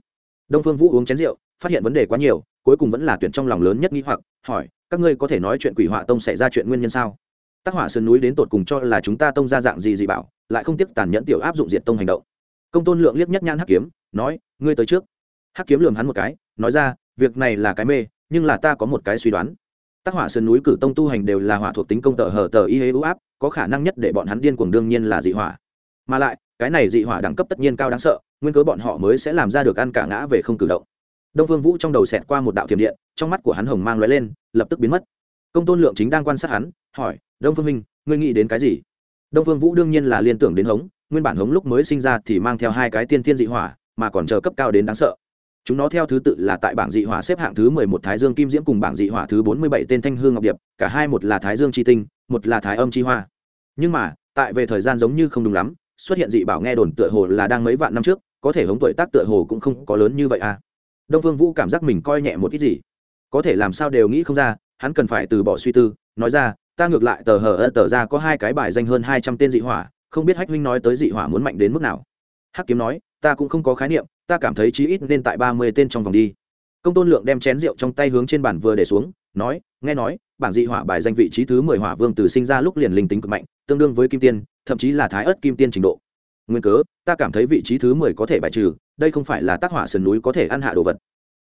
Speaker 1: Đông phương vũ uống chén rượu phát hiện vấn đề quá nhiều, cuối cùng vẫn là tuyển trong lòng lớn nhất nghĩ hoặc, hỏi, các ngươi có thể nói chuyện quỷ họa tông xảy ra chuyện nguyên nhân sao? Tác hỏa sơn núi đến tột cùng cho là chúng ta tông ra dạng gì gì bảo, lại không tiếc tàn nhẫn tiểu áp dụng diệt tông hành động. Công tôn lượng liếc nhất nhan hắc kiếm, nói, ngươi tới trước. Hắc kiếm lường hắn một cái, nói ra, việc này là cái mê, nhưng là ta có một cái suy đoán. Tác hỏa sơn núi cử tông tu hành đều là hỏa thuộc tính công tờ hở tờ y hế ưu áp, có khả năng nhất để bọn hắn điên cuồng đương nhiên là dị hỏa. Mà lại, cái này dị hỏa đẳng cấp tất nhiên cao đáng sợ, nguyên cớ bọn họ mới sẽ làm ra được ăn cả ngã về không cử động đông phương vũ trong đầu xẹt qua một đạo thiểm điện, trong mắt của hắn hồng mang lóe lên, lập tức biến mất. Công tôn lượng chính đang quan sát hắn, hỏi, đông phương minh, ngươi nghĩ đến cái gì? Đông phương vũ đương nhiên là liên tưởng đến hống, nguyên bản hống lúc mới sinh ra thì mang theo hai cái tiên tiên dị hỏa, mà còn chờ cấp cao đến đáng sợ. Chúng nó theo thứ tự là tại bảng dị hỏa xếp hạng thứ mười một thái dương kim diễm cùng bảng dị hỏa thứ bốn mươi bảy tên thanh hương ngọc điệp, cả hai một là thái dương tri tinh, một là thái âm chi hoa. Nhưng mà, tại về thời gian giống như không đúng lắm, xuất hiện dị bảo nghe đồn tựa hồ là đang mấy vạn năm trước, có thể hống tuổi tác tựa hồ cũng không có lớn như vậy à đông phương vũ cảm giác mình coi nhẹ một ít gì. Có thể làm sao đều nghĩ không ra, hắn cần phải từ bỏ suy tư, nói ra, ta ngược lại tờ hờ ơ tờ ra có hai cái bài danh hơn hai trăm tên dị hỏa, không biết hách huynh nói tới dị hỏa muốn mạnh đến mức nào. Hắc kiếm nói, ta cũng không có khái niệm, ta cảm thấy chí ít nên tại ba mươi tên trong vòng đi. Công tôn lượng đem chén rượu trong tay hướng trên bàn vừa để xuống, nói, nghe nói, bảng dị hỏa bài danh vị trí thứ mười hỏa vương từ sinh ra lúc liền linh tính cực mạnh, tương đương với kim tiên, thậm chí là thái ớt kim tiên trình độ. Nguyên cớ, ta cảm thấy vị trí thứ mười có thể bài trừ đây không phải là tác hỏa sườn núi có thể ăn hạ đồ vật.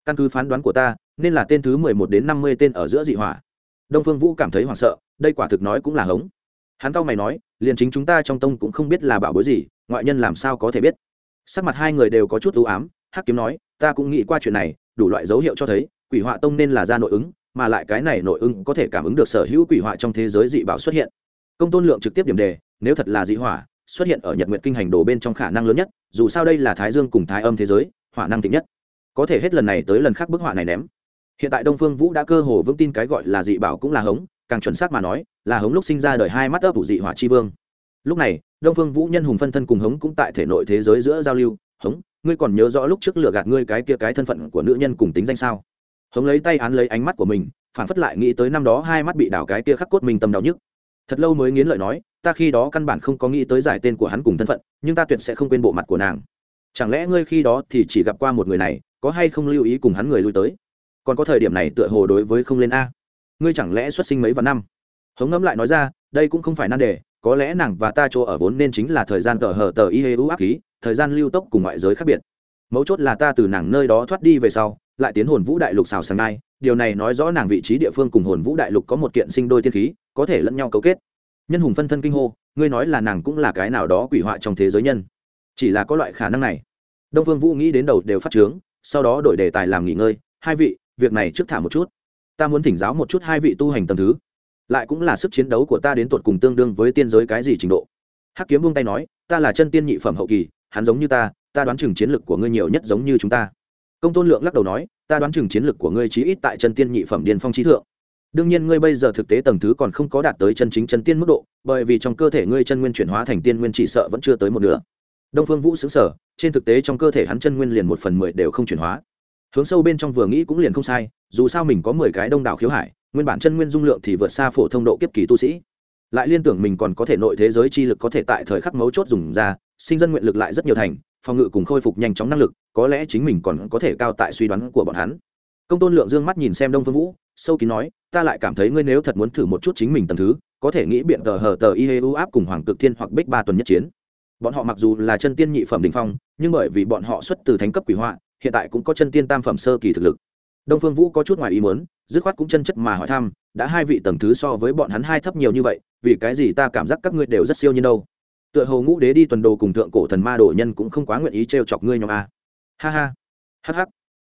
Speaker 1: Căn cứ phán đoán của ta, nên là tên thứ mười một đến năm mươi tên ở giữa dị hỏa. Đông phương vũ cảm thấy hoảng sợ, đây quả thực nói cũng là hống. Hắn cau mày nói, liền chính chúng ta trong tông cũng không biết là bảo bối gì, ngoại nhân làm sao có thể biết. Sắc mặt hai người đều có chút ưu ám, hắc kiếm nói, ta cũng nghĩ qua chuyện này, đủ loại dấu hiệu cho thấy, quỷ họa tông nên là ra nội ứng, mà lại cái này nội ứng có thể cảm ứng được sở hữu quỷ họa trong thế giới dị bảo xuất hiện. Công tôn lượng trực tiếp điểm đề, nếu thật là dị hỏa xuất hiện ở nhật nguyện kinh hành đồ bên trong khả năng lớn nhất, dù sao đây là thái dương cùng thái âm thế giới, hỏa năng thịnh nhất. Có thể hết lần này tới lần khác bức họa này ném. Hiện tại đông phương vũ đã cơ hồ vững tin cái gọi là dị bảo cũng là hống, càng chuẩn xác mà nói, là hống lúc sinh ra đời hai mắt ấp ủ dị hỏa chi vương. Lúc này, đông phương vũ nhân hùng phân thân cùng hống cũng tại thể nội thế giới giữa giao lưu, hống, ngươi còn nhớ rõ lúc trước lừa gạt ngươi cái kia cái thân phận của nữ nhân cùng tính danh sao? Hống lấy tay án lấy ánh mắt của mình, phản phất lại nghĩ tới năm đó hai mắt bị đảo cái kia khắc cốt mình tâm đau nhức thật lâu mới nghiến lợi nói, ta khi đó căn bản không có nghĩ tới giải tên của hắn cùng thân phận, nhưng ta tuyệt sẽ không quên bộ mặt của nàng. Chẳng lẽ ngươi khi đó thì chỉ gặp qua một người này, có hay không lưu ý cùng hắn người lui tới? Còn có thời điểm này tựa hồ đối với không lên a. Ngươi chẳng lẽ xuất sinh mấy vạn năm? Hống ngẫm lại nói ra, đây cũng không phải nan đề, có lẽ nàng và ta chỗ ở vốn nên chính là thời gian tờ hờ tờ y hê u áp khí, thời gian lưu tốc cùng ngoại giới khác biệt. Mấu chốt là ta từ nàng nơi đó thoát đi về sau lại tiến hồn vũ đại lục xào sàng ngai. Điều này nói rõ nàng vị trí địa phương cùng hồn vũ đại lục có một kiện sinh đôi tiên khí, có thể lẫn nhau cấu kết. Nhân hùng phân thân kinh hô, ngươi nói là nàng cũng là cái nào đó quỷ họa trong thế giới nhân. Chỉ là có loại khả năng này. Đông phương vũ nghĩ đến đầu đều phát trướng, sau đó đổi đề tài làm nghỉ ngơi. Hai vị, việc này trước thả một chút. Ta muốn thỉnh giáo một chút hai vị tu hành tầm thứ. Lại cũng là sức chiến đấu của ta đến tột cùng tương đương với tiên giới cái gì trình độ. Hắc kiếm buông tay nói, ta là chân tiên nhị phẩm hậu kỳ, hắn giống như ta ta đoán chừng chiến lực của ngươi nhiều nhất giống như chúng ta công tôn lượng lắc đầu nói, ta đoán chừng chiến lực của ngươi chí ít tại chân tiên nhị phẩm điền phong trí thượng. Đương nhiên ngươi bây giờ thực tế tầng thứ còn không có đạt tới chân chính chân tiên mức độ, bởi vì trong cơ thể ngươi chân nguyên chuyển hóa thành tiên nguyên chỉ sợ vẫn chưa tới một nửa. Đông phương vũ xứng sở trên thực tế trong cơ thể hắn chân nguyên liền một phần mười đều không chuyển hóa. Hướng sâu bên trong vừa nghĩ cũng liền không sai, dù sao mình có mười cái đông đảo khiếu hải, nguyên bản chân nguyên dung lượng thì vượt xa phổ thông độ kiếp kỳ tu sĩ. Lại liên tưởng mình còn có thể nội thế giới chi lực có thể tại thời khắc mấu chốt dùng ra, sinh dân nguyện lực lại rất nhiều thành, phòng ngự cùng khôi phục nhanh chóng năng lực có lẽ chính mình còn có thể cao tại suy đoán của bọn hắn. Công tôn lượng dương mắt nhìn xem đông phương vũ, sâu kín nói, ta lại cảm thấy ngươi nếu thật muốn thử một chút chính mình tầm thứ, có thể nghĩ biện tờ hờ tờ y hê u áp cùng hoàng cực thiên hoặc bích ba tuần nhất chiến. Bọn họ mặc dù là chân tiên nhị phẩm đình phong, nhưng bởi vì bọn họ xuất từ thánh cấp quỷ họa, hiện tại cũng có chân tiên tam phẩm sơ kỳ thực lực. Đông phương vũ có chút ngoài ý muốn, dứt khoát cũng chân chất mà hỏi thăm, đã hai vị tầng thứ so với bọn hắn hai thấp nhiều như vậy, vì cái gì ta cảm giác các ngươi đều rất siêu nhiên đâu? Tựa hồ ngũ đế đi tuần đồ cùng thượng cổ thần ma đồ nhân cũng không quá nguyện ý t chọc ngươi nhóm a ha ha. Hắc hắc.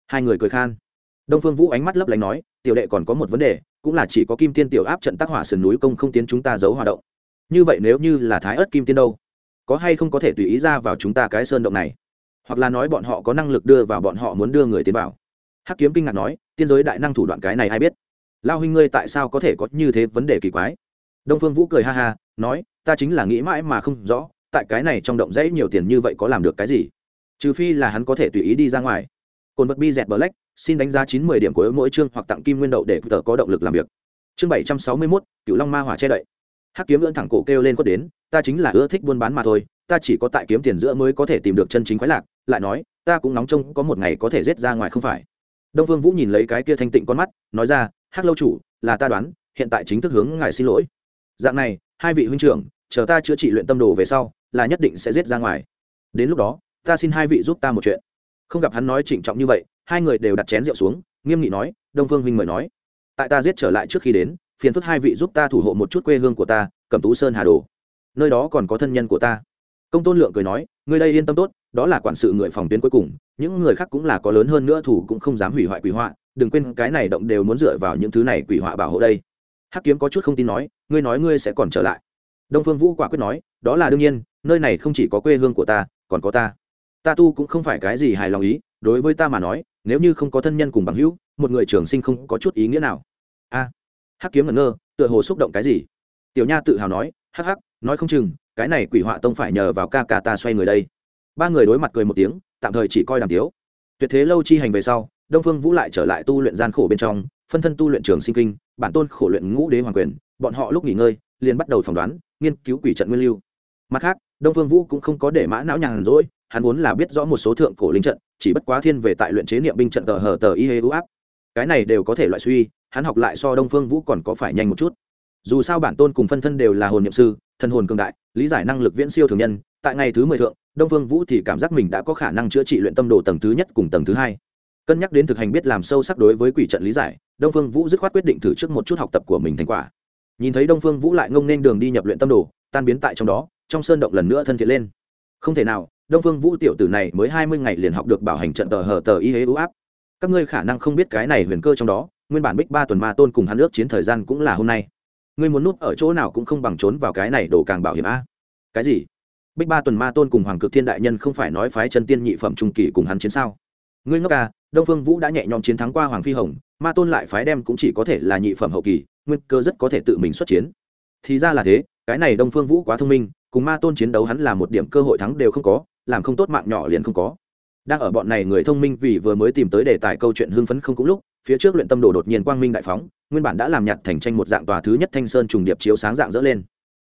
Speaker 1: Hai người cười khan. Đông phương vũ ánh mắt lấp lánh nói, tiểu đệ còn có một vấn đề, cũng là chỉ có kim tiên tiểu áp trận tác hỏa sườn núi công không tiến chúng ta giấu hoạt động. Như vậy nếu như là thái ớt kim tiên đâu, có hay không có thể tùy ý ra vào chúng ta cái sơn động này? Hoặc là nói bọn họ có năng lực đưa vào bọn họ muốn đưa người tiến vào? Hắc kiếm kinh ngạc nói, tiên giới đại năng thủ đoạn cái này ai biết? Lao huynh ngươi tại sao có thể có như thế vấn đề kỳ quái? Đông phương vũ cười ha ha, nói, ta chính là nghĩ mãi mà không rõ, tại cái này trong động dãy nhiều tiền như vậy có làm được cái gì? Trừ phi là hắn có thể tùy ý đi ra ngoài. Cồn vật bi dẹt black, xin đánh giá chín mươi điểm của mỗi chương hoặc tặng kim nguyên đậu để tờ có động lực làm việc. Chương bảy trăm sáu mươi mốt cựu long ma hỏa che đậy. Hắc kiếm lưỡn thẳng cổ kêu lên quất đến, ta chính là ưa thích buôn bán mà thôi, ta chỉ có tại kiếm tiền giữa mới có thể tìm được chân chính khoái lạc, lại nói, ta cũng nóng trông có một ngày có thể rết ra ngoài không phải. Đông vương vũ nhìn lấy cái kia thanh tịnh con mắt, nói ra, hắc lâu chủ, là ta đoán, hiện tại chính thức hướng ngài xin lỗi. Dạng này, hai vị huynh trưởng, chờ ta chữa trị luyện tâm đồ về sau, là nhất định sẽ giết ra ngoài. Đến lúc đó ta xin hai vị giúp ta một chuyện. Không gặp hắn nói trịnh trọng như vậy, hai người đều đặt chén rượu xuống, nghiêm nghị nói, đông phương huynh mời nói. Tại ta giết trở lại trước khi đến, phiền phức hai vị giúp ta thủ hộ một chút quê hương của ta cầm tú sơn hà đồ. Nơi đó còn có thân nhân của ta. Công tôn lượng cười nói, người đây yên tâm tốt, đó là quản sự người phòng tuyến cuối cùng, những người khác cũng là có lớn hơn nữa thủ cũng không dám hủy hoại quỷ họa, đừng quên cái này động đều muốn dựa vào những thứ này quỷ họa bảo hộ đây. Hắc kiếm có chút không tin nói, ngươi nói ngươi sẽ còn trở lại. Đông phương vũ quả quyết nói, đó là đương nhiên, nơi này không chỉ có quê hương của ta, còn có ta ta tu cũng không phải cái gì hài lòng ý, đối với ta mà nói, nếu như không có thân nhân cùng bằng hữu, một người trường sinh không có chút ý nghĩa nào. A. Hắc kiếm ngẩn ngơ, tựa hồ xúc động cái gì? Tiểu nha tự hào nói, hắc hắc, nói không chừng, cái này quỷ họa tông phải nhờ vào ca ca ta xoay người đây. Ba người đối mặt cười một tiếng, tạm thời chỉ coi đàm tiếu. Tuyệt thế lâu chi hành về sau, đông phương vũ lại trở lại tu luyện gian khổ bên trong, phân thân tu luyện trường sinh kinh, bản tôn khổ luyện ngũ đế hoàng quyền, bọn họ lúc nghỉ ngơi, liền bắt đầu phỏng đoán, nghiên cứu quỷ trận nguyên lưu. Mặt khác, đông phương vũ cũng không có để mã não nhàn rỗi hắn vốn là biết rõ một số thượng cổ linh trận, chỉ bất quá thiên về tại luyện chế niệm binh trận tờ hờ tờ y hê u áp. Cái này đều có thể loại suy, hắn học lại so đông phương vũ còn có phải nhanh một chút. Dù sao bản tôn cùng phân thân đều là hồn niệm sư, thân hồn cường đại, lý giải năng lực viễn siêu thường nhân, tại ngày thứ mười thượng, đông phương vũ thì cảm giác mình đã có khả năng chữa trị luyện tâm đồ tầng thứ nhất cùng tầng thứ hai. Cân nhắc đến thực hành biết làm sâu sắc đối với quỷ trận lý giải, đông phương vũ dứt khoát quyết định thử trước một chút học tập của mình thành quả. Nhìn thấy đông phương vũ lại ngông nên đường đi nhập luyện tâm đồ, tan biến tại trong đó, trong sơn động lần nữa thân thiện lên. Không thể nào đông phương vũ tiểu tử này mới hai mươi ngày liền học được bảo hành trận tờ hờ tờ y hế ưu áp. Các ngươi khả năng không biết cái này huyền cơ trong đó, nguyên bản bích ba tuần ma tôn cùng hắn ước chiến thời gian cũng là hôm nay. Ngươi muốn núp ở chỗ nào cũng không bằng trốn vào cái này đổ càng bảo hiểm a. Cái gì? Bích ba tuần ma tôn cùng hoàng cực thiên đại nhân không phải nói phái chân tiên nhị phẩm trung kỳ cùng hắn chiến sao? Ngươi ngốc à đông phương vũ đã nhẹ nhõm chiến thắng qua hoàng phi hồng, ma tôn lại phái đem cũng chỉ có thể là nhị phẩm hậu kỳ, nguyên cơ rất có thể tự mình xuất chiến. Thì ra là thế, cái này đông phương vũ quá thông minh, cùng ma tôn chiến đấu hắn là một điểm cơ hội thắng đều không có làm không tốt mạng nhỏ liền không có. Đang ở bọn này người thông minh vì vừa mới tìm tới đề tài câu chuyện hưng phấn không cũng lúc, phía trước luyện tâm đồ đột nhiên quang minh đại phóng, nguyên bản đã làm nhạt thành tranh một dạng tòa thứ nhất thanh sơn trùng điệp chiếu sáng dạng dỡ lên.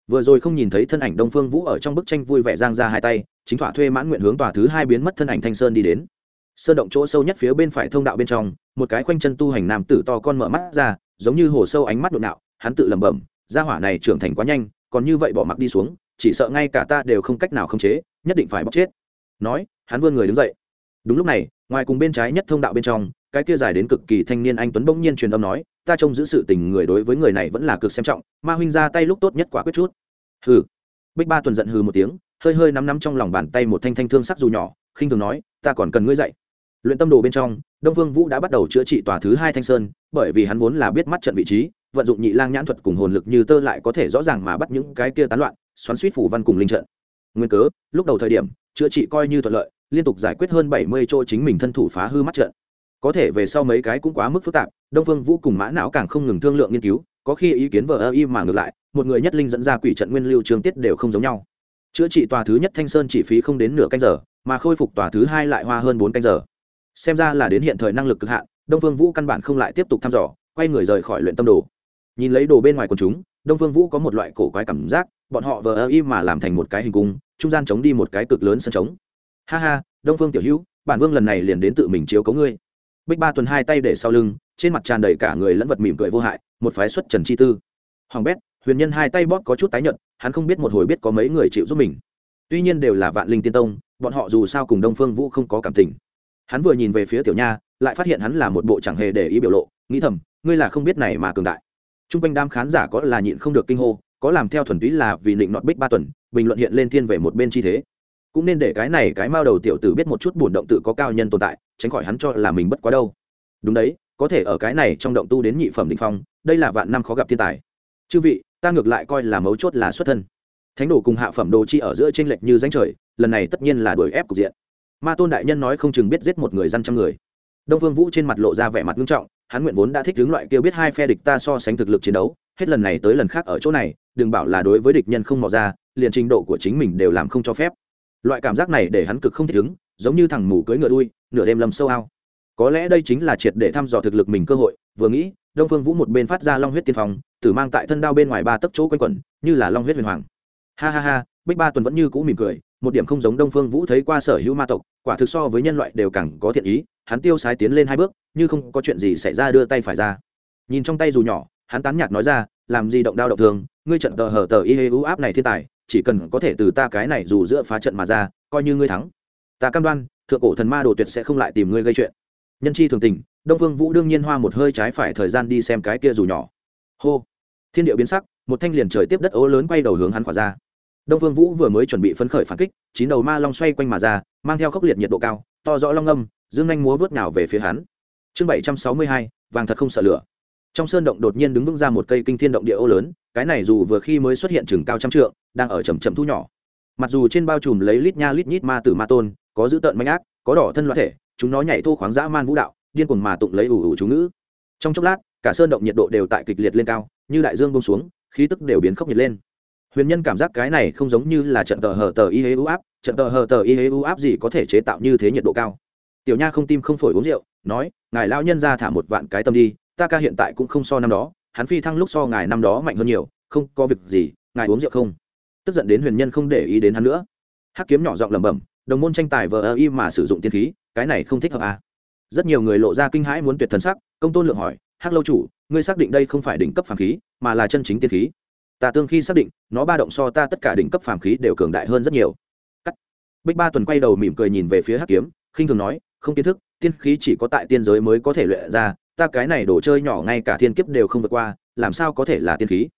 Speaker 1: Vừa rồi không nhìn thấy thân ảnh đông phương vũ ở trong bức tranh vui vẻ giang ra hai tay, chính thỏa thuê mãn nguyện hướng tòa thứ hai biến mất thân ảnh thanh sơn đi đến. Sơn động chỗ sâu nhất phía bên phải thông đạo bên trong, một cái khoanh chân tu hành nam tử to con mở mắt ra, giống như hồ sâu ánh mắt đột nạo, hắn tự lẩm bẩm, gia hỏa này trưởng thành quá nhanh, còn như vậy bỏ mặc đi xuống, chỉ sợ ngay cả ta đều không cách nào khống chế nhất định phải bóc chết. Nói hắn vươn người đứng dậy. Đúng lúc này ngoài cùng bên trái nhất thông đạo bên trong cái kia dài đến cực kỳ thanh niên anh tuấn bỗng nhiên truyền âm nói ta trông giữ sự tình người đối với người này vẫn là cực xem trọng ma huynh ra tay lúc tốt nhất quả quyết chút. Hừ. Bích ba tuần giận hừ một tiếng hơi hơi nắm nắm trong lòng bàn tay một thanh thanh thương sắc dù nhỏ khinh thường nói ta còn cần ngươi dậy, luyện tâm đồ bên trong đông vương vũ đã bắt đầu chữa trị tòa thứ hai thanh sơn bởi vì hắn vốn là biết mắt trận vị trí vận dụng nhị lang nhãn thuật cùng hồn lực như tơ lại có thể rõ ràng mà bắt những cái kia tán loạn xoắn suýt phủ văn cùng linh trận nguyên cớ, lúc đầu thời điểm, chữa trị coi như thuận lợi, liên tục giải quyết hơn bảy mươi chỗ chính mình thân thủ phá hư mắt trận. Có thể về sau mấy cái cũng quá mức phức tạp, đông phương vũ cùng mã não càng không ngừng thương lượng nghiên cứu, có khi ý kiến vờ ơ y mà ngược lại, một người nhất linh dẫn ra quỷ trận nguyên lưu trường tiết đều không giống nhau. Chữa trị tòa thứ nhất thanh sơn chỉ phí không đến nửa canh giờ, mà khôi phục tòa thứ hai lại hoa hơn bốn canh giờ. Xem ra là đến hiện thời năng lực cực hạn, đông phương vũ căn bản không lại tiếp tục thăm dò, quay người rời khỏi luyện tâm đồ. Nhìn lấy đồ bên ngoài quần chúng, đông phương vũ có một loại cổ quái cảm giác bọn họ vờ ơ y mà làm thành một cái hình cung, trung gian chống đi một cái cực lớn sân trống. Ha ha, đông phương tiểu hữu, bản vương lần này liền đến tự mình chiếu cấu ngươi. Bích ba tuần hai tay để sau lưng, trên mặt tràn đầy cả người lẫn vật mỉm cười vô hại, một phái xuất trần chi tư. Hoàng bét, huyền nhân hai tay bóp có chút tái nhợt, hắn không biết một hồi biết có mấy người chịu giúp mình. Tuy nhiên đều là vạn linh tiên tông, bọn họ dù sao cùng đông phương vũ không có cảm tình. Hắn vừa nhìn về phía tiểu nha, lại phát hiện hắn là một bộ chẳng hề để ý biểu lộ, nghĩ thầm, ngươi là không biết này mà cường đại. T r u n g quanh đám khán giả có là nhịn không được kinh hô có làm theo thuần túy là vì định nọt bích ba tuần, bình luận hiện lên thiên về một bên chi thế. Cũng nên để cái này cái mao đầu tiểu tử biết một chút buồn động tự có cao nhân tồn tại, tránh khỏi hắn cho là mình bất quá đâu. Đúng đấy, có thể ở cái này trong động tu đến nhị phẩm định phong, đây là vạn năm khó gặp thiên tài. Chư vị, ta ngược lại coi là mấu chốt là xuất thân. Thánh đồ cùng hạ phẩm đồ chi ở giữa tranh lệch như danh trời, lần này tất nhiên là đuổi ép cục diện. Ma tôn đại nhân nói không chừng biết giết một người dân trăm người. Đông phương vũ trên mặt lộ ra vẻ mặt nghiêm trọng, hắn nguyện vốn đã thích hướng loại kia biết hai phe địch ta so sánh thực lực chiến đấu, hết lần này tới lần khác ở chỗ này đừng bảo là đối với địch nhân không mò ra, liền trình độ của chính mình đều làm không cho phép. Loại cảm giác này để hắn cực không thích ứng, giống như thằng mù cưỡi ngựa đuôi, nửa đêm lầm sâu ao. Có lẽ đây chính là triệt để thăm dò thực lực mình cơ hội, vừa nghĩ, đông phương vũ một bên phát ra long huyết tiên phong, tử mang tại thân đao bên ngoài ba tấc chỗ quanh quẩn, như là long huyết huyền hoàng. Ha ha ha, bích ba tuần vẫn như cũ mỉm cười, một điểm không giống đông phương vũ thấy qua sở hữu ma tộc, quả thực so với nhân loại đều càng có thiện ý, hắn tiêu sái tiến lên hai bước, như không có chuyện gì xảy ra đưa tay phải ra. Nhìn trong tay dù nhỏ, hắn tán nhạt nói ra làm gì động đao động thường ngươi trận tờ hở tờ y hê ưu áp này thiên tài, chỉ cần có thể từ ta cái này dù giữa phá trận mà ra, coi như ngươi thắng. Ta cam đoan, thượng cổ thần ma đồ tuyệt sẽ không lại tìm ngươi gây chuyện. Nhân chi thường tình, đông phương vũ đương nhiên hoa một hơi trái phải thời gian đi xem cái kia dù nhỏ. Hô. Thiên địa biến sắc, một thanh liền trời tiếp đất ố lớn quay đầu hướng hắn khỏa ra. Đông phương vũ vừa mới chuẩn bị phấn khởi phản kích, chín đầu ma long xoay quanh mà ra, mang theo khốc liệt nhiệt độ cao, to rõ long âm, dương anh múa vớt nào về phía hắn. Chương bảy trăm sáu mươi hai, vàng thật không sợ lửa trong sơn động đột nhiên đứng vững ra một cây kinh thiên động địa ô lớn, cái này dù vừa khi mới xuất hiện chừng cao trăm trượng, đang ở chầm chậm thu nhỏ. Mặc dù trên bao trùm lấy lít nha lít nhít ma tử ma tôn, có dữ tợn manh ác, có đỏ thân loại thể, chúng nó nhảy thô khoáng dã man vũ đạo, điên cuồng mà tụng lấy ủ ủ chú ngữ. Trong chốc lát, cả sơn động nhiệt độ đều tại kịch liệt lên cao, như đại dương bông xuống, khí tức đều biến khốc nhiệt lên. Huyền nhân cảm giác cái này không giống như là trận tờ hờ tờ y hế u áp, trận tờ hờ tờ y hế u áp gì có thể chế tạo như thế nhiệt độ cao. Tiểu nha không tim không phổi uống rượu, nói, ngài lao nhân ra thả một vạn cái tâm đi ta ca hiện tại cũng không so năm đó, hắn phi thăng lúc so ngài năm đó mạnh hơn nhiều, không, có việc gì, ngài uống rượu không? Tức giận đến huyền nhân không để ý đến hắn nữa. Hắc kiếm nhỏ giọng lẩm bẩm, đồng môn tranh tài vờ ơ y mà sử dụng tiên khí, cái này không thích hợp à. rất nhiều người lộ ra kinh hãi muốn tuyệt thần sắc, công tôn lượng hỏi, hắc lâu chủ, ngươi xác định đây không phải đỉnh cấp phàm khí, mà là chân chính tiên khí? Ta tương khi xác định, nó ba động so ta tất cả đỉnh cấp phàm khí đều cường đại hơn rất nhiều. Cắt. Bích ba tuần quay đầu mỉm cười nhìn về phía hắc kiếm, khinh thường nói, không kiến thức, tiên khí chỉ có tại tiên giới mới có thể luyện ra ta cái này đồ chơi nhỏ ngay cả thiên kiếp đều không vượt qua, làm sao có thể là tiên khí?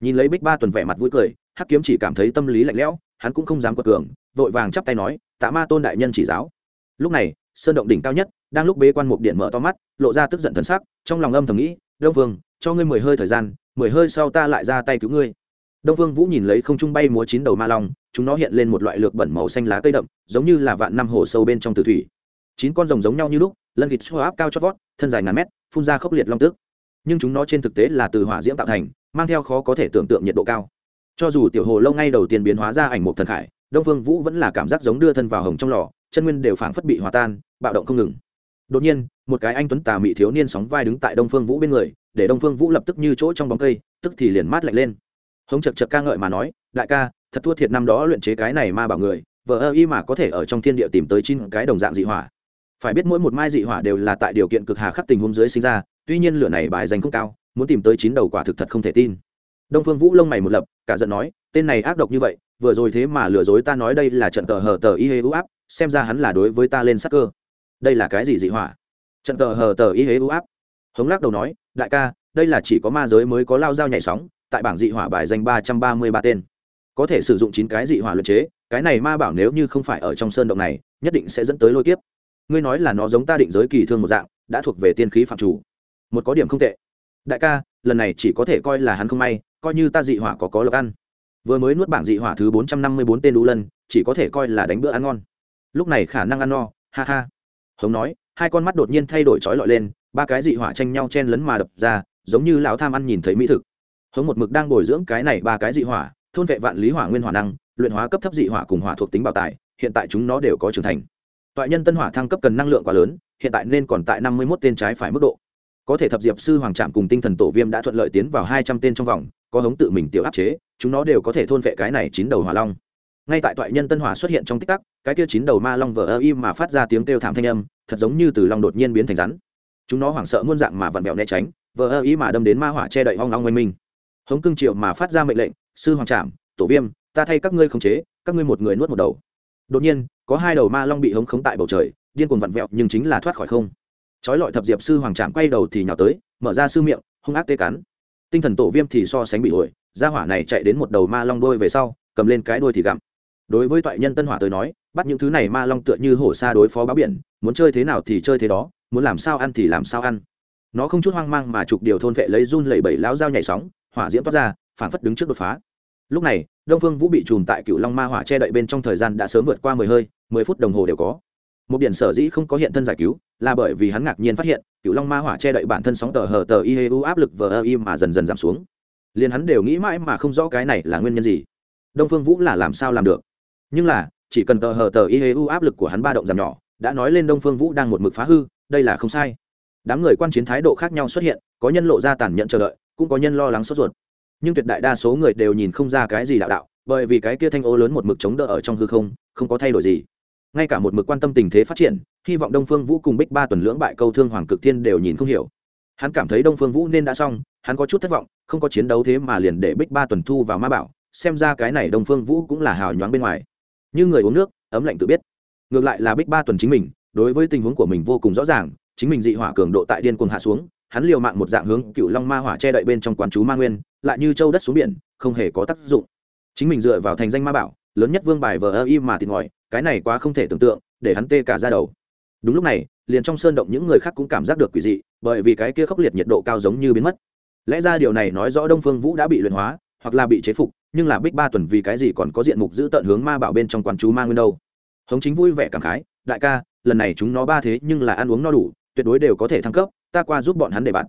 Speaker 1: Nhìn lấy bích ba tuần vẻ mặt vui cười, hắc kiếm chỉ cảm thấy tâm lý lạnh lẽo, hắn cũng không dám quật cường, vội vàng chắp tay nói, tạ ma tôn đại nhân chỉ giáo. Lúc này, sơn động đỉnh cao nhất, đang lúc bế quan mục điện mở to mắt, lộ ra tức giận thần sắc, trong lòng âm thầm nghĩ, đông vương, cho ngươi mười hơi thời gian, mười hơi sau ta lại ra tay cứu ngươi. Đông vương vũ nhìn lấy không trung bay múa chín đầu ma long, chúng nó hiện lên một loại lược bẩn màu xanh lá cây đậm, giống như là vạn năm hồ sâu bên trong tử thủy. Chín con rồng giống nhau như lúc lân vịt xô áp cao chót vót, thân dài ngàn mét, phun ra khốc liệt long tức nhưng chúng nó trên thực tế là từ hỏa diễm tạo thành, mang theo khó có thể tưởng tượng nhiệt độ cao. Cho dù tiểu hồ lâu ngay đầu tiên biến hóa ra ảnh một thần khải, đông phương vũ vẫn là cảm giác giống đưa thân vào hồng trong lò, chân nguyên đều phảng phất bị hòa tan, bạo động không ngừng. Đột nhiên, một cái anh tuấn tà mị thiếu niên sóng vai đứng tại đông phương vũ bên người, để đông phương vũ lập tức như chỗ trong bóng cây, tức thì liền mát lạnh lên. Hống chật chật ca ngợi mà nói, đại ca, thật thua thiệt năm đó luyện chế cái này ma bảo người vợ ơ y mà có thể ở trong thiên địa tìm tới chín cái đồng dạng dị hỏa phải biết mỗi một mai dị hỏa đều là tại điều kiện cực hà khắc tình huống dưới sinh ra, tuy nhiên lửa này bài danh không cao, muốn tìm tới chín đầu quả thực thật không thể tin. Đông phương vũ lông mày một lập, cả giận nói, tên này ác độc như vậy, vừa rồi thế mà lừa dối ta nói đây là trận tờ hờ tờ y hê u áp, xem ra hắn là đối với ta lên sắc cơ. Đây là cái gì dị hỏa? Trận tờ hờ tờ y hê u áp. Hống lắc đầu nói, đại ca, đây là chỉ có ma giới mới có lao dao nhảy sóng, tại bảng dị hỏa bài danh ba trăm ba mươi ba tên. Có thể sử dụng chín cái dị hỏa luật chế, cái này ma bảo nếu như không phải ở trong sơn động này, nhất định sẽ dẫn tới lôi kiếp ngươi nói là nó giống ta định giới kỳ thương một dạng, đã thuộc về tiên khí phạm chủ. Một có điểm không tệ. Đại ca, lần này chỉ có thể coi là hắn không may, coi như ta dị hỏa có có lộc ăn. Vừa mới nuốt bảng dị hỏa thứ bốn trăm năm mươi bốn tên đu lân, chỉ có thể coi là đánh bữa ăn ngon. Lúc này khả năng ăn no, ha ha. Hống nói, hai con mắt đột nhiên thay đổi trói lọi lên, ba cái dị hỏa tranh nhau chen lấn mà đập ra, giống như lão tham ăn nhìn thấy mỹ thực. Hống một mực đang bồi dưỡng cái này ba cái dị hỏa, thôn vệ vạn lý hỏa nguyên hỏa năng, luyện hóa cấp thấp dị hỏa cùng hỏa thuộc tính bảo tài, hiện tại chúng nó đều có trưởng thành toại nhân tân hỏa thăng cấp cần năng lượng quá lớn, hiện tại nên còn tại năm mươi một tên trái phải mức độ. Có thể thập diệp sư hoàng trạm cùng tinh thần tổ viêm đã thuận lợi tiến vào hai trăm tên trong vòng, có hống tự mình tiểu áp chế, chúng nó đều có thể thôn vệ cái này chín đầu hỏa long. Ngay tại toại nhân tân hỏa xuất hiện trong tích tắc, cái kia chín đầu ma long vờ ơ im mà phát ra tiếng kêu thảm thanh âm, thật giống như từ long đột nhiên biến thành rắn. Chúng nó hoảng sợ muôn dạng mà vặn vẹo né tránh, vờ ơ ý mà đâm đến ma hỏa che đậy hoang long oanh minh hống cưng triệu mà phát ra mệnh lệnh, sư hoàng trạm, tổ viêm, ta thay các ngươi khống chế, các ngươi một người nuốt một đầu đột nhiên, có hai đầu ma long bị hống khống tại bầu trời, điên cuồng vặn vẹo nhưng chính là thoát khỏi không. Trói lọi thập diệp sư hoàng trạm quay đầu thì nhào tới, mở ra sư miệng, hung ác tê cắn. Tinh thần tổ viêm thì so sánh bị ổi ra hỏa này chạy đến một đầu ma long đôi về sau, cầm lên cái đôi thì gặm. Đối với toại nhân tân hỏa tới nói, bắt những thứ này ma long tựa như hổ xa đối phó báo biển, muốn chơi thế nào thì chơi thế đó, muốn làm sao ăn thì làm sao ăn. Nó không chút hoang mang mà chụp điều thôn vệ lấy run lẩy bẩy lão dao nhảy sóng, hỏa diễm toát ra phản phất đứng trước đột phá. Lúc này đông phương vũ bị chùm tại cựu long ma hỏa che đậy bên trong thời gian đã sớm vượt qua mười hơi, mười phút đồng hồ đều có. Một biển sở dĩ không có hiện thân giải cứu, là bởi vì hắn ngạc nhiên phát hiện cựu long ma hỏa che đậy bản thân sóng tờ hờ tờ y u áp lực vờ ơ mà dần dần giảm xuống. Liền hắn đều nghĩ mãi mà không rõ cái này là nguyên nhân gì. Đông phương vũ là làm sao làm được? Nhưng là, chỉ cần tờ hờ tờ y u áp lực của hắn ba động giảm nhỏ, đã nói lên đông phương vũ đang một mực phá hư, đây là không sai. Đám người quan chiến thái độ khác nhau xuất hiện, có nhân lộ ra tàn nhẫn chờ đợi, cũng có nhân lo lắng sốt ruột nhưng tuyệt đại đa số người đều nhìn không ra cái gì đạo đạo, bởi vì cái kia thanh ô lớn một mực chống đỡ ở trong hư không không có thay đổi gì. Ngay cả một mực quan tâm tình thế phát triển, hy vọng đông phương vũ cùng bích ba tuần lưỡng bại câu thương hoàng cực thiên đều nhìn không hiểu. Hắn cảm thấy đông phương vũ nên đã xong, hắn có chút thất vọng, không có chiến đấu thế mà liền để bích ba tuần thu vào ma bảo, xem ra cái này đông phương vũ cũng là hào nhoáng bên ngoài. Như người uống nước, ấm lạnh tự biết. Ngược lại là bích ba tuần chính mình, đối với tình huống của mình vô cùng rõ ràng, chính mình dị hỏa cường độ tại điên cuồng hạ xuống hắn liều mạng một dạng hướng cựu long ma hỏa che đậy bên trong quán chú ma nguyên, lại như châu đất xuống biển, không hề có tác dụng. Chính mình dựa vào thành danh ma bảo, lớn nhất vương bài vờ ơ y mà tìm ngòi, cái này quá không thể tưởng tượng, để hắn tê cả ra đầu. Đúng lúc này, liền trong sơn động những người khác cũng cảm giác được quỷ dị, bởi vì cái kia khốc liệt nhiệt độ cao giống như biến mất. Lẽ ra điều này nói rõ đông phương vũ đã bị luyện hóa, hoặc là bị chế phục, nhưng là bích ba tuần vì cái gì còn có diện mục giữ tận hướng ma bảo bên trong quán chú ma nguyên đâu? Hống chính vui vẻ cảm khái, đại ca, lần này chúng nó ba thế nhưng là ăn uống no đủ, tuyệt đối đều có thể thăng cấp ta qua giúp bọn hắn để bạn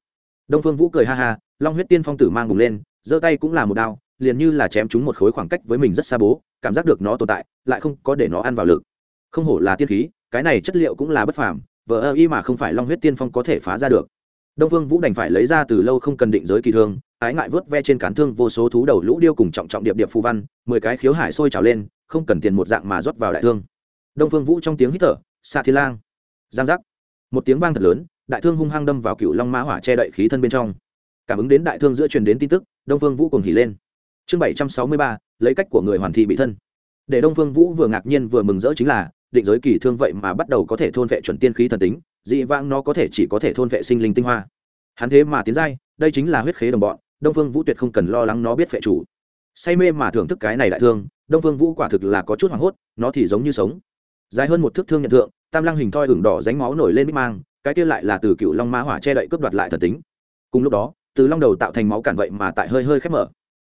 Speaker 1: đông phương vũ cười ha ha, long huyết tiên phong tử mang bùng lên, giơ tay cũng là một đao, liền như là chém chúng một khối khoảng cách với mình rất xa bố, cảm giác được nó tồn tại, lại không có để nó ăn vào lực. Không hổ là tiên khí, cái này chất liệu cũng là bất phàm, vờ ơ y mà không phải long huyết tiên phong có thể phá ra được. Đông phương vũ đành phải lấy ra từ lâu không cần định giới kỳ thương, ái ngại vớt ve trên cán thương vô số thú đầu lũ điêu cùng trọng trọng điệp điệp phù văn, mười cái khiếu hải sôi trào lên, không cần tiền một dạng mà rót vào đại thương. Đông phương vũ trong tiếng hít thở xa thiên lang. Giang giác. Một tiếng vang thật lớn đại thương hung hăng đâm vào cựu long mã hỏa che đậy khí thân bên trong. Cảm ứng đến đại thương giữa truyền đến tin tức, đông phương vũ cùng hỉ lên. Chương bảy trăm sáu mươi ba, lấy cách của người hoàn thị bị thân. Để đông phương vũ vừa ngạc nhiên vừa mừng rỡ chính là, định giới kỳ thương vậy mà bắt đầu có thể thôn vệ chuẩn tiên khí thần tính, dị vãng nó có thể chỉ có thể thôn vệ sinh linh tinh hoa. Hắn thế mà tiến giai, đây chính là huyết khế đồng bọn, đông phương vũ tuyệt không cần lo lắng nó biết vệ chủ. Say mê mà thưởng thức cái này đại thương, đông phương vũ quả thực là có chút hoảng hốt, nó thì giống như sống. Dài hơn một thước thương nhận thượng, tam lăng hình thoi hưởng đỏ ránh máu nổi lên bích mang cái kia lại là từ cựu long ma hỏa che đậy cướp đoạt lại thần tính cùng lúc đó từ long đầu tạo thành máu cản vậy mà tại hơi hơi khép mở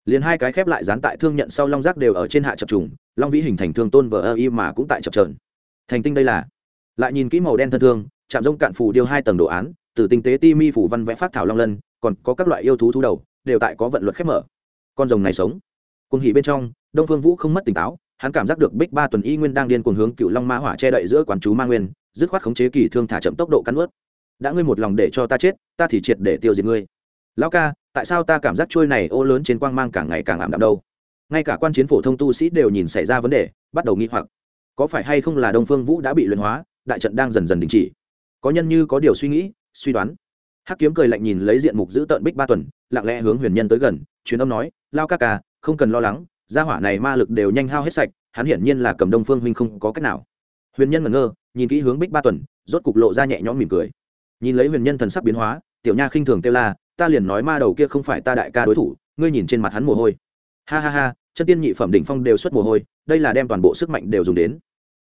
Speaker 1: liền hai cái khép lại dán tại thương nhận sau long giác đều ở trên hạ chập trùng long vĩ hình thành thương tôn vờ ơ y mà cũng tại chập trờn thành tinh đây là lại nhìn kỹ màu đen thân thương chạm rông cạn phủ điêu hai tầng đồ án từ tinh tế ti mi phủ văn vẽ phát thảo long lân còn có các loại yêu thú thú đầu đều tại có vận luật khép mở con rồng này sống cùng hỉ bên trong đông phương vũ không mất tỉnh táo hắn cảm giác được bích ba tuần y nguyên đang điên cuồng hướng cựu long ma hỏa che đậy giữa quán chú ma nguyên dứt khoát khống chế kỳ thương thả chậm tốc độ cắn ướt đã ngươi một lòng để cho ta chết, ta thì triệt để tiêu diệt ngươi. Lão ca, tại sao ta cảm giác trôi này ô lớn trên quang mang càng ngày càng ảm đạm đâu? Ngay cả quan chiến phổ thông tu sĩ đều nhìn xảy ra vấn đề, bắt đầu nghi hoặc. Có phải hay không là đông phương vũ đã bị luyện hóa, đại trận đang dần dần đình chỉ? Có nhân như có điều suy nghĩ, suy đoán. Hắc kiếm cười lạnh nhìn lấy diện mục giữ tợn bích ba tuần, lặng lẽ hướng huyền nhân tới gần, truyền âm nói lao ca ca, không cần lo lắng, gia hỏa này ma lực đều nhanh hao hết sạch, hắn hiển nhiên là cầm đông phương huynh không có cách nào huyền nhân ngẩn ngơ, nhìn kỹ hướng bích ba tuần, rốt cục lộ ra nhẹ nhõm mỉm cười. Nhìn lấy huyền nhân thần sắc biến hóa, tiểu nha khinh thường kêu la, ta liền nói ma đầu kia không phải ta đại ca đối thủ, ngươi nhìn trên mặt hắn mồ hôi. Ha ha ha, chân tiên nhị phẩm đỉnh phong đều xuất mồ hôi, đây là đem toàn bộ sức mạnh đều dùng đến.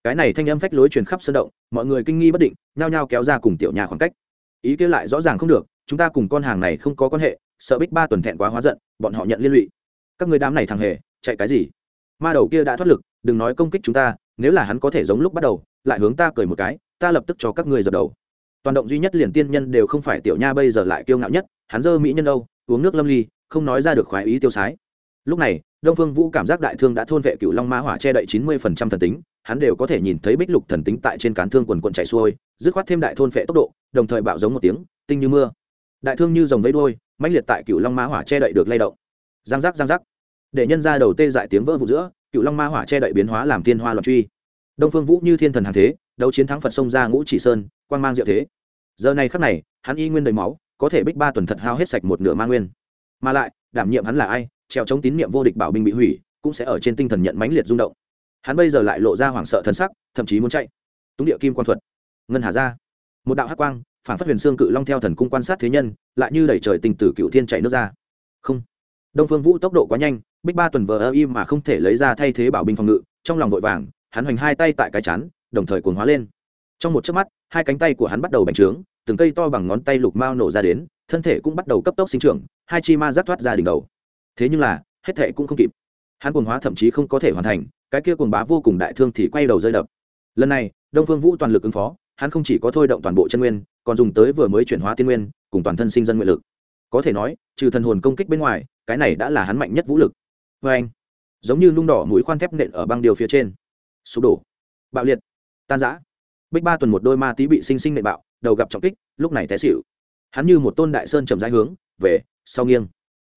Speaker 1: Cái này thanh âm phách lối truyền khắp sân động, mọi người kinh nghi bất định, nhao nhao kéo ra cùng tiểu nha khoảng cách. Ý kia lại rõ ràng không được, chúng ta cùng con hàng này không có quan hệ, sợ bích ba tuần thẹn quá hóa giận, bọn họ nhận liên lụy. Các người đám này thằng hề, chạy cái gì? Ma đầu kia đã thoát lực, đừng nói công kích chúng ta nếu là hắn có thể giống lúc bắt đầu, lại hướng ta cười một cái, ta lập tức cho các ngươi dập đầu. Toàn động duy nhất liền tiên nhân đều không phải tiểu nha bây giờ lại kiêu ngạo nhất, hắn dơ mỹ nhân đâu, uống nước lâm ly, không nói ra được khoái ý tiêu sái. Lúc này, đông phương vũ cảm giác đại thương đã thôn vệ cựu long ma hỏa che đậy chín mươi phần trăm thần tính, hắn đều có thể nhìn thấy bích lục thần tính tại trên cán thương quần quận chạy xuôi, dứt khoát thêm đại thôn vệ tốc độ, đồng thời bạo giống một tiếng, tinh như mưa. Đại thương như dòng vẫy đôi mãnh liệt tại cựu long ma hỏa che đậy được lay động. Giang giác giang giác. Để nhân ra đầu tê dại tiếng vỡ vụ giữa cựu long ma hỏa che đậy biến hóa làm thiên hoa loạn truy. Đông phương vũ như thiên thần hàng thế, đấu chiến thắng phật sông ra ngũ chỉ sơn quan mang diệu thế. Giờ này khắc này, hắn y nguyên đầy máu, có thể bích ba tuần thật hao hết sạch một nửa ma nguyên. Mà lại, đảm nhiệm hắn là ai treo chống tín nhiệm vô địch bảo binh bị hủy, cũng sẽ ở trên tinh thần nhận mãnh liệt rung động. Hắn bây giờ lại lộ ra hoảng sợ thần sắc, thậm chí muốn chạy. Túng địa kim quan thuật. Ngân hà ra. Một đạo hát quang, phản phát huyền xương cự long theo thần cung quan sát thế nhân, lại như đẩy trời tình tử cựu thiên chạy nước ra. Không. Đông phương vũ tốc độ quá nhanh bích ba tuần vờ ơ im mà không thể lấy ra thay thế bảo binh phòng ngự, trong lòng vội vàng, hắn hoành hai tay tại cái chán, đồng thời cuồng hóa lên. Trong một chớp mắt, hai cánh tay của hắn bắt đầu bành trướng, từng cây to bằng ngón tay lục mao nổ ra đến, thân thể cũng bắt đầu cấp tốc sinh trưởng, hai chi ma giáp thoát ra đỉnh đầu. Thế nhưng là, hết thệ cũng không kịp. Hắn cuồng hóa thậm chí không có thể hoàn thành, cái kia cuồng bá vô cùng đại thương thì quay đầu rơi đập. Lần này, đông phương vũ toàn lực ứng phó, hắn không chỉ có thôi động toàn bộ chân nguyên, còn dùng tới vừa mới chuyển hóa tiên nguyên, cùng toàn thân sinh dân nguyện lực. Có thể nói, trừ thần hồn công kích bên ngoài, cái này đã là hắn mạnh nhất vũ lực vê anh. Giống như nung đỏ mũi khoan thép nện ở băng điều phía trên. Sụp đổ. Bạo liệt. Tan giã bích ba tuần một đôi ma tí bị sinh sinh nện bạo, đầu gặp trọng kích, lúc này té xịu hắn như một tôn đại sơn trầm rãi hướng, về, sau nghiêng.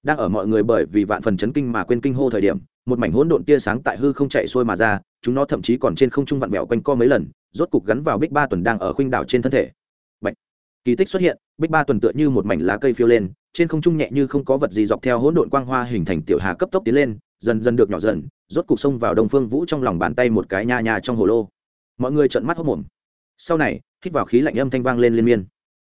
Speaker 1: Đang ở mọi người bởi vì vạn phần chấn kinh mà quên kinh hô thời điểm, một mảnh hỗn độn tia sáng tại hư không chạy xuôi mà ra, chúng nó thậm chí còn trên không trung vặn vẹo quanh co mấy lần, rốt cục gắn vào bích ba tuần đang ở khuynh đảo trên thân thể. Bạch. kỳ tích xuất hiện, bích ba tuần tựa như một mảnh lá cây phiêu lên trên không trung nhẹ như không có vật gì dọc theo hỗn độn quang hoa hình thành tiểu hà cấp tốc tiến lên, dần dần được nhỏ dần, rốt cục xông vào đông phương vũ trong lòng bàn tay một cái nha nha trong hồ lô. Mọi người trợn mắt hốc mồm sau này, hít vào khí lạnh âm thanh vang lên liên miên.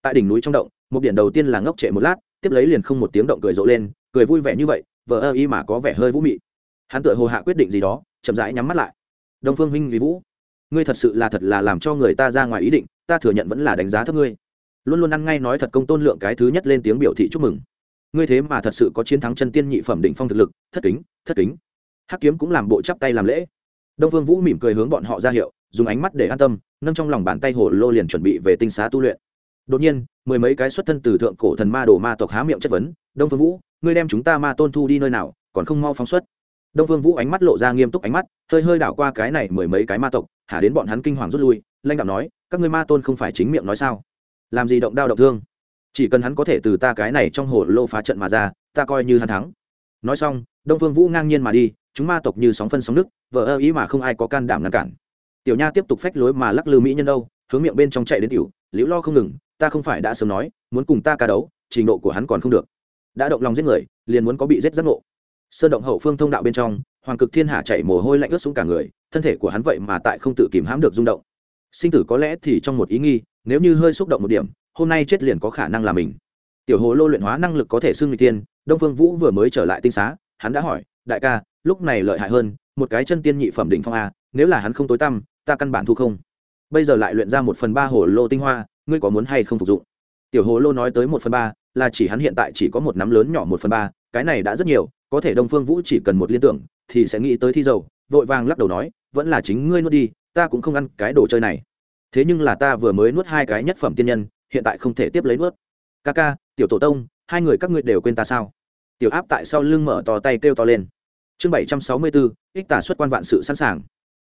Speaker 1: Tại đỉnh núi trong động, một điện đầu tiên là ngốc trệ một lát, tiếp lấy liền không một tiếng động cười rộ lên, cười vui vẻ như vậy vợ ơ y mà có vẻ hơi vũ mị. Hắn tự hồ hạ quyết định gì đó, chậm rãi nhắm mắt lại. Đông phương huynh vì vũ, ngươi thật sự là thật là làm cho người ta ra ngoài ý định, ta thừa nhận vẫn là đánh giá thấp ngươi luôn luôn ăn ngay nói thật công tôn lượng cái thứ nhất lên tiếng biểu thị chúc mừng. Ngươi thế mà thật sự có chiến thắng chân tiên nhị phẩm định phong thực lực, thất kính thất kính. Hắc kiếm cũng làm bộ chắp tay làm lễ. Đông phương vũ mỉm cười hướng bọn họ ra hiệu, dùng ánh mắt để an tâm, nâng trong lòng bàn tay hồ lô liền chuẩn bị về tinh xá tu luyện. Đột nhiên, mười mấy cái xuất thân từ thượng cổ thần ma đồ ma tộc há miệng chất vấn, đông phương vũ, ngươi đem chúng ta ma tôn thu đi nơi nào, còn không mau phóng xuất? Đông phương vũ ánh mắt lộ ra nghiêm túc ánh mắt, hơi hơi đảo qua cái này mười mấy cái ma tộc, hả đến bọn hắn kinh hoàng rút lui lanh đạo nói, các ngươi ma tôn không phải chính miệng nói sao? Làm gì động đao động thương? Chỉ cần hắn có thể từ ta cái này trong hồ lô phá trận mà ra, ta coi như hắn thắng. Nói xong, đông phương vũ ngang nhiên mà đi, chúng ma tộc như sóng phân sóng nước vợ ơ ý mà không ai có can đảm ngăn cản. Tiểu nha tiếp tục phách lối mà lắc lư mỹ nhân đâu, hướng miệng bên trong chạy đến tiểu, liễu lo không ngừng, ta không phải đã sớm nói, muốn cùng ta ca đấu, trình độ của hắn còn không được. Đã động lòng giết người, liền muốn có bị giết giác ngộ. Sơn động hậu phương thông đạo bên trong, hoàng cực thiên hạ chạy mồ hôi lạnh ướt xuống cả người, thân thể của hắn vậy mà tại không tự kìm hãm được rung động. Sinh tử có lẽ thì trong một ý nghi nếu như hơi xúc động một điểm, hôm nay chết liền có khả năng là mình. Tiểu hồ lô luyện hóa năng lực có thể xưng người tiên, đông phương vũ vừa mới trở lại tinh xá, hắn đã hỏi, đại ca, lúc này lợi hại hơn, một cái chân tiên nhị phẩm đỉnh phong a, nếu là hắn không tối tăm, ta căn bản thu không. Bây giờ lại luyện ra một phần ba hồ lô tinh hoa, ngươi có muốn hay không phục dụng? Tiểu hồ lô nói tới một phần ba, là chỉ hắn hiện tại chỉ có một nắm lớn nhỏ một phần ba, cái này đã rất nhiều, có thể đông phương vũ chỉ cần một liên tưởng, thì sẽ nghĩ tới thi dầu, vội vàng lắc đầu nói, vẫn là chính ngươi nuốt đi, ta cũng không ăn cái đồ chơi này thế nhưng là ta vừa mới nuốt hai cái nhất phẩm tiên nhân hiện tại không thể tiếp lấy nuốt. Ca ca tiểu tổ tông hai người các ngươi đều quên ta sao? Tiểu áp tại sau lưng mở to tay kêu to lên. Chương bảy trăm sáu mươi bốn ích tả xuất quan vạn sự sẵn sàng.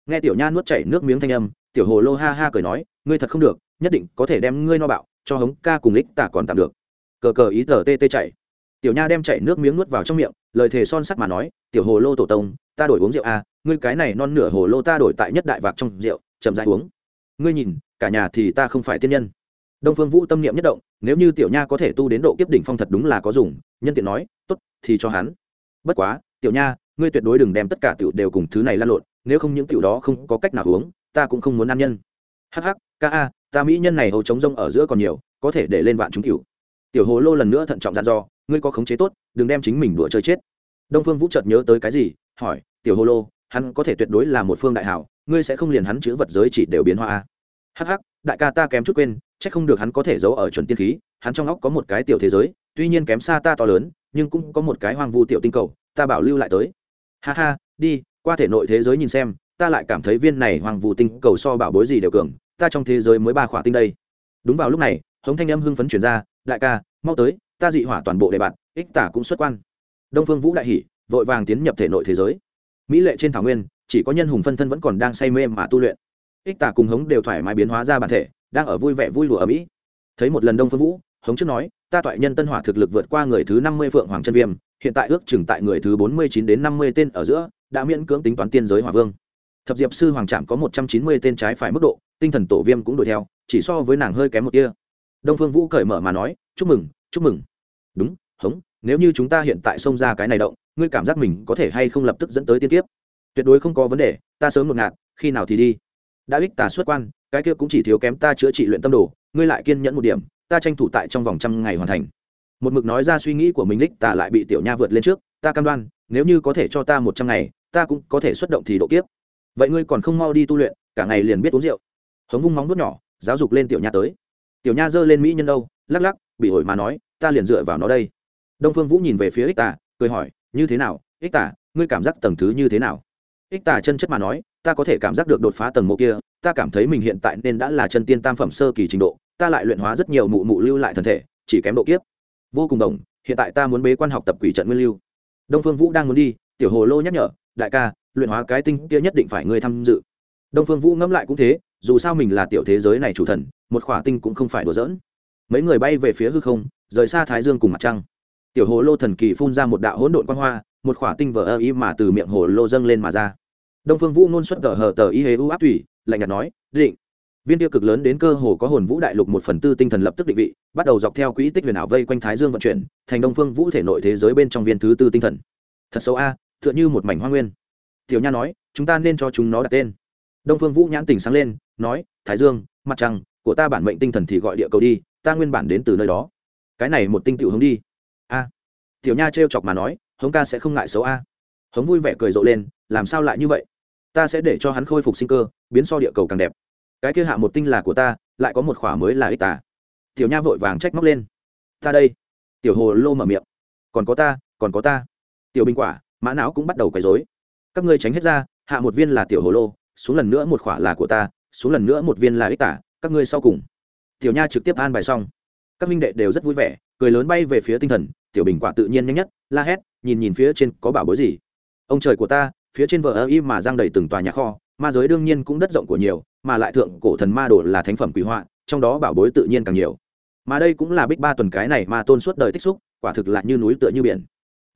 Speaker 1: Nghe tiểu nha nuốt chảy nước miếng thanh âm tiểu hồ lô ha ha cười nói ngươi thật không được nhất định có thể đem ngươi no bạo cho hống ca cùng ích tả còn tạm được. Cờ cờ ý tờ tê tê chạy. Tiểu nha đem chảy nước miếng nuốt vào trong miệng lời thề son sắt mà nói tiểu hồ lô tổ tông ta đổi uống rượu a à, ngươi cái này non nửa hồ lô ta đổi tại nhất đại vạc trong rượu chậm dãi uống ngươi nhìn, cả nhà thì ta không phải tiên nhân. Đông phương vũ tâm niệm nhất động, nếu như tiểu nha có thể tu đến độ kiếp đỉnh phong thật đúng là có dùng, nhân tiện nói, tốt, thì cho hắn. Bất quá, tiểu nha, ngươi tuyệt đối đừng đem tất cả tiểu đều cùng thứ này lan lộn, nếu không những tiểu đó không có cách nào uống, ta cũng không muốn ăn nhân. Hắc hắc, ca a, ta mỹ nhân này hầu trống rông ở giữa còn nhiều, có thể để lên vạn chúng tiểu. Tiểu hồ lô lần nữa thận trọng dặn dò, ngươi có khống chế tốt, đừng đem chính mình đùa chơi chết. Đông phương vũ chợt nhớ tới cái gì, hỏi, tiểu hồ lô hắn có thể tuyệt đối là một phương đại hảo ngươi sẽ không liền hắn chữ vật giới chỉ đều biến hoa a. Hắc hắc đại ca ta kém chút quên chắc không được hắn có thể giấu ở chuẩn tiên khí hắn trong óc có một cái tiểu thế giới tuy nhiên kém xa ta to lớn nhưng cũng có một cái hoang vu tiểu tinh cầu ta bảo lưu lại tới. Ha ha đi qua thể nội thế giới nhìn xem ta lại cảm thấy viên này hoang vu tinh cầu so bảo bối gì đều cường ta trong thế giới mới ba khỏa tinh đây. Đúng vào lúc này hống thanh âm hưng phấn chuyển ra đại ca mau tới ta dị hỏa toàn bộ đề bạn ích tả cũng xuất quan. Đông phương vũ đại hỉ, vội vàng tiến nhập thể nội thế giới mỹ lệ trên thảo nguyên, chỉ có nhân hùng phân thân vẫn còn đang say mê mà tu luyện. Ích tà cùng hống đều thoải mái biến hóa ra bản thể, đang ở vui vẻ vui lụa ở mỹ. Thấy một lần đông phương vũ, hống trước nói, ta toại nhân tân hỏa thực lực vượt qua người thứ năm mươi phượng hoàng chân viêm, hiện tại ước chừng tại người thứ bốn mươi chín đến năm mươi tên ở giữa, đã miễn cưỡng tính toán tiên giới hỏa vương. Thập diệp sư hoàng trạm có một trăm chín mươi tên trái phải mức độ, tinh thần tổ viêm cũng đuổi theo, chỉ so với nàng hơi kém một kia đông phương vũ cởi mở mà nói, chúc mừng chúc mừng. Đúng, hống nếu như chúng ta hiện tại xông ra cái này động ngươi cảm giác mình có thể hay không lập tức dẫn tới tiên tiếp, tuyệt đối không có vấn đề ta sớm một ngạt khi nào thì đi? Đã ích tà xuất quan cái kia cũng chỉ thiếu kém ta chữa trị luyện tâm đồ ngươi lại kiên nhẫn một điểm ta tranh thủ tại trong vòng trăm ngày hoàn thành. Một mực nói ra suy nghĩ của mình lích tà lại bị tiểu nha vượt lên trước ta cam đoan nếu như có thể cho ta một trăm ngày ta cũng có thể xuất động thì độ kiếp. Vậy ngươi còn không mau đi tu luyện cả ngày liền biết uống rượu. Hống vung móng vuốt nhỏ giáo dục lên tiểu nha tới. Tiểu nha giơ lên mỹ nhân đâu lắc lắc bị ổi mà nói ta liền dựa vào nó đây đông phương vũ nhìn về phía ích tà cười hỏi, như thế nào? Ích tà ngươi cảm giác tầng thứ như thế nào? Ích tà chân chất mà nói, ta có thể cảm giác được đột phá tầng mộ kia, ta cảm thấy mình hiện tại nên đã là chân tiên tam phẩm sơ kỳ trình độ, ta lại luyện hóa rất nhiều mụ mụ lưu lại thân thể, chỉ kém độ kiếp. Vô cùng đồng, hiện tại ta muốn bế quan học tập quỷ trận nguyên lưu. Đông phương vũ đang muốn đi, tiểu hồ lô nhắc nhở, đại ca, luyện hóa cái tinh kia nhất định phải ngươi tham dự. Đông phương vũ ngẫm lại cũng thế, dù sao mình là tiểu thế giới này chủ thần, một khỏa tinh cũng không phải đùa giỡn. Mấy người bay về phía hư không, rời xa thái dương cùng mặt trăng tiểu hồ lô thần kỳ phun ra một đạo hỗn độn quan hoa một khỏa tinh vờ ơ ý mà từ miệng hồ lô dâng lên mà ra. Đông phương vũ ngôn xuất tờ hờ tờ y hế u áp thủy lạnh nhạt nói định. Viên tiêu cực lớn đến cơ hồ có hồn vũ đại lục một phần tư tinh thần lập tức định vị bắt đầu dọc theo quỹ tích huyền ảo vây quanh thái dương vận chuyển thành đông phương vũ thể nội thế giới bên trong viên thứ tư tinh thần. Thật xấu a à, tựa như một mảnh hoa nguyên. Tiểu nha nói chúng ta nên cho chúng nó đặt tên. Đông phương vũ nhãn tình sáng lên nói thái dương mặt trăng của ta bản mệnh tinh thần thì gọi địa cầu đi ta nguyên bản đến từ nơi đó. Cái này một tinh tiểu hướng đi a. Tiểu nha trêu chọc mà nói, hống ca sẽ không ngại xấu a. Hống vui vẻ cười rộ lên, làm sao lại như vậy? Ta sẽ để cho hắn khôi phục sinh cơ, biến so địa cầu càng đẹp. Cái kia hạ một tinh là của ta, lại có một khỏa mới là ích tà tiểu nha vội vàng trách móc lên. Ta đây. Tiểu hồ lô mở miệng. Còn có ta, còn có ta. Tiểu Bình quả, mã não cũng bắt đầu quấy dối các ngươi tránh hết ra, hạ một viên là tiểu hồ lô, xuống lần nữa một khỏa là của ta, xuống lần nữa một viên là ích tả các ngươi sau cùng. Tiểu nha trực tiếp an bài xong. Các minh đệ đều rất vui vẻ, cười lớn bay về phía tinh thần tiểu bình quả tự nhiên nhanh nhất, la hét, nhìn nhìn phía trên có bảo bối gì. Ông trời của ta, phía trên vợ ơ y mà giang đầy từng tòa nhà kho, ma giới đương nhiên cũng đất rộng của nhiều, mà lại thượng cổ thần ma đồ là thánh phẩm quỷ họa, trong đó bảo bối tự nhiên càng nhiều. Mà đây cũng là bích ba tuần cái này mà tôn suốt đời tích xúc, quả thực là như núi tựa như biển.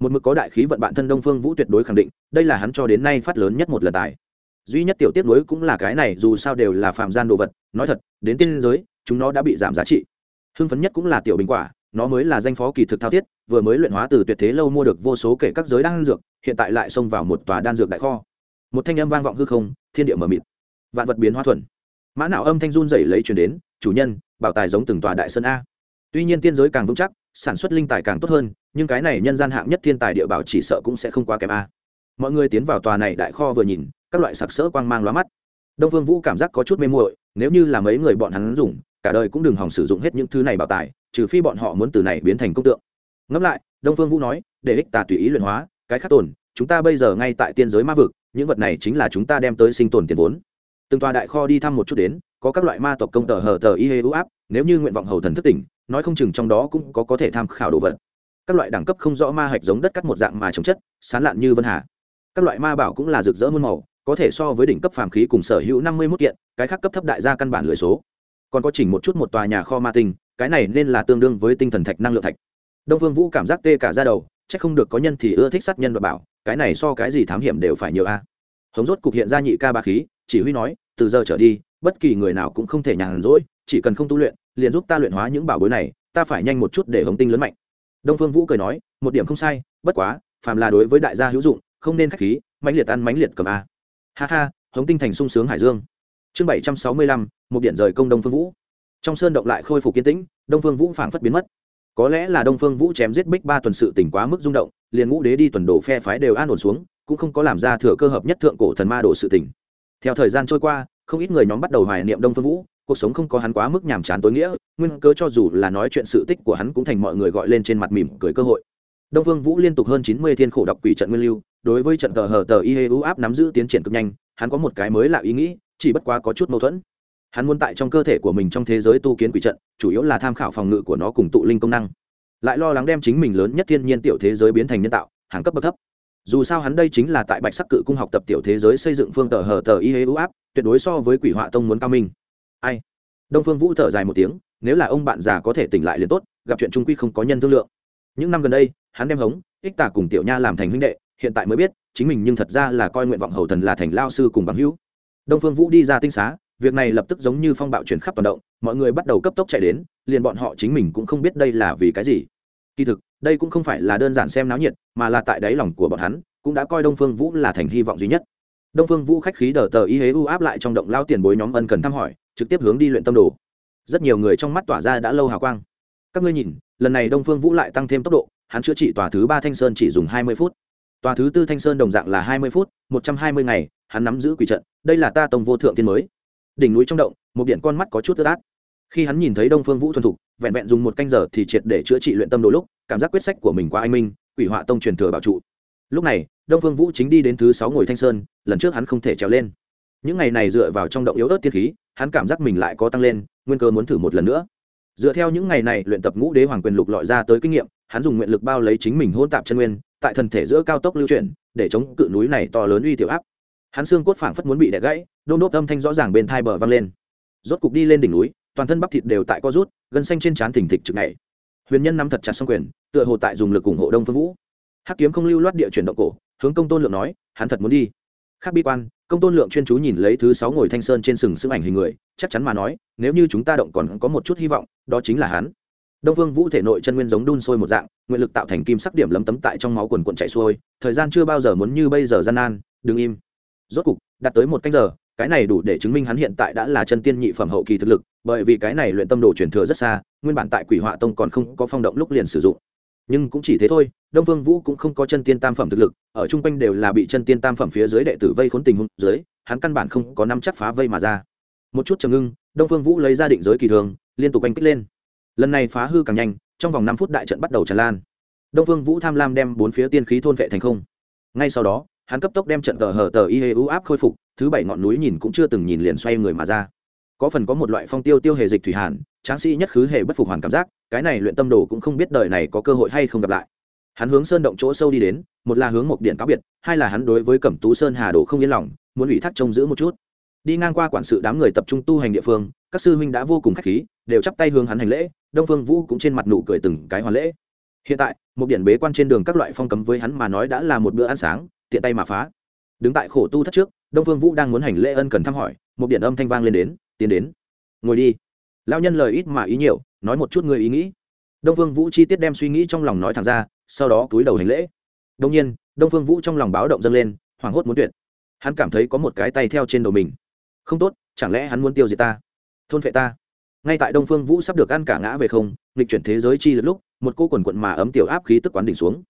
Speaker 1: Một mực có đại khí vận bản thân đông phương vũ tuyệt đối khẳng định, đây là hắn cho đến nay phát lớn nhất một lần tài. Duy nhất tiểu tiết nối cũng là cái này, dù sao đều là phạm gian đồ vật, nói thật, đến tiên giới, chúng nó đã bị giảm giá trị. Hưng phấn nhất cũng là tiểu bình quả nó mới là danh phó kỳ thực thao thiết, vừa mới luyện hóa từ tuyệt thế lâu mua được vô số kể các giới đan dược, hiện tại lại xông vào một tòa đan dược đại kho. Một thanh âm vang vọng hư không, thiên địa mở mịt. Vạn vật biến hóa thuần. Mã não âm thanh run dày lấy chuyển đến, chủ nhân, bảo tài giống từng tòa đại sơn a. Tuy nhiên tiên giới càng vững chắc, sản xuất linh tài càng tốt hơn, nhưng cái này nhân gian hạng nhất thiên tài địa bảo chỉ sợ cũng sẽ không quá kém a. Mọi người tiến vào tòa này đại kho vừa nhìn, các loại sặc sỡ quang mang lóa mắt. Đông phương vũ cảm giác có chút mê muội, nếu như là mấy người bọn hắn dùng, cả đời cũng đừng hòng sử dụng hết những thứ này bảo tài trừ phi bọn họ muốn từ này biến thành công tượng. Ngẫm lại, đông phương vũ nói, để ích tà tùy ý luyện hóa, cái khắc tồn, chúng ta bây giờ ngay tại tiên giới ma vực, những vật này chính là chúng ta đem tới sinh tồn tiền vốn. Từng tòa đại kho đi thăm một chút đến, có các loại ma tộc công tờ hờ tờ y hê ưu áp, nếu như nguyện vọng hầu thần thất tỉnh, nói không chừng trong đó cũng có có thể tham khảo đồ vật. Các loại đẳng cấp không rõ ma hạch giống đất cắt một dạng mà chống chất, sán lạn như vân hà. Các loại ma bảo cũng là rực rỡ muôn màu, có thể so với đỉnh cấp phàm khí cùng sở hữu năm mươi mốt kiện, cái khác cấp thấp đại gia căn bản lười số. Còn có chỉnh một chút một tòa nhà kho ma tinh cái này nên là tương đương với tinh thần thạch năng lượng thạch. Đông phương vũ cảm giác tê cả ra đầu c h ắ c không được có nhân thì ưa thích sát nhân và bảo, cái này so cái gì thám hiểm đều phải nhiều a. Hống rốt cục hiện ra nhị ca ba khí, chỉ huy nói, từ giờ trở đi, bất kỳ người nào cũng không thể nhàn rỗi, chỉ cần không tu luyện, liền giúp ta luyện hóa những bảo bối này, ta phải nhanh một chút để hống tinh lớn mạnh. Đông phương vũ cười nói, một điểm không sai, bất quá, phàm là đối với đại gia hữu dụng, không nên k h á c h khí, mãnh liệt ăn mãnh liệt cầm a. Ha ha, hống tinh thành sung sướng hải dương. Chương bảy trăm sáu mươi lăm, một điện rời công đông phương vũ trong sơn động lại khôi phục kiến tĩnh, đông phương vũ phảng phất biến mất. Có lẽ là đông phương vũ chém giết bích ba tuần sự tỉnh quá mức rung động, liền ngũ đế đi tuần đổ phe phái đều an ổn xuống, cũng không có làm ra thừa cơ hợp nhất thượng cổ thần ma đồ sự tỉnh theo thời gian trôi qua, không ít người nhóm bắt đầu hoài niệm đông phương vũ, cuộc sống không có hắn quá mức nhàm chán tối nghĩa, nguyên cớ cho dù là nói chuyện sự tích của hắn cũng thành mọi người gọi lên trên mặt mỉm cười cơ hội. Đông phương vũ liên tục hơn chín mươi thiên khổ đọc quỷ trận nguyên lưu, đối với trận tờ hờ tờ y hê áp nắm giữ tiến triển cực nhanh, hắn có một cái mới lạ ý nghĩ, chỉ bất quá có chút mâu thuẫn hắn muốn tại trong cơ thể của mình trong thế giới tu kiến quỷ trận, chủ yếu là tham khảo phòng ngự của nó cùng tụ linh công năng. Lại lo lắng đem chính mình lớn nhất thiên nhiên tiểu thế giới biến thành nhân tạo, hàng cấp bậc thấp. Dù sao hắn đây chính là tại bạch sắc cự cung học tập tiểu thế giới xây dựng phương tờ hờ tờ y hê ưu áp, tuyệt đối so với quỷ họa tông muốn cao minh. Ai? Đông phương vũ thở dài một tiếng, nếu là ông bạn già có thể tỉnh lại liền tốt, gặp chuyện trung quy không có nhân thương lượng. Những năm gần đây, hắn đem hống, ích tả cùng tiểu nha làm thành huynh đệ, hiện tại mới biết, chính mình nhưng thật ra là coi nguyện vọng hầu thần là thành lao sư cùng bằng hữu. Đông phương vũ đi ra tinh xá việc này lập tức giống như phong bạo chuyển khắp toàn động, mọi người bắt đầu cấp tốc chạy đến, liền bọn họ chính mình cũng không biết đây là vì cái gì. Kỳ thực, đây cũng không phải là đơn giản xem náo nhiệt, mà là tại đáy lòng của bọn hắn, cũng đã coi đông phương vũ là thành hy vọng duy nhất. Đông phương vũ khách khí đờ tờ y hế u áp lại trong động lao tiền bối nhóm ân cần thăm hỏi, trực tiếp hướng đi luyện tâm đồ. Rất nhiều người trong mắt tỏa ra đã lâu hào quang. Các ngươi nhìn, lần này đông phương vũ lại tăng thêm tốc độ, hắn chữa trị tòa thứ ba thanh sơn chỉ dùng hai mươi phút. Tòa thứ tư thanh sơn đồng dạng là hai mươi phút, một trăm hai mươi ngày, hắn nắm giữ quỷ trận, đây là ta tông vô thượng tiên mới đỉnh núi trong động, một điện con mắt có chút ướt át. Khi hắn nhìn thấy đông phương vũ thuần thục, vẹn vẹn dùng một canh giờ thì triệt để chữa trị luyện tâm đôi lúc, cảm giác quyết sách của mình qua anh minh, quỷ họa tông truyền thừa bảo trụ. Lúc này, đông phương vũ chính đi đến thứ sáu ngồi thanh sơn, lần trước hắn không thể trèo lên. Những ngày này dựa vào trong động yếu ớt tiên khí, hắn cảm giác mình lại có tăng lên, nguyên cơ muốn thử một lần nữa. Dựa theo những ngày này luyện tập ngũ đế hoàng quyền lục lọi ra tới kinh nghiệm, hắn dùng nguyện lực bao lấy chính mình hôn tạp chân nguyên, tại thần thể giữa cao tốc lưu chuyển, để chống cự núi này to lớn uy tiểu áp hắn xương cốt phảng phất muốn bị đẻ gãy, đôn đốt âm thanh rõ ràng bên thai bờ vang lên. Rốt cục đi lên đỉnh núi, toàn thân bắp thịt đều tại co rút, gân xanh trên trán thỉnh thịch trực này huyền nhân nắm thật chặt xong quyền, tựa hồ tại dùng lực ủng hộ đông phương vũ. Hắc kiếm không lưu loát địa chuyển động cổ, hướng công tôn lượng nói, hắn thật muốn đi. Khác bi quan, công tôn lượng chuyên chú nhìn lấy thứ sáu ngồi thanh sơn trên sừng sững ảnh hình người, chắc chắn mà nói, nếu như chúng ta động còn có một chút hy vọng, đó chính là hắn. Đông phương vũ thể nội chân nguyên giống đun sôi một dạng, nguyện lực tạo thành kim sắc điểm lấm tấm tại trong máu quần quận chạy xuôi, thời gian chưa bao giờ muốn như bây giờ gian nan, đừng im rốt cục đạt tới một canh giờ, cái này đủ để chứng minh hắn hiện tại đã là chân tiên nhị phẩm hậu kỳ thực lực, bởi vì cái này luyện tâm đồ truyền thừa rất xa, nguyên bản tại quỷ họa tông còn không có phong động lúc liền sử dụng. Nhưng cũng chỉ thế thôi, đông phương vũ cũng không có chân tiên tam phẩm thực lực, ở chung quanh đều là bị chân tiên tam phẩm phía dưới đệ tử vây khốn tình hôn dưới, hắn căn bản không có năm chắc phá vây mà ra. Một chút chầm ngưng, đông phương vũ lấy ra định giới kỳ thường, liên tục oanh kích lên. Lần này phá hư càng nhanh, trong vòng năm phút đại trận bắt đầu tràn lan. Đông phương vũ tham lam đem bốn phía tiên khí thôn vệ thành không. Ngay sau đó hắn cấp tốc đem trận tờ hở tờ y hê e áp khôi phục, thứ bảy ngọn núi nhìn cũng chưa từng nhìn liền xoay người mà ra. Có phần có một loại phong tiêu tiêu hề dịch thủy hàn, tráng sĩ nhất khứ hề bất phục hoàn cảm giác, cái này luyện tâm đồ cũng không biết đời này có cơ hội hay không gặp lại. Hắn hướng sơn động chỗ sâu đi đến, một là hướng một điện cáo biệt, hai là hắn đối với cẩm tú sơn hà đồ không yên lòng, muốn ủy thác trông giữ một chút. Đi ngang qua quản sự đám người tập trung tu hành địa phương, các sư huynh đã vô cùng khách khí, đều chắp tay hướng hắn hành lễ, đông phương vũ cũng trên mặt nụ cười từng cái hoàn lễ. Hiện tại, một điện bế quan trên đường các loại phong cấm với hắn mà nói đã là một bữa ăn sáng tiện tay mà phá. Đứng tại khổ tu thất trước, đông phương vũ đang muốn hành lễ ân cần thăm hỏi, một điện âm thanh vang lên đến, tiến đến, ngồi đi. Lao nhân lời ít mà ý nhiều, nói một chút người ý nghĩ. Đông phương vũ chi tiết đem suy nghĩ trong lòng nói thẳng ra, sau đó cúi đầu hành lễ. Đông nhiên, đông phương vũ trong lòng báo động dâng lên, hoảng hốt muốn tuyệt. Hắn cảm thấy có một cái tay theo trên đầu mình. Không tốt, chẳng lẽ hắn muốn tiêu diệt ta? Thôn phệ ta? Ngay tại đông phương vũ sắp được ăn cả ngã về không, nghịch chuyển thế giới chi lúc, một cô quần quận mà ấm tiểu áp khí tức quán đỉnh xuống.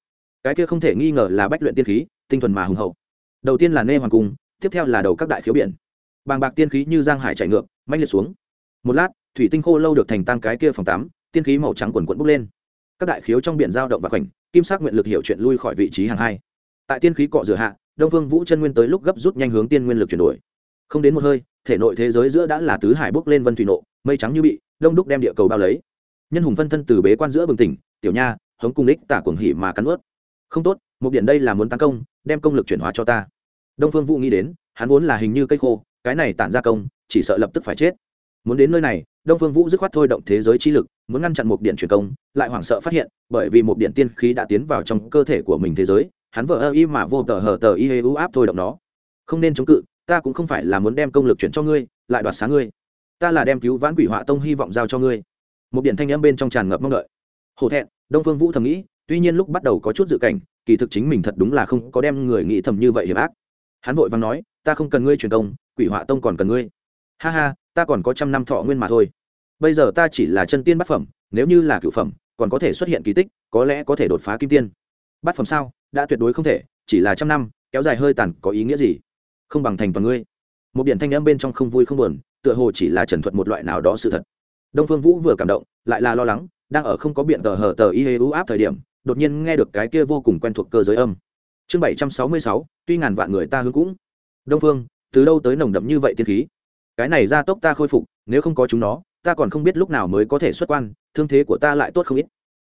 Speaker 1: Cái kia không thể nghi ngờ là bách luyện tiên khí tinh thuần mà hùng hậu. Đầu tiên là nê hoàng cung, tiếp theo là đầu các đại khiếu biển. Bàng bạc tiên khí như giang hải chảy ngược mạnh liệt xuống. Một lát, thủy tinh khô lâu được thành tăng cái kia phòng tắm, tiên khí màu trắng quần quận bốc lên. Các đại khiếu trong biển giao động và khoảnh, kim sắc nguyện lực hiểu chuyện lui khỏi vị trí hàng hai. Tại tiên khí cọ rửa hạ, đông vương vũ chân nguyên tới lúc gấp rút nhanh hướng tiên nguyên lực chuyển đổi. Không đến một hơi, thể nội thế giới giữa đã là tứ hải bốc lên vân thủy nộ, mây trắng như bị, đông đúc đem địa cầu bao lấy. Nhân hùng phân thân từ bế quan giữa bừng tỉnh, tiểu nha, hống cung đích tả cuồng hỉ mà cắn ướt không tốt một điện đây là muốn tấn công đem công lực chuyển hóa cho ta. Đông phương vũ nghĩ đến, hắn vốn là hình như cây khô, cái này tản ra công, chỉ sợ lập tức phải chết. Muốn đến nơi này, đông phương vũ dứt khoát thôi động thế giới chi lực, muốn ngăn chặn một điện truyền công, lại hoảng sợ phát hiện, bởi vì một điện tiên khí đã tiến vào trong cơ thể của mình thế giới, hắn vợ ơ y mà vô tờ hờ tờ y hê u áp thôi động nó. Không nên chống cự, ta cũng không phải là muốn đem công lực chuyển cho ngươi, lại đoạt sáng ngươi. Ta là đem cứu vãn quỷ họa tông hy vọng giao cho ngươi. Một điện thanh âm bên trong tràn ngập mong đợi. Hổ thẹn, đông phương vũ thầm nghĩ, tuy nhiên lúc bắt đầu có chút dự cảnh kỳ thực chính mình thật đúng là không có đem người nghĩ thầm như vậy hiểm ác. Hắn vội vàng nói, ta không cần ngươi truyền công, quỷ họa tông còn cần ngươi. Ha ha, ta còn có trăm năm thọ nguyên mà thôi. Bây giờ ta chỉ là chân tiên bát phẩm, nếu như là cựu phẩm, còn có thể xuất hiện kỳ tích, có lẽ có thể đột phá kim tiên. Bát phẩm sao? Đã tuyệt đối không thể, chỉ là trăm năm, kéo dài hơi tàn có ý nghĩa gì? Không bằng thành toàn ngươi. Một điện thanh âm bên trong không vui không buồn, tựa hồ chỉ là trần thuật một loại nào đó sự thật. Đông phương vũ vừa cảm động, lại là lo lắng, đang ở không có biện tờ hờ tờ y hê ưu áp thời điểm đột nhiên nghe được cái kia vô cùng quen thuộc cơ giới âm. Chương bảy trăm sáu mươi sáu, tuy ngàn vạn người ta hướng cũng. Đông phương, từ đâu tới nồng đậm như vậy tiên khí? Cái này ra tốc ta khôi phục, nếu không có chúng nó, ta còn không biết lúc nào mới có thể xuất quan, thương thế của ta lại tốt không ít.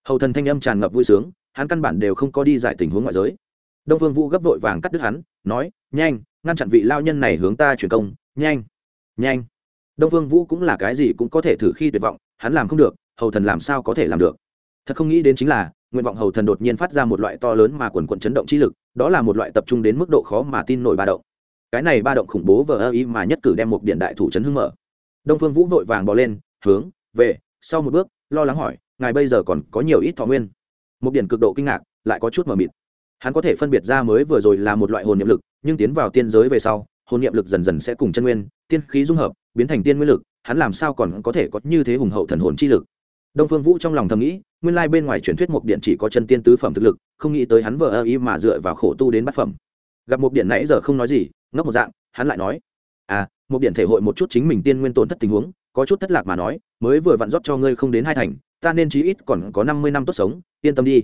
Speaker 1: Hầu thần thanh âm tràn ngập vui sướng, hắn căn bản đều không có đi giải tình huống ngoại giới. Đông phương vũ gấp vội vàng cắt đứt hắn, nói, nhanh, ngăn chặn vị lao nhân này hướng ta chuyển công, nhanh nhanh. Đông phương vũ cũng là cái gì cũng có thể thử khi tuyệt vọng, hắn làm không được, hầu thần làm sao có thể làm được? Thật không nghĩ đến chính là nguyện vọng hầu thần đột nhiên phát ra một loại to lớn mà quần quận chấn động chi lực, đó là một loại tập trung đến mức độ khó mà tin nổi ba động. Cái này ba động khủng bố vờ ơ ý mà nhất cử đem một điện đại thủ chấn hưng mở. Đông phương vũ vội vàng bỏ lên, hướng, về, sau một bước, lo lắng hỏi, ngài bây giờ còn có nhiều ít thọ nguyên? Một điện cực độ kinh ngạc, lại có chút mờ mịt. Hắn có thể phân biệt ra mới vừa rồi là một loại hồn niệm lực, nhưng tiến vào tiên giới về sau, hồn niệm lực dần dần sẽ cùng chân nguyên, tiên khí dung hợp, biến thành tiên nguyên lực, hắn làm sao còn có thể có như thế hùng hậu thần hồn chi lực? Đông phương vũ trong lòng thầm nghĩ nguyên lai bên ngoài truyền thuyết một điện chỉ có chân tiên tứ phẩm thực lực, không nghĩ tới hắn vờ ơ ý mà dựa vào khổ tu đến bát phẩm. Gặp một điện nãy giờ không nói gì, ngốc một dạng, hắn lại nói à một điện thể hội một chút chính mình tiên nguyên tổn thất tình huống, có chút thất lạc mà nói, mới vừa vặn rót cho ngươi không đến hai thành, ta nên chí ít còn có năm mươi năm tốt sống, yên tâm đi.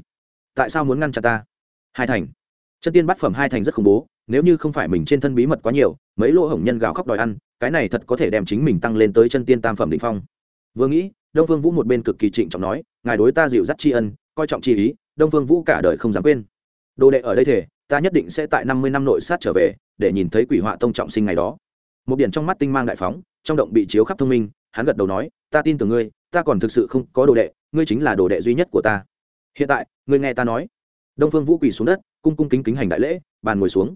Speaker 1: Tại sao muốn ngăn chặn ta? Hai thành. Chân tiên bát phẩm hai thành rất khủng bố, nếu như không phải mình trên thân bí mật quá nhiều, mấy lỗ hổng nhân gào khóc đòi ăn, cái này thật có thể đem chính mình tăng lên tới chân tiên tam phẩm đỉnh phong. Vừa nghĩ đông vương vũ một bên cực kỳ trịnh trọng nói, ngài đối ta dịu dắt tri ân, coi trọng chi ý, đông vương vũ cả đời không dám quên. Đồ đệ ở đây thể ta nhất định sẽ tại năm mươi năm nội sát trở về, để nhìn thấy quỷ họa tông trọng sinh ngày đó. Một điển trong mắt tinh mang đại phóng, trong động bị chiếu khắp thông minh, hắn gật đầu nói, ta tin tưởng ngươi, ta còn thực sự không có đồ đệ, ngươi chính là đồ đệ duy nhất của ta. Hiện tại, ngươi nghe ta nói. Đông phương vũ quỳ xuống đất, cung cung kính kính hành đại lễ, bàn ngồi xuống.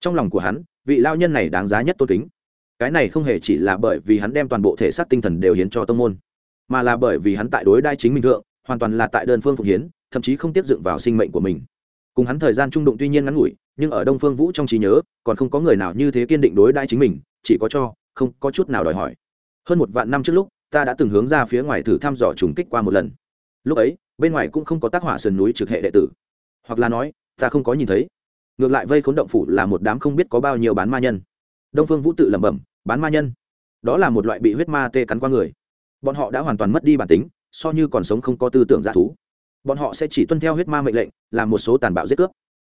Speaker 1: Trong lòng của hắn, vị lao nhân này đáng giá nhất tôn kính. Cái này không hề chỉ là bởi vì hắn đem toàn bộ thể xác tinh thần đều hiến cho tông môn mà là bởi vì hắn tại đối đai chính mình thượng, hoàn toàn là tại đơn phương phục hiến, thậm chí không tiếp dựng vào sinh mệnh của mình. Cùng hắn thời gian trung đụng tuy nhiên ngắn ngủi, nhưng ở đông phương vũ trong trí nhớ, còn không có người nào như thế kiên định đối đai chính mình, chỉ có cho, không có chút nào đòi hỏi. Hơn một vạn năm trước lúc, ta đã từng hướng ra phía ngoài thử thăm dò trùng kích qua một lần. Lúc ấy, bên ngoài cũng không có tác hỏa sườn núi trực hệ đệ tử. Hoặc là nói, ta không có nhìn thấy. Ngược lại vây khốn động phủ là một đám không biết có bao nhiêu bán ma nhân. Đông phương vũ tự lẩm bẩm, bán ma nhân? Đó là một loại bị huyết ma tê cắn qua người bọn họ đã hoàn toàn mất đi bản tính, so như còn sống không có tư tưởng giả thú. Bọn họ sẽ chỉ tuân theo huyết ma mệnh lệnh, làm một số tàn bạo giết cướp.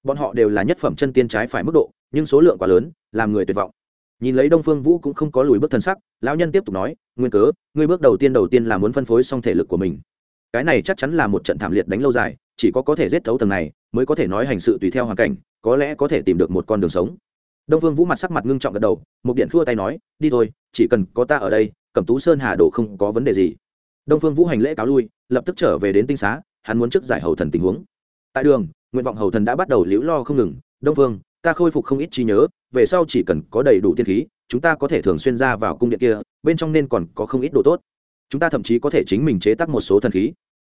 Speaker 1: Bọn họ đều là nhất phẩm chân tiên trái phải mức độ, nhưng số lượng quá lớn, làm người tuyệt vọng. Nhìn lấy đông phương vũ cũng không có lùi bước thân sắc, lão nhân tiếp tục nói, nguyên cớ, ngươi bước đầu tiên đầu tiên là muốn phân phối xong thể lực của mình. Cái này chắc chắn là một trận thảm liệt đánh lâu dài, chỉ có có thể giết thấu tầng này, mới có thể nói hành sự tùy theo hoàn cảnh, có lẽ có thể tìm được một con đường sống. Đông phương vũ mặt sắc mặt ngưng trọng gật đầu một điện thua tay nói, đi thôi, chỉ cần có ta ở đây cẩm tú sơn hà đồ không có vấn đề gì. Đông phương vũ hành lễ cáo lui, lập tức trở về đến tinh xá, hắn muốn trước giải hầu thần tình huống. Tại đường, nguyện vọng hầu thần đã bắt đầu liễu lo không ngừng, đông phương, ta khôi phục không ít trí nhớ, về sau chỉ cần có đầy đủ tiên khí, chúng ta có thể thường xuyên ra vào cung điện kia, bên trong nên còn có không ít đồ tốt. Chúng ta thậm chí có thể chính mình chế tác một số thần khí.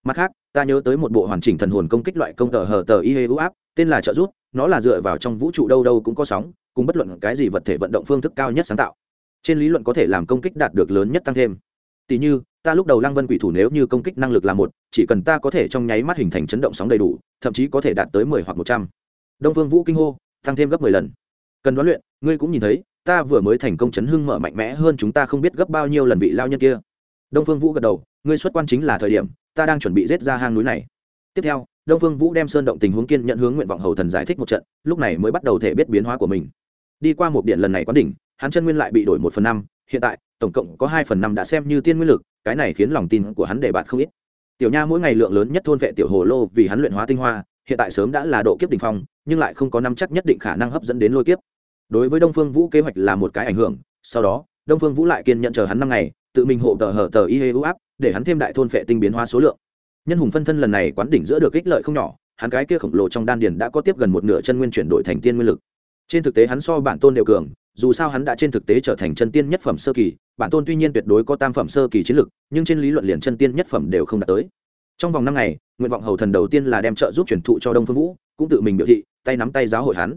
Speaker 1: Mặt khác, ta nhớ tới một bộ hoàn chỉnh thần hồn công kích loại công tờ hờ tờ y hê u áp, tên là trợ rút nó là dựa vào trong vũ trụ đâu đâu cũng có sóng, cùng bất luận cái gì vật thể vận động phương thức cao nhất sáng tạo trên lý luận có thể làm công kích đạt được lớn nhất tăng thêm. Tỷ như, ta lúc đầu lăng vân quỷ thủ nếu như công kích năng lực là một, chỉ cần ta có thể trong nháy mắt hình thành chấn động sóng đầy đủ, thậm chí có thể đạt tới mười hoặc một trăm. Đông phương vũ kinh hô, tăng thêm gấp mười lần. Cần đoán luyện, ngươi cũng nhìn thấy, ta vừa mới thành công chấn hưng mở mạnh mẽ hơn chúng ta không biết gấp bao nhiêu lần vị lao nhân kia. Đông phương vũ gật đầu, ngươi xuất quan chính là thời điểm, ta đang chuẩn bị rết ra hang núi này. Tiếp theo, đông phương vũ đem sơn động tình huống kiên nhận hướng nguyện vọng hầu thần giải thích một trận, lúc này mới bắt đầu thể biết biến hóa của mình. Đi qua một điện lần này quán đỉnh hắn chân nguyên lại bị đổi một phần năm, hiện tại, tổng cộng có hai phần năm đã xem như tiên nguyên lực, cái này khiến lòng tin của hắn để bạn không ít. Tiểu nha mỗi ngày lượng lớn nhất thôn vệ tiểu hồ lô vì hắn luyện hóa tinh hoa, hiện tại sớm đã là độ kiếp đ ỉ n h phong, nhưng lại không có năm chắc nhất định khả năng hấp dẫn đến lôi kiếp. Đối với đông phương vũ kế hoạch là một cái ảnh hưởng, sau đó, đông phương vũ lại kiên nhận chờ hắn năm ngày, tự mình hộ tờ hở tờ y hê u áp, để hắn thêm đại thôn vệ tinh biến hóa số lượng. Nhân hùng phân thân lần này quán đỉnh giữa được ích lợi không nhỏ, hắn cái kia khổng lồ trong đan điền đã có tiếp gần một nửa chân nguyên chuyển đổi thành tiên nguyên lực. Trên thực tế hắn so bản tôn đều cường dù sao hắn đã trên thực tế trở thành chân tiên nhất phẩm sơ kỳ, bản tôn tuy nhiên tuyệt đối có tam phẩm sơ kỳ chiến lực, nhưng trên lý luận liền chân tiên nhất phẩm đều không đạt tới. Trong vòng năm ngày, nguyện vọng hầu thần đầu tiên là đem trợ giúp truyền thụ cho đông phương vũ, cũng tự mình biểu thị, tay nắm tay giáo hội hắn.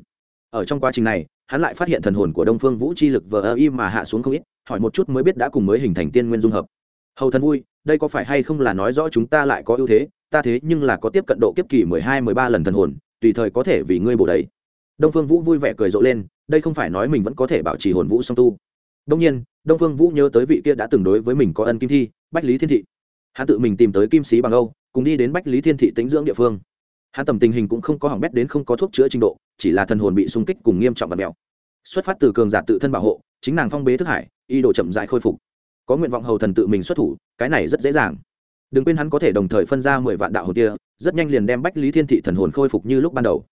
Speaker 1: Ở trong quá trình này, hắn lại phát hiện thần hồn của đông phương vũ chi lực vờ ơ im mà hạ xuống không ít, hỏi một chút mới biết đã cùng mới hình thành tiên nguyên dung hợp. Hầu thần vui, đây có phải hay không là nói rõ chúng ta lại có ưu thế, ta thế nhưng là có tiếp cận độ kiếp kỳ mười hai mười ba lần thần hồn, tùy thời có thể vì ngươi bổ đấy đông phương vũ vui vẻ cười rộ lên đây không phải nói mình vẫn có thể bảo trì hồn vũ song tu. Đông nhiên, đông phương vũ nhớ tới vị kia đã từng đối với mình có ân kim thi, bách lý thiên thị. Hắn tự mình tìm tới kim sĩ bằng âu, cùng đi đến bách lý thiên thị tính dưỡng địa phương. Hắn tầm tình hình cũng không có hỏng bét đến không có thuốc chữa trình độ, chỉ là thần hồn bị sung kích cùng nghiêm trọng và mèo. Xuất phát từ cường giả tự thân bảo hộ, chính nàng phong bế thức hải y độ chậm dại khôi phục. Có nguyện vọng hầu thần tự mình xuất thủ, cái này rất dễ dàng. Đừng quên hắn có thể đồng thời phân ra mười vạn đạo hồn kia, rất nhanh liền đem bách lý thiên thị thần hồn khôi phục như lúc ban đầu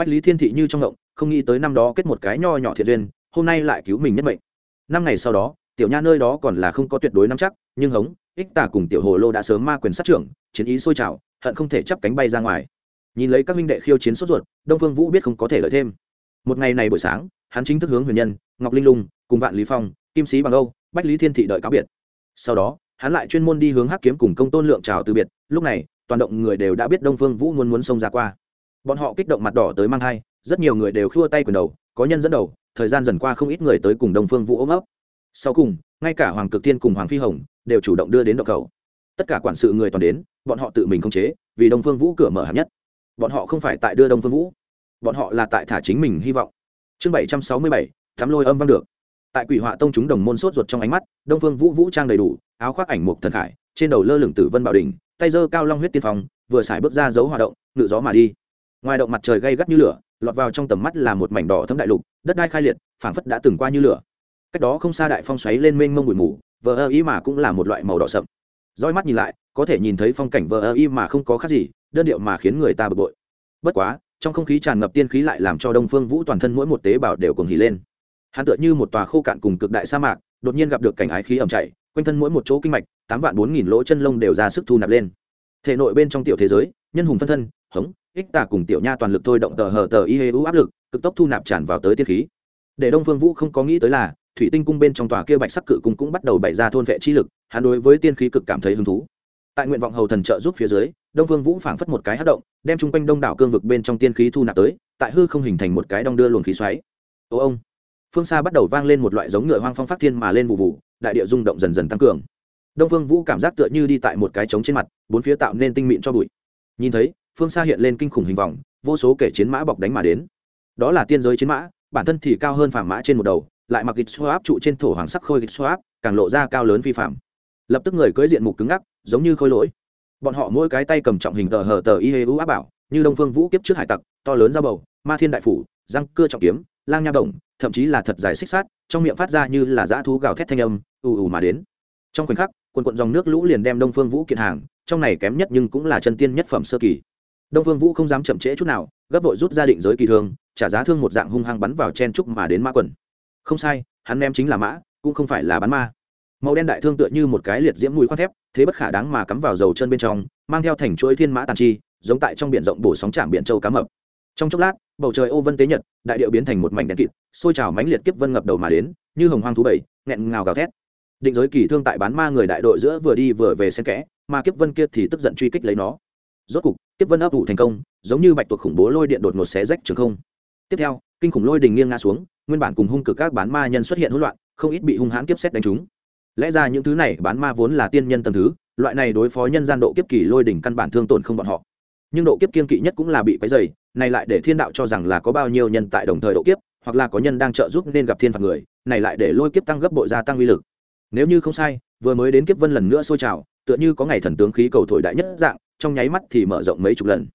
Speaker 1: bách lý thiên thị như trong ngộng, không nghĩ tới năm đó kết một cái nho nhỏ thiệt duyên, hôm nay lại cứu mình nhất mệnh. Năm ngày sau đó, tiểu nha nơi đó còn là không có tuyệt đối nắm chắc, nhưng hống, ích tả cùng tiểu hồ lô đã sớm ma quyền sát trưởng, chiến ý sôi trào, hận không thể chắp cánh bay ra ngoài. Nhìn lấy các minh đệ khiêu chiến sốt ruột, đông phương vũ biết không có thể lợi thêm. Một ngày này buổi sáng, hắn chính thức hướng huyền nhân, ngọc linh lung, cùng vạn lý phong, kim sĩ bằng âu, bách lý thiên thị đợi cáo biệt. Sau đó, hắn lại chuyên môn đi hướng hắc kiếm cùng công tôn lượng chào từ biệt, lúc này, toàn động người đều đã biết đông phương vũ muốn muốn xông ra qua bọn họ kích động mặt đỏ tới mang hai rất nhiều người đều khua tay quyền đầu, có nhân dẫn đầu, thời gian dần qua không ít người tới cùng đông phương vũ ôm ấp. Sau cùng, ngay cả hoàng cực tiên cùng hoàng phi hồng đều chủ động đưa đến động cầu. Tất cả quản sự người toàn đến, bọn họ tự mình không chế, vì đông phương vũ cửa mở hạng nhất. Bọn họ không phải tại đưa đông phương vũ, bọn họ là tại thả chính mình hy vọng. Chương bảy trăm sáu mươi bảy, thắm lôi âm vang được. Tại quỷ họa tông chúng đồng môn sốt ruột trong ánh mắt, đông phương vũ vũ trang đầy đủ, áo khoác ảnh mục thần khải, trên đầu lơ lửng tử vân bảo đình tay giơ cao long huyết tiên phong, vừa xài bước ra dấu hoạt động, ngự gió mà đi ngoài động mặt trời gay gắt như lửa, lọt vào trong tầm mắt là một mảnh đỏ thấm đại lục, đất đai khai liệt, phảng phất đã từng qua như lửa. Cách đó không xa đại phong xoáy lên mênh mông bụi mù, vờ ơ ý mà cũng là một loại màu đỏ sậm. Roi mắt nhìn lại, có thể nhìn thấy phong cảnh vờ ơ ý mà không có khác gì, đơn điệu mà khiến người ta bực bội. Bất quá, trong không khí tràn ngập tiên khí lại làm cho đông phương vũ toàn thân mỗi một tế bào đều cùng hỉ lên. Hắn tựa như một tòa khô cạn cùng cực đại sa mạc, đột nhiên gặp được cảnh ái khí ẩm chảy, quanh thân mỗi một chỗ kinh mạch, tám vạn bốn nghìn lỗ chân lông đều ra sức thu nạp lên. Thể nội bên trong tiểu thế giới, nhân hùng phân thân hống, ích tà cùng tiểu nha toàn lực thôi động tờ hờ tờ y hê u áp lực, cực tốc thu nạp tràn vào tới tiên khí. Để đông phương vũ không có nghĩ tới là, thủy tinh cung bên trong tòa kia bạch sắc cự cung cũng bắt đầu bày ra thôn vệ chi lực, hắn đối với tiên khí cực cảm thấy hứng thú. Tại nguyện vọng hầu thần trợ giúp phía dưới, đông phương vũ phảng phất một cái hát động, đem chung quanh đông đảo cương vực bên trong tiên khí thu nạp tới, tại hư không hình thành một cái đong đưa luồng khí xoáy. Ô ông, phương xa bắt đầu vang lên một loại giống ngựa hoang phong phát thiên mà lên vụ vụ, đại địa rung động dần dần tăng cường. Đông phương vũ cảm giác tựa như đi tại một cái trống trên mặt, bốn phía tạo nên tinh mịn cho bụi. Nhìn thấy phương xa hiện lên kinh khủng hình vòng, vô số kể chiến mã bọc đánh mà đến. Đó là tiên giới chiến mã, bản thân thì cao hơn phàm mã trên một đầu, lại mặc gịch xoa áp trụ trên thổ hoàng sắc khôi gịch xoa áp càng lộ ra cao lớn phi phạm lập tức người cưỡi diện mục cứng ngắc, giống như khôi lỗi. Bọn họ mỗi cái tay cầm trọng hình tờ hờ tờ y hê u áp bảo, như đông phương vũ kiếp trước hải tặc, to lớn ra bầu, ma thiên đại phủ, răng cưa trọng kiếm, lang nha đồng thậm chí là thật dài xích sát trong miệng phát ra như là dã thú gào thét thanh âm, ù ù mà đến. Trong khoảnh khắc, quần quận dòng nước lũ liền đem đông phương vũ kiện hàng, trong này kém nhất nhưng cũng là chân tiên nhất phẩm sơ kỳ đông phương vũ không dám chậm trễ chút nào, gấp vội rút ra định giới kỳ thương trả giá thương một dạng hung hăng bắn vào chen trúc mà đến mã quần. Không sai, hắn ném chính là mã, cũng không phải là bắn ma. Màu đen đại thương tựa như một cái liệt diễm mùi khoan thép, thế bất khả đáng mà cắm vào dầu chân bên trong, mang theo thành chuỗi thiên mã tàn chi, giống tại trong biển rộng bổ sóng trạm biển châu cá mập. Trong chốc lát, bầu trời ô vân tế nhật, đại điệu biến thành một mảnh đen kịt, xôi trào mãnh liệt kiếp vân ngập đầu mà đến, như hồng hoang thú bảy, nghẹn ngào gào thét. Định giới kỳ thương tại bán ma người đại đội giữa vừa đi vừa về xen kẽ, mà kiếp vân kia thì tức giận truy kích lấy nó. Rốt cục Tiếp vân ấp ủ thành công, giống như bạch tuộc khủng bố lôi điện đột ngột xé rách trường không. Tiếp theo, kinh khủng lôi đình nghiêng ngã xuống, nguyên bản cùng hung cực các bán ma nhân xuất hiện hỗn loạn, không ít bị hung hãn kiếp xét đánh trúng. Lẽ ra những thứ này bán ma vốn là tiên nhân tầm thứ, loại này đối phó nhân gian độ kiếp kỳ lôi đỉnh căn bản thương tổn không bọn họ. Nhưng độ kiếp kiên kỵ nhất cũng là bị quấy dày này lại để thiên đạo cho rằng là có bao nhiêu nhân tại đồng thời độ kiếp, hoặc là có nhân đang trợ giúp nên gặp thiên phạt người, này lại để lôi kiếp tăng gấp bội gia tăng uy lực. Nếu như không sai, vừa mới đến kiếp vân lần nữa sôi trào, tựa như có ngày thần tướng khí cầu thổi đại nhất dạng trong nháy mắt thì mở rộng mấy chục lần.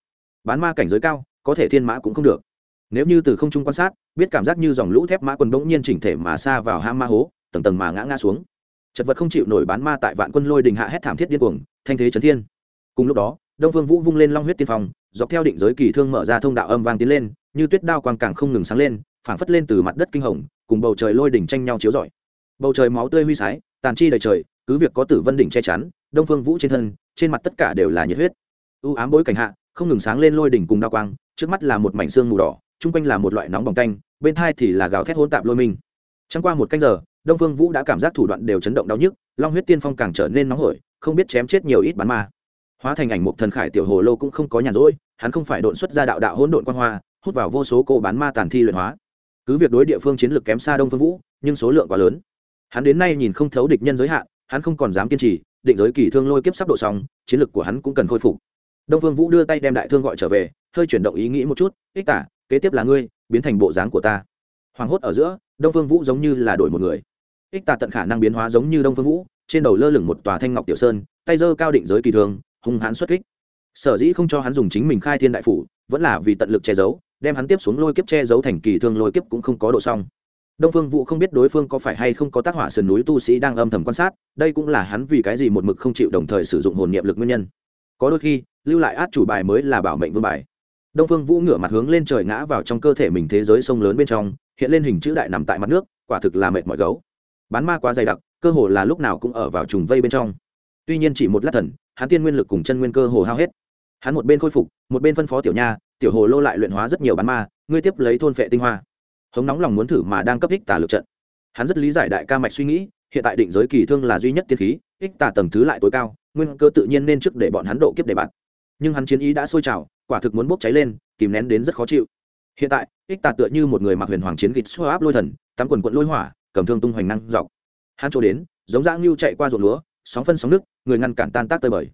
Speaker 1: Bán ma cảnh giới cao, có thể thiên mã cũng không được. Nếu như từ không trung quan sát, biết cảm giác như dòng lũ thép mã quân bỗng nhiên chỉnh thể mà xa vào ham ma hố, tầng tầng mà ngã ngã xuống. Chật vật không chịu nổi bán ma tại vạn quân lôi đình hạ hét thảm thiết điên cuồng, thanh thế trấn thiên. Cùng lúc đó, đông phương vũ vung lên long huyết tiên phong, dọc theo định giới kỳ thương mở ra thông đạo âm vang tiến lên, như tuyết đao quang càng không ngừng sáng lên, phảng phất lên từ mặt đất kinh hồng, cùng bầu trời lôi đỉnh tranh nhau chiếu rọi. Bầu trời máu tươi huy sái, tàn chi đầy trời, cứ việc có tử vân đỉnh che chắn đông phương vũ trên thân, trên mặt tất cả đều là nhiệt huyết. U ám bối cảnh hạ, không ngừng sáng lên lôi đỉnh cùng đao quang, trước mắt là một mảnh xương mù đỏ, chung quanh là một loại nóng bỏng tanh, bên thai thì là gào thét hôn tạp lôi mình. chẳng qua một canh giờ, đông phương vũ đã cảm giác thủ đoạn đều chấn động đau nhức, long huyết tiên phong càng trở nên nóng hổi, không biết chém chết nhiều ít bắn ma. Hóa thành ảnh một thần khải tiểu hồ lô cũng không có nhàn rỗi, hắn không phải độn xuất ra đạo đạo hỗn độn quan hoa, hút vào vô số cô bán ma tàn thi luyện hóa. Cứ việc đối địa phương chiến lược kém xa đông phương vũ, nhưng số lượng quá lớn. Hắn đến nay nhìn không thấu địch nhân giới hạn, hắn không còn dám kiên trì định giới kỳ thương lôi kiếp sắp độ xong, chiến lược của hắn cũng cần khôi phục. Đông phương vũ đưa tay đem đại thương gọi trở về, hơi chuyển động ý nghĩ một chút, ích tả, kế tiếp là ngươi, biến thành bộ dáng của ta. Hoàng hốt ở giữa, đông phương vũ giống như là đổi một người. Ích tả tận khả năng biến hóa giống như đông phương vũ, trên đầu lơ lửng một tòa thanh ngọc tiểu sơn, tay giơ cao định giới kỳ thương, hung hãn xuất kích. Sở dĩ không cho hắn dùng chính mình khai thiên đại phủ, vẫn là vì tận lực che giấu, đem hắn tiếp xuống lôi kiếp che giấu thành kỳ thương lôi kiếp cũng không có độ xong đông phương vũ không biết đối phương có phải hay không có tác hỏa sườn núi tu sĩ đang âm thầm quan sát, đây cũng là hắn vì cái gì một mực không chịu đồng thời sử dụng hồn niệm lực nguyên nhân. Có đôi khi, lưu lại át chủ bài mới là bảo mệnh vương bài. Đông phương vũ ngửa mặt hướng lên trời ngã vào trong cơ thể mình thế giới sông lớn bên trong, hiện lên hình chữ đại nằm tại mặt nước, quả thực là mệt mỏi gấu. Bán ma quá dày đặc, cơ hồ là lúc nào cũng ở vào trùng vây bên trong. Tuy nhiên chỉ một lát thần, hắn tiên nguyên lực cùng chân nguyên cơ hồ hao hết. Hắn một bên khôi phục, một bên phân phó tiểu nha, tiểu hồ lô lại luyện hóa rất nhiều bán ma, ngươi tiếp lấy thôn phệ tinh hoa hống nóng lòng muốn thử mà đang cấp ích tả lực trận. Hắn rất lý giải đại ca mạch suy nghĩ, hiện tại định giới kỳ thương là duy nhất tiên khí, ích tà tầng thứ lại tối cao, nguyên cơ tự nhiên nên trước để bọn hắn độ kiếp để bạn. Nhưng hắn chiến ý đã sôi trào, quả thực muốn bốc cháy lên, kìm nén đến rất khó chịu. Hiện tại, ích tà tựa như một người mặc huyền hoàng chiến gịt xoa áp lôi thần tắm quần quận lôi hỏa, cầm thương tung hoành năng dọc. Hắn chỗ đến, giống dã ngưu chạy qua ruộng lúa, sóng phân sóng nước, người ngăn cản tan tác tơi bời.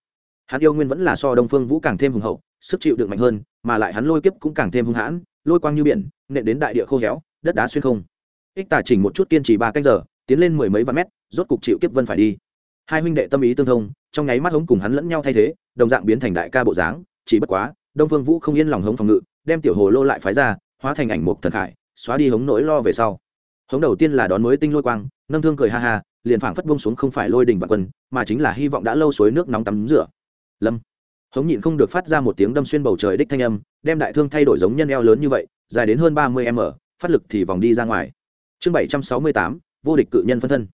Speaker 1: Hắn yêu nguyên vẫn là so đông phương vũ càng thêm hùng hậu, sức chịu đựng mạnh hơn, mà lại hắn lôi kiếp cũng càng thêm hung hãn, lôi quang như biển, nện đến đại địa khô héo đất đá xuyên không. Ích tà chỉnh một chút kiên trì ba canh giờ, tiến lên mười mấy vạn mét, rốt cục chịu kiếp vân phải đi. Hai huynh đệ tâm ý tương thông, trong nháy mắt hống cùng hắn lẫn nhau thay thế, đồng dạng biến thành đại ca bộ dáng, chỉ bất quá, đông phương vũ không yên lòng hống phòng ngự, đem tiểu hồ lô lại phái ra, hóa thành ảnh mục thần khải, xóa đi hống nỗi lo về sau. Hống đầu tiên là đón mới tinh lôi quang, nâng thương cười ha ha, liền phảng phất bông xuống không phải lôi đình và quân, mà chính là hy vọng đã lâu suối nước nóng tắm rửa. Lâm. Hống nhịn không được phát ra một tiếng đâm xuyên bầu trời đích thanh âm, đem đại thương thay đổi giống nhân eo lớn như vậy, dài đến hơn ba mươi m phát lực thì vòng đi ra ngoài. Chương bảy trăm sáu mươi tám, vô địch cự nhân phân thân.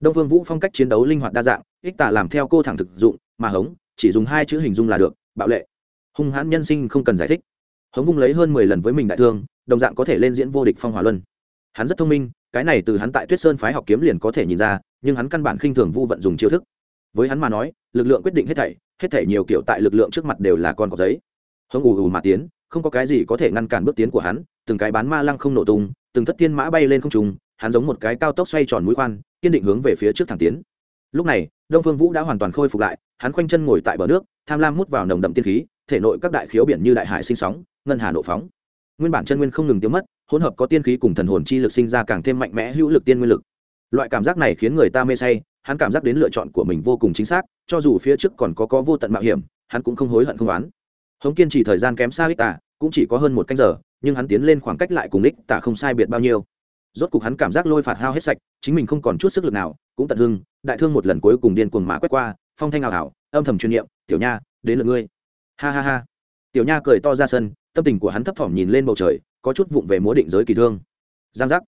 Speaker 1: Đông vương vũ phong cách chiến đấu linh hoạt đa dạng, ích tả làm theo cô thẳng thực dụng, mà hống, chỉ dùng hai chữ hình dung là được, bạo lệ. Hung hãn nhân sinh không cần giải thích. Hống vung lấy hơn mười lần với mình đại thương, đồng dạng có thể lên diễn vô địch phong hỏa luân. Hắn rất thông minh, cái này từ hắn tại tuyết sơn phái học kiếm liền có thể nhìn ra, nhưng hắn căn bản khinh thường vu vận dùng chiêu thức. Với hắn mà nói, lực lượng quyết định hết thảy hết thảy nhiều kiểu tại lực lượng trước mặt đều là con cọp giấy. Hống ù ù mà tiến không có cái gì có thể ngăn cản bước tiến của hắn, từng cái bán ma lăng không nổ tung, từng thất thiên mã bay lên không trung, hắn giống một cái cao tốc xoay tròn mũi khoan, kiên định hướng về phía trước thẳng tiến. Lúc này, đông phương vũ đã hoàn toàn khôi phục lại, hắn khoanh chân ngồi tại bờ nước, tham lam mút vào nồng đậm tiên khí, thể nội các đại khiếu biển như đại hải sinh sóng, ngân hà nộ phóng. Nguyên bản chân nguyên không ngừng tiêu mất, hỗn hợp có tiên khí cùng thần hồn chi lực sinh ra càng thêm mạnh mẽ hữu lực tiên nguyên lực. Loại cảm giác này khiến người ta mê say, hắn cảm giác đến lựa chọn của mình vô cùng chính xác, cho dù phía trước còn có có vô tận mạo hiểm, hắn cũng không hối hận không oán hống kiên trì thời gian kém xa ích tả, cũng chỉ có hơn một canh giờ, nhưng hắn tiến lên khoảng cách lại cùng ích tả không sai biệt bao nhiêu. Rốt cục hắn cảm giác lôi phạt hao hết sạch, chính mình không còn chút sức lực nào, cũng tận hưng, đại thương một lần cuối cùng điên cuồng mã quét qua, phong thanh ảo ảo âm thầm chuyên niệm, tiểu nha, đến lượt ngươi. Ha ha ha. Tiểu nha cười to ra sân, tâm tình của hắn thấp thỏm nhìn lên bầu trời, có chút vụng về múa định giới kỳ thương. Giang giác.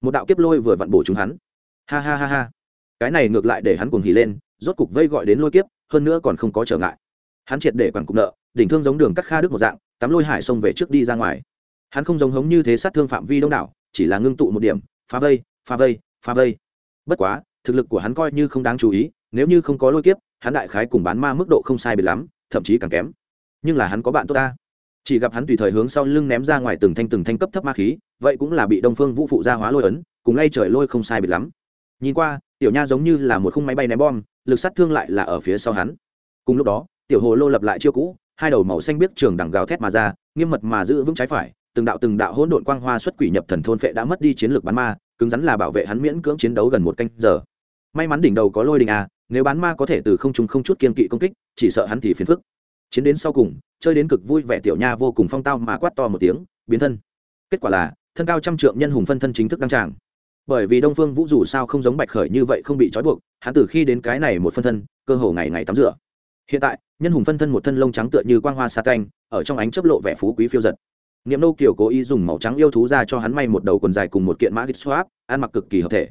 Speaker 1: Một đạo kiếp lôi vừa vặn bổ chúng hắn. Ha ha ha ha. Cái này ngược lại để hắn cuồng hỉ lên, rốt cục vây gọi đến lôi kiếp, hơn nữa còn không có trở ngại hắn triệt để quẳng cục nợ, đỉnh thương giống đường cắt kha đức một dạng tắm lôi hải xông về trước đi ra ngoài. Hắn không giống hống như thế sát thương phạm vi đông đảo, chỉ là ngưng tụ một điểm, phá vây phá vây phá vây. Bất quá, thực lực của hắn coi như không đáng chú ý, nếu như không có lôi kiếp, hắn đại khái cùng bán ma mức độ không sai biệt lắm, thậm chí càng kém. Nhưng là hắn có bạn tốt ta. Chỉ gặp hắn tùy thời hướng sau lưng ném ra ngoài từng thanh từng thanh cấp thấp ma khí, vậy cũng là bị đông phương vũ phụ gia hóa lôi ấn, cùng lay trời lôi không sai biệt lắm. Nhìn qua, tiểu nha giống như là một khung máy bay ném bom, lực sát thương lại là ở phía sau hắn. Cùng lúc đó tiểu hồ lô lập lại chiêu cũ, hai đầu màu xanh biết trường đằng gào thét mà ra, nghiêm mật mà giữ vững trái phải, từng đạo từng đạo hỗn độn quang hoa xuất quỷ nhập thần thôn phệ đã mất đi chiến lược bán ma, cứng rắn là bảo vệ hắn miễn cưỡng chiến đấu gần một canh giờ. May mắn đỉnh đầu có lôi đình à nếu bán ma có thể từ không trung không chút kiên kỵ công kích, chỉ sợ hắn thì phiền phức. Chiến đến sau cùng, chơi đến cực vui vẻ tiểu nha vô cùng phong tao mà quát to một tiếng, biến thân. Kết quả là, thân cao trăm trượng nhân hùng phân thân chính thức đăng tràng. Bởi vì đông phương vũ dù sao không giống bạch khởi như vậy không bị trói buộc, hắn từ khi đến cái này một phân thân, cơ hồ ngày ngày tắm rửa hiện tại, nhân hùng phân thân một thân lông trắng tựa như quang hoa sa canh ở trong ánh chấp lộ vẻ phú quý phiêu giật. Niệm nô kiều cố ý dùng màu trắng yêu thú ra cho hắn may một đầu quần dài cùng một kiện mã git swap ăn mặc cực kỳ hợp thể.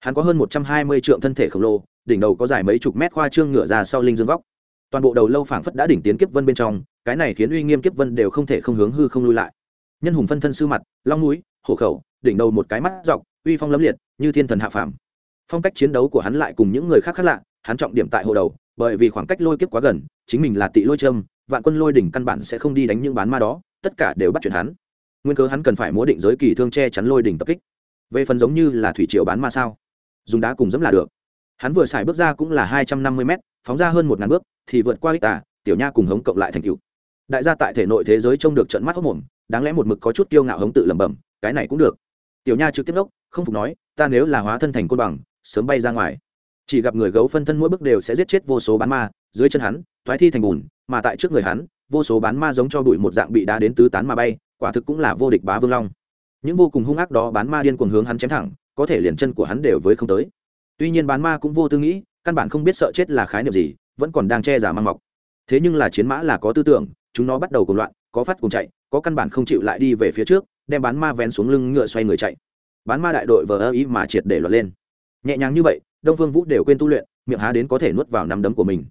Speaker 1: Hắn có hơn một trăm hai mươi trượng thân thể khổng lồ, đỉnh đầu có dài mấy chục mét khoa trương ngựa ra sau linh dương góc. Toàn bộ đầu lâu phảng phất đã đỉnh tiến kiếp vân bên trong, cái này khiến uy nghiêm kiếp vân đều không thể không hướng hư không lui lại. Nhân hùng phân thân sư mặt, long núi hổ khẩu, đỉnh đầu một cái mắt dọc, uy phong lấm liệt, như thiên thần hạ phàm. Phong cách chiến đấu của hắn lại cùng những người khác khác lạ, hắn trọng điểm tại hộ đầu bởi vì khoảng cách lôi kiếp quá gần, chính mình là tị lôi trâm vạn quân lôi đỉnh căn bản sẽ không đi đánh những bán ma đó, tất cả đều bắt chuyện hắn. Nguyên cớ hắn cần phải múa định giới kỳ thương che chắn lôi đỉnh tập kích. Về phần giống như là thủy triều bán ma sao, dùng đá cùng dẫm là được. Hắn vừa xài bước ra cũng là hai trăm năm mươi m phóng ra hơn một ngàn bước, thì vượt qua ích tả tiểu nha cùng hống cộng lại thành cựu đại gia tại thể nội thế giới trông được trận mắt hốc mồm, đáng lẽ một mực có chút kiêu ngạo hống tự lẩm bẩm, cái này cũng được. Tiểu nha trực tiếp đốc, không phục nói, ta nếu là hóa thân thành côn bằng, sớm bay ra ngoài chỉ gặp người gấu phân thân mỗi bước đều sẽ giết chết vô số bán ma, dưới chân hắn, thoái thi thành bùn, mà tại trước người hắn, vô số bán ma giống cho bụi một dạng bị đá đến tứ tán mà bay, quả thực cũng là vô địch bá vương long. Những vô cùng hung ác đó bán ma điên cuồng hướng hắn chém thẳng, có thể liền chân của hắn đều với không tới. Tuy nhiên bán ma cũng vô tư nghĩ, căn bản không biết sợ chết là khái niệm gì, vẫn còn đang che giả mang mọc. Thế nhưng là chiến mã là có tư tưởng, chúng nó bắt đầu cùng loạn, có phát cùng chạy, có căn bản không chịu lại đi về phía trước, đem bán ma vén xuống lưng ngựa xoay người chạy. Bán ma đại đội vờ ơ ý mà triệt để loạt lên. Nhẹ nhàng như vậy đông phương vũ đều quên tu luyện, miệng há đến có thể nuốt vào nắm đấm của mình.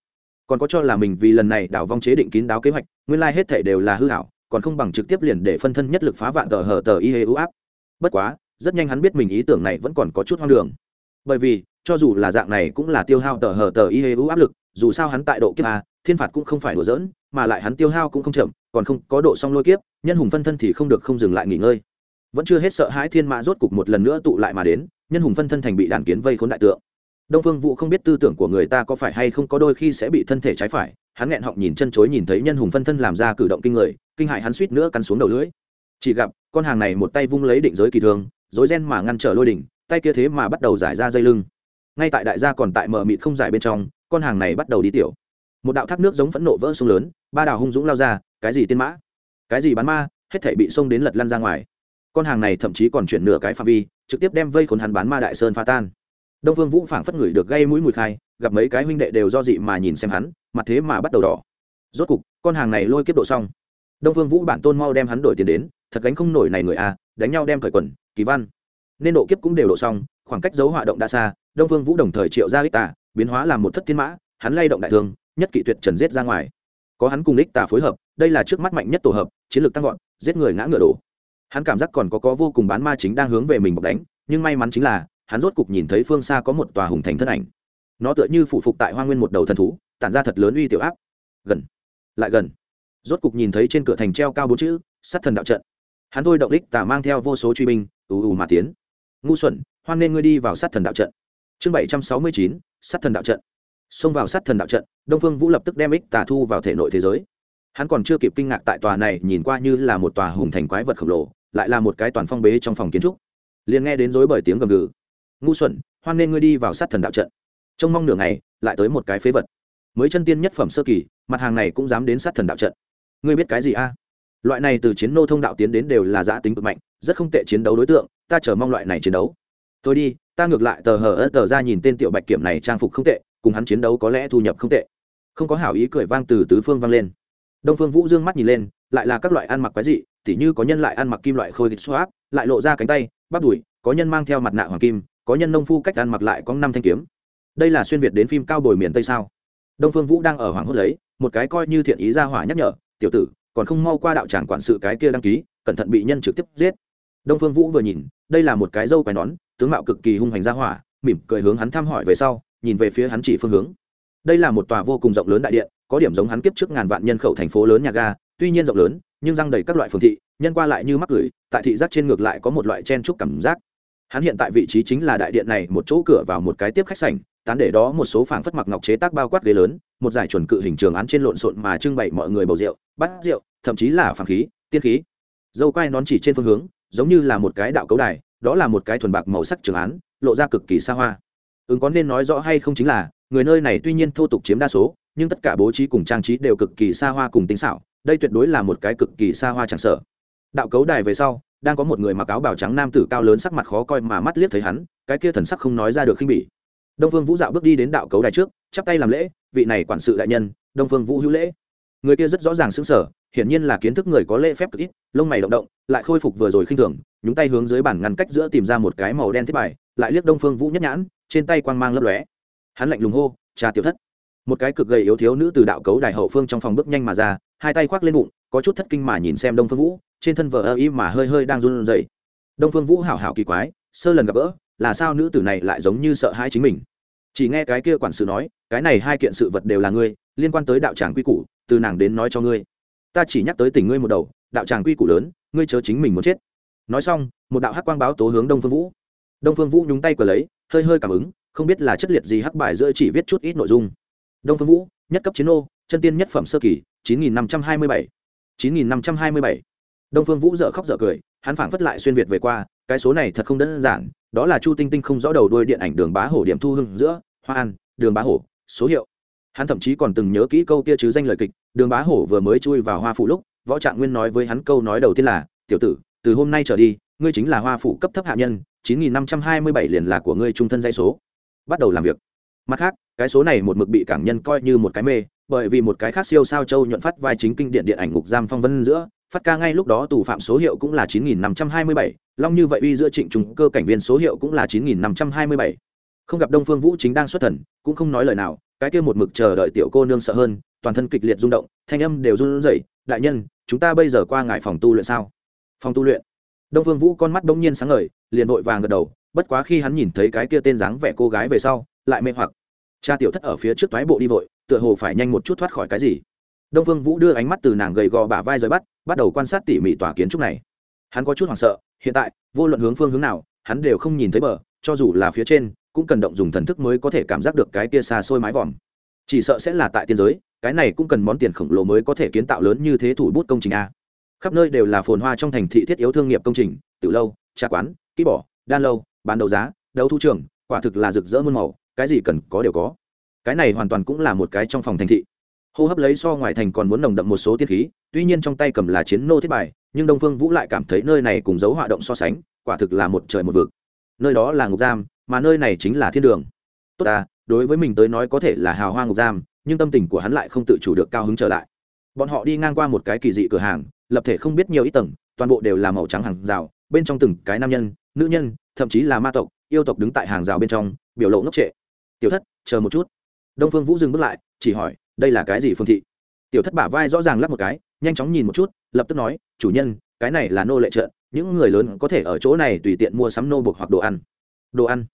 Speaker 1: Còn có cho là mình vì lần này đảo vong chế định kín đáo kế hoạch, nguyên lai hết thể đều là hư hảo còn không bằng trực tiếp liền để phân thân nhất lực phá vạn tờ hờ tờ y hê ưu áp. Bất quá, rất nhanh hắn biết mình ý tưởng này vẫn còn có chút hoang đường. Bởi vì, cho dù là dạng này cũng là tiêu hao tờ hờ tờ y hê ưu áp lực, dù sao hắn tại độ kiếp a, thiên phạt cũng không phải đùa dỡn mà lại hắn tiêu hao cũng không chậm, còn không có độ xong lôi kiếp, nhân hùng phân thân thì không được không dừng lại nghỉ ngơi. Vẫn chưa hết sợ hãi thiên mã rốt cục một lần nữa tụ lại mà đến, nhân hùng phân thân thành bị đàn kiến vây khốn đại tượng đông phương vũ không biết tư tưởng của người ta có phải hay không có đôi khi sẽ bị thân thể trái phải. Hắn nghẹn họng nhìn chân chối nhìn thấy nhân hùng phân thân làm ra cử động kinh người kinh hại hắn suýt nữa cắn xuống đầu lưỡi. Chỉ gặp con hàng này một tay vung lấy định giới kỳ thường, dối ren mà ngăn trở lôi đỉnh tay kia thế mà bắt đầu giải ra dây lưng. Ngay tại đại gia còn tại mờ mịt không giải bên trong con hàng này bắt đầu đi tiểu. Một đạo thác nước giống phẫn nộ vỡ sông lớn ba đào hung dũng lao ra cái gì tiên mã? Cái gì bán ma? Hết thể bị sông đến lật lăn ra ngoài. Con hàng này thậm chí còn chuyển nửa cái phạm vi trực tiếp đem vây khốn hắn bán ma đại sơn pha tan đông phương vũ phảng phất ngửi được gây mũi mùi khai, gặp mấy cái huynh đệ đều do dị mà nhìn xem hắn, mặt thế mà bắt đầu đỏ. Rốt cục, con hàng này lôi kiếp độ xong. Đông phương vũ bản tôn mau đem hắn đổi tiền đến, thật gánh không nổi này người a, đánh nhau đem cởi quần, kỳ văn. Nên độ kiếp cũng đều độ xong, khoảng cách dấu hỏa động đã xa, đông phương vũ đồng thời triệu ra ích tả biến hóa làm một thất thiên mã, hắn lay động đại thương, nhất kỵ tuyệt trần giết ra ngoài. Có hắn cùng ích tả phối hợp, đây là trước mắt mạnh nhất tổ hợp, chiến lược tăng vọt, giết người ngã ngựa đổ. Hắn cảm giác còn có có vô cùng bán ma chính đang hướng về mình bọc đánh, nhưng may mắn chính là hắn rốt cục nhìn thấy phương xa có một tòa hùng thành thân ảnh. Nó tựa như phụ phục tại hoa nguyên một đầu thần thú, tản ra thật lớn uy tiểu áp. Gần, lại gần. Rốt cục nhìn thấy trên cửa thành treo cao bốn chữ, sát thần đạo trận. Hắn thôi động đích tả mang theo vô số truy binh, ù ù mà tiến. Ngu xuẩn, hoan nên ngươi đi vào sát thần đạo trận. Chương bảy trăm sáu mươi chín, sát thần đạo trận. Xông vào sát thần đạo trận, đông phương vũ lập tức đem ích tà thu vào thể nội thế giới. Hắn còn chưa kịp kinh ngạc tại tòa này nhìn qua như là một tòa hùng thành quái vật khổng lồ, lại là một cái toàn phong bế trong phòng kiến trúc. Liền nghe đến dối bởi tiếng gầm gừ ngu xuẩn, hoan nên ngươi đi vào sát thần đạo trận. Trông mong nửa ngày, lại tới một cái phế vật. Mới chân tiên nhất phẩm sơ kỳ, mặt hàng này cũng dám đến sát thần đạo trận. Ngươi biết cái gì a? Loại này từ chiến nô thông đạo tiến đến đều là giã tính cực mạnh, rất không tệ chiến đấu đối tượng, ta chờ mong loại này chiến đấu. Tôi đi, ta ngược lại tờ hờ ớt tờ ra nhìn tên tiểu bạch kiểm này trang phục không tệ, cùng hắn chiến đấu có lẽ thu nhập không tệ. Không có hảo ý cười vang từ tứ phương vang lên. Đông phương vũ dương mắt nhìn lên, lại là các loại ăn mặc quái dị, tỉ như có nhân lại ăn mặc kim loại khôi kịch xoáp, lại lộ ra cánh tay, bắp đùi, có nhân mang theo mặt nạ hoàng kim có nhân nông phu cách ăn mặc lại có năm thanh kiếm. Đây là xuyên việt đến phim cao bồi miền tây sao? Đông phương vũ đang ở hoàng hốt lấy, một cái coi như thiện ý ra hỏa nhắc nhở, tiểu tử, còn không mau qua đạo tràng quản sự cái kia đăng ký, cẩn thận bị nhân trực tiếp giết. Đông phương vũ vừa nhìn, đây là một cái dâu quai nón, tướng mạo cực kỳ hung hành ra hỏa, mỉm cười hướng hắn thăm hỏi về sau, nhìn về phía hắn chỉ phương hướng. Đây là một tòa vô cùng rộng lớn đại điện, có điểm giống hắn kiếp trước ngàn vạn nhân khẩu thành phố lớn nhà ga, tuy nhiên rộng lớn, nhưng răng đầy các loại phương thị, nhân qua lại như mắc gửi tại thị giác trên ngược lại có một loại chen trúc cảm giác hắn hiện tại vị trí chính là đại điện này, một chỗ cửa vào một cái tiếp khách sảnh, tán để đó một số phảng phất mặc ngọc chế tác bao quát ghế lớn, một giải chuẩn cự hình trường án trên lộn xộn mà trưng bày mọi người bầu rượu, bát rượu, thậm chí là phảng khí, tiên khí. Dâu quai nón chỉ trên phương hướng, giống như là một cái đạo cấu đài, đó là một cái thuần bạc màu sắc trường án, lộ ra cực kỳ xa hoa. Ứng có nên nói rõ hay không chính là, người nơi này tuy nhiên thô tục chiếm đa số, nhưng tất cả bố trí cùng trang trí đều cực kỳ xa hoa cùng tính xảo, đây tuyệt đối là một cái cực kỳ xa hoa chẳng sở đạo cấu đài về sau đang có một người mặc áo bào trắng nam tử cao lớn sắc mặt khó coi mà mắt liếc thấy hắn, cái kia thần sắc không nói ra được khinh bỉ. Đông phương vũ dạo bước đi đến đạo cấu đài trước, chắp tay làm lễ, vị này quản sự đại nhân, đông phương vũ hữu lễ. Người kia rất rõ ràng xứng sở hiển nhiên là kiến thức người có lễ phép cực ít, lông mày động động, lại khôi phục vừa rồi khinh thường, nhúng tay hướng dưới bản ngăn cách giữa tìm ra một cái màu đen thiết bài, lại liếc đông phương vũ nhất nhãn, trên tay quang mang lấp lóe. Hắn lạnh lùng hô, trà tiểu thất. Một cái cực gầy yếu thiếu nữ từ đạo cấu đài hậu phương trong phòng bước nhanh mà ra hai tay khoác lên bụng, có chút thất kinh mà nhìn xem đông phương vũ, trên thân vợ ơ y mà hơi hơi đang run rẩy. Đông phương vũ hảo hảo kỳ quái, sơ lần gặp gỡ, là sao nữ tử này lại giống như sợ hãi chính mình? Chỉ nghe cái kia quản sự nói, cái này hai kiện sự vật đều là ngươi, liên quan tới đạo tràng quy củ, từ nàng đến nói cho ngươi. Ta chỉ nhắc tới tình ngươi một đầu, đạo tràng quy củ lớn, ngươi chớ chính mình muốn chết. Nói xong, một đạo hắc quang báo tố hướng đông phương vũ. Đông phương vũ nhúng tay cờ lấy, hơi hơi cảm ứng, không biết là chất liệt gì hắc bài giữa chỉ viết chút ít nội dung. Đông phương vũ, nhất cấp chiến ô chân tiên nhất phẩm sơ kỳ chín nghìn năm trăm hai mươi bảy. chín nghìn năm trăm hai mươi bảy. Đông phương vũ dở khóc dở cười, hắn phảng phất lại xuyên việt về qua, cái số này thật không đơn giản, đó là chu tinh tinh không rõ đầu đuôi điện ảnh đường bá hổ điểm thu hưng giữa, hoa an, đường bá hổ, số hiệu. Hắn thậm chí còn từng nhớ kỹ câu kia chứ danh lời kịch, đường bá hổ vừa mới chui vào hoa phủ lúc, võ trạng nguyên nói với hắn câu nói đầu tiên là, tiểu tử, từ hôm nay trở đi, ngươi chính là hoa phủ cấp thấp hạ nhân, chín nghìn năm trăm hai mươi bảy liền là của ngươi trung thân dây số. Bắt đầu làm việc. Mặt khác, cái số này một mực bị cảng nhân coi như một cái mê bởi vì một cái khác siêu sao châu nhuận phát vai chính kinh điện điện ảnh ngục giam phong vân giữa, phát ca ngay lúc đó tù phạm số hiệu cũng là chín nghìn năm trăm hai mươi bảy, long như vậy uy giữa trịnh trùng cơ cảnh viên số hiệu cũng là chín nghìn năm trăm hai mươi bảy. Không gặp đông phương vũ chính đang xuất thần, cũng không nói lời nào, cái kia một mực chờ đợi tiểu cô nương sợ hơn, toàn thân kịch liệt rung động, thanh âm đều run rẩy, đại nhân, chúng ta bây giờ qua ngài phòng tu luyện sao? Phòng tu luyện? Đông phương vũ con mắt bỗng nhiên sáng ngời, liền vội vàng gật đầu, bất quá khi hắn nhìn thấy cái kia tên dáng vẻ cô gái về sau, lại mê hoặc. Cha tiểu thất ở phía trước toái bộ đi vội tựa hồ phải nhanh một chút thoát khỏi cái gì. Đông phương vũ đưa ánh mắt từ nàng gầy gò bả vai rời bắt bắt đầu quan sát tỉ mỉ tòa kiến trúc này. Hắn có chút hoảng sợ, hiện tại, vô luận hướng phương hướng nào, hắn đều không nhìn thấy bờ, cho dù là phía trên, cũng cần động dùng thần thức mới có thể cảm giác được cái kia xa xôi mái vòm. Chỉ sợ sẽ là tại tiên giới, cái này cũng cần món tiền khổng lồ mới có thể kiến tạo lớn như thế thủ bút công trình a. Khắp nơi đều là phồn hoa trong thành thị thiết yếu thương nghiệp công trình từ lâu, trà quán, ký bỏ đan lâu, bán đấu giá, đấu thu trường, quả thực là rực rỡ muôn màu, cái gì cần có đều có cái này hoàn toàn cũng là một cái trong phòng thành thị. Hô hấp lấy so ngoài thành còn muốn nồng đậm một số tiết khí, tuy nhiên trong tay cầm là chiến nô thiết bài, nhưng đông phương vũ lại cảm thấy nơi này cùng dấu họa động so sánh, quả thực là một trời một vực. Nơi đó là ngục giam, mà nơi này chính là thiên đường. Tốt ta, đối với mình tới nói có thể là hào hoa ngục giam, nhưng tâm tình của hắn lại không tự chủ được cao hứng trở lại. Bọn họ đi ngang qua một cái kỳ dị cửa hàng, lập thể không biết nhiều ít tầng, toàn bộ đều là màu trắng hàng rào, bên trong từng cái nam nhân, nữ nhân, thậm chí là ma tộc, yêu tộc đứng tại hàng rào bên trong, biểu lộ ngốc trệ. Tiểu thất, chờ một chút đông phương vũ dừng bước lại, chỉ hỏi, đây là cái gì phương thị? Tiểu thất bả vai rõ ràng lắp một cái, nhanh chóng nhìn một chút, lập tức nói, chủ nhân, cái này là nô lệ trợ những người lớn có thể ở chỗ này tùy tiện mua sắm nô buộc hoặc đồ ăn. Đồ ăn?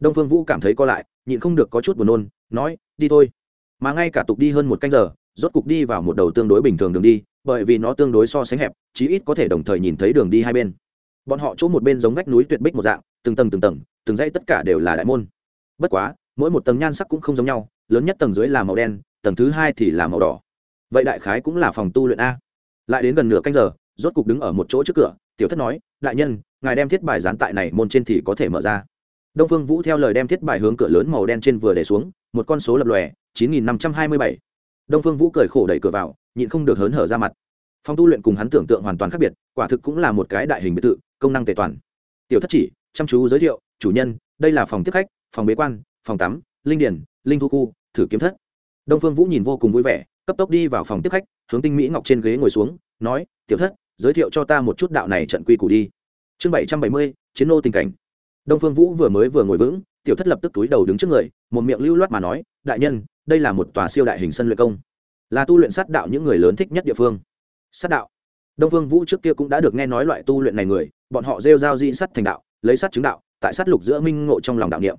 Speaker 1: Đông phương vũ cảm thấy co lại, nhịn không được có chút buồn nôn, nói, đi thôi. Mà ngay cả tục đi hơn một canh giờ, rốt cục đi vào một đầu tương đối bình thường đường đi, bởi vì nó tương đối so sánh hẹp, chí ít có thể đồng thời nhìn thấy đường đi hai bên. Bọn họ chỗ một bên giống vách núi tuyệt bích một dạng, từng tầng từng tầng, từng dãy tất cả đều là đại môn. Bất quá, mỗi một tầng nhan sắc cũng không giống nhau lớn nhất tầng dưới là màu đen, tầng thứ hai thì là màu đỏ. Vậy đại khái cũng là phòng tu luyện a. Lại đến gần nửa canh giờ, rốt cục đứng ở một chỗ trước cửa, tiểu thất nói, đại nhân, ngài đem thiết bài dán tại này môn trên thì có thể mở ra. Đông phương vũ theo lời đem thiết bài hướng cửa lớn màu đen trên vừa để xuống, một con số lập lòe, chín nghìn năm trăm hai mươi bảy. Đông phương vũ cười khổ đẩy cửa vào, nhịn không được hớn hở ra mặt. Phòng tu luyện cùng hắn tưởng tượng hoàn toàn khác biệt, quả thực cũng là một cái đại hình biệt thự, công năng tề toàn. Tiểu thất chỉ, chăm chú giới thiệu, chủ nhân, đây là phòng tiếp khách, phòng bế quan, phòng tắm, linh điển linh thu khu, thử kiếm thất. Đông phương vũ nhìn vô cùng vui vẻ, cấp tốc đi vào phòng tiếp khách, hướng tinh mỹ ngọc trên ghế ngồi xuống, nói, tiểu thất, giới thiệu cho ta một chút đạo này trận quy củ đi. Chương bảy trăm bảy mươi, chiến nô tình cảnh. Đông phương vũ vừa mới vừa ngồi vững, tiểu thất lập tức túi đầu đứng trước người, một miệng lưu loát mà nói, đại nhân, đây là một tòa siêu đại hình sân luyện công. Là tu luyện sát đạo những người lớn thích nhất địa phương. Sát đạo. Đông phương vũ trước kia cũng đã được nghe nói loại tu luyện này người, bọn họ rêu giao di sắt thành đạo, lấy sắt chứng đạo, tại sát lục giữa minh ngộ trong lòng đạo niệm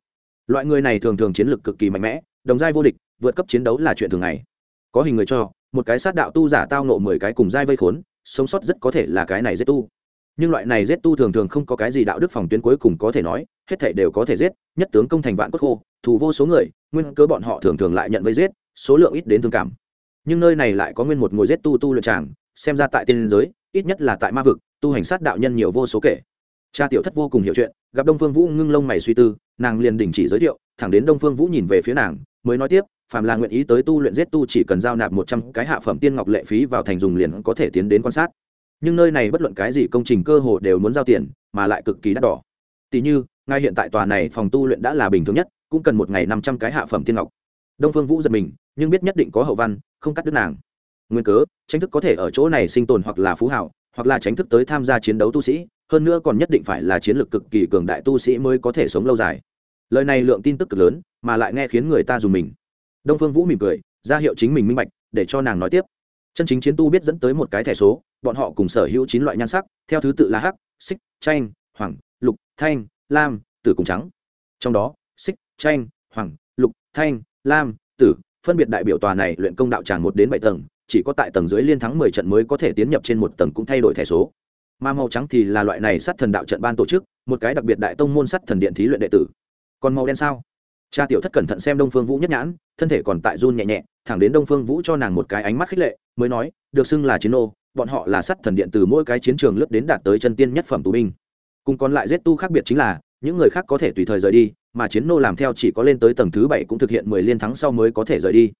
Speaker 1: loại người này thường thường chiến lược cực kỳ mạnh mẽ, đồng giai vô địch, vượt cấp chiến đấu là chuyện thường ngày. Có hình người cho, một cái sát đạo tu giả tao nộ mười cái cùng giai vây khốn, sống sót rất có thể là cái này giết tu. Nhưng loại này giết tu thường thường không có cái gì đạo đức phòng tuyến cuối cùng có thể nói, hết thể đều có thể giết, nhất tướng công thành vạn cốt khô thủ vô số người, nguyên cớ bọn họ thường thường lại nhận vây giết, số lượng ít đến thương cảm. Nhưng nơi này lại có nguyên một ngồi giết tu tu lượt tràng, xem ra tại tiên giới, ít nhất là tại ma vực, tu hành sát đạo nhân nhiều vô số kể cha tiểu thất vô cùng hiểu chuyện, gặp đông phương vũ ngưng lông mày suy tư, nàng liền đình chỉ giới thiệu, thẳng đến đông phương vũ nhìn về phía nàng, mới nói tiếp, phàm là nguyện ý tới tu luyện giết tu chỉ cần giao nạp một trăm cái hạ phẩm tiên ngọc lệ phí vào thành dùng liền có thể tiến đến quan sát. Nhưng nơi này bất luận cái gì công trình cơ hồ đều muốn giao tiền, mà lại cực kỳ đắt đỏ. Tỷ như, ngay hiện tại tòa này phòng tu luyện đã là bình thường nhất, cũng cần một ngày năm trăm cái hạ phẩm tiên ngọc. Đông phương vũ giật mình, nhưng biết nhất định có hậu văn, không cắt đứt nàng. Nguyên cớ, tranh thức có thể ở chỗ này sinh tồn hoặc là phú hảo, hoặc là tránh thức tới tham gia chiến đấu tu sĩ hơn nữa còn nhất định phải là chiến lược cực kỳ cường đại tu sĩ mới có thể sống lâu dài. Lời này lượng tin tức cực lớn, mà lại nghe khiến người ta dùng mình. Đông phương vũ mỉm cười, ra hiệu chính mình minh bạch, để cho nàng nói tiếp. Chân chính chiến tu biết dẫn tới một cái thẻ số, bọn họ cùng sở hữu chín loại nhan sắc, theo thứ tự là hắc, xích, chanh, hoàng, lục, thanh, lam, tử cùng trắng. Trong đó, xích, chanh, hoàng, lục, thanh, lam, tử, phân biệt đại biểu tòa này luyện công đạo tràng một đến bảy tầng, chỉ có tại tầng dưới liên thắng mười trận mới có thể tiến nhập trên một tầng cũng thay đổi thẻ số mà màu trắng thì là loại này sát thần đạo trận ban tổ chức, một cái đặc biệt đại tông môn sát thần điện thí luyện đệ tử. Còn màu đen sao? Cha tiểu thất cẩn thận xem đông phương vũ nhất nhãn, thân thể còn tại run nhẹ nhẹ, thẳng đến đông phương vũ cho nàng một cái ánh mắt khích lệ, mới nói, được xưng là chiến ô bọn họ là sát thần điện từ mỗi cái chiến trường lướt đến đạt tới chân tiên nhất phẩm tù binh. Cùng còn lại giết tu khác biệt chính là, những người khác có thể tùy thời rời đi, mà chiến nô làm theo chỉ có lên tới tầng thứ bảy cũng thực hiện mười liên thắng sau mới có thể rời đi.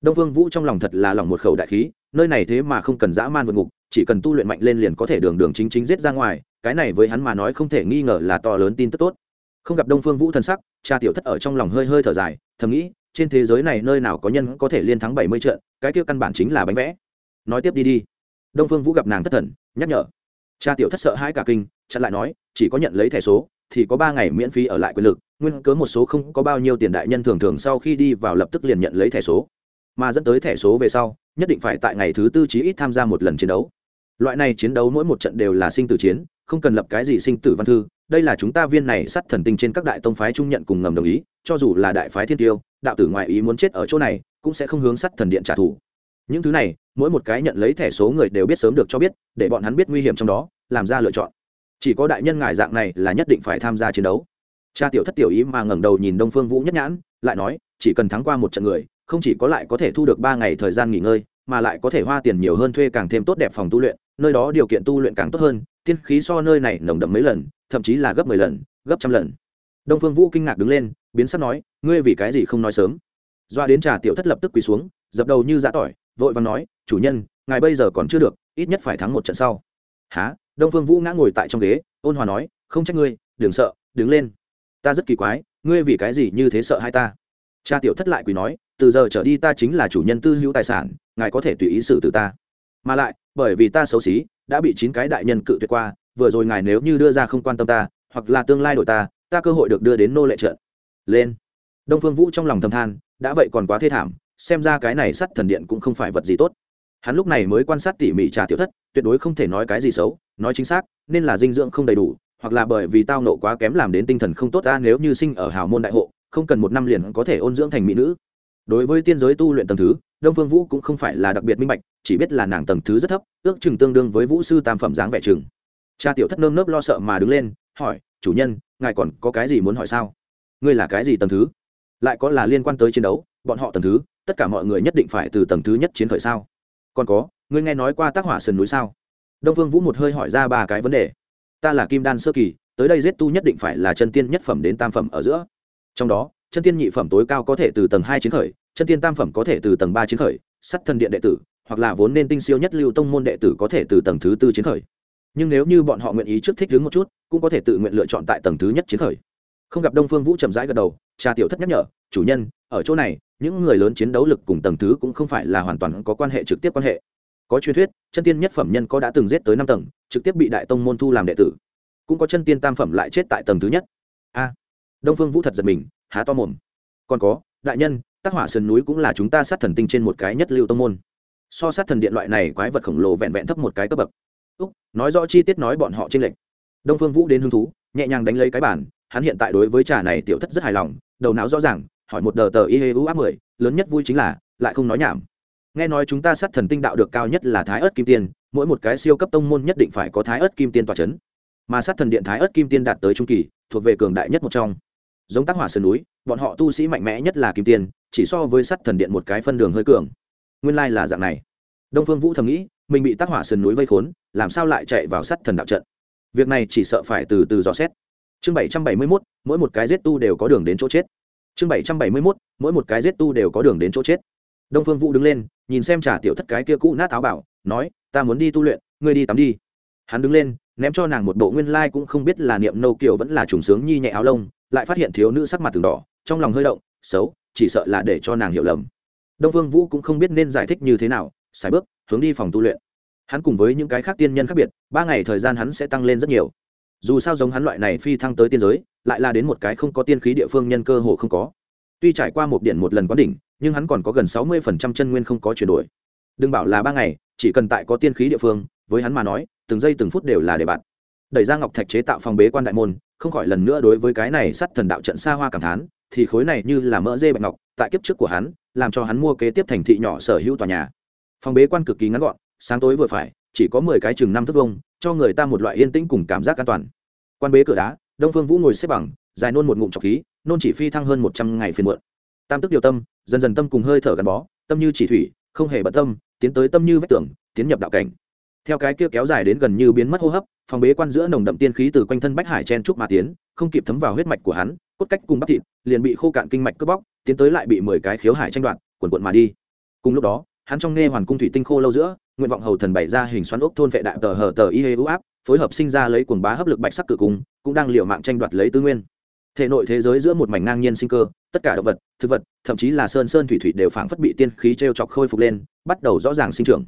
Speaker 1: Đông phương vũ trong lòng thật là lòng một khẩu đại khí nơi này thế mà không cần dã man vượt ngục, chỉ cần tu luyện mạnh lên liền có thể đường đường chính chính giết ra ngoài, cái này với hắn mà nói không thể nghi ngờ là to lớn tin tức tốt. Không gặp đông phương vũ thân sắc, cha tiểu thất ở trong lòng hơi hơi thở dài, thầm nghĩ, trên thế giới này nơi nào có nhân có thể liên thắng bảy mươi trận, cái kia căn bản chính là bánh vẽ. Nói tiếp đi đi. Đông phương vũ gặp nàng thất thần, nhắc nhở. Cha tiểu thất sợ hai cả kinh, chặn lại nói, chỉ có nhận lấy thẻ số, thì có ba ngày miễn phí ở lại quyền lực, nguyên cớ một số không có bao nhiêu tiền đại nhân thường thường sau khi đi vào lập tức liền nhận lấy thẻ số mà dẫn tới thẻ số về sau, nhất định phải tại ngày thứ tư chí ít tham gia một lần chiến đấu. Loại này chiến đấu mỗi một trận đều là sinh tử chiến, không cần lập cái gì sinh tử văn thư, đây là chúng ta viên này sắt thần tinh trên các đại tông phái trung nhận cùng ngầm đồng ý, cho dù là đại phái thiên tiêu, đạo tử ngoại ý muốn chết ở chỗ này, cũng sẽ không hướng sắt thần điện trả thù. Những thứ này, mỗi một cái nhận lấy thẻ số người đều biết sớm được cho biết, để bọn hắn biết nguy hiểm trong đó, làm ra lựa chọn. Chỉ có đại nhân ngài dạng này là nhất định phải tham gia chiến đấu. Cha tiểu thất tiểu ý mà ngẩng đầu nhìn đông phương vũ nhất nhãn, lại nói, chỉ cần thắng qua một trận người không chỉ có lại có thể thu được ba ngày thời gian nghỉ ngơi, mà lại có thể hoa tiền nhiều hơn thuê càng thêm tốt đẹp phòng tu luyện, nơi đó điều kiện tu luyện càng tốt hơn, tiên khí so nơi này nồng đậm mấy lần, thậm chí là gấp mười lần, gấp trăm lần. Đông phương vũ kinh ngạc đứng lên, biến sắc nói, ngươi vì cái gì không nói sớm? Doa đến trà tiểu thất lập tức quỳ xuống, dập đầu như giã tỏi, vội vàng nói, chủ nhân, ngài bây giờ còn chưa được, ít nhất phải thắng một trận sau. Há đông phương vũ ngã ngồi tại trong ghế, ôn hòa nói, không trách ngươi, đừng sợ, đứng lên. Ta rất kỳ quái, ngươi vì cái gì như thế sợ hai ta? Cha tiểu thất lại quỳ nói từ giờ trở đi ta chính là chủ nhân tư hữu tài sản, ngài có thể tùy ý xử từ ta. Mà lại, bởi vì ta xấu xí, đã bị chín cái đại nhân cự tuyệt qua, vừa rồi ngài nếu như đưa ra không quan tâm ta, hoặc là tương lai đổi ta ta cơ hội được đưa đến nô lệ trợn. lên. Đông phương vũ trong lòng thầm than, đã vậy còn quá thê thảm, xem ra cái này sắt thần điện cũng không phải vật gì tốt. Hắn lúc này mới quan sát tỉ mỉ trà tiểu thất, tuyệt đối không thể nói cái gì xấu, nói chính xác, nên là dinh dưỡng không đầy đủ, hoặc là bởi vì tao nộ quá kém làm đến tinh thần không tốt ta nếu như sinh ở hào môn đại hộ, không cần một năm liền có thể ôn dưỡng thành mỹ nữ đối với tiên giới tu luyện tầng thứ, đông phương vũ cũng không phải là đặc biệt minh bạch, chỉ biết là nàng tầng thứ rất thấp, ước chừng tương đương với vũ sư tam phẩm dáng vẻ chừng. Cha tiểu thất nơm nớp lo sợ mà đứng lên, hỏi, chủ nhân, ngài còn có cái gì muốn hỏi sao? Ngươi là cái gì tầng thứ? Lại có là liên quan tới chiến đấu, bọn họ tầng thứ, tất cả mọi người nhất định phải từ tầng thứ nhất chiến khởi sao? Còn có, ngươi nghe nói qua tác hỏa sườn núi sao? Đông phương vũ một hơi hỏi ra ba cái vấn đề. Ta là kim đan sơ kỳ, tới đây giết tu nhất định phải là chân tiên nhất phẩm đến tam phẩm ở giữa. Trong đó chân tiên nhị phẩm tối cao có thể từ tầng hai chiến khởi, chân tiên tam phẩm có thể từ tầng ba chiến khởi, sắt thần điện đệ tử, hoặc là vốn nên tinh siêu nhất lưu tông môn đệ tử có thể từ tầng thứ tư chiến khởi. Nhưng nếu như bọn họ nguyện ý trước thích đứng một chút, cũng có thể tự nguyện lựa chọn tại tầng thứ nhất chiến khởi. Không gặp đông phương vũ chậm rãi gật đầu, cha tiểu thất nhắc nhở, chủ nhân, ở chỗ này, những người lớn chiến đấu lực cùng tầng thứ cũng không phải là hoàn toàn có quan hệ trực tiếp quan hệ. Có truyền thuyết, chân tiên nhất phẩm nhân có đã từng giết tới năm tầng, trực tiếp bị đại tông môn thu làm đệ tử. Cũng có chân tiên tam phẩm lại chết tại tầng thứ nhất. A. Đông phương vũ thật giật mình há to mồm. Còn có, đại nhân tác hỏa sườn núi cũng là chúng ta sát thần tinh trên một cái nhất lưu tông môn. So sát thần điện loại này quái vật khổng lồ vẹn vẹn thấp một cái cấp bậc. Úc, nói rõ chi tiết nói bọn họ trên lệnh đông phương vũ đến hứng thú, nhẹ nhàng đánh lấy cái bản hắn hiện tại đối với trà này tiểu thất rất hài lòng, đầu não rõ ràng, hỏi một đờ tờ y hê u áp mười, lớn nhất vui chính là, lại không nói nhảm. Nghe nói chúng ta sát thần tinh đạo được cao nhất là thái ớt kim tiên, mỗi một cái siêu cấp tông môn nhất định phải có thái ớt kim tiên tòa c h ấ n mà sát thần điện thái ớt kim tiên đạt tới trung kỳ, thuộc về cường đại nhất một trong giống tác hỏa sơn núi bọn họ tu sĩ mạnh mẽ nhất là kim tiền, chỉ so với sắt thần điện một cái phân đường hơi cường. Nguyên lai là dạng này. Đông phương vũ thầm nghĩ mình bị tác hỏa sơn núi vây khốn làm sao lại chạy vào sắt thần đạo trận? Việc này chỉ sợ phải từ từ dò xét. Chương bảy trăm bảy mươi mốt mỗi một cái giết tu đều có đường đến chỗ chết. Chương bảy trăm bảy mươi mốt mỗi một cái giết tu đều có đường đến chỗ chết. Đông phương vũ đứng lên nhìn xem trả tiểu thất cái kia cũ nát áo bảo nói ta muốn đi tu luyện ngươi đi tắm đi. Hắn đứng lên ném cho nàng một bộ nguyên lai cũng không biết là niệm nâu kiều vẫn là trùng sướng nhi nhẹ áo lông lại phát hiện thiếu nữ sắc mặt từng đỏ, trong lòng hơi động, xấu, chỉ sợ là để cho nàng hiểu lầm. Đông phương vũ cũng không biết nên giải thích như thế nào xài bước, hướng đi phòng tu luyện. Hắn cùng với những cái khác tiên nhân khác biệt, ba ngày thời gian hắn sẽ tăng lên rất nhiều. Dù sao giống hắn loại này phi thăng tới tiên giới, lại là đến một cái không có tiên khí địa phương nhân cơ hồ không có. Tuy trải qua một điện một lần quán đỉnh, nhưng hắn còn có gần sáu mươi phần trăm chân nguyên không có chuyển đổi. Đừng bảo là ba ngày, chỉ cần tại có tiên khí địa phương, với hắn mà nói, từng giây từng phút đều là để bạn đẩy ra ngọc thạch chế tạo phòng bế quan đại môn, không khỏi lần nữa đối với cái này sắt thần đạo trận xa hoa cảm thán, thì khối này như là mỡ dê bạch ngọc, tại kiếp trước của hắn, làm cho hắn mua kế tiếp thành thị nhỏ sở hữu tòa nhà. Phòng bế quan cực kỳ ngắn gọn, sáng tối vừa phải, chỉ có mười cái chừng năm thước vông cho người ta một loại yên tĩnh cùng cảm giác an toàn. Quan bế cửa đá, đông phương vũ ngồi xếp bằng, dài nôn một ngụm trọc khí, nôn chỉ phi thăng hơn một trăm ngày phiên muộn. Tam tức điều tâm, dần dần tâm cùng hơi thở gắn bó, tâm như chỉ thủy, không hề bận tâm, tiến tới tâm như vách tường, tiến nhập đạo cảnh theo cái kia kéo dài đến gần như biến mất hô hấp, phòng bế quan giữa nồng đậm tiên khí từ quanh thân bách hải chen trúc mà tiến, không kịp thấm vào huyết mạch của hắn, cốt cách cùng bắp thịt, liền bị khô cạn kinh mạch cướp bóc, tiến tới lại bị mười cái khiếu hải tranh đoạt quần quận mà đi. Cùng lúc đó, hắn trong nghe hoàn cung thủy tinh khô lâu giữa, nguyện vọng hầu thần bày ra hình xoắn ốc thôn vệ đại tờ hờ tờ y hê ưu áp, phối hợp sinh ra lấy quần bá hấp lực bạch sắc cự cung, cũng đang liều mạng tranh đoạt lấy tư nguyên. Thể nội thế giới giữa một mảnh ngang nhiên sinh cơ, tất cả động vật, thực vật, thậm chí là sơn sơn thủy thủy đều phảng phất bị tiên khí t r e o chọc khôi phục lên, bắt đầu rõ ràng sinh trưởng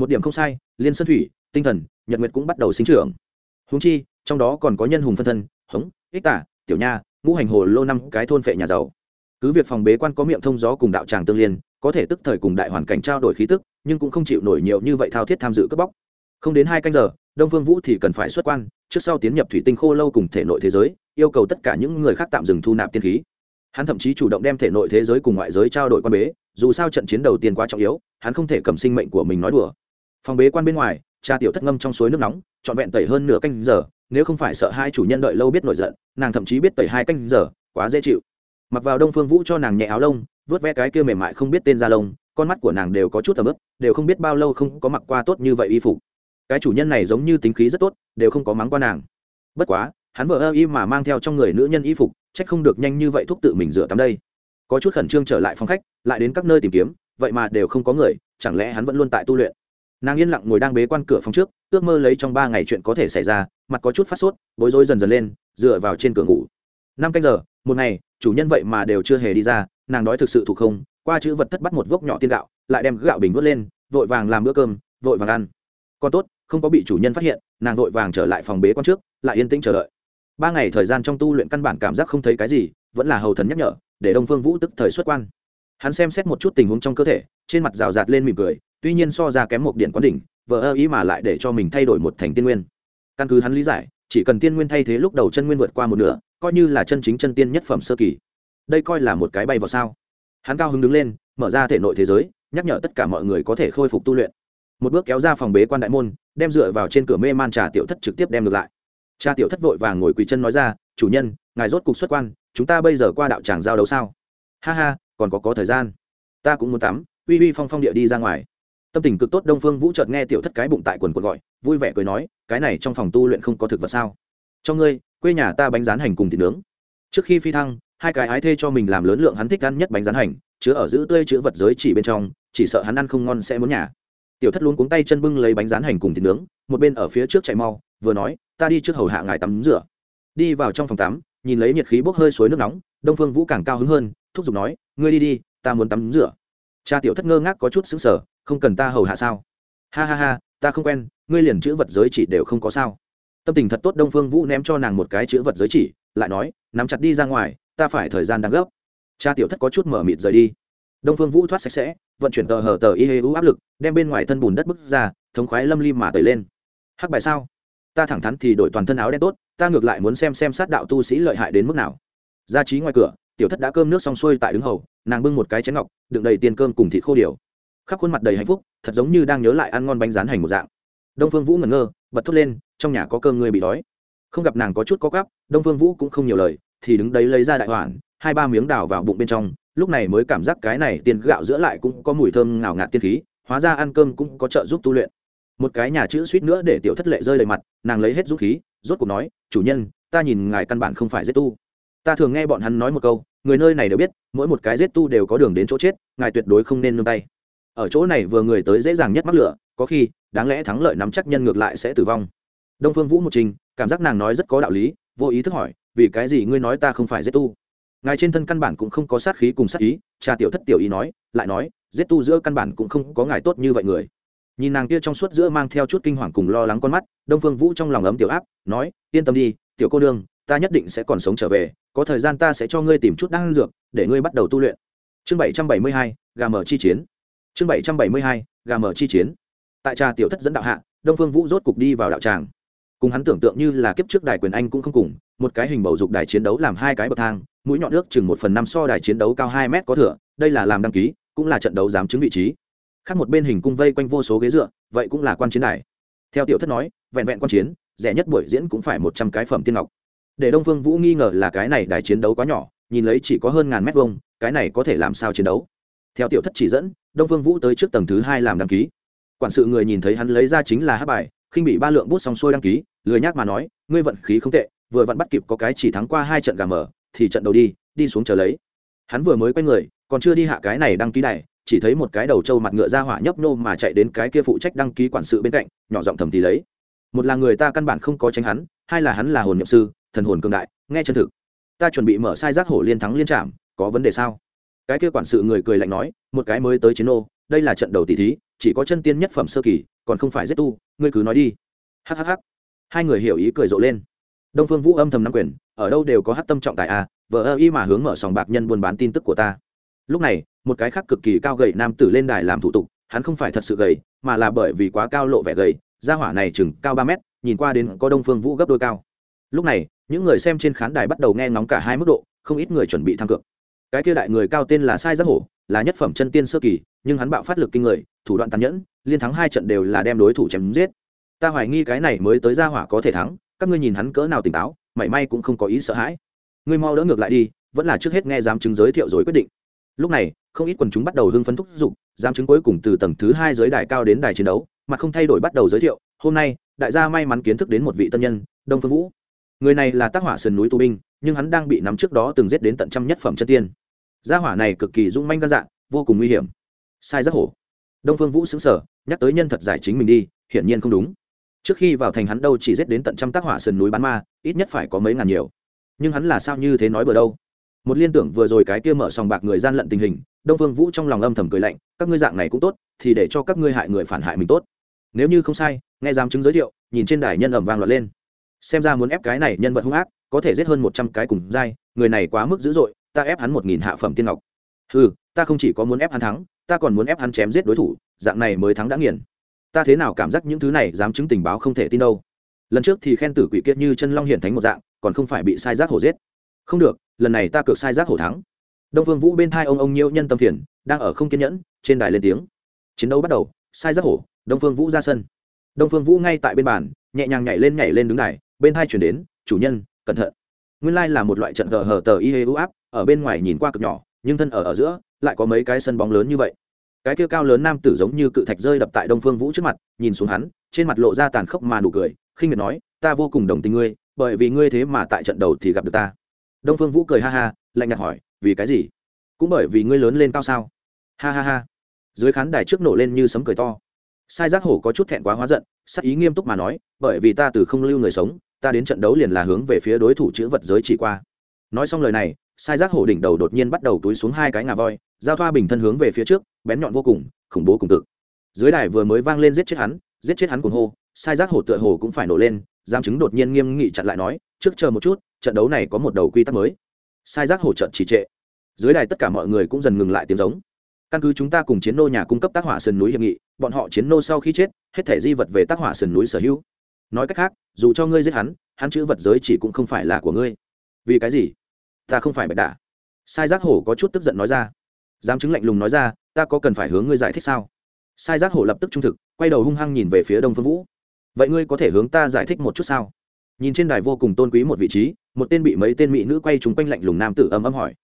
Speaker 1: một điểm không sai, liên sơn thủy, tinh thần, nhật nguyệt cũng bắt đầu sinh trưởng. Húng chi, trong đó còn có nhân hùng phân thân, hống, ích tả, tiểu nha, ngũ hành hồ lô năm cái thôn phệ nhà giàu. Cứ việc phòng bế quan có miệng thông gió cùng đạo tràng tương liên, có thể tức thời cùng đại hoàn cảnh trao đổi khí tức, nhưng cũng không chịu nổi nhiều như vậy thao thiết tham dự cướp bóc. Không đến hai canh giờ, đông phương vũ thì cần phải xuất quan, trước sau tiến nhập thủy tinh khô lâu cùng thể nội thế giới, yêu cầu tất cả những người khác tạm dừng thu nạp tiên khí. Hắn thậm chí chủ động đem thể nội thế giới cùng ngoại giới trao đổi quan bế, dù sao trận chiến đầu tiên quá trọng yếu, hắn không thể cầm sinh mệnh của mình nói đùa phòng bế quan bên ngoài, cha tiểu thất ngâm trong suối nước nóng, trọn vẹn tẩy hơn nửa canh giờ, nếu không phải sợ hai chủ nhân đợi lâu biết nổi giận, nàng thậm chí biết tẩy hai canh giờ, quá dễ chịu. Mặc vào đông phương vũ cho nàng nhẹ áo lông, vớt ve cái kia mềm mại không biết tên da lông, con mắt của nàng đều có chút tầm ướp đều không biết bao lâu không có mặc qua tốt như vậy y phục. Cái chủ nhân này giống như tính khí rất tốt, đều không có mắng qua nàng. Bất quá, hắn vợ ơ y mà mang theo trong người nữ nhân y phục, trách không được nhanh như vậy thúc tự mình rửa tắm đây. Có chút khẩn trương trở lại phòng khách, lại đến các nơi tìm kiếm, vậy mà đều không có người, chẳng lẽ hắn vẫn luôn tại tu luyện? Nàng yên lặng ngồi đang bế quan cửa phòng trước, ước mơ lấy trong ba ngày chuyện có thể xảy ra, mặt có chút phát sốt, bối rối dần dần lên, dựa vào trên cửa ngủ. Năm canh giờ, một ngày, chủ nhân vậy mà đều chưa hề đi ra, nàng đói thực sự thuộc không, qua chữ vật thất bắt một vốc nhỏ tiên gạo, lại đem gạo bình vớt lên, vội vàng làm bữa cơm, vội vàng ăn. Còn tốt, không có bị chủ nhân phát hiện, nàng vội vàng trở lại phòng bế quan trước, lại yên tĩnh chờ đợi. Ba ngày thời gian trong tu luyện căn bản cảm giác không thấy cái gì, vẫn là hầu thần nhắc nhở, để đông phương vũ tức thời xuất quan. Hắn xem xét một chút tình huống trong cơ thể, trên mặt rào rạt lên mỉm cười tuy nhiên so ra kém một điện quán đỉnh vợ ơ ý mà lại để cho mình thay đổi một thành tiên nguyên. Căn cứ hắn lý giải, chỉ cần tiên nguyên thay thế lúc đầu chân nguyên vượt qua một nửa, coi như là chân chính chân tiên nhất phẩm sơ kỳ. Đây coi là một cái bay vào sao. Hắn cao hứng đứng lên, mở ra thể nội thế giới, nhắc nhở tất cả mọi người có thể khôi phục tu luyện. Một bước kéo ra phòng bế quan đại môn, đem dựa vào trên cửa mê man trà tiểu thất trực tiếp đem ngược lại. Cha tiểu thất vội vàng ngồi quỳ chân nói ra, chủ nhân, ngài rốt cục xuất quan, chúng ta bây giờ qua đạo tràng giao đấu sao? Ha ha, còn có có thời gian. Ta cũng muốn tắm. Uy uy phong phong địa đi ra ngoài tâm tình cực tốt đông phương vũ chợt nghe tiểu thất cái bụng tại quần quần gọi vui vẻ cười nói cái này trong phòng tu luyện không có thực vật sao cho ngươi quê nhà ta bánh rán hành cùng thịt nướng trước khi phi thăng hai cái ái thê cho mình làm lớn lượng hắn thích ăn nhất bánh rán hành chứa ở giữ tươi chữ vật giới chỉ bên trong chỉ sợ hắn ăn không ngon sẽ muốn nhà tiểu thất luôn cuống tay chân bưng lấy bánh rán hành cùng thịt nướng một bên ở phía trước chạy mau vừa nói ta đi trước hầu hạ ngài tắm rửa đi vào trong phòng tắm nhìn lấy nhiệt khí bốc hơi suối nước nóng đông phương vũ càng cao hứng hơn thúc giục nói ngươi đi đi ta muốn tắm rửa cha tiểu thất ngơ ngác có chút xứng sở không cần ta hầu hạ sao? Ha ha ha, ta không quen, ngươi liền chữ vật giới chỉ đều không có sao. Tâm tình thật tốt đông phương vũ ném cho nàng một cái chữ vật giới chỉ, lại nói, nắm chặt đi ra ngoài, ta phải thời gian đang gấp. Cha tiểu thất có chút mở mịt rời đi. Đông phương vũ thoát sạch sẽ, vận chuyển tờ hờ tờ y hê u áp lực, đem bên ngoài thân bùn đất bức ra, thống khoái lâm lim mà tẩy lên. Hắc bài sao? Ta thẳng thắn thì đổi toàn thân áo đen tốt, ta ngược lại muốn xem xem sát đạo tu sĩ lợi hại đến mức nào. Ra trí ngoài cửa, tiểu thất đã cơm nước xong xuôi tại đứng hầu, nàng bưng một cái chén ngọc, đựng đầy tiền cơm cùng thịt khô điều khắp khuôn mặt đầy hạnh phúc, thật giống như đang nhớ lại ăn ngon bánh rán hành một dạng. Đông phương vũ ngẩn ngơ, bật thốt lên, trong nhà có cơm người bị đói. Không gặp nàng có chút có gắp đông phương vũ cũng không nhiều lời, thì đứng đấy lấy ra đại hoàn, hai ba miếng đào vào bụng bên trong, lúc này mới cảm giác cái này tiền gạo giữa lại cũng có mùi thơm ngào ngạt tiên khí, hóa ra ăn cơm cũng có trợ giúp tu luyện. Một cái nhà chữ suýt nữa để tiểu thất lệ rơi đầy mặt, nàng lấy hết dũng khí, rốt cuộc nói, chủ nhân, ta nhìn ngài căn bản không phải giết tu. Ta thường nghe bọn hắn nói một câu, người nơi này đều biết, mỗi một cái giết tu đều có đường đến chỗ chết, ngài tuyệt đối không nên nương tay ở chỗ này vừa người tới dễ dàng nhất mắc lửa, có khi, đáng lẽ thắng lợi nắm chắc nhân ngược lại sẽ tử vong. Đông phương vũ một trình, cảm giác nàng nói rất có đạo lý, vô ý thức hỏi, vì cái gì ngươi nói ta không phải giết tu? Ngài trên thân căn bản cũng không có sát khí cùng sát ý cha tiểu thất tiểu ý nói, lại nói, giết tu giữa căn bản cũng không có ngài tốt như vậy người. Nhìn nàng kia trong suốt giữa mang theo chút kinh hoàng cùng lo lắng con mắt, đông phương vũ trong lòng ấm tiểu áp, nói, yên tâm đi, tiểu cô đương ta nhất định sẽ còn sống trở về, có thời gian ta sẽ cho ngươi tìm chút đan dược, để ngươi bắt đầu tu luyện. Chương bảy trăm bảy mươi hai, gà mở chi chiến chương bảy trăm bảy mươi hai, gà mở chi chiến. Tại trà tiểu thất dẫn đạo hạ, đông phương vũ rốt cục đi vào đạo tràng. Cùng hắn tưởng tượng như là kiếp trước đài quyền anh cũng không cùng, một cái hình bầu dục đài chiến đấu làm hai cái bậc thang, mũi nhọn nước chừng một phần năm so đài chiến đấu cao hai mét có thửa đây là làm đăng ký, cũng là trận đấu giám chứng vị trí. Khác một bên hình cung vây quanh vô số ghế dựa, vậy cũng là quan chiến đài. Theo tiểu thất nói, vẹn vẹn quan chiến, rẻ nhất buổi diễn cũng phải một trăm cái phẩm tiên ngọc. Để đông phương vũ nghi ngờ là cái này đài chiến đấu quá nhỏ, nhìn lấy chỉ có hơn ngàn mét vuông, cái này có thể làm sao chiến đấu? Theo tiểu thất chỉ dẫn đông phương vũ tới trước tầng thứ hai làm đăng ký. Quản sự người nhìn thấy hắn lấy ra chính là hát bài, khinh bị ba lượng bút xong xuôi đăng ký, lười nhác mà nói, ngươi vận khí không tệ, vừa vặn bắt kịp có cái chỉ thắng qua hai trận gà mở, thì trận đầu đi đi xuống chờ lấy. Hắn vừa mới quay người, còn chưa đi hạ cái này đăng ký này chỉ thấy một cái đầu trâu mặt ngựa ra hỏa nhấp nô mà chạy đến cái kia phụ trách đăng ký quản sự bên cạnh, nhỏ giọng thầm thì lấy. Một là người ta căn bản không có tránh hắn, hai là hắn là hồn nhậm sư, thần hồn cương đại, nghe chân thực. Ta chuẩn bị mở sai giác hổ liên thắng liên trạm có vấn đề sao? Cái kia quản sự người cười lạnh nói một cái mới tới chiến ô đây là trận đầu tỷ thí chỉ có chân tiên nhất phẩm sơ kỳ còn không phải giết tu ngươi cứ nói đi. Hhh hai người hiểu ý cười rộ lên. Đông phương vũ âm thầm nắm quyền ở đâu đều có hát tâm trọng tài a à, vợ ơ y mà hướng mở sòng bạc nhân buôn bán tin tức của ta. Lúc này một cái khác cực kỳ cao gầy nam tử lên đài làm thủ tục hắn không phải thật sự gầy mà là bởi vì quá cao lộ vẻ gầy gia hỏa này chừng cao ba mét nhìn qua đến có đông phương vũ gấp đôi cao. Lúc này những người xem trên khán đài bắt đầu nghe ngóng cả hai mức độ không ít người chuẩn bị tham cược cái kia đại người cao tên là sai giác hổ, là nhất phẩm chân tiên sơ kỳ, nhưng hắn bạo phát lực kinh người, thủ đoạn tàn nhẫn, liên thắng hai trận đều là đem đối thủ chém giết. Ta hoài nghi cái này mới tới gia hỏa có thể thắng, các ngươi nhìn hắn cỡ nào tỉnh táo, mảy may cũng không có ý sợ hãi. Ngươi mau đỡ ngược lại đi, vẫn là trước hết nghe giám chứng giới thiệu rồi quyết định. Lúc này, không ít quần chúng bắt đầu hưng phấn thúc giục, giám chứng cuối cùng từ tầng thứ hai giới đài cao đến đài chiến đấu, mà không thay đổi bắt đầu giới thiệu, hôm nay, đại gia may mắn kiến thức đến một vị tân nhân, đông phương vũ. Người này là tác hỏa sườn núi tu binh, nhưng hắn đang bị nắm trước đó từng giết đến tận trăm nhất phẩm chân tiên gia hỏa này cực kỳ dung manh gan dạng vô cùng nguy hiểm. Sai rất hổ. Đông phương vũ xứng sở nhắc tới nhân thật giải chính mình đi, hiển nhiên không đúng. Trước khi vào thành hắn đâu chỉ giết đến tận trăm tác hỏa sườn núi bán ma, ít nhất phải có mấy ngàn nhiều. Nhưng hắn là sao như thế nói bừa đâu? Một liên tưởng vừa rồi cái kia mở sòng bạc người gian lận tình hình, đông phương vũ trong lòng âm thầm cười lạnh, các ngươi dạng này cũng tốt, thì để cho các ngươi hại người phản hại mình tốt. Nếu như không sai, nghe giám chứng giới thiệu, nhìn trên đài nhân ẩm vang loạt lên. Xem ra muốn ép cái này nhân vật hung ác, có thể giết hơn một trăm cái cùng dai người này quá mức dữ dội ta ép hắn một nghìn hạ phẩm tiên ngọc. Ừ ta không chỉ có muốn ép hắn thắng, ta còn muốn ép hắn chém giết đối thủ, dạng này mới thắng đã nghiền. Ta thế nào cảm giác những thứ này dám chứng tình báo không thể tin đâu. Lần trước thì khen tử quỷ kiệt như chân long hiển thánh một dạng, còn không phải bị sai giác hổ giết. Không được, lần này ta cược sai giác hổ thắng. Đông phương vũ bên thai ông ông nhiễu nhân tâm phiền, đang ở không kiên nhẫn, trên đài lên tiếng. Chiến đấu bắt đầu, sai giác hổ, đông phương vũ ra sân. Đông phương vũ ngay tại bên bàn, nhẹ nhàng nhảy lên nhảy lên đứng đài, bên thai chuyển đến, chủ nhân, cẩn thận. Nguyên lai là một loại trận gờ hờ tờ y hê u áp ở bên ngoài nhìn qua cực nhỏ, nhưng thân ở ở giữa, lại có mấy cái sân bóng lớn như vậy. Cái kia cao lớn nam tử giống như cự thạch rơi đập tại đông phương vũ trước mặt, nhìn xuống hắn, trên mặt lộ ra tàn khốc mà nụ cười, khinh miệt nói, ta vô cùng đồng tình ngươi, bởi vì ngươi thế mà tại trận đầu thì gặp được ta. Đông phương vũ cười ha ha, lạnh nhạt hỏi, vì cái gì? Cũng bởi vì ngươi lớn lên cao sao? Ha ha ha. Dưới khán đài trước nổ lên như sấm cười to. Sai giác hổ có chút thẹn quá hóa giận, sắc ý nghiêm túc mà nói, bởi vì ta từ không lưu người sống, ta đến trận đấu liền là hướng về phía đối thủ chữ vật giới chỉ qua. Nói xong lời này sai giác hổ đỉnh đầu đột nhiên bắt đầu túi xuống hai cái ngà voi, giao thoa bình thân hướng về phía trước, bén nhọn vô cùng, khủng bố cùng cực. Dưới đài vừa mới vang lên giết chết hắn, giết chết hắn cùng hô, sai giác hổ tựa hồ cũng phải nổ lên, giam chứng đột nhiên nghiêm nghị chặn lại nói, trước chờ một chút, trận đấu này có một đầu quy tắc mới. Sai giác hổ trận trì trệ. Dưới đài tất cả mọi người cũng dần ngừng lại tiếng giống. Căn cứ chúng ta cùng chiến nô nhà cung cấp tác hỏa sườn núi hiệp nghị, bọn họ chiến nô sau khi chết, hết thể di vật về tác hỏa sườn núi sở hữu. Nói cách khác, dù cho ngươi giết hắn hắn chữ vật giới chỉ cũng không phải là của ngươi. Vì cái gì? Ta không phải bạch đả. Sai giác hổ có chút tức giận nói ra. Dám chứng lạnh lùng nói ra, ta có cần phải hướng ngươi giải thích sao? Sai giác hổ lập tức trung thực, quay đầu hung hăng nhìn về phía đông phương vũ. Vậy ngươi có thể hướng ta giải thích một chút sao? Nhìn trên đài vô cùng tôn quý một vị trí, một tên bị mấy tên mỹ nữ quay trúng quanh lạnh lùng nam tử âm âm hỏi.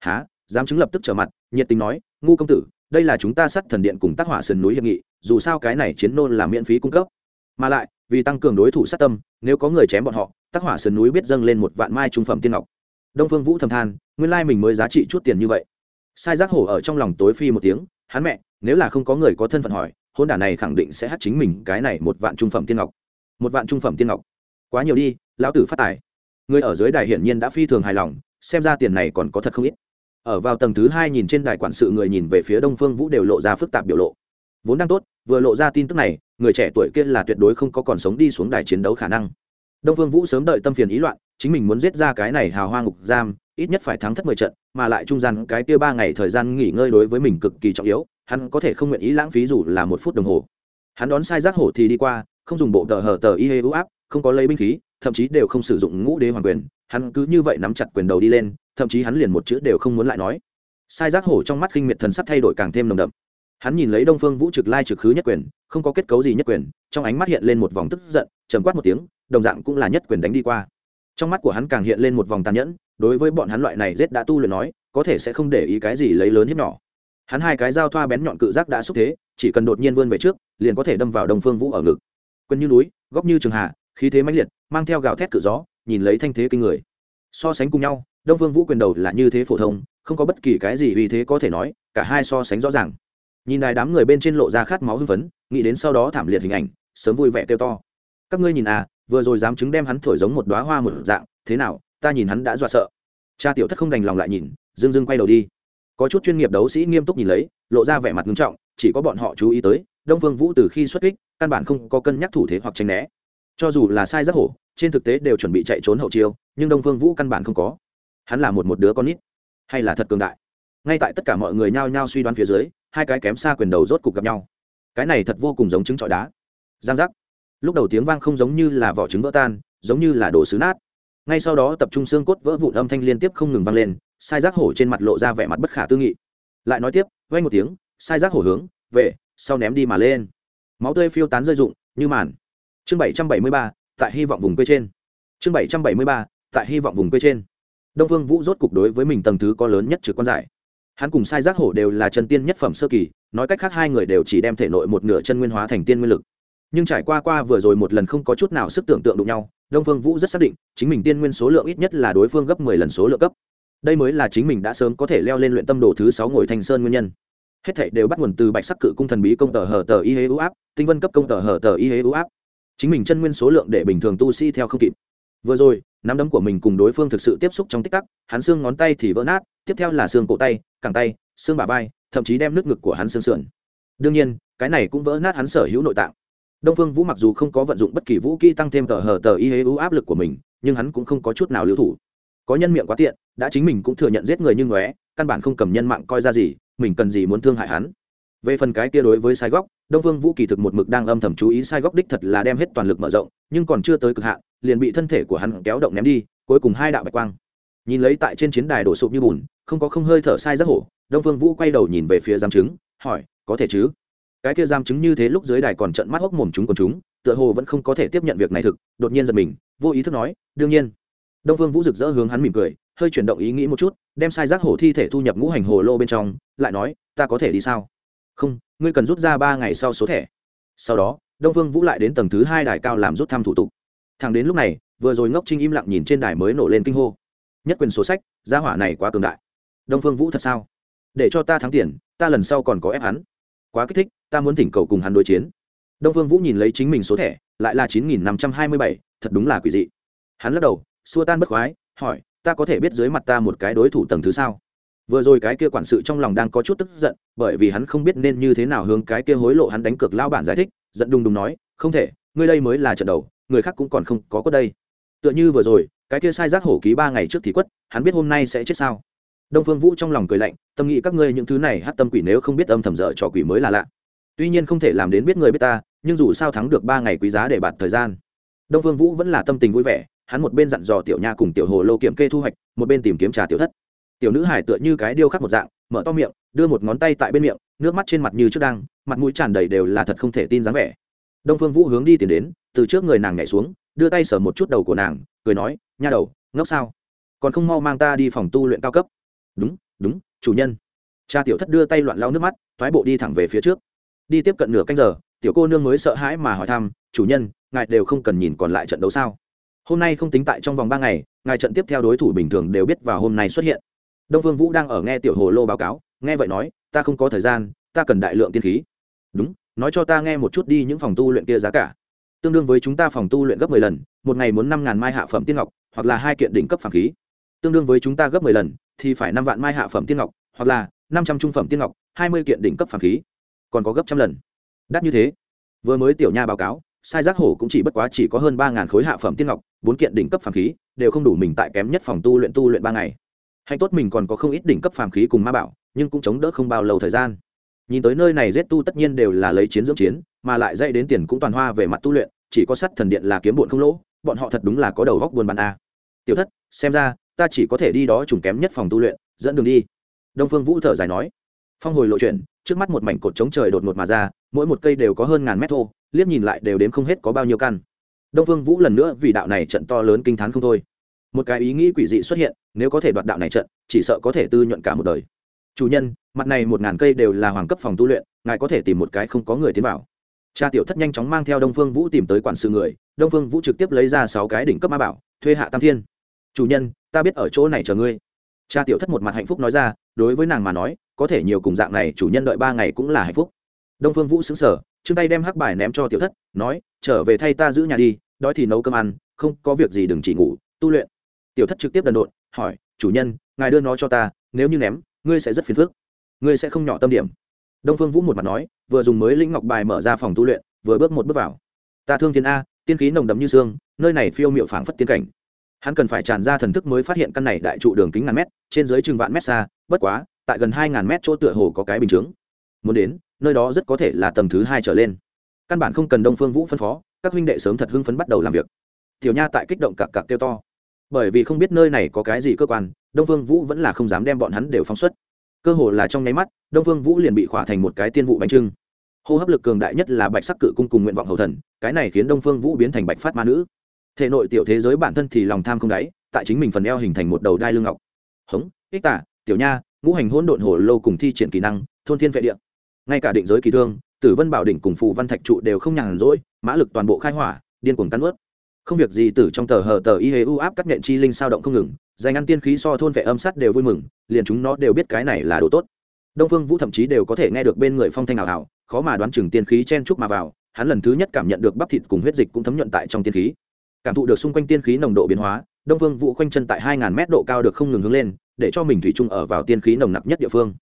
Speaker 1: Há dám chứng lập tức trở mặt, nhiệt tình nói, ngu công tử, đây là chúng ta sát thần điện cùng tác hỏa sườn núi hiệp nghị, dù sao cái này chiến nôn là miễn phí cung cấp. Mà lại, vì tăng cường đối thủ sát tâm, nếu có người chém bọn họ tác hỏa sườn núi biết dâng lên một vạn mai trung phẩm tiên ngọc đông phương vũ thầm than, nguyên lai mình mới giá trị chút tiền như vậy. Sai giác hổ ở trong lòng tối phi một tiếng, hắn mẹ, nếu là không có người có thân phận hỏi, hôn đả này khẳng định sẽ hát chính mình cái này một vạn trung phẩm tiên ngọc. Một vạn trung phẩm tiên ngọc. Quá nhiều đi, lão tử phát tài. Người ở dưới đài hiển nhiên đã phi thường hài lòng, xem ra tiền này còn có thật không ít. Ở vào tầng thứ hai nhìn trên đài quản sự người nhìn về phía đông phương vũ đều lộ ra phức tạp biểu lộ. Vốn đang tốt, vừa lộ ra tin tức này, người trẻ tuổi kia là tuyệt đối không có còn sống đi xuống đài chiến đấu khả năng. Đông phương vũ sớm đợi tâm phiền ý loạn chính mình muốn giết ra cái này hào hoa ngục giam, ít nhất phải thắng thất mười trận, mà lại trung gian cái kia ba ngày thời gian nghỉ ngơi đối với mình cực kỳ trọng yếu, hắn có thể không nguyện ý lãng phí dù là một phút đồng hồ. Hắn đón sai giác hổ thì đi qua, không dùng bộ tờ hờ tờ y hê ưu áp, không có lấy binh khí, thậm chí đều không sử dụng ngũ đế hoàng quyền, hắn cứ như vậy nắm chặt quyền đầu đi lên, thậm chí hắn liền một chữ đều không muốn lại nói. Sai giác hổ trong mắt kinh miệt thần sắc thay đổi càng thêm nồng đậm. Hắn nhìn lấy đông phương vũ trực lai trực khứ nhất quyền, không có kết cấu gì nhất quyền, trong ánh mắt hiện lên một vòng tức giận, trầm quát một tiếng, đồng dạng cũng là nhất quyền đánh đi qua trong mắt của hắn càng hiện lên một vòng tàn nhẫn, đối với bọn hắn loại này rết đã tu luyện nói, có thể sẽ không để ý cái gì lấy lớn hiếp nhỏ. Hắn hai cái dao thoa bén nhọn cự giác đã xúc thế, chỉ cần đột nhiên vươn về trước, liền có thể đâm vào đông phương vũ ở ngực. Quân như núi, góc như trường hạ, khí thế mãnh liệt, mang theo gào thét cự gió, nhìn lấy thanh thế kinh người. So sánh cùng nhau, đông phương vũ quyền đầu là như thế phổ thông, không có bất kỳ cái gì uy thế có thể nói, cả hai so sánh rõ ràng. Nhìn đài đám người bên trên lộ ra khát máu hưng phấn, nghĩ đến sau đó thảm liệt hình ảnh, sớm vui vẻ kêu to. Các ngươi nhìn à vừa rồi dám chứng đem hắn thổi giống một đoá hoa một dạng, thế nào, ta nhìn hắn đã dọa sợ. Cha tiểu thất không đành lòng lại nhìn dưng dưng quay đầu đi. Có chút chuyên nghiệp đấu sĩ nghiêm túc nhìn lấy, lộ ra vẻ mặt nghiêm trọng, chỉ có bọn họ chú ý tới, đông phương vũ từ khi xuất kích, căn bản không có cân nhắc thủ thế hoặc tranh né. Cho dù là sai giác hổ, trên thực tế đều chuẩn bị chạy trốn hậu chiêu, nhưng đông phương vũ căn bản không có. Hắn là một một đứa con nít, hay là thật cường đại? Ngay tại tất cả mọi người nhao nhao suy đoán phía dưới, hai cái kém xa quyền đầu rốt cục gặp nhau. Cái này thật vô cùng giống trứng trọi đá. Giang giác lúc đầu tiếng vang không giống như là vỏ trứng vỡ tan, giống như là đồ sứ nát. Ngay sau đó tập trung xương cốt vỡ vụn âm thanh liên tiếp không ngừng vang lên, sai giác hổ trên mặt lộ ra vẻ mặt bất khả tư nghị. Lại nói tiếp vay một tiếng, sai giác hổ hướng, về, sau ném đi mà lên. Máu tươi phiêu tán rơi rụng, như màn. Chương bảy trăm bảy mươi ba, tại hy vọng vùng quê trên. Chương bảy trăm bảy mươi ba, tại hy vọng vùng quê trên. Đông phương vũ rốt cục đối với mình tầng thứ có lớn nhất trực quan giải. Hắn cùng sai giác hổ đều là chân tiên nhất phẩm sơ kỳ, nói cách khác hai người đều chỉ đem thể nội một nửa chân nguyên hóa thành tiên nguyên lực nhưng trải qua qua vừa rồi một lần không có chút nào sức tưởng tượng đụng nhau, đông phương vũ rất xác định, chính mình tiên nguyên số lượng ít nhất là đối phương gấp mười lần số lượng cấp. Đây mới là chính mình đã sớm có thể leo lên luyện tâm đồ thứ sáu ngồi thành sơn nguyên nhân. Hết thảy đều bắt nguồn từ bạch sắc cự cung thần bí công tờ hở tờ y hế ưu áp, tinh vân cấp công tờ hở tờ y hế ưu áp. Chính mình chân nguyên số lượng để bình thường tu sĩ theo không kịp. Vừa rồi, nắm đấm của mình cùng đối phương thực sự tiếp xúc trong tích tắc, hắn xương ngón tay thì vỡ nát, tiếp theo là xương cổ tay, cẳng tay, xương bả vai, thậm chí đem nước ngực của hắn xương sườn. Đương nhiên, cái này cũng vỡ nát hắn sở hữu nội tạng đông phương vũ mặc dù không có vận dụng bất kỳ vũ kỹ tăng thêm tờ hờ tờ y hế ưu áp lực của mình, nhưng hắn cũng không có chút nào lưu thủ. Có nhân miệng quá tiện, đã chính mình cũng thừa nhận giết người như ngóe, căn bản không cầm nhân mạng coi ra gì, mình cần gì muốn thương hại hắn. Về phần cái kia đối với sai góc, đông phương vũ kỳ thực một mực đang âm thầm chú ý sai góc đích thật là đem hết toàn lực mở rộng, nhưng còn chưa tới cực hạn, liền bị thân thể của hắn kéo động ném đi, cuối cùng hai đạo bạch quang. Nhìn lấy tại trên chiến đài đổ sụp như bùn, không có không hơi thở sai rất hổ, đông phương vũ quay đầu nhìn về phía giám chứng, hỏi, có thể chứ? Cái kia giam chứng như thế lúc dưới đài còn trận mắt hốc mồm chúng còn chúng, tựa hồ vẫn không có thể tiếp nhận việc này thực, đột nhiên giật mình, vô ý thức nói, đương nhiên. Đông phương vũ rực rỡ hướng hắn mỉm cười, hơi chuyển động ý nghĩ một chút, đem sai rác hổ thi thể thu nhập ngũ hành hồ lô bên trong, lại nói, ta có thể đi sao? Không, ngươi cần rút ra ba ngày sau số thẻ. Sau đó, đông phương vũ lại đến tầng thứ hai đài cao làm rút thăm thủ tục. Thẳng đến lúc này, vừa rồi ngốc trinh im lặng nhìn trên đài mới nổ lên kinh hô. Nhất quyền số sách gia hỏa này quá cường đại. Đông phương vũ thật sao? Để cho ta thắng tiền, ta lần sau còn có ép hắn quá kích thích, ta muốn thỉnh cầu cùng hắn đối chiến. Đông phương vũ nhìn lấy chính mình số thẻ, lại là chín nghìn năm trăm hai mươi bảy, thật đúng là quỷ dị. Hắn lắc đầu, xua tan bất khoái, hỏi, ta có thể biết dưới mặt ta một cái đối thủ tầng thứ sao? Vừa rồi cái kia quản sự trong lòng đang có chút tức giận, bởi vì hắn không biết nên như thế nào hướng cái kia hối lộ hắn đánh cược lao bản giải thích, giận đùng đùng nói, không thể, ngươi đây mới là trận đầu, người khác cũng còn không có có đây. Tựa như vừa rồi, cái kia sai giác hổ ký ba ngày trước thì quất, hắn biết hôm nay sẽ chết sao? Đông phương vũ trong lòng cười lạnh, tâm nghĩ các ngươi những thứ này hát tâm quỷ nếu không biết âm thầm dở trò quỷ mới là lạ. Tuy nhiên không thể làm đến biết người biết ta, nhưng dù sao thắng được ba ngày quý giá để bạt thời gian. Đông phương vũ vẫn là tâm tình vui vẻ, hắn một bên dặn dò tiểu nha cùng tiểu hồ lô kiểm kê thu hoạch, một bên tìm kiếm trà tiểu thất. Tiểu nữ hải tựa như cái điêu khắc một dạng, mở to miệng, đưa một ngón tay tại bên miệng, nước mắt trên mặt như trước đang, mặt mũi tràn đầy đều là thật không thể tin dáng vẻ. Đông phương vũ hướng đi tìm đến, từ trước người nàng nhảy xuống, đưa tay sờ một chút đầu của nàng, cười nói, nha đầu, ngốc sao? Còn không mau mang ta đi phòng tu luyện cao cấp đúng đúng, chủ nhân. Cha tiểu thất đưa tay loạn lau nước mắt, thoái bộ đi thẳng về phía trước. Đi tiếp cận nửa canh giờ, tiểu cô nương mới sợ hãi mà hỏi thăm, chủ nhân, ngài đều không cần nhìn còn lại trận đấu sao? Hôm nay không tính tại trong vòng ba ngày, ngài trận tiếp theo đối thủ bình thường đều biết vào hôm nay xuất hiện. Đông phương vũ đang ở nghe tiểu hồ lô báo cáo, nghe vậy nói, ta không có thời gian, ta cần đại lượng tiên khí. Đúng, nói cho ta nghe một chút đi những phòng tu luyện kia giá cả. Tương đương với chúng ta phòng tu luyện gấp mười lần, một ngày muốn năm ngàn mai hạ phẩm tiên ngọc, hoặc là hai kiện đỉnh cấp phàm khí tương đương với chúng ta gấp mười lần, thì phải năm vạn mai hạ phẩm tiên ngọc, hoặc là năm trăm trung phẩm tiên ngọc, hai mươi kiện đỉnh cấp phàm khí. Còn có gấp trăm lần. Đắt như thế. Vừa mới tiểu nha báo cáo, sai giác hổ cũng chỉ bất quá chỉ có hơn ba ngàn khối hạ phẩm tiên ngọc, bốn kiện đỉnh cấp phàm khí, đều không đủ mình tại kém nhất phòng tu luyện tu luyện ba ngày. Hay tốt mình còn có không ít đỉnh cấp phàm khí cùng ma bảo, nhưng cũng chống đỡ không bao lâu thời gian. Nhìn tới nơi này giết tu tất nhiên đều là lấy chiến dưỡng chiến, mà lại dạy đến tiền cũng toàn hoa về mặt tu luyện, chỉ có sắt thần điện là kiếm bụn không lỗ, bọn họ thật đúng là có đầu góc buôn bán a. Tiểu thất, xem ra ta chỉ có thể đi đó trùng kém nhất phòng tu luyện, dẫn đường đi. Đông phương vũ thở dài nói. Phong hồi lộ chuyển, trước mắt một mảnh cột trống trời đột ngột mà ra, mỗi một cây đều có hơn ngàn mét thô, liếc nhìn lại đều đếm không hết có bao nhiêu căn. Đông phương vũ lần nữa vì đạo này trận to lớn kinh t h á n không thôi. Một cái ý nghĩ quỷ dị xuất hiện, nếu có thể đoạt đạo này trận, chỉ sợ có thể tư nhuận cả một đời. Chủ nhân, mặt này một ngàn cây đều là hoàng cấp phòng tu luyện, ngài có thể tìm một cái không có người tiến vào. Cha tiểu thất nhanh chóng mang theo đông phương vũ tìm tới quản sự người, đông phương vũ trực tiếp lấy ra sáu cái đỉnh cấp ma bảo, thuê hạ tam thiên chủ nhân, ta biết ở chỗ này chờ ngươi. Cha tiểu thất một mặt hạnh phúc nói ra, đối với nàng mà nói, có thể nhiều cùng dạng này, chủ nhân đợi ba ngày cũng là hạnh phúc. Đông phương vũ xứng sở chương tay đem hắc bài ném cho tiểu thất, nói, trở về thay ta giữ nhà đi, đói thì nấu cơm ăn, không có việc gì đừng chỉ ngủ, tu luyện. Tiểu thất trực tiếp đần độn, hỏi, chủ nhân, ngài đưa nó cho ta, nếu như ném, ngươi sẽ rất phiền phức, ngươi sẽ không nhỏ tâm điểm. Đông phương vũ một mặt nói, vừa dùng mới linh ngọc bài mở ra phòng tu luyện, vừa bước một bước vào. Ta thương thiên a, tiên khí nồng đấm như xương, nơi này phiêu miệu phảng phất tiên cảnh hắn cần phải tràn ra thần thức mới phát hiện căn này đại trụ đường kính ngàn mét, trên dưới chừng vạn mét xa, bất quá, tại gần hai ngàn mét chỗ tựa hồ có cái bình chướng. Muốn đến, nơi đó rất có thể là tầng thứ hai trở lên. Căn bản không cần đông phương vũ phân phó, các huynh đệ sớm thật hưng phấn bắt đầu làm việc. Tiểu nha tại kích động cặc cặc kêu to. Bởi vì không biết nơi này có cái gì cơ quan, đông phương vũ vẫn là không dám đem bọn hắn đều phóng xuất. Cơ hồ là trong nháy mắt, đông phương vũ liền bị khỏa thành một cái tiên vụ bánh trưng. Hô hấp lực cường đại nhất là bạch sắc cự cung cùng nguyện vọng hầu thần, cái này khiến đông phương vũ biến thành bạch phát ma nữ thể nội tiểu thế giới bản thân thì lòng tham không đáy, tại chính mình phần eo hình thành một đầu đai lương ngọc. Hống, ích tả, tiểu nha, ngũ hành hỗn độn hồ lô cùng thi triển kỹ năng, thôn thiên vệ địa. Ngay cả định giới kỳ thương, tử vân bảo đỉnh cùng phù văn thạch trụ đều không nhàn rỗi, mã lực toàn bộ khai hỏa, điên cuồng cắn ướt không việc gì tử trong tờ hờ tờ y hê u áp các nện chi linh sao động không ngừng, dành ăn tiên khí so thôn vệ âm sắt đều vui mừng, liền chúng nó đều biết cái này là đồ tốt. Đông phương vũ thậm chí đều có thể nghe được bên người phong thanh ảo ảo, khó mà đoán chừng tiên khí chen chúc mà vào, hắn lần thứ nhất cảm nhận được bắp thịt cùng huyết dịch cũng thấm nhuận tại trong tiên khí cảm thụ được xung quanh tiên khí nồng độ biến hóa, đông phương vũ khoanh chân tại hai ngàn mét độ cao được không ngừng hướng lên, để cho mình thủy chung ở vào tiên khí nồng nặc nhất địa phương.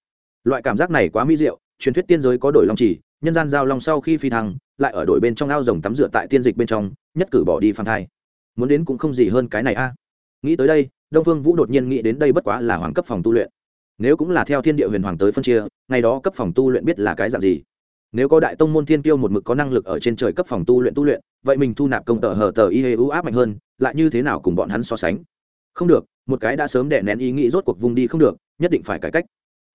Speaker 1: Loại cảm giác này quá mỹ diệu, truyền thuyết tiên giới có đổi long chỉ, nhân gian giao long sau khi phi thăng, lại ở đổi bên trong ao rồng tắm rửa tại tiên dịch bên trong, nhất cử bỏ đi phan thai. Muốn đến cũng không gì hơn cái này a. Nghĩ tới đây, đông phương vũ đột nhiên nghĩ đến đây bất quá là hoàng cấp phòng tu luyện. Nếu cũng là theo thiên địa huyền hoàng tới phân chia, ngày đó cấp phòng tu luyện biết là cái dạng gì? Nếu có đại tông môn thiên tiêu một mực có năng lực ở trên trời cấp phòng tu luyện tu luyện, vậy mình thu nạp công tờ hờ tờ y hê ưu áp mạnh hơn, lại như thế nào cùng bọn hắn so sánh? Không được, một cái đã sớm đè nén ý nghĩ rốt cuộc vùng đi không được, nhất định phải cải cách.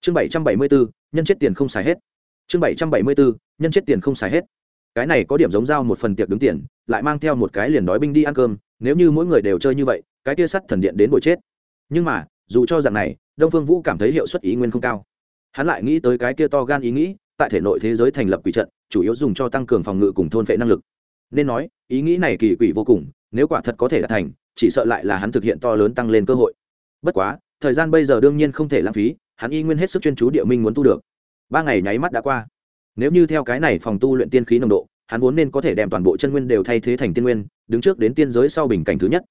Speaker 1: Chương bảy trăm bảy mươi bốn nhân chết tiền không xài hết. Chương bảy trăm bảy mươi bốn nhân chết tiền không xài hết. Cái này có điểm giống giao một phần tiệc đứng tiền, lại mang theo một cái liền đói binh đi ăn cơm, nếu như mỗi người đều chơi như vậy, cái kia sắt thần điện đến buổi chết. Nhưng mà, dù cho rằng này, đông phương vũ cảm thấy hiệu suất ý nguyên không cao. Hắn lại nghĩ tới cái kia to gan ý nghĩ tại thể nội thế giới thành lập quỷ trận, chủ yếu dùng cho tăng cường phòng ngự cùng thôn vệ năng lực. Nên nói, ý nghĩ này kỳ quỷ vô cùng, nếu quả thật có thể đạt thành, chỉ sợ lại là hắn thực hiện to lớn tăng lên cơ hội. Bất quá, thời gian bây giờ đương nhiên không thể lãng phí, hắn y nguyên hết sức chuyên chú địa minh muốn tu được. Ba ngày nháy mắt đã qua. Nếu như theo cái này phòng tu luyện tiên khí nồng độ, hắn vốn nên có thể đem toàn bộ chân nguyên đều thay thế thành tiên nguyên, đứng trước đến tiên giới sau bình cảnh thứ nhất.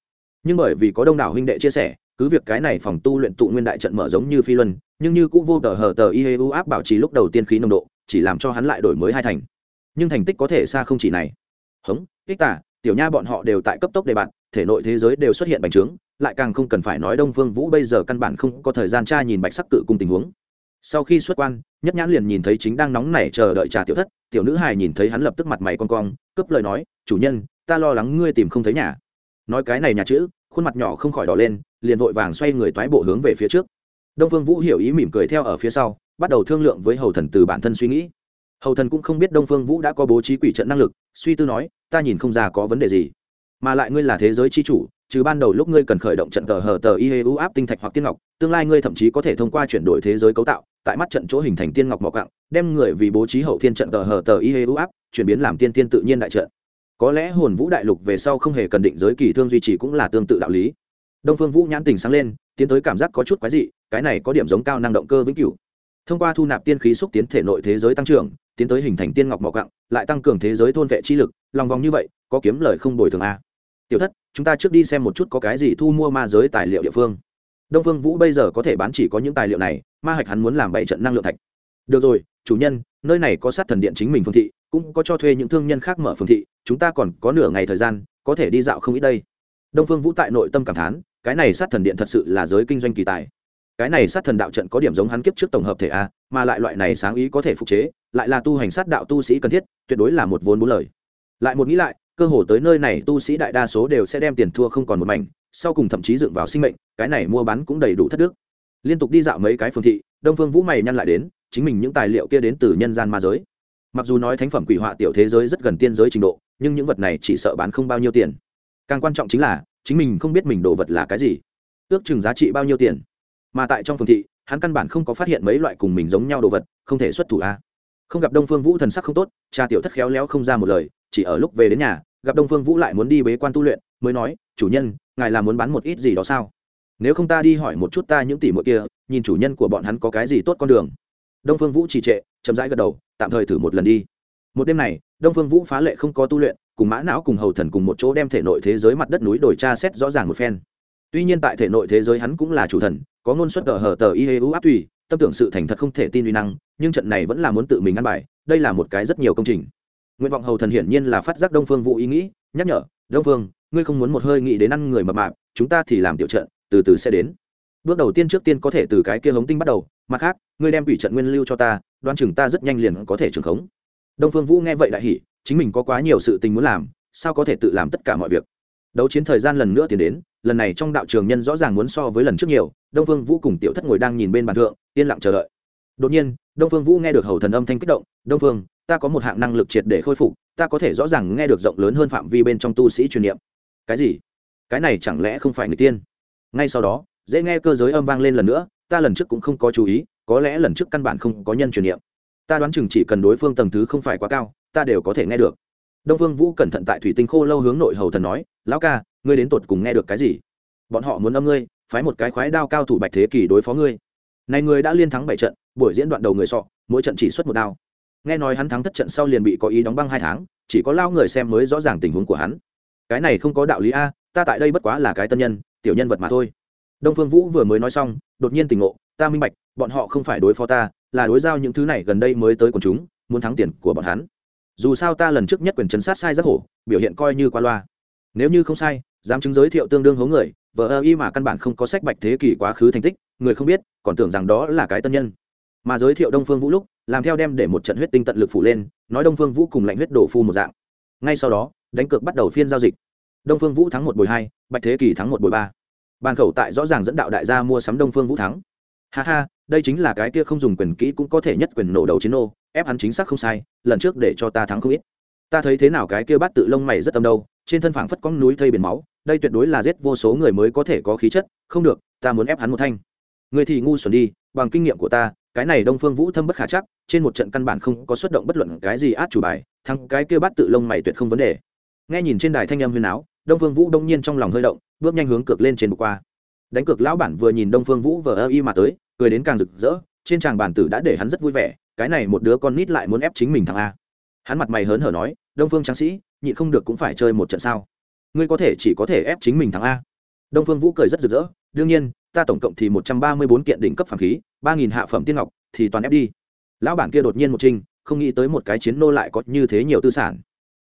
Speaker 1: Nhưng bởi vì có đông đảo huynh đệ chia sẻ, cứ việc cái này phòng tu luyện tụ nguyên đại trận mở giống như phi luân, nhưng như cũng vô tờ hờ tờ y hê u áp bảo trì lúc đầu tiên khí nồng độ chỉ làm cho hắn lại đổi mới hai thành. Nhưng thành tích có thể xa không chỉ này. Hống, ích tả, tiểu nha bọn họ đều tại cấp tốc đề bạn, thể nội thế giới đều xuất hiện bành trướng, lại càng không cần phải nói đông phương vũ bây giờ căn bản không có thời gian tra nhìn bạch sắc cự cung tình huống. Sau khi xuất quan, nhất nhãn liền nhìn thấy chính đang nóng nảy chờ đợi trà tiểu thất, tiểu nữ hài nhìn thấy hắn lập tức mặt mày con cong, cướp lời nói, chủ nhân, ta lo lắng ngươi tìm không thấy nhà. Nói cái này nhà chữ, khuôn mặt nhỏ không khỏi đỏ lên, liền vội vàng xoay người toái bộ hướng về phía trước. Đông phương vũ hiểu ý mỉm cười theo ở phía sau bắt đầu thương lượng với hầu thần từ bản thân suy nghĩ. Hầu thần cũng không biết đông phương vũ đã có bố trí quỷ trận năng lực, suy tư nói, ta nhìn không ra có vấn đề gì. Mà lại ngươi là thế giới chi chủ, trừ ban đầu lúc ngươi cần khởi động trận tờ hờ tờ y hê u áp tinh thạch hoặc tiên ngọc, tương lai ngươi thậm chí có thể thông qua chuyển đổi thế giới cấu tạo, tại mắt trận chỗ hình thành tiên ngọc mỏ cặng đem người vì bố trí hậu thiên trận tờ hờ tờ y hê u áp, chuyển biến làm tiên tiên tự nhiên đại trận. Có lẽ hồn vũ đại lục về sau không hề cần định giới kỳ thương duy trì cũng là tương tự đạo lý. Đông phương vũ nhãn tình sáng lên, tiến tới cảm giác có chút quái dị, cái này có điểm giống cao năng động cơ vĩnh cửu thông qua thu nạp tiên khí xúc tiến thể nội thế giới tăng trưởng, tiến tới hình thành tiên ngọc mỏ cặng lại tăng cường thế giới thôn vệ chi lực, lòng vòng như vậy, có kiếm lời không bồi thường a tiểu thất, chúng ta trước đi xem một chút có cái gì thu mua ma giới tài liệu địa phương. Đông phương vũ bây giờ có thể bán chỉ có những tài liệu này, ma hạch hắn muốn làm bảy trận năng lượng thạch. Được rồi, chủ nhân, nơi này có sát thần điện chính mình phương thị, cũng có cho thuê những thương nhân khác mở phương thị, chúng ta còn có nửa ngày thời gian, có thể đi dạo không ít đây. Đông phương vũ tại nội tâm cảm thán, cái này sát thần điện thật sự là giới kinh doanh kỳ tài cái này sát thần đạo trận có điểm giống hắn kiếp trước tổng hợp thể a, mà lại loại này sáng ý có thể phục chế, lại là tu hành sát đạo tu sĩ cần thiết, tuyệt đối là một vốn bốn lời. Lại một nghĩ lại, cơ hồ tới nơi này tu sĩ đại đa số đều sẽ đem tiền thua không còn một mảnh, sau cùng thậm chí dựng vào sinh mệnh, cái này mua bán cũng đầy đủ thất đức. Liên tục đi dạo mấy cái phương thị, đông phương vũ mày nhăn lại đến, chính mình những tài liệu kia đến từ nhân gian ma giới. Mặc dù nói thánh phẩm quỷ họa tiểu thế giới rất gần tiên giới trình độ, nhưng những vật này chỉ sợ bán không bao nhiêu tiền. Càng quan trọng chính là, chính mình không biết mình đồ vật là cái gì. Ước chừng giá trị bao nhiêu tiền mà tại trong phường thị, hắn căn bản không có phát hiện mấy loại cùng mình giống nhau đồ vật, không thể xuất thủ a. Không gặp đông phương vũ thần sắc không tốt, cha tiểu thất khéo léo không ra một lời, chỉ ở lúc về đến nhà, gặp đông phương vũ lại muốn đi bế quan tu luyện, mới nói, chủ nhân, ngài là muốn bán một ít gì đó sao? Nếu không ta đi hỏi một chút ta những tỷ muội kia, nhìn chủ nhân của bọn hắn có cái gì tốt con đường. Đông phương vũ trì trệ, chậm rãi gật đầu, tạm thời thử một lần đi. Một đêm này, đông phương vũ phá lệ không có tu luyện, cùng mã não cùng hầu thần cùng một chỗ đem thể nội thế giới mặt đất núi đổi tra xét rõ ràng một phen. Tuy nhiên tại thể nội thế giới hắn cũng là chủ thần có ngôn xuất tờ hờ tờ y hê e u áp tùy, tâm tưởng sự thành thật không thể tin uy năng, nhưng trận này vẫn là muốn tự mình ăn bài, đây là một cái rất nhiều công trình. Nguyện vọng hầu thần hiển nhiên là phát giác đông phương vũ ý nghĩ, nhắc nhở, đông phương, ngươi không muốn một hơi nghĩ đến ăn người mập mạp, chúng ta thì làm tiểu trận, từ từ sẽ đến. Bước đầu tiên trước tiên có thể từ cái kia hống tinh bắt đầu, mặt khác, ngươi đem quỷ trận nguyên lưu cho ta đoan chừng ta rất nhanh liền có thể trường khống. Đông phương vũ nghe vậy đại hỉ, chính mình có quá nhiều sự tình muốn làm, sao có thể tự làm tất cả mọi việc? Đấu chiến thời gian lần nữa tiến đến, lần này trong đạo trường nhân rõ ràng muốn so với lần trước nhiều, đông phương vũ cùng tiểu thất ngồi đang nhìn bên bàn thượng, yên lặng chờ đợi. Đột nhiên, đông phương vũ nghe được hầu thần âm thanh kích động, đông phương, ta có một hạng năng lực triệt để khôi phục, ta có thể rõ ràng nghe được rộng lớn hơn phạm vi bên trong tu sĩ truyền niệm. Cái gì? Cái này chẳng lẽ không phải người tiên? Ngay sau đó, dễ nghe cơ giới âm vang lên lần nữa, ta lần trước cũng không có chú ý, có lẽ lần trước căn bản không có nhân truyền niệm. Ta đoán chừng chỉ cần đối phương tầng thứ không phải quá cao, ta đều có thể nghe được đông vương vũ cẩn thận tại thủy tinh khô lâu hướng nội hầu thần nói, lão ca, ngươi đến tột cùng nghe được cái gì? Bọn họ muốn âm ngươi, phái một cái khoái đao cao thủ bạch thế kỷ đối phó ngươi. Này ngươi đã liên thắng bảy trận, buổi diễn đoạn đầu người sọ, mỗi trận chỉ xuất một đao. Nghe nói hắn thắng thất trận sau liền bị có ý đóng băng hai tháng, chỉ có lao người xem mới rõ ràng tình huống của hắn. Cái này không có đạo lý a, ta tại đây bất quá là cái tân nhân, tiểu nhân vật mà thôi. Đông phương vũ vừa mới nói xong, đột nhiên tỉnh ngộ, ta minh bạch, bọn họ không phải đối phó ta, là đối giao những thứ này gần đây mới tới của chúng, muốn thắng tiền của bọn hắn dù sao ta lần trước nhất quyền chấn sát sai rất hổ, biểu hiện coi như qua loa. Nếu như không sai, dám chứng giới thiệu tương đương hố người vợ ơ y mà căn bản không có sách bạch thế kỷ quá khứ thành tích, người không biết, còn tưởng rằng đó là cái tân nhân. Mà giới thiệu đông phương vũ lúc, làm theo đem để một trận huyết tinh tận lực phủ lên, nói đông phương vũ cùng lạnh huyết đổ phu một dạng. Ngay sau đó, đánh cược bắt đầu phiên giao dịch. Đông phương vũ thắng một bồi hai, bạch thế kỷ thắng một bồi ba. Bàn khẩu tại rõ ràng dẫn đạo đại gia mua sắm đông phương vũ thắng. Ha ha đây chính là cái kia không dùng quyền kỹ cũng có thể nhất quyền nổ đầu chiến ô ép hắn chính xác không sai, lần trước để cho ta thắng không ít. Ta thấy thế nào cái kia bát tự lông mày rất tâm đâu, trên thân phảng phất con núi thây biển máu, đây tuyệt đối là giết vô số người mới có thể có khí chất, không được, ta muốn ép hắn một thanh. Người thì ngu xuẩn đi, bằng kinh nghiệm của ta, cái này đông phương vũ thâm bất khả chắc, trên một trận căn bản không có xuất động bất luận cái gì át chủ bài, thắng cái kia bát tự lông mày tuyệt không vấn đề. Nghe nhìn trên đài thanh âm huyền áo, đông phương vũ đông nhiên trong lòng hơi động, bước nhanh hướng cược lên trên bục qua. Đánh cược lão bản vừa nhìn đông phương vũ vờ ơ y mà tới cười đến càng rực rỡ, trên tràng bản tử đã để hắn rất vui vẻ, cái này một đứa con nít lại muốn ép chính mình thằng a. Hắn mặt mày hớn hở nói, đông phương tráng sĩ, nhịn không được cũng phải chơi một trận sao? Ngươi có thể chỉ có thể ép chính mình thằng a. Đông phương vũ cười rất rực rỡ, đương nhiên, ta tổng cộng thì một trăm ba mươi bốn kiện đỉnh cấp phàm khí, ba nghìn hạ phẩm tiên ngọc, thì toàn ép đi. Lão bản kia đột nhiên một trinh, không nghĩ tới một cái chiến nô lại có như thế nhiều tư sản.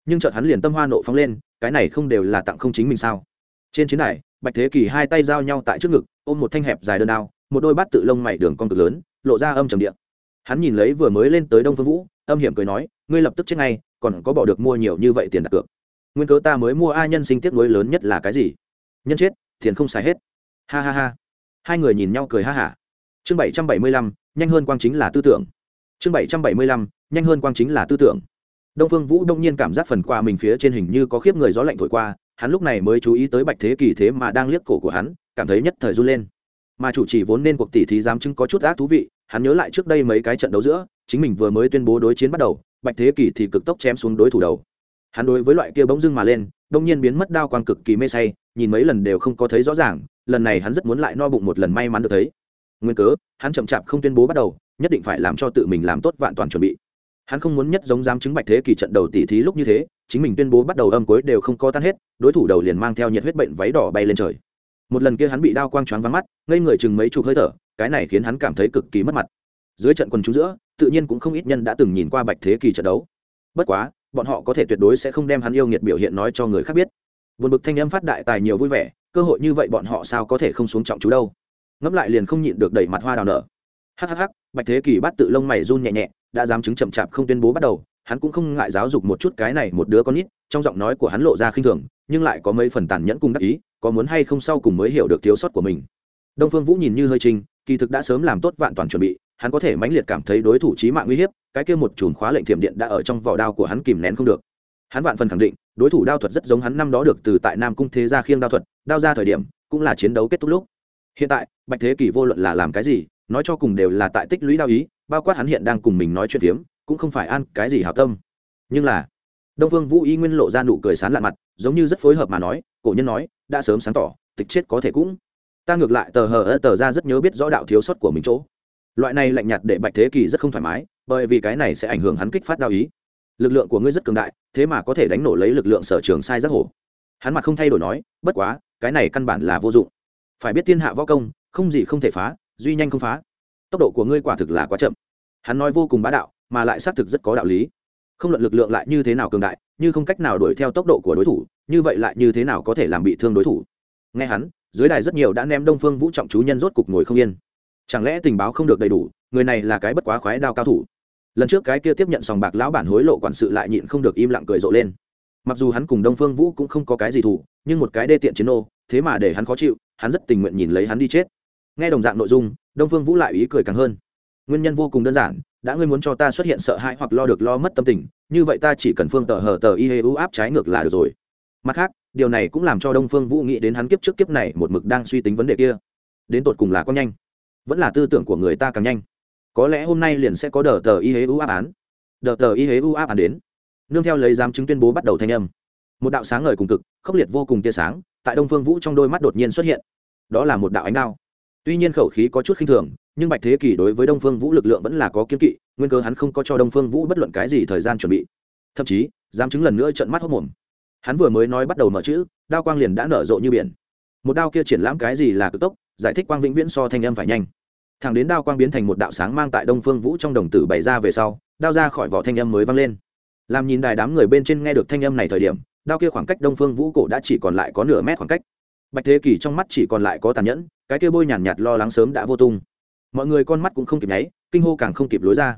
Speaker 1: Nhưng chợt hắn liền tâm hoa nộ phóng lên, cái này không đều là tặng không chính mình sao? Trên chiến đài, bạch thế kỳ hai tay giao nhau tại trước ngực, ôm một thanh hẹp dài đơn đao một đôi bát tự lông mày đường con cực lớn, lộ ra âm trầm điện hắn nhìn lấy vừa mới lên tới đông phương vũ, âm hiểm cười nói, ngươi lập tức chết ngay, còn có bỏ được mua nhiều như vậy tiền đặt cược. Nguyên cớ ta mới mua a nhân sinh tiếc nuối lớn nhất là cái gì? Nhân chết, tiền không xài hết. Ha ha ha. Hai người nhìn nhau cười ha hả. Chương bảy trăm bảy mươi lăm, nhanh hơn quang chính là tư tưởng. Chương bảy trăm bảy mươi lăm, nhanh hơn quang chính là tư tưởng. Đông phương vũ đông nhiên cảm giác phần qua mình phía trên hình như có khiếp người gió lạnh thổi qua, hắn lúc này mới chú ý tới bạch thế kỳ thế mà đang liếc cổ của hắn, cảm thấy nhất thời run lên mà chủ trì vốn nên cuộc tỷ thí giám chứng có chút ác thú vị, hắn nhớ lại trước đây mấy cái trận đấu giữa, chính mình vừa mới tuyên bố đối chiến bắt đầu, bạch thế kỷ thì cực tốc chém xuống đối thủ đầu. Hắn đối với loại kia bỗng dưng mà lên, đông nhiên biến mất đao quang cực kỳ mê say, nhìn mấy lần đều không có thấy rõ ràng, lần này hắn rất muốn lại no bụng một lần may mắn được thấy. Nguyên cớ, hắn chậm chạp không tuyên bố bắt đầu, nhất định phải làm cho tự mình làm tốt vạn toàn chuẩn bị. Hắn không muốn nhất giống giám chứng bạch thế kỳ trận đầu tỷ thí lúc như thế, chính mình tuyên bố bắt đầu âm cuối đều không có tan hết, đối thủ đầu liền mang theo nhiệt huyết bệnh váy đỏ bay lên trời một lần kia hắn bị đao quang choáng vắng mắt, ngây người chừng mấy chục hơi thở, cái này khiến hắn cảm thấy cực kỳ mất mặt. Dưới trận quần chúng giữa, tự nhiên cũng không ít nhân đã từng nhìn qua bạch thế kỳ trận đấu. Bất quá, bọn họ có thể tuyệt đối sẽ không đem hắn yêu nghiệt biểu hiện nói cho người khác biết. Buồn bực thanh âm phát đại tài nhiều vui vẻ, cơ hội như vậy bọn họ sao có thể không xuống trọng chú đâu. Ngẫm lại liền không nhịn được đẩy mặt hoa đào nở. Hhh bạch thế kỳ bắt tự lông mày run nhẹ nhẹ, đã dám chứng chậm chạp không tuyên bố bắt đầu hắn cũng không ngại giáo dục một chút cái này một đứa con nít, trong giọng nói của hắn lộ ra khinh thường, nhưng lại có mấy phần tàn nhẫn cùng đắc ý, có muốn hay không sau cùng mới hiểu được thiếu sót của mình. Đông phương vũ nhìn như hơi trinh, kỳ thực đã sớm làm tốt vạn toàn chuẩn bị, hắn có thể mãnh liệt cảm thấy đối thủ trí mạng uy hiếp, cái kia một chùm khóa lệnh thiểm điện đã ở trong vỏ đao của hắn kìm nén không được. Hắn vạn phần khẳng định, đối thủ đao thuật rất giống hắn năm đó được từ tại nam cung thế gia khiêng đao thuật, đao ra thời điểm, cũng là chiến đấu kết thúc lúc. Hiện tại, bạch thế kỷ vô luận là làm cái gì, nói cho cùng đều là tại tích lũy đao ý, bao quát hắn hiện đang cùng mình nói chuyện phiếm cũng không phải ăn cái gì hảo tâm. Nhưng là, đông phương vũ y nguyên lộ ra nụ cười sán lạ mặt, giống như rất phối hợp mà nói, cổ nhân nói, đã sớm sáng tỏ, tịch chết có thể cũng. Ta ngược lại tờ hờ ơ tờ ra rất nhớ biết rõ đạo thiếu sót của mình chỗ. Loại này lạnh nhạt để bạch thế kỳ rất không thoải mái, bởi vì cái này sẽ ảnh hưởng hắn kích phát đao ý. Lực lượng của ngươi rất cường đại, thế mà có thể đánh nổ lấy lực lượng sở trường sai rất hổ. Hắn mặt không thay đổi nói, bất quá, cái này căn bản là vô dụng. Phải biết thiên hạ võ công, không gì không thể phá, duy nhanh không phá. Tốc độ của ngươi quả thực là quá chậm. Hắn nói vô cùng bá đạo mà lại xác thực rất có đạo lý. Không luận lực lượng lại như thế nào cường đại, như không cách nào đuổi theo tốc độ của đối thủ, như vậy lại như thế nào có thể làm bị thương đối thủ? Nghe hắn, dưới đài rất nhiều đã ném đông phương vũ trọng chú nhân rốt cục ngồi không yên. Chẳng lẽ tình báo không được đầy đủ, người này là cái bất quá khoái đao cao thủ? Lần trước cái kia tiếp nhận sòng bạc lão bản hối lộ quản sự lại nhịn không được im lặng cười rộ lên. Mặc dù hắn cùng đông phương vũ cũng không có cái gì thủ, nhưng một cái đê tiện chiến ô thế mà để hắn khó chịu, hắn rất tình nguyện nhìn lấy hắn đi chết. Nghe đồng dạng nội dung, đông phương vũ lại ý cười càng hơn. Nguyên nhân vô cùng đơn giản đã ngươi muốn cho ta xuất hiện sợ hãi hoặc lo được lo mất tâm tình, như vậy ta chỉ cần phương tờ hờ tờ y hê u áp trái ngược là được rồi. Mặt khác, điều này cũng làm cho đông phương vũ nghĩ đến hắn kiếp trước kiếp này một mực đang suy tính vấn đề kia. Đến tột cùng là có nhanh, vẫn là tư tưởng của người ta càng nhanh. Có lẽ hôm nay liền sẽ có đờ tờ y hế u áp án. Đờ tờ y hế u áp án đến. Nương theo lấy giám chứng tuyên bố bắt đầu thanh âm. Một đạo sáng ngời cùng cực, khốc liệt vô cùng tia sáng, tại đông phương vũ trong đôi mắt đột nhiên xuất hiện. Đó là một đạo ánh đao. Tuy nhiên khẩu khí có chút khinh thường nhưng bạch thế kỷ đối với đông phương vũ lực lượng vẫn là có kiên kỵ nguyên cơ hắn không có cho đông phương vũ bất luận cái gì thời gian chuẩn bị. Thậm chí dám chứng lần nữa trận mắt hốc mồm. Hắn vừa mới nói bắt đầu mở chữ đao quang liền đã nở rộ như biển. Một đao kia triển lãm cái gì là cực tốc giải thích quang vĩnh viễn so thanh âm phải nhanh. Thẳng đến đao quang biến thành một đạo sáng mang tại đông phương vũ trong đồng tử bày ra về sau đao ra khỏi vỏ thanh âm mới vang lên. Làm nhìn đài đám người bên trên nghe được thanh âm này thời điểm đao kia khoảng cách đông phương vũ cổ đã chỉ còn lại có nửa mét khoảng cách. Bạch thế kỷ trong mắt chỉ còn lại có tàn nhẫn cái kia bôi nhàn nhạt, nhạt lo lắng sớm đã vô tung mọi người con mắt cũng không kịp nháy, kinh hô càng không kịp lối ra.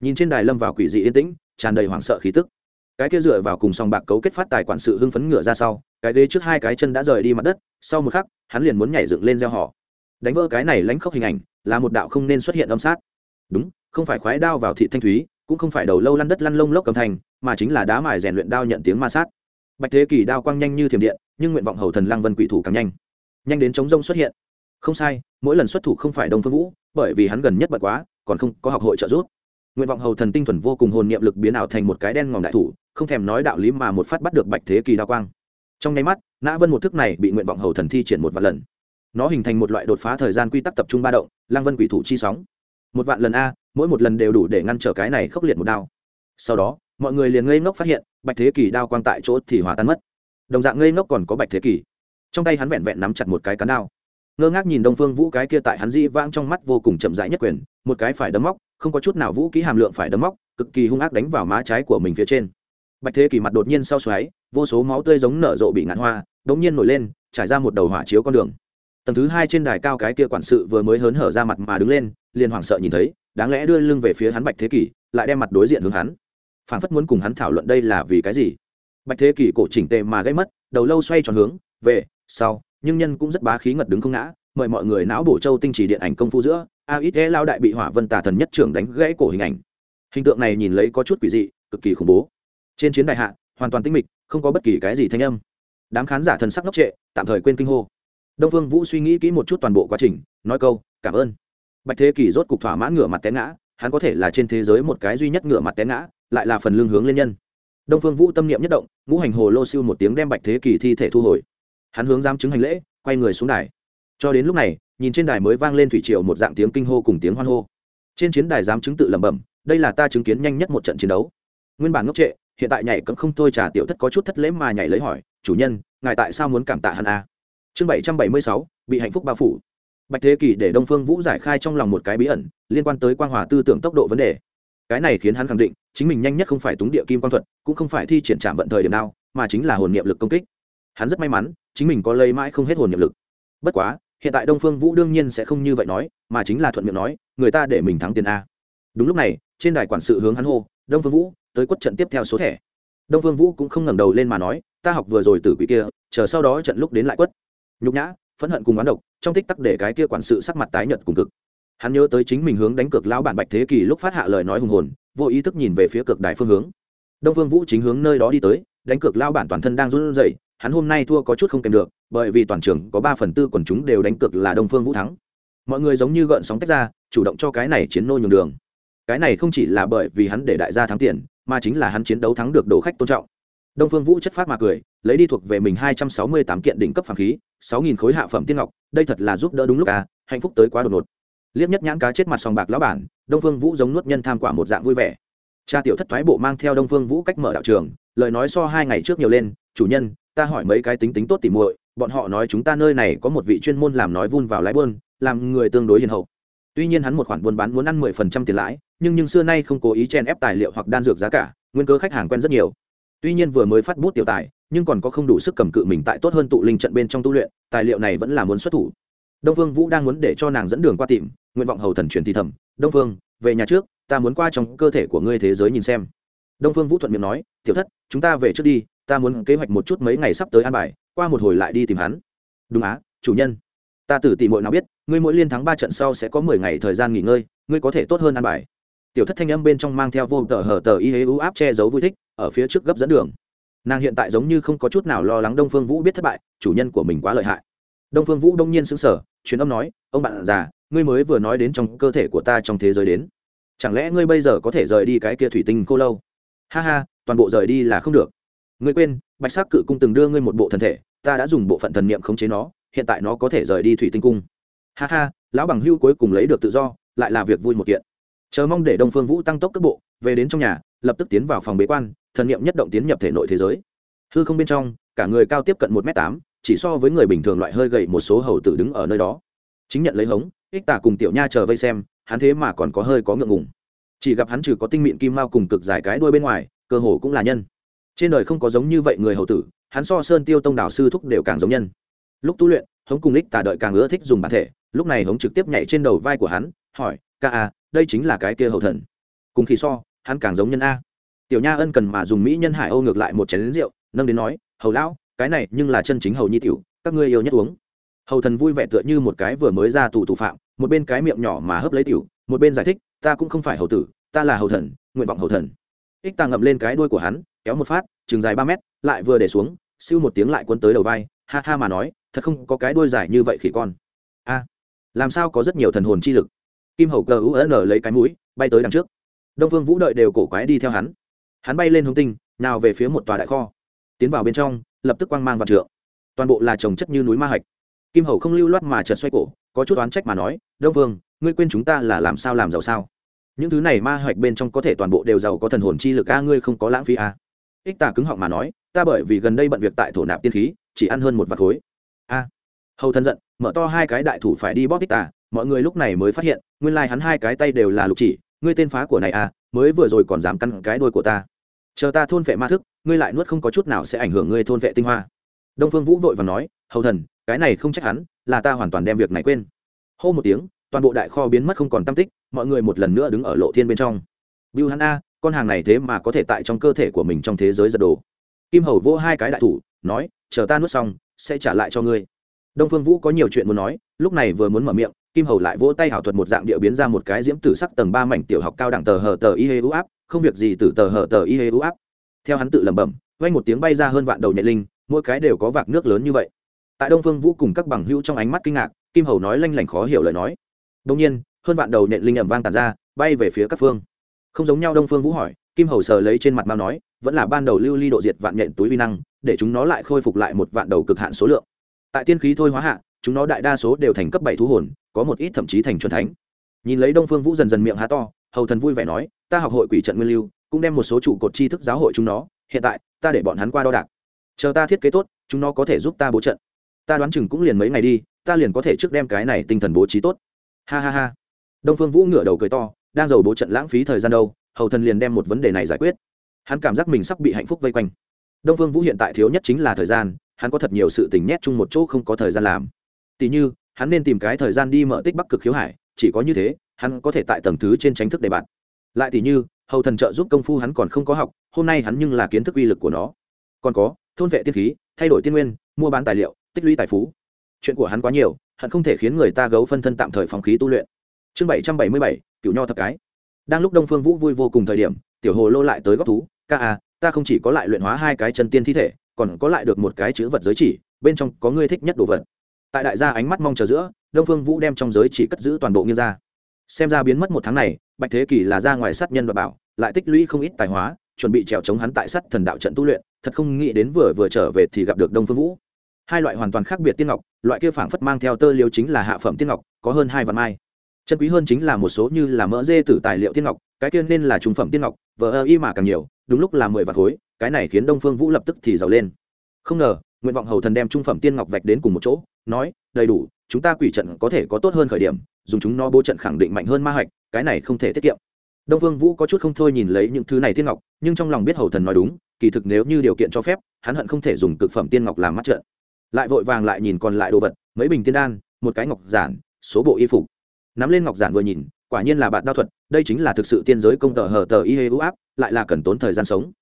Speaker 1: Nhìn trên đài lâm vào quỷ dị yên tĩnh, tràn đầy hoảng sợ khí tức. Cái kia dựa vào cùng sòng bạc cấu kết phát tài quản sự hưng phấn ngựa ra sau, cái ghế trước hai cái chân đã rời đi mặt đất, sau một khắc, hắn liền muốn nhảy dựng lên gieo họ. Đánh vỡ cái này lánh khóc hình ảnh, là một đạo không nên xuất hiện âm sát. Đúng, không phải khoái đao vào thị thanh thúy, cũng không phải đầu lâu lăn đất lăn lông lốc cầm thành, mà chính là đá mài rèn luyện đao nhận tiếng ma sát. Bạch thế kỳ đao quang nhanh như thiểm điện, nhưng nguyện vọng hầu thần lăng vân quỷ thủ càng nhanh. Nhanh đến chống rông xuất hiện không sai, mỗi lần xuất thủ không phải đông phương vũ, bởi vì hắn gần nhất bật quá, còn không có học hội trợ giúp. Nguyện vọng hầu thần tinh thuần vô cùng hồn niệm lực biến ảo thành một cái đen ngòm đại thủ, không thèm nói đạo lý mà một phát bắt được bạch thế kỳ đao quang. Trong nháy mắt, nã vân một thức này bị nguyện vọng hầu thần thi triển một vạn lần. Nó hình thành một loại đột phá thời gian quy tắc tập trung ba động lang vân quỷ thủ chi sóng. Một vạn lần a, mỗi một lần đều đủ để ngăn trở cái này khốc liệt một đao. Sau đó, mọi người liền ngây ngốc phát hiện, bạch thế kỷ đao quang tại chỗ thì hòa tan mất. Đồng dạng ngây ngốc còn có bạch thế kỷ trong tay hắn vẹn vẹn nắm chặt một cái cán đao ngơ ngác nhìn đông phương vũ cái kia tại hắn di vãng trong mắt vô cùng chậm rãi nhất quyền, một cái phải đấm móc, không có chút nào vũ ký hàm lượng phải đấm móc, cực kỳ hung ác đánh vào má trái của mình phía trên. Bạch thế kỷ mặt đột nhiên sau xoáy, vô số máu tươi giống nở rộ bị ngạn hoa, đống nhiên nổi lên, trải ra một đầu hỏa chiếu con đường. Tầng thứ hai trên đài cao cái kia quản sự vừa mới hớn hở ra mặt mà đứng lên, liền hoảng sợ nhìn thấy, đáng lẽ đưa lưng về phía hắn bạch thế kỷ, lại đem mặt đối diện hướng hắn. Phản phất muốn cùng hắn thảo luận đây là vì cái gì? Bạch thế kỷ cổ chỉnh tề mà gây mất, đầu lâu xoay tròn hướng, về, sau nhưng nhân cũng rất bá khí ngật đứng không ngã, mời mọi người não bổ châu tinh chỉ điện ảnh công phu giữa, a ít lao đại bị hỏa vân tà thần nhất trưởng đánh gãy cổ hình ảnh. Hình tượng này nhìn lấy có chút quỷ dị, cực kỳ khủng bố. Trên chiến đại hạ, hoàn toàn tinh mịch, không có bất kỳ cái gì thanh âm. Đám khán giả thần sắc ngốc trệ, tạm thời quên kinh hô. Đông phương vũ suy nghĩ kỹ một chút toàn bộ quá trình, nói câu, cảm ơn. Bạch thế kỷ rốt cục thỏa mãn ngửa mặt té ngã, hắn có thể là trên thế giới một cái duy nhất ngửa mặt té ngã, lại là phần lương hướng lên nhân. Đông phương vũ tâm niệm nhất động, ngũ hành hồ lô siêu một tiếng đem bạch thế kỷ thi thể thu hồi hắn hướng giam chứng hành lễ, quay người xuống đài. Cho đến lúc này, nhìn trên đài mới vang lên thủy triều một dạng tiếng kinh hô cùng tiếng hoan hô. Trên chiến đài giám chứng tự lẩm bẩm, đây là ta chứng kiến nhanh nhất một trận chiến đấu. Nguyên bản ngốc trệ, hiện tại nhảy cấm không thôi trà tiểu thất có chút thất lễ mà nhảy lấy hỏi, chủ nhân, ngài tại sao muốn cảm tạ hắn a à? chương bảy trăm bảy mươi sáu, bị hạnh phúc bao phủ. Bạch thế kỷ để đông phương vũ giải khai trong lòng một cái bí ẩn, liên quan tới quang hòa tư tưởng tốc độ vấn đề. Cái này khiến hắn khẳng định, chính mình nhanh nhất không phải túng địa kim quang thuật, cũng không phải thi triển trạm vận thời điểm nào, mà chính là hồn niệm lực công kích hắn rất may mắn, chính mình có lấy mãi không hết hồn nhiệm lực. Bất quá, hiện tại đông phương vũ đương nhiên sẽ không như vậy nói, mà chính là thuận miệng nói, người ta để mình thắng tiền a. Đúng lúc này, trên đài quản sự hướng hắn hô, đông phương vũ, tới quất trận tiếp theo số thẻ. Đông phương vũ cũng không ngẩng đầu lên mà nói, ta học vừa rồi từ quỷ kia, chờ sau đó trận lúc đến lại quất. Nhục nhã, phẫn hận cùng oán độc, trong tích tắc để cái kia quản sự sắc mặt tái nhợt cùng cực. Hắn nhớ tới chính mình hướng đánh cược lão bản bạch thế kỷ lúc phát hạ lời nói hùng hồn, vô ý thức nhìn về phía cực đài phương hướng. Đông phương vũ chính hướng nơi đó đi tới, đánh cược lão bản toàn thân đang run rẩy hắn hôm nay thua có chút không kèm được, bởi vì toàn trường có ba phần tư quần chúng đều đánh cược là đông phương vũ thắng. Mọi người giống như gợn sóng tách ra, chủ động cho cái này chiến nô nhường đường. Cái này không chỉ là bởi vì hắn để đại gia thắng tiền, mà chính là hắn chiến đấu thắng được đồ khách tôn trọng. Đông phương vũ chất phát mà cười, lấy đi thuộc về mình hai trăm sáu mươi tám kiện đỉnh cấp phàm khí, sáu nghìn khối hạ phẩm tiên ngọc, đây thật là giúp đỡ đúng lúc à hạnh phúc tới quá đột ngột. Liếc nhất nhãn cá chết mặt sòng bạc lão bản, đông phương vũ giống nuốt nhân tham quả một dạng vui vẻ. Cha tiểu thất thoái bộ mang theo đông phương vũ cách mở đạo trường, lời nói so hai ngày trước nhiều lên, chủ nhân ta hỏi mấy cái tính tính tốt tỉ muội bọn họ nói chúng ta nơi này có một vị chuyên môn làm nói vun vào lái buôn làm người tương đối hiền hậu. Tuy nhiên hắn một khoản buôn bán muốn ăn mười phần trăm tiền lãi nhưng nhưng xưa nay không cố ý chen ép tài liệu hoặc đan dược giá cả nguyên cơ khách hàng quen rất nhiều. Tuy nhiên vừa mới phát bút tiểu tài nhưng còn có không đủ sức cầm cự mình tại tốt hơn tụ linh trận bên trong tu luyện tài liệu này vẫn là muốn xuất thủ. Đông vương vũ đang muốn để cho nàng dẫn đường qua tìm nguyện vọng hầu thần truyền thì thầm đông Vương, về nhà trước ta muốn qua trong cơ thể của ngươi thế giới nhìn xem. Đông phương vũ thuận miệng nói tiểu thất chúng ta về trước đi ta muốn kế hoạch một chút mấy ngày sắp tới an bài, qua một hồi lại đi tìm hắn. Đúng á, chủ nhân. Ta tử tỷ mội nào biết, ngươi mỗi liên thắng ba trận sau sẽ có mười ngày thời gian nghỉ ngơi, ngươi có thể tốt hơn an bài. Tiểu thất thanh âm bên trong mang theo vô tờ hở tờ y hế ưu áp che giấu vui thích, ở phía trước gấp dẫn đường. Nàng hiện tại giống như không có chút nào lo lắng đông phương vũ biết thất bại, chủ nhân của mình quá lợi hại. Đông phương vũ đông nhiên xứng sở truyền âm nói, ông bạn già, ngươi mới vừa nói đến trong cơ thể của ta trong thế giới đến. Chẳng lẽ ngươi bây giờ có thể rời đi cái kia thủy tinh cô lâu? Ha ha, toàn bộ rời đi là không được ngươi quên, bạch sắc cự cung từng đưa ngươi một bộ thần thể, ta đã dùng bộ phận thần niệm khống chế nó, hiện tại nó có thể rời đi thủy tinh cung. Ha ha, lão bằng hưu cuối cùng lấy được tự do, lại là việc vui một kiện. Chờ mong để đông phương vũ tăng tốc cấp bộ, về đến trong nhà, lập tức tiến vào phòng bế quan, thần niệm nhất động tiến nhập thể nội thế giới. Hư không bên trong, cả người cao tiếp cận một m tám, chỉ so với người bình thường loại hơi gầy một số hầu tử đứng ở nơi đó. Chính nhận lấy hống, ích tả cùng tiểu nha chờ vây xem, hắn thế mà còn có hơi có ngượng ngùng. Chỉ gặp hắn trừ có tinh mịn kim mao cùng cực dài cái đuôi bên ngoài, cơ hồ cũng là nhân trên đời không có giống như vậy người hầu tử, hắn so sơn tiêu tông đảo sư thúc đều càng giống nhân. Lúc tu luyện, hống cùng ích tả đợi càng ưa thích dùng bản thể, lúc này hống trực tiếp nhảy trên đầu vai của hắn, hỏi, ca a đây chính là cái kia hầu thần. Cùng khi so, hắn càng giống nhân a. Tiểu nha ân cần mà dùng mỹ nhân hải âu ngược lại một chén lính rượu, nâng đến nói, hầu lão, cái này nhưng là chân chính hầu nhi tiểu, các ngươi yêu nhất uống. Hầu thần vui vẻ tựa như một cái vừa mới ra tù tù phạm, một bên cái miệng nhỏ mà hấp lấy tiểu, một bên giải thích, ta cũng không phải hầu tử, ta là hầu thần, nguyện vọng hầu thần. Ích ta ngậm lên cái đuôi của hắn kéo một phát, chừng dài ba mét, lại vừa để xuống, siêu một tiếng lại quân tới đầu vai, ha ha mà nói, thật không có cái đuôi dài như vậy khỉ con. A, làm sao có rất nhiều thần hồn chi lực? Kim hầu cờ u n lấy cái mũi, bay tới đằng trước. Đông phương vũ đợi đều cổ quái đi theo hắn. Hắn bay lên hướng tinh, nào về phía một tòa đại kho. Tiến vào bên trong, lập tức quang mang vạn trượng. Toàn bộ là trồng chất như núi ma hạch. Kim hầu không lưu loát mà chật xoay cổ, có chút oán trách mà nói, đông vương, ngươi quên chúng ta là làm sao làm giàu sao? Những thứ này ma hạch bên trong có thể toàn bộ đều giàu có thần hồn chi lực a, ngươi không có lãng phí a ích tà cứng họng mà nói, ta bởi vì gần đây bận việc tại thổ nạp tiên khí, chỉ ăn hơn một vạt khối. A. Hầu thân giận, mở to hai cái đại thủ phải đi bóp ích tà mọi người lúc này mới phát hiện, nguyên lai hắn hai cái tay đều là lục chỉ, ngươi tên phá của này a mới vừa rồi còn dám căn cái đôi của ta. Chờ ta thôn vệ ma thức, ngươi lại nuốt không có chút nào sẽ ảnh hưởng ngươi thôn vệ tinh hoa. Đông phương vũ vội và nói, hầu thần, cái này không trách hắn, là ta hoàn toàn đem việc này quên. Hô một tiếng, toàn bộ đại kho biến mất không còn tam tích, mọi người một lần nữa đứng ở lộ thiên bên trong. Bưu hắn a con hàng này thế mà có thể tại trong cơ thể của mình trong thế giới giật đồ. Kim hầu vỗ hai cái đại thủ, nói, chờ ta nuốt xong, sẽ trả lại cho ngươi. Đông phương vũ có nhiều chuyện muốn nói, lúc này vừa muốn mở miệng, kim hầu lại vỗ tay hảo thuật một dạng địa biến ra một cái diễm tử sắc tầng ba mảnh tiểu học cao đẳng tờ hờ tờ y hê u áp, không việc gì từ tờ hờ tờ y hê u áp. Theo hắn tự lẩm bẩm vay một tiếng bay ra hơn vạn đầu nhện linh, mỗi cái đều có vạc nước lớn như vậy. Tại đông phương vũ cùng các bằng hữu trong ánh mắt kinh ngạc, kim hầu nói lanh lảnh khó hiểu lời nói. Đông nhiên, hơn vạn đầu nhện linh ẩm vang tàn ra, bay về phía các phương không giống nhau, đông phương vũ hỏi, kim hầu sờ lấy trên mặt mao nói, vẫn là ban đầu lưu ly độ diệt vạn nhện túi vi năng, để chúng nó lại khôi phục lại một vạn đầu cực hạn số lượng. Tại tiên khí thôi hóa hạ, chúng nó đại đa số đều thành cấp bảy thú hồn, có một ít thậm chí thành c thánh. Nhìn lấy đông phương vũ dần dần miệng há to, hầu thần vui vẻ nói, ta học hội quỷ trận nguyên lưu, cũng đem một số trụ cột tri thức giáo hội chúng nó, hiện tại, ta để bọn hắn qua đo đạc. Chờ ta thiết kế tốt, chúng nó có thể giúp ta bố trận. Ta đoán chừng cũng liền mấy ngày đi, ta liền có thể trước đem cái này tinh thần bố trí tốt. Ha ha ha. Đông phương vũ ngửa đầu cười to đang giàu bố trận lãng phí thời gian đâu, hầu thần liền đem một vấn đề này giải quyết. Hắn cảm giác mình sắp bị hạnh phúc vây quanh. Đông phương vũ hiện tại thiếu nhất chính là thời gian, hắn có thật nhiều sự tình nhét chung một chỗ không có thời gian làm. Tỉ như, hắn nên tìm cái thời gian đi mở tích bắc cực khiếu hải, chỉ có như thế, hắn có thể tại tầng thứ trên tránh thức đề bạt. Lại tỉ như, hầu thần trợ giúp công phu hắn còn không có học, hôm nay hắn nhưng là kiến thức uy lực của nó. Còn có, thôn vệ tiên khí, thay đổi tiên nguyên, mua bán tài liệu, tích lũy tài phú. Chuyện của hắn quá nhiều hắn không thể khiến người ta gấu phân thân tạm thời phòng khí tu luyện chương bảy trăm bảy mươi bảy cựu nho thập cái. Đang lúc đông phương vũ vui vô cùng thời điểm, tiểu hồ lô lại tới góc thú. Ca à ta không chỉ có lại luyện hóa hai cái chân tiên thi thể, còn có lại được một cái chữ vật giới chỉ, bên trong có ngươi thích nhất đồ vật. Tại đại gia ánh mắt mong chờ giữa, đông phương vũ đem trong giới chỉ cất giữ toàn bộ nghiêng ra. Xem ra biến mất một tháng này, bạch thế kỷ là ra ngoài sát nhân và bảo, lại tích lũy không ít tài hóa, chuẩn bị trèo chống hắn tại sát thần đạo trận tu luyện, thật không nghĩ đến vừa vừa trở về thì gặp được đông phương vũ. Hai loại hoàn toàn khác biệt tiên ngọc, loại kia phảng phất mang theo tơ liêu chính là hạ phẩm tiên ngọc, có hơn hai vạn mai chân quý hơn chính là một số như là mỡ dê từ tài liệu tiên ngọc, cái kia nên là trung phẩm tiên ngọc, vờ ơ y mà càng nhiều, đúng lúc là mười vạt khối, cái này khiến đông phương vũ lập tức thì giàu lên. Không ngờ, nguyện vọng hầu thần đem trung phẩm tiên ngọc vạch đến cùng một chỗ, nói, đầy đủ, chúng ta quỷ trận có thể có tốt hơn khởi điểm, dùng chúng nó bố trận khẳng định mạnh hơn ma hạch, cái này không thể tiết kiệm. Đông phương vũ có chút không thôi nhìn lấy những thứ này tiên ngọc, nhưng trong lòng biết hầu thần nói đúng, kỳ thực nếu như điều kiện cho phép, hắn hận không thể dùng cực phẩm tiên ngọc làm mắt trận. Lại vội vàng lại nhìn còn lại đồ vật, mấy bình tiên đan, một cái ngọc giản, số bộ y phục nắm lên ngọc giản vừa nhìn, quả nhiên là bạn đao thuật, đây chính là thực sự tiên giới công tờ hờ tờ y hê ưu áp, lại là cần tốn thời gian sống.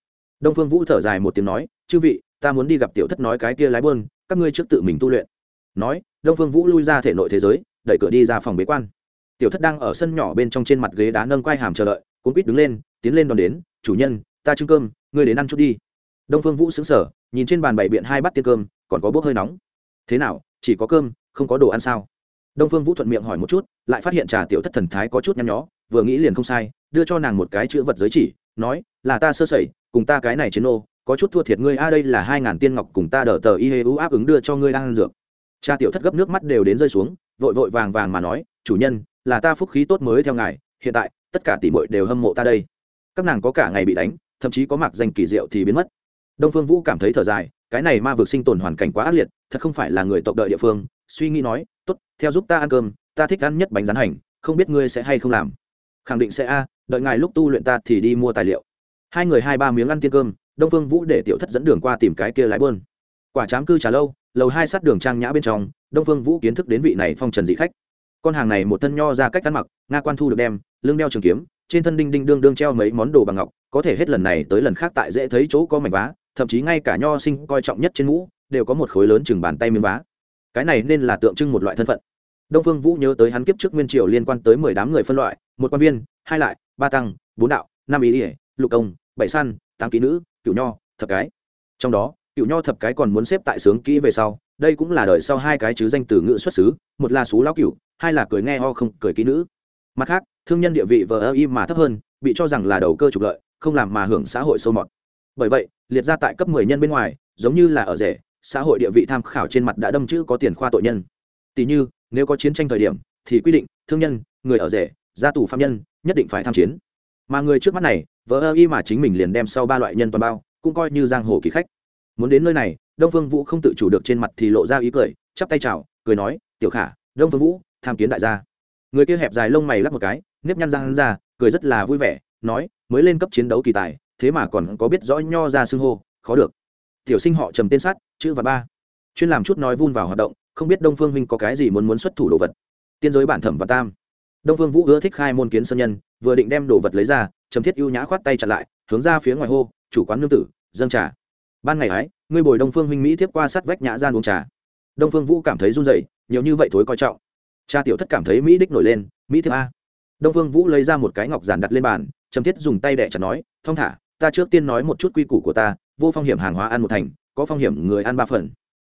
Speaker 1: Đông phương vũ thở dài một tiếng nói, chư vị, ta muốn đi gặp tiểu thất nói cái kia lái bơn các ngươi trước tự mình tu luyện. Nói, đông phương vũ lui ra thể nội thế giới, đẩy cửa đi ra phòng bế quan. Tiểu thất đang ở sân nhỏ bên trong trên mặt ghế đá nâng quai hàm chờ đợi, cuốn quýt đứng lên, tiến lên đón đến, chủ nhân, ta trưng cơm, ngươi đến ăn chút đi. Đông phương vũ xứng sở nhìn trên bàn bày biện hai bát tiên cơm, còn có bốc hơi nóng. Thế nào, chỉ có cơm, không có đồ ăn sao? Đông phương vũ thuận miệng hỏi một chút, lại phát hiện trà tiểu thất thần thái có chút nhăn nhó, vừa nghĩ liền không sai, đưa cho nàng một cái chữ vật giới chỉ, nói, là ta sơ sẩy, cùng ta cái này chiến ô có chút thua thiệt ngươi, a, đây là hai ngàn tiên ngọc cùng ta đỡ tờ y hê u áp ứng đưa cho ngươi đang ăn dược. Cha tiểu thất gấp nước mắt đều đến rơi xuống, vội vội vàng vàng mà nói, chủ nhân, là ta phúc khí tốt mới theo ngài, hiện tại, tất cả tỷ muội đều hâm mộ ta đây. Các nàng có cả ngày bị đánh, thậm chí có mặc danh kỳ diệu thì biến mất. Đông phương vũ cảm thấy thở dài, cái này ma vực sinh tồn hoàn cảnh quá ác liệt, thật không phải là người tộc đợi địa phương suy nghĩ nói, tốt, theo giúp ta ăn cơm, ta thích ăn nhất bánh rán hành, không biết ngươi sẽ hay không làm. Khẳng định sẽ a, đợi ngài lúc tu luyện ta thì đi mua tài liệu. Hai người hai ba miếng ăn tiên cơm, đông phương vũ để tiểu thất dẫn đường qua tìm cái kia lái bơn. Quả chám cư trà lâu, lầu hai sát đường trang nhã bên trong, đông phương vũ kiến thức đến vị này phong trần dị khách. Con hàng này một thân nho ra cách ăn mặc, nga quan thu được đem, lưng đeo trường kiếm, trên thân đinh đinh đương đương treo mấy món đồ bằng ngọc, có thể hết lần này tới lần khác tại dễ thấy chỗ có mảnh vá, thậm chí ngay cả nho sinh coi trọng nhất trên mũ, đều có một khối lớn chừng bàn tay miếng vá cái này nên là tượng trưng một loại thân phận. Đông phương vũ nhớ tới hắn kiếp trước nguyên triều liên quan tới mười đám người phân loại, một quan viên, hai lại, ba tăng, bốn đạo, năm ý ỉa, lục công, bảy săn, tám kỹ nữ cựu nho, thập cái. Trong đó cựu nho thập cái còn muốn xếp tại sướng kỹ về sau, đây cũng là đời sau hai cái chứ danh từ ngữ xuất xứ, một là xú lão cựu hai là cười nghe ho không cười kỹ nữ. Mặt khác, thương nhân địa vị vờ ơ im mà thấp hơn, bị cho rằng là đầu cơ trục lợi, không làm mà hưởng xã hội sâu mọt. Bởi vậy, liệt ra tại cấp mười nhân bên ngoài, giống như là ở rể xã hội địa vị tham khảo trên mặt đã đâm chữ có tiền khoa tội nhân. Tỷ như, nếu có chiến tranh thời điểm, thì quy định, thương nhân, người ở rể, gia tù phạm nhân, nhất định phải tham chiến. Mà người trước mắt này vợ ơ y mà chính mình liền đem sau ba loại nhân toàn bao, cũng coi như giang hồ kỳ khách. Muốn đến nơi này, đông phương vũ không tự chủ được trên mặt thì lộ ra ý cười, chắp tay chào, cười nói, tiểu khả, đông phương vũ, tham kiến đại gia. Người kia hẹp dài lông mày lắp một cái, nếp nhăn răng ra, cười rất là vui vẻ, nói, mới lên cấp chiến đấu kỳ tài, thế mà còn có biết rõ nho ra xưng hô, khó được tiểu sinh họ trầm tên sát chữ và ba. Chuyên làm chút nói vun vào hoạt động không biết đông phương huynh có cái gì muốn muốn xuất thủ đồ vật. Tiên giới bản thẩm và tam. Đông phương vũ ưa thích khai môn kiến sơn nhân vừa định đem đồ vật lấy ra trầm thiết ưu nhã khoát tay chặt lại hướng ra phía ngoài hô chủ quán nương tử dâng trà. Ban ngày ấy, ngươi bồi đông phương huynh mỹ tiếp qua sát vách nhã gian uống trà. Đông phương vũ cảm thấy run rẩy nhiều như vậy thối coi trọng. Cha tiểu thất cảm thấy mỹ đích nổi lên mỹ thiếp a. Đông phương vũ lấy ra một cái ngọc giản đặt lên bàn trầm thiết dùng tay đẻ chặt nói thong thả ta trước tiên nói một chút quy củ của ta, vô phong hiểm hàng hóa ăn một thành, có phong hiểm người ăn ba phần.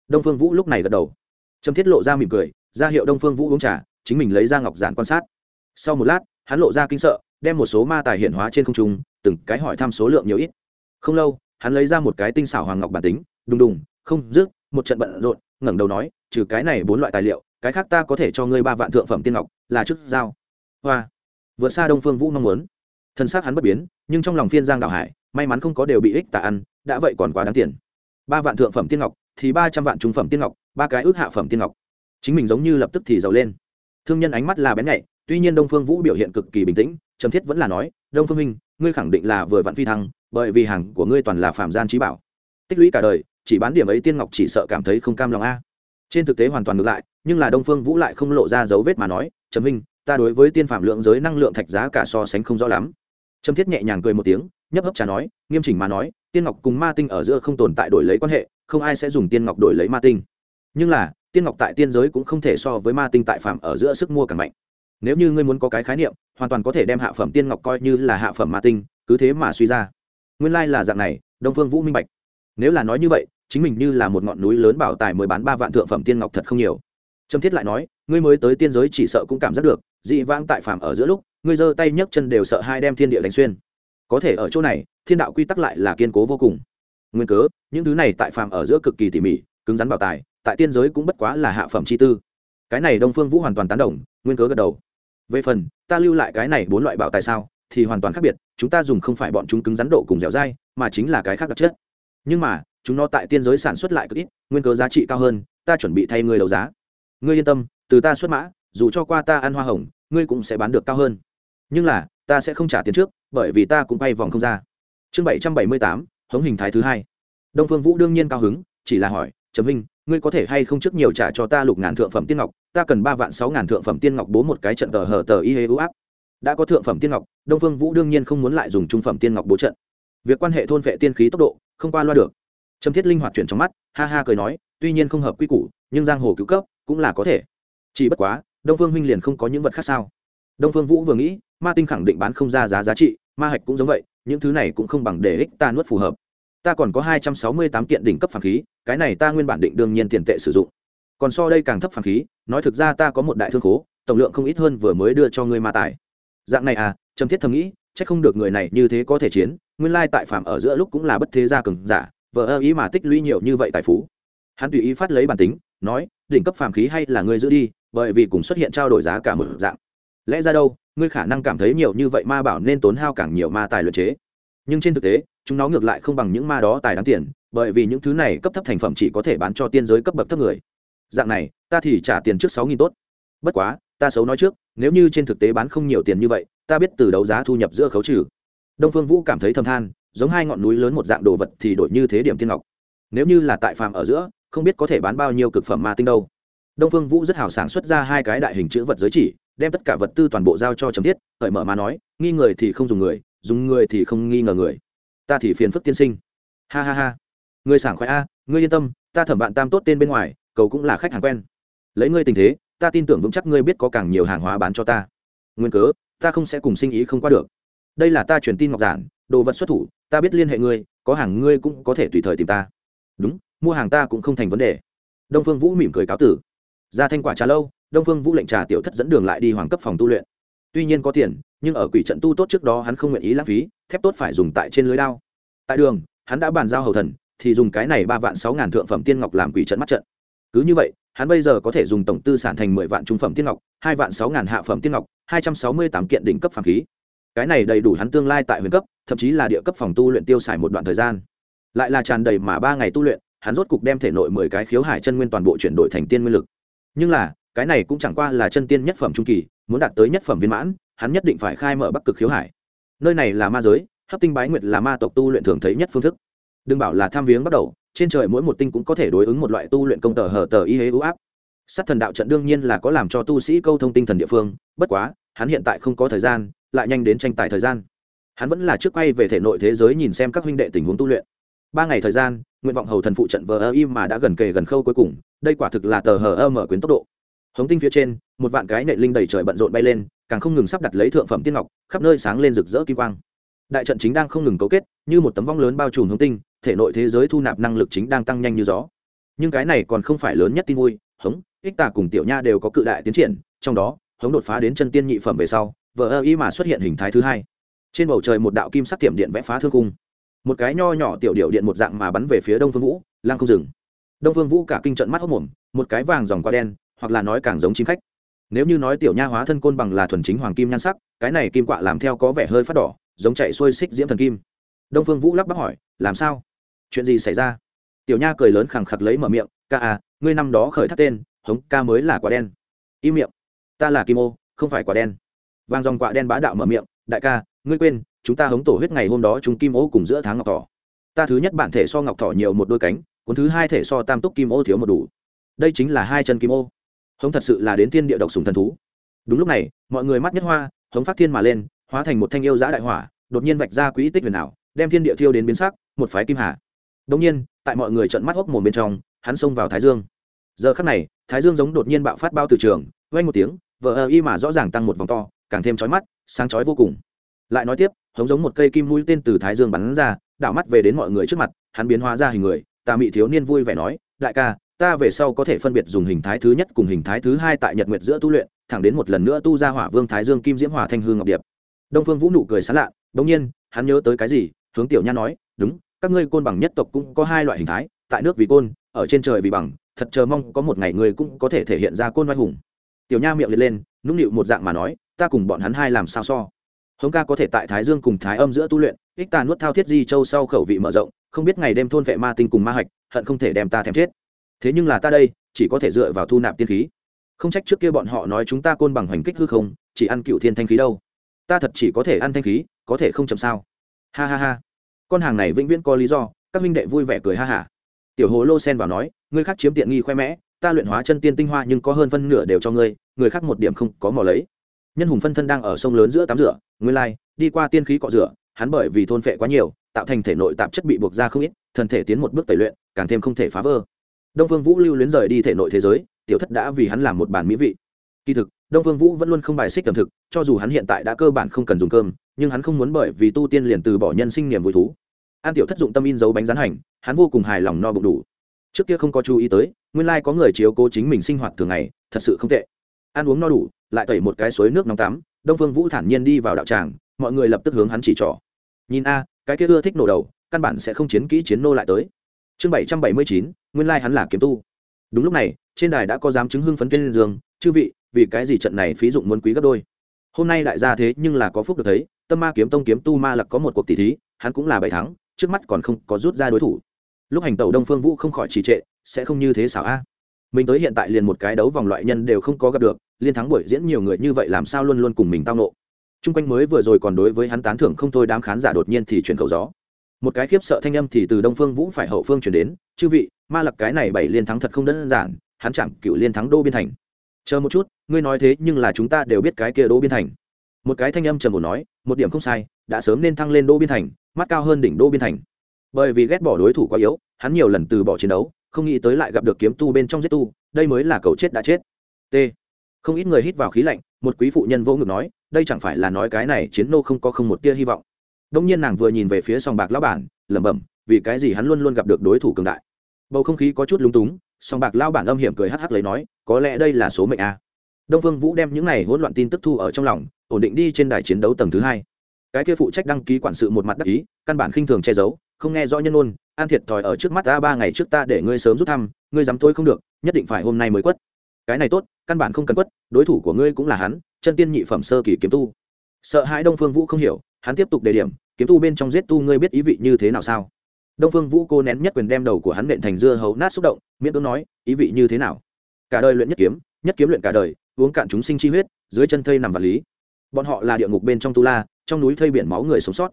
Speaker 1: Đông phương vũ lúc này gật đầu. Trầm thiết lộ ra mỉm cười, ra hiệu đông phương vũ uống trà, chính mình lấy ra ngọc giản quan sát. Sau một lát, hắn lộ ra kinh sợ, đem một số ma tài hiện hóa trên không trung, từng cái hỏi thăm số lượng nhiều ít. Không lâu, hắn lấy ra một cái tinh xảo hoàng ngọc bản tính, đùng đùng, không rước một trận bận rộn, ngẩng đầu nói, trừ cái này bốn loại tài liệu, cái khác ta có thể cho ngươi ba vạn thượng phẩm tiên ngọc, là chức giao. Hoa. Vượt xa đông phương vũ mong muốn. Thân xác hắn bất biến nhưng trong lòng phiên giang đạo hải, may mắn không có đều bị ích tạ ăn, đã vậy còn quá đáng tiền. Ba vạn thượng phẩm tiên ngọc thì ba trăm vạn trung phẩm tiên ngọc, ba cái ước hạ phẩm tiên ngọc. Chính mình giống như lập tức thì giàu lên. Thương nhân ánh mắt là bén nhạy, tuy nhiên đông phương vũ biểu hiện cực kỳ bình tĩnh, trầm thiết vẫn là nói, đông phương minh, ngươi khẳng định là vừa vặn phi thăng, bởi vì hàng của ngươi toàn là phạm gian trí bảo. Tích lũy cả đời, chỉ bán điểm ấy tiên ngọc chỉ sợ cảm thấy không cam lòng a. Trên thực tế hoàn toàn ngược lại, nhưng là đông phương vũ lại không lộ ra dấu vết mà nói, trầm minh, ta đối với tiên phạm lượng giới năng lượng thạch giá cả so sánh không rõ lắm. Trâm thiết nhẹ nhàng cười một tiếng, nhấp hấp trà nói, nghiêm chỉnh mà nói, tiên ngọc cùng ma tinh ở giữa không tồn tại đổi lấy quan hệ, không ai sẽ dùng tiên ngọc đổi lấy ma tinh. Nhưng là, tiên ngọc tại tiên giới cũng không thể so với ma tinh tại phạm ở giữa sức mua càng mạnh. Nếu như ngươi muốn có cái khái niệm, hoàn toàn có thể đem hạ phẩm tiên ngọc coi như là hạ phẩm ma tinh, cứ thế mà suy ra. Nguyên lai、like、là dạng này, đông phương vũ minh bạch. Nếu là nói như vậy, chính mình như là một ngọn núi lớn bảo tài mới bán ba vạn thượng phẩm tiên ngọc thật không nhiều. Trâm thiết lại nói, ngươi mới tới tiên giới chỉ sợ cũng cảm giác được, dị vãng tại phạm ở giữa lúc ngươi giơ tay nhấc chân đều sợ hai đem thiên địa đánh xuyên. Có thể ở chỗ này, thiên đạo quy tắc lại là kiên cố vô cùng. Nguyên cớ, những thứ này tại phàm ở giữa cực kỳ tỉ mỉ, cứng rắn bảo tài, tại tiên giới cũng bất quá là hạ phẩm chi tư. Cái này đông phương vũ hoàn toàn tán đồng, nguyên cớ gật đầu. Về phần, ta lưu lại cái này bốn loại bảo tài sao, thì hoàn toàn khác biệt, chúng ta dùng không phải bọn chúng cứng rắn độ cùng dẻo dai, mà chính là cái khác đặc chất. Nhưng mà, chúng nó tại tiên giới sản xuất lại cực ít, nguyên cớ giá trị cao hơn, ta chuẩn bị thay ngươi đấu giá. Ngươi yên tâm, từ ta xuất mã, dù cho qua ta ăn hoa hồng, ngươi cũng sẽ bán được cao hơn nhưng là, ta sẽ không trả tiền trước, bởi vì ta cũng bay vòng không ra. Chương bảy trăm bảy mươi tám, hống hình thái thứ hai. Đông phương vũ đương nhiên cao hứng, chỉ là hỏi chấm minh ngươi có thể hay không trước nhiều trả cho ta lục ngàn thượng phẩm tiên ngọc? Ta cần ba vạn sáu ngàn thượng phẩm tiên ngọc bố một cái trận tờ hờ tờ y hê ưu áp. Đã có thượng phẩm tiên ngọc, đông phương vũ đương nhiên không muốn lại dùng trung phẩm tiên ngọc bố trận. Việc quan hệ thôn vệ tiên khí tốc độ, không qua loa được. Trầm thiết linh hoạt chuyển trong mắt, ha ha cười nói, tuy nhiên không hợp quy củ, nhưng giang hồ cứu cấp cũng là có thể. Chỉ bất quá, đông phương huynh liền không có những vật khác sao? Đông phương vũ vừa nghĩ, ma tinh khẳng định bán không ra giá giá trị, ma hạch cũng giống vậy, những thứ này cũng không bằng để ích ta nuốt phù hợp. Ta còn có hai trăm sáu mươi tám kiện đỉnh cấp phàm khí, cái này ta nguyên bản định đương nhiên tiền tệ sử dụng. Còn so đây càng thấp phàm khí, nói thực ra ta có một đại thương khố, tổng lượng không ít hơn vừa mới đưa cho ngươi ma tài. Dạng này à trầm thiết thầm nghĩ, chắc không được người này như thế có thể chiến, nguyên lai tại phàm ở giữa lúc cũng là bất thế gia cường giả vợ ơ ý mà tích lũy nhiều như vậy tài phú. Hắn tùy ý phát lấy bản tính, nói, đỉnh cấp phàm khí hay là ngươi giữ đi, bởi vì cùng xuất hiện trao đổi giá cả một dạng lẽ ra đâu, ngươi khả năng cảm thấy nhiều như vậy ma bảo nên tốn hao càng nhiều ma tài luyện chế. Nhưng trên thực tế, chúng nó ngược lại không bằng những ma đó tài đáng tiền, bởi vì những thứ này cấp thấp thành phẩm chỉ có thể bán cho tiên giới cấp bậc thấp người. Dạng này, ta thì trả tiền trước sáu nghìn tốt. Bất quá, ta xấu nói trước, nếu như trên thực tế bán không nhiều tiền như vậy, ta biết từ đấu giá thu nhập giữa khấu trừ. Đông phương vũ cảm thấy thầm than, giống hai ngọn núi lớn một dạng đồ vật thì đổi như thế điểm tiên ngọc. Nếu như là tại phàm ở giữa, không biết có thể bán bao nhiêu cực phẩm ma tinh đâu. Đông phương vũ rất hào sản xuất ra hai cái đại hình chữ vật giới chỉ đem tất cả vật tư toàn bộ giao cho trầm thiết, cởi mở mà nói, nghi người thì không dùng người dùng người thì không nghi ngờ người. Ta thì phiền phức tiên sinh. Ha ha ha. Người sảng khoái a, ngươi yên tâm, ta thẩm bạn tam tốt tên bên ngoài, cầu cũng là khách hàng quen. Lấy ngươi tình thế, ta tin tưởng vững chắc ngươi biết có càng nhiều hàng hóa bán cho ta. Nguyên cớ, ta không sẽ cùng sinh ý không qua được. Đây là ta truyền tin ngọc giản, đồ vật xuất thủ, ta biết liên hệ ngươi, có hàng ngươi cũng có thể tùy thời tìm ta. Đúng, mua hàng ta cũng không thành vấn đề. Đông phương vũ mỉm cười cáo tử. Ra thanh quả trà lâu đông phương vũ lệnh trà tiểu thất dẫn đường lại đi hoàng cấp phòng tu luyện. Tuy nhiên có tiền, nhưng ở quỷ trận tu tốt trước đó hắn không nguyện ý lãng phí, thép tốt phải dùng tại trên lưới đao. Tại đường, hắn đã bàn giao hầu thần, thì dùng cái này ba vạn sáu ngàn thượng phẩm tiên ngọc làm quỷ trận mắt trận. Cứ như vậy, hắn bây giờ có thể dùng tổng tư sản thành mười vạn trung phẩm tiên ngọc, hai vạn sáu ngàn hạ phẩm tiên ngọc, hai trăm sáu mươi tám kiện đỉnh cấp phàm khí. Cái này đầy đủ hắn tương lai tại huyền cấp, thậm chí là địa cấp phòng tu luyện tiêu xài một đoạn thời gian. Lại là tràn đầy mà ba ngày tu luyện, hắn rốt cục đem thể nội mười cái khiếu hải chân nguyên toàn bộ chuyển đổi thành tiên nguyên lực. Nhưng là cái này cũng chẳng qua là chân tiên nhất phẩm trung kỳ, muốn đạt tới nhất phẩm viên mãn, hắn nhất định phải khai mở bắc cực khiếu hải. Nơi này là ma giới, hấp tinh bái nguyệt là ma tộc tu luyện thường thấy nhất phương thức. Đừng bảo là tham viếng bắt đầu, trên trời mỗi một tinh cũng có thể đối ứng một loại tu luyện công tờ hở tờ y hế ưu áp. Sát thần đạo trận đương nhiên là có làm cho tu sĩ câu thông tinh thần địa phương, bất quá, hắn hiện tại không có thời gian, lại nhanh đến tranh tài thời gian. Hắn vẫn là trước quay về thể nội thế giới nhìn xem các huynh đệ tình huống tu luyện. Ba ngày thời gian, nguyện vọng hầu thần phụ trận vờ ơ im mà đã gần kề gần khâu cuối cùng, đây quả thực là tờ hờ ơ mở quyến tốc độ hống tinh phía trên, một vạn cái nệ linh đầy trời bận rộn bay lên, càng không ngừng sắp đặt lấy thượng phẩm tiên ngọc, khắp nơi sáng lên rực rỡ kim quang. Đại trận chính đang không ngừng cấu kết, như một tấm vong lớn bao trùm hống tinh, thể nội thế giới thu nạp năng lực chính đang tăng nhanh như gió. Nhưng cái này còn không phải lớn nhất tin vui, hống, ích tà cùng tiểu nha đều có cự đại tiến triển, trong đó, hống đột phá đến chân tiên nhị phẩm về sau, vờ ơ y mà xuất hiện hình thái thứ hai. Trên bầu trời một đạo kim sắc tiệm điện vẽ phá thương cung. Một cái nho nhỏ tiểu điệu điện một dạng mà bắn về phía đông phương vũ lang không dừng. Đông phương vũ cả kinh trận mắt hốc mồm, một cái vàng dòng qua đen hoặc là nói càng giống chim khách. Nếu như nói tiểu nha hóa thân côn bằng là thuần chính hoàng kim nhan sắc, cái này kim quạ làm theo có vẻ hơi phát đỏ, giống chạy xuôi xích diễm thần kim. Đông phương vũ lắp bắp hỏi, làm sao? Chuyện gì xảy ra? Tiểu nha cười lớn khẳng khặc lấy mở miệng, ca à ngươi năm đó khởi thác tên, hống, ca mới là quả đen. Im miệng, ta là kim ô, không phải quả đen. Vàng dòng quạ đen bá đạo mở miệng, đại ca, ngươi quên, chúng ta hống tổ huyết ngày hôm đó chúng kim ô cùng giữa tháng ngọc thỏ. Ta thứ nhất bản thể so ngọc thỏ nhiều một đôi cánh, cuốn thứ hai thể so tam túc kim ô thiếu một đủ. Đây chính là hai chân kim ô hống thật sự là đến thiên địa độc sùng thần thú. Đúng lúc này, mọi người mắt nhất hoa, hống phát thiên mà lên, hóa thành một thanh yêu giã đại hỏa, đột nhiên vạch ra quỹ tích huyền ảo, đem thiên địa thiêu đến biến sắc, một phái kim hà. Đông nhiên, tại mọi người trận mắt hốc mồm bên trong, hắn xông vào thái dương. Giờ khắc này, thái dương giống đột nhiên bạo phát bao từ trường, vang một tiếng, vờ ơ y mà rõ ràng tăng một vòng to, càng thêm chói mắt, sáng chói vô cùng. Lại nói tiếp, hống giống một cây kim mũi tên từ thái dương bắn ra, đảo mắt về đến mọi người trước mặt, hắn biến hóa ra hình người ta mị thiếu niên vui vẻ nói, đại ca ta về sau có thể phân biệt dùng hình thái thứ nhất cùng hình thái thứ hai tại nhật nguyệt giữa tu luyện, thẳng đến một lần nữa tu ra hỏa vương thái dương kim diễm hỏa thanh hương ngọc điệp. Đông phương vũ nụ cười sán lạ đ nhiên, hắn nhớ tới cái gì, hướng tiểu nha nói, đúng, các ngươi côn bằng nhất tộc cũng có hai loại hình thái, tại nước vì côn, ở trên trời vì bằng, thật chờ mong có một ngày ngươi cũng có thể thể hiện ra côn oai hùng. Tiểu nha miệng liệt lên, nũng nịu một dạng mà nói, ta cùng bọn hắn hai làm sao so? Hống ca có thể tại thái dương cùng thái âm giữa tu luyện, ích ta nuốt thao thiết di châu sau khẩu vị mở rộng, không biết ngày đêm thôn vệ ma tinh cùng ma hạch, hận không thể đem ta thèm chết thế nhưng là ta đây, chỉ có thể dựa vào thu nạp tiên khí. Không trách trước kia bọn họ nói chúng ta côn bằng hoành kích hư không, chỉ ăn cựu thiên thanh khí đâu. Ta thật chỉ có thể ăn thanh khí, có thể không chậm sao. Ha ha ha. Con hàng này vĩnh viễn có lý do, các minh đệ vui vẻ cười ha hả. Tiểu hồ lô sen vào nói, ngươi khác chiếm tiện nghi khoe mẽ, ta luyện hóa chân tiên tinh hoa nhưng có hơn phân nửa đều cho ngươi, người khác một điểm không có mò lấy. Nhân hùng phân thân đang ở sông lớn giữa tắm rửa, ngươi lai, đi qua tiên khí cọ rửa, hắn bởi vì thôn phệ quá nhiều, tạo thành thể nội tạp chất bị buộc ra không ít, thân thể tiến một bước tẩy luyện, càng thêm không thể phá vỡ đông phương vũ lưu luyến rời đi thể nội thế giới, tiểu thất đã vì hắn làm một bản mỹ vị. Kỳ thực, đông phương vũ vẫn luôn không bài xích ẩm thực, cho dù hắn hiện tại đã cơ bản không cần dùng cơm, nhưng hắn không muốn bởi vì tu tiên liền từ bỏ nhân sinh niềm vui thú. An tiểu thất dụng tâm in dấu bánh rán hành, hắn vô cùng hài lòng no bụng đủ. Trước kia không có chú ý tới, nguyên lai có người chiếu cố chính mình sinh hoạt thường ngày, thật sự không tệ. Ăn uống no đủ, lại tẩy một cái suối nước nóng tắm, đông phương vũ thản nhiên đi vào đạo tràng, mọi người lập tức hướng hắn chỉ trỏ. Nhìn a, cái kia ưa thích nổ đầu, căn bản sẽ không chiến kỹ chiến nô lại tới. Chương bảy trăm bảy mươi chín nguyên lai hắn là kiếm tu. Đúng lúc này, trên đài đã có dám chứng hưng phấn kênh dương, chư vị, vì cái gì trận này phí dụng muốn quý gấp đôi? Hôm nay đại gia thế nhưng là có phúc được thấy, tâm ma kiếm tông kiếm tu ma lặc có một cuộc tỷ thí, hắn cũng là bảy thắng, trước mắt còn không có rút ra đối thủ. Lúc hành tẩu đông phương vũ không khỏi trì trệ, sẽ không như thế xảo a. Mình tới hiện tại liền một cái đấu vòng loại nhân đều không có gặp được, liên thắng buổi diễn nhiều người như vậy làm sao luôn luôn cùng mình tao nộ? T r u n g quanh mới vừa rồi còn đối với hắn tán thưởng không thôi, đám khán giả đột nhiên thì chuyển cầu gió. Một cái khiếp sợ thanh âm thì từ đông phương vũ phải hậu phương chuyển đến, chư vị ma lặc cái này bảy liên thắng thật không đơn giản, hắn chẳng cựu liên thắng đô biên thành. Chờ một chút, ngươi nói thế nhưng là chúng ta đều biết cái kia đô biên thành. Một cái thanh âm trầm ổn nói, một điểm không sai, đã sớm nên thăng lên đô biên thành, mắt cao hơn đỉnh đô biên thành. Bởi vì ghét bỏ đối thủ quá yếu, hắn nhiều lần từ bỏ chiến đấu, không nghĩ tới lại gặp được kiếm tu bên trong giết tu, đây mới là cầu chết đã chết. T. Không ít người hít vào khí lạnh, một quý phụ nhân vô ngực nói, đây chẳng phải là nói cái này chiến nô không có không một tia hy vọng. Đông nhiên nàng vừa nhìn về phía sòng bạc lão bản, lẩm bẩm, vì cái gì hắn luôn luôn gặp được đối thủ cường đại? Bầu không khí có chút lúng túng, song bạc lao bản âm hiểm cười hắc hắc lấy nói, có lẽ đây là số mệnh a. Đông phương vũ đem những này hỗn loạn tin tức thu ở trong lòng, ổn định đi trên đài chiến đấu tầng thứ hai. Cái kia phụ trách đăng ký quản sự một mặt đắc ý, căn bản khinh thường che giấu, không nghe rõ nhân ôn an thiệt thòi ở trước mắt ta ba ngày trước ta để ngươi sớm rút thăm, ngươi dám thôi không được, nhất định phải hôm nay mới quất. Cái này tốt, căn bản không cần quất, đối thủ của ngươi cũng là hắn, chân tiên nhị phẩm sơ kỳ kiếm tu. Sợ hãi đông phương vũ không hiểu, hắn tiếp tục đề điểm, kiếm tu bên trong giết tu ngươi biết ý vị như thế nào sao? Đông phương vũ cô nén nhất quyền đem đầu của hắn nện thành dưa hấu nát xúc động, miễn cưỡng nói, ý vị như thế nào? Cả đời luyện nhất kiếm nhất kiếm luyện cả đời, uống cạn chúng sinh chi huyết, dưới chân thây nằm vật lý. Bọn họ là địa ngục bên trong tu la, trong núi thây biển máu người sống sót.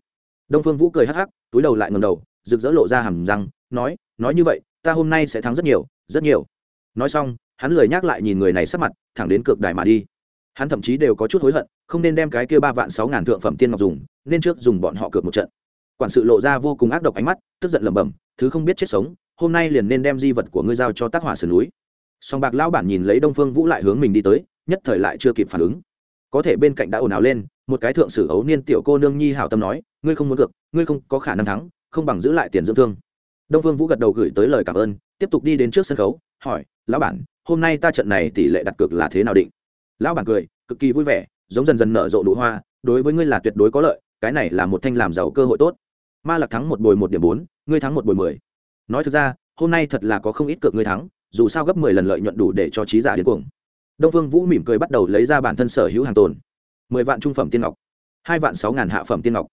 Speaker 1: Đông phương vũ cười hắc hắc, túi đầu lại ngầm đầu, rực rỡ lộ ra hầm răng, nói nói như vậy, ta hôm nay sẽ thắng rất nhiều rất nhiều. Nói xong, hắn lười nhắc lại nhìn người này sắp mặt, thẳng đến cược đài mà đi. Hắn thậm chí đều có chút hối hận, không nên đem cái kia ba vạn sáu ngàn thượng phẩm tiên ngọc dùng, nên trước dùng bọn họ cược một trận quản sự lộ ra vô cùng ác độc ánh mắt, tức giận lẩm bẩm, thứ không biết chết sống, hôm nay liền nên đem di vật của ngươi giao cho tác hỏa sườn núi. Song bạc lão bản nhìn lấy đông phương vũ lại hướng mình đi tới, nhất thời lại chưa kịp phản ứng. Có thể bên cạnh đã ồn ào lên, một cái thượng sử ấu niên tiểu cô nương nhi hảo tâm nói, ngươi không muốn được, ngươi không có khả năng thắng, không bằng giữ lại tiền dưỡng thương. Đông phương vũ gật đầu gửi tới lời cảm ơn, tiếp tục đi đến trước sân khấu, hỏi, lão bản, hôm nay ta trận này tỷ lệ đặt cược là thế nào định? Lão bản cười, cực kỳ vui vẻ, giống dần dần nở rộ nụ hoa, đối với ngươi là tuyệt đối có lợi, cái này là một thanh làm giàu cơ hội tốt ma lạc thắng một bồi một điểm bốn, ngươi thắng một bồi mười. Nói thực ra, hôm nay thật là có không ít cược ngươi thắng, dù sao gấp mười lần lợi nhuận đủ để cho trí giả đến cuồng. Đông phương vũ mỉm cười bắt đầu lấy ra bản thân sở hữu hàng tồn. mười vạn trung phẩm tiên ngọc, hai vạn sáu ngàn hạ phẩm tiên ngọc,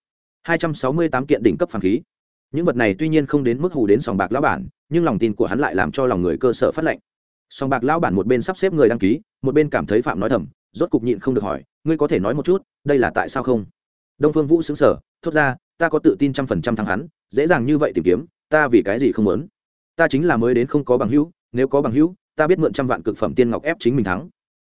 Speaker 1: hai trăm sáu mươi tám kiện đỉnh cấp phản khí. Những vật này tuy nhiên không đến mức hù đến sòng bạc lão bản, nhưng lòng tin của hắn lại làm cho lòng người cơ sở phát lệnh. Sòng bạc lão bản một bên sắp xếp người đăng ký, một bên cảm thấy phạm nói thầm, rốt cục nhịn không được hỏi, ngươi có thể nói một chút, đây là tại sao không? Đông phương vũ xứng sở thốt ra ta có tự tin trăm phần trăm thắng hắn, dễ dàng như vậy tìm kiếm, ta vì cái gì không muốn? Ta chính là mới đến không có bằng hữu, nếu có bằng hữu, ta biết mượn trăm vạn cực phẩm tiên ngọc ép chính mình thắng.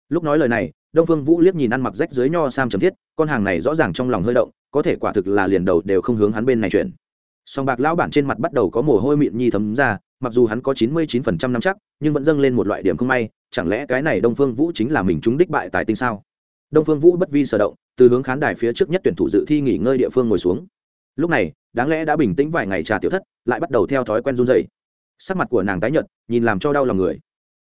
Speaker 1: Lúc nói lời này, đông phương vũ liếc nhìn ăn mặc rách dưới nho sam trầm thiết, con hàng này rõ ràng trong lòng hơi động, có thể quả thực là liền đầu đều không hướng hắn bên này chuyển. Song bạc lão bản trên mặt bắt đầu có mồ hôi mịn nhi thấm ra, mặc dù hắn có chín mươi chín phần trăm năm chắc, nhưng vẫn dâng lên một loại điểm không may, chẳng lẽ cái này đông phương vũ chính là mình trúng đích bại tại tinh sao? Đông phương vũ bất vi sở động, từ hướng khán đài phía trước nhất tuyển thủ dự thi nghỉ ngơi địa phương ngồi xuống lúc này, đáng lẽ đã bình tĩnh vài ngày trà tiểu thất, lại bắt đầu theo thói quen run dày sắc mặt của nàng tái nhợt, nhìn làm cho đau lòng người.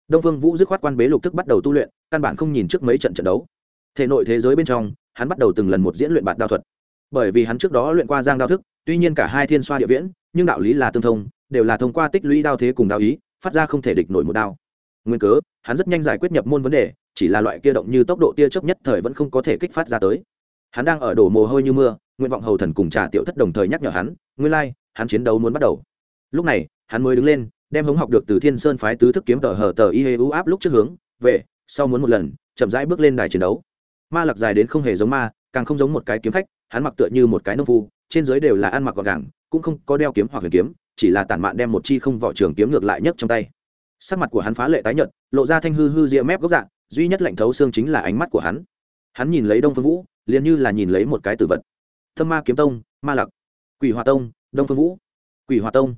Speaker 1: Đông phương vũ dứt khoát quan bế lục thức bắt đầu tu luyện, căn bản không nhìn trước mấy trận trận đấu. Thể nội thế giới bên trong, hắn bắt đầu từng lần một diễn luyện bạt đao thuật. Bởi vì hắn trước đó luyện qua giang đao thức, tuy nhiên cả hai thiên xoa địa viễn, nhưng đạo lý là tương thông, đều là thông qua tích lũy đao thế cùng đao ý, phát ra không thể địch nổi một đao. Nguyên cớ, hắn rất nhanh giải quyết nhập môn vấn đề, chỉ là loại kia động như tốc độ tia chớp nhất thời vẫn không có thể kích phát ra tới hắn đang ở đổ mồ hôi như mưa, nguyện vọng hầu thần cùng trà tiểu thất đồng thời nhắc nhở hắn, nguyên lai, hắn chiến đấu muốn bắt đầu. Lúc này, hắn mới đứng lên, đem hống học được từ thiên sơn phái tứ thức kiếm tờ hờ tờ y hê u áp lúc trước hướng, về, sau muốn một lần, chậm rãi bước lên đài chiến đấu. Ma lạc dài đến không hề giống ma, càng không giống một cái kiếm khách, hắn mặc tựa như một cái nông phu, trên dưới đều là ăn mặc gọn gàng, cũng không có đeo kiếm hoặc huyền kiếm, chỉ là tản mạn đem một chi không vỏ trường kiếm ngược lại nhất trong tay. Sắc mặt của hắn phá lệ tái nhợt, lộ ra thanh hư hư ria mép gốc dạng, duy nhất lạnh thấu xương chính là ánh mắt của hắn. Hắn nhìn lấy đông phương vũ liền như là nhìn lấy một cái tử vật. Thâm ma kiếm tông, ma lặc. Quỷ hòa tông, đông phương vũ. Quỷ hòa tông.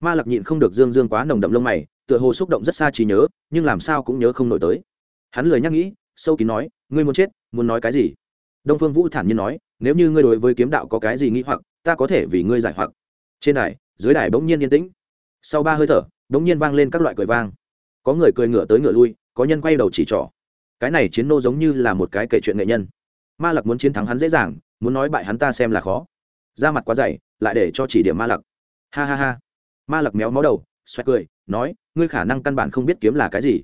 Speaker 1: Ma lặc nhịn không được dương dương quá nồng đậm lông mày, tựa hồ xúc động rất xa trí nhớ, nhưng làm sao cũng nhớ không nổi tới. Hắn lười nhắc nghĩ, sâu kín nói, ngươi muốn chết, muốn nói cái gì? Đông phương vũ thản nhiên nói, nếu như ngươi đối với kiếm đạo có cái gì nghĩ hoặc, ta có thể vì ngươi giải hoặc. Trên đài, dưới đài bỗng nhiên yên tĩnh. Sau ba hơi thở, bỗng nhiên vang lên các loại cười vang. Có người cười ngửa tới ngửa lui, có nhân quay đầu chỉ trỏ. Cái này chiến nô giống như là một cái kể chuyện nghệ nhân ma lặc muốn chiến thắng hắn dễ dàng, muốn nói bại hắn ta xem là khó. Ra mặt quá dày, lại để cho chỉ điểm ma lặc. Ha ha ha. Ma lặc méo mó đầu, xoẹt cười, nói, ngươi khả năng căn bản không biết kiếm là cái gì.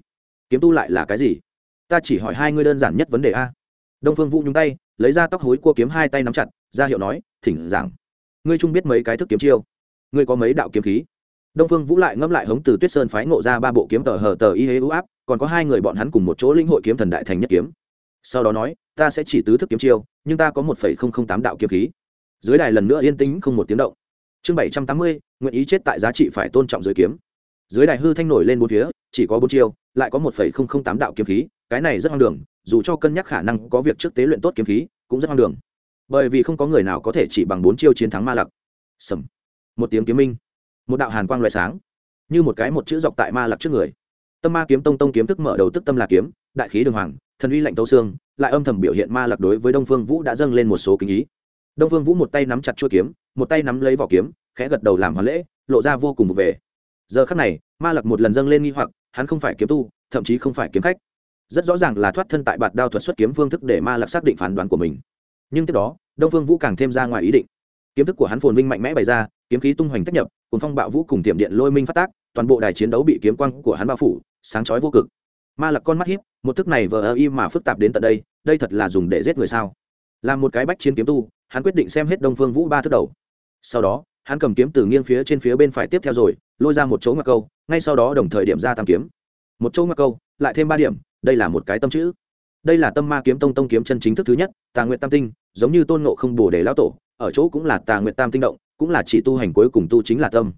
Speaker 1: Kiếm tu lại là cái gì? Ta chỉ hỏi hai ngươi đơn giản nhất vấn đề a. Đông phương vũ nhúng tay, lấy ra tóc hối cua kiếm hai tay nắm chặt, ra hiệu nói, thỉnh giảng. Ngươi chung biết mấy cái thức kiếm chiêu? Ngươi có mấy đạo kiếm khí? Đông phương vũ lại ngẫm lại hống từ tuyết sơn phái ngộ ra ba bộ kiếm tờ hờ tờ y hế ưu áp, còn có hai người bọn hắn cùng một chỗ linh hội kiếm thần đại thành nhất kiếm. Sau đó nói ta sẽ chỉ tứ thức kiếm chiêu, nhưng ta có một phẩy không không tám đạo kiếm khí. Dưới đài lần nữa yên tĩnh không một tiếng động. Chương bảy trăm tám mươi, nguyện ý chết tại giá trị phải tôn trọng dưới kiếm. Dưới đài hư thanh nổi lên bốn phía, chỉ có bốn chiêu, lại có một phẩy không không tám đạo kiếm khí, cái này rất hoang đường, dù cho cân nhắc khả năng có việc trước tế luyện tốt kiếm khí, cũng rất hoang đường. Bởi vì không có người nào có thể chỉ bằng bốn chiêu chiến thắng ma lặc. Sầm. Một tiếng kiếm minh. Một đạo hàn quang loại sáng. Như một cái một chữ dọc tại ma lặc trước người. Tâm ma kiếm tông tông kiếm thức mở đầu tức tâm là kiếm, đại khí đường hoàng, thần uy lạnh tấu xương lại âm thầm biểu hiện ma lặc đối với đông phương vũ đã dâng lên một số kinh ý. Đông phương vũ một tay nắm chặt chuôi kiếm, một tay nắm lấy vỏ kiếm, khẽ gật đầu làm hoàn lễ, lộ ra vô cùng vụ về. Giờ khắc này, ma lặc một lần dâng lên nghi hoặc, hắn không phải kiếm tu, thậm chí không phải kiếm khách. Rất rõ ràng là thoát thân tại bạt đao thuật xuất kiếm phương thức để ma lặc xác định phán đoán của mình. Nhưng tiếp đó, đông phương vũ càng thêm ra ngoài ý định. Kiếm thức của hắn phồn vinh mạnh mẽ bày ra, kiếm khí tung hoành tách nhập cùng phong bạo vũ cùng tiệm điện lôi minh phát tác, toàn bộ đài chiến đấu bị kiếm quang của hắn bao phủ, sáng chói vô cực ma lặc con mắt hiếp một thức này vờ ơ y mà phức tạp đến tận đây đây thật là dùng để giết người sao? Làm một cái bách chiến kiếm tu, hắn quyết định xem hết đông phương vũ ba thức đầu. Sau đó, hắn cầm kiếm từ nghiêng phía trên phía bên phải tiếp theo rồi, lôi ra một chỗ ngoặc câu, ngay sau đó đồng thời điểm ra tam kiếm. Một chỗ ngoặc câu, lại thêm ba điểm, đây là một cái tâm chữ. Đây là tâm ma kiếm tông tông kiếm chân chính thức thứ nhất, tà nguyện tam tinh, giống như tôn ngộ không bồ đề lão tổ, ở chỗ cũng là tà nguyện tam tinh động, cũng là chỉ tu hành cuối cùng tu chính là tâm.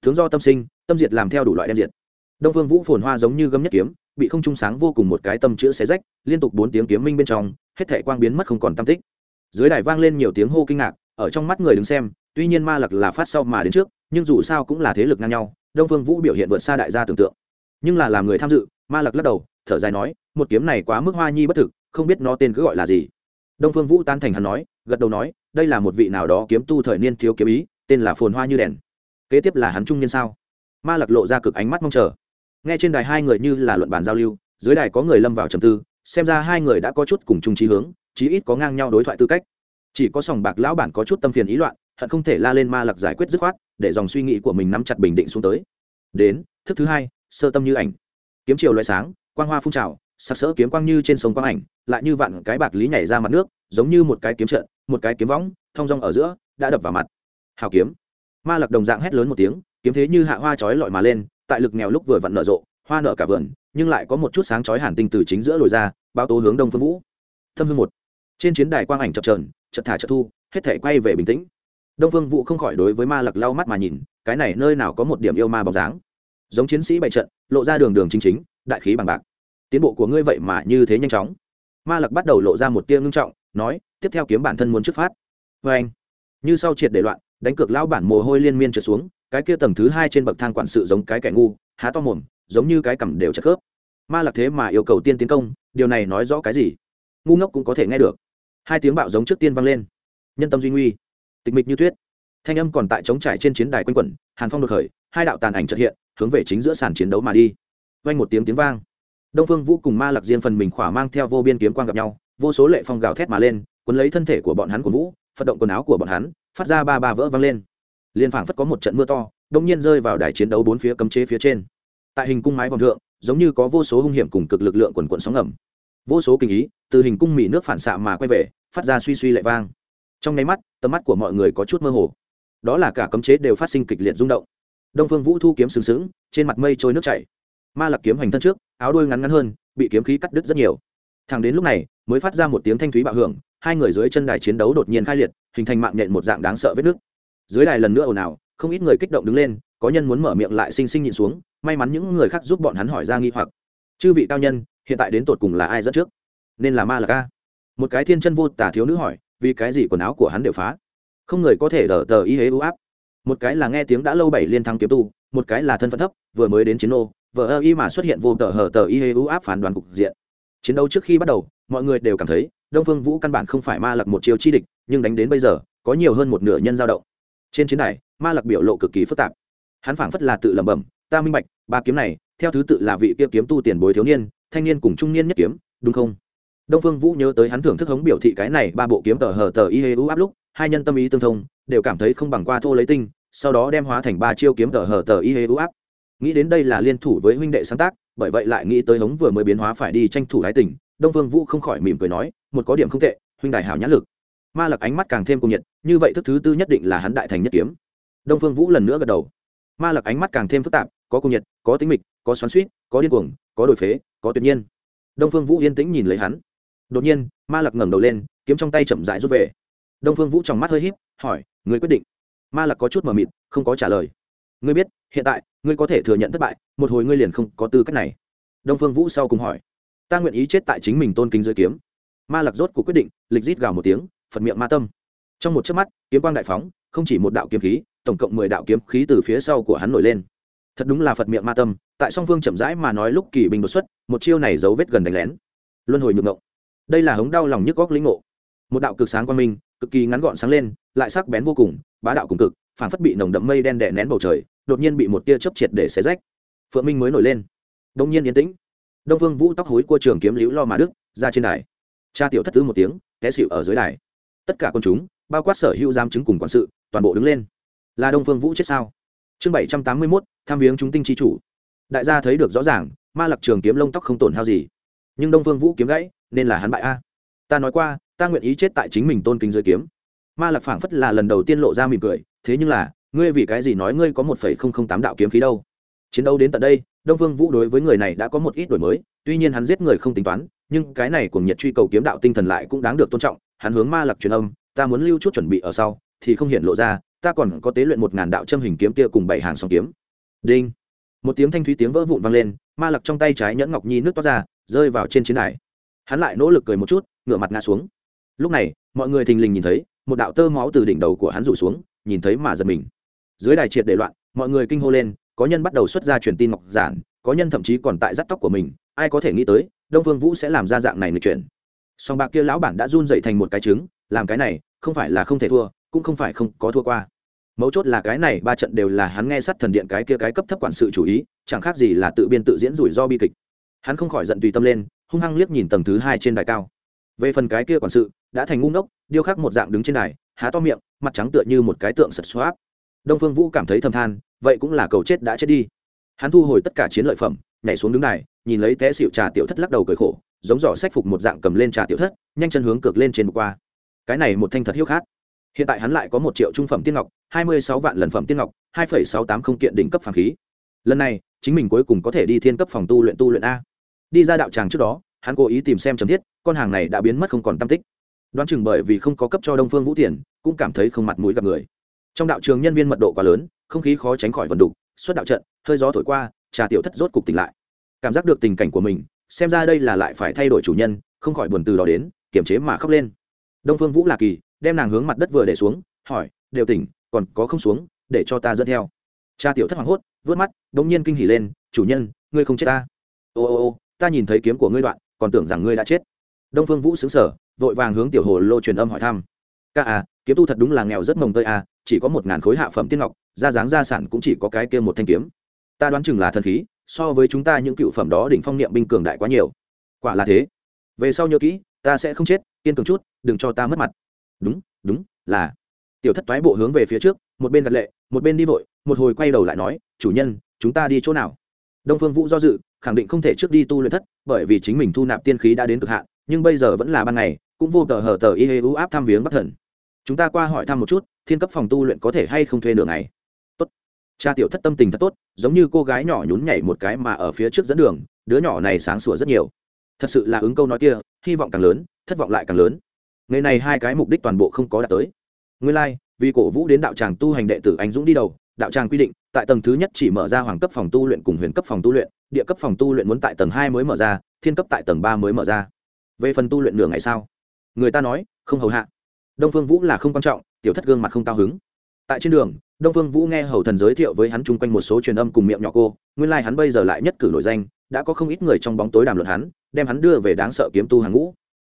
Speaker 1: Tướng do tâm sinh, tâm diệt làm theo đủ loại đem diệt. Đông Phương vũ phồn hoa giống như gấm nhất kiếm bị không trung sáng vô cùng một cái tâm chữ xé rách, liên tục bốn tiếng kiếm minh bên trong, hết thảy quang biến mất không còn tâm tích. Dưới đài vang lên nhiều tiếng hô kinh ngạc, ở trong mắt người đứng xem, tuy nhiên ma lặc là phát sau mà đến trước, nhưng dù sao cũng là thế lực ngang nhau, đông phương vũ biểu hiện vượt xa đại gia tưởng tượng. Nhưng là làm người tham dự, ma lặc lắc đầu, thở dài nói, một kiếm này quá mức hoa nhi bất thực, không biết nó tên cứ gọi là gì. Đông phương vũ tan thành hắn nói, gật đầu nói, đây là một vị nào đó kiếm tu thời niên thiếu kiếm ý, tên là phồn hoa như đèn. Kế tiếp là hắn trung niên sao? Ma lặc lộ ra cực ánh mắt mong chờ nghe trên đài hai người như là luận bàn giao lưu, dưới đài có người lâm vào trầm tư, xem ra hai người đã có chút cùng chung trí hướng, chí ít có ngang nhau đối thoại tư cách. Chỉ có sòng bạc lão bản có chút tâm phiền ý loạn, hận không thể la lên ma lặc giải quyết dứt khoát, để dòng suy nghĩ của mình nắm chặt bình định xuống tới. Đến, thức thứ hai, sơ tâm như ảnh. Kiếm chiều loại sáng, quang hoa phun trào, sặc sỡ kiếm quang như trên sông quang ảnh, lại như vạn cái bạc lý nhảy ra mặt nước, giống như một cái kiếm trận, một cái kiếm võng, thong rong ở giữa, đã đập vào mặt. Hào kiếm. Ma lặc đồng dạng hét lớn một tiếng, kiếm thế như hạ hoa chói lọi mà lên tại lực nghèo lúc vừa vặn nở rộ, hoa nở cả vườn, nhưng lại có một chút sáng chói hàn tinh từ chính giữa lồi ra, báo tố hướng đông phương vũ. Thâm hương một. Trên chiến đài quang ảnh chập trờn chợt thả chợt thu, hết thể quay về bình tĩnh. Đông phương vũ không khỏi đối với ma lặc lau mắt mà nhìn, cái này nơi nào có một điểm yêu ma bóng dáng. Giống chiến sĩ bày trận, lộ ra đường đường chính chính, đại khí bằng bạc. Tiến bộ của ngươi vậy mà như thế nhanh chóng. Ma lặc bắt đầu lộ ra một tia ngưng trọng, nói, tiếp theo kiếm bản thân muốn trước phát. Vê anh như sau triệt để loạn, đánh cược lão bản mồ hôi liên miên trượt xuống cái kia tầng thứ hai trên bậc thang quản sự giống cái kẻ ngu, há to mồm, giống như cái cằm đều chặt khớp. Ma lạc thế mà yêu cầu tiên tiến công, điều này nói rõ cái gì? Ngu ngốc cũng có thể nghe được. Hai tiếng bạo giống trước tiên vang lên. Nhân tâm duy nguy. Tịch mịch như tuyết. Thanh âm còn tại trống trải trên chiến đài quanh quẩn, hàn phong đột khởi, hai đạo tàn ảnh trật hiện, hướng về chính giữa sàn chiến đấu mà đi. Vang một tiếng tiếng vang. Đông phương vũ cùng ma lạc diên phần mình khỏa mang theo vô biên kiếm quang gặp nhau, vô số lệ phong gào thét mà lên, cuốn lấy thân thể của bọn hắn của vũ, phật động quần áo của bọn hắn, phát ra ba ba vỡ vang lên liên phảng phất có một trận mưa to đông nhiên rơi vào đài chiến đấu bốn phía cấm chế phía trên. Tại hình cung mái vòng thượng, giống như có vô số hung hiểm cùng cực lực lượng quần quận sóng ngầm. Vô số kinh ý, từ hình cung mỉ nước phản xạ mà quay về, phát ra suy suy lệ vang. Trong nháy mắt, tầm mắt của mọi người có chút mơ hồ. Đó là cả cấm chế đều phát sinh kịch liệt rung động. Đông phương vũ thu kiếm sừng sững, trên mặt mây trôi nước chảy. Ma lạc kiếm hành thân trước, áo đuôi ngắn ngắn hơn, bị kiếm khí cắt đứt rất nhiều. Thẳng đến lúc này, mới phát ra một tiếng thanh thúy bạo hưởng, hai người dưới chân đài chiến đấu đột nhiên khai liệt, hình thành mạng nhện một dạng đáng sợ vết nước dưới đài lần nữa ồn ào, không ít người kích động đứng lên, có nhân muốn mở miệng lại xinh xinh nhịn xuống, may mắn những người khác giúp bọn hắn hỏi ra nghi hoặc. Chư vị cao nhân, hiện tại đến tột cùng là ai dẫn trước? Nên là ma là ca một cái thiên chân vô tả thiếu nữ hỏi, vì cái gì quần áo của hắn đều phá? Không người có thể đỡ tờ ý hế ưu áp. Một cái là nghe tiếng đã lâu bảy liên thăng kiếm tu, một cái là thân phận thấp, vừa mới đến chiến ô vợ ơ y mà xuất hiện vô tờ hờ tờ y hế ưu áp phán đoàn cục diện. Chiến đấu trước khi bắt đầu, mọi người đều cảm thấy, đông phương vũ căn bản không phải ma lặc một chiều chi địch, nhưng đánh đến bây giờ, có nhiều hơn một nửa nhân dao động trên chiến đài, ma lặc biểu lộ cực kỳ phức tạp. Hắn phảng phất là tự lẩm bẩm, ta minh bạch, ba kiếm này, theo thứ tự là vị kia kiếm tu tiền bối thiếu niên, thanh niên cùng trung niên nhất kiếm, đúng không? Đông phương vũ nhớ tới hắn thưởng thức hống biểu thị cái này ba bộ kiếm tờ hờ tờ y hê u áp lúc, hai nhân tâm ý tương thông, đều cảm thấy không bằng qua thô lấy tinh, sau đó đem hóa thành ba chiêu kiếm tờ hờ tờ y hê u áp. Nghĩ đến đây là liên thủ với huynh đệ sáng tác, bởi vậy lại nghĩ tới hống vừa mới biến hóa phải đi tranh thủ lái tình, đông phương vũ không khỏi mỉm cười nói, một có điểm không tệ, huynh đại hảo nhãn lực ma lặc ánh mắt càng thêm cung nhiệt, như vậy thức thứ tư nhất định là hắn đại thành nhất kiếm. Đông phương vũ lần nữa gật đầu. Ma lặc ánh mắt càng thêm phức tạp, có cung nhiệt, có tính mịch, có xoắn suýt có điên cuồng, có đổi phế, có tuyệt nhiên. Đông phương vũ yên tĩnh nhìn lấy hắn. Đột nhiên, ma lặc ngẩng đầu lên, kiếm trong tay chậm dại rút về. Đông phương vũ trong mắt hơi h í p hỏi người quyết định? Ma lặc có chút mờ mịt, không có trả lời. Ngươi biết, hiện tại, ngươi có thể thừa nhận thất bại, một hồi ngươi liền không có tư cách này. Đông phương vũ sau cùng hỏi, ta nguyện ý chết tại chính mình tôn kính dưới kiếm. Ma lặc rốt cuộc quyết định, lịch rít gào một tiếng phật miệng ma tâm. Trong một chớp mắt, kiếm quang đại phóng, không chỉ một đạo kiếm khí, tổng cộng mười đạo kiếm khí từ phía sau của hắn nổi lên. Thật đúng là phật miệng ma tâm, tại song phương chậm rãi mà nói lúc kỳ bình đột xuất, một chiêu này dấu vết gần đánh lén. Luân hồi nhược ngộng. Đây là hống đau lòng nhức góc lĩnh ngộ. Một đạo cực sáng quang minh, cực kỳ ngắn gọn sáng lên, lại sắc bén vô cùng, bá đạo cùng cực phản phất bị nồng đậm mây đen đè nén bầu trời, đột nhiên bị một tia chớp triệt để xé rách. Phượng minh mới nổi lên. Đông nhiên yên tĩnh. Đông vương vũ tóc hối qua trường kiếm liễu lo mà đức ra trên đài. Cha tiểu thất tứ một tiếng, té xịu ở dưới đài tất cả con chúng, bao quát sở hữu giam chứng cùng quản sự, toàn bộ đứng lên. Là đông phương vũ chết sao? Chương bảy trăm tám mươi mốt, tham viếng chúng tinh chi chủ. Đại gia thấy được rõ ràng, ma lặc trường kiếm lông tóc không tổn hao gì. Nhưng đông phương vũ kiếm gãy, nên là hắn bại a. Ta nói qua, ta nguyện ý chết tại chính mình tôn kính dưới kiếm. Ma lạc phảng phất là lần đầu tiên lộ ra mỉm cười, thế nhưng là, ngươi vì cái gì nói ngươi có một phẩy không không tám đạo kiếm khí đâu? Chiến đấu đến tận đây, đông phương vũ đối với người này đã có một ít đổi mới, tuy nhiên hắn giết người không tính toán, nhưng cái này cùng nhiệt truy cầu kiếm đạo tinh thần lại cũng đáng được tôn trọng hắn hướng ma lạc truyền âm, ta muốn lưu chút chuẩn bị ở sau, thì không hiện lộ ra, ta còn có tế luyện một ngàn đạo châm hình kiếm tia cùng bảy hàng song kiếm. Đinh. Một tiếng thanh thúy tiếng vỡ vụn vang lên, ma lạc trong tay trái nhẫn ngọc nhi nước toát ra, rơi vào trên chiến đài. Hắn lại nỗ lực cười một chút, ngửa mặt ngã xuống. Lúc này, mọi người thình lình nhìn thấy, một đạo tơ máu từ đỉnh đầu của hắn rủ xuống, nhìn thấy mà giật mình. Dưới đài triệt để loạn, mọi người kinh hô lên, có nhân bắt đầu xuất ra truyền tin ngọc giản, có nhân thậm chí còn tại dắt tóc của mình, ai có thể nghĩ tới, đông phương vũ sẽ làm ra dạng này người chuyển song bạc kia lão bản đã run dậy thành một cái trứng, làm cái này, không phải là không thể thua, cũng không phải không có thua qua. Mấu chốt là cái này ba trận đều là hắn nghe sát thần điện cái kia cái cấp thấp quản sự chủ ý, chẳng khác gì là tự biên tự diễn rủi ro bi kịch. Hắn không khỏi giận tùy tâm lên, hung hăng liếc nhìn tầng thứ hai trên đài cao. Về phần cái kia quản sự, đã thành ngu ngốc, điêu khắc một dạng đứng trên đài, há to miệng, mặt trắng tựa như một cái tượng sật xoáp. Đông phương vũ cảm thấy thầm than, vậy cũng là cầu chết đã chết đi. Hắn thu hồi tất cả chiến lợi phẩm, nhảy xuống đứng đài, nhìn lấy té xịu trà tiểu thất lắc đầu cười khổ giống giỏ sách phục một dạng cầm lên trà tiểu thất, nhanh chân hướng cược lên trên một qua. Cái này một thanh thật hiếu khát. Hiện tại hắn lại có một triệu trung phẩm tiên ngọc, hai mươi sáu vạn lần phẩm tiên ngọc, hai phẩy sáu tám không kiện đỉnh cấp phàm khí. Lần này, chính mình cuối cùng có thể đi thiên cấp phòng tu luyện tu luyện a. Đi ra đạo tràng trước đó, hắn cố ý tìm xem chấm thiết, con hàng này đã biến mất không còn tam tích. Đoán chừng bởi vì không có cấp cho đông phương vũ tiền, cũng cảm thấy không mặt mũi gặp người. Trong đạo trường nhân viên mật độ quá lớn, không khí khó tránh khỏi vần đục xuất đạo trận, hơi gió thổi qua, trà tiểu thất rốt cục tỉnh lại. Cảm giác được tình cảnh của mình xem ra đây là lại phải thay đổi chủ nhân, không khỏi buồn từ đó đến, kiềm chế mà khóc lên. Đông phương vũ là kỳ, đem nàng hướng mặt đất vừa để xuống, hỏi, đều tỉnh, còn có không xuống, để cho ta dẫn theo. Cha tiểu thất hoảng hốt vớt mắt đ ỗ n g nhiên kinh hỉ lên, chủ nhân, ngươi không chết ta. Ô ô ô, ta nhìn thấy kiếm của ngươi đoạn, còn tưởng rằng ngươi đã chết. Đông phương vũ xứng sở vội vàng hướng tiểu hồ lô truyền âm hỏi thăm. Ca à kiếm tu thật đúng là nghèo rất mồng tơi à chỉ có một ngàn khối hạ phẩm tiên ngọc, ra dáng gia sản cũng chỉ có cái kia một thanh kiếm. Ta đoán chừng là thần khí so với chúng ta những cựu phẩm đó đỉnh phong niệm binh cường đại quá nhiều. Quả là thế. Về sau nhớ kỹ, ta sẽ không chết yên cường chút, đừng cho ta mất mặt. Đúng đúng, là. Tiểu thất toái bộ hướng về phía trước, một bên gật lệ, một bên đi vội, một hồi quay đầu lại nói, chủ nhân, chúng ta đi chỗ nào? Đông phương vũ do dự, khẳng định không thể trước đi tu luyện thất, bởi vì chính mình thu nạp tiên khí đã đến cực hạn, nhưng bây giờ vẫn là ban ngày, cũng vô tờ hở tờ y hê u áp thăm viếng bắc thần. Chúng ta qua hỏi thăm một chút, thiên cấp phòng tu luyện có thể hay không thuê nửa ngày? Cha tiểu thất tâm tình thật tốt giống như cô gái nhỏ nhún nhảy một cái mà ở phía trước dẫn đường đứa nhỏ này sáng sủa rất nhiều. Thật sự là ứng câu nói kia hy vọng càng lớn thất vọng lại càng lớn. Ngày này hai cái mục đích toàn bộ không có đạt tới. Nguyên lai、like, vì cổ vũ đến đạo tràng tu hành đệ tử anh dũng đi đầu đạo tràng quy định tại tầng thứ nhất chỉ mở ra hoàng cấp phòng tu luyện cùng huyền cấp phòng tu luyện địa cấp phòng tu luyện muốn tại tầng hai mới mở ra thiên cấp tại tầng ba mới mở ra. Về phần tu luyện nửa ngày sao người ta nói không hầu hạ. Đông phương vũ là không quan trọng tiểu thất gương mặt không cao hứng. Tại trên đường đông phương vũ nghe hầu thần giới thiệu với hắn chung quanh một số truyền âm cùng miệng nhỏ cô, nguyên lai、like、hắn bây giờ lại nhất cử nổi danh, đã có không ít người trong bóng tối đàm luận hắn, đem hắn đưa về đáng sợ kiếm tu hàng ngũ.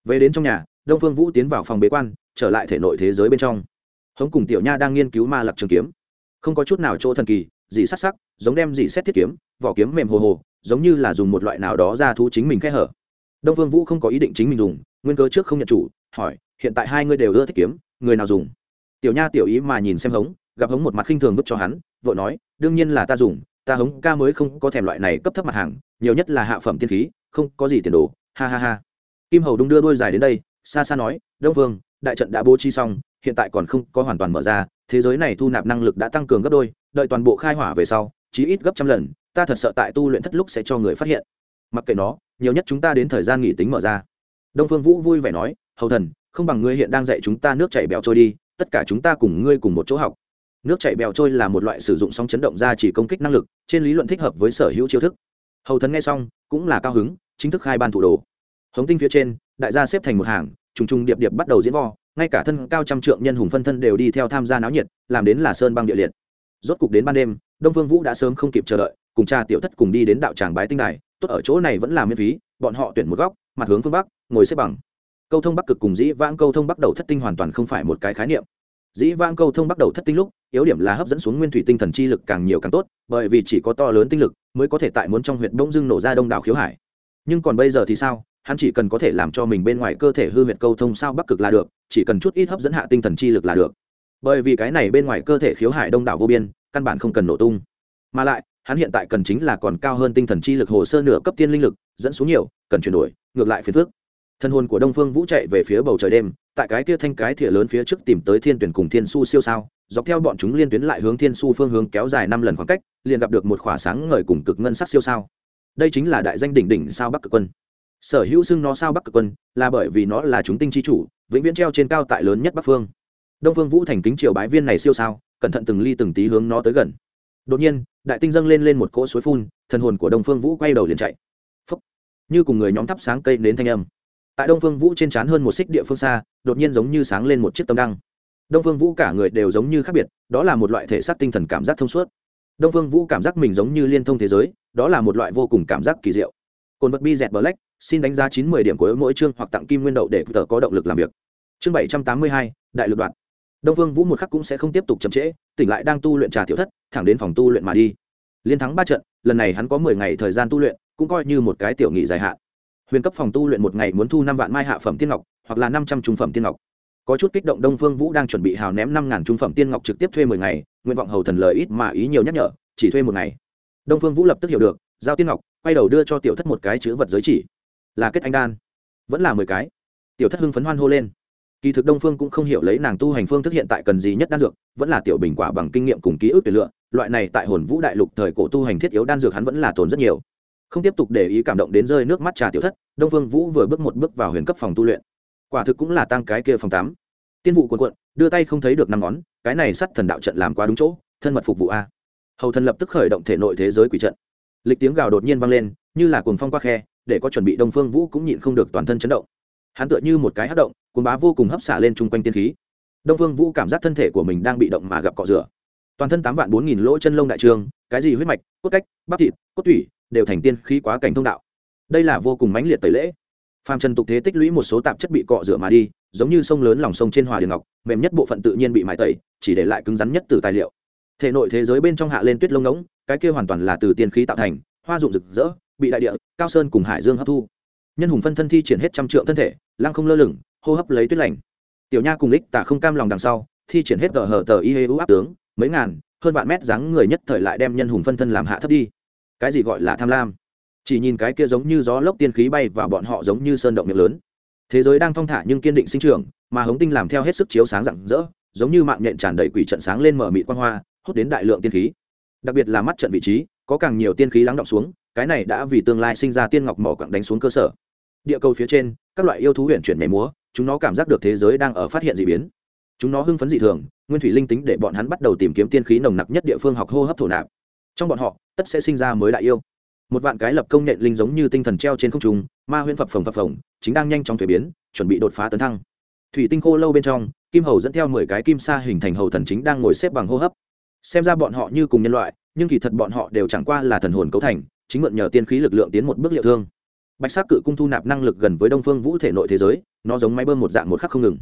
Speaker 1: Về đến trong nhà, đông phương vũ tiến vào phòng bế quan, trở lại thể nội thế giới bên trong. Hống cùng tiểu nha đang nghiên cứu ma lạc trường kiếm. Không có chút nào chỗ thần kỳ, dị sắc sắc, giống đem dị xét thiết kiếm, vỏ kiếm mềm hồ hồ, giống như là dùng một loại nào đó ra thu chính mình khe hở. Đông phương vũ không có ý định chính mình dùng, nguyên cơ trước không nhận chủ, hỏi, hiện tại hai người đều ưa thích kiếm, người nào dùng? Tiểu nha tiểu ý mà nhìn xem hống gặp hống một mặt khinh thường vứt cho hắn, vội nói, đương nhiên là ta dùng, ta hống ca mới không có thèm loại này cấp thấp mặt hàng, nhiều nhất là hạ phẩm tiên khí, không có gì tiền đồ, ha ha ha. Kim hầu đung đưa đôi dài đến đây, xa xa nói, đông vương, đại trận đã bố trí xong, hiện tại còn không có hoàn toàn mở ra, thế giới này thu nạp năng lực đã tăng cường gấp đôi, đợi toàn bộ khai hỏa về sau, chí ít gấp trăm lần, ta thật sợ tại tu luyện thất lúc sẽ cho người phát hiện. Mặc kệ nó, nhiều nhất chúng ta đến thời gian nghỉ tính mở ra. Đông phương vũ vui vẻ nói, hầu thần, không bằng ngươi hiện đang dạy chúng ta nước chảy bèo trôi đi, tất cả chúng ta cùng ngươi cùng một chỗ học nước chảy bèo trôi là một loại sử dụng sóng chấn động ra chỉ công kích năng lực, trên lý luận thích hợp với sở hữu chiêu thức. Hầu thần nghe xong, cũng là cao hứng, chính thức khai ban thủ đồ. Hống tinh phía trên, đại gia xếp thành một hàng, trùng trùng điệp điệp bắt đầu diễn vo, ngay cả thân cao trăm trượng nhân hùng phân thân đều đi theo tham gia náo nhiệt, làm đến là sơn băng địa liệt. Rốt cục đến ban đêm, đông vương vũ đã sớm không kịp chờ đợi, cùng cha tiểu thất cùng đi đến đạo tràng bái tinh đài, tốt ở chỗ này vẫn là miễn phí, bọn họ tuyển một góc, mặt hướng phương bắc, ngồi xếp bằng. Câu thông bắc cực cùng dĩ vãng câu thông bắt đầu thất tinh hoàn toàn không phải một cái khái niệm dĩ vãng câu thông bắt đầu thất tinh lúc, yếu điểm là hấp dẫn xuống nguyên thủy tinh thần chi lực càng nhiều càng tốt, bởi vì chỉ có to lớn tinh lực mới có thể tại muốn trong huyện đông dưng nổ ra đông đảo khiếu hải. Nhưng còn bây giờ thì sao? Hắn chỉ cần có thể làm cho mình bên ngoài cơ thể hư huyệt câu thông sao bắc cực là được, chỉ cần chút ít hấp dẫn hạ tinh thần chi lực là được. Bởi vì cái này bên ngoài cơ thể khiếu hải đông đảo vô biên, căn bản không cần nổ tung. Mà lại, hắn hiện tại cần chính là còn cao hơn tinh thần chi lực hồ sơ nửa cấp tiên linh lực, dẫn xuống nhiều, cần chuyển đổi, ngược lại phiền phước thân hồn của đông phương vũ chạy về phía bầu trời đêm, tại cái kia thanh cái thìa lớn phía trước tìm tới thiên tuyển cùng thiên su siêu sao, dọc theo bọn chúng liên tuyến lại hướng thiên su phương hướng kéo dài năm lần khoảng cách, liền gặp được một khỏa sáng ngời cùng cực ngân sắc siêu sao. Đây chính là đại danh đỉnh đỉnh sao bắc cực quân. Sở hữu xưng nó sao bắc cực quân, là bởi vì nó là chúng tinh chi chủ, vĩnh viễn treo trên cao tại lớn nhất bắc phương. Đông phương vũ thành kính triều bái viên này siêu sao, cẩn thận từng ly từng tí hướng nó tới gần. Đột nhiên, đại tinh dâng lên lên một cỗ suối phun thần hồn của đông phương vũ quay đầu liền chạy. Như cùng người nhóm thắp sáng cây đến thanh âm tại đông phương vũ trên trán hơn một xích địa phương xa, đột nhiên giống như sáng lên một chiếc tấm đăng. Đông phương vũ cả người đều giống như khác biệt, đó là một loại thể xác tinh thần cảm giác thông suốt. Đông phương vũ cảm giác mình giống như liên thông thế giới, đó là một loại vô cùng cảm giác kỳ diệu. Cồn vật bi dẹt black, xin đánh giá chín mươi điểm của mỗi chương hoặc tặng kim nguyên đậu để tờ có động lực làm việc. Chương bảy trăm tám mươi hai, đại lực đoạn. Đông phương vũ một khắc cũng sẽ không tiếp tục chậm trễ, tỉnh lại đang tu luyện trà tiểu thất, thẳng đến phòng tu luyện mà đi. Liên thắng ba trận, lần này hắn có mười ngày thời gian tu luyện, cũng coi như một cái tiểu nghị dài hạn huyền cấp phòng tu luyện một ngày muốn thu năm vạn mai hạ phẩm tiên ngọc, hoặc là năm trăm trung phẩm tiên ngọc. Có chút kích động đông phương vũ đang chuẩn bị hào ném năm ngàn trung phẩm tiên ngọc trực tiếp thuê mười ngày, nguyện vọng hầu thần lời ít mà ý nhiều nhắc nhở, chỉ thuê một ngày. Đông phương vũ lập tức hiểu được, giao tiên ngọc, quay đầu đưa cho tiểu thất một cái chữ vật giới chỉ. Là kết anh đan. Vẫn là mười cái. Tiểu thất hưng phấn hoan hô lên. Kỳ thực đông phương cũng không hiểu lấy nàng tu hành phương thức hiện tại cần gì nhất đan dược, vẫn là tiểu bình quả bằng kinh nghiệm cùng ký ức tuyển lựa, loại này tại hồn vũ đại lục thời cổ tu hành thiết yếu đan dược hắn vẫn là tồn rất nhiều không tiếp tục để ý cảm động đến rơi nước mắt trà tiểu thất, đông phương vũ vừa bước một bước vào huyền cấp phòng tu luyện. Quả thực cũng là tăng cái kia phòng tám. Tiên vụ quần quận đưa tay không thấy được năm ngón, cái này sắt thần đạo trận làm quá đúng chỗ, thân mật phục vụ a. Hầu thần lập tức khởi động thể nội thế giới quỷ trận. Lịch tiếng gào đột nhiên vang lên, như là cuồng phong qua khe, để có chuẩn bị đông phương vũ cũng nhịn không được toàn thân chấn động. Hắn tựa như một cái hát động, cuồng bá vô cùng hấp xả lên chung quanh tiên khí. Đông phương vũ cảm giác thân thể của mình đang bị động mà gặp cọ rửa toàn thân tám vạn bốn nghìn lỗ chân lông đại trường, cái gì huyết mạch, cốt cách, bắp thịt, cốt thủy đều thành tiên khí quá cảnh thông đạo. Đây là vô cùng mãnh liệt tẩy lễ. Phàm trần tục thế tích lũy một số tạp chất bị cọ rửa mà đi, giống như sông lớn lòng sông trên hòa điền ngọc, mềm nhất bộ phận tự nhiên bị mãi tẩy, chỉ để lại cứng rắn nhất từ tài liệu. Thể nội thế giới bên trong hạ lên tuyết lông ngỗng, cái kia hoàn toàn là từ tiên khí tạo thành, hoa dụng rực rỡ, bị đại địa, cao sơn cùng hải dương hấp thu. Nhân hùng phân thân thi triển hết trăm trượng thân thể, lăng không lơ lửng, hô hấp lấy tuyết lạnh tiểu nha cùng lích tả không cam lòng đằng sau, thi triển hết tờ hờ tờ y hê u áp tướng mấy ngàn, hơn vạn mét dáng người nhất thời lại đem nhân hùng phân thân làm hạ thấp đi. Cái gì gọi là tham lam? Chỉ nhìn cái kia giống như gió lốc tiên khí bay và bọn họ giống như sơn động miệng lớn. Thế giới đang thong thả nhưng kiên định sinh trưởng, mà hống tinh làm theo hết sức chiếu sáng rạng rỡ, giống như mạng nhện tràn đầy quỷ trận sáng lên mở mịt quan hoa, hút đến đại lượng tiên khí. Đặc biệt là mắt trận vị trí, có càng nhiều tiên khí lắng động xuống, cái này đã vì tương lai sinh ra tiên ngọc mỏ quặng đánh xuống cơ sở. Địa cầu phía trên, các loại yêu thú huyện chuyển nhảy múa, chúng nó cảm giác được thế giới đang ở phát hiện d ị biến chúng nó hưng phấn dị thường, nguyên thủy linh tính để bọn hắn bắt đầu tìm kiếm tiên khí nồng nặc nhất địa phương học hô hấp thổ nạp. Trong bọn họ, tất sẽ sinh ra mới đại yêu. Một vạn cái lập công nện linh giống như tinh thần treo trên không trung, ma huyễn phập phồng phập phồng, chính đang nhanh chóng thuế biến, chuẩn bị đột phá tấn thăng. Thủy tinh khô lâu bên trong, kim hầu dẫn theo mười cái kim sa hình thành hầu thần chính đang ngồi xếp bằng hô hấp. Xem ra bọn họ như cùng nhân loại, nhưng kỳ thật bọn họ đều chẳng qua là thần hồn cấu thành, chính mượn nhờ tiên khí lực lượng tiến một bước liệu thương. Bạch sắc cự cung thu nạp năng lực gần với đông phương vũ thể nội thế giới, nó giống máy bơm một dạng một khắc không ngừng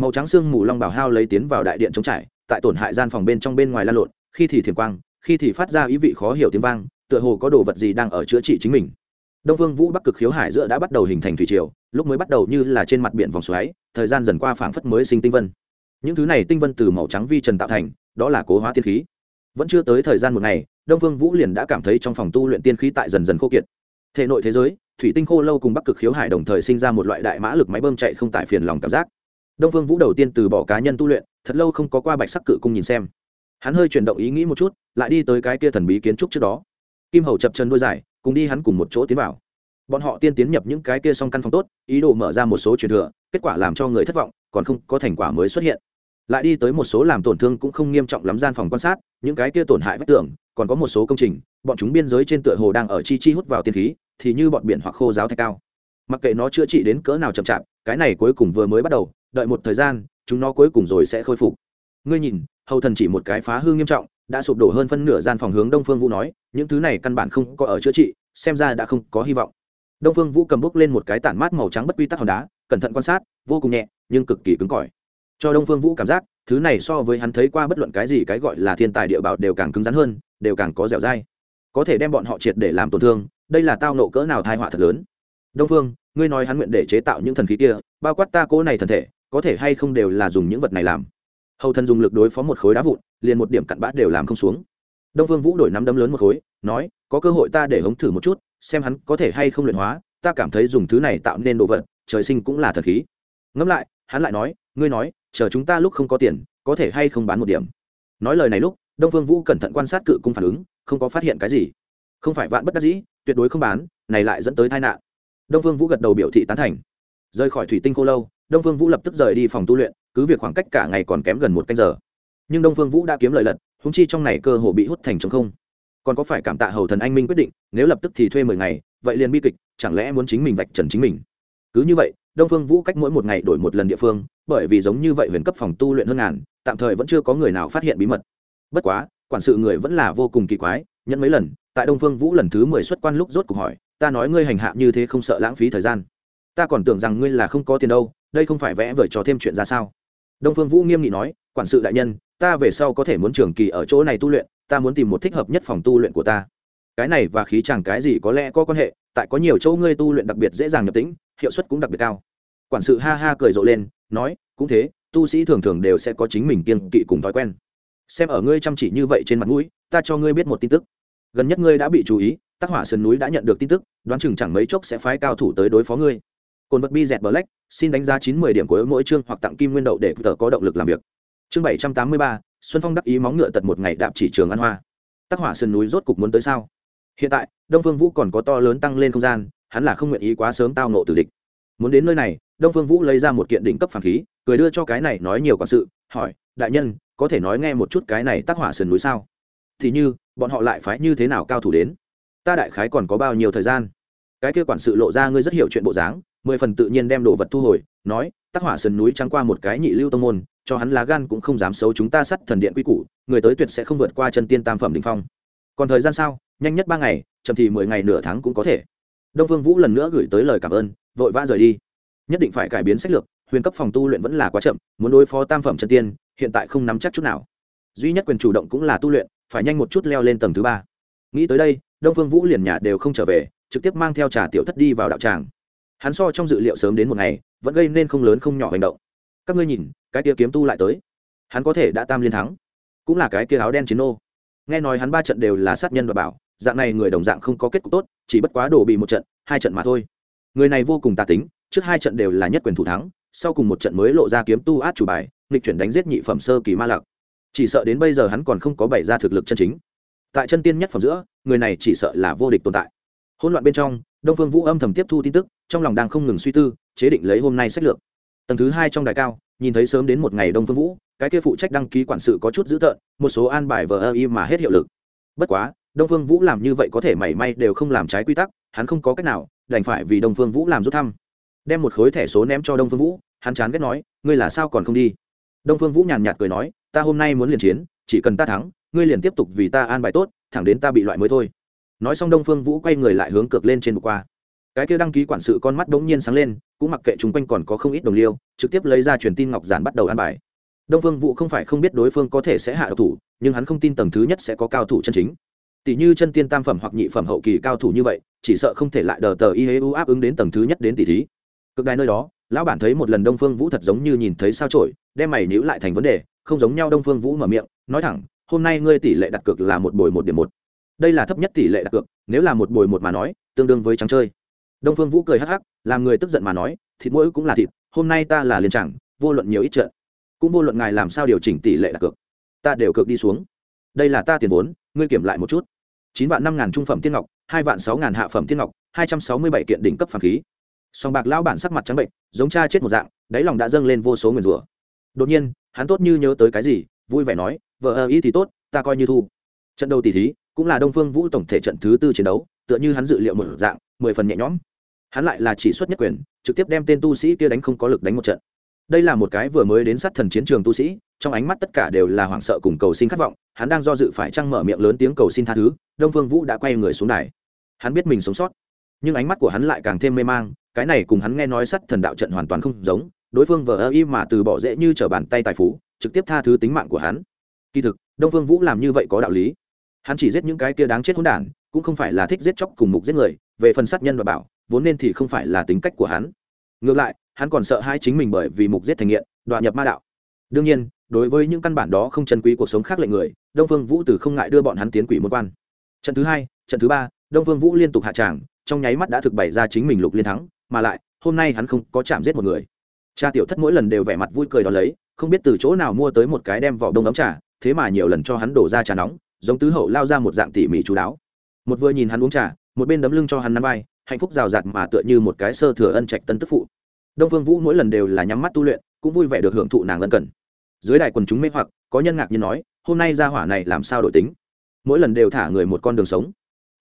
Speaker 1: màu trắng xương mù long bảo hao lấy tiến vào đại điện chống trải, tại tổn hại gian phòng bên trong bên ngoài lan lộn, khi thì thiền quang, khi thì phát ra ý vị khó hiểu tiếng vang, tựa hồ có đồ vật gì đang ở chữa trị chính mình. Đông vương vũ bắc cực khiếu hải giữa đã bắt đầu hình thành thủy triều, lúc mới bắt đầu như là trên mặt biển vòng xoáy, thời gian dần qua phảng phất mới sinh tinh vân. Những thứ này tinh vân từ màu trắng vi trần tạo thành, đó là cố hóa tiên khí. Vẫn chưa tới thời gian một ngày, đông vương vũ liền đã cảm thấy trong phòng tu luyện tiên khí tại dần dần khô kiệt. Thể nội thế giới, thủy tinh khô lâu cùng bắc cực khiếu hải đồng thời sinh ra một loại đại mã lực máy bơm chạy không tại phiền lòng cảm giác đông phương vũ đầu tiên từ bỏ cá nhân tu luyện, thật lâu không có qua bạch sắc cự cung nhìn xem. Hắn hơi chuyển động ý nghĩ một chút, lại đi tới cái kia thần bí kiến trúc trước đó. Kim hầu chập chân đuôi dài, cùng đi hắn cùng một chỗ tiến vào. Bọn họ tiên tiến nhập những cái kia song căn phòng tốt, ý đồ mở ra một số truyền thừa, kết quả làm cho người thất vọng, còn không có thành quả mới xuất hiện. Lại đi tới một số làm tổn thương cũng không nghiêm trọng lắm gian phòng quan sát, những cái kia tổn hại vách tường, còn có một số công trình, bọn chúng biên giới trên tựa hồ đang ở chi chi hút vào tiên khí, thì như bọn biển hoặc khô giáo thạch cao. Mặc kệ nó chữa trị đến cỡ nào chậm chạp, cái này cuối cùng vừa mới bắt đầu đợi một thời gian, chúng nó cuối cùng rồi sẽ khôi phục. Ngươi nhìn, hầu thần chỉ một cái phá hư nghiêm trọng, đã sụp đổ hơn phân nửa gian phòng hướng đông phương vũ nói, những thứ này căn bản không có ở chữa trị, xem ra đã không có hy vọng. Đông phương vũ cầm bốc lên một cái tản mát màu trắng bất quy tắc hòn đá, cẩn thận quan sát, vô cùng nhẹ, nhưng cực kỳ cứng cỏi. Cho đông phương vũ cảm giác, thứ này so với hắn thấy qua bất luận cái gì cái gọi là thiên tài địa bảo đều càng cứng rắn hơn, đều càng có dẻo dai. Có thể đem bọn họ triệt để làm tổn thương, đây là tao nộ cỡ nào thai họa thật lớn. Đông phương, ngươi nói hắn nguyện để chế tạo những thần khí kia, bao quát ta cố này thần thể có thể hay không đều là dùng những vật này làm. Hầu thần dùng lực đối phó một khối đá vụn, liền một điểm cặn bã đều làm không xuống. Đông phương vũ đổi nắm đấm lớn một khối, nói, có cơ hội ta để hống thử một chút, xem hắn có thể hay không luyện hóa, ta cảm thấy dùng thứ này tạo nên đồ vật, trời sinh cũng là thần khí. Ngẫm lại, hắn lại nói, ngươi nói, chờ chúng ta lúc không có tiền, có thể hay không bán một điểm? Nói lời này lúc, đông phương vũ cẩn thận quan sát cự cung phản ứng, không có phát hiện cái gì. Không phải vạn bất đắc dĩ, tuyệt đối không bán, này lại dẫn tới tai nạn. Đông phương vũ gật đầu biểu thị tán thành. Rời khỏi thủy tinh cô lâu đông phương vũ lập tức rời đi phòng tu luyện, cứ việc khoảng cách cả ngày còn kém gần một canh giờ. Nhưng đông phương vũ đã kiếm lời lật húng chi trong này cơ hồ bị hút thành trống không. Còn có phải cảm tạ hầu thần anh minh quyết định, nếu lập tức thì thuê mười ngày, vậy liền bi kịch, chẳng lẽ muốn chính mình vạch trần chính mình? Cứ như vậy, đông phương vũ cách mỗi một ngày đổi một lần địa phương, bởi vì giống như vậy huyền cấp phòng tu luyện hơn ngàn, tạm thời vẫn chưa có người nào phát hiện bí mật. Bất quá, quản sự người vẫn là vô cùng kỳ quái nhận mấy lần, tại đông phương vũ lần thứ mười xuất quan lúc rốt cuộc hỏi, ta nói ngươi hành hạ như thế không sợ lãng phí thời gian. Ta còn tưởng rằng ngươi là không có tiền đâu đây không phải vẽ vời cho thêm chuyện ra sao? Đông phương vũ nghiêm nghị nói, quản sự đại nhân, ta về sau có thể muốn trường kỳ ở chỗ này tu luyện, ta muốn tìm một thích hợp nhất phòng tu luyện của ta. Cái này và khí chẳng cái gì có lẽ có quan hệ, tại có nhiều chỗ ngươi tu luyện đặc biệt dễ dàng nhập tĩnh, hiệu suất cũng đặc biệt cao. Quản sự ha ha cười rộ lên, nói, cũng thế, tu sĩ thường thường đều sẽ có chính mình kiên kỵ cùng thói quen. Xem ở ngươi chăm chỉ như vậy trên mặt mũi, ta cho ngươi biết một tin tức. Gần nhất ngươi đã bị chú ý tác hỏa sơn núi đã nhận được tin tức, đoán chừng chẳng mấy chốc sẽ phái cao thủ tới đối phó ngươi cồn vật bi dẹt black, xin đánh giá chín mươi điểm của mỗi chương hoặc tặng kim nguyên đậu để tờ có động lực làm việc. Chương bảy trăm tám mươi ba, xuân phong đắc ý móng ngựa tật một ngày đạp chỉ trường ăn hoa. Tác hỏa sơn núi rốt cục muốn tới sao? Hiện tại, đông phương vũ còn có to lớn tăng lên không gian, hắn là không nguyện ý quá sớm tao nộ tử địch. Muốn đến nơi này, đông phương vũ lấy ra một kiện đỉnh cấp phản khí, cười đưa cho cái này nói nhiều quản sự, hỏi, đại nhân, có thể nói nghe một chút cái này tác hỏa sườn núi sao? Thì như, bọn họ lại phái như thế nào cao thủ đến? Ta đại khái còn có bao nhiêu thời gian? Cái kia quản sự lộ ra ngươi rất hiểu chuyện bộ dáng mười phần tự nhiên đem đồ vật thu hồi, nói tác hỏa sườn núi trắng qua một cái nhị lưu tông môn, cho hắn lá gan cũng không dám xấu chúng ta sắt thần điện quy củ, người tới tuyệt sẽ không vượt qua chân tiên tam phẩm đình phong. Còn thời gian sao? Nhanh nhất ba ngày, chậm thì mười ngày nửa tháng cũng có thể. Đông phương vũ lần nữa gửi tới lời cảm ơn, vội vã rời đi. Nhất định phải cải biến sách lược, huyền cấp phòng tu luyện vẫn là quá chậm, muốn đối phó tam phẩm chân tiên, hiện tại không nắm chắc chút nào. Duy nhất quyền chủ động cũng là tu luyện, phải nhanh một chút leo lên tầng thứ ba. Nghĩ tới đây, đông phương vũ liền nhà đều không trở về, trực tiếp mang theo trà tiểu thất đi vào đạo tràng hắn so trong dự liệu sớm đến một ngày, vẫn gây nên không lớn không nhỏ hành động. Các ngươi nhìn, cái tia kiếm tu lại tới. Hắn có thể đã tam liên thắng, cũng là cái kia áo đen chiến nô. Nghe nói hắn ba trận đều là sát nhân và bảo, dạng này người đồng dạng không có kết cục tốt, chỉ bất quá đổ bị một trận, hai trận mà thôi. Người này vô cùng tà tính, trước hai trận đều là nhất quyền thủ thắng, sau cùng một trận mới lộ ra kiếm tu át chủ bài, nghịch chuyển đánh giết nhị phẩm sơ kỳ ma lạc chỉ sợ đến bây giờ hắn còn không có bày ra thực lực chân chính. Tại chân tiên nhất phẩm giữa, người này chỉ sợ là vô địch tồn tại. Hỗn loạn bên trong đông phương vũ âm thầm tiếp thu tin tức, trong lòng đang không ngừng suy tư, chế định lấy hôm nay sách lược. Tầng thứ hai trong đài cao, nhìn thấy sớm đến một ngày đông phương vũ, cái kia phụ trách đăng ký quản sự có chút dữ tợn, một số an bài vờ ơ y mà hết hiệu lực. Bất quá, đông phương vũ làm như vậy có thể mảy may đều không làm trái quy tắc, hắn không có cách nào, đành phải vì đông phương vũ làm rút thăm. Đem một khối thẻ số ném cho đông phương vũ, hắn chán ghét nói, ngươi là sao còn không đi? Đông phương vũ nhàn nhạt cười nói, ta hôm nay muốn liền chiến, chỉ cần ta thắng, ngươi liền tiếp tục vì ta an bài tốt, thẳng đến ta bị loại mới thôi nói xong đông phương vũ quay người lại hướng cược lên trên bục qua. Cái kia đăng ký quản sự con mắt đ ố n g nhiên sáng lên, cũng mặc kệ chung quanh còn có không ít đồng liêu, trực tiếp lấy ra truyền tin ngọc giản bắt đầu an bài. Đông phương vũ không phải không biết đối phương có thể sẽ hạ độc thủ, nhưng hắn không tin tầng thứ nhất sẽ có cao thủ chân chính. Tỷ như chân tiên tam phẩm hoặc nhị phẩm hậu kỳ cao thủ như vậy, chỉ sợ không thể lại đờ tờ y hê u áp ứng đến tầng thứ nhất đến tỷ thí. Cực đài nơi đó, lão bản thấy một lần đông phương vũ thật giống như nhìn thấy sao trổi đem mày níu lại thành vấn đề, không giống nhau đông phương vũ mở miệng, nói thẳng, hôm nay ngươi tỷ lệ đặt cược là một bồi một điểm một đây là thấp nhất tỷ lệ đặt cược, nếu là một bồi một mà nói, tương đương với trắng chơi. Đông phương vũ cười hắc hắc, làm người tức giận mà nói, thịt mỗi cũng là thịt, hôm nay ta là liền chẳng, vô luận nhiều ít trận, cũng vô luận ngài làm sao điều chỉnh tỷ lệ đặt cược, ta đều cược đi xuống. Đây là ta tiền vốn, ngươi kiểm lại một chút. Chín vạn năm ngàn trung phẩm tiên ngọc, hai vạn sáu ngàn hạ phẩm tiên ngọc, hai trăm sáu mươi bảy kiện đỉnh cấp phản khí. Song bạc lão bản sắc mặt trắng bệnh, giống cha chết một dạng, đáy lòng đã dâng lên vô số nguyền rủa. Đột nhiên, hắn tốt như nhớ tới cái gì, vui vẻ nói, vợ ơ ý thì tốt, ta coi như thu. Trận đầu tỷ thí cũng là đông phương vũ tổng thể trận thứ tư chiến đấu, tựa như hắn dự liệu một dạng, mười phần nhẹ nhõm. Hắn lại là chỉ xuất nhất quyền, trực tiếp đem tên tu sĩ kia đánh không có lực đánh một trận. Đây là một cái vừa mới đến sát thần chiến trường tu sĩ, trong ánh mắt tất cả đều là hoảng sợ cùng cầu xin khát vọng, hắn đang do dự phải trăng mở miệng lớn tiếng cầu xin tha thứ, đông phương vũ đã quay người xuống đài. Hắn biết mình sống sót, nhưng ánh mắt của hắn lại càng thêm mê mang, cái này cùng hắn nghe nói sắt thần đạo trận hoàn toàn không giống, đối phương vờ ơ y mà từ bỏ dễ như t r ở bàn tay tài phú, trực tiếp tha thứ tính mạng của hắn. Kỳ thực, đông phương vũ làm như vậy có đạo lý hắn chỉ giết những cái kia đáng chết hỗn đản, cũng không phải là thích giết chóc cùng mục giết người, về phần sát nhân và bảo, vốn nên thì không phải là tính cách của hắn. Ngược lại, hắn còn sợ hai chính mình bởi vì mục giết thành nghiện đoạn nhập ma đạo. Đương nhiên, đối với những căn bản đó không chân quý cuộc sống khác lệnh người, đông phương vũ từ không ngại đưa bọn hắn tiến quỷ môn quan. Trận thứ hai, trận thứ ba, đông phương vũ liên tục hạ tràng, trong nháy mắt đã thực bày ra chính mình lục liên thắng, mà lại, hôm nay hắn không có chạm giết một người. Cha tiểu thất mỗi lần đều vẻ mặt vui cười đón lấy, không biết từ chỗ nào mua tới một cái đem vỏ đông ấm trà, thế mà nhiều lần cho hắn đổ ra trà nóng giống tứ hậu lao ra một dạng tỉ mỉ chú đáo. Một vừa nhìn hắn uống trà, một bên đấm lưng cho hắn nắm vai, hạnh phúc rào rạt mà tựa như một cái sơ thừa ân trạch tân tức phụ. Đông phương vũ mỗi lần đều là nhắm mắt tu luyện, cũng vui vẻ được hưởng thụ nàng ân cần dưới đài quần chúng mê hoặc, có nhân ngạc như nói, hôm nay ra hỏa này làm sao đổi tính? Mỗi lần đều thả người một con đường sống.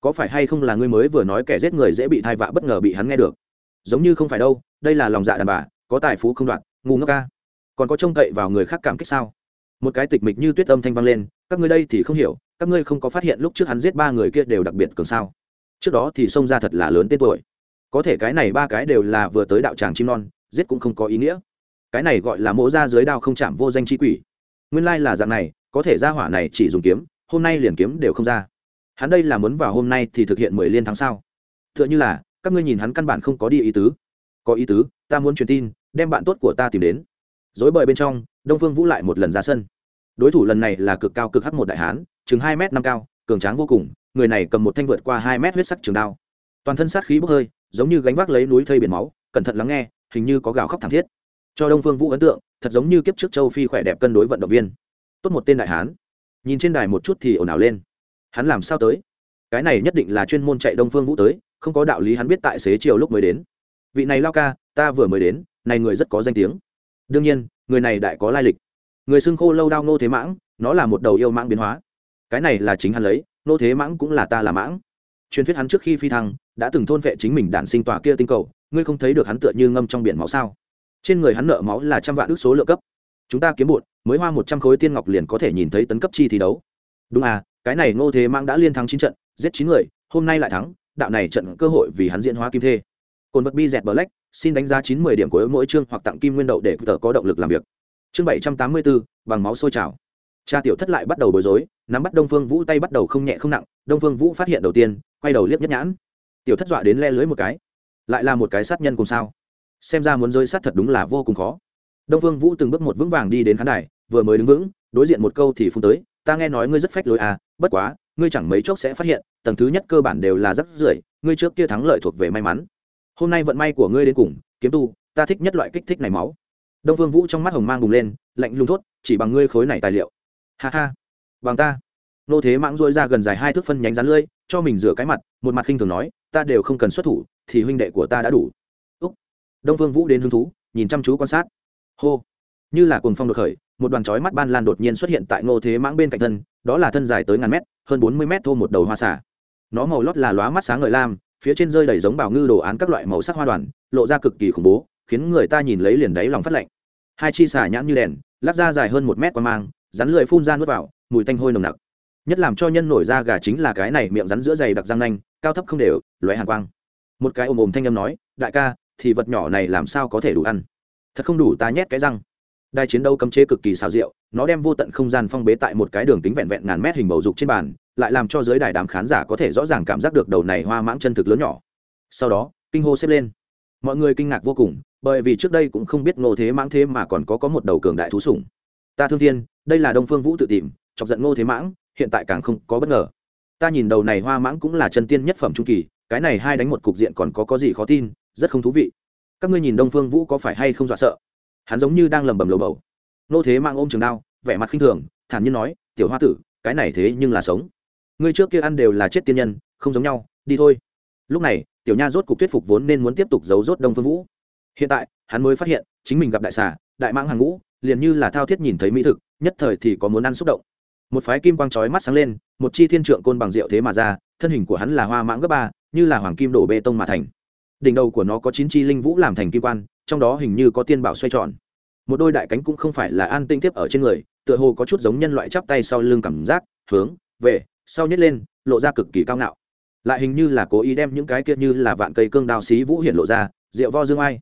Speaker 1: Có phải hay không là ngươi mới vừa nói kẻ giết người dễ bị thai vạ bất ngờ bị hắn nghe được? Giống như không phải đâu, đây là lòng dạ đàn bà, có tài phú không đoạt ngu ngốc ca. Còn có trông cậy vào người khác cảm kích sao? Một cái tịch mịch như tuyết âm thanh vang lên các ngươi đây thì không hiểu, các ngươi không có phát hiện lúc trước hắn giết ba người kia đều đặc biệt cường sao. Trước đó thì xông ra thật là lớn tên tuổi. Có thể cái này ba cái đều là vừa tới đạo tràng chim non, giết cũng không có ý nghĩa. Cái này gọi là mỗ ra dưới đao không chạm vô danh chi quỷ. Nguyên lai là dạng này, có thể ra hỏa này chỉ dùng kiếm, hôm nay liền kiếm đều không ra. Hắn đây là muốn vào hôm nay thì thực hiện mười liên tháng sau t h ư ợ n h ư là, các ngươi nhìn hắn căn bản không có đi ý tứ. Có ý tứ, ta muốn truyền tin, đem bạn tốt của ta tìm đến. Dối bời bên trong, đông phương vũ lại một lần ra sân đối thủ lần này là cực cao cực hắc một đại hán, chừng hai m năm cao, cường tráng vô cùng, người này cầm một thanh vượt qua hai mét huyết sắc trường đao. Toàn thân sát khí bốc hơi, giống như gánh vác lấy núi thây biển máu, cẩn thận lắng nghe, hình như có gào khóc thảm thiết. Cho đông phương vũ ấn tượng, thật giống như kiếp trước châu phi khỏe đẹp cân đối vận động viên. Tốt một tên đại hán. Nhìn trên đài một chút thì ồn ào lên. Hắn làm sao tới? Cái này nhất định là chuyên môn chạy đông phương vũ tới, không có đạo lý hắn biết tại xế chiều lúc mới đến. Vị này lao ca, ta vừa mới đến, này người rất có danh tiếng. Đương nhiên, người này đại có lai lịch người xưng khô lâu đao nô thế mãng, nó là một đầu yêu mãng biến hóa. Cái này là chính hắn lấy nô thế mãng cũng là ta là mãng. Truyền thuyết hắn trước khi phi thăng, đã từng thôn vệ chính mình đản sinh tòa kia tinh cầu, ngươi không thấy được hắn tựa như ngâm trong biển máu sao? Trên người hắn nợ máu là trăm vạn ước số lượng cấp. Chúng ta kiếm bụt, mới hoa một trăm khối tiên ngọc liền có thể nhìn thấy tấn cấp chi thi đấu. Đúng à cái này ngô thế mãng đã liên thắng chín trận, giết chín người, hôm nay lại thắng, đạo này trận cơ hội vì hắn diễn hóa kim thê. Cồn vật bi dẹt black, xin đánh giá chín mươi điểm của mỗi chương hoặc tặng kim nguyên đậu để tờ có động lực làm việc chương bảy trăm tám mươi bốn bằng máu sôi trào. Cha tiểu thất lại bắt đầu bối rối, nắm bắt đông phương vũ tay bắt đầu không nhẹ không nặng, đông phương vũ phát hiện đầu tiên, quay đầu liếc nhất nhãn. Tiểu thất dọa đến le lưới một cái. Lại là một cái sát nhân cùng sao? Xem ra muốn rơi sát thật đúng là vô cùng khó. Đông phương vũ từng bước một vững vàng đi đến khán đài, vừa mới đứng vững, đối diện một câu thì phun tới, ta nghe nói ngươi rất phách lối à bất quá, ngươi chẳng mấy chốc sẽ phát hiện, tầng thứ nhất cơ bản đều là rất rưởi, ngươi trước kia thắng lợi thuộc về may mắn. Hôm nay vận may của ngươi đến cùng, kiếm tu, ta thích nhất loại kích thích này máu đông phương vũ trong mắt hồng mang bùng lên, lạnh lùng thốt, chỉ bằng ngươi khối này tài liệu. Ha ha, bằng ta. Nô thế mãng dôi ra gần dài hai thước phân nhánh rán lưỡi cho mình rửa cái mặt, một mặt khinh thường nói, ta đều không cần xuất thủ, thì huynh đệ của ta đã đủ. Úc. đông phương vũ đến hứng thú, nhìn chăm chú quan sát. Hô. Như là cuồng phong đột khởi, một đoàn chói mắt ban lan đột nhiên xuất hiện tại ngô thế mãng bên cạnh thân, đó là thân dài tới ngàn mét, hơn bốn mươi mét thô một đầu hoa xả nó màu lót là lóa mắt sáng ngời lam, phía trên rơi đầy giống bảo ngư đồ án các loại màu sắc hoa đoàn, lộ ra cực kỳ khủng bố khiến người ta nhìn lấy liền đáy lòng phát lạnh. Hai chi xà nhãn như đèn lát ra dài hơn một mét qua mang, rắn lưỡi phun ra nuốt vào, mùi tanh hôi nồng nặc. Nhất làm cho nhân nổi ra gà chính là cái này miệng rắn giữa dày đặc răng nanh, cao thấp không đều, lóe hàn quang. Một cái ồm ồm thanh âm nói, đại ca, thì vật nhỏ này làm sao có thể đủ ăn? Thật không đủ ta nhét cái răng. Đài chiến đấu cấm chế cực kỳ xào rượu, nó đem vô tận không gian phong bế tại một cái đường kính vẹn vẹn ngàn mét hình bầu dục trên bàn, lại làm cho giới đài đám khán giả có thể rõ ràng cảm giác được đầu này hoa mãng chân thực lớn nhỏ. Sau đó, kinh hô xếp lên. Mọi người kinh ngạc vô cùng bởi vì trước đây cũng không biết ngô thế mãng thế mà còn có có một đầu cường đại thú sủng. Ta thương thiên, đây là đông phương vũ tự tìm, chọc giận ngô thế mãng, hiện tại càng không có bất ngờ. Ta nhìn đầu này hoa mãng cũng là chân tiên nhất phẩm trung kỳ, cái này hai đánh một cục diện còn có có gì khó tin, rất không thú vị. Các ngươi nhìn đông phương vũ có phải hay không dọa sợ? Hắn giống như đang lầm bầm lầu bầu. Nô thế mang ôm trường đao, vẻ mặt khinh thường, thản nhiên nói, tiểu hoa tử, cái này thế nhưng là sống. Ngươi trước kia ăn đều là chết tiên nhân, không giống nhau, đi thôi. Lúc này, tiểu nha rốt cục thuyết phục vốn nên muốn tiếp tục giấu rốt đông phương vũ hiện tại, hắn mới phát hiện, chính mình gặp đại xà, đại mãng hàng ngũ, liền như là thao thiết nhìn thấy mỹ thực, nhất thời thì có muốn ăn xúc động. Một phái kim quang chói mắt sáng lên, một chi thiên trượng côn bằng rượu thế mà ra, thân hình của hắn là hoa mãng gấp ba, như là hoàng kim đổ bê tông mà thành. Đỉnh đầu của nó có chín chi linh vũ làm thành kim quan, trong đó hình như có tiên bảo xoay tròn. Một đôi đại cánh cũng không phải là an tinh tiếp ở trên người, tựa hồ có chút giống nhân loại chắp tay sau lưng cảm giác, hướng, về, sau nhét lên, lộ ra cực kỳ cao ngạo. Lại hình như là cố ý đem những cái kia như là vạn cây cương đao xí vũ hiện lộ ra, rượu vo dương ai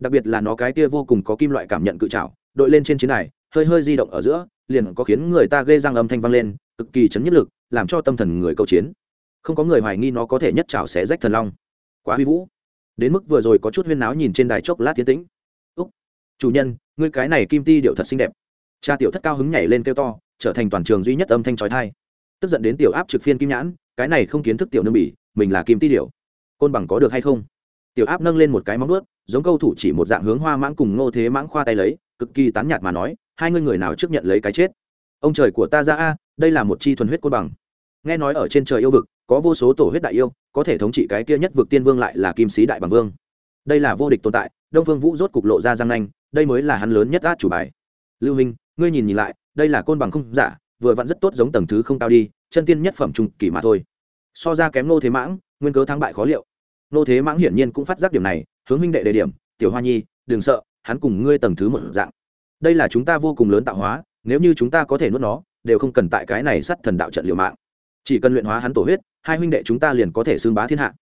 Speaker 1: đặc biệt là nó cái kia vô cùng có kim loại cảm nhận cự trảo, đội lên trên chiến này hơi hơi di động ở giữa, liền có khiến người ta ghê răng âm thanh vang lên, cực kỳ chấn nhất lực, làm cho tâm thần người câu chiến. Không có người hoài nghi nó có thể nhất trảo sẽ rách thần long. Quá huy vũ. Đến mức vừa rồi có chút huyên náo nhìn trên đài chốc lát tiến tĩnh. Úc, chủ nhân, ngươi cái này kim ti điệu thật xinh đẹp. Cha tiểu thất cao hứng nhảy lên kêu to, trở thành toàn trường duy nhất âm thanh trói thai tức giận đến tiểu áp trực phiên kim nhãn, cái này không kiến thức tiểu nương bỉ, mình là kim ti điệu. Côn bằng có được hay không? Tiểu áp nâng lên một cái móng nuốt giống câu thủ chỉ một dạng hướng hoa mãng cùng ngô thế mãng khoa tay lấy, cực kỳ tán nhạt mà nói, hai ngươi người nào trước nhận lấy cái chết? Ông trời của ta ra a, đây là một chi thuần huyết côn bằng. Nghe nói ở trên trời yêu vực, có vô số tổ huyết đại yêu, có thể thống trị cái kia nhất vực tiên vương lại là kim sĩ đại bằng vương. Đây là vô địch tồn tại, đông phương vũ rốt cục lộ ra giang nanh, đây mới là hắn lớn nhất át chủ bài. Lưu minh, ngươi nhìn nhìn lại, đây là côn bằng không giả, vừa vặn rất tốt giống tầng thứ không cao đi, chân tiên nhất phẩm trung kỳ mà thôi. So ra kém nô thế mãng, nguyên cớ thắng bại khó liệu. Nô thế mãng hiển nhiên cũng phát giác điểm này hướng huynh đệ đề điểm, tiểu hoa nhi, đừng sợ, hắn cùng ngươi tầng thứ một dạng. Đây là chúng ta vô cùng lớn tạo hóa, nếu như chúng ta có thể nuốt nó, đều không cần tại cái này sắt thần đạo trận liều mạng. Chỉ cần luyện hóa hắn tổ huyết, hai huynh đệ chúng ta liền có thể xưng bá thiên hạ.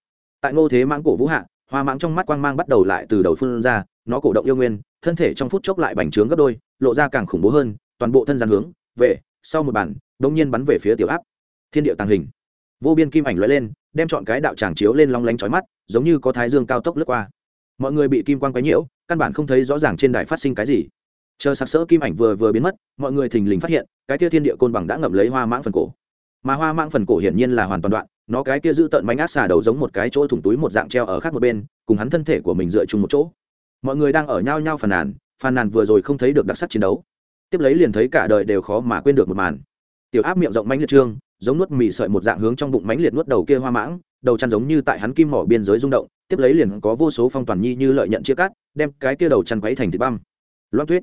Speaker 1: Tại ngô thế mãng cổ vũ hạ, hoa mãng trong mắt quang mang bắt đầu lại từ đầu phương ra, nó cổ động yêu nguyên, thân thể trong phút chốc lại bành trướng gấp đôi, lộ ra càng khủng bố hơn, toàn bộ thân gian hướng, về, sau một bản đông nhiên bắn về phía tiểu áp. Thiên điệu tàng hình. Vô biên kim ảnh lóe lên, đem chọn cái đạo tràng chiếu lên long lánh chói mắt, giống như có thái dương cao tốc lướt qua mọi người bị kim quang quấy nhiễu, căn bản không thấy rõ ràng trên đài phát sinh cái gì. Chờ sặc sỡ kim ảnh vừa vừa biến mất, mọi người thình lình phát hiện, cái kia thiên địa côn bằng đã ngậm lấy hoa mãng phần cổ. Mà hoa mãng phần cổ hiển nhiên là hoàn toàn đoạn, nó cái kia giữ tận bánh át xà đầu giống một cái chỗ thủng túi một dạng treo ở khác một bên, cùng hắn thân thể của mình dựa chung một chỗ. Mọi người đang ở nhau nhau phàn nàn phàn nàn vừa rồi không thấy được đặc sắc chiến đấu. Tiếp lấy liền thấy cả đời đều khó mà quên được một màn. Tiểu áp miệng rộng mánh liệt trương, giống nuốt mì sợi một dạng hướng trong bụng mánh liệt nuốt đầu kia hoa mãng, đầu chăn giống như tại hắn kim mỏ biên giới rung động tiếp lấy liền có vô số phong toàn nhi như lợi nhận chia cắt, đem cái kia đầu chăn quấy thành thịt băm. Loan tuyết,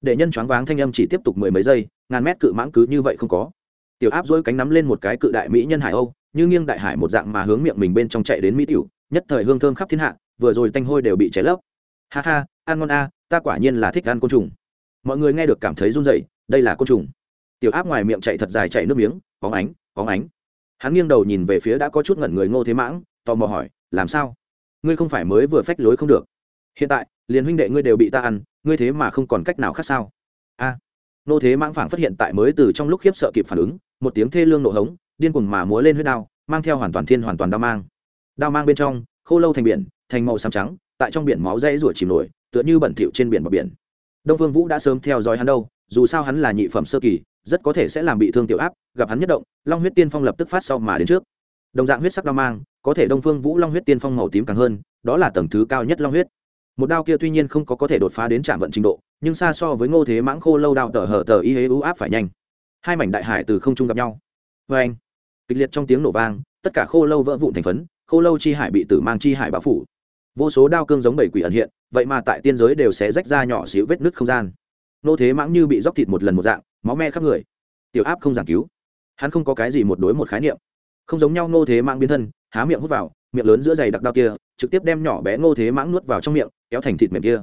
Speaker 1: để nhân choáng váng thanh âm chỉ tiếp tục mười mấy giây, ngàn mét cự mãng cứ như vậy không có. Tiểu áp dỗi cánh nắm lên một cái cự đại mỹ nhân hải âu, như nghiêng đại hải một dạng mà hướng miệng mình bên trong chạy đến mỹ tiểu, nhất thời hương thơm khắp thiên hạ, vừa rồi tanh hôi đều bị cháy lấp. Ha ha, ăn ngon a, ta quả nhiên là thích ăn côn trùng. Mọi người nghe được cảm thấy run rẩy, đây là côn trùng. Tiểu áp ngoài miệng chạy thật dài chạy nước miếng bóng ánh bóng ánh. Hắn nghiêng đầu nhìn về phía đã có chút ngẩn người ngô thế mãng, tò mò hỏi, làm sao? Ngươi không phải mới vừa phách lối không được. Hiện tại liền huynh đệ ngươi đều bị ta ăn ngươi thế mà không còn cách nào khác sao? A. À, nô thế mãng phảng phát hiện tại mới từ trong lúc khiếp sợ kịp phản ứng một tiếng thê lương nộ hống điên cuồng mà múa lên huyết đao mang theo hoàn toàn thiên hoàn toàn đao mang. Đao mang bên trong khô lâu thành biển thành màu xám trắng tại trong biển máu dây rủa chìm nổi tựa như bẩn thỉu trên biển bờ biển. Đông vương vũ đã sớm theo dõi hắn đâu dù sao hắn là nhị phẩm sơ kỳ rất có thể sẽ làm bị thương tiểu áp gặp hắn nhất động long huyết tiên phong lập tức phát sau mà đến trước đồng dạng huyết sắc đao mang, có thể đông phương vũ long huyết tiên phong màu tím càng hơn, đó là tầng thứ cao nhất long huyết. Một đao kia tuy nhiên không có có thể đột phá đến trạm vận trình độ, nhưng xa so với ngô thế mãng khô lâu đao tờ hở tờ y hế ưu áp phải nhanh. Hai mảnh đại hải từ không trung gặp nhau. Vê anh, kịch liệt trong tiếng nổ vang, tất cả khô lâu vỡ vụn thành phấn, khô lâu chi hải bị tử mang chi hải bão phủ. Vô số đao cương giống bảy quỷ ẩn hiện, vậy mà tại tiên giới đều sẽ rách ra nhỏ xíu vết nứt không gian. Nô thế mãng như bị róc thịt một lần một dạng, máu me khắp người. Tiểu áp không giảng cứu. Hắn không có cái gì một đối một khái niệm không giống nhau Ngô thế mãng biến thân, há miệng hút vào, miệng lớn giữa dày đặc đao kia, trực tiếp đem nhỏ bé ngô thế mãng nuốt vào trong miệng, kéo thành thịt mềm kia.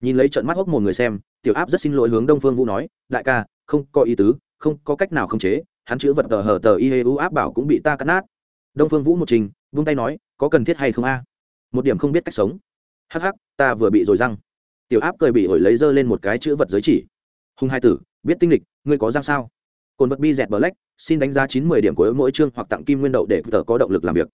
Speaker 1: Nhìn lấy trận mắt hốc một người xem, tiểu áp rất xin lỗi hướng đông phương vũ nói, đại ca, không có ý tứ, không có cách nào không chế, hắn chữ vật tờ hở tờ y hê u áp bảo cũng bị ta cắt nát. Đông phương vũ một trình, vung tay nói, có cần thiết hay không a? Một điểm không biết cách sống. Hắc hắc, ta vừa bị rồi răng. Tiểu áp cười bị ổi lấy dơ lên một cái chữ vật giới chỉ. Hùng hai tử, biết tinh lịch, ngươi có răng sao? Cồn vật bi dẹt black, xin đánh giá chín mươi điểm của mỗi chương hoặc tặng kim nguyên đậu để tờ có động lực làm việc.